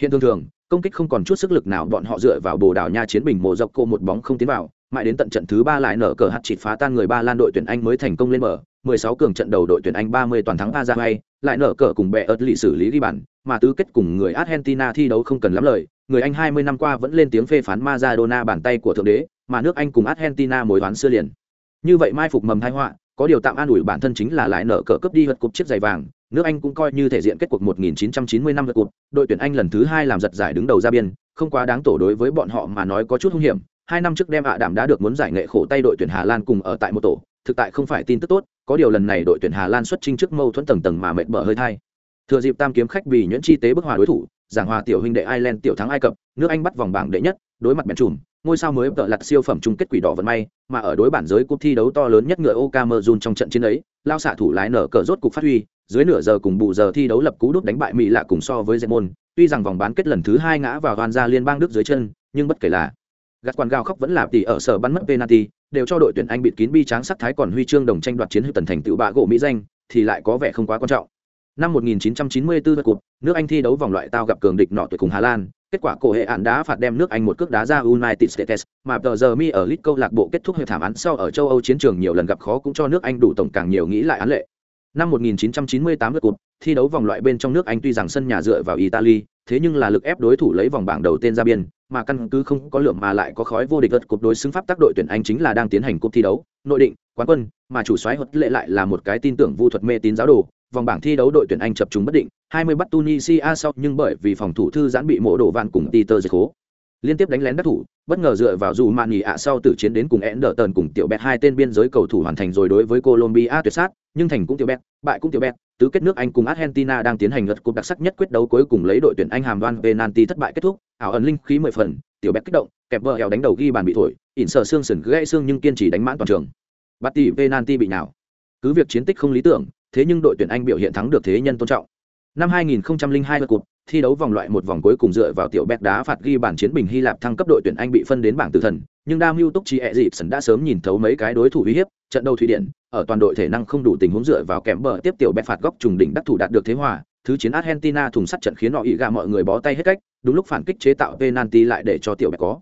Hiện thường thường, công kích không còn chút sức lực nào bọn họ dựa vào Bồ Đào Nha chiến bình mồ dọc cô một bóng không tiến vào, mãi đến tận trận thứ ba lại nở cờ hạt chỉ phá tan người ba lan đội tuyển Anh mới thành công lên mở, 16 cường trận đầu đội tuyển Anh 30 toàn thắng Paraguay, lại nở cờ cùng bè ớt lì xử lý ghi bàn, mà tứ kết cùng người Argentina thi đấu không cần lắm lời, người Anh 20 năm qua vẫn lên tiếng phê phán Maradona bàn tay của thượng đế, mà nước Anh cùng Argentina mối đoán xưa liền. Như vậy mai phục mầm tai họa, có điều tạm an ủi bản thân chính là lại nở cờ cấp đi vật cục chiếc giày vàng, nước Anh cũng coi như thể diện kết cuộc 1990 năm vật cục, đội tuyển Anh lần thứ hai làm giật giải đứng đầu ra biên, không quá đáng tổ đối với bọn họ mà nói có chút hung hiểm. Hai năm trước đem ạ đảm đã được muốn giải nghệ khổ tay đội tuyển Hà Lan cùng ở tại một tổ, thực tại không phải tin tức tốt, có điều lần này đội tuyển Hà Lan xuất chinh trước mâu thuẫn tầng tầng mà mệt bở hơi thai. Thừa dịp tam kiếm khách vì nhuyễn chi tế bức hòa đối thủ, giảng hòa tiểu huynh đệ Ireland tiểu thắng Ai Cập, nước Anh bắt vòng bảng đệ nhất, đối mặt bèn trùm, ngôi sao mới tợ lặt siêu phẩm chung kết quỷ đỏ vận may mà ở đối bản giới cuộc thi đấu to lớn nhất ngựa Okamerun trong trận chiến ấy lao xạ thủ lái nở cờ rốt cục phát huy dưới nửa giờ cùng bù giờ thi đấu lập cú đúc đánh bại mỹ lạ cùng so với Zemon tuy rằng vòng bán kết lần thứ hai ngã vào toàn gia liên bang đức dưới chân nhưng bất kể là gạt quản gào khóc vẫn là tỷ ở sở bắn mất penalty, đều cho đội tuyển anh bịt kín bi tráng sắc thái còn huy chương đồng tranh đoạt chiến hữu tần thành tựu bạ gỗ mỹ danh, thì lại có vẻ không quá quan trọng. Năm 1994 vật cụt nước anh thi đấu vòng loại tao gặp cường địch nọ tuổi cùng hà lan, kết quả cổ hệ ạn đá phạt đem nước anh một cước đá ra united states, mà tờ giờ mi ở lit câu lạc bộ kết thúc hệ thảm án sau ở châu âu chiến trường nhiều lần gặp khó cũng cho nước anh đủ tổng càng nhiều nghĩ lại án lệ. Năm 1998 vật cụt thi đấu vòng loại bên trong nước anh tuy rằng sân nhà dựa vào italy thế nhưng là lực ép đối thủ lấy vòng bảng đầu tên ra biên, mà căn cứ không có lượng mà lại có khói vô địch vật cục đối xứng pháp tác đội tuyển anh chính là đang tiến hành cuộc thi đấu, nội định, quán quân, mà chủ soái huấn lệ lại là một cái tin tưởng vu thuật mê tín giáo đồ, vòng bảng thi đấu đội tuyển anh chập trùng bất định 20 bắt tunisia sau, nhưng bởi vì phòng thủ thư giãn bị mổ đổ vạn cùng peter dịch khố liên tiếp đánh lén đắc thủ, bất ngờ dựa vào dù mạn nghỉ ạ sau tử chiến đến cùng én đỡ tần cùng tiểu bẹt hai tên biên giới cầu thủ hoàn thành rồi đối với colombia tuyệt sát, nhưng thành cũng tiểu bẹt, bại cũng tiểu bẹt, tứ kết nước anh cùng argentina đang tiến hành lượt cúp đặc sắc nhất quyết đấu cuối cùng lấy đội tuyển anh hàm đoan penalty thất bại kết thúc, ảo ẩn linh khí mười phần, tiểu bẹt kích động, kẹp vợ hèo đánh đầu ghi bàn bị thổi, ỉn sợ xương sườn gãy xương nhưng kiên trì đánh mãn toàn trường. Bắt tỷ penalty bị nào cứ việc chiến tích không lý tưởng, thế nhưng đội tuyển anh biểu hiện thắng được thế nhân tôn trọng năm 2002 lượt thi đấu vòng loại một vòng cuối cùng dựa vào tiểu bẹt đá phạt ghi bàn chiến bình hy lạp thăng cấp đội tuyển anh bị phân đến bảng tử thần, nhưng đam mưu túc chi ẹ dịp sần đã sớm nhìn thấu mấy cái đối thủ uy hiếp, trận đầu thụy điển, ở toàn đội thể năng không đủ tình huống dựa vào kém bờ tiếp tiểu bẹt phạt góc trùng đỉnh đắc thủ đạt được thế hòa, thứ chiến argentina thùng sắt trận khiến họ ý gà mọi người bó tay hết cách, đúng lúc phản kích chế tạo penalty lại để cho tiểu bẹt có.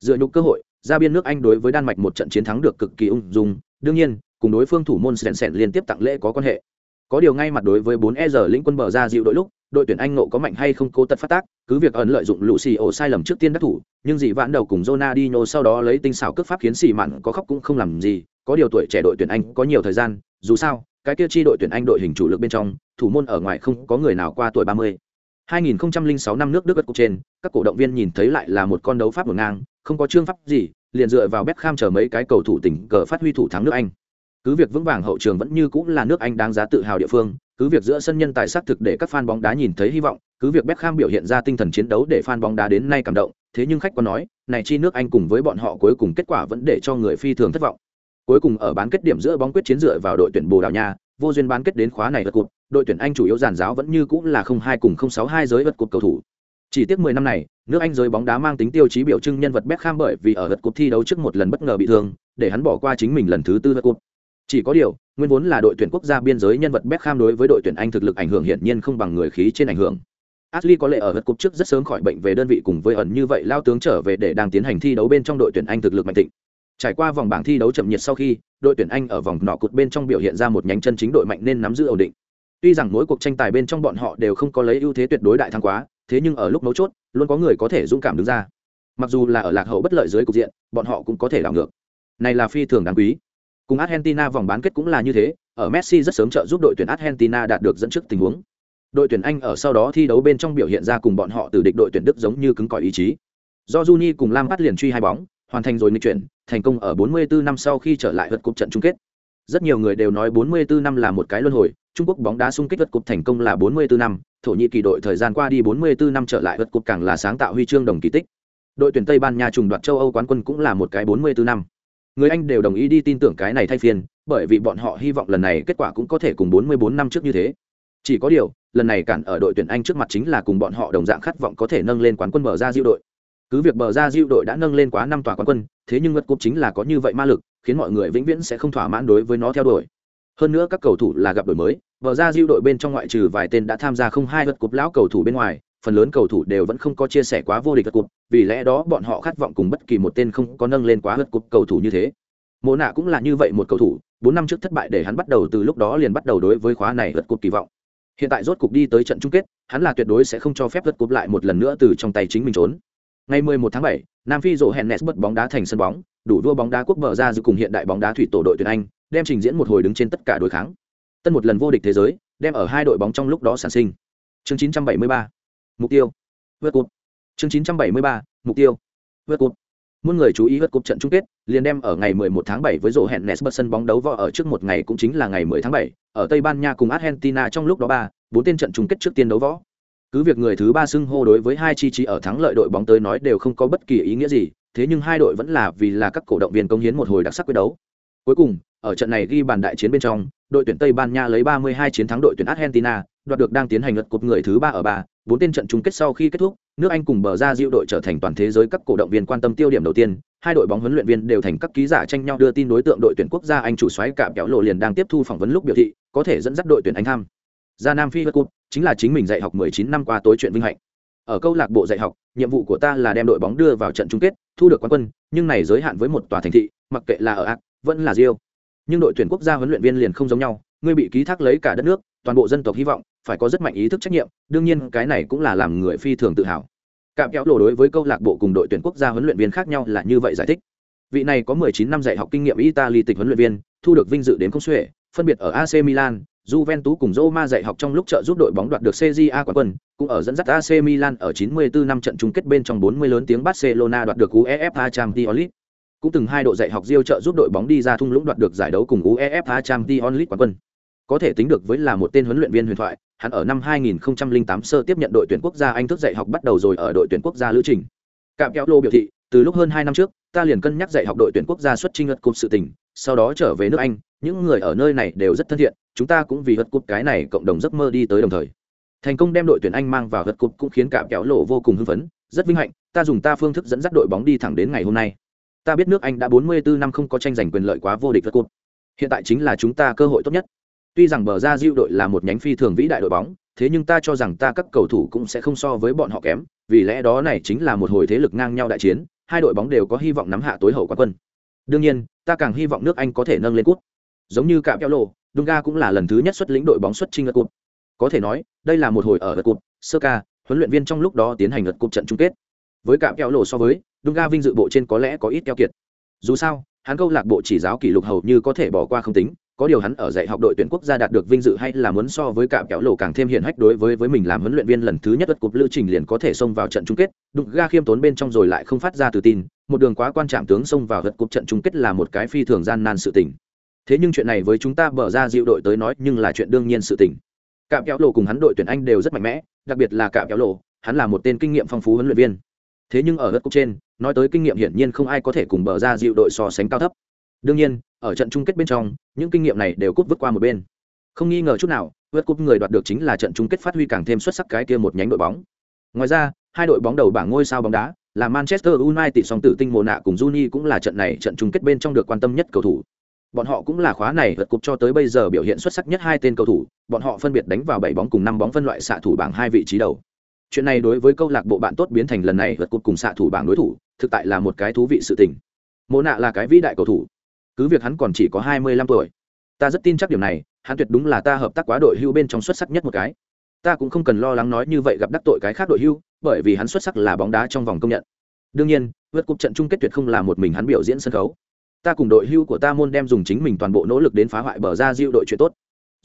Dựa nhục cơ hội, ra biên nước anh đối với đan mạch một trận chiến thắng được cực kỳ ung dung, đương nhiên, cùng đối phương thủ môn sẹn sẹn liên tiếp tặng lễ có quan hệ có điều ngay mặt đối với 4 e giờ lĩnh quân bờ ra dịu đội lúc đội tuyển anh nộ có mạnh hay không cố tật phát tác cứ việc ẩn lợi dụng lũ xì ổ sai lầm trước tiên đắc thủ nhưng dị vãn đầu cùng Ronaldinho sau đó lấy tinh xảo cước pháp khiến xì mặn có khóc cũng không làm gì có điều tuổi trẻ đội tuyển anh có nhiều thời gian dù sao cái kia chi đội tuyển anh đội hình chủ lực bên trong thủ môn ở ngoài không có người nào qua tuổi 30. 2006 năm nước Đức gật cục trên, các cổ động viên nhìn thấy lại là một con đấu pháp một ngang, không có chương pháp gì, liền dựa vào Beckham chờ mấy cái cầu thủ tỉnh cờ phát huy thủ thắng nước Anh cứ việc vững vàng hậu trường vẫn như cũng là nước anh đáng giá tự hào địa phương, cứ việc giữa sân nhân tài sắc thực để các fan bóng đá nhìn thấy hy vọng, cứ việc Beckham biểu hiện ra tinh thần chiến đấu để fan bóng đá đến nay cảm động, thế nhưng khách có nói, này chi nước anh cùng với bọn họ cuối cùng kết quả vẫn để cho người phi thường thất vọng. Cuối cùng ở bán kết điểm giữa bóng quyết chiến dựa vào đội tuyển bồ đào nha, vô duyên bán kết đến khóa này vật cụt đội tuyển anh chủ yếu giàn giáo vẫn như cũng là không hai cùng không sáu hai giới vật cụt cầu thủ. Chỉ tiếc 10 năm này, nước anh giới bóng đá mang tính tiêu chí biểu trưng nhân vật Beckham bởi vì ở vật cụt thi đấu trước một lần bất ngờ bị thương, để hắn bỏ qua chính mình lần thứ tư vật cụt chỉ có điều, nguyên vốn là đội tuyển quốc gia biên giới nhân vật Beckham đối với đội tuyển Anh thực lực ảnh hưởng hiển nhiên không bằng người khí trên ảnh hưởng. Ashley có lẽ ở vật cục trước rất sớm khỏi bệnh về đơn vị cùng với ẩn như vậy lao tướng trở về để đang tiến hành thi đấu bên trong đội tuyển Anh thực lực mạnh thịnh. Trải qua vòng bảng thi đấu chậm nhiệt sau khi, đội tuyển Anh ở vòng nọ cột bên trong biểu hiện ra một nhánh chân chính đội mạnh nên nắm giữ ổn định. Tuy rằng mỗi cuộc tranh tài bên trong bọn họ đều không có lấy ưu thế tuyệt đối đại thắng quá, thế nhưng ở lúc mấu chốt, luôn có người có thể dũng cảm đứng ra. Mặc dù là ở lạc hậu bất lợi dưới cục diện, bọn họ cũng có thể đảo ngược. Này là phi thường đáng quý. Cùng Argentina vòng bán kết cũng là như thế, ở Messi rất sớm trợ giúp đội tuyển Argentina đạt được dẫn trước tình huống. Đội tuyển Anh ở sau đó thi đấu bên trong biểu hiện ra cùng bọn họ từ địch đội tuyển Đức giống như cứng cỏi ý chí. Do Juni cùng Lampard liền truy hai bóng, hoàn thành rồi nghịch chuyển, thành công ở 44 năm sau khi trở lại vượt cúp trận chung kết. Rất nhiều người đều nói 44 năm là một cái luân hồi, Trung Quốc bóng đá xung kích vượt cúp thành công là 44 năm, Thổ Nhĩ Kỳ đội thời gian qua đi 44 năm trở lại vượt cúp càng là sáng tạo huy chương đồng kỳ tích. Đội tuyển Tây Ban Nha trùng đoạt châu Âu quán quân cũng là một cái 44 năm người anh đều đồng ý đi tin tưởng cái này thay phiên, bởi vì bọn họ hy vọng lần này kết quả cũng có thể cùng 44 năm trước như thế. Chỉ có điều, lần này cản ở đội tuyển anh trước mặt chính là cùng bọn họ đồng dạng khát vọng có thể nâng lên quán quân bờ ra diệu đội. Cứ việc bờ ra diệu đội đã nâng lên quá năm tòa quán quân, thế nhưng ngất cúp chính là có như vậy ma lực, khiến mọi người vĩnh viễn sẽ không thỏa mãn đối với nó theo đuổi. Hơn nữa các cầu thủ là gặp đổi mới, bờ ra diệu đội bên trong ngoại trừ vài tên đã tham gia không hai ngất cúp lão cầu thủ bên ngoài phần lớn cầu thủ đều vẫn không có chia sẻ quá vô địch vật cục, vì lẽ đó bọn họ khát vọng cùng bất kỳ một tên không có nâng lên quá hớt cúp cầu thủ như thế. Mộ nạ cũng là như vậy một cầu thủ, bốn năm trước thất bại để hắn bắt đầu từ lúc đó liền bắt đầu đối với khóa này hớt cúp kỳ vọng. Hiện tại rốt cục đi tới trận chung kết, hắn là tuyệt đối sẽ không cho phép hớt cúp lại một lần nữa từ trong tay chính mình trốn. Ngày 11 tháng 7, Nam Phi rộ hẹn Nets bật bóng đá thành sân bóng, đủ vua bóng đá quốc bờ ra dự cùng hiện đại bóng đá thủy tổ đội tuyển Anh, đem trình diễn một hồi đứng trên tất cả đối kháng. Tân một lần vô địch thế giới, đem ở hai đội bóng trong lúc đó sản sinh. Chương 973 mục tiêu vượt cụt chương 973, mục tiêu vượt cụt muôn người chú ý vượt cụt trận chung kết liền đem ở ngày 11 tháng 7 với rổ hẹn Nesbert sân bóng đấu võ ở trước một ngày cũng chính là ngày 10 tháng 7, ở Tây Ban Nha cùng Argentina trong lúc đó ba bốn tên trận chung kết trước tiên đấu võ. Cứ việc người thứ ba xưng hô đối với hai chi trí ở thắng lợi đội bóng tới nói đều không có bất kỳ ý nghĩa gì thế nhưng hai đội vẫn là vì là các cổ động viên công hiến một hồi đặc sắc quyết đấu. Cuối cùng ở trận này ghi bàn đại chiến bên trong đội tuyển tây ban nha lấy 32 chiến thắng đội tuyển argentina đoạt được đang tiến hành lượt cột người thứ ba ở ba, bốn tên trận chung kết sau khi kết thúc, nước anh cùng bờ ra diệu đội trở thành toàn thế giới các cổ động viên quan tâm tiêu điểm đầu tiên. Hai đội bóng huấn luyện viên đều thành các ký giả tranh nhau đưa tin đối tượng đội tuyển quốc gia anh chủ xoáy cả kéo lộ liền đang tiếp thu phỏng vấn lúc biểu thị, có thể dẫn dắt đội tuyển anh tham ra nam phi cup chính là chính mình dạy học 19 năm qua tối chuyện vinh hạnh. Ở câu lạc bộ dạy học, nhiệm vụ của ta là đem đội bóng đưa vào trận chung kết, thu được quán quân, nhưng này giới hạn với một tòa thành thị, mặc kệ là ở ác vẫn là rio nhưng đội tuyển quốc gia huấn luyện viên liền không giống nhau ngươi bị ký thác lấy cả đất nước toàn bộ dân tộc hy vọng phải có rất mạnh ý thức trách nhiệm đương nhiên cái này cũng là làm người phi thường tự hào cạm kéo lộ đối với câu lạc bộ cùng đội tuyển quốc gia huấn luyện viên khác nhau là như vậy giải thích vị này có 19 năm dạy học kinh nghiệm italy tịch huấn luyện viên thu được vinh dự đến không xuể phân biệt ở ac milan Juventus cùng Roma dạy học trong lúc trợ giúp đội bóng đoạt được CJA quán quân, cũng ở dẫn dắt AC Milan ở 94 năm trận chung kết bên trong 40 lớn tiếng Barcelona đoạt được UEFA Champions League. Cũng từng hai độ dạy học Rio trợ giúp đội bóng đi ra thung lũng đoạt được giải đấu cùng UEFA Champions League quán quân. Có thể tính được với là một tên huấn luyện viên huyền thoại, hắn ở năm 2008 sơ tiếp nhận đội tuyển quốc gia Anh thức dạy học bắt đầu rồi ở đội tuyển quốc gia lữ trình. Cạm kéo lô biểu thị, từ lúc hơn 2 năm trước, ta liền cân nhắc dạy học đội tuyển quốc gia xuất chinh lượt cúp sự tình, sau đó trở về nước Anh, những người ở nơi này đều rất thân thiện, chúng ta cũng vì hất cúp cái này cộng đồng giấc mơ đi tới đồng thời. Thành công đem đội tuyển anh mang vào hất cúp cũng khiến cạm kéo lộ vô cùng hưng phấn rất vinh hạnh ta dùng ta phương thức dẫn dắt đội bóng đi thẳng đến ngày hôm nay. Ta biết nước anh đã 44 năm không có tranh giành quyền lợi quá vô địch hất cúp hiện tại chính là chúng ta cơ hội tốt nhất tuy rằng bờ ra diệu đội là một nhánh phi thường vĩ đại đội bóng thế nhưng ta cho rằng ta các cầu thủ cũng sẽ không so với bọn họ kém vì lẽ đó này chính là một hồi thế lực ngang nhau đại chiến hai đội bóng đều có hy vọng nắm hạ tối hậu quán quân đương nhiên ta càng hy vọng nước anh có thể nâng lên cút giống như cạm kéo lộ Dunga cũng là lần thứ nhất xuất lĩnh đội bóng xuất chinh ở cụt. Có thể nói, đây là một hồi ở lượt cụt, sơ ca, huấn luyện viên trong lúc đó tiến hành lượt cụt trận chung kết. Với cạm kẹo lộ so với, Dunga vinh dự bộ trên có lẽ có ít keo kiệt. Dù sao, hắn câu lạc bộ chỉ giáo kỷ lục hầu như có thể bỏ qua không tính, có điều hắn ở dạy học đội tuyển quốc gia đạt được vinh dự hay là muốn so với cạm kéo lộ càng thêm hiển hách đối với với mình làm huấn luyện viên lần thứ nhất đất cục lưu trình liền có thể xông vào trận chung kết, Dunga khiêm tốn bên trong rồi lại không phát ra tự tin, một đường quá quan trọng tướng xông vào đất cục trận chung kết là một cái phi thường gian nan sự tình. Thế nhưng chuyện này với chúng ta bở ra dịu đội tới nói nhưng là chuyện đương nhiên sự tình. Cạm kéo lộ cùng hắn đội tuyển anh đều rất mạnh mẽ đặc biệt là cạm kéo lộ hắn là một tên kinh nghiệm phong phú huấn luyện viên. Thế nhưng ở đất cục trên nói tới kinh nghiệm hiển nhiên không ai có thể cùng bờ ra dịu đội so sánh cao thấp đương nhiên ở trận chung kết bên trong những kinh nghiệm này đều cúp vứt qua một bên không nghi ngờ chút nào vượt cúp người đoạt được chính là trận chung kết phát huy càng thêm xuất sắc cái kia một nhánh đội bóng ngoài ra hai đội bóng đầu bảng ngôi sao bóng đá là manchester united song tử tinh mồ nạ cùng juni cũng là trận này trận chung kết bên trong được quan tâm nhất cầu thủ Bọn họ cũng là khóa này vượt cúp cho tới bây giờ biểu hiện xuất sắc nhất hai tên cầu thủ, bọn họ phân biệt đánh vào bảy bóng cùng năm bóng phân loại xạ thủ bảng hai vị trí đầu. Chuyện này đối với câu lạc bộ bạn tốt biến thành lần này vượt cúp cùng xạ thủ bảng đối thủ, thực tại là một cái thú vị sự tình. mồ nạ là cái vĩ đại cầu thủ, cứ việc hắn còn chỉ có hai mươi 25 tuổi. Ta rất tin chắc điểm này, hắn tuyệt đúng là ta hợp tác quá đội hưu bên trong xuất sắc nhất một cái. Ta cũng không cần lo lắng nói như vậy gặp đắc tội cái khác đội hưu, bởi vì hắn xuất sắc là bóng đá trong vòng công nhận. Đương nhiên, vượt cục trận chung kết tuyệt không là một mình hắn biểu diễn sân khấu ta cùng đội hưu của ta môn đem dùng chính mình toàn bộ nỗ lực đến phá hoại bờ ra diệu đội chuyện tốt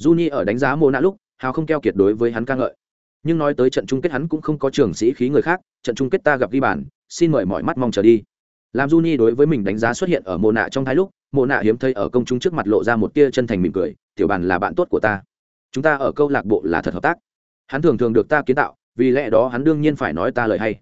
Juni ở đánh giá mô nã lúc hào không keo kiệt đối với hắn ca ngợi nhưng nói tới trận chung kết hắn cũng không có trường sĩ khí người khác trận chung kết ta gặp ghi bàn xin mời mọi mắt mong chờ đi làm Juni đối với mình đánh giá xuất hiện ở mô nạ trong thái lúc mộ nạ hiếm thấy ở công chúng trước mặt lộ ra một tia chân thành mỉm cười, tiểu bàn là bạn tốt của ta. Chúng ta ở câu lạc bộ là thật hợp tác. Hắn thường thường được ta kiến tạo, vì lẽ đó hắn đương nhiên phải nói ta lời hay.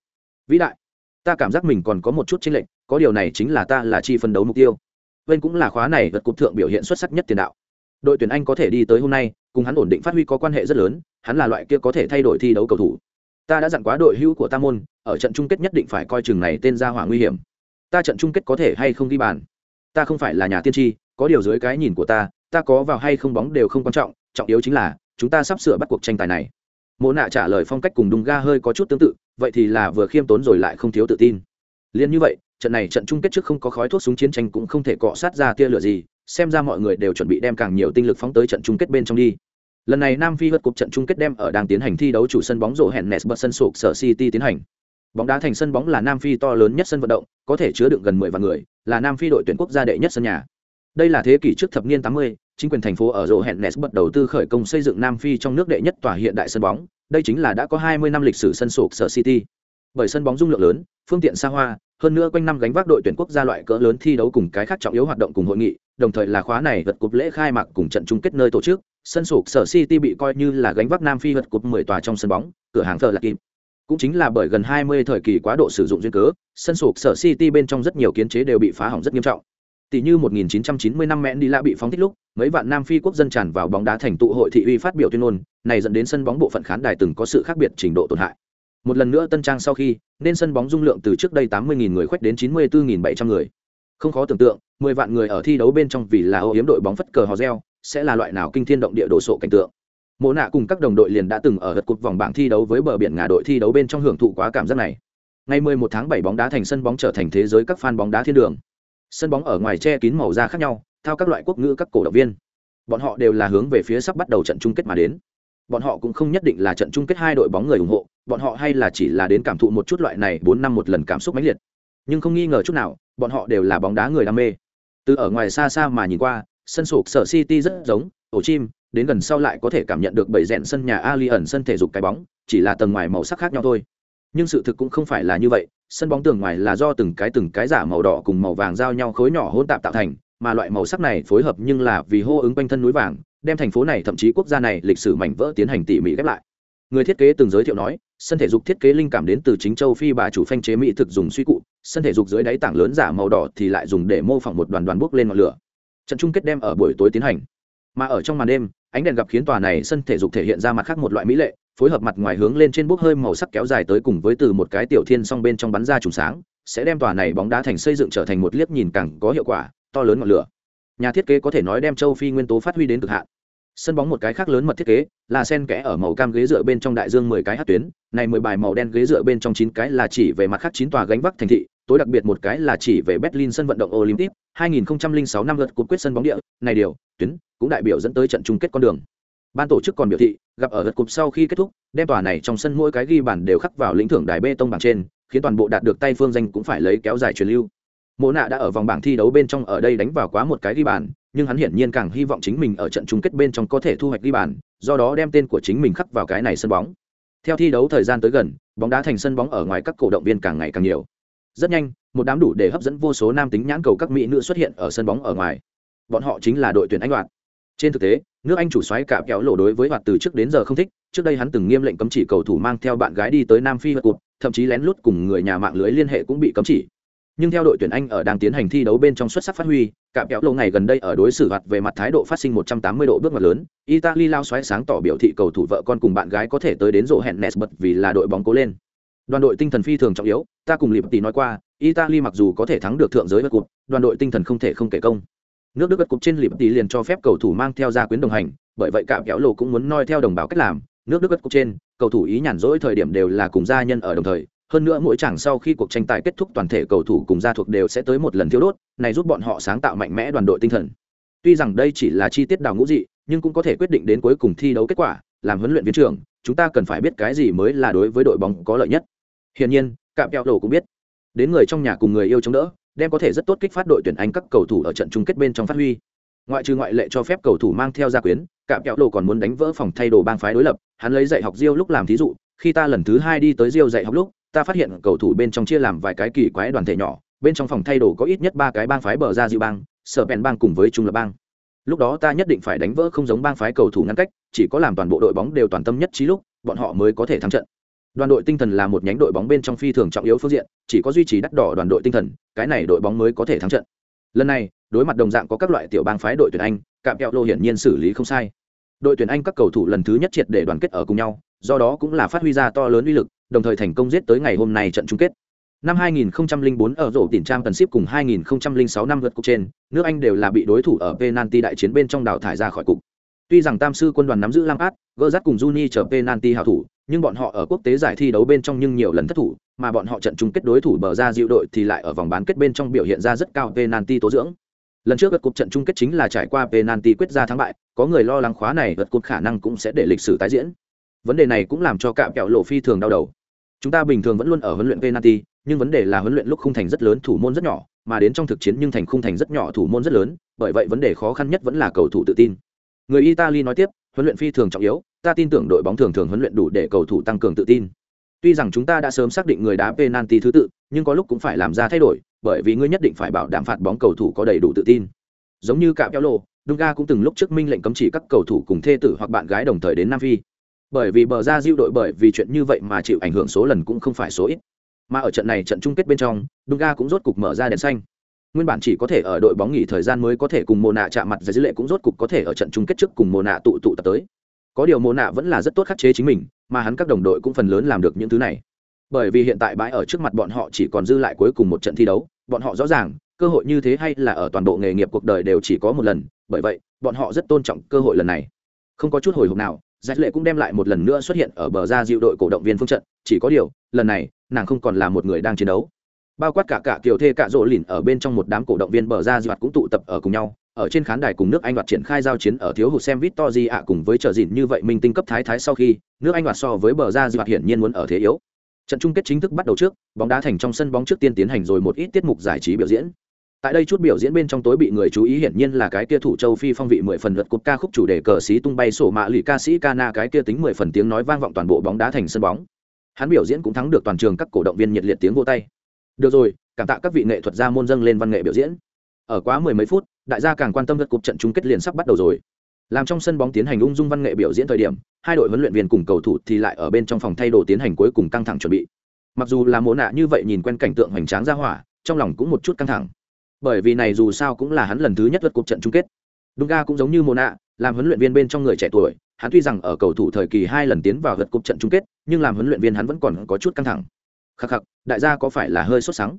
Vĩ đại, ta cảm giác mình còn có một chút chênh lệch, có điều này chính là ta là chi phân đấu mục tiêu. Bên cũng là khóa này vật cục thượng biểu hiện xuất sắc nhất tiền đạo. Đội tuyển anh có thể đi tới hôm nay, cùng hắn ổn định phát huy có quan hệ rất lớn, hắn là loại kia có thể thay đổi thi đấu cầu thủ. Ta đã dặn quá đội hữu của ta môn, ở trận chung kết nhất định phải coi chừng này tên ra hỏa nguy hiểm. Ta trận chung kết có thể hay không ghi bàn? Ta không phải là nhà tiên tri, có điều dưới cái nhìn của ta ta có vào hay không bóng đều không quan trọng trọng yếu chính là, chúng ta sắp sửa bắt cuộc tranh tài này. Mộ nạ trả lời phong cách cùng đùng ga hơi có chút tương tự, vậy thì là vừa khiêm tốn rồi lại không thiếu tự tin. Liên như vậy, trận này trận chung kết trước không có khói thuốc súng chiến tranh cũng không thể cọ sát ra tia lửa gì, xem ra mọi người đều chuẩn bị đem càng nhiều tinh lực phóng tới trận chung kết bên trong đi. Lần này nam phi vượt cục trận chung kết đem ở đang tiến hành thi đấu chủ sân bóng rổ hẹn nes bật sân sụp sở city tiến hành. Bóng đá thành sân bóng là nam phi to lớn nhất sân vận động, có thể chứa đựng gần mười vạn người là nam phi đội tuyển quốc gia đệ nhất sân nhà. Đây là thế kỷ trước thập niên tám mươi chính quyền thành phố ở rộ hẹn nes bắt đầu tư khởi công xây dựng nam phi trong nước đệ nhất tòa hiện đại sân bóng. Đây chính là đã có hai mươi năm lịch sử sân sụp sở city. Bởi sân bóng dung lượng lớn phương tiện xa hoa hơn nữa quanh năm gánh vác đội tuyển quốc gia loại cỡ lớn thi đấu cùng cái khác trọng yếu hoạt động cùng hội nghị đồng thời là khóa này vật cúp lễ khai mạc cùng trận chung kết nơi tổ chức. Sân sụp sở City bị coi như là gánh vác Nam Phi vật cột 10 tòa trong sân bóng, cửa hàng thờ là kim. Cũng chính là bởi gần 20 thời kỳ quá độ sử dụng duyên cớ, sân sụp sở City bên trong rất nhiều kiến chế đều bị phá hỏng rất nghiêm trọng. Tỷ như 1990 năm mẹn đi lạ bị phóng thích lúc, mấy vạn Nam Phi quốc dân tràn vào bóng đá thành tụ hội thị uy phát biểu tuyên ngôn, này dẫn đến sân bóng bộ phận khán đài từng có sự khác biệt trình độ tổn hại. Một lần nữa tân trang sau khi, nên sân bóng dung lượng từ trước đây 80.000 người khuếch đến 94.700 người. Không khó tưởng tượng, 10 vạn người ở thi đấu bên trong vì là ô hiếm đội bóng phất cờ hò reo, sẽ là loại nào kinh thiên động địa đổ sộ cảnh tượng. Mộ nạ cùng các đồng đội liền đã từng ở gật cục vòng bảng thi đấu với bờ biển ngà đội thi đấu bên trong hưởng thụ quá cảm giác này. Ngày 11 tháng 7 bóng đá thành sân bóng trở thành thế giới các fan bóng đá thiên đường. Sân bóng ở ngoài che kín màu da khác nhau, theo các loại quốc ngữ các cổ động viên. Bọn họ đều là hướng về phía sắp bắt đầu trận chung kết mà đến. Bọn họ cũng không nhất định là trận chung kết hai đội bóng người ủng hộ, bọn họ hay là chỉ là đến cảm thụ một chút loại này bốn năm một lần cảm xúc mãnh liệt. Nhưng không nghi ngờ chút nào, bọn họ đều là bóng đá người đam mê. Từ ở ngoài xa xa mà nhìn qua, sân sụp sở City rất giống ổ chim, đến gần sau lại có thể cảm nhận được bảy rèn sân nhà Ali ẩn sân thể dục cái bóng, chỉ là tầng ngoài màu sắc khác nhau thôi. Nhưng sự thực cũng không phải là như vậy, sân bóng tường ngoài là do từng cái từng cái giả màu đỏ cùng màu vàng giao nhau khối nhỏ hỗn tạp tạo thành, mà loại màu sắc này phối hợp nhưng là vì hô ứng quanh thân núi vàng, đem thành phố này thậm chí quốc gia này lịch sử mảnh vỡ tiến hành tỉ mỉ ghép lại. Người thiết kế từng giới thiệu nói, sân thể dục thiết kế linh cảm đến từ chính châu Phi bà chủ phanh chế mỹ thực dùng suy cụ, sân thể dục dưới đáy tảng lớn giả màu đỏ thì lại dùng để mô phỏng một đoàn đoàn bốc lên ngọn lửa. Trận chung kết đem ở buổi tối tiến hành, mà ở trong màn đêm, ánh đèn gặp khiến tòa này sân thể dục thể hiện ra mặt khác một loại mỹ lệ, phối hợp mặt ngoài hướng lên trên bốc hơi màu sắc kéo dài tới cùng với từ một cái tiểu thiên song bên trong bắn ra trùng sáng, sẽ đem tòa này bóng đá thành xây dựng trở thành một liếc nhìn càng có hiệu quả, to lớn ngọn lửa. Nhà thiết kế có thể nói đem châu Phi nguyên tố phát huy đến cực hạn. Sân bóng một cái khác lớn mật thiết kế, là sen kẽ ở màu cam ghế dựa bên trong đại dương mười cái hát tuyến, này mười bài màu đen ghế dựa bên trong chín cái là chỉ về mặt khác chín tòa gánh vác thành thị, tối đặc biệt một cái là chỉ về Berlin sân vận động Olympic, 2006 năm lượt cuộc quyết sân bóng địa, này điều, tuyến cũng đại biểu dẫn tới trận chung kết con đường. Ban tổ chức còn biểu thị, gặp ở lượt cuộc sau khi kết thúc, đem tòa này trong sân mỗi cái ghi bàn đều khắc vào lĩnh thưởng đài bê tông bảng trên, khiến toàn bộ đạt được tay phương danh cũng phải lấy kéo dài truyền lưu. Mộ nạ đã ở vòng bảng thi đấu bên trong ở đây đánh vào quá một cái ghi bàn, nhưng hắn hiển nhiên càng hy vọng chính mình ở trận chung kết bên trong có thể thu hoạch ghi bàn, do đó đem tên của chính mình khắc vào cái này sân bóng. Theo thi đấu thời gian tới gần, bóng đá thành sân bóng ở ngoài các cổ động viên càng ngày càng nhiều. Rất nhanh, một đám đủ để hấp dẫn vô số nam tính nhãn cầu các mỹ nữ xuất hiện ở sân bóng ở ngoài. Bọn họ chính là đội tuyển Anh Loạt. Trên thực tế, nước Anh chủ xoáy cả kéo lộ đối với hoạt từ trước đến giờ không thích, trước đây hắn từng nghiêm lệnh cấm chỉ cầu thủ mang theo bạn gái đi tới Nam Phi vật cụt thậm chí lén lút cùng người nhà mạng lưới liên hệ cũng bị cấm chỉ. Nhưng theo đội tuyển Anh ở đang tiến hành thi đấu bên trong xuất sắc phát huy, cả kéo lộ ngày gần đây ở đối xử hoạt về mặt thái độ phát sinh 180 độ bước ngoặt lớn, Italy lao xoáy sáng tỏ biểu thị cầu thủ vợ con cùng bạn gái có thể tới đến rộ hẹn nesbật vì là đội bóng cố lên. Đoàn đội tinh thần phi thường trọng yếu, ta cùng lịp Tỷ nói qua, Italy mặc dù có thể thắng được thượng giới vật cục đoàn đội tinh thần không thể không kể công. Nước đức bất cục trên lịp tỷ liền cho phép cầu thủ mang theo gia quyến đồng hành bởi vậy cả kéo lộ cũng muốn noi theo đồng bào cách làm. Nước đức bất cục trên cầu thủ ý nhàn rỗi thời điểm đều là cùng gia nhân ở đồng thời. Hơn nữa mỗi chẳng sau khi cuộc tranh tài kết thúc toàn thể cầu thủ cùng gia thuộc đều sẽ tới một lần thiếu đốt này giúp bọn họ sáng tạo mạnh mẽ đoàn đội tinh thần. Tuy rằng đây chỉ là chi tiết đào ngũ dị nhưng cũng có thể quyết định đến cuối cùng thi đấu kết quả làm huấn luyện viên trưởng chúng ta cần phải biết cái gì mới là đối với đội bóng có lợi nhất hiển nhiên cạm kẹo lộ cũng biết đến người trong nhà cùng người yêu chống đỡ đem có thể rất tốt kích phát đội tuyển Anh các cầu thủ ở trận chung kết bên trong phát huy. Ngoại trừ ngoại lệ cho phép cầu thủ mang theo gia quyến, Cạm Kẹo đồ còn muốn đánh vỡ phòng thay đồ bang phái đối lập, hắn lấy dạy học diêu lúc làm thí dụ, khi ta lần thứ hai đi tới diêu dạy học lúc, ta phát hiện cầu thủ bên trong chia làm vài cái kỳ quái đoàn thể nhỏ, bên trong phòng thay đồ có ít nhất ba cái bang phái bờ ra dị bang, Sở Bèn bang cùng với Trung Lập bang. Lúc đó ta nhất định phải đánh vỡ không giống bang phái cầu thủ ngăn cách, chỉ có làm toàn bộ đội bóng đều toàn tâm nhất trí lúc, bọn họ mới có thể thắng trận. Đoàn đội tinh thần là một nhánh đội bóng bên trong phi thường trọng yếu phương diện chỉ có duy trì đắt đỏ đoàn đội tinh thần cái này đội bóng mới có thể thắng trận. Lần này đối mặt đồng dạng có các loại tiểu bang phái đội tuyển anh cạm kẹo lô hiển nhiên xử lý không sai. Đội tuyển anh các cầu thủ lần thứ nhất triệt để đoàn kết ở cùng nhau do đó cũng là phát huy ra to lớn uy lực đồng thời thành công giết tới ngày hôm nay trận chung kết năm 2004 ở rổ tiền trang cần ship cùng 2006 năm vượt cục trên nước anh đều là bị đối thủ ở penalty đại chiến bên trong đào thải ra khỏi cục tuy rằng tam sư quân đoàn nắm giữ Lampard, át gỡ cùng juni trở penalty hảo thủ nhưng bọn họ ở quốc tế giải thi đấu bên trong nhưng nhiều lần thất thủ, mà bọn họ trận chung kết đối thủ bờ ra dịu đội thì lại ở vòng bán kết bên trong biểu hiện ra rất cao penalty tố dưỡng. Lần trước vượt cục trận chung kết chính là trải qua penalty quyết ra thắng bại, có người lo lắng khóa này vượt cục khả năng cũng sẽ để lịch sử tái diễn. Vấn đề này cũng làm cho cạm kẹo lộ phi thường đau đầu. Chúng ta bình thường vẫn luôn ở huấn luyện penalty, nhưng vấn đề là huấn luyện lúc khung thành rất lớn thủ môn rất nhỏ, mà đến trong thực chiến nhưng thành khung thành rất nhỏ thủ môn rất lớn, bởi vậy vấn đề khó khăn nhất vẫn là cầu thủ tự tin. Người Italy nói tiếp, huấn luyện phi thường trọng yếu, ta tin tưởng đội bóng thường thường huấn luyện đủ để cầu thủ tăng cường tự tin. Tuy rằng chúng ta đã sớm xác định người đá penalty thứ tự, nhưng có lúc cũng phải làm ra thay đổi, bởi vì ngươi nhất định phải bảo đảm phạt bóng cầu thủ có đầy đủ tự tin. Giống như Cạm Kéo lộ Dunga cũng từng lúc trước minh lệnh cấm chỉ các cầu thủ cùng thê tử hoặc bạn gái đồng thời đến Nam Phi. Bởi vì bờ ra diêu đội bởi vì chuyện như vậy mà chịu ảnh hưởng số lần cũng không phải số ít. Mà ở trận này trận chung kết bên trong, Dunga cũng rốt cục mở ra đèn xanh. Nguyên bản chỉ có thể ở đội bóng nghỉ thời gian mới có thể cùng Mona chạm mặt giải dữ lệ cũng rốt cục có thể ở trận chung kết trước cùng Mona tụ tụ tập tới. Có điều Mona vẫn là rất tốt khắc chế chính mình, mà hắn các đồng đội cũng phần lớn làm được những thứ này. Bởi vì hiện tại bãi ở trước mặt bọn họ chỉ còn dư lại cuối cùng một trận thi đấu, bọn họ rõ ràng, cơ hội như thế hay là ở toàn bộ nghề nghiệp cuộc đời đều chỉ có một lần, bởi vậy, bọn họ rất tôn trọng cơ hội lần này. Không có chút hồi hộp nào, Giải Lệ cũng đem lại một lần nữa xuất hiện ở bờ ra dịu đội cổ động viên phương trận, chỉ có điều, lần này, nàng không còn là một người đang chiến đấu. Bao quát cả cả Kiều Thê cả rộ lìn ở bên trong một đám cổ động viên bờ ra dịu cũng tụ tập ở cùng nhau, ở trên khán đài cùng nước Anh đoạt triển khai giao chiến ở thiếu hụt xem Victory ạ cùng với trợ dịn như vậy minh tinh cấp thái thái sau khi, nước Anh đoạt so với bờ ra dịu hiển nhiên muốn ở thế yếu. Trận chung kết chính thức bắt đầu trước, bóng đá thành trong sân bóng trước tiên tiến hành rồi một ít tiết mục giải trí biểu diễn tại đây chút biểu diễn bên trong tối bị người chú ý hiển nhiên là cái kia thủ châu phi phong vị mười phần luật cột ca khúc chủ đề cờ xí tung bay sổ mạ lì ca sĩ cana cái kia tính mười phần tiếng nói vang vọng toàn bộ bóng đá thành sân bóng hắn biểu diễn cũng thắng được toàn trường các cổ động viên nhiệt liệt tiếng vô tay. Được rồi cảm tạ các vị nghệ thuật gia môn dâng lên văn nghệ biểu diễn. Ở quá mười mấy phút đại gia càng quan tâm lượt cuộc trận chung kết liền sắp bắt đầu rồi. Làm trong sân bóng tiến hành ung dung văn nghệ biểu diễn thời điểm hai đội huấn luyện viên cùng cầu thủ thì lại ở bên trong phòng thay đồ tiến hành cuối cùng căng thẳng chuẩn bị. Mặc dù là mồ nạ như vậy nhìn quen cảnh tượng hoành tráng ra hỏa trong lòng cũng một chút căng thẳng. Bởi vì này dù sao cũng là hắn lần thứ nhất vượt cuộc trận chung kết. Dunga cũng giống như Mona, làm huấn luyện viên bên trong người trẻ tuổi, hắn tuy rằng ở cầu thủ thời kỳ hai lần tiến vào vượt cúp trận chung kết, nhưng làm huấn luyện viên hắn vẫn còn có chút căng thẳng. Khắc khắc, đại gia có phải là hơi sốt sắng?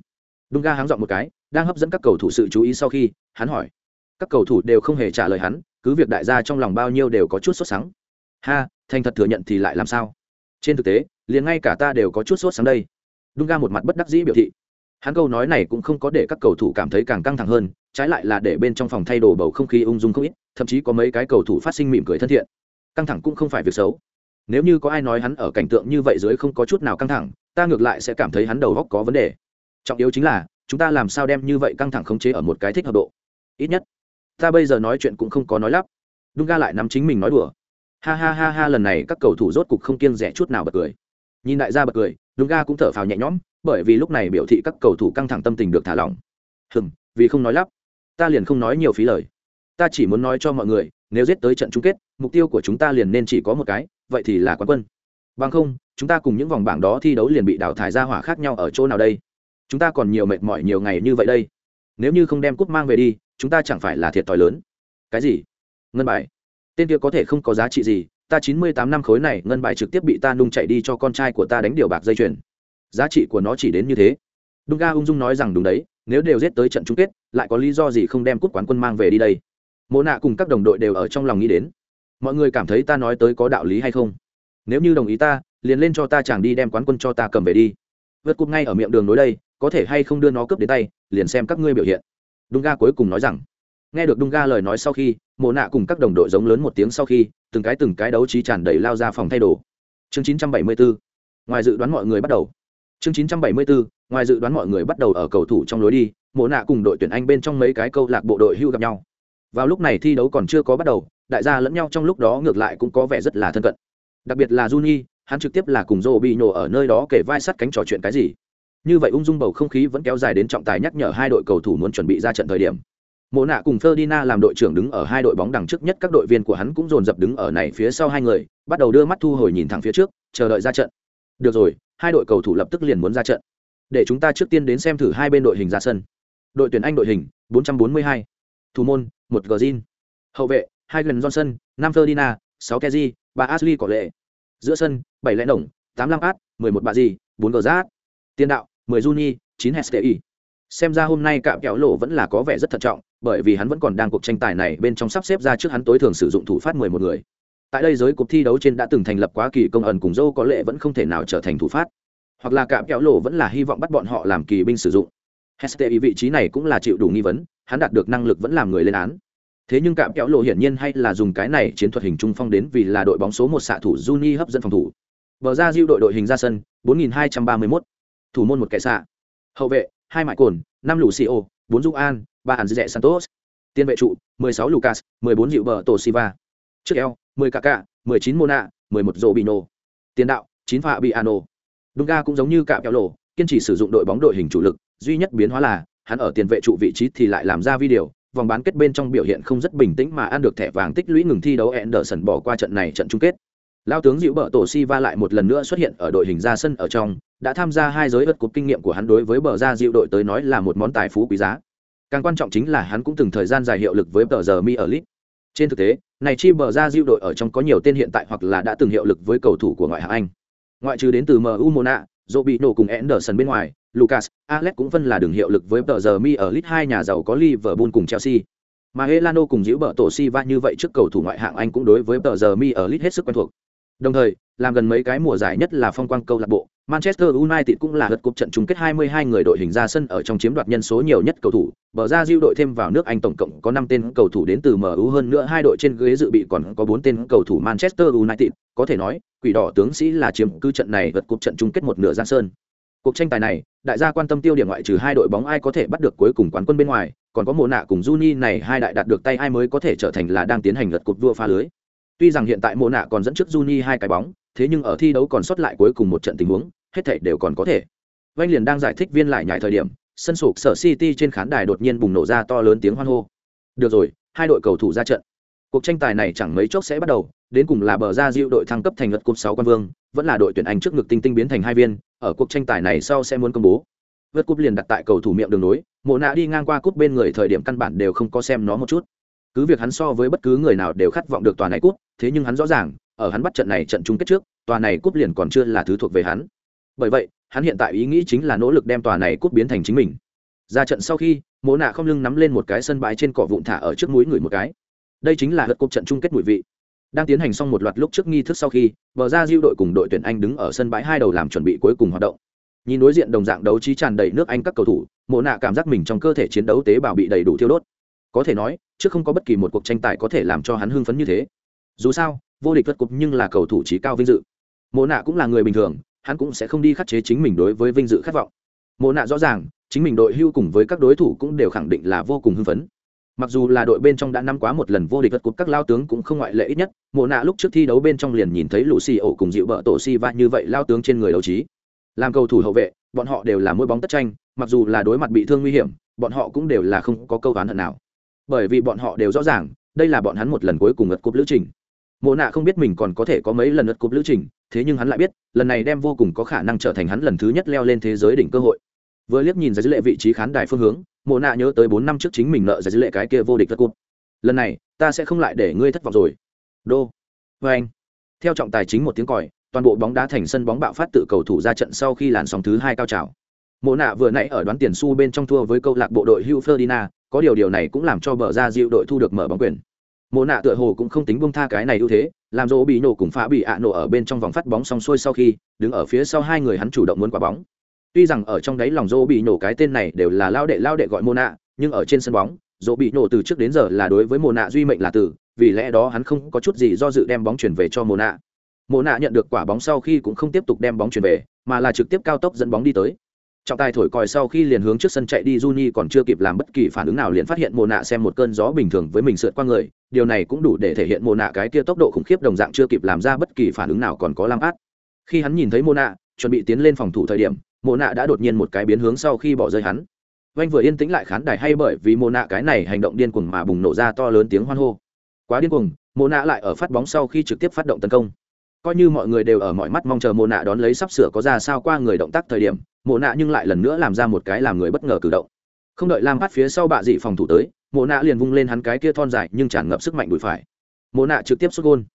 Dunga háng dọn một cái, đang hấp dẫn các cầu thủ sự chú ý sau khi, hắn hỏi. Các cầu thủ đều không hề trả lời hắn, cứ việc đại gia trong lòng bao nhiêu đều có chút sốt sắng. Ha, thành thật thừa nhận thì lại làm sao? Trên thực tế, liền ngay cả ta đều có chút sốt sáng đây. Dunga một mặt bất đắc dĩ biểu thị hắn câu nói này cũng không có để các cầu thủ cảm thấy càng căng thẳng hơn trái lại là để bên trong phòng thay đồ bầu không khí ung dung không ít thậm chí có mấy cái cầu thủ phát sinh mỉm cười thân thiện căng thẳng cũng không phải việc xấu. Nếu như có ai nói hắn ở cảnh tượng như vậy dưới không có chút nào căng thẳng, ta ngược lại sẽ cảm thấy hắn đầu góc có vấn đề. Trọng yếu chính là, chúng ta làm sao đem như vậy căng thẳng khống chế ở một cái thích hợp độ? Ít nhất, ta bây giờ nói chuyện cũng không có nói lắp. Đúng ga lại nắm chính mình nói đùa. Ha ha ha ha, lần này các cầu thủ rốt cục không kiêng rẻ chút nào bật cười. Nhìn đại gia bật cười đúng ga cũng thở phào nhẹ nhõm, bởi vì lúc này biểu thị các cầu thủ căng thẳng tâm tình được thả lỏng. Hừm, vì không nói lắp, ta liền không nói nhiều phí lời ta chỉ muốn nói cho mọi người, nếu giết tới trận chung kết, mục tiêu của chúng ta liền nên chỉ có một cái, vậy thì là quán quân. Bằng không, chúng ta cùng những vòng bảng đó thi đấu liền bị đào thải ra hỏa khác nhau ở chỗ nào đây? Chúng ta còn nhiều mệt mỏi nhiều ngày như vậy đây. Nếu như không đem cúp mang về đi, chúng ta chẳng phải là thiệt thòi lớn. Cái gì? Ngân bài. Tên kia có thể không có giá trị gì, ta chín mươi tám năm khối này, ngân bài trực tiếp bị ta nung chạy đi cho con trai của ta đánh điều bạc dây chuyền. Giá trị của nó chỉ đến như thế. Đúng ga ung dung nói rằng đúng đấy, nếu đều giết tới trận chung kết, lại có lý do gì không đem cúp quán quân mang về đi đây? Mộ nạ cùng các đồng đội đều ở trong lòng nghĩ đến. Mọi người cảm thấy ta nói tới có đạo lý hay không? Nếu như đồng ý ta liền lên cho ta chàng đi đem quán quân cho ta cầm về đi. Vượt cúp ngay ở miệng đường nối đây có thể hay không đưa nó cướp đến tay liền xem các ngươi biểu hiện. Đung ga cuối cùng nói rằng nghe được đung ga lời nói sau khi mộ nạ cùng các đồng đội giống lớn một tiếng sau khi từng cái từng cái đấu trí tràn đầy lao ra phòng thay đồ. Chương 974. ngoài dự đoán mọi người bắt đầu. Chương 974, ngoài dự đoán mọi người bắt đầu ở cầu thủ trong lối đi, Mộ nạ cùng đội tuyển Anh bên trong mấy cái câu lạc bộ đội hưu gặp nhau. Vào lúc này thi đấu còn chưa có bắt đầu, đại gia lẫn nhau trong lúc đó ngược lại cũng có vẻ rất là thân cận. Đặc biệt là Juni, hắn trực tiếp là cùng rô bị nhổ ở nơi đó kể vai sắt cánh trò chuyện cái gì. Như vậy ung dung bầu không khí vẫn kéo dài đến trọng tài nhắc nhở hai đội cầu thủ muốn chuẩn bị ra trận thời điểm. Mộ nạ cùng ferdina làm đội trưởng đứng ở hai đội bóng đằng trước nhất các đội viên của hắn cũng dồn dập đứng ở này phía sau hai người, bắt đầu đưa mắt thu hồi nhìn thẳng phía trước, chờ đợi ra trận. Được rồi, hai đội cầu thủ lập tức liền muốn ra trận để chúng ta trước tiên đến xem thử hai bên đội hình ra sân đội tuyển anh đội hình 442 thủ môn, một gờ hậu vệ, hai gần johnson, năm ferdina sáu keji ba ashley có lệ giữa sân, bảy lẽ đồng tám lăm át mười một bà di bốn gờ rát tiền đạo, mười juni, chín hesti xem ra hôm nay cạm kéo lộ vẫn là có vẻ rất thận trọng, bởi vì hắn vẫn còn đang cuộc tranh tài này bên trong sắp xếp ra trước hắn tối thường sử dụng thủ phát mười một người. Tại đây giới cuộc thi đấu trên đã từng thành lập quá kỳ công ẩn cùng dâu có lệ vẫn không thể nào trở thành thủ phát. Hoặc là cạm kéo lộ vẫn là hy vọng bắt bọn họ làm kỳ binh sử dụng hesti vị trí này cũng là chịu đủ nghi vấn hắn đạt được năng lực vẫn làm người lên án thế nhưng cạm kéo lộ hiển nhiên hay là dùng cái này chiến thuật hình trung phong đến vì là đội bóng số một xạ thủ Juni hấp dẫn phòng thủ bờ ra diêu đội đội hình ra sân 4231. thủ môn một kẻ xạ hậu vệ hai mại cồn năm lucio bốn dung an ba hàn dẹ santos tiền vệ trụ 16 lucas 14 dịu bờ tổ siva trước eo 10 Kaka, 19 Mona, 11 Robinho. Tiền đạo, 9 Fabiano. Dunga cũng giống như cạm kéo lộ, kiên trì sử dụng đội bóng đội hình chủ lực, duy nhất biến hóa là, hắn ở tiền vệ trụ vị trí thì lại làm ra video, vòng bán kết bên trong biểu hiện không rất bình tĩnh mà ăn được thẻ vàng tích lũy ngừng thi đấu Anderson bỏ qua trận này trận chung kết. Lao tướng Diệu Bợ Tổ Si va lại một lần nữa xuất hiện ở đội hình ra sân ở trong, đã tham gia hai giới vật cục kinh nghiệm của hắn đối với bờ ra Diệu đội tới nói là một món tài phú quý giá. Càng quan trọng chính là hắn cũng từng thời gian dài hiệu lực với tờ giờ Mi ở League. Trên thực tế, này chi bờ ra Diệu đội ở trong có nhiều tên hiện tại hoặc là đã từng hiệu lực với cầu thủ của ngoại hạng Anh. Ngoại trừ đến từ MU Mona, Robinho cùng Anderson bên ngoài, Lucas, Alex cũng phân là đường hiệu lực với tờ giờ Mi ở League hai nhà giàu có Liverpool cùng Chelsea. Mà Elano cùng giữ bờ tổ Siva như vậy trước cầu thủ ngoại hạng Anh cũng đối với tờ giờ Mi ở League hết sức quen thuộc. Đồng thời, làm gần mấy cái mùa giải nhất là phong quang câu lạc bộ, Manchester United cũng là lượt cuộc trận chung kết 22 người đội hình ra sân ở trong chiếm đoạt nhân số nhiều nhất cầu thủ, bờ ra diêu đội thêm vào nước Anh tổng cộng có 5 tên cầu thủ đến từ MU hơn nữa hai đội trên ghế dự bị còn có 4 tên cầu thủ Manchester United, có thể nói, quỷ đỏ tướng sĩ là chiếm cứ trận này lượt cuộc trận chung kết một nửa ra sân Cuộc tranh tài này, đại gia quan tâm tiêu điểm ngoại trừ hai đội bóng ai có thể bắt được cuối cùng quán quân bên ngoài, còn có mùa nạ cùng Juni này hai đại đạt được tay ai mới có thể trở thành là đang tiến hành lượt cuộc vua pha lưới. Tuy rằng hiện tại Mộ nạ còn dẫn trước Juni hai cái bóng, thế nhưng ở thi đấu còn sót lại cuối cùng một trận tình huống, hết thảy đều còn có thể. Vanh liền đang giải thích viên lại nhảy thời điểm, sân sụp sở City trên khán đài đột nhiên bùng nổ ra to lớn tiếng hoan hô. Được rồi, hai đội cầu thủ ra trận. Cuộc tranh tài này chẳng mấy chốc sẽ bắt đầu, đến cùng là bờ ra Diệu đội thăng cấp thành lượt cúp 6 quan vương, vẫn là đội tuyển Anh trước ngực tinh tinh biến thành hai viên, ở cuộc tranh tài này sau sẽ muốn công bố. Vượt cúp liền đặt tại cầu thủ miệng đường nối, Mộ nạ đi ngang qua cúp bên người thời điểm căn bản đều không có xem nó một chút. Cứ việc hắn so với bất cứ người nào đều khát vọng được toàn này cúp, thế nhưng hắn rõ ràng, ở hắn bắt trận này trận chung kết trước, tòa này cúp liền còn chưa là thứ thuộc về hắn. Bởi vậy, hắn hiện tại ý nghĩ chính là nỗ lực đem tòa này cúp biến thành chính mình. Ra trận sau khi, Mộ nạ không lưng nắm lên một cái sân bãi trên cỏ vụn thả ở trước mũi người một cái. Đây chính là lượt cúp trận chung kết mùi vị. Đang tiến hành xong một loạt lúc trước nghi thức sau khi, bờ ra diêu đội cùng đội tuyển Anh đứng ở sân bãi hai đầu làm chuẩn bị cuối cùng hoạt động. Nhìn đối diện đồng dạng đấu trí tràn đầy nước Anh các cầu thủ, Mộ nạ cảm giác mình trong cơ thể chiến đấu tế bào bị đầy đủ thiêu đốt. Có thể nói, trước không có bất kỳ một cuộc tranh tài có thể làm cho hắn hưng phấn như thế. Dù sao, vô địch vượt cục nhưng là cầu thủ trí cao vinh dự. Mộ nạ cũng là người bình thường hắn cũng sẽ không đi khắc chế chính mình đối với vinh dự khát vọng. Mộ nạ rõ ràng chính mình đội hưu cùng với các đối thủ cũng đều khẳng định là vô cùng hưng phấn. Mặc dù là đội bên trong đã năm quá một lần vô địch vật cục các lao tướng cũng không ngoại lệ ít nhất mộ nạ lúc trước thi đấu bên trong liền nhìn thấy lũ xì ổ cùng dịu vợ tổ si va như vậy lao tướng trên người đấu trí. Làm cầu thủ hậu vệ bọn họ đều là mỗi bóng tất tranh mặc dù là đối mặt bị thương nguy hiểm bọn họ cũng đều là không có câu oán hận nào. Bởi vì bọn họ đều rõ ràng đây là bọn hắn một lần cuối cùng ngật cúp lữ trình mộ nạ không biết mình còn có thể có mấy lần lượt cúp lữ trình, thế nhưng hắn lại biết, lần này đem vô cùng có khả năng trở thành hắn lần thứ nhất leo lên thế giới đỉnh cơ hội. Vừa liếc nhìn ra dữ lệ vị trí khán đài phương hướng, mộ nạ nhớ tới bốn năm trước chính mình nợ ra dữ lệ cái kia vô địch lượt cúp lần này, ta sẽ không lại để ngươi thất vọng rồi. Đô. Vê anh. Theo trọng tài chính một tiếng còi, toàn bộ bóng đá thành sân bóng bạo phát tự cầu thủ ra trận sau khi làn sóng thứ hai cao trào. Mộ nạ vừa nãy ở đoán tiền su bên trong thua với câu lạc bộ đội hugh ferdinand, có điều điều này cũng làm cho bờ ra diệu đội thu được mở bóng quyền mộ nạ tựa hồ cũng không tính bông tha cái này ưu thế, làm rỗ bị nổ cùng phá bị ạ nổ ở bên trong vòng phát bóng xong xuôi sau khi, đứng ở phía sau hai người hắn chủ động muốn quả bóng. Tuy rằng ở trong đáy lòng rỗ bị nổ cái tên này đều là lao đệ lao đệ gọi mô nạ, nhưng ở trên sân bóng, rỗ bị nổ từ trước đến giờ là đối với mô nạ duy mệnh là từ vì lẽ đó hắn không có chút gì do dự đem bóng chuyển về cho mô nạ. Mô nạ nhận được quả bóng sau khi cũng không tiếp tục đem bóng chuyển về, mà là trực tiếp cao tốc dẫn bóng đi tới trọng tài thổi còi sau khi liền hướng trước sân chạy đi, Juni còn chưa kịp làm bất kỳ phản ứng nào liền phát hiện mồ nạ xem một cơn gió bình thường với mình sượt qua người. Điều này cũng đủ để thể hiện mồ nạ cái kia tốc độ khủng khiếp đồng dạng chưa kịp làm ra bất kỳ phản ứng nào còn có lam át. Khi hắn nhìn thấy mồ nạ chuẩn bị tiến lên phòng thủ thời điểm mồ nạ đã đột nhiên một cái biến hướng sau khi bỏ rơi hắn. Vanh vừa yên tĩnh lại khán đài hay bởi vì mồ nạ cái này hành động điên cuồng mà bùng nổ ra to lớn tiếng hoan hô. Quá điên cuồng mồ nạ lại ở phát bóng sau khi trực tiếp phát động tấn công. Coi như mọi người đều ở mọi mắt mong chờ mồ nạ đón lấy sắp sửa có ra sao qua người động tác thời điểm mộ nạ nhưng lại lần nữa làm ra một cái làm người bất ngờ cử động. Không đợi lam phát phía sau bạ dị phòng thủ tới, mộ nạ liền vung lên hắn cái kia thon dài nhưng tràn ngập sức mạnh đùi phải. Mộ nạ trực tiếp xuất gôn.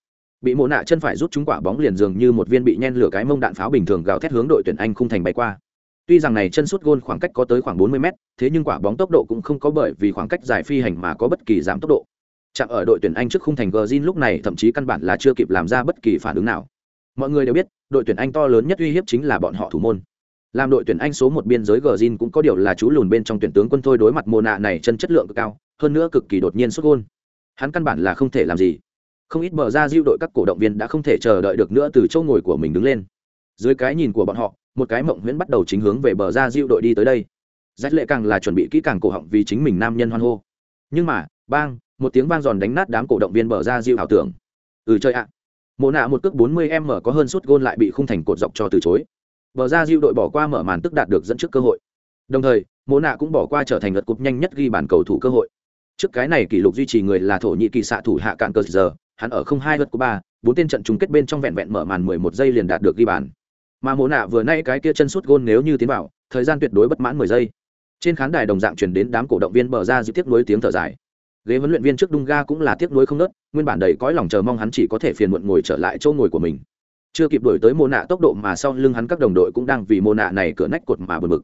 Bị mộ nạ chân phải rút trúng quả bóng liền dường như một viên bị nhen lửa cái mông đạn pháo bình thường gào thét hướng đội tuyển anh khung thành bay qua. Tuy rằng này chân sút gôn khoảng cách có tới khoảng 40 mét, thế nhưng quả bóng tốc độ cũng không có bởi vì khoảng cách dài phi hành mà có bất kỳ giảm tốc độ. Chạm ở đội tuyển anh trước khung thành gờ lúc này thậm chí căn bản là chưa kịp làm ra bất kỳ phản ứng nào. Mọi người đều biết, đội tuyển anh to lớn nhất uy hiếp chính là bọn họ thủ môn làm đội tuyển anh số một biên giới gờ cũng có điều là chú lùn bên trong tuyển tướng quân thôi đối mặt mồ nạ này chân chất lượng cực cao, hơn nữa cực kỳ đột nhiên xuất gôn. Hắn căn bản là không thể làm gì. Không ít mở ra diêu đội các cổ động viên đã không thể chờ đợi được nữa từ chỗ ngồi của mình đứng lên. Dưới cái nhìn của bọn họ, một cái mộng huyễn bắt đầu chính hướng về bờ ra diêu đội đi tới đây. Rách lệ càng là chuẩn bị kỹ càng cổ họng vì chính mình nam nhân hoan hô. Nhưng mà, bang, một tiếng vang giòn đánh nát đám cổ động viên bờ ra diêu ảo tưởng. Ừ chơi ạ. À. mồ nạ một cước 40 m có hơn suốt gôn lại bị khung thành cột dọc cho từ chối. Bờ ra diu đội bỏ qua mở màn tức đạt được dẫn trước cơ hội. Đồng thời, Mộ nạ cũng bỏ qua trở thành lượt cúp nhanh nhất ghi bàn cầu thủ cơ hội. trước cái này kỷ lục duy trì người là thổ nhĩ kỳ xạ thủ hạ cạn cờ giờ hắn ở không hai lượt của ba bốn tên trận chung kết bên trong vẹn vẹn mở màn mười một giây liền đạt được ghi bàn mà Mô nạ vừa nay cái kia chân sút gôn nếu như tiến vào thời gian tuyệt đối bất mãn mười giây trên khán đài đồng dạng truyền đến đám cổ động viên bờ ra diu tiếc nuối tiếng thở dài ghế huấn luyện viên trước Dunga cũng là tiếc nuối không nớt nguyên bản đầy cõi lòng chờ mong hắn chỉ có thể phiền muộn ngồi trở lại chỗ ngồi của mình chưa kịp đổi tới mô nạ tốc độ mà sau lưng hắn các đồng đội cũng đang vì mô nạ này cửa nách cột mà bật mực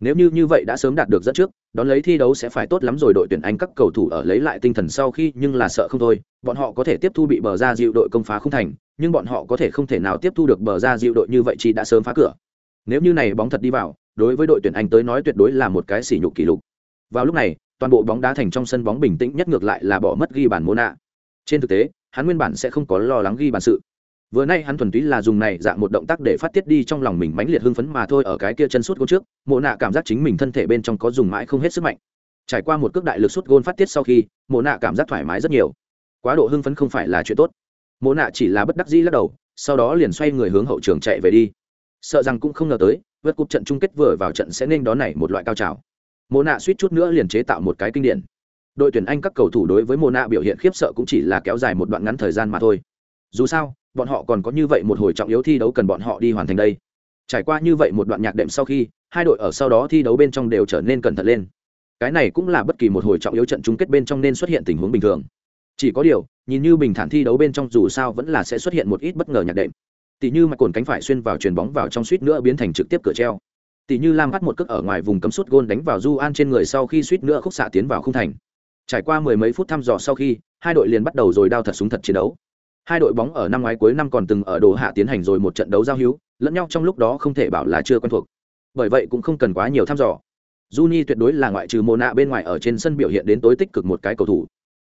nếu như như vậy đã sớm đạt được dẫn trước, đón lấy thi đấu sẽ phải tốt lắm rồi đội tuyển anh các cầu thủ ở lấy lại tinh thần sau khi, nhưng là sợ không thôi, bọn họ có thể tiếp thu bị bờ ra dịu đội công phá không thành, nhưng bọn họ có thể không thể nào tiếp thu được bờ ra dịu đội như vậy chỉ đã sớm phá cửa. Nếu như này bóng thật đi vào, đối với đội tuyển anh tới nói tuyệt đối là một cái sỉ nhục kỷ lục. Vào lúc này, toàn bộ bóng đá thành trong sân bóng bình tĩnh nhất ngược lại là bỏ mất ghi bàn mô nạ. Trên thực tế, hắn nguyên bản sẽ không có lo lắng ghi bàn sự vừa nay hắn thuần túy là dùng này dạng một động tác để phát tiết đi trong lòng mình mãnh liệt hưng phấn mà thôi ở cái kia chân suốt gôn trước, mộ nạ cảm giác chính mình thân thể bên trong có dùng mãi không hết sức mạnh. Trải qua một cước đại lực suốt gôn phát tiết sau khi, mộ nạ cảm giác thoải mái rất nhiều. Quá độ hưng phấn không phải là chuyện tốt. Mộ nạ chỉ là bất đắc dĩ lắc đầu, sau đó liền xoay người hướng hậu trường chạy về đi. Sợ rằng cũng không ngờ tới, vượt cúp trận chung kết vừa vào trận sẽ nên đón này một loại cao trào. Mộ nạ suýt chút nữa liền chế tạo một cái kinh điển. Đội tuyển anh các cầu thủ đối với mộ nạ biểu hiện khiếp sợ cũng chỉ là kéo dài một đoạn ngắn thời gian mà thôi. Dù sao bọn họ còn có như vậy một hồi trọng yếu thi đấu cần bọn họ đi hoàn thành đây. Trải qua như vậy một đoạn nhạc đệm sau khi, hai đội ở sau đó thi đấu bên trong đều trở nên cẩn thận lên. Cái này cũng là bất kỳ một hồi trọng yếu trận chung kết bên trong nên xuất hiện tình huống bình thường. Chỉ có điều, nhìn như bình thản thi đấu bên trong dù sao vẫn là sẽ xuất hiện một ít bất ngờ nhạc đệm. Tỷ như mặt cồn cánh phải xuyên vào chuyền bóng vào trong suýt nữa biến thành trực tiếp cửa treo. Tỷ như lam bắt một cước ở ngoài vùng cấm sút gôn đánh vào du an trên người sau khi suýt nữa khúc xạ tiến vào không thành. Trải qua mười mấy phút thăm dò sau khi, hai đội liền bắt đầu rồi đao thật súng thật chiến đấu hai đội bóng ở năm ngoái cuối năm còn từng ở đồ hạ tiến hành rồi một trận đấu giao hữu, lẫn nhau trong lúc đó không thể bảo là chưa quen thuộc. Bởi vậy cũng không cần quá nhiều thăm dò. Juni tuyệt đối là ngoại trừ mồ nạ bên ngoài ở trên sân biểu hiện đến tối tích cực một cái cầu thủ.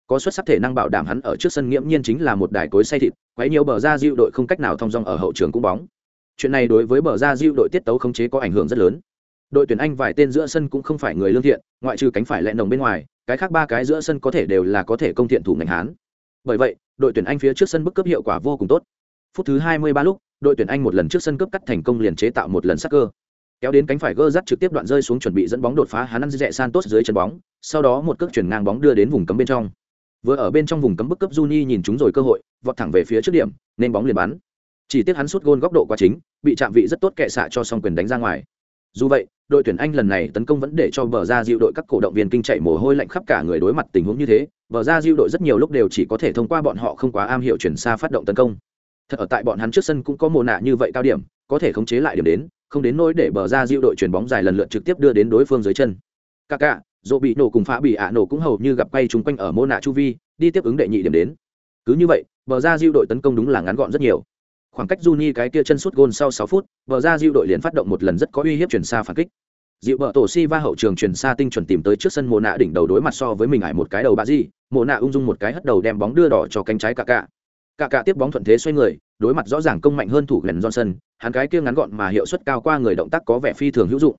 Có xuất sắc thể năng bảo đảm hắn ở trước sân nghiễm nhiên chính là một đài cối say thịt, quấy nhiều bờ ra diệu đội không cách nào thông dong ở hậu trường cũng bóng. Chuyện này đối với bờ ra diệu đội tiết tấu khống chế có ảnh hưởng rất lớn. Đội tuyển anh vài tên giữa sân cũng không phải người lương thiện, ngoại trừ cánh phải lẹ nồng bên ngoài, cái khác ba cái giữa sân có thể đều là có thể công thiện thủ ngành hán bởi vậy, đội tuyển anh phía trước sân bức cấp hiệu quả vô cùng tốt. Phút thứ 23 lúc, đội tuyển anh một lần trước sân cướp cắt thành công liền chế tạo một lần sắc cơ. Kéo đến cánh phải gơ rắt trực tiếp đoạn rơi xuống chuẩn bị dẫn bóng đột phá hắn ăn dẹ santos dưới chân bóng, sau đó một cước chuyển ngang bóng đưa đến vùng cấm bên trong. Vừa ở bên trong vùng cấm bức cấp Juni nhìn chúng rồi cơ hội, vọt thẳng về phía trước điểm, nên bóng liền bắn. Chỉ tiếc hắn sút gôn góc độ quá chính, bị chạm vị rất tốt kệ xạ cho xong quyền đánh ra ngoài. Dù vậy đội tuyển anh lần này tấn công vẫn để cho bờ ra diệu đội các cổ động viên kinh chạy mồ hôi lạnh khắp cả người đối mặt tình huống như thế bờ ra diệu đội rất nhiều lúc đều chỉ có thể thông qua bọn họ không quá am hiểu chuyển xa phát động tấn công. Thật ở tại bọn hắn trước sân cũng có mồ nạ như vậy cao điểm có thể khống chế lại điểm đến không đến nỗi để bờ ra diệu đội chuyển bóng dài lần lượt trực tiếp đưa đến đối phương dưới chân. Kaka, dỗ bị nổ cùng phá bị ạ nổ cũng hầu như gặp quay trung quanh ở mô nạ chu vi đi tiếp ứng đệ nhị điểm đến. Cứ như vậy bờ ra diệu đội tấn công đúng là ngắn gọn rất nhiều. Khoảng cách Juni cái kia chân sút gôn sau 6 phút, bờ ra Diệu đội liền phát động một lần rất có uy hiếp chuyển xa phản kích. Diệu bờ tổ si va hậu trường chuyển xa tinh chuẩn tìm tới trước sân mồ nạ đỉnh đầu đối mặt so với mình ải một cái đầu bạ di mồ nạ ung dung một cái hất đầu đem bóng đưa đỏ cho cánh trái cả cả. Cả cả tiếp bóng thuận thế xoay người, đối mặt rõ ràng công mạnh hơn thủ gần Johnson, hắn cái kia ngắn gọn mà hiệu suất cao qua người động tác có vẻ phi thường hữu dụng.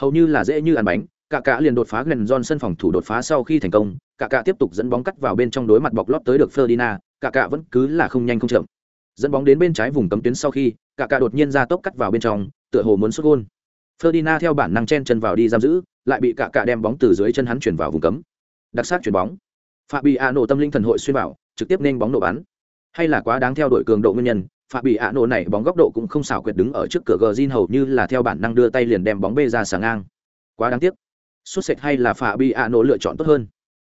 Hầu như là dễ như ăn bánh, cả cả liền đột phá gần Johnson phòng thủ đột phá sau khi thành công, cả cả tiếp tục dẫn bóng cắt vào bên trong đối mặt bọc lót tới được Ferdinand, cả cả vẫn cứ là không nhanh không chậm dẫn bóng đến bên trái vùng cấm tuyến sau khi, cả cả đột nhiên ra tốc cắt vào bên trong, tựa hồ muốn xuất gôn. Ferdinand theo bản năng chen chân vào đi giam giữ, lại bị cả cả đem bóng từ dưới chân hắn chuyển vào vùng cấm. Đặc sắc chuyển bóng. Fabiano tâm linh thần hội xuyên vào, trực tiếp nên bóng nổ bắn. Hay là quá đáng theo đuổi cường độ nguyên nhân, Fabiano này bóng góc độ cũng không xảo quyệt đứng ở trước cửa Gjin hầu như là theo bản năng đưa tay liền đem bóng bê ra sáng ngang. Quá đáng tiếc. Xuất sệt hay là Fabiano lựa chọn tốt hơn.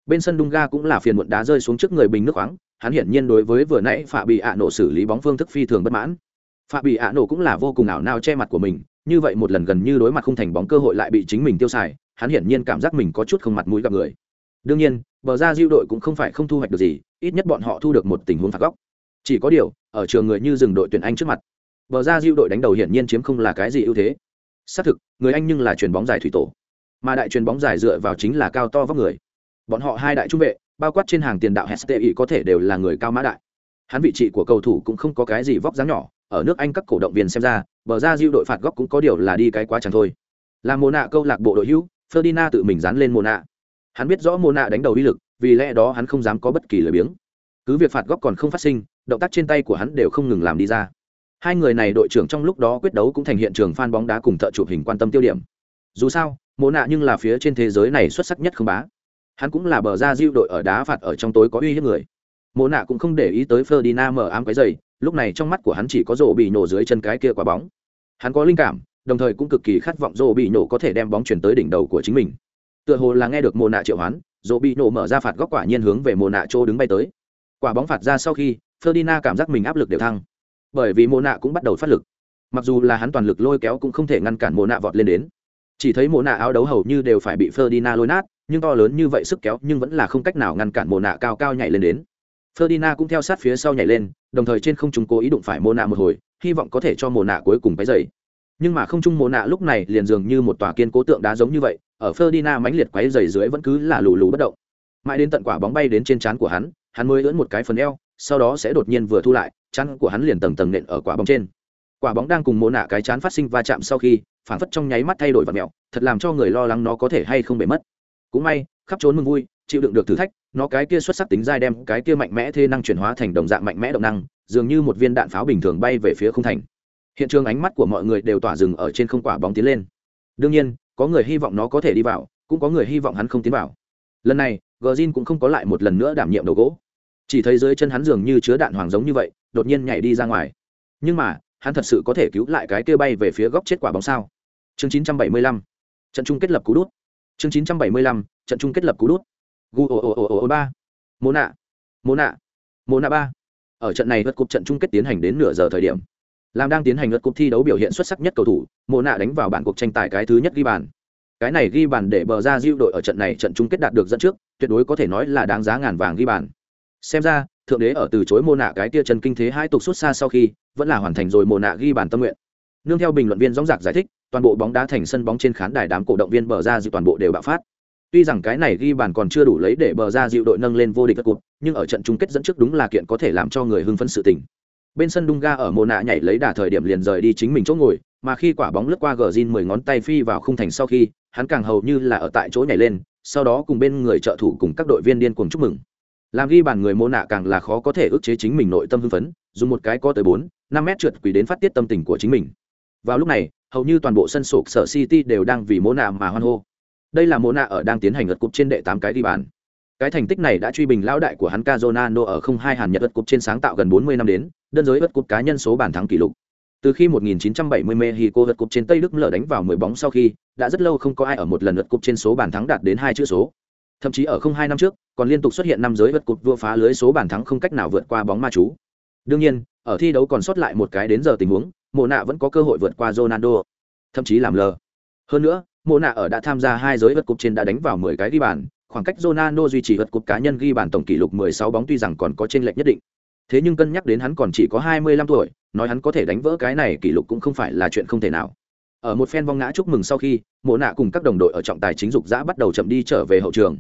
Bên sân Dunga cũng là phiền muộn đá rơi xuống trước người bình nước khoáng hắn hiển nhiên đối với vừa nãy Phạm Bị ạ nổ xử lý bóng phương thức phi thường bất mãn. Phạm Bị ạ nổ cũng là vô cùng ảo nao che mặt của mình, như vậy một lần gần như đối mặt không thành bóng cơ hội lại bị chính mình tiêu xài, hắn hiển nhiên cảm giác mình có chút không mặt mũi gặp người. Đương nhiên, bờ ra Diêu đội cũng không phải không thu hoạch được gì, ít nhất bọn họ thu được một tình huống phạt góc. Chỉ có điều, ở trường người như dừng đội tuyển Anh trước mặt, bờ ra Diêu đội đánh đầu hiển nhiên chiếm không là cái gì ưu thế. Xác thực, người Anh nhưng là chuyền bóng dài thủy tổ, mà đại chuyền bóng dài dựa vào chính là cao to vóc người. Bọn họ hai đại trung vệ, bao quát trên hàng tiền đạo hesti có thể đều là người cao mã đại. Hắn vị trí của cầu thủ cũng không có cái gì vóc dáng nhỏ, ở nước anh các cổ động viên xem ra, bờ ra giũ đội phạt góc cũng có điều là đi cái quá chẳng thôi. Là mồ nạ câu lạc bộ đội hữu, ferdinand tự mình dán lên mồ nạ. Hắn biết rõ mồ nạ đánh đầu uy lực, vì lẽ đó hắn không dám có bất kỳ lời biếng. Cứ việc phạt góc còn không phát sinh, động tác trên tay của hắn đều không ngừng làm đi ra. Hai người này đội trưởng trong lúc đó quyết đấu cũng thành hiện trường fan bóng đá cùng thợ chụp hình quan tâm tiêu điểm. Dù sao mồ nạ nhưng là phía trên thế giới này xuất sắc nhất không bá hắn cũng là bờ ra diệu đội ở đá phạt ở trong tối có uy hiếp người. Mộ nạ cũng không để ý tới ferdinand mở ám cái giày lúc này trong mắt của hắn chỉ có rổ bị nổ dưới chân cái kia quả bóng. Hắn có linh cảm, đồng thời cũng cực kỳ khát vọng rổ bị nổ có thể đem bóng chuyển tới đỉnh đầu của chính mình. Tựa hồ là nghe được mồ nạ triệu hoán, rổ bị nổ mở ra phạt góc quả nhiên hướng về mồ nạ chỗ đứng bay tới. Quả bóng phạt ra sau khi, ferdinand cảm giác mình áp lực đều thăng. Bởi vì mồ nạ cũng bắt đầu phát lực. Mặc dù là hắn toàn lực lôi kéo cũng không thể ngăn cản mồ nạ vọt lên đến chỉ thấy mồ nạ áo đấu hầu như đều phải bị ferdinand lôi nát, nhưng to lớn như vậy sức kéo nhưng vẫn là không cách nào ngăn cản mồ nạ cao cao nhảy lên đến. Ferdinand cũng theo sát phía sau nhảy lên, đồng thời trên không trung cố ý đụng phải mồ nạ một hồi, hy vọng có thể cho mồ nạ cuối cùng cái dày nhưng mà không trung mồ nạ lúc này liền dường như một tòa kiên cố tượng đá giống như vậy, ở ferdinand mãnh liệt quấy dày dưới vẫn cứ là lù lù bất động. Mãi đến tận quả bóng bay đến trên trán của hắn hắn mới ưỡn một cái phần eo, sau đó sẽ đột nhiên vừa thu lại chắn của hắn liền tầng tầng nện ở quả bóng trên. Quả bóng đang cùng mồ nạ cái chán phát sinh va chạm sau khi phản phất trong nháy mắt thay đổi vật mẹo, thật làm cho người lo lắng nó có thể hay không bể mất. Cũng may, khắp trốn mừng vui, chịu đựng được thử thách, nó cái kia xuất sắc tính dai đem cái kia mạnh mẽ thê năng chuyển hóa thành đồng dạng mạnh mẽ động năng, dường như một viên đạn pháo bình thường bay về phía không thành. Hiện trường ánh mắt của mọi người đều tỏa rừng ở trên không quả bóng tiến lên. Đương nhiên, có người hy vọng nó có thể đi vào, cũng có người hy vọng hắn không tiến vào. Lần này gờ zin cũng không có lại một lần nữa đảm nhiệm đầu gỗ. Chỉ thấy dưới chân hắn dường như chứa đạn hoàng giống như vậy, đột nhiên nhảy đi ra ngoài. Nhưng mà, hắn thật sự có thể cứu lại cái kia bay về phía góc chết quả bóng sao? Chương 975 trận chung kết lập cú đút. Chương 975 trận chung kết lập cú đút. Gu ồ ồ ồ ồ ba. Mô nạ. Mô nạ. Mô nạ ba. Ở trận này vượt cúp trận chung kết tiến hành đến nửa giờ thời điểm. Làm đang tiến hành lượt cúp thi đấu biểu hiện xuất sắc nhất cầu thủ mộ nạ đánh vào bản cuộc tranh tài cái thứ nhất ghi bàn. Cái này ghi bàn để bờ ra diêu đội ở trận này trận chung kết đạt được dẫn trước, tuyệt đối có thể nói là đáng giá ngàn vàng ghi bàn. Xem ra, thượng đế ở từ chối mô nạ cái tia chân kinh thế hai tục xuất xa sau khi, vẫn là hoàn thành rồi mồ nạ ghi bàn tâm nguyện. Nương theo bình luận viên rõ dạc giải thích toàn bộ bóng đá thành sân bóng trên khán đài đám cổ động viên bờ ra dịu toàn bộ đều bạo phát tuy rằng cái này ghi bàn còn chưa đủ lấy để bờ ra dịu đội nâng lên vô địch các cụt nhưng ở trận chung kết dẫn trước đúng là kiện có thể làm cho người hưng phấn sự tình bên sân Dunga ở mồ nạ nhảy lấy đà thời điểm liền rời đi chính mình chỗ ngồi, mà khi quả bóng lướt qua Gjin 10 ngón tay phi vào khung thành sau khi, hắn càng hầu như là ở tại chỗ nhảy lên, sau đó cùng bên người trợ thủ cùng các đội viên điên cuồng chúc mừng. Làm ghi bàn người mô nạ càng là khó có thể ức chế chính mình nội tâm hưng phấn, dùng một cái có tới 4, 5 mét trượt quỷ đến phát tiết tâm tình của chính mình. Vào lúc này, hầu như toàn bộ sân sụp sở City đều đang vì mô nạ mà hoan hô. Đây là mô nạ ở đang tiến hành lượt cúp trên đệ tám cái ghi bàn. Cái thành tích này đã truy bình lão đại của hắn Cazorlando ở 02 Hàn Nhật lượt cúp trên sáng tạo gần 40 năm đến, đơn giới vượt cúp cá nhân số bàn thắng kỷ lục. Từ khi 1970 Mexico vượt cúp trên Tây Đức lở đánh vào 10 bóng sau khi, đã rất lâu không có ai ở một lần vượt cúp trên số bàn thắng đạt đến hai chữ số. Thậm chí ở 02 năm trước, còn liên tục xuất hiện năm giới vượt cúp vua phá lưới số bàn thắng không cách nào vượt qua bóng ma chú. Đương nhiên, ở thi đấu còn sót lại một cái đến giờ tình huống, Mộ nạ vẫn có cơ hội vượt qua Ronaldo, thậm chí làm lờ. Hơn nữa, Mộ nạ ở đã tham gia hai giới vật cúp trên đã đánh vào 10 cái ghi bàn, khoảng cách Ronaldo duy trì vượt cúp cá nhân ghi bàn tổng kỷ lục 16 bóng tuy rằng còn có trên lệch nhất định. Thế nhưng cân nhắc đến hắn còn chỉ có 25 tuổi, nói hắn có thể đánh vỡ cái này kỷ lục cũng không phải là chuyện không thể nào. Ở một phen vong ngã chúc mừng sau khi, Mộ nạ cùng các đồng đội ở trọng tài chính dục dã bắt đầu chậm đi trở về hậu trường.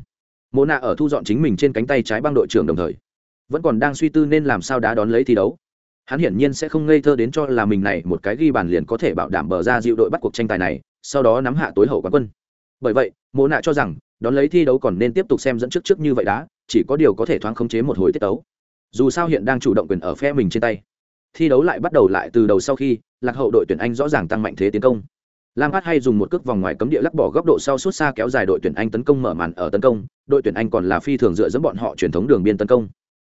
Mộ nạ ở thu dọn chính mình trên cánh tay trái băng đội trưởng đồng thời, vẫn còn đang suy tư nên làm sao đá đón lấy thi đấu. Hắn hiển nhiên sẽ không ngây thơ đến cho là mình này một cái ghi bàn liền có thể bảo đảm bờ ra dịu đội bắt cuộc tranh tài này, sau đó nắm hạ tối hậu quán quân. Bởi vậy, Mộ nạ cho rằng đón lấy thi đấu còn nên tiếp tục xem dẫn trước trước như vậy đã chỉ có điều có thể thoáng khống chế một hồi tiết tấu. Dù sao hiện đang chủ động quyền ở phe mình trên tay. Thi đấu lại bắt đầu lại từ đầu sau khi lạc hậu đội tuyển anh rõ ràng tăng mạnh thế tiến công. Lam hát hay dùng một cước vòng ngoài cấm địa lắc bỏ góc độ sau suốt xa kéo dài đội tuyển anh tấn công mở màn ở tấn công đội tuyển anh còn là phi thường dựa dẫn bọn họ truyền thống đường biên tấn công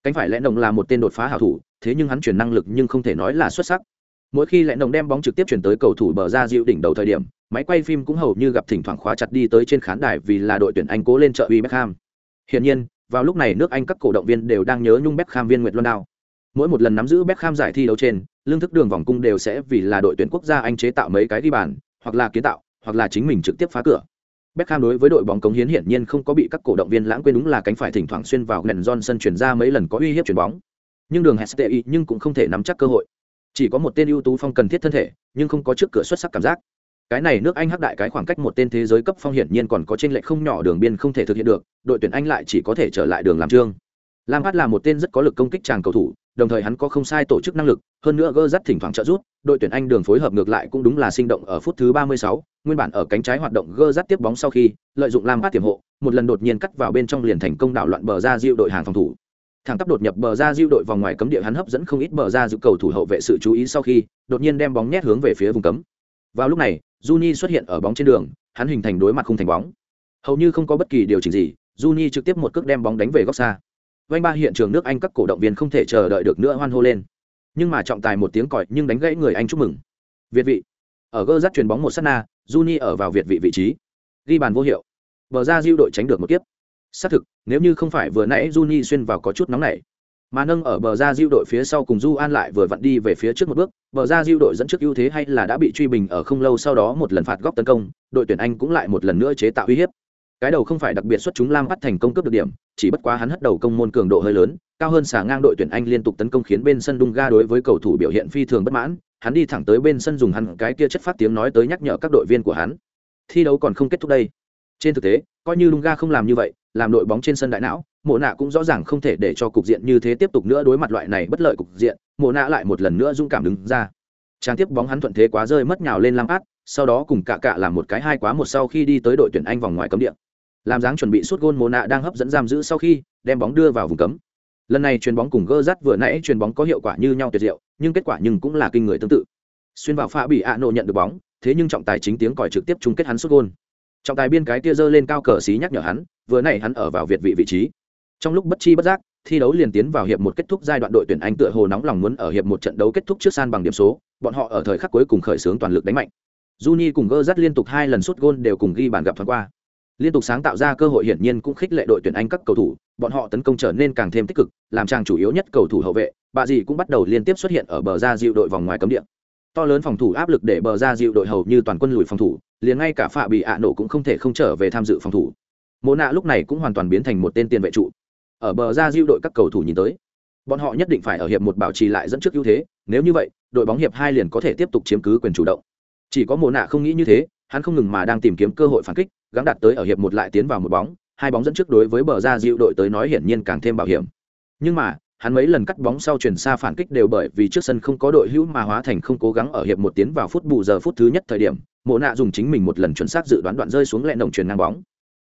cánh phải lẽ đồng là một tên đột phá hảo thủ thế nhưng hắn chuyển năng lực nhưng không thể nói là xuất sắc mỗi khi lẽ đồng đem bóng trực tiếp chuyển tới cầu thủ bờ ra dịu đỉnh đầu thời điểm máy quay phim cũng hầu như gặp thỉnh thoảng khóa chặt đi tới trên khán đài vì là đội tuyển Anh cố lên trợ uy Beckham. Hiển nhiên, vào lúc này nước Anh các cổ động viên đều đang nhớ nhung Beckham viên Nguyệt Luân Đao. Mỗi một lần nắm giữ Beckham giải thi đấu trên, lương thức đường vòng cung đều sẽ vì là đội tuyển quốc gia Anh chế tạo mấy cái ghi bàn, hoặc là kiến tạo, hoặc là chính mình trực tiếp phá cửa. Beckham đối với đội bóng cống hiến hiển nhiên không có bị các cổ động viên lãng quên đúng là cánh phải thỉnh thoảng xuyên vào gần Johnson chuyển ra mấy lần có uy hiếp chuyển bóng. Nhưng đường HSTI nhưng cũng không thể nắm chắc cơ hội. Chỉ có một tên ưu tú phong cần thiết thân thể, nhưng không có trước cửa xuất sắc cảm giác cái này nước anh hắc đại cái khoảng cách một tên thế giới cấp phong hiển nhiên còn có trên lệch không nhỏ đường biên không thể thực hiện được đội tuyển anh lại chỉ có thể trở lại đường làm trương lam hát là một tên rất có lực công kích chàng cầu thủ đồng thời hắn có không sai tổ chức năng lực hơn nữa gơ dắt thỉnh thoảng trợ giúp, đội tuyển anh đường phối hợp ngược lại cũng đúng là sinh động ở phút thứ 36, nguyên bản ở cánh trái hoạt động gơ dắt tiếp bóng sau khi lợi dụng lam phát tiềm hộ một lần đột nhiên cắt vào bên trong liền thành công đảo loạn bờ ra diệu đội hàng phòng thủ thẳng tắp đột nhập bờ ra diệu đội vòng ngoài cấm địa hắn hấp dẫn không ít bờ ra diệu cầu thủ hậu vệ sự chú ý sau khi đột nhiên đem bóng nhét hướng về phía vùng cấm vào lúc này Juni xuất hiện ở bóng trên đường, hắn hình thành đối mặt không thành bóng. Hầu như không có bất kỳ điều chỉnh gì, Juni trực tiếp một cước đem bóng đánh về góc xa. Vanh ba hiện trường nước Anh các cổ động viên không thể chờ đợi được nữa hoan hô lên. Nhưng mà trọng tài một tiếng còi nhưng đánh gãy người Anh chúc mừng. Việt vị. Ở gơ dắt chuyền bóng một sát na, Juni ở vào Việt vị vị trí. Ghi bàn vô hiệu. Bờ ra Diu đội tránh được một kiếp. Xác thực, nếu như không phải vừa nãy Juni xuyên vào có chút nóng này. mà nâng ở bờ ra diêu đội phía sau cùng du an lại vừa vặn đi về phía trước một bước bờ ra diêu đội dẫn trước ưu thế hay là đã bị truy bình ở không lâu sau đó một lần phạt góc tấn công đội tuyển anh cũng lại một lần nữa chế tạo uy hiếp cái đầu không phải đặc biệt xuất chúng lam bắt thành công cướp được điểm, chỉ bất quá hắn hất đầu công môn cường độ hơi lớn, cao hơn xả ngang đội tuyển anh liên tục tấn công khiến bên sân đung ga đối với cầu thủ biểu hiện phi thường bất mãn, hắn đi thẳng tới bên sân dùng hắn cái kia chất phát tiếng nói tới nhắc nhở các đội viên của hắn. Thi đấu còn không kết thúc đây. Trên thực tế, coi như đung ga không làm như vậy, làm đội bóng trên sân đại não, mộ nạ cũng rõ ràng không thể để cho cục diện như thế tiếp tục nữa đối mặt loại này bất lợi cục diện, mộ nạ lại một lần nữa dũng cảm đứng ra. Trang tiếp bóng hắn thuận thế quá rơi mất nhào lên lam át sau đó cùng cả cạ làm một cái hai quá một sau khi đi tới đội tuyển anh vòng ngoài cấm địa làm dáng chuẩn bị suốt gôn mồ nạ đang hấp dẫn giam giữ sau khi, đem bóng đưa vào vùng cấm. Lần này chuyền bóng cùng gơ rắt vừa nãy chuyền bóng có hiệu quả như nhau tuyệt diệu, nhưng kết quả nhưng cũng là kinh người tương tự. Xuyên vào pha bị ạ nộ nhận được bóng, thế nhưng trọng tài chính tiếng còi trực tiếp chung kết hắn suốt gôn. Trọng tài biên cái tia dơ lên cao cờ xí nhắc nhở hắn, vừa nãy hắn ở vào việt vị vị trí. Trong lúc bất chi bất giác, thi đấu liền tiến vào hiệp một kết thúc giai đoạn đội tuyển anh tựa hồ nóng lòng muốn ở hiệp một trận đấu kết thúc trước san bằng điểm số, bọn họ ở thời khắc cuối cùng khởi xướng toàn lực đánh mạnh. Juni cùng gơ dắt liên tục hai lần sút gôn đều cùng ghi bàn gặp thoáng qua liên tục sáng tạo ra cơ hội hiển nhiên cũng khích lệ đội tuyển anh các cầu thủ, bọn họ tấn công trở nên càng thêm tích cực, làm trang chủ yếu nhất cầu thủ hậu vệ, bà dì cũng bắt đầu liên tiếp xuất hiện ở bờ ra dịu đội vòng ngoài cấm địa. To lớn phòng thủ áp lực để bờ ra dịu đội hầu như toàn quân lùi phòng thủ, liền ngay cả phạ bị ạ nổ cũng không thể không trở về tham dự phòng thủ. Mộ nạ lúc này cũng hoàn toàn biến thành một tên tiền vệ trụ. Ở bờ ra dịu đội các cầu thủ nhìn tới, bọn họ nhất định phải ở hiệp một bảo trì lại dẫn trước ưu thế, nếu như vậy, đội bóng hiệp hai liền có thể tiếp tục chiếm cứ quyền chủ động. Chỉ có mồ nạ không nghĩ như thế hắn không ngừng mà đang tìm kiếm cơ hội phản kích gắng đạt tới ở hiệp một lại tiến vào một bóng hai bóng dẫn trước đối với bờ ra diệu đội tới nói hiển nhiên càng thêm bảo hiểm. Nhưng mà hắn mấy lần cắt bóng sau chuyển xa phản kích đều bởi vì trước sân không có đội hữu mà hóa thành không cố gắng ở hiệp một tiến vào phút bù giờ phút thứ nhất thời điểm mộ nạ dùng chính mình một lần chuẩn xác dự đoán đoạn rơi xuống lẹ động truyền ngang bóng.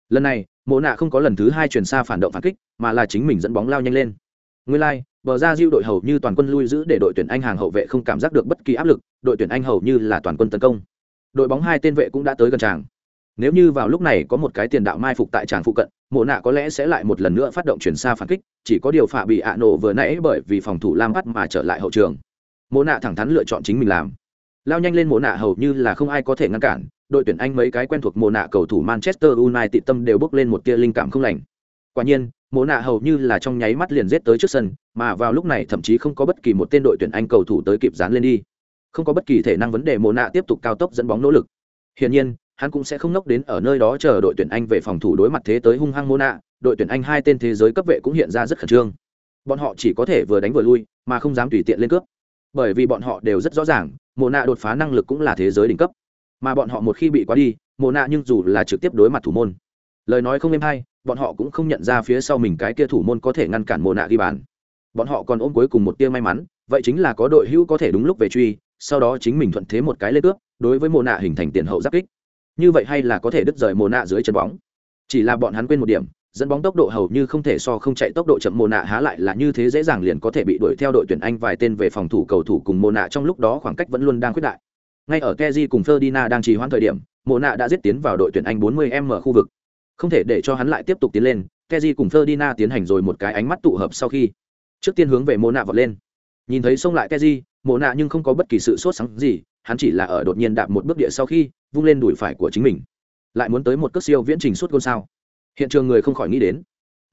Lần này mộ nạ không có lần thứ hai chuyển xa phản động phản kích mà là chính mình dẫn bóng lao nhanh lên. Nguyên lai、like, bờ ra diêu đội hầu như toàn quân lui giữ để đội tuyển anh hàng hậu vệ không cảm giác được bất kỳ áp lực đội tuyển anh hầu như là toàn quân tấn công đội bóng hai tên vệ cũng đã tới gần tràng nếu như vào lúc này có một cái tiền đạo mai phục tại tràng phụ cận mộ nạ có lẽ sẽ lại một lần nữa phát động chuyển xa phản kích chỉ có điều phạ bị ạ nổ vừa nãy bởi vì phòng thủ lam bắt mà trở lại hậu trường mộ nạ thẳng thắn lựa chọn chính mình làm lao nhanh lên mộ nạ hầu như là không ai có thể ngăn cản đội tuyển Anh mấy cái quen thuộc Mộ nạ cầu thủ Manchester United tâm đều bước lên một tia linh cảm không lành. Quả nhiên, Mộ nạ hầu như là trong nháy mắt liền rết tới trước sân, mà vào lúc này thậm chí không có bất kỳ một tên đội tuyển Anh cầu thủ tới kịp dán lên đi. Không có bất kỳ thể năng vấn đề mồ nạ tiếp tục cao tốc dẫn bóng nỗ lực. Hiển nhiên, hắn cũng sẽ không nốc đến ở nơi đó chờ đội tuyển Anh về phòng thủ đối mặt thế tới hung hăng mồ nạ, đội tuyển Anh hai tên thế giới cấp vệ cũng hiện ra rất khẩn trương. Bọn họ chỉ có thể vừa đánh vừa lui, mà không dám tùy tiện lên cướp. Bởi vì bọn họ đều rất rõ ràng, mồ nạ đột phá năng lực cũng là thế giới đỉnh cấp mà bọn họ một khi bị quá đi mồ nạ nhưng dù là trực tiếp đối mặt thủ môn lời nói không êm hay bọn họ cũng không nhận ra phía sau mình cái kia thủ môn có thể ngăn cản mồ nạ ghi bàn bọn họ còn ôm cuối cùng một tia may mắn vậy chính là có đội hữu có thể đúng lúc về truy sau đó chính mình thuận thế một cái lên cướp, đối với mồ nạ hình thành tiền hậu giáp kích. Như vậy hay là có thể đứt rời mồ nạ dưới chân bóng. Chỉ là bọn hắn quên một điểm, dẫn bóng tốc độ hầu như không thể so không chạy tốc độ chậm mồ nạ há lại là như thế dễ dàng liền có thể bị đuổi theo đội tuyển anh vài tên về phòng thủ cầu thủ cùng mồ nạ trong lúc đó khoảng cách vẫn luôn đang quyết đại. Ngay ở keji cùng ferdinand đang trì hoãn thời điểm mồ nạ đã giết tiến vào đội tuyển anh 40 m khu vực. Không thể để cho hắn lại tiếp tục tiến lên keji cùng ferdinand tiến hành rồi một cái ánh mắt tụ hợp sau khi. Trước tiên hướng về mồ nạ vọt lên nhìn thấy xông lại keji mộ nạ nhưng không có bất kỳ sự sốt sáng gì, hắn chỉ là ở đột nhiên đạp một bước địa sau khi vung lên đùi phải của chính mình. Lại muốn tới một cước siêu viễn trình suốt gôn sao? Hiện trường người không khỏi nghĩ đến.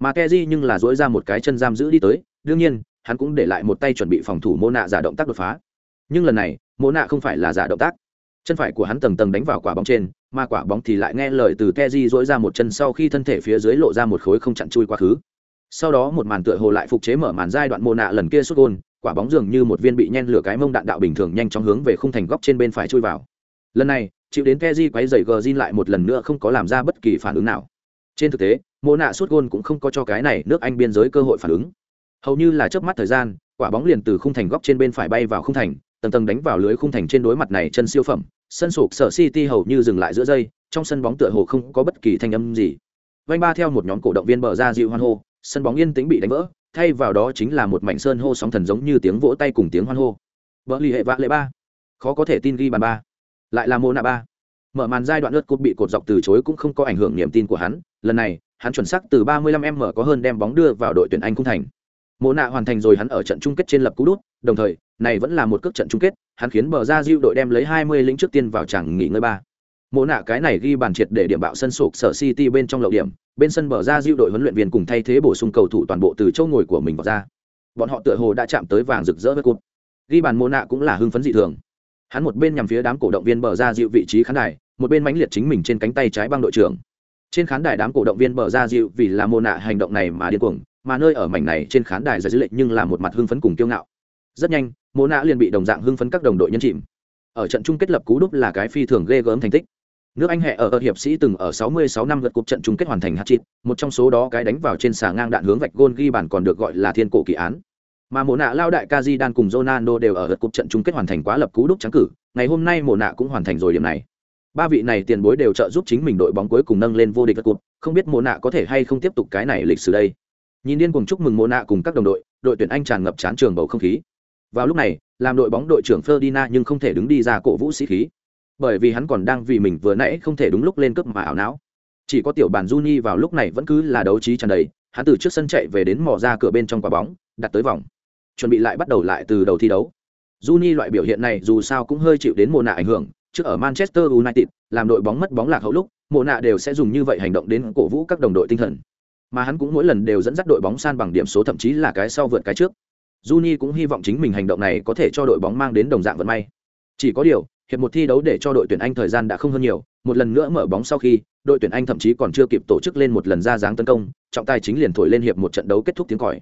Mà keji nhưng là dỗi ra một cái chân giam giữ đi tới, đương nhiên, hắn cũng để lại một tay chuẩn bị phòng thủ mô nạ giả động tác đột phá. Nhưng lần này mô nạ không phải là giả động tác. Chân phải của hắn tầng tầng đánh vào quả bóng trên, mà quả bóng thì lại nghe lời từ keji dỗi ra một chân sau khi thân thể phía dưới lộ ra một khối không chặn chui quá khứ. Sau đó một màn tựa hồ lại phục chế mở màn giai đoạn mô nạ lần kia xuất gôn quả bóng dường như một viên bị nhen lửa cái mông đạn đạo bình thường nhanh chóng hướng về khung thành góc trên bên phải chui vào. Lần này, chịu đến keji quấy dày gờ zin lại một lần nữa không có làm ra bất kỳ phản ứng nào. Trên thực tế mô nạ suốt gôn cũng không có cho cái này nước anh biên giới cơ hội phản ứng. Hầu như là chớp mắt thời gian, quả bóng liền từ khung thành góc trên bên phải bay vào khung thành, tầng tầng đánh vào lưới khung thành trên đối mặt này chân siêu phẩm. Sân sụp sở city hầu như dừng lại giữa dây trong sân bóng tựa hồ không có bất kỳ thanh âm gì. Vanh ba theo một nhóm cổ động viên bờ ra dịu hoan hô, sân bóng yên tĩnh bị đánh vỡ thay vào đó chính là một mảnh sơn hô sóng thần giống như tiếng vỗ tay cùng tiếng hoan hô. Vỡ lì hệ vạ lệ ba. Khó có thể tin ghi bàn ba. Lại là mô nạ ba. Mở màn giai đoạn lướt cột bị cột dọc từ chối cũng không có ảnh hưởng niềm tin của hắn. Lần này hắn chuẩn xác từ 35m có hơn đem bóng đưa vào đội tuyển Anh cung thành. mô nạ hoàn thành rồi hắn ở trận chung kết trên lập cú đút, đồng thời, này vẫn là một cước trận chung kết, hắn khiến bờ ra Diu đội đem lấy 20 lính trước tiên vào chẳng nghỉ ngơi ba. Mộ nạ cái này ghi bàn triệt để điểm bạo sân sụp sở City bên trong lậu điểm, bên sân bờ ra Diu đội huấn luyện viên cùng thay thế bổ sung cầu thủ toàn bộ từ châu ngồi của mình vào ra. Bọn họ tựa hồ đã chạm tới vàng rực rỡ với cột. Ghi bàn Mộ nạ cũng là hưng phấn dị thường. Hắn một bên nhằm phía đám cổ động viên bờ ra Diu vị trí khán đài, một bên mãnh liệt chính mình trên cánh tay trái băng đội trưởng trên khán đài đám cổ động viên bờ ra dịu vì là mô nạ hành động này mà điên cuồng mà nơi ở mảnh này trên khán đài ra dữ lệnh nhưng là một mặt hưng phấn cùng kiêu ngạo rất nhanh mô nạ liền bị đồng dạng hưng phấn các đồng đội nhân chìm ở trận chung kết lập cú đúc là cái phi thường ghê gớm thành tích nước anh hệ ở, ở hiệp sĩ từng ở 66 năm lượt cuộc trận chung kết hoàn thành hat trick một trong số đó cái đánh vào trên xà ngang đạn hướng vạch gôn ghi bàn còn được gọi là thiên cổ kỳ án. Mà mộ nạ lao đại kaji đan cùng ronaldo đều ở lượt cuộc trận chung kết hoàn thành quá lập cú đúc trắng cử ngày hôm nay mộ nạ cũng hoàn thành rồi điểm này. Ba vị này tiền bối đều trợ giúp chính mình đội bóng cuối cùng nâng lên vô địch vật cuộc không biết mộ nạ có thể hay không tiếp tục cái này lịch sử đây. Nhìn điên cùng chúc mừng mộ nạ cùng các đồng đội đội tuyển anh tràn ngập chán trường bầu không khí. Vào lúc này làm đội bóng đội trưởng Ferdinand nhưng không thể đứng đi ra cổ vũ sĩ khí bởi vì hắn còn đang vì mình vừa nãy không thể đúng lúc lên cấp mà ảo não chỉ có tiểu bản Juni vào lúc này vẫn cứ là đấu trí tràn đầy hắn từ trước sân chạy về đến mò ra cửa bên trong quả bóng đặt tới vòng chuẩn bị lại bắt đầu lại từ đầu thi đấu Juni loại biểu hiện này dù sao cũng hơi chịu đến mùa nạ ảnh hưởng trước ở Manchester United, làm đội bóng mất bóng lạc hậu lúc, mùa nạ đều sẽ dùng như vậy hành động đến cổ vũ các đồng đội tinh thần. Mà hắn cũng mỗi lần đều dẫn dắt đội bóng san bằng điểm số thậm chí là cái sau vượt cái trước. Juni cũng hy vọng chính mình hành động này có thể cho đội bóng mang đến đồng dạng vận may. Chỉ có điều, hiệp một thi đấu để cho đội tuyển Anh thời gian đã không hơn nhiều, một lần nữa mở bóng sau khi, đội tuyển Anh thậm chí còn chưa kịp tổ chức lên một lần ra dáng tấn công, trọng tài chính liền thổi lên hiệp một trận đấu kết thúc tiếng còi.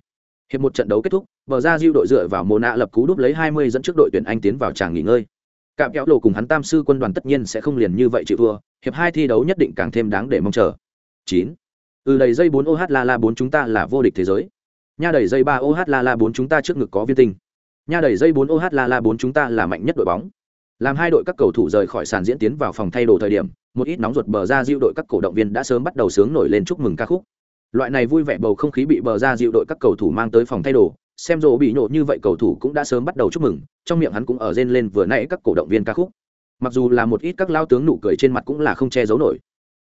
Hiệp một trận đấu kết thúc, bờ ra Diu đội dựa vào mồ nạ lập cú đúp lấy 20 dẫn trước đội tuyển Anh tiến vào tràng nghỉ ngơi. Cạm kéo lộ cùng hắn tam sư quân đoàn tất nhiên sẽ không liền như vậy chịu thua hiệp hai thi đấu nhất định càng thêm đáng để mong chờ. Chín. Ừ đầy dây bốn oh la la bốn chúng ta là vô địch thế giới. Nha đầy dây ba oh la la bốn chúng ta trước ngực có viên tinh. Nha đầy dây bốn oh la la bốn chúng ta là mạnh nhất đội bóng làm hai đội các cầu thủ rời khỏi sàn diễn tiến vào phòng thay đồ thời điểm, một ít nóng ruột bờ ra diệu đội các cổ động viên đã sớm bắt đầu sướng nổi lên chúc mừng ca khúc. Loại này vui vẻ bầu không khí bị bờ ra diệu đội các cầu thủ mang tới phòng thay đồ, xem rộ bị nhộ như vậy cầu thủ cũng đã sớm bắt đầu chúc mừng, trong miệng hắn cũng ở rên lên vừa nãy các cổ động viên ca khúc. Mặc dù là một ít các lao tướng nụ cười trên mặt cũng là không che giấu nổi.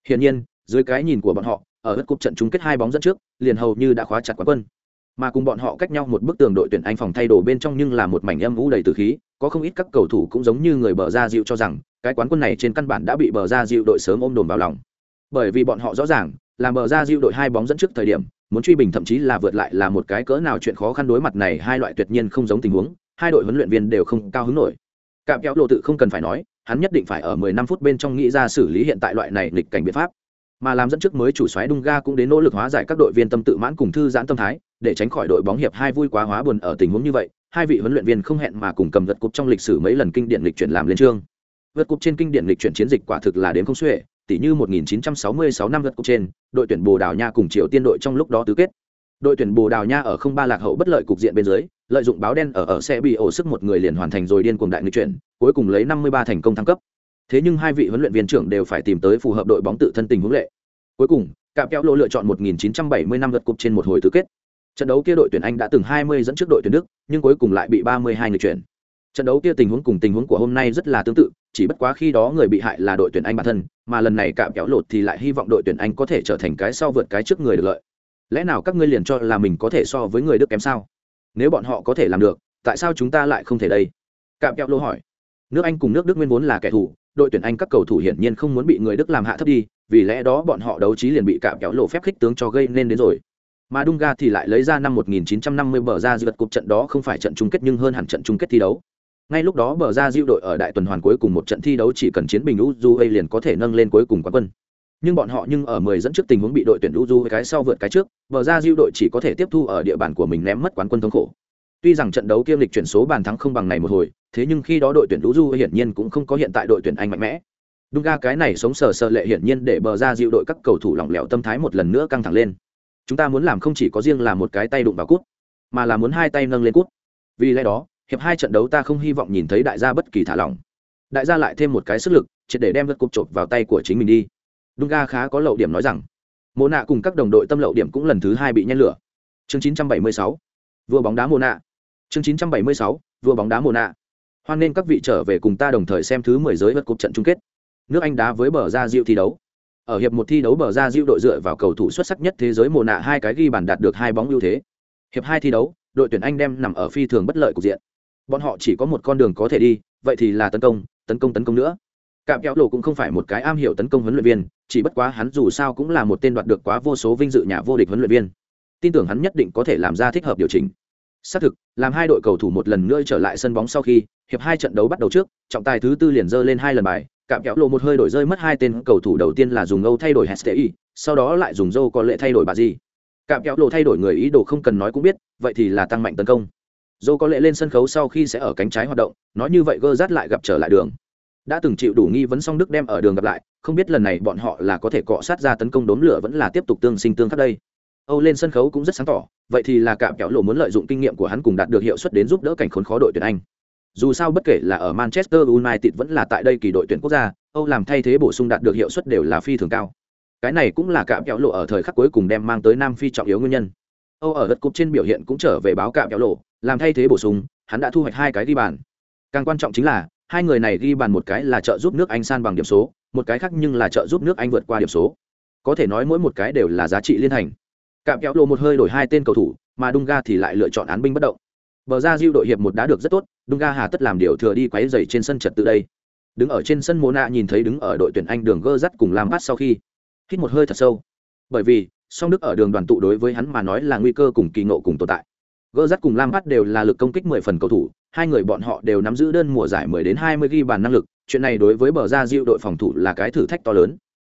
Hiển nhiên, dưới cái nhìn của bọn họ, ở đất cúp trận chung kết hai bóng dẫn trước, liền hầu như đã khóa chặt quán quân. Mà cùng bọn họ cách nhau một bức tường đội tuyển anh phòng thay đồ bên trong nhưng là một mảnh âm vũ đầy từ khí có không ít các cầu thủ cũng giống như người bờ ra dịu cho rằng, cái quán quân này trên căn bản đã bị bờ ra dịu đội sớm ôm đồn vào lòng. Bởi vì bọn họ rõ ràng, là bờ ra dịu đội hai bóng dẫn trước thời điểm, muốn truy bình thậm chí là vượt lại là một cái cỡ nào chuyện khó khăn đối mặt này, hai loại tuyệt nhiên không giống tình huống, hai đội huấn luyện viên đều không cao hứng nổi. Cạm kéo lộ tự không cần phải nói, hắn nhất định phải ở 10 năm phút bên trong nghĩ ra xử lý hiện tại loại này lịch cảnh biện pháp. Mà làm dẫn trước mới chủ xoáy Dunga cũng đến nỗ lực hóa giải các đội viên tâm tự mãn cùng thư giãn tâm thái, để tránh khỏi đội bóng hiệp hai vui quá hóa buồn ở tình huống như vậy hai vị huấn luyện viên không hẹn mà cùng cầm vật cục trong lịch sử mấy lần kinh điển lịch chuyển làm lên chương vượt cục trên kinh điển lịch chuyển chiến dịch quả thực là đến không xuể tỷ như 1966 năm vượt cục trên, đội tuyển Bồ Đào Nha cùng Triều Tiên đội trong lúc đó tứ kết. Đội tuyển bồ đào nha ở không ba lạc hậu bất lợi cục diện bên dưới, lợi dụng báo đen ở ở xe bị ổ sức một người liền hoàn thành rồi điên cuồng đại nghịch chuyển, cuối cùng lấy năm mươi ba thành công thăng cấp. Thế nhưng hai vị huấn luyện viên trưởng đều phải tìm tới phù hợp đội bóng tự thân tình huống lệ. Cuối cùng, cạm kéo lô lựa chọn 1970 năm vượt cục trên một hồi tứ kết trận đấu kia đội tuyển anh đã từng 20 dẫn trước đội tuyển đức, nhưng cuối cùng lại bị 32 người chuyển. Trận đấu kia tình huống cùng tình huống của hôm nay rất là tương tự, chỉ bất quá khi đó người bị hại là đội tuyển anh bản thân, mà lần này cạm kéo lột thì lại hy vọng đội tuyển anh có thể trở thành cái sau vượt cái trước người được lợi. Lẽ nào các ngươi liền cho là mình có thể so với người đức kém sao? Nếu bọn họ có thể làm được, tại sao chúng ta lại không thể đây? Cạm kéo lô hỏi. Nước anh cùng nước đức nguyên vốn là kẻ thù, đội tuyển anh các cầu thủ hiển nhiên không muốn bị người đức làm hạ thấp đi, vì lẽ đó bọn họ đấu trí liền bị cạm kéo lộ phép khích tướng cho gây nên đến rồi mà Dunga thì lại lấy ra năm 1950 bờ ra dư cuộc trận đó không phải trận chung kết nhưng hơn hẳn trận chung kết thi đấu. Ngay lúc đó bờ ra dịu đội ở đại tuần hoàn cuối cùng một trận thi đấu chỉ cần chiến bình Uruguay liền có thể nâng lên cuối cùng quán quân nhưng bọn họ nhưng ở 10 dẫn trước tình huống bị đội tuyển Uju cái sau vượt cái trước, bờ ra dịu đội chỉ có thể tiếp thu ở địa bàn của mình ném mất quán quân thống khổ. Tuy rằng trận đấu kiêm lịch chuyển số bàn thắng không bằng này một hồi, thế nhưng khi đó đội tuyển Uju hiển nhiên cũng không có hiện tại đội tuyển Anh mạnh mẽ. Dunga cái này sống sờ sờ lệ hiển nhiên để bờ ra dịu đội các cầu thủ lỏng lẻo tâm thái một lần nữa căng thẳng lên. Chúng ta muốn làm không chỉ có riêng là một cái tay đụng vào cút, mà là muốn hai tay nâng lên cút. Vì lẽ đó, hiệp hai trận đấu ta không hy vọng nhìn thấy đại gia bất kỳ thả lỏng. Đại gia lại thêm một cái sức lực, triệt để đem vật cục chộp vào tay của chính mình đi Dunga khá có lậu điểm nói rằng, mô nạ cùng các đồng đội tâm lậu điểm cũng lần thứ hai bị nhen lửa. Chương 976, vua bóng đá mô nạ. Chương 976, vua bóng đá mô nạ. Hoan nên các vị trở về cùng ta đồng thời xem thứ 10 giới vật cục trận chung kết. Nước Anh đá với bờ ra diệu thi đấu ở hiệp một thi đấu bờ ra diệu đội dựa vào cầu thủ xuất sắc nhất thế giới mùa nạ hai cái ghi bàn đạt được hai bóng ưu thế. Hiệp hai thi đấu, đội tuyển anh đem nằm ở phi thường bất lợi cục diện. Bọn họ chỉ có một con đường có thể đi, vậy thì là tấn công tấn công tấn công nữa. Cạm kéo lộ cũng không phải một cái am hiểu tấn công huấn luyện viên, chỉ bất quá hắn dù sao cũng là một tên đoạt được quá vô số vinh dự nhà vô địch huấn luyện viên. Tin tưởng hắn nhất định có thể làm ra thích hợp điều chỉnh. Xác thực, làm hai đội cầu thủ một lần nữa trở lại sân bóng sau khi, hiệp hai trận đấu bắt đầu trước, trọng tài thứ tư liền dơ lên hai lần bài cạm kéo lộ một hơi đổi rơi mất hai tên cầu thủ đầu tiên là dùng âu thay đổi hesti sau đó lại dùng dâu có lệ thay đổi bà gì. Cạm kéo lộ thay đổi người ý đồ không cần nói cũng biết, vậy thì là tăng mạnh tấn công. Dâu có lệ lên sân khấu sau khi sẽ ở cánh trái hoạt động, nói như vậy gơ rát lại gặp trở lại đường. Đã từng chịu đủ nghi vấn song đức đem ở đường gặp lại, không biết lần này bọn họ là có thể cọ sát ra tấn công đốm lửa vẫn là tiếp tục tương sinh tương khắc đây. Âu lên sân khấu cũng rất sáng tỏ, vậy thì là cạm kéo lộ muốn lợi dụng kinh nghiệm của hắn cùng đạt được hiệu suất đến giúp đỡ cảnh khốn khó đội tuyển anh dù sao bất kể là ở manchester united vẫn là tại đây kỳ đội tuyển quốc gia, âu làm thay thế bổ sung đạt được hiệu suất đều là phi thường cao. Cái này cũng là cạm kéo lộ ở thời khắc cuối cùng đem mang tới nam phi trọng yếu nguyên nhân. Âu ở đất cúp trên biểu hiện cũng trở về báo cạm kéo lộ, làm thay thế bổ sung, hắn đã thu hoạch hai cái ghi bàn. Càng quan trọng chính là, hai người này ghi bàn một cái là trợ giúp nước anh san bằng điểm số, một cái khác nhưng là trợ giúp nước anh vượt qua điểm số. Có thể nói mỗi một cái đều là giá trị liên hành. cạm kéo lộ một hơi đổi hai tên cầu thủ, mà Dunga thì lại lựa chọn án binh bất động bờ ra Diu đội hiệp một đã được rất tốt Dunga hà tất làm điều thừa đi quấy rầy trên sân trật tự đây. Đứng ở trên sân Mona nhìn thấy đứng ở đội tuyển anh đường gơ dắt cùng làm Bát sau khi hít một hơi thật sâu. Bởi vì, song đức ở đường đoàn tụ đối với hắn mà nói là nguy cơ cùng kỳ ngộ cùng tồn tại. Gơ dắt cùng lam Bát đều là lực công kích mười phần cầu thủ, hai người bọn họ đều nắm giữ đơn mùa giải mười đến hai mươi ghi bàn năng lực, chuyện này đối với bờ ra Diu đội phòng thủ là cái thử thách to lớn.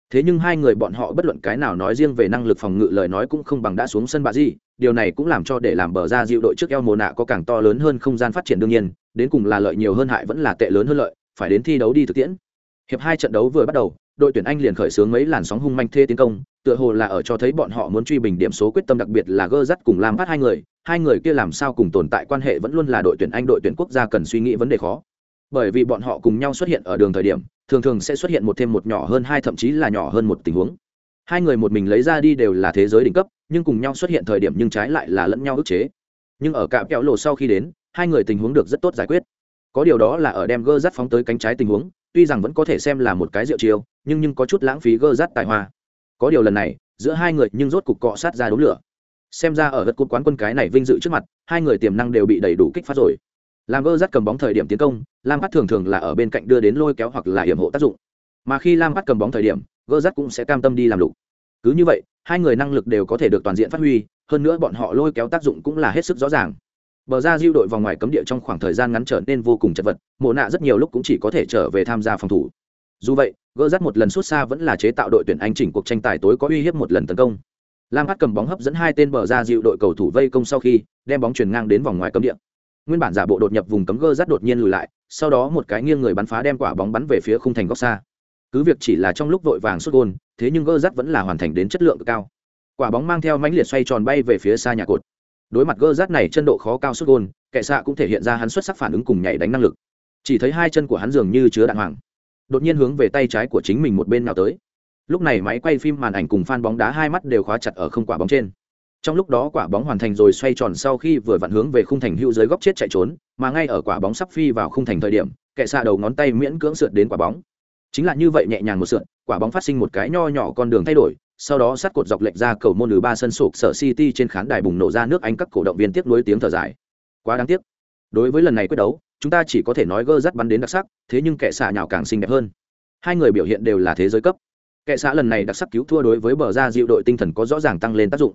Thế nhưng hai người bọn họ bất luận cái nào nói riêng về năng lực phòng ngự lời nói cũng không bằng đã xuống sân bà gì điều này cũng làm cho để làm bờ ra diệu đội trước eo mồ nạ có càng to lớn hơn không gian phát triển đương nhiên, đến cùng là lợi nhiều hơn hại vẫn là tệ lớn hơn lợi, phải đến thi đấu đi thực tiễn. Hiệp hai trận đấu vừa bắt đầu, đội tuyển anh liền khởi xướng mấy làn sóng hung manh thê tiến công, tựa hồ là ở cho thấy bọn họ muốn truy bình điểm số quyết tâm đặc biệt là gơ dắt cùng làm phát hai người hai người kia làm sao cùng tồn tại quan hệ vẫn luôn là đội tuyển anh đội tuyển quốc gia cần suy nghĩ vấn đề khó. Bởi vì bọn họ cùng nhau xuất hiện ở đường thời điểm, thường thường sẽ xuất hiện một thêm một nhỏ hơn hai, thậm chí là nhỏ hơn một tình huống. Hai người một mình lấy ra đi đều là thế giới đỉnh cấp nhưng cùng nhau xuất hiện thời điểm nhưng trái lại là lẫn nhau ức chế. Nhưng ở cạm kẹo lộ sau khi đến, hai người tình huống được rất tốt giải quyết. Có điều đó là ở đem gơ rắt phóng tới cánh trái tình huống, tuy rằng vẫn có thể xem là một cái rượu chiêu, nhưng nhưng có chút lãng phí gơ rắt tài hoa. Có điều lần này, giữa hai người nhưng rốt cục cọ sát ra đống lửa. Xem ra ở gật cột quán quân cái này vinh dự trước mặt, hai người tiềm năng đều bị đầy đủ kích phát rồi. Làm gơ rắt cầm bóng thời điểm tiến công, lam bắt thường thường là ở bên cạnh đưa đến lôi kéo hoặc là hiểm hộ tác dụng. Mà khi lam bắt cầm bóng thời điểm, gơ rắt cũng sẽ cam tâm đi làm lục. Cứ như vậy hai người năng lực đều có thể được toàn diện phát huy, hơn nữa bọn họ lôi kéo tác dụng cũng là hết sức rõ ràng. Bờ ra diêu đội vòng ngoài cấm địa trong khoảng thời gian ngắn trở nên vô cùng chật vật, mộ nạ rất nhiều lúc cũng chỉ có thể trở về tham gia phòng thủ. Dù vậy, gỡ rắt một lần xuất xa vẫn là chế tạo đội tuyển anh chỉnh cuộc tranh tài tối có uy hiếp một lần tấn công. Lam hát cầm bóng hấp dẫn hai tên bờ ra diệu đội cầu thủ vây công sau khi, đem bóng chuyển ngang đến vòng ngoài cấm địa. Nguyên bản giả bộ đột nhập vùng cấm gơ rắt đột nhiên lùi lại, sau đó một cái nghiêng người bắn phá đem quả bóng bắn về phía khung thành góc xa. Cứ việc chỉ là trong lúc vội vàng xuất gôn thế nhưng gơ rắt vẫn là hoàn thành đến chất lượng cực cao. Quả bóng mang theo mãnh liệt xoay tròn bay về phía xa nhà cột. Đối mặt gơ rát này chân độ khó cao xuất gôn, kẻ xạ cũng thể hiện ra hắn xuất sắc phản ứng cùng nhảy đánh năng lực. Chỉ thấy hai chân của hắn dường như chứa đạn hoàng. Đột nhiên hướng về tay trái của chính mình một bên nào tới. Lúc này máy quay phim màn ảnh cùng phan bóng đá hai mắt đều khóa chặt ở không quả bóng trên. Trong lúc đó quả bóng hoàn thành rồi xoay tròn sau khi vừa vặn hướng về khung thành hữu dưới góc chết chạy trốn, mà ngay ở quả bóng sắp phi vào khung thành thời điểm, kẻ xạ đầu ngón tay miễn cưỡng sượt đến quả bóng. Chính là như vậy nhẹ nhàng một sượt quả bóng phát sinh một cái nho nhỏ con đường thay đổi, sau đó sát cột dọc lệch ra cầu môn từ ba sân sụp sở city trên khán đài bùng nổ ra nước anh các cổ động viên tiếc nuối tiếng thở dài. Quá đáng tiếc. Đối với lần này quyết đấu, chúng ta chỉ có thể nói gơ rắt bắn đến đặc sắc, thế nhưng kẻ xạ nhào càng xinh đẹp hơn. Hai người biểu hiện đều là thế giới cấp. Kẻ xạ lần này đặc sắc cứu thua đối với bờ ra dịu đội tinh thần có rõ ràng tăng lên tác dụng.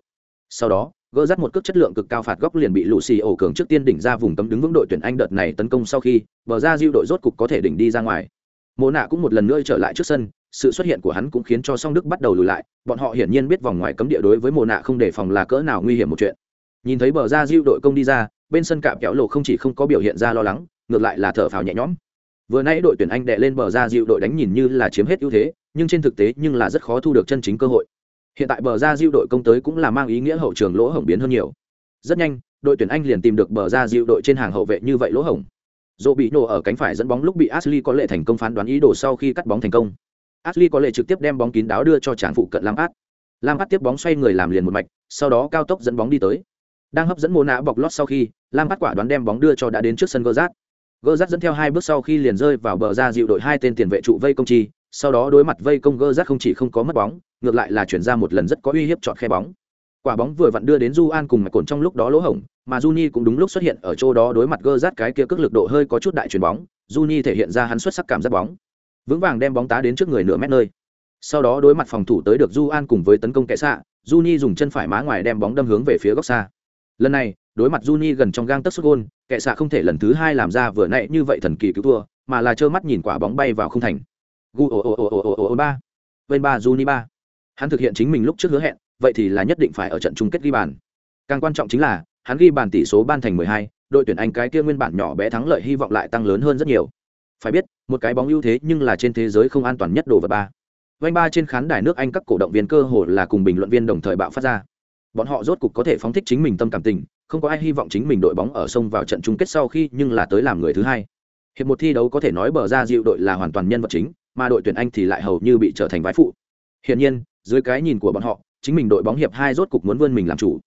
Sau đó gỡ rắt một cước chất lượng cực cao phạt góc liền bị lũ xì ổ cường trước tiên đỉnh ra vùng cấm đứng vững đội tuyển anh đợt này tấn công sau khi, bờ ra dịu đội rốt cục có thể đỉnh đi ra ngoài. Mồ nạ cũng một lần nữa trở lại trước sân sự xuất hiện của hắn cũng khiến cho song đức bắt đầu lùi lại, bọn họ hiển nhiên biết vòng ngoài cấm địa đối với mồ nạ không đề phòng là cỡ nào nguy hiểm một chuyện. Nhìn thấy bờ ra diêu đội công đi ra, bên sân cạm kéo lộ không chỉ không có biểu hiện ra lo lắng, ngược lại là thở phào nhẹ nhõm. Vừa nãy đội tuyển anh đệ lên bờ ra diêu đội đánh nhìn như là chiếm hết ưu thế, nhưng trên thực tế nhưng là rất khó thu được chân chính cơ hội. Hiện tại bờ ra diêu đội công tới cũng là mang ý nghĩa hậu trường lỗ hổng biến hơn nhiều. Rất nhanh, đội tuyển anh liền tìm được bờ ra diêu đội trên hàng hậu vệ như vậy lỗ hổng. Dỗ bị nổ ở cánh phải dẫn bóng lúc bị ashley có lệ thành công phán đoán ý đồ sau khi cắt bóng thành công ashley có lệ trực tiếp đem bóng kín đáo đưa cho chàng phụ cận lam át lam át tiếp bóng xoay người làm liền một mạch, sau đó cao tốc dẫn bóng đi tới. Đang hấp dẫn mô nạ bọc lót sau khi lam át quả đoán đem bóng đưa cho đã đến trước sân gơ rát dẫn theo hai bước sau khi liền rơi vào bờ ra dịu đội hai tên tiền vệ trụ vây công chi, sau đó đối mặt vây công gơ không chỉ không có mất bóng, ngược lại là chuyển ra một lần rất có uy hiếp chọn khe bóng. Quả bóng vừa vặn đưa đến Juan cùng mạch cồn trong lúc đó lỗ hổng, mà juni cũng đúng lúc xuất hiện ở chỗ đó đối mặt gơ cái kia cước lực độ hơi có chút đại chuyển bóng, juni thể hiện ra hắn xuất sắc cảm giác bóng vững vàng đem bóng tá đến trước người nửa mét nơi. Sau đó đối mặt phòng thủ tới được du an cùng với tấn công kẻ xạ juni dùng chân phải má ngoài đem bóng đâm hướng về phía góc xa. Lần này đối mặt juni gần trong gang tấc xuất gôn kẻ xạ không thể lần thứ hai làm ra vừa nãy như vậy thần kỳ cứu thua mà là trơ mắt nhìn quả bóng bay vào không thành. Gu ồ ồ ồ ồ ồ ồ ba. Bên ba juni ba. Hắn thực hiện chính mình lúc trước hứa hẹn vậy thì là nhất định phải ở trận chung kết ghi bàn. Càng quan trọng chính là hắn ghi bàn tỷ số ban thành 12, đội tuyển anh cái kia nguyên bản nhỏ bé thắng lợi hy vọng lại tăng lớn hơn rất nhiều phải biết, một cái bóng ưu thế nhưng là trên thế giới không an toàn nhất đồ vật ba. Vanh ba trên khán đài nước anh các cổ động viên cơ hồ là cùng bình luận viên đồng thời bạo phát ra. Bọn họ rốt cục có thể phóng thích chính mình tâm cảm tình, không có ai hy vọng chính mình đội bóng ở sông vào trận chung kết sau khi nhưng là tới làm người thứ hai. Hiệp một thi đấu có thể nói bờ ra dịu đội là hoàn toàn nhân vật chính, mà đội tuyển anh thì lại hầu như bị trở thành vái phụ. Hiển nhiên, dưới cái nhìn của bọn họ, chính mình đội bóng hiệp hai rốt cục muốn vươn mình làm chủ.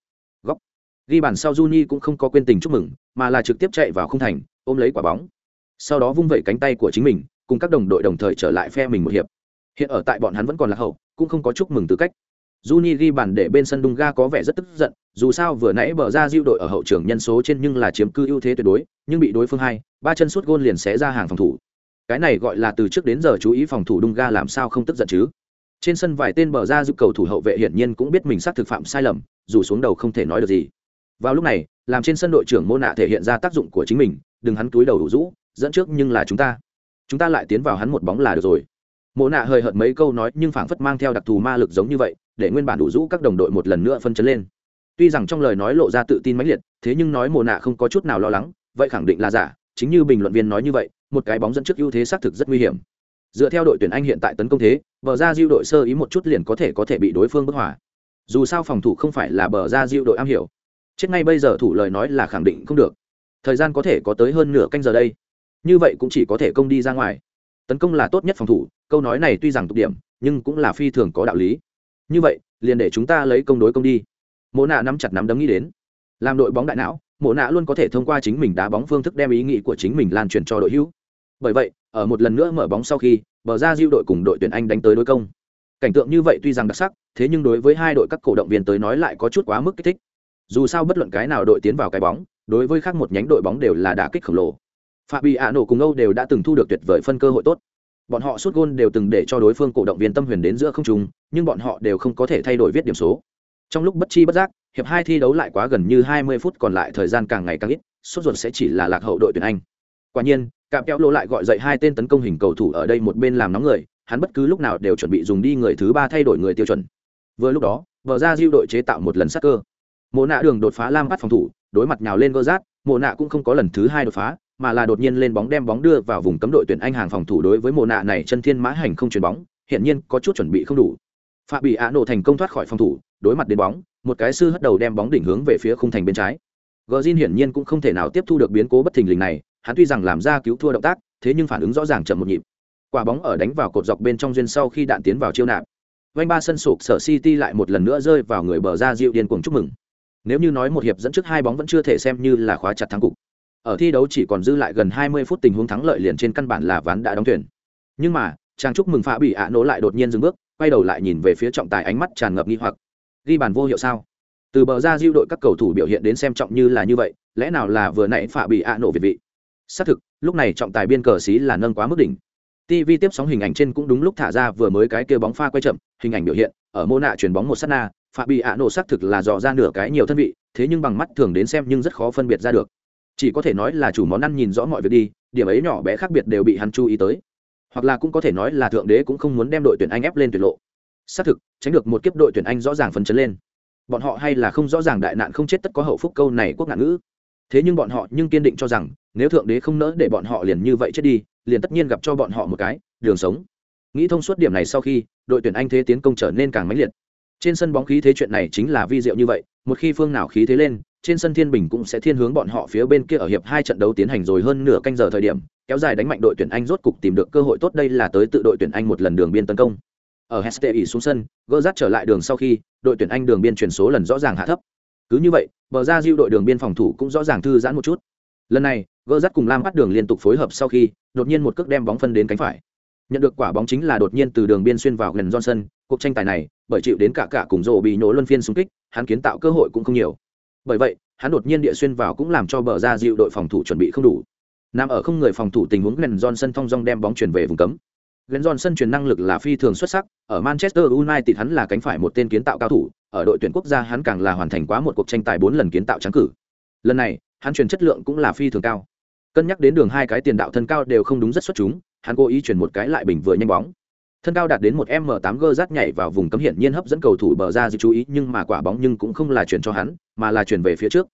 Góc. Ghi bàn sau Juni cũng không có quên tình chúc mừng, mà là trực tiếp chạy vào không thành, ôm lấy quả bóng sau đó vung vẩy cánh tay của chính mình cùng các đồng đội đồng thời trở lại phe mình một hiệp hiện ở tại bọn hắn vẫn còn là hậu cũng không có chúc mừng tư cách Juni ghi bàn để bên sân Dunga có vẻ rất tức giận, dù sao vừa nãy bờ ra diêu đội ở hậu trường nhân số trên nhưng là chiếm cư ưu thế tuyệt đối, nhưng bị đối phương hai, ba chân suốt gôn liền xé ra hàng phòng thủ. Cái này gọi là từ trước đến giờ chú ý phòng thủ Dunga làm sao không tức giận chứ? Trên sân vài tên bờ ra giúp cầu thủ hậu vệ hiển nhiên cũng biết mình xác thực phạm sai lầm, dù xuống đầu không thể nói được gì. Vào lúc này, làm trên sân đội trưởng Mô Nạ thể hiện ra tác dụng của chính mình, đừng hắn túi đầu đủ rũ, dẫn trước nhưng là chúng ta. Chúng ta lại tiến vào hắn một bóng là được rồi. Mộ nạ hơi hợt mấy câu nói nhưng phảng phất mang theo đặc thù ma lực giống như vậy, để nguyên bản đủ rũ các đồng đội một lần nữa phân chấn lên. Tuy rằng trong lời nói lộ ra tự tin mãnh liệt thế nhưng nói Mộ nạ không có chút nào lo lắng vậy khẳng định là giả chính như bình luận viên nói như vậy một cái bóng dẫn trước ưu thế xác thực rất nguy hiểm. Dựa theo đội tuyển anh hiện tại tấn công thế bờ ra diêu đội sơ ý một chút liền có thể có thể bị đối phương bức hỏa dù sao phòng thủ không phải là bờ ra diêu đội am hiểu. Chết ngay bây giờ thủ lời nói là khẳng định không được. Thời gian có thể có tới hơn nửa canh giờ đây như vậy cũng chỉ có thể công đi ra ngoài. Tấn công là tốt nhất phòng thủ, câu nói này tuy rằng tục điểm, nhưng cũng là phi thường có đạo lý. Như vậy, liền để chúng ta lấy công đối công đi. Mộ nạ nắm chặt nắm đấm nghĩ đến. Làm đội bóng đại não, mộ nạ luôn có thể thông qua chính mình đá bóng phương thức đem ý nghĩ của chính mình lan truyền cho đội hữu. Bởi vậy, ở một lần nữa mở bóng sau khi, bờ ra diêu đội cùng đội tuyển anh đánh tới đối công. Cảnh tượng như vậy tuy rằng đặc sắc, thế nhưng đối với hai đội các cổ động viên tới nói lại có chút quá mức kích thích. Dù sao bất luận cái nào đội tiến vào cái bóng, đối với khác một nhánh đội bóng đều là đả kích khổng lồ phạm bị ạ nổ cùng âu đều đã từng thu được tuyệt vời phân cơ hội tốt. Bọn họ suốt gôn đều từng để cho đối phương cổ động viên tâm huyền đến giữa không trung, nhưng bọn họ đều không có thể thay đổi viết điểm số. Trong lúc bất chi bất giác, hiệp hai thi đấu lại quá gần như 20 phút còn lại thời gian càng ngày càng ít, sốt ruột sẽ chỉ là lạc hậu đội tuyển anh. Quả nhiên, cạm kéo lô lại gọi dậy hai tên tấn công hình cầu thủ ở đây một bên làm nóng người, hắn bất cứ lúc nào đều chuẩn bị dùng đi người thứ ba thay đổi người tiêu chuẩn. Vừa lúc đó vợ ra diêu đội chế tạo một lần sắc cơ. Mộ nạ đường đột phá lam bắt phòng thủ, đối mặt nhào lên gơ rát mộ nạ cũng không có lần thứ hai đột phá mà là đột nhiên lên bóng đem bóng đưa vào vùng cấm đội tuyển anh hàng phòng thủ đối với mồ nạ này chân thiên mã hành không chuyền bóng hiện nhiên có chút chuẩn bị không đủ. Phạm bị ạ nổ thành công thoát khỏi phòng thủ, đối mặt đến bóng, một cái sư hất đầu đem bóng đỉnh hướng về phía khung thành bên trái. Gờ hiển nhiên cũng không thể nào tiếp thu được biến cố bất thình lình này, hắn tuy rằng làm ra cứu thua động tác, thế nhưng phản ứng rõ ràng chậm một nhịp. Quả bóng ở đánh vào cột dọc bên trong duyên sau khi đạn tiến vào chiêu nạp. Vành ba sân sụp sở city lại một lần nữa rơi vào người bờ ra dịu điên cuồng chúc mừng. Nếu như nói một hiệp dẫn trước hai bóng vẫn chưa thể xem như là khóa chặt thắng cục ở thi đấu chỉ còn dư lại gần 20 phút tình huống thắng lợi liền trên căn bản là ván đã đóng thuyền. Nhưng mà chàng chúc mừng phá bị ạ nổ lại đột nhiên dừng bước quay đầu lại nhìn về phía trọng tài ánh mắt tràn ngập nghi hoặc. Ghi bàn vô hiệu sao? Từ bờ ra diêu đội các cầu thủ biểu hiện đến xem trọng như là như vậy lẽ nào là vừa nãy phá bị ạ nổ việt vị? Xác thực lúc này trọng tài biên cờ xí là nâng quá mức đỉnh. TV tiếp sóng hình ảnh trên cũng đúng lúc thả ra vừa mới cái kia bóng pha quay chậm, hình ảnh biểu hiện, ở mô nạ chuyển bóng một sát na, Phạm Bị ạ nổ xác thực là dò ra nửa cái nhiều thân vị, thế nhưng bằng mắt thường đến xem nhưng rất khó phân biệt ra được chỉ có thể nói là chủ món ăn nhìn rõ mọi việc đi, điểm ấy nhỏ bé khác biệt đều bị hắn chú ý tới. Hoặc là cũng có thể nói là thượng đế cũng không muốn đem đội tuyển anh ép lên tuyệt lộ. Xác thực, tránh được một kiếp đội tuyển anh rõ ràng phấn chấn lên. Bọn họ hay là không rõ ràng đại nạn không chết tất có hậu phúc câu này quốc ngạn ngữ. Thế nhưng bọn họ nhưng kiên định cho rằng, nếu thượng đế không nỡ để bọn họ liền như vậy chết đi, liền tất nhiên gặp cho bọn họ một cái, đường sống. Nghĩ thông suốt điểm này sau khi, đội tuyển anh thế tiến công trở nên càng mãnh liệt trên sân bóng khí thế chuyện này chính là vi diệu như vậy, một khi phương nào khí thế lên, trên sân thiên bình cũng sẽ thiên hướng bọn họ phía bên kia ở hiệp hai trận đấu tiến hành rồi hơn nửa canh giờ thời điểm, kéo dài đánh mạnh đội tuyển anh rốt cục tìm được cơ hội tốt đây là tới tự đội tuyển anh một lần đường biên tấn công. Ở heste ỉ xuống sân gỡ rát trở lại đường sau khi, đội tuyển anh đường biên chuyển số lần rõ ràng hạ thấp. Cứ như vậy, bờ ra diêu đội đường biên phòng thủ cũng rõ ràng thư giãn một chút. Lần này gỡ rát cùng lam bắt đường liên tục phối hợp sau khi, đột nhiên một cước đem bóng phân đến cánh phải nhận được quả bóng chính là đột nhiên từ đường biên xuyên vào gần johnson, cuộc tranh tài này, bởi chịu đến cả cả cùng rổ bị nổ luân phiên xung kích, hắn kiến tạo cơ hội cũng không nhiều. Bởi vậy, hắn đột nhiên địa xuyên vào cũng làm cho bờ ra dịu đội phòng thủ chuẩn bị không đủ. Nằm ở không người phòng thủ tình huống gần johnson thong dong đem bóng chuyển về vùng cấm. Gần johnson truyền năng lực là phi thường xuất sắc, ở manchester united hắn là cánh phải một tên kiến tạo cao thủ, ở đội tuyển quốc gia hắn càng là hoàn thành quá một cuộc tranh tài bốn lần kiến tạo trắng cử. Lần này, hắn truyền chất lượng cũng là phi thường cao. Cân nhắc đến đường hai cái tiền đạo thân cao đều không đúng rất xuất chúng hắn cố ý chuyển một cái lại bình vừa nhanh bóng. Thân cao đạt đến một m 8 g rát nhảy vào vùng cấm hiển nhiên hấp dẫn cầu thủ bờ ra dư chú ý, nhưng mà quả bóng nhưng cũng không là chuyển cho hắn, mà là chuyển về phía trước.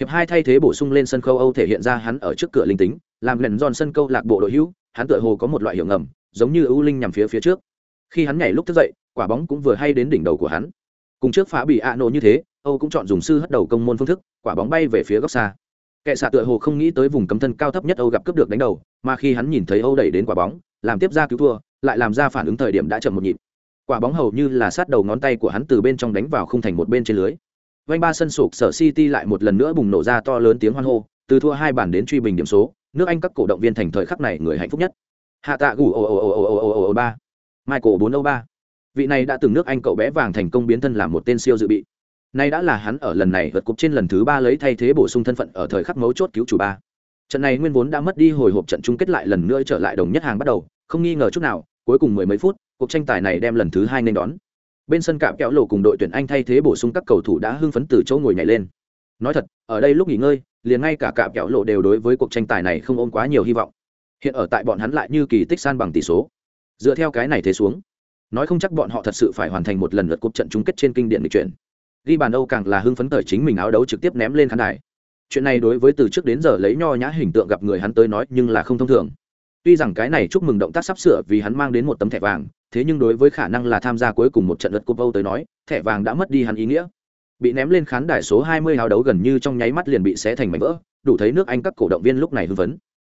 Hiệp hai thay thế bổ sung lên sân khâu âu thể hiện ra hắn ở trước cửa linh tính, làm lần giòn sân câu lạc bộ đội hữu, hắn tựa hồ có một loại hiệu ngầm, giống như ưu linh nhằm phía phía trước. Khi hắn nhảy lúc thức dậy, quả bóng cũng vừa hay đến đỉnh đầu của hắn. Cùng trước phá bị ạ nổ như thế, âu cũng chọn dùng sư hất đầu công môn phương thức, quả bóng bay về phía góc xa kệ xạ tựa hồ không nghĩ tới vùng cấm thân cao thấp nhất âu gặp cướp được đánh đầu, mà khi hắn nhìn thấy âu đẩy đến quả bóng, làm tiếp ra cứu thua, lại làm ra phản ứng thời điểm đã chậm một nhịp. Quả bóng hầu như là sát đầu ngón tay của hắn từ bên trong đánh vào khung thành một bên trên lưới. Vanh ba sân sụp sở city lại một lần nữa bùng nổ ra to lớn tiếng hoan hô, từ thua hai bản đến truy bình điểm số, nước anh các cổ động viên thành thời khắc này người hạnh phúc nhất. Hạ tạ gù ồ ồ ồ ồ ồ ồ ồ ba. Michael bốn âu ba. Vị này đã từng nước anh cậu bé vàng thành công biến thân làm một tên siêu dự bị nay đã là hắn ở lần này vượt cục trên lần thứ ba lấy thay thế bổ sung thân phận ở thời khắc mấu chốt cứu chủ ba. Trận này nguyên vốn đã mất đi hồi hộp trận chung kết lại lần nữa trở lại đồng nhất hàng bắt đầu, không nghi ngờ chút nào, cuối cùng mười mấy phút, cuộc tranh tài này đem lần thứ hai nên đón. Bên sân cạm kéo lộ cùng đội tuyển anh thay thế bổ sung các cầu thủ đã hưng phấn từ chỗ ngồi nhảy lên. Nói thật, ở đây lúc nghỉ ngơi, liền ngay cả cạm kéo lộ đều đối với cuộc tranh tài này không ôm quá nhiều hy vọng. Hiện ở tại bọn hắn lại như kỳ tích san bằng tỷ số. Dựa theo cái này thế xuống, nói không chắc bọn họ thật sự phải hoàn thành một lần lượt cuộc trận chung kết trên kinh điển lịch chuyển ghi bàn âu càng là hưng phấn thời chính mình áo đấu trực tiếp ném lên khán đài. Chuyện này đối với từ trước đến giờ lấy nho nhã hình tượng gặp người hắn tới nói nhưng là không thông thường. Tuy rằng cái này chúc mừng động tác sắp sửa vì hắn mang đến một tấm thẻ vàng, thế nhưng đối với khả năng là tham gia cuối cùng một trận lượt cúp âu tới nói, thẻ vàng đã mất đi hắn ý nghĩa. Bị ném lên khán đài số 20 áo đấu gần như trong nháy mắt liền bị xé thành mảnh vỡ, đủ thấy nước anh các cổ động viên lúc này hưng phấn.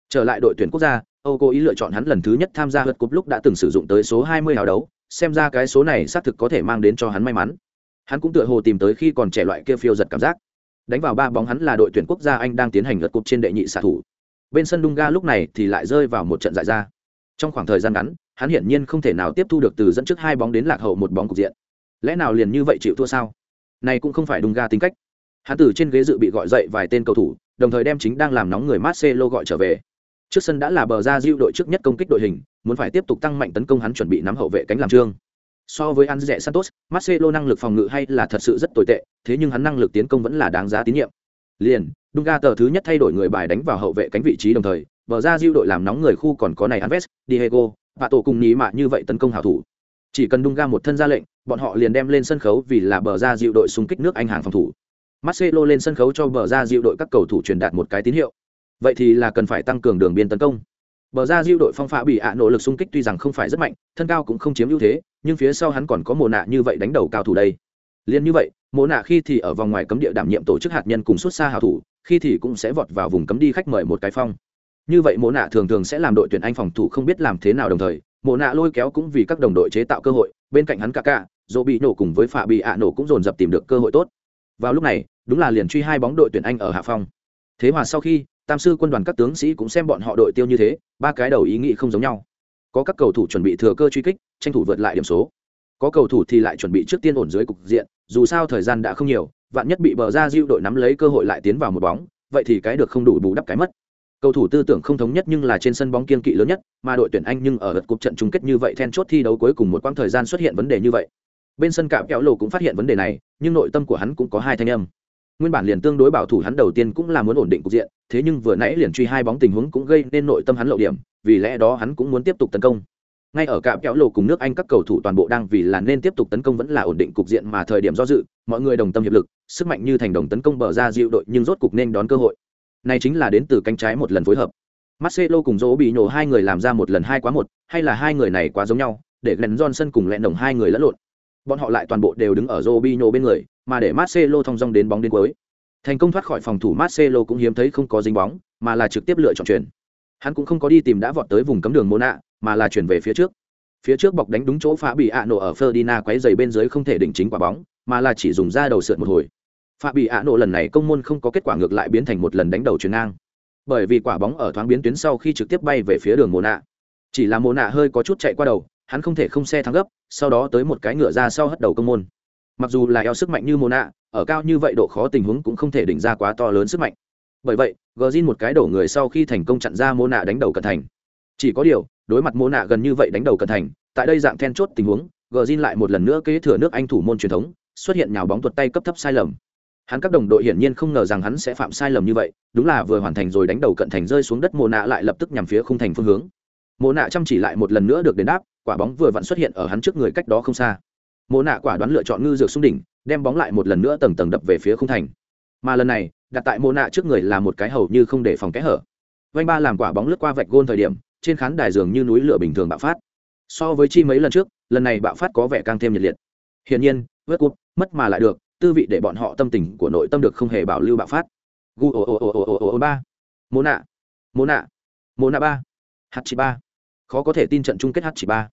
Trở lại đội tuyển quốc gia, âu cố ý lựa chọn hắn lần thứ nhất tham gia lượt cúp lúc đã từng sử dụng tới số 20 áo đấu, xem ra cái số này xác thực có thể mang đến cho hắn may mắn hắn cũng tựa hồ tìm tới khi còn trẻ loại kia phiêu giật cảm giác. Đánh vào ba bóng hắn là đội tuyển quốc gia anh đang tiến hành lượt cục trên đệ nhị xạ thủ. Bên sân Dunga lúc này thì lại rơi vào một trận giải ra. Trong khoảng thời gian ngắn, hắn hiển nhiên không thể nào tiếp thu được từ dẫn trước hai bóng đến lạc hậu một bóng cục diện. Lẽ nào liền như vậy chịu thua sao? Này cũng không phải Dunga tính cách. Hắn từ trên ghế dự bị gọi dậy vài tên cầu thủ, đồng thời đem chính đang làm nóng người Marcelo gọi trở về. Trước sân đã là bờ ra diêu đội trước nhất công kích đội hình, muốn phải tiếp tục tăng mạnh tấn công hắn chuẩn bị nắm hậu vệ cánh làm trương so với Anze Santos, Marcelo năng lực phòng ngự hay là thật sự rất tồi tệ, thế nhưng hắn năng lực tiến công vẫn là đáng giá tín nhiệm. Liền, Dunga tờ thứ nhất thay đổi người bài đánh vào hậu vệ cánh vị trí đồng thời, bờ ra diêu đội làm nóng người khu còn có này Alves, Diego, và tổ cùng ní mạ như vậy tấn công hảo thủ. Chỉ cần Dunga một thân ra lệnh, bọn họ liền đem lên sân khấu vì là bờ ra diêu đội xung kích nước Anh hàng phòng thủ. Marcelo lên sân khấu cho bờ ra diêu đội các cầu thủ truyền đạt một cái tín hiệu. Vậy thì là cần phải tăng cường đường biên tấn công. Bờ ra diêu đội phong phá bị ạ nỗ lực xung kích tuy rằng không phải rất mạnh, thân cao cũng không chiếm ưu thế, nhưng phía sau hắn còn có mồ nạ như vậy đánh đầu cao thủ đây. Liên như vậy, mồ nạ khi thì ở vòng ngoài cấm địa đảm nhiệm tổ chức hạt nhân cùng xuất xa hào thủ, khi thì cũng sẽ vọt vào vùng cấm đi khách mời một cái phong. Như vậy mộ nạ thường thường sẽ làm đội tuyển anh phòng thủ không biết làm thế nào đồng thời mộ nạ lôi kéo cũng vì các đồng đội chế tạo cơ hội bên cạnh hắn cả cả dỗ bị nổ cùng với phạ bị ạ nổ cũng dồn dập tìm được cơ hội tốt. Vào lúc này đúng là liền truy hai bóng đội tuyển anh ở hạ phong. Thế hòa sau khi tam sư quân đoàn các tướng sĩ cũng xem bọn họ đội tiêu như thế ba cái đầu ý nghĩ không giống nhau có các cầu thủ chuẩn bị thừa cơ truy kích, tranh thủ vượt lại điểm số. Có cầu thủ thì lại chuẩn bị trước tiên ổn dưới cục diện, dù sao thời gian đã không nhiều, vạn nhất bị bờ ra diêu đội nắm lấy cơ hội lại tiến vào một bóng, vậy thì cái được không đủ bù đắp cái mất. Cầu thủ tư tưởng không thống nhất nhưng là trên sân bóng kiên kỵ lớn nhất, mà đội tuyển anh nhưng ở lượt cục trận chung kết như vậy then chốt thi đấu cuối cùng một quãng thời gian xuất hiện vấn đề như vậy. Bên sân cạm kéo lộ cũng phát hiện vấn đề này, nhưng nội tâm của hắn cũng có hai thanh âm. Nguyên bản liền tương đối bảo thủ hắn đầu tiên cũng là muốn ổn định cục diện, thế nhưng vừa nãy liền truy hai bóng tình huống cũng gây nên nội tâm hắn lộ điểm vì lẽ đó hắn cũng muốn tiếp tục tấn công ngay ở cạm kéo lộ cùng nước anh các cầu thủ toàn bộ đang vì là nên tiếp tục tấn công vẫn là ổn định cục diện mà thời điểm do dự mọi người đồng tâm hiệp lực sức mạnh như thành đồng tấn công bờ ra dịu đội nhưng rốt cục nên đón cơ hội này chính là đến từ cánh trái một lần phối hợp Marcelo cùng Dỗ bị nhổ hai người làm ra một lần hai quá một, hay là hai người này quá giống nhau, để Glenn Johnson cùng lẹn đồng hai người lẫn lộn. Bọn họ lại toàn bộ đều đứng ở Robinho bên người, mà để Marcelo thông dong đến bóng đến cuối. Thành công thoát khỏi phòng thủ Marcelo cũng hiếm thấy không có dính bóng, mà là trực tiếp lựa chọn chuyển. Hắn cũng không có đi tìm đã vọt tới vùng cấm đường Mona, mà là chuyển về phía trước. Phía trước bọc đánh đúng chỗ phá bị ạ nổ ở Ferdinand quấy dày bên dưới không thể đỉnh chính quả bóng, mà là chỉ dùng ra đầu sượt một hồi. Phá bị ạ nổ lần này công môn không có kết quả ngược lại biến thành một lần đánh đầu chuyền ngang. Bởi vì quả bóng ở thoáng biến tuyến sau khi trực tiếp bay về phía đường mô nạ chỉ là mô nạ hơi có chút chạy qua đầu hắn không thể không xe thắng gấp sau đó tới một cái ngựa ra sau hất đầu công môn. Mặc dù là eo sức mạnh như mô nạ ở cao như vậy độ khó tình huống cũng không thể đỉnh ra quá to lớn sức mạnh bởi vậy gờ zin một cái đổ người sau khi thành công chặn ra mô nạ đánh đầu cận thành. Chỉ có điều, đối mặt mô nạ gần như vậy đánh đầu cận thành, tại đây dạng then chốt tình huống gờ zin lại một lần nữa kế thừa nước anh thủ môn truyền thống, xuất hiện nhào bóng tuột tay cấp thấp sai lầm. Hắn các đồng đội hiển nhiên không ngờ rằng hắn sẽ phạm sai lầm như vậy, đúng là vừa hoàn thành rồi đánh đầu cận thành rơi xuống đất mồ nạ lại lập tức nhằm phía khung thành phương hướng. Mồ nạ chăm chỉ lại một lần nữa được đền đáp, quả bóng vừa vặn xuất hiện ở hắn trước người cách đó không xa. Mồ nạ quả đoán lựa chọn ngư dược xuống đỉnh, đem bóng lại một lần nữa tầng tầng đập về phía khung thành. Mà lần này đặt tại mô nạ trước người là một cái hầu như không để phòng kẽ hở. Vanh ba làm quả bóng lướt qua vạch gôn thời điểm, trên khán đài dường như núi lửa bình thường bạo phát. So với chi mấy lần trước, lần này bạo phát có vẻ càng thêm nhiệt liệt. Hiển nhiên vớt cúp mất mà lại được, tư vị để bọn họ tâm tình của nội tâm được không hề bảo lưu bạo phát. Gu ồ ồ ồ ồ ồ ồ ba. Mô nạ. Mô nạ. Mô nạ ba. H chỉ ba khó có thể tin trận chung kết h chỉ ba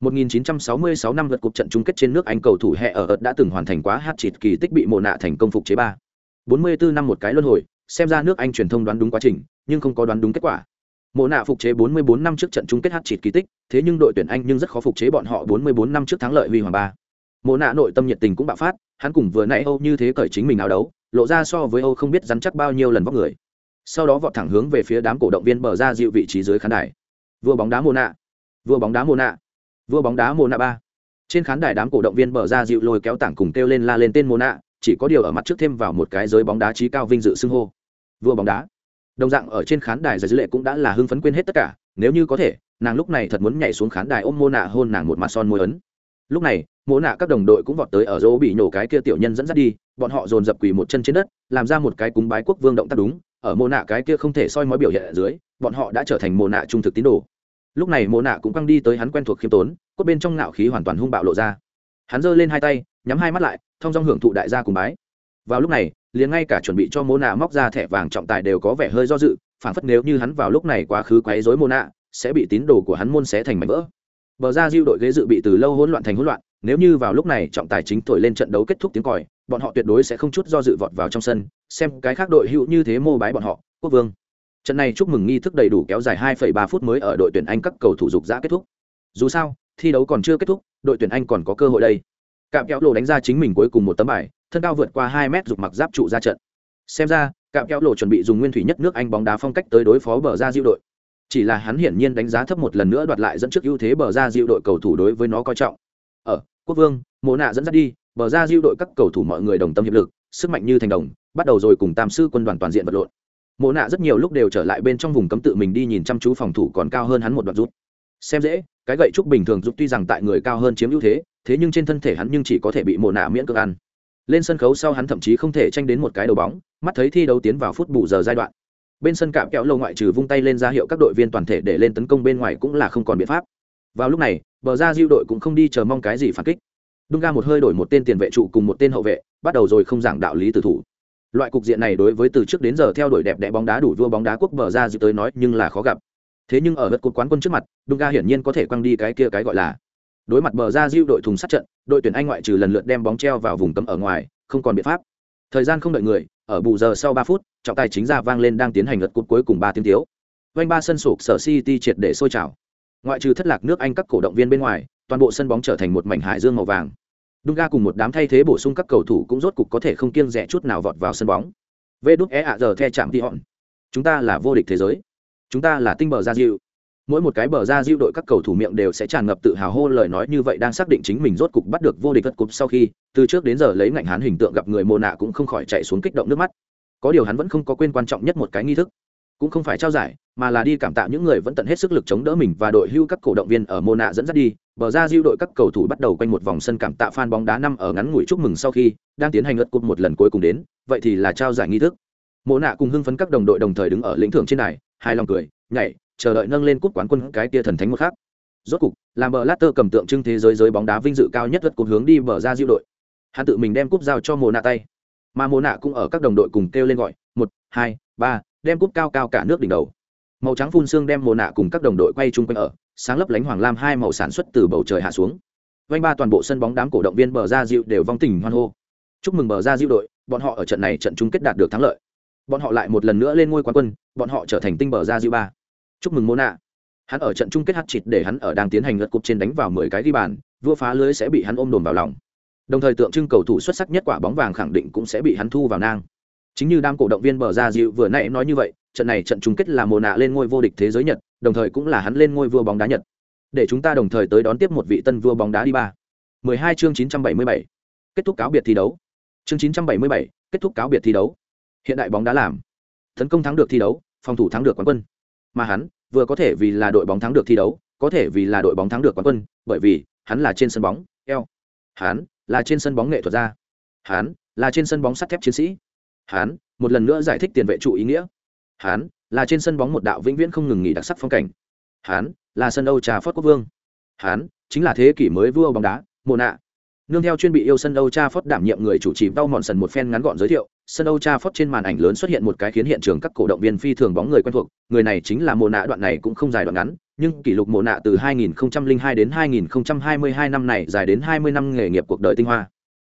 1966 năm vượt cục trận chung kết trên nước Anh cầu thủ hệ ở ợt đã từng hoàn thành quá hát chịt kỳ tích bị mồ nạ thành công phục chế ba. 44 năm một cái luân hồi, xem ra nước Anh truyền thông đoán đúng quá trình, nhưng không có đoán đúng kết quả. Mộ nạ phục chế 44 năm trước trận chung kết hát chịt kỳ tích, thế nhưng đội tuyển Anh nhưng rất khó phục chế bọn họ 44 năm trước thắng lợi huy hoàng ba. Mộ nạ nội tâm nhiệt tình cũng bạo phát, hắn cùng vừa nãy Âu như thế cởi chính mình áo đấu, lộ ra so với Âu không biết rắn chắc bao nhiêu lần vóc người. Sau đó vọt thẳng hướng về phía đám cổ động viên bờ ra dịu vị trí dưới khán đài. Vua bóng đá Mộ nạ, vua bóng đá Mộ nạ, vua bóng đá Mộ nạ ba. Trên khán đài đám cổ động viên bờ ra dịu lôi kéo tảng cùng kêu lên la lên tên Mộ nạ, chỉ có điều ở mặt trước thêm vào một cái giới bóng đá trí cao vinh dự xưng hô. Vua bóng đá. Đồng dạng ở trên khán đài giải dữ lệ cũng đã là hưng phấn quên hết tất cả, nếu như có thể, nàng lúc này thật muốn nhảy xuống khán đài ôm mô nạ hôn nàng một mặt son môi ấn. Lúc này, mô nạ các đồng đội cũng vọt tới ở dỗ bị nhổ cái kia tiểu nhân dẫn dắt đi bọn họ dồn dập quỳ một chân trên đất làm ra một cái cúng bái quốc vương động tác đúng ở mô nạ cái kia không thể soi mói biểu hiện ở dưới bọn họ đã trở thành mô nạ trung thực tín đồ lúc này mô nạ cũng căng đi tới hắn quen thuộc khiêm tốn cốt bên trong ngạo khí hoàn toàn hung bạo lộ ra hắn giơ lên hai tay nhắm hai mắt lại thông dong hưởng thụ đại gia cùng bái. Vào lúc này liền ngay cả chuẩn bị cho mô nạ móc ra thẻ vàng trọng tài đều có vẻ hơi do dự phản phất nếu như hắn vào lúc này quá khứ quấy rối mô nạ sẽ bị tín đồ của hắn môn xé thành mảnh vỡ. Bờ ra diêu đội ghế dự bị từ lâu hỗn loạn thành hỗn loạn nếu như vào lúc này trọng tài chính thổi lên trận đấu kết thúc tiếng còi bọn họ tuyệt đối sẽ không chút do dự vọt vào trong sân xem cái khác đội hữu như thế mô bái bọn họ quốc vương. Trận này chúc mừng nghi thức đầy đủ kéo dài 2,3 phút mới ở đội tuyển anh các cầu thủ dục giã kết thúc. Dù sao thi đấu còn chưa kết thúc đội tuyển anh còn có cơ hội đây cạm kéo lộ đánh ra chính mình cuối cùng một tấm bài, thân cao vượt qua hai mét dục mặc giáp trụ ra trận. Xem ra, cạm kéo lộ chuẩn bị dùng nguyên thủy nhất nước anh bóng đá phong cách tới đối phó bờ ra diệu đội. Chỉ là hắn hiển nhiên đánh giá thấp một lần nữa đoạt lại dẫn trước ưu thế bờ ra diệu đội cầu thủ đối với nó coi trọng. Ở, quốc vương, mộ nạ dẫn dắt đi, bờ ra diệu đội các cầu thủ mọi người đồng tâm hiệp lực, sức mạnh như thành đồng, bắt đầu rồi cùng tam sư quân đoàn toàn diện vật lộn. Mộ nạ rất nhiều lúc đều trở lại bên trong vùng cấm tự mình đi nhìn chăm chú phòng thủ còn cao hơn hắn một đoạn rút. Xem dễ, cái gậy trúc bình thường giúp tuy rằng tại người cao hơn chiếm ưu thế thế nhưng trên thân thể hắn nhưng chỉ có thể bị mồ nạ miễn cưỡng ăn. Lên sân khấu sau hắn thậm chí không thể tranh đến một cái đầu bóng, mắt thấy thi đấu tiến vào phút bù giờ giai đoạn. Bên sân cạm kẹo lâu ngoại trừ vung tay lên ra hiệu các đội viên toàn thể để lên tấn công bên ngoài cũng là không còn biện pháp. Vào lúc này, bờ ra diêu đội cũng không đi chờ mong cái gì phản kích. Đung ga một hơi đổi một tên tiền vệ trụ cùng một tên hậu vệ, bắt đầu rồi không giảng đạo lý từ thủ. Loại cục diện này đối với từ trước đến giờ theo đuổi đẹp đẽ bóng đá đủ vua bóng đá quốc bờ ra diêu tới nói nhưng là khó gặp. Thế nhưng ở vật cột quán quân trước mặt, đung ga hiển nhiên có thể quăng đi cái kia cái gọi là đối mặt bờ ra diêu đội thùng sát trận, đội tuyển anh ngoại trừ lần lượt đem bóng treo vào vùng cấm ở ngoài, không còn biện pháp. Thời gian không đợi người, ở bù giờ sau ba phút, trọng tài chính ra vang lên đang tiến hành lượt cúp cuối cùng ba tiếng thiếu. Quanh ba sân sụp sở city triệt để sôi trào. Ngoại trừ thất lạc nước anh các cổ động viên bên ngoài, toàn bộ sân bóng trở thành một mảnh hải dương màu vàng. Dunga cùng một đám thay thế bổ sung các cầu thủ cũng rốt cục có thể không kiêng rẻ chút nào vọt vào sân bóng. Vê đút e ạ giờ the chạm đi hòn chúng ta là vô địch thế giới. Chúng ta là tinh bờ gia diệu mỗi một cái bờ ra diêu đội các cầu thủ miệng đều sẽ tràn ngập tự hào hô lời nói như vậy đang xác định chính mình rốt cục bắt được vô địch vật cục sau khi, từ trước đến giờ lấy ngạnh hán hình tượng gặp người mồ nạ cũng không khỏi chạy xuống kích động nước mắt. Có điều hắn vẫn không có quên quan trọng nhất một cái nghi thức. Cũng không phải trao giải, mà là đi cảm tạ những người vẫn tận hết sức lực chống đỡ mình và đội hưu các cổ động viên ở mô nạ dẫn dắt đi. Bờ ra diêu đội các cầu thủ bắt đầu quanh một vòng sân cảm tạ fan bóng đá năm ở ngắn ngủi chúc mừng sau khi, đang tiến hành ớt cục một lần cuối cùng đến. Vậy thì là trao giải nghi thức. Mô nạ cùng hưng phấn các đồng đội đồng thời đứng ở lĩnh thưởng trên này hai lòng cười, nhảy chờ đợi nâng lên cúp quán quân cái tia thần thánh một khác rốt cục, làm bờ latter cầm tượng trưng thế giới giới bóng đá vinh dự cao nhất ớt cùng hướng đi bờ ra diệu đội. Hắn tự mình đem cúp giao cho mồ nạ tay. Mà mồ nạ cũng ở các đồng đội cùng kêu lên gọi, một, hai, ba, đem cúp cao cao cả nước đỉnh đầu. Màu trắng phun xương đem mồ nạ cùng các đồng đội quay chung quanh ở, sáng lấp lánh hoàng lam hai màu sản xuất từ bầu trời hạ xuống. Vanh ba toàn bộ sân bóng đám cổ động viên bờ ra diệu đều vong tình hoan hô. Chúc mừng bờ ra diệu đội, bọn họ ở trận này trận chung kết đạt được thắng lợi. Bọn họ lại một lần nữa lên ngôi quán quân, bọn họ trở thành tinh bờ ra diệu ba chúc mừng mô nạ hắn ở trận chung kết hát chịt để hắn ở đang tiến hành lượt cục trên đánh vào mười cái ghi bàn, vua phá lưới sẽ bị hắn ôm đồn vào lòng. Đồng thời tượng trưng cầu thủ xuất sắc nhất quả bóng vàng khẳng định cũng sẽ bị hắn thu vào nang. Chính như đám cổ động viên bờ ra dịu vừa nãy nói như vậy, trận này trận chung kết là mồ nạ lên ngôi vô địch thế giới nhật, đồng thời cũng là hắn lên ngôi vua bóng đá nhật. Để chúng ta đồng thời tới đón tiếp một vị tân vua bóng đá đi ba. 12 chương 977 kết thúc cáo biệt thi đấu. Chương 977 kết thúc cáo biệt thi đấu. Hiện đại bóng đá làm. Tấn công thắng được thi đấu, phòng thủ thắng được quán quân mà hắn vừa có thể vì là đội bóng thắng được thi đấu, có thể vì là đội bóng thắng được quán quân, bởi vì hắn là trên sân bóng, eo. Hắn là trên sân bóng nghệ thuật gia. Hắn là trên sân bóng sắt thép chiến sĩ. Hắn một lần nữa giải thích tiền vệ trụ ý nghĩa. Hắn là trên sân bóng một đạo vĩnh viễn không ngừng nghỉ đặc sắc phong cảnh. Hắn là sân âu trà phất quốc vương. Hắn chính là thế kỷ mới vua bóng đá mồ nạ nương theo chuyên bị yêu sân âu cha phất đảm nhiệm người chủ trì đau mòn sần một phen ngắn gọn giới thiệu sân âu cha trên màn ảnh lớn xuất hiện một cái khiến hiện trường các cổ động viên phi thường bóng người quen thuộc, người này chính là mùa nạ, đoạn này cũng không dài đoạn ngắn, nhưng kỷ lục mùa nạ từ 2002 đến 2022 năm này dài đến 20 năm nghề nghiệp cuộc đời tinh hoa.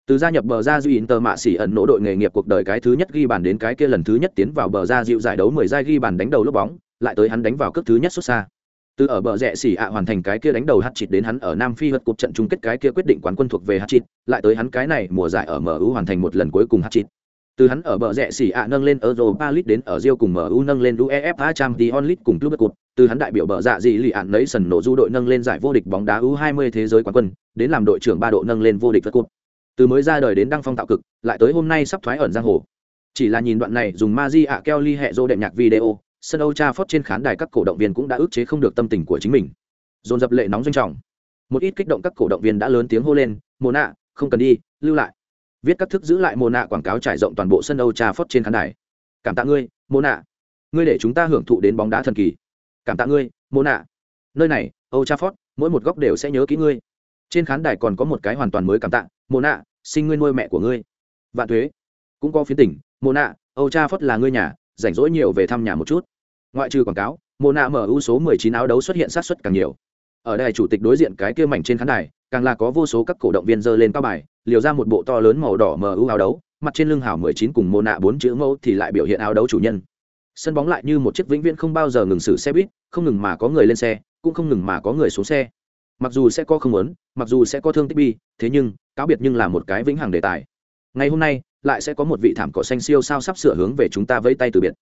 Từ gia nhập bờ ra duy inter mạ xỉ ẩn nỗ đội nghề nghiệp cuộc đời cái thứ nhất ghi bàn đến cái kia lần thứ nhất tiến vào bờ ra dịu giải đấu 10 giai ghi bàn đánh đầu lúc bóng, lại tới hắn đánh vào cước thứ nhất xuất xa. Từ ở bờ rẽ xỉ ạ hoàn thành cái kia đánh đầu hạt chịt đến hắn ở nam phi hất cục trận chung kết cái kia quyết định quán quân thuộc về hạt chịt lại tới hắn cái này mùa giải ở mu hoàn thành một lần cuối cùng hạt chịt từ hắn ở bờ rẽ xỉ ạ nâng lên Europa League đến ở Rio cùng MU nâng lên UEFA Champions League cùng Club Cup, từ hắn đại biểu bờ dạ gì lì ạn lấy sần nổ du đội nâng lên giải vô địch bóng đá U20 thế giới quán quân, đến làm đội trưởng ba độ nâng lên vô địch Cup. Từ mới ra đời đến đăng phong tạo cực, lại tới hôm nay sắp thoái ẩn giang hồ. Chỉ là nhìn đoạn này dùng Maji ạ Kelly hệ dô đệm nhạc video, sân Âu Trafford trên khán đài các cổ động viên cũng đã ức chế không được tâm tình của chính mình. Dồn dập lệ nóng doanh trọng. Một ít kích động các cổ động viên đã lớn tiếng hô lên, "Mồ nạ, không cần đi, lưu lại." Viết các thức giữ lại Mồ nạ quảng cáo trải rộng toàn bộ sân Âu Trafford trên khán đài. "Cảm tạ ngươi, Mồ nạ. Ngươi để chúng ta hưởng thụ đến bóng đá thần kỳ. Cảm tạ ngươi, Mồ nạ. Nơi này, Âu Trafford, mỗi một góc đều sẽ nhớ kỹ ngươi." Trên khán đài còn có một cái hoàn toàn mới cảm tạ, "Mồ nạ, sinh ngươi nuôi mẹ của ngươi." Vạn thuế. Cũng có phiến tỉnh, "Mồ nạ, Âu Trafford là ngươi nhà, rảnh rỗi nhiều về thăm nhà một chút." ngoại trừ quảng cáo mồ nạ mở ưu số 19 áo đấu xuất hiện sát xuất càng nhiều ở đây chủ tịch đối diện cái kia mảnh trên khán đài càng là có vô số các cổ động viên dơ lên cao bài, liều ra một bộ to lớn màu đỏ mờ ưu áo đấu, mặt trên lưng hảo 19 cùng mô nạ bốn chữ mẫu thì lại biểu hiện áo đấu chủ nhân. Sân bóng lại như một chiếc vĩnh viễn không bao giờ ngừng xử xe buýt, không ngừng mà có người lên xe, cũng không ngừng mà có người xuống xe. Mặc dù sẽ có không muốn, mặc dù sẽ có thương tích bi, thế nhưng, cáo biệt nhưng là một cái vĩnh hằng đề tài. Ngày hôm nay, lại sẽ có một vị thảm cỏ xanh siêu sao sắp sửa hướng về chúng ta vẫy tay từ biệt.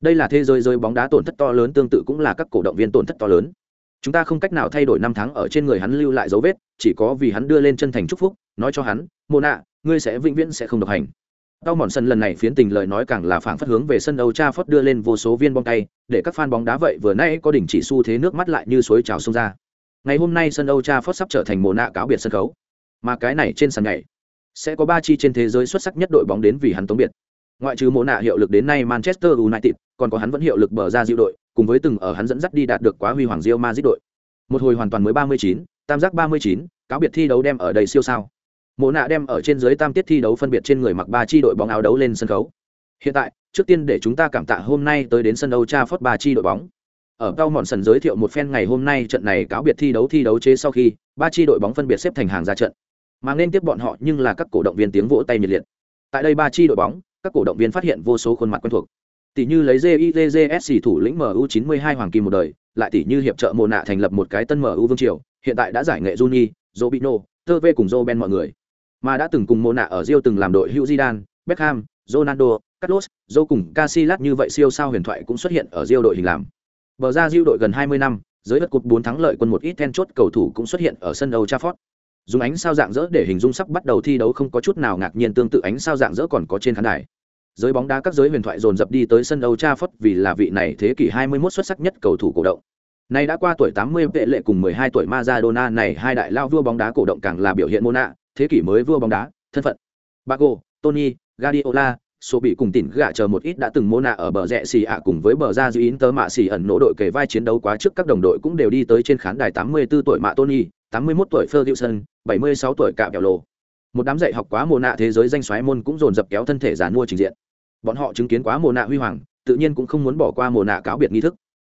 Đây là thế giới rơi bóng đá tổn thất to lớn tương tự cũng là các cổ động viên tổn thất to lớn chúng ta không cách nào thay đổi năm tháng ở trên người hắn lưu lại dấu vết chỉ có vì hắn đưa lên chân thành chúc phúc nói cho hắn mô nạ ngươi sẽ vĩnh viễn sẽ không độc hành đau mòn sân lần này phiến tình lời nói càng là phản phất hướng về sân Âu Cha phất đưa lên vô số viên bóng tay, để các fan bóng đá vậy vừa nãy có đỉnh chỉ xu thế nước mắt lại như suối trào sông ra. Ngày hôm nay sân Âu Cha phất sắp trở thành mồ nạ cáo biệt sân khấu. Mà cái này trên sàn nhảy sẽ có ba chi trên thế giới xuất sắc nhất đội bóng đến vì hắn tống biệt. Ngoại trừ mồ nạ hiệu lực đến nay Manchester United, còn có hắn vẫn hiệu lực bờ ra diệu đội, cùng với từng ở hắn dẫn dắt đi đạt được quá huy hoàng Real Madrid đội. Một hồi hoàn toàn mới 39, tam giác 39, cáo biệt thi đấu đem ở đây siêu sao. Mộ nạ đem ở trên dưới tam tiết thi đấu phân biệt trên người mặc ba chi đội bóng áo đấu lên sân khấu. Hiện tại, trước tiên để chúng ta cảm tạ hôm nay tới đến sân đấu Trafford ba chi đội bóng. Ở Cao Mòn sân giới thiệu một phen ngày hôm nay trận này cáo biệt thi đấu thi đấu chế sau khi, ba chi đội bóng phân biệt xếp thành hàng ra trận. Mà nên tiếp bọn họ nhưng là các cổ động viên tiếng vỗ tay nhiệt liệt. Tại đây ba chi đội bóng, các cổ động viên phát hiện vô số khuôn mặt quen thuộc tỷ như lấy JIJS thủ lĩnh MU92 hoàng kim một đời, lại tỷ như hiệp trợ mồ nạ thành lập một cái tân MU vương triều, hiện tại đã giải nghệ Juni, Robinho, TV cùng Roben mọi người. Mà đã từng cùng mồ nạ ở Rio từng làm đội hữu Zidane, Beckham, Ronaldo, Carlos, Joe cùng Casillas như vậy siêu sao huyền thoại cũng xuất hiện ở Rio đội hình làm. Bờ ra Rio đội gần 20 năm, giới đất cột 4 thắng lợi quân một ít then chốt cầu thủ cũng xuất hiện ở sân Old Trafford. Dùng ánh sao dạng dỡ để hình dung sắp bắt đầu thi đấu không có chút nào ngạc nhiên tương tự ánh sao dạng dỡ còn có trên khán đài giới bóng đá các giới huyền thoại dồn dập đi tới sân Old Trafford vì là vị này thế kỷ 21 xuất sắc nhất cầu thủ cổ động. Này đã qua tuổi 80 vệ lệ cùng 12 tuổi Maradona này hai đại lao vua bóng đá cổ động càng là biểu hiện môn ạ, thế kỷ mới vua bóng đá, thân phận. Bago, Tony, Guardiola, số bị cùng tỉnh gạ chờ một ít đã từng mô nạ ở bờ rẽ xì ạ cùng với bờ ra dư tớ mạ xì ẩn nỗ đội kề vai chiến đấu quá trước các đồng đội cũng đều đi tới trên khán đài 84 tuổi mạ Tony, 81 tuổi Ferguson, 76 tuổi cạm kẹo lồ. Một đám dạy học quá môn nạ thế giới danh xoáy môn cũng dồn dập kéo thân thể giàn mua trình diện bọn họ chứng kiến quá mồ nạ huy hoàng, tự nhiên cũng không muốn bỏ qua mồ nạ cáo biệt nghi thức.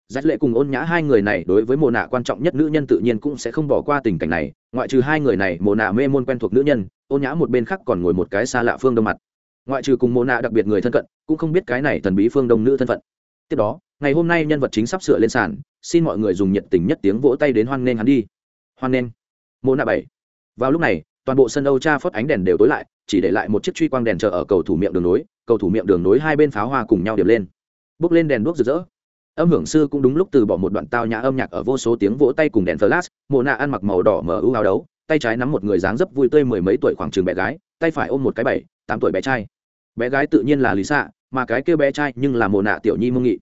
Giác lệ cùng ôn nhã hai người này đối với mồ nạ quan trọng nhất nữ nhân tự nhiên cũng sẽ không bỏ qua tình cảnh này, ngoại trừ hai người này, mồ nạ mê môn quen thuộc nữ nhân, ôn nhã một bên khác còn ngồi một cái xa lạ phương đông mặt. Ngoại trừ cùng mồ nạ đặc biệt người thân cận, cũng không biết cái này thần bí phương đông nữ thân phận. Tiếp đó, ngày hôm nay nhân vật chính sắp sửa lên sàn, xin mọi người dùng nhiệt tình nhất tiếng vỗ tay đến hoan nghênh hắn đi. Hoan nghênh. Mô nạ bảy. Vào lúc này, toàn bộ sân âu cha phớt ánh đèn đều tối lại, chỉ để lại một chiếc truy quang đèn chờ ở cầu thủ miệng đường nối cầu thủ miệng đường nối hai bên pháo hoa cùng nhau điểm lên. Bước lên đèn đuốc rực rỡ. Âm hưởng sư cũng đúng lúc từ bỏ một đoạn tao nhã âm nhạc ở vô số tiếng vỗ tay cùng đèn flash mồ nạ ăn mặc màu đỏ mở ưu áo đấu, tay trái nắm một người dáng dấp vui tươi mười mấy tuổi khoảng trường bé gái, tay phải ôm một cái bảy, tám tuổi bé trai. Bé gái tự nhiên là lý xạ mà cái kêu bé trai nhưng là mồ nạ tiểu nhi mông nghị.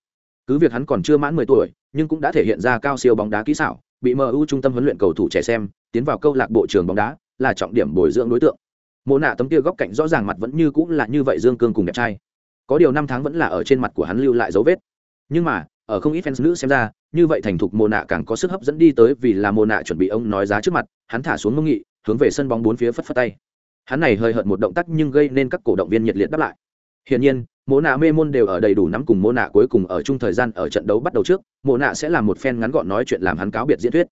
Cứ việc hắn còn chưa mãn mười tuổi, nhưng cũng đã thể hiện ra cao siêu bóng đá kỹ xảo, bị mu trung tâm huấn luyện cầu thủ trẻ xem, tiến vào câu lạc bộ trường bóng đá là trọng điểm bồi dưỡng đối tượng mộ nạ tấm kia góc cạnh rõ ràng mặt vẫn như cũng là như vậy dương cương cùng đẹp trai. Có điều năm tháng vẫn là ở trên mặt của hắn lưu lại dấu vết. Nhưng mà, ở không ít fans nữ xem ra, như vậy thành thục mồ nạ càng có sức hấp dẫn đi tới vì là mồ nạ chuẩn bị ông nói giá trước mặt, hắn thả xuống mông nghị, hướng về sân bóng bốn phía phất phất tay. Hắn này hơi hợt một động tác nhưng gây nên các cổ động viên nhiệt liệt đáp lại. Hiển nhiên mồ nạ mê môn đều ở đầy đủ nắm cùng mồ nạ cuối cùng ở chung thời gian ở trận đấu bắt đầu trước mồ nạ sẽ làm một phen ngắn gọn nói chuyện làm hắn cáo biệt diễn thuyết.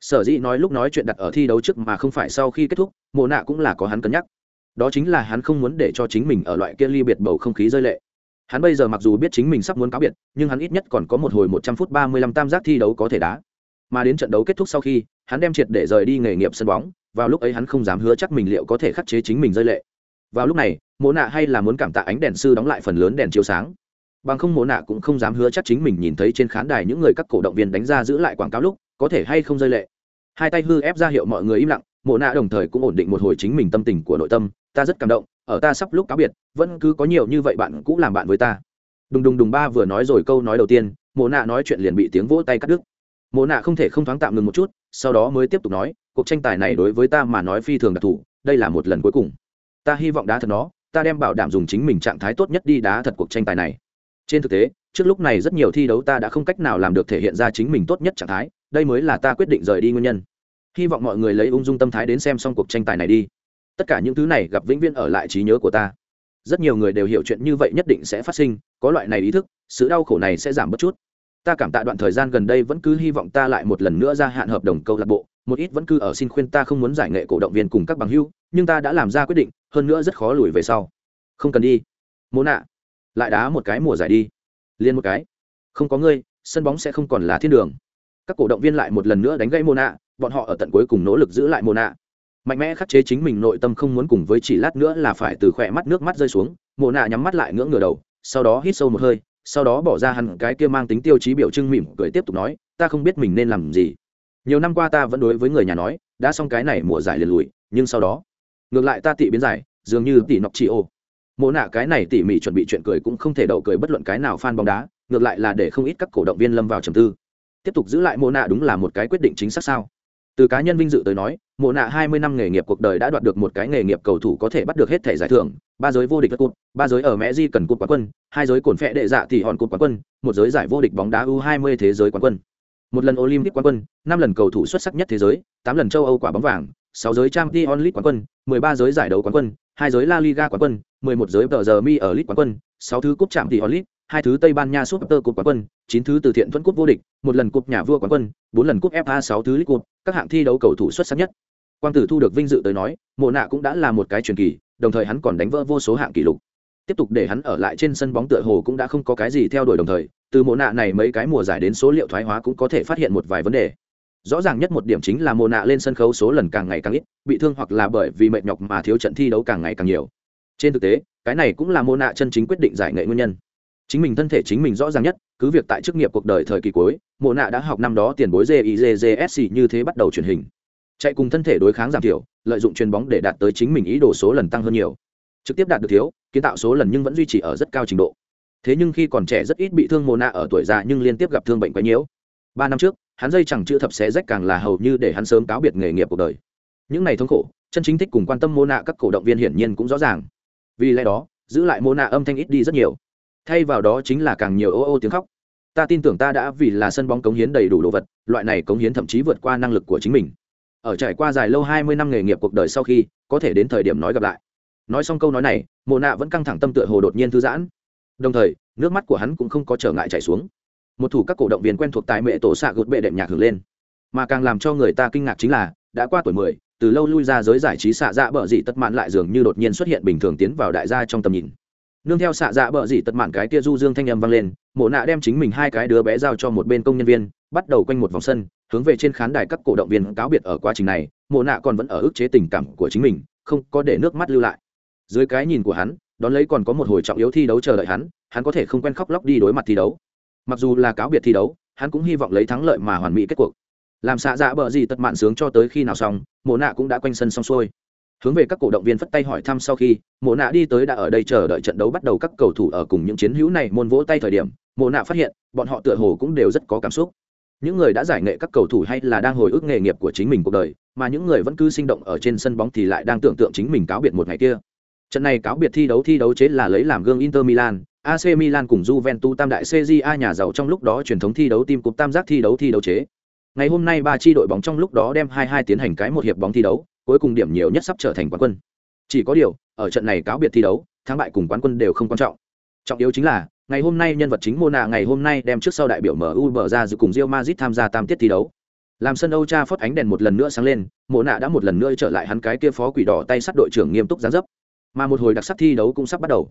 Sở dĩ nói lúc nói chuyện đặt ở thi đấu trước mà không phải sau khi kết thúc mồ nạ cũng là có hắn cân nhắc đó chính là hắn không muốn để cho chính mình ở loại kia ly biệt bầu không khí rơi lệ. Hắn bây giờ mặc dù biết chính mình sắp muốn cáo biệt, nhưng hắn ít nhất còn có một hồi một trăm phút ba mươi lăm tam giác thi đấu có thể đá. Mà đến trận đấu kết thúc sau khi, hắn đem triệt để rời đi nghề nghiệp sân bóng, vào lúc ấy hắn không dám hứa chắc mình liệu có thể khắc chế chính mình rơi lệ. Vào lúc này, mộ nạ hay là muốn cảm tạ ánh đèn sư đóng lại phần lớn đèn chiếu sáng. Bằng không mộ nạ cũng không dám hứa chắc chính mình nhìn thấy trên khán đài những người các cổ động viên đánh ra giữ lại quảng cáo lúc, có thể hay không rơi lệ. Hai tay hư ép ra hiệu mọi người im lặng mộ nạ đồng thời cũng ổn định một hồi chính mình tâm tình của nội tâm, ta rất cảm động, ở ta sắp lúc cáo biệt, vẫn cứ có nhiều như vậy bạn cũng làm bạn với ta. Đùng đùng đùng ba vừa nói rồi câu nói đầu tiên, mộ nạ nói chuyện liền bị tiếng vỗ tay cắt đứt. Mộ nạ không thể không thoáng tạm ngừng một chút, sau đó mới tiếp tục nói, cuộc tranh tài này đối với ta mà nói phi thường đặc thù, đây là một lần cuối cùng. Ta hy vọng đá thật nó, ta đem bảo đảm dùng chính mình trạng thái tốt nhất đi đá thật cuộc tranh tài này. Trên thực tế, trước lúc này rất nhiều thi đấu ta đã không cách nào làm được thể hiện ra chính mình tốt nhất trạng thái, đây mới là ta quyết định rời đi nguyên nhân hy vọng mọi người lấy ung dung tâm thái đến xem xong cuộc tranh tài này đi. Tất cả những thứ này gặp vĩnh viễn ở lại trí nhớ của ta. Rất nhiều người đều hiểu chuyện như vậy nhất định sẽ phát sinh, có loại này ý thức, sự đau khổ này sẽ giảm bớt chút. Ta cảm tạ đoạn thời gian gần đây vẫn cứ hy vọng ta lại một lần nữa ra hạn hợp đồng câu lạc bộ, một ít vẫn cứ ở xin khuyên ta không muốn giải nghệ cổ động viên cùng các bằng hưu, nhưng ta đã làm ra quyết định, hơn nữa rất khó lùi về sau. Không cần đi. Mô nạ, lại đá một cái mùa giải đi. Liên một cái. Không có ngươi, sân bóng sẽ không còn là thiên đường. Các cổ động viên lại một lần nữa đánh gãy mô nạ bọn họ ở tận cuối cùng nỗ lực giữ lại mồ nạ mạnh mẽ khắc chế chính mình nội tâm không muốn cùng với chỉ lát nữa là phải từ khỏe mắt nước mắt rơi xuống mồ nạ nhắm mắt lại ngưỡng ngửa đầu, sau đó hít sâu một hơi, sau đó bỏ ra hẳn cái kia mang tính tiêu chí biểu trưng mỉm cười tiếp tục nói, ta không biết mình nên làm gì. Nhiều năm qua ta vẫn đối với người nhà nói, đã xong cái này mùa giải liền lùi, nhưng sau đó, ngược lại ta tị biến giải, dường như tỷ nọc chị ô. Mộ nạ cái này tỉ mỉ chuẩn bị chuyện cười cũng không thể đậu cười bất luận cái nào fan bóng đá, ngược lại là để không ít các cổ động viên lâm vào trầm tư. Tiếp tục giữ lại mộ nạ đúng là một cái quyết định chính xác sao? Từ cá nhân vinh dự tới nói, mộ nạ hai mươi năm nghề nghiệp cuộc đời đã đoạt được một cái nghề nghiệp cầu thủ có thể bắt được hết thẻ giải thưởng, ba giới vô địch cúp ba giới ở mẹ di cần cúp quán quân, hai giới cồn phẹ đệ dạ thì hòn cúp quán quân, một giới giải vô địch bóng đá u hai mươi thế giới quán quân. Một lần olympic quán quân, năm lần cầu thủ xuất sắc nhất thế giới, tám lần châu âu quả bóng vàng, sáu giới trang t onlit quán quân, mười ba giới giải đấu quán quân, hai giới la liga quán quân, mười một giới tờ giờ mi ở lit quán quân, sáu thứ cúp chạm t onlit hai thứ tây ban nha super cúp quán quân, chín thứ từ thiện thuẫn cúp vô địch, một lần cúp nhà vua quán quân, bốn lần cúp fa sáu thứ League cúp các hạng thi đấu cầu thủ xuất sắc nhất. Quang tử thu được vinh dự tới nói, mộ nạ cũng đã là một cái truyền kỳ, đồng thời hắn còn đánh vỡ vô số hạng kỷ lục. Tiếp tục để hắn ở lại trên sân bóng tựa hồ cũng đã không có cái gì theo đuổi đồng thời, từ mộ nạ này mấy cái mùa giải đến số liệu thoái hóa cũng có thể phát hiện một vài vấn đề. Rõ ràng nhất một điểm chính là mộ nạ lên sân khấu số lần càng ngày càng ít, bị thương hoặc là bởi vì mệt nhọc mà thiếu trận thi đấu càng ngày càng nhiều. Trên thực tế, cái này cũng là mộ nạ chân chính quyết định giải nghệ nguyên nhân chính mình thân thể chính mình rõ ràng nhất, cứ việc tại chức nghiệp cuộc đời thời kỳ cuối, mộ nạ đã học năm đó tiền bối gizsc như thế bắt đầu truyền hình. Chạy cùng thân thể đối kháng giảm thiểu, lợi dụng chuyền bóng để đạt tới chính mình ý đồ số lần tăng hơn nhiều. Trực tiếp đạt được thiếu, kiến tạo số lần nhưng vẫn duy trì ở rất cao trình độ. Thế nhưng khi còn trẻ rất ít bị thương mồ nạ ở tuổi già nhưng liên tiếp gặp thương bệnh quá nhiễu ba năm trước, hắn dây chẳng chữ thập xé rách càng là hầu như để hắn sớm cáo biệt nghề nghiệp cuộc đời. Những ngày thống khổ, chân chính thích cùng quan tâm mô nạ các cổ động viên hiển nhiên cũng rõ ràng. Vì lẽ đó, giữ lại mô nạ âm thanh ít đi rất nhiều thay vào đó chính là càng nhiều ô ô tiếng khóc. Ta tin tưởng ta đã vì là sân bóng cống hiến đầy đủ đồ vật, loại này cống hiến thậm chí vượt qua năng lực của chính mình. Ở trải qua dài lâu hai mươi năm nghề nghiệp cuộc đời sau khi, có thể đến thời điểm nói gặp lại. Nói xong câu nói này mồ nạ vẫn căng thẳng tâm tựa hồ đột nhiên thư giãn. Đồng thời, nước mắt của hắn cũng không có trở ngại chảy xuống. Một thủ các cổ động viên quen thuộc tại mẹ tổ xạ gột bệ đệm nhạc hưởng lên. Mà càng làm cho người ta kinh ngạc chính là, đã qua tuổi mười, từ lâu lui ra giới giải trí xạ dạ bở dị tất mạn lại dường như đột nhiên xuất hiện bình thường tiến vào đại gia trong tầm nhìn nương theo xạ dạ bờ dị tật mạn cái tia du dương thanh âm vang lên, mộ nạ đem chính mình hai cái đứa bé giao cho một bên công nhân viên, bắt đầu quanh một vòng sân, hướng về trên khán đài các cổ động viên cáo biệt ở quá trình này, mộ nạ còn vẫn ở ức chế tình cảm của chính mình, không có để nước mắt lưu lại. Dưới cái nhìn của hắn, đón lấy còn có một hồi trọng yếu thi đấu chờ đợi hắn hắn có thể không quen khóc lóc đi đối mặt thi đấu. Mặc dù là cáo biệt thi đấu, hắn cũng hy vọng lấy thắng lợi mà hoàn mỹ kết cuộc. Làm xạ dạ bờ gì tật mạn sướng cho tới khi nào xong, mộ nạ cũng đã quanh sân xong xuôi hướng về các cổ động viên phất tay hỏi thăm sau khi, mộ nạ đi tới đã ở đây chờ đợi trận đấu bắt đầu các cầu thủ ở cùng những chiến hữu này môn vỗ tay thời điểm, mộ nạ phát hiện, bọn họ tựa hồ cũng đều rất có cảm xúc. Những người đã giải nghệ các cầu thủ hay là đang hồi ức nghề nghiệp của chính mình cuộc đời, mà những người vẫn cứ sinh động ở trên sân bóng thì lại đang tưởng tượng chính mình cáo biệt một ngày kia. Trận này cáo biệt thi đấu thi đấu chế là lấy làm gương inter milan ac milan cùng juventus tam đại cja nhà giàu trong lúc đó truyền thống thi đấu tim cục tam giác thi đấu thi đấu chế. Ngày hôm nay ba chi đội bóng trong lúc đó đem hai hai tiến hành cái một hiệp bóng thi đấu cuối cùng điểm nhiều nhất sắp trở thành quán quân chỉ có điều ở trận này cáo biệt thi đấu thắng bại cùng quán quân đều không quan trọng trọng yếu chính là ngày hôm nay nhân vật chính Mona ngày hôm nay đem trước sau đại biểu MU bở ra dự cùng Real Madrid tham gia tam tiết thi đấu. Làm sân Âu Cha ánh đèn một lần nữa sáng lên, Mona đã một lần nữa trở lại hắn cái kia phó quỷ đỏ tay sắt đội trưởng nghiêm túc giáng dấp. Mà một hồi đặc sắc thi đấu cũng sắp bắt đầu.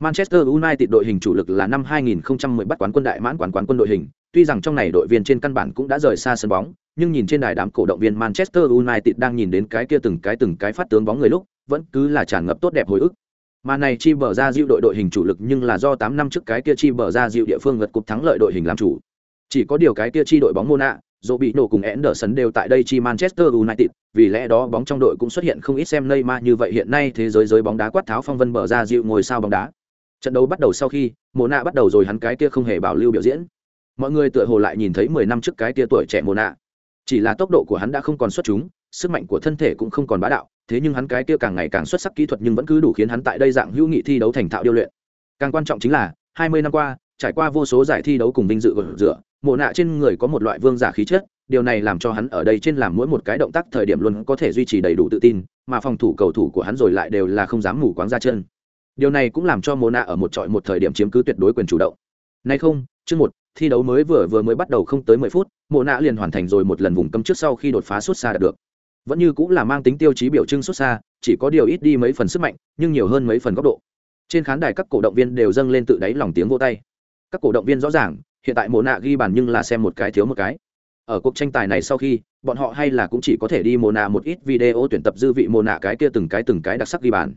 Manchester United đội hình chủ lực là năm 2010 bắt quán quân đại mãn quán quán quân đội hình, tuy rằng trong này đội viên trên căn bản cũng đã rời xa sân bóng, nhưng nhìn trên đài đám cổ động viên Manchester United đang nhìn đến cái kia từng cái từng cái phát tướng bóng người lúc, vẫn cứ là tràn ngập tốt đẹp hồi ức. Mà này chi bờ ra dịu đội đội hình chủ lực nhưng là do 8 năm trước cái kia chi bờ ra dịu địa phương vượt cục thắng lợi đội hình làm chủ. Chỉ có điều cái kia chi đội bóng Mona, dù bị nổ cùng Anderson đều tại đây chi Manchester United, vì lẽ đó bóng trong đội cũng xuất hiện không ít xem Neymar như vậy hiện nay thế giới giới bóng đá quát tháo phong vân bờ ra dịu ngồi sao bóng đá. Trận đấu bắt đầu sau khi, Mona bắt đầu rồi hắn cái kia không hề bảo lưu biểu diễn. Mọi người tựa hồ lại nhìn thấy 10 năm trước cái kia tuổi trẻ Mona. Chỉ là tốc độ của hắn đã không còn xuất chúng, sức mạnh của thân thể cũng không còn bá đạo, thế nhưng hắn cái kia càng ngày càng xuất sắc kỹ thuật nhưng vẫn cứ đủ khiến hắn tại đây dạng hữu nghị thi đấu thành thạo điêu luyện. Càng quan trọng chính là, 20 năm qua, trải qua vô số giải thi đấu cùng vinh dự gột rửa, mộ nạ trên người có một loại vương giả khí chất, điều này làm cho hắn ở đây trên làm mỗi một cái động tác thời điểm luôn có thể duy trì đầy đủ tự tin, mà phòng thủ cầu thủ của hắn rồi lại đều là không dám ngủ quáng ra chân. Điều này cũng làm cho Mộ nạ ở một trọi một thời điểm chiếm cứ tuyệt đối quyền chủ động. Nay không, chương một, thi đấu mới vừa vừa mới bắt đầu không tới 10 phút, Mộ nạ liền hoàn thành rồi một lần vùng cấm trước sau khi đột phá suốt xa đạt được. Vẫn như cũng là mang tính tiêu chí biểu trưng xuất xa chỉ có điều ít đi mấy phần sức mạnh nhưng nhiều hơn mấy phần góc độ. Trên khán đài các cổ động viên đều dâng lên tự đáy lòng tiếng vô tay. Các cổ động viên rõ ràng hiện tại mồ nạ ghi bàn nhưng là xem một cái thiếu một cái. Ở cuộc tranh tài này sau khi bọn họ hay là cũng chỉ có thể đi mồ nạ một ít video tuyển tập dư vị mồ nạ cái kia từng cái từng cái đặc sắc ghi bàn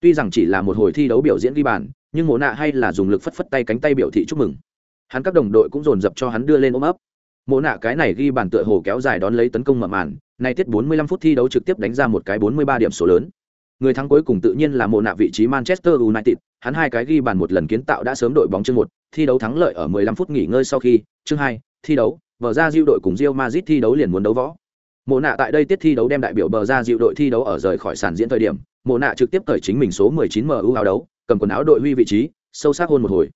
tuy rằng chỉ là một hồi thi đấu biểu diễn ghi bàn nhưng Mộ nạ hay là dùng lực phất phất tay cánh tay biểu thị chúc mừng hắn các đồng đội cũng dồn dập cho hắn đưa lên ôm ấp Mộ nạ cái này ghi bàn tựa hồ kéo dài đón lấy tấn công mở màn Nay tiết 45 phút thi đấu trực tiếp đánh ra một cái 43 điểm số lớn. Người thắng cuối cùng tự nhiên là Mộ nạ vị trí Manchester United, hắn hai cái ghi bàn một lần kiến tạo đã sớm đội bóng chương một, thi đấu thắng lợi ở 15 phút nghỉ ngơi sau khi, chương hai, thi đấu, bờ ra diệu đội cùng Real Madrid thi đấu liền muốn đấu võ. Mộ nạ tại đây tiết thi đấu đem đại biểu bờ ra diệu đội thi đấu ở rời khỏi sàn diễn thời điểm, Mộ nạ trực tiếp cởi chính mình số 19 MU áo đấu, cầm quần áo đội huy vị trí, sâu sắc hôn một hồi.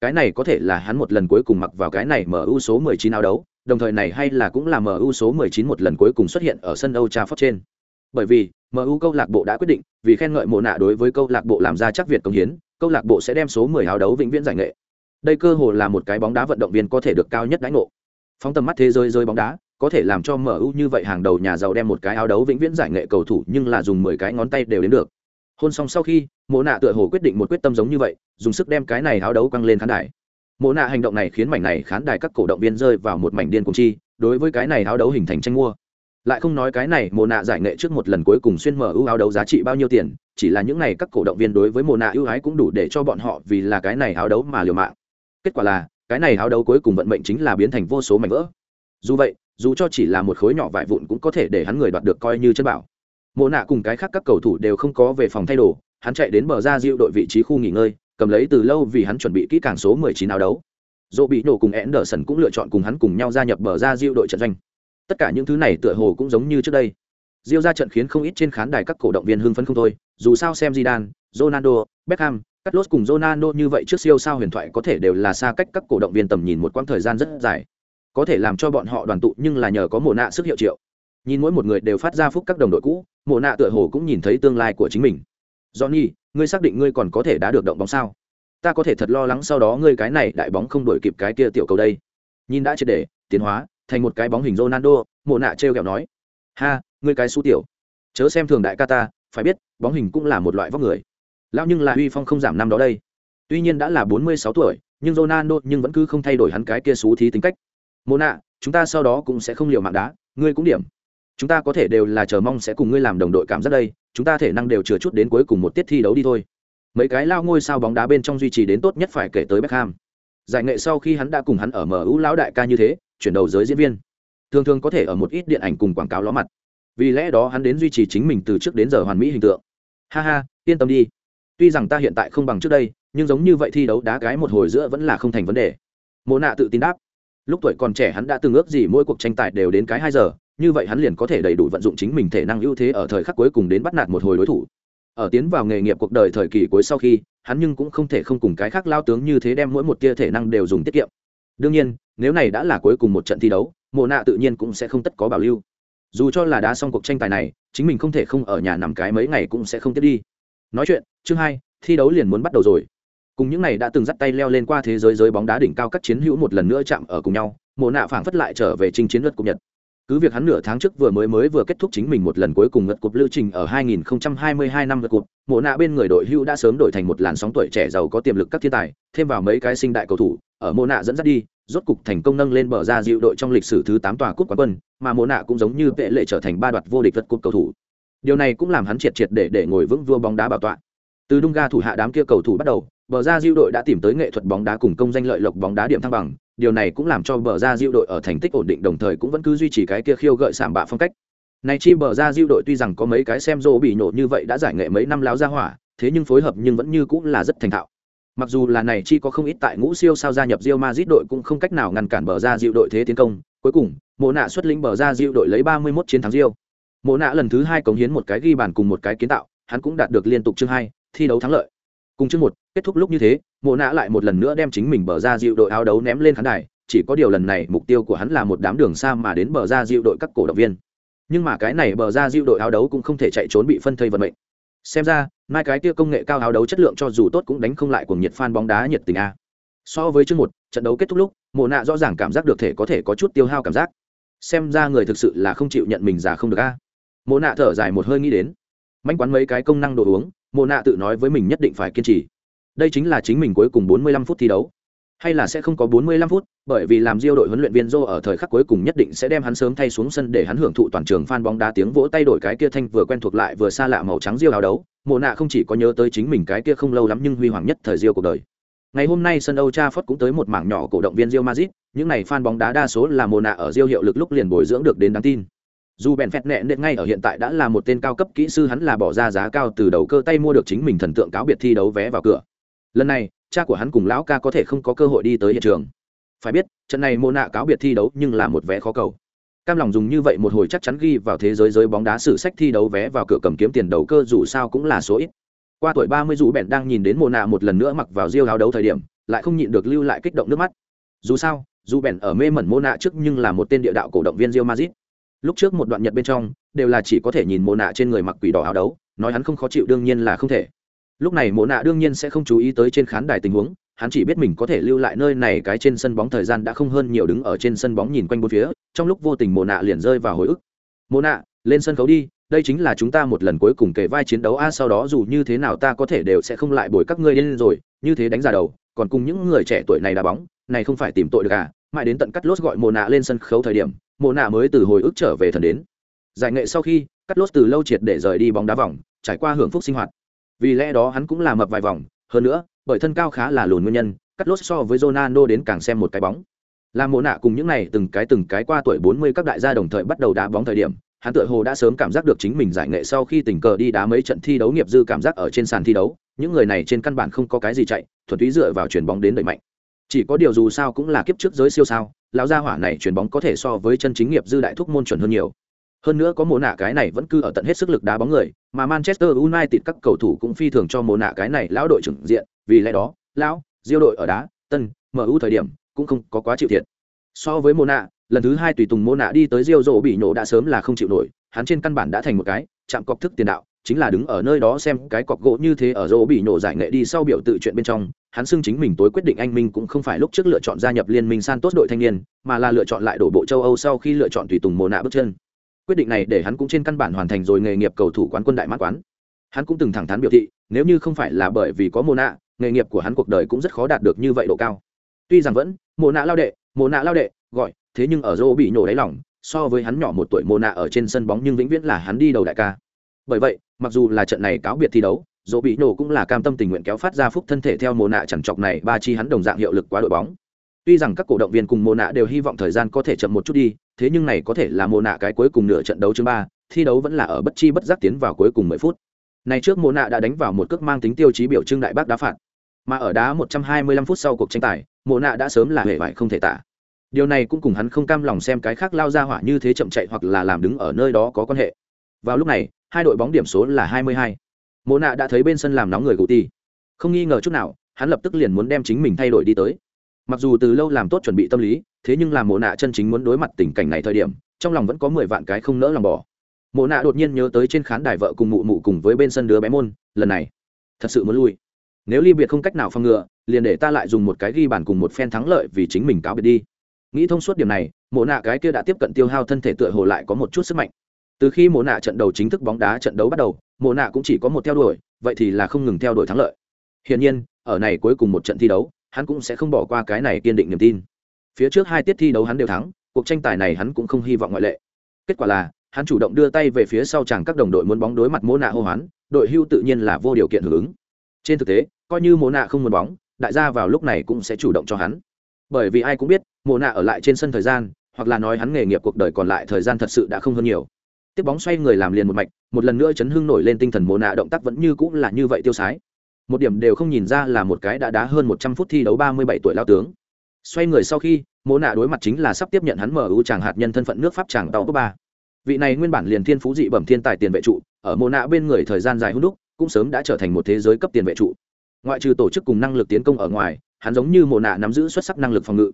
Cái này có thể là hắn một lần cuối cùng mặc vào cái này MU số 19 áo đấu, đồng thời này hay là cũng là MU số 19 một lần cuối cùng xuất hiện ở sân Old Trafford trên. Bởi vì, MU câu lạc bộ đã quyết định, vì khen ngợi mộ nạ đối với câu lạc bộ làm ra chắc Việt công hiến, câu lạc bộ sẽ đem số 10 áo đấu vĩnh viễn giải nghệ. Đây cơ hồ là một cái bóng đá vận động viên có thể được cao nhất đánh ngộ. Phóng tầm mắt thế giới rơi bóng đá, có thể làm cho MU như vậy hàng đầu nhà giàu đem một cái áo đấu vĩnh viễn giải nghệ cầu thủ, nhưng là dùng 10 cái ngón tay đều đến được. Hôn xong sau khi, Mộ nạ tựa hồ quyết định một quyết tâm giống như vậy, dùng sức đem cái này áo đấu quăng lên khán đài. Mộ nạ hành động này khiến mảnh này khán đài các cổ động viên rơi vào một mảnh điên cuồng chi đối với cái này áo đấu hình thành tranh mua. Lại không nói cái này Mộ nạ giải nghệ trước một lần cuối cùng xuyên mở ưu áo đấu giá trị bao nhiêu tiền chỉ là những này các cổ động viên đối với Mộ nạ ưu ái cũng đủ để cho bọn họ vì là cái này áo đấu mà liều mạng. Kết quả là cái này áo đấu cuối cùng vận mệnh chính là biến thành vô số mảnh vỡ. Dù vậy dù cho chỉ là một khối nhỏ vải vụn cũng có thể để hắn người đoạt được coi như chân bảo mộ nạ cùng cái khác các cầu thủ đều không có về phòng thay đồ hắn chạy đến bờ ra diệu đội vị trí khu nghỉ ngơi cầm lấy từ lâu vì hắn chuẩn bị kỹ càng số 19 áo đấu. Dỗ bị nổ cùng Anderson cũng lựa chọn cùng hắn cùng nhau gia nhập bờ ra Diêu đội trận doanh. Tất cả những thứ này tựa hồ cũng giống như trước đây. Diêu ra trận khiến không ít trên khán đài các cổ động viên hưng phấn không thôi, dù sao xem Zidane, Ronaldo, Beckham, Carlos cùng Ronaldo như vậy trước siêu sao huyền thoại có thể đều là xa cách các cổ động viên tầm nhìn một quãng thời gian rất dài. Có thể làm cho bọn họ đoàn tụ nhưng là nhờ có mồ nạ sức hiệu triệu. Nhìn mỗi một người đều phát ra phúc các đồng đội cũ, mồ nạ tựa hồ cũng nhìn thấy tương lai của chính mình. Johnny, ngươi xác định ngươi còn có thể đá được động bóng sao? Ta có thể thật lo lắng sau đó ngươi cái này đại bóng không đổi kịp cái kia tiểu cầu đây. Nhìn đã triệt để tiến hóa thành một cái bóng hình ronaldo mồ nạ trêu kẹo nói. Ha ngươi cái su tiểu. Chớ xem thường đại ca ta phải biết bóng hình cũng là một loại vóc người. Lão nhưng là uy phong không giảm năm đó đây. Tuy nhiên đã là bốn mươi sáu tuổi nhưng ronaldo nhưng vẫn cứ không thay đổi hắn cái kia xú thí tính cách mô nạ, chúng ta sau đó cũng sẽ không liều mạng đá, ngươi cũng điểm. Chúng ta có thể đều là chờ mong sẽ cùng ngươi làm đồng đội cảm giác đây, chúng ta thể năng đều chừa chút đến cuối cùng một tiết thi đấu đi thôi. Mấy cái lao ngôi sao bóng đá bên trong duy trì đến tốt nhất phải kể tới Beckham. Giải nghệ sau khi hắn đã cùng hắn ở MU lão đại ca như thế, chuyển đầu giới diễn viên. Thường thường có thể ở một ít điện ảnh cùng quảng cáo ló mặt. Vì lẽ đó hắn đến duy trì chính mình từ trước đến giờ hoàn mỹ hình tượng. Ha ha, yên tâm đi. Tuy rằng ta hiện tại không bằng trước đây, nhưng giống như vậy thi đấu đá gái một hồi giữa vẫn là không thành vấn đề. Mộ nạ tự tin đáp lúc tuổi còn trẻ hắn đã từng ước gì mỗi cuộc tranh tài đều đến cái hai giờ, như vậy hắn liền có thể đầy đủ vận dụng chính mình thể năng ưu thế ở thời khắc cuối cùng đến bắt nạt một hồi đối thủ. Ở tiến vào nghề nghiệp cuộc đời thời kỳ cuối sau khi, hắn nhưng cũng không thể không cùng cái khác lao tướng như thế đem mỗi một tia thể năng đều dùng tiết kiệm. Đương nhiên, nếu này đã là cuối cùng một trận thi đấu, mộ nạ tự nhiên cũng sẽ không tất có bảo lưu. Dù cho là đá xong cuộc tranh tài này, chính mình không thể không ở nhà nằm cái mấy ngày cũng sẽ không tiếp đi. Nói chuyện, chương hai, thi đấu liền muốn bắt đầu rồi cùng những này đã từng dắt tay leo lên qua thế giới giới bóng đá đỉnh cao các chiến hữu một lần nữa chạm ở cùng nhau mồ nạ phảng phất lại trở về trình chiến luật cục nhật. Cứ việc hắn nửa tháng trước vừa mới mới vừa kết thúc chính mình một lần cuối cùng ngật cục lưu trình ở 2022 năm ngật cục mộ nạ bên người đội hưu đã sớm đổi thành một làn sóng tuổi trẻ giàu có tiềm lực các thiên tài, thêm vào mấy cái sinh đại cầu thủ, ở mộ nạ dẫn dắt đi, rốt cục thành công nâng lên bờ ra dịu đội trong lịch sử thứ 8 tòa cúp quán quân, mà mộ nạ cũng giống như vệ lệ trở thành ba đoạt vô địch vật cúp cầu thủ. Điều này cũng làm hắn triệt triệt để để ngồi vững vua bóng đá bảo tọa. Từ đung ga thủ hạ đám kia cầu thủ bắt đầu bờ ra diêu đội đã tìm tới nghệ thuật bóng đá cùng công danh lợi lộc bóng đá điểm thăng bằng, điều này cũng làm cho bờ ra diêu đội ở thành tích ổn định đồng thời cũng vẫn cứ duy trì cái kia khiêu gợi sảm bạ phong cách. Này chi bờ ra diêu đội tuy rằng có mấy cái xem rô bị nổ như vậy đã giải nghệ mấy năm láo ra hỏa, thế nhưng phối hợp nhưng vẫn như cũng là rất thành thạo. Mặc dù là này chi có không ít tại ngũ siêu sao gia nhập Real Madrid đội cũng không cách nào ngăn cản bờ ra diệu đội thế tiến công, cuối cùng, mộ nạ xuất lĩnh bờ ra diệu đội lấy 31 chiến thắng Real. Mộ nạ lần thứ hai cống hiến một cái ghi bàn cùng một cái kiến tạo, hắn cũng đạt được liên tục chương hai, thi đấu thắng lợi cùng chương một, kết thúc lúc như thế, mộ nã lại một lần nữa đem chính mình bờ ra dịu đội áo đấu ném lên khán đài, chỉ có điều lần này mục tiêu của hắn là một đám đường xa mà đến bờ ra dịu đội các cổ động viên. Nhưng mà cái này bờ ra dịu đội áo đấu cũng không thể chạy trốn bị phân thây vận mệnh. Xem ra, mai cái kia công nghệ cao áo đấu chất lượng cho dù tốt cũng đánh không lại cuồng nhiệt fan bóng đá nhiệt tình a. So với chương một, trận đấu kết thúc lúc, mộ nạ rõ ràng cảm giác được thể có thể có chút tiêu hao cảm giác. Xem ra người thực sự là không chịu nhận mình già không được a. Mộ nạ thở dài một hơi nghĩ đến. Manh quán mấy cái công năng đồ uống mộ nạ tự nói với mình nhất định phải kiên trì. Đây chính là chính mình cuối cùng 45 phút thi đấu. Hay là sẽ không có 45 phút, bởi vì làm diêu đội huấn luyện viên Joe ở thời khắc cuối cùng nhất định sẽ đem hắn sớm thay xuống sân để hắn hưởng thụ toàn trường fan bóng đá tiếng vỗ tay đổi cái kia thanh vừa quen thuộc lại vừa xa lạ màu trắng diêu áo đấu. Mộ nạ không chỉ có nhớ tới chính mình cái kia không lâu lắm nhưng huy hoàng nhất thời diêu cuộc đời. Ngày hôm nay sân Âu Trafford cũng tới một mảng nhỏ cổ động viên Real Madrid, những này fan bóng đá đa số là mộ nạ ở diêu hiệu lực lúc liền bồi dưỡng được đến đáng tin dù bèn phẹt nẹ nện ngay ở hiện tại đã là một tên cao cấp kỹ sư, hắn là bỏ ra giá cao từ đầu cơ tay mua được chính mình thần tượng cáo biệt thi đấu vé vào cửa. Lần này, cha của hắn cùng lão ca có thể không có cơ hội đi tới hiện trường. Phải biết, trận này mô nạ cáo biệt thi đấu nhưng là một vé khó cầu. Cam lòng dùng như vậy một hồi chắc chắn ghi vào thế giới giới bóng đá sử sách thi đấu vé vào cửa cầm kiếm tiền đầu cơ dù sao cũng là số ít. Qua tuổi ba mươi dù bèn đang nhìn đến mô nạ một lần nữa mặc vào riêu áo đấu thời điểm, lại không nhịn được lưu lại kích động nước mắt. Dù sao, dù bèn ở mê mẩn mô nạ trước nhưng là một tên địa đạo cổ động viên riêu mazit lúc trước một đoạn nhật bên trong, đều là chỉ có thể nhìn mô nạ trên người mặc quỷ đỏ áo đấu, nói hắn không khó chịu đương nhiên là không thể. Lúc này mộ nạ đương nhiên sẽ không chú ý tới trên khán đài tình huống, hắn chỉ biết mình có thể lưu lại nơi này cái trên sân bóng thời gian đã không hơn nhiều đứng ở trên sân bóng nhìn quanh bốn phía, trong lúc vô tình mộ nạ liền rơi vào hồi ức. Mộ nạ, lên sân khấu đi, đây chính là chúng ta một lần cuối cùng kể vai chiến đấu a, sau đó dù như thế nào ta có thể đều sẽ không lại bồi các ngươi lên rồi, như thế đánh ra đầu, còn cùng những người trẻ tuổi này đá bóng này không phải tìm tội được à mãi đến tận cắt lốt gọi mồ nạ lên sân khấu thời điểm mồ nạ mới từ hồi ức trở về thần đến. Giải nghệ sau khi, cắt lốt từ lâu triệt để rời đi bóng đá vòng, trải qua hưởng phúc sinh hoạt. Vì lẽ đó hắn cũng là mập vài vòng, hơn nữa, bởi thân cao khá là lùn nguyên nhân, cắt lốt so với Ronaldo đến càng xem một cái bóng. Là mồ nạ cùng những này từng cái từng cái qua tuổi 40 các đại gia đồng thời bắt đầu đá bóng thời điểm, hắn tựa hồ đã sớm cảm giác được chính mình giải nghệ sau khi tình cờ đi đá mấy trận thi đấu nghiệp dư cảm giác ở trên sàn thi đấu, những người này trên căn bản không có cái gì chạy, thuần túy dựa vào chuyền bóng đến đẩy mạnh chỉ có điều dù sao cũng là kiếp trước giới siêu sao, lão gia hỏa này chuyền bóng có thể so với chân chính nghiệp dư đại thúc môn chuẩn hơn nhiều. Hơn nữa có mồ nạ cái này vẫn cứ ở tận hết sức lực đá bóng người, mà manchester united các cầu thủ cũng phi thường cho mồ nạ cái này lão đội trưởng diện, vì lẽ đó, lão, diêu đội ở đá, tân mu thời điểm cũng không có quá chịu thiệt. So với mồ nạ, lần thứ hai tùy tùng mồ nạ đi tới diêu rộ bị nổ đã sớm là không chịu nổi, hắn trên căn bản đã thành một cái, chạm cọc thức tiền đạo chính là đứng ở nơi đó xem cái cọc gỗ như thế ở rỗ bị nổ giải nghệ đi sau biểu tự chuyện bên trong, hắn xưng chính mình tối quyết định anh minh cũng không phải lúc trước lựa chọn gia nhập liên minh san tốt đội thanh niên, mà là lựa chọn lại đổ bộ châu âu sau khi lựa chọn tùy tùng mồ nạ bước chân. Quyết định này để hắn cũng trên căn bản hoàn thành rồi nghề nghiệp cầu thủ quán quân đại mát quán. Hắn cũng từng thẳng thắn biểu thị, nếu như không phải là bởi vì có mồ nạ nghề nghiệp của hắn cuộc đời cũng rất khó đạt được như vậy độ cao. Tuy rằng vẫn mồ nạ lao đệ mồ nạ lao đệ, gọi, thế nhưng ở rô bị nổ đáy lỏng so với hắn nhỏ một tuổi mồ nạ ở trên sân bóng nhưng vĩnh viễn là hắn đi đầu đại ca bởi vậy, mặc dù là trận này cáo biệt thi đấu, dỗ bị nổ cũng là cam tâm tình nguyện kéo phát ra phúc thân thể theo mồ nạ chẳng chọc này, ba chi hắn đồng dạng hiệu lực quá đội bóng. Tuy rằng các cổ động viên cùng mồ nạ đều hy vọng thời gian có thể chậm một chút đi, thế nhưng này có thể là mồ nạ cái cuối cùng nửa trận đấu chương ba, thi đấu vẫn là ở bất chi bất giác tiến vào cuối cùng mười phút. Này trước mồ nạ đã đánh vào một cước mang tính tiêu chí biểu trưng đại bác đá phạt. Mà ở đá 125 phút sau cuộc tranh tài mồ nạ đã sớm là hề vải không thể tả. Điều này cũng cùng hắn không cam lòng xem cái khác lao ra hỏa như thế chậm chạy hoặc là làm đứng ở nơi đó có quan hệ. Vào lúc này hai đội bóng điểm số là 22. Mộ nạ đã thấy bên sân làm nóng người cụ ti. Không nghi ngờ chút nào, hắn lập tức liền muốn đem chính mình thay đổi đi tới. Mặc dù từ lâu làm tốt chuẩn bị tâm lý, thế nhưng làm Mộ nạ chân chính muốn đối mặt tình cảnh này thời điểm, trong lòng vẫn có mười vạn cái không nỡ lòng bỏ. Mộ nạ đột nhiên nhớ tới trên khán đài vợ cùng mụ mụ cùng với bên sân đứa bé môn lần này, thật sự muốn lui. Nếu ly biệt không cách nào phòng ngừa, liền để ta lại dùng một cái ghi bàn cùng một phen thắng lợi vì chính mình cáo biệt đi. Nghĩ thông suốt điểm này, mộ nạ cái kia đã tiếp cận tiêu hao thân thể tựa hồ lại có một chút sức mạnh từ khi mộ nạ trận đầu chính thức bóng đá trận đấu bắt đầu, mộ nạ cũng chỉ có một theo đuổi, vậy thì là không ngừng theo đuổi thắng lợi. Hiển nhiên, ở này cuối cùng một trận thi đấu, hắn cũng sẽ không bỏ qua cái này kiên định niềm tin. Phía trước hai tiết thi đấu hắn đều thắng, cuộc tranh tài này hắn cũng không hy vọng ngoại lệ. Kết quả là, hắn chủ động đưa tay về phía sau chàng các đồng đội muốn bóng đối mặt mô nạ hô hoán, đội hưu tự nhiên là vô điều kiện hưởng ứng. Trên thực tế, coi như mô nạ không muốn bóng, đại gia vào lúc này cũng sẽ chủ động cho hắn. Bởi vì ai cũng biết mô nạ ở lại trên sân thời gian, hoặc là nói hắn nghề nghiệp cuộc đời còn lại thời gian thật sự đã không hơn nhiều tiếp bóng xoay người làm liền một mạch, một lần nữa chấn hưng nổi lên tinh thần mồ nạ động tác vẫn như cũng là như vậy tiêu sái. Một điểm đều không nhìn ra là một cái đã đá hơn một trăm phút thi đấu ba mươi bảy tuổi lao tướng. Xoay người sau khi mô nạ đối mặt chính là sắp tiếp nhận hắn mở ưu chàng hạt nhân thân phận nước pháp chàng tàu top ba. Vị này nguyên bản liền thiên phú dị bẩm thiên tài tiền vệ trụ, ở mô nạ bên người thời gian dài hút đúc, cũng sớm đã trở thành một thế giới cấp tiền vệ trụ. Ngoại trừ tổ chức cùng năng lực tiến công ở ngoài, hắn giống như mô nạ nắm giữ xuất sắc năng lực phòng ngự.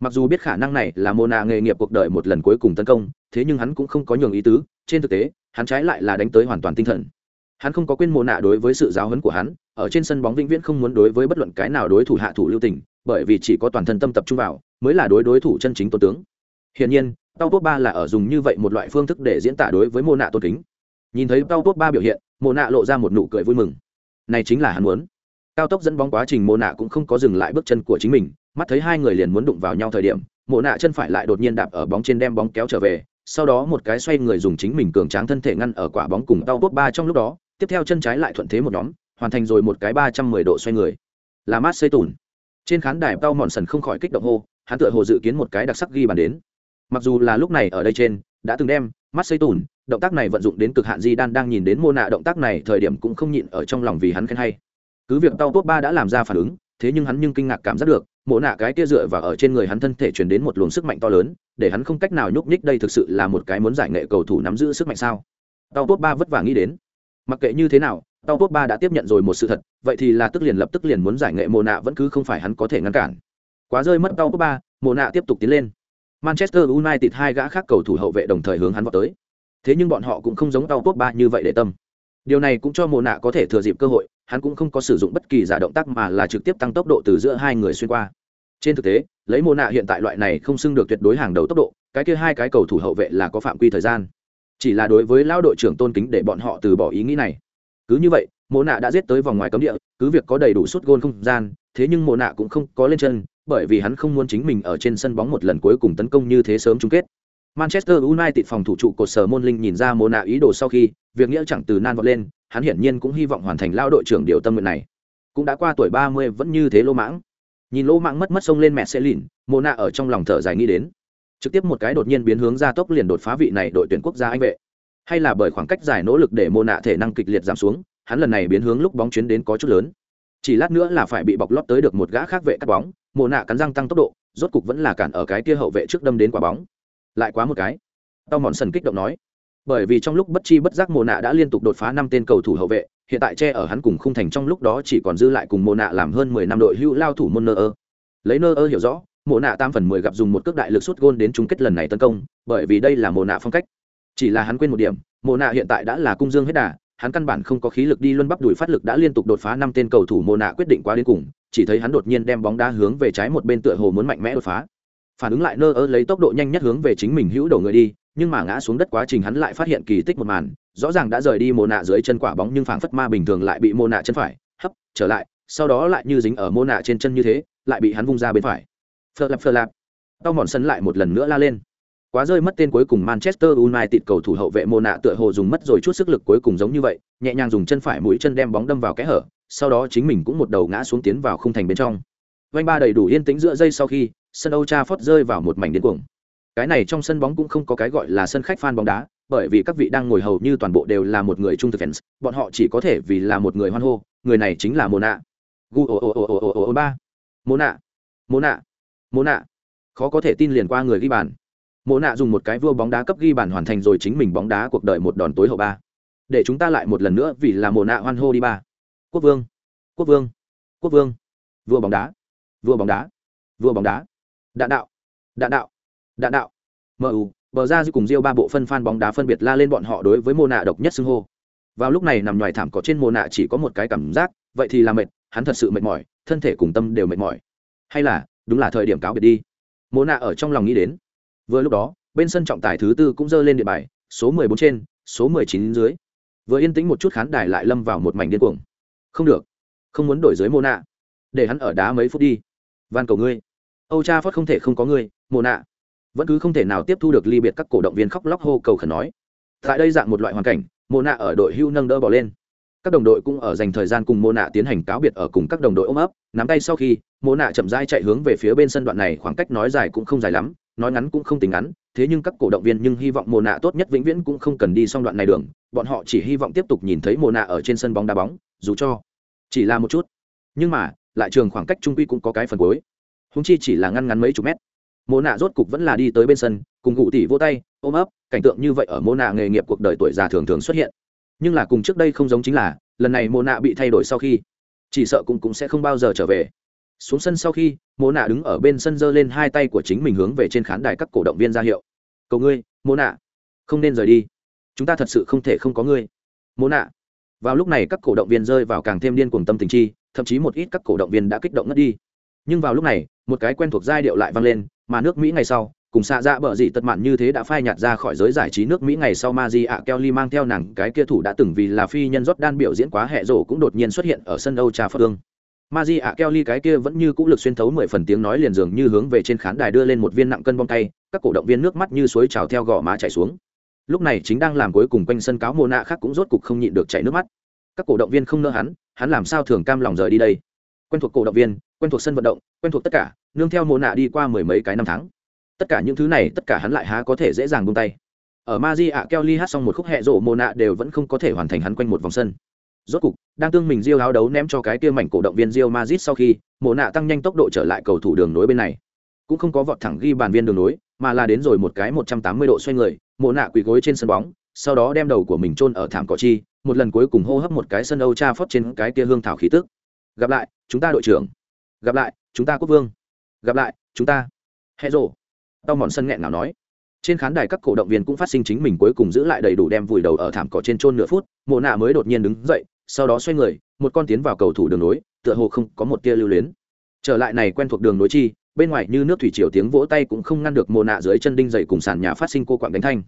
Mặc dù biết khả năng này là mô nạ nghề nghiệp cuộc đời một lần cuối cùng tấn công, thế nhưng hắn cũng không có nhường ý tứ trên thực tế, hắn trái lại là đánh tới hoàn toàn tinh thần. Hắn không có quên mô nạ đối với sự giáo huấn của hắn, ở trên sân bóng vĩnh viễn không muốn đối với bất luận cái nào đối thủ hạ thủ lưu tình, bởi vì chỉ có toàn thân tâm tập trung vào, mới là đối đối thủ chân chính tôn tướng. Hiển nhiên tao top ba là ở dùng như vậy một loại phương thức để diễn tả đối với mô nạ tôn kính. Nhìn thấy tao top ba biểu hiện mô nạ lộ ra một nụ cười vui mừng. Này chính là hắn muốn. Cao tốc dẫn bóng quá trình mô nạ cũng không có dừng lại bước chân của chính mình, mắt thấy hai người liền muốn đụng vào nhau thời điểm mô nạ chân phải lại đột nhiên đạp ở bóng trên đem bóng kéo trở về sau đó một cái xoay người dùng chính mình cường tráng thân thể ngăn ở quả bóng cùng tao top ba trong lúc đó, tiếp theo chân trái lại thuận thế một nhóm, hoàn thành rồi một cái ba trăm mười độ xoay người. Là mát xây tùn trên khán đài tao mòn sần không khỏi kích động hô, hắn tựa hồ dự kiến một cái đặc sắc ghi bàn đến. Mặc dù là lúc này ở đây trên, đã từng đem mắt xây tùn động tác này vận dụng đến cực hạn di đan đang nhìn đến mô nạ động tác này thời điểm cũng không nhịn ở trong lòng vì hắn khen hay. Cứ việc tao top ba đã làm ra phản ứng, thế nhưng hắn nhưng kinh ngạc cảm giác được mộ nạ cái kia dựa và ở trên người hắn thân thể truyền đến một luồng sức mạnh to lớn, để hắn không cách nào nhúc nhích đây thực sự là một cái muốn giải nghệ cầu thủ nắm giữ sức mạnh sao? Tàu tốt ba vất vả nghĩ đến. Mặc kệ như thế nào tàu tốt ba đã tiếp nhận rồi một sự thật, vậy thì là tức liền lập tức liền muốn giải nghệ Mộ nạ vẫn cứ không phải hắn có thể ngăn cản. Quá rơi mất tàu tốt ba, Mộ nạ tiếp tục tiến lên. Manchester united hai gã khác cầu thủ hậu vệ đồng thời hướng hắn vào tới. Thế nhưng bọn họ cũng không giống tàu tốt ba như vậy để tâm. Điều này cũng cho mồ nạ có thể thừa dịp cơ hội, hắn cũng không có sử dụng bất kỳ giả động tác mà là trực tiếp tăng tốc độ từ giữa hai người xuyên qua trên thực tế, lấy mô nạ hiện tại loại này không xưng được tuyệt đối hàng đầu tốc độ, cái kia hai cái cầu thủ hậu vệ là có phạm quy thời gian. Chỉ là đối với lão đội trưởng tôn kính để bọn họ từ bỏ ý nghĩ này. Cứ như vậy, mộ nạ đã giết tới vòng ngoài cấm địa, cứ việc có đầy đủ suốt gôn không gian, thế nhưng mộ nạ cũng không có lên chân, bởi vì hắn không muốn chính mình ở trên sân bóng một lần cuối cùng tấn công như thế sớm chung kết. Manchester united phòng thủ trụ cột sở môn linh nhìn ra mộ nạ ý đồ sau khi, việc nghĩa chẳng từ nan vọt lên, hắn hiển nhiên cũng hy vọng hoàn thành lao đội trưởng điều tâm nguyện này. Cũng đã qua tuổi ba mươi vẫn như thế lô mãng nhìn lô mạng mất mất sông lên mẹ sẽ lìn, mộ nạ ở trong lòng thở dài nghĩ đến. Trực tiếp một cái đột nhiên biến hướng ra tốc liền đột phá vị này đội tuyển quốc gia anh vệ. Hay là bởi khoảng cách dài nỗ lực để mô nạ thể năng kịch liệt giảm xuống, hắn lần này biến hướng lúc bóng chuyến đến có chút lớn. Chỉ lát nữa là phải bị bọc lót tới được một gã khác vệ cắt bóng mồ nạ cắn răng tăng tốc độ, rốt cục vẫn là cản ở cái kia hậu vệ trước đâm đến quả bóng. Lại quá một cái. Tao mòn sần kích động nói. Bởi vì trong lúc bất chi bất giác mồ nạ đã liên tục đột phá năm tên cầu thủ hậu vệ hiện tại che ở hắn cùng khung thành trong lúc đó chỉ còn dư lại cùng mộ nạ làm hơn mười năm đội hưu lao thủ môn nơ ơ. Lấy nơ ơ hiểu rõ, mộ nạ tam phần mười gặp dùng một cước đại lực suốt gôn đến chung kết lần này tấn công, bởi vì đây là mộ nạ phong cách. Chỉ là hắn quên một điểm, mộ nạ hiện tại đã là cung dương hết đà, hắn căn bản không có khí lực đi luân bắp đùi phát lực đã liên tục đột phá năm tên cầu thủ mộ nạ quyết định quá đến cùng, chỉ thấy hắn đột nhiên đem bóng đá hướng về trái một bên tựa hồ muốn mạnh mẽ đột phá. Phản ứng lại nơ ơ lấy tốc độ nhanh nhất hướng về chính mình hữu đầu người đi, nhưng mà ngã xuống đất quá trình hắn lại phát hiện kỳ tích một màn rõ ràng đã rời đi mồ nạ dưới chân quả bóng nhưng phảng phất ma bình thường lại bị mồ nạ chân phải hấp trở lại sau đó lại như dính ở mồ nạ trên chân như thế lại bị hắn vung ra bên phải. Phơ lạp phơ lạp. Tao mòn sân lại một lần nữa la lên. Quá rơi mất tên cuối cùng manchester united cầu thủ hậu vệ mô nạ tựa hồ dùng mất rồi chút sức lực cuối cùng giống như vậy nhẹ nhàng dùng chân phải mũi chân đem bóng đâm vào kẽ hở sau đó chính mình cũng một đầu ngã xuống tiến vào khung thành bên trong. Vanh ba đầy đủ yên tĩnh giữa giây sau khi sân Âu Trafford rơi vào một mảnh điên cuồng. Cái này trong sân bóng cũng không có cái gọi là sân khách fan bóng đá, bởi vì các vị đang ngồi hầu như toàn bộ đều là một người trung thực fans, bọn họ chỉ có thể vì là một người hoan hô, người này chính là Mona. Gu o o o o o o ba. Mona. Mona. Mona. Khó có thể tin liền qua người ghi bàn. Mona dùng một cái vua bóng đá cấp ghi bàn hoàn thành rồi chính mình bóng đá cuộc đời một đòn tối hậu ba. Để chúng ta lại một lần nữa vì là Mona hoan hô đi ba. Quốc vương. Quốc vương. Quốc vương. Vua bóng đá. Vua bóng đá. Vua bóng đá đạn đạo đạn đạo đạn đạo mu bờ ra dư cùng riêu ba bộ phân phan bóng đá phân biệt la lên bọn họ đối với mô nạ độc nhất xưng hô. Vào lúc này nằm ngoài thảm cỏ trên mô nạ chỉ có một cái cảm giác vậy thì là mệt hắn thật sự mệt mỏi thân thể cùng tâm đều mệt mỏi. Hay là đúng là thời điểm cáo biệt đi. Mô nạ ở trong lòng nghĩ đến. Vừa lúc đó bên sân trọng tài thứ tư cũng dơ lên địa bài số mười bốn trên số mười chín dưới. Vừa yên tĩnh một chút khán đài lại lâm vào một mảnh điên cuồng. Không được không muốn đổi dưới mô nạ. Để hắn ở đá mấy phút đi. Van cầu ngươi. Âu cha phất không thể không có ngươi, mô nạ vẫn cứ không thể nào tiếp thu được ly biệt các cổ động viên khóc lóc hô cầu khẩn nói. Tại đây dạng một loại hoàn cảnh mô nạ ở đội hưu nâng đỡ bỏ lên. Các đồng đội cũng ở dành thời gian cùng mô nạ tiến hành cáo biệt ở cùng các đồng đội ôm ấp. Nắm tay sau khi mô nạ chậm rãi chạy hướng về phía bên sân đoạn này, khoảng cách nói dài cũng không dài lắm, nói ngắn cũng không tính ngắn, thế nhưng các cổ động viên nhưng hy vọng mô nạ tốt nhất vĩnh viễn cũng không cần đi xong đoạn này đường, bọn họ chỉ hy vọng tiếp tục nhìn thấy mô nạ ở trên sân bóng đá bóng, dù cho chỉ là một chút. Nhưng mà, lại trường khoảng cách trung quy cũng có cái phần cuối. Húng chi chỉ là ngăn ngắn mấy chục mét mô nạ rốt cục vẫn là đi tới bên sân, cùng cụ tỷ vô tay, ôm ấp, cảnh tượng như vậy ở mô nạ nghề nghiệp cuộc đời tuổi già thường thường xuất hiện. Nhưng là cùng trước đây không giống chính là, lần này mô nạ bị thay đổi sau khi, chỉ sợ cũng cũng sẽ không bao giờ trở về. Xuống sân sau khi, mô nạ đứng ở bên sân giơ lên hai tay của chính mình hướng về trên khán đài các cổ động viên ra hiệu. Cầu ngươi, mô nạ, không nên rời đi. Chúng ta thật sự không thể không có ngươi. Mô nạ. Vào lúc này các cổ động viên rơi vào càng thêm điên cuồng tâm tình chi, thậm chí một ít các cổ động viên đã kích động ngất đi. Nhưng vào lúc này, một cái quen thuộc giai điệu lại vang lên mà nước mỹ ngày sau, cùng xạ dạ bờ dị tật mạn như thế đã phai nhạt ra khỏi giới giải trí nước mỹ ngày sau ma di ạ kelly mang theo nàng, cái kia thủ đã từng vì là phi nhân rót đan biểu diễn quá hệ rổ cũng đột nhiên xuất hiện ở sân âu trà phật ương ma di ạ kelly cái kia vẫn như cũ lực xuyên thấu mười phần tiếng nói liền dường như hướng về trên khán đài đưa lên một viên nặng cân bong tay, các cổ động viên nước mắt như suối trào theo gò má chảy xuống. Lúc này chính đang làm cuối cùng quanh sân cáo mồ nạ khác cũng rốt cục không nhịn được chảy nước mắt. Các cổ động viên không nỡ hắn hắn làm sao thường cam lòng rời đi đây? Quen thuộc cổ động viên, quen thuộc sân vận động, quen thuộc tất cả, nương theo mồ nạ đi qua mười mấy cái năm tháng. Tất cả những thứ này, tất cả hắn lại há có thể dễ dàng buông tay. Ở ma di ạ, keo ly hát xong một khúc hẹ rộ mồ nạ đều vẫn không có thể hoàn thành hắn quanh một vòng sân. Rốt cục, đang tương mình diêu áo đấu ném cho cái kia mảnh cổ động viên diêu mazit sau khi mồ nạ tăng nhanh tốc độ trở lại cầu thủ đường nối bên này. Cũng không có vọt thẳng ghi bàn viên đường nối, mà là đến rồi một cái một trăm tám mươi độ xoay người mồ nạ quỳ gối trên sân bóng, sau đó đem đầu của mình chôn ở thảm cỏ chi, một lần cuối cùng hô hấp một cái sân âu cha phót trên cái kia hương thảo khí tức gặp lại, chúng ta đội trưởng. Gặp lại, chúng ta quốc vương. Gặp lại, chúng ta. Hẹ rộ tao mòn sân nghẹn nào nói. Trên khán đài các cổ động viên cũng phát sinh chính mình cuối cùng giữ lại đầy đủ đem vùi đầu ở thảm cỏ trên trôn nửa phút, mộ nạ mới đột nhiên đứng dậy, sau đó xoay người, một con tiến vào cầu thủ đường nối tựa hồ không có một tia lưu luyến. Trở lại này quen thuộc đường nối chi, bên ngoài như nước thủy triều tiếng vỗ tay cũng không ngăn được mồ nạ dưới chân đinh dậy cùng sàn nhà phát sinh cô quạng đánh thanh.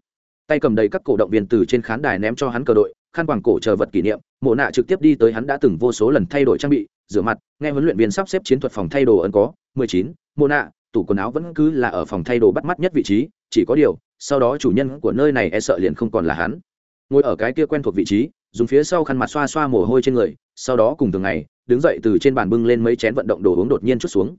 Tay cầm đầy các cổ động viên từ trên khán đài ném cho hắn cờ đội, khăn quàng cổ chờ vật kỷ niệm, mộ nạ trực tiếp đi tới hắn đã từng vô số lần thay đổi trang bị rửa mặt, nghe huấn luyện viên sắp xếp chiến thuật phòng thay đồ ấn có, mười chín nạ, tủ quần áo vẫn cứ là ở phòng thay đồ bắt mắt nhất vị trí, chỉ có điều, sau đó chủ nhân của nơi này e sợ liền không còn là hắn. Ngồi ở cái kia quen thuộc vị trí, dùng phía sau khăn mặt xoa xoa mồ hôi trên người, sau đó cùng từng ngày, đứng dậy từ trên bàn bưng lên mấy chén vận động đồ uống đột nhiên chút xuống.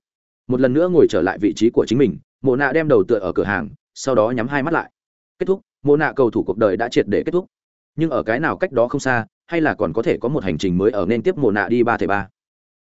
Một lần nữa ngồi trở lại vị trí của chính mình mộ nạ đem đầu tựa ở cửa hàng, sau đó nhắm hai mắt lại. Kết thúc mộ nạ cầu thủ cuộc đời đã triệt để kết thúc. Nhưng ở cái nào cách đó không xa, hay là còn có thể có một hành trình mới ở nên tiếp mộ nạ đi ba thể ba.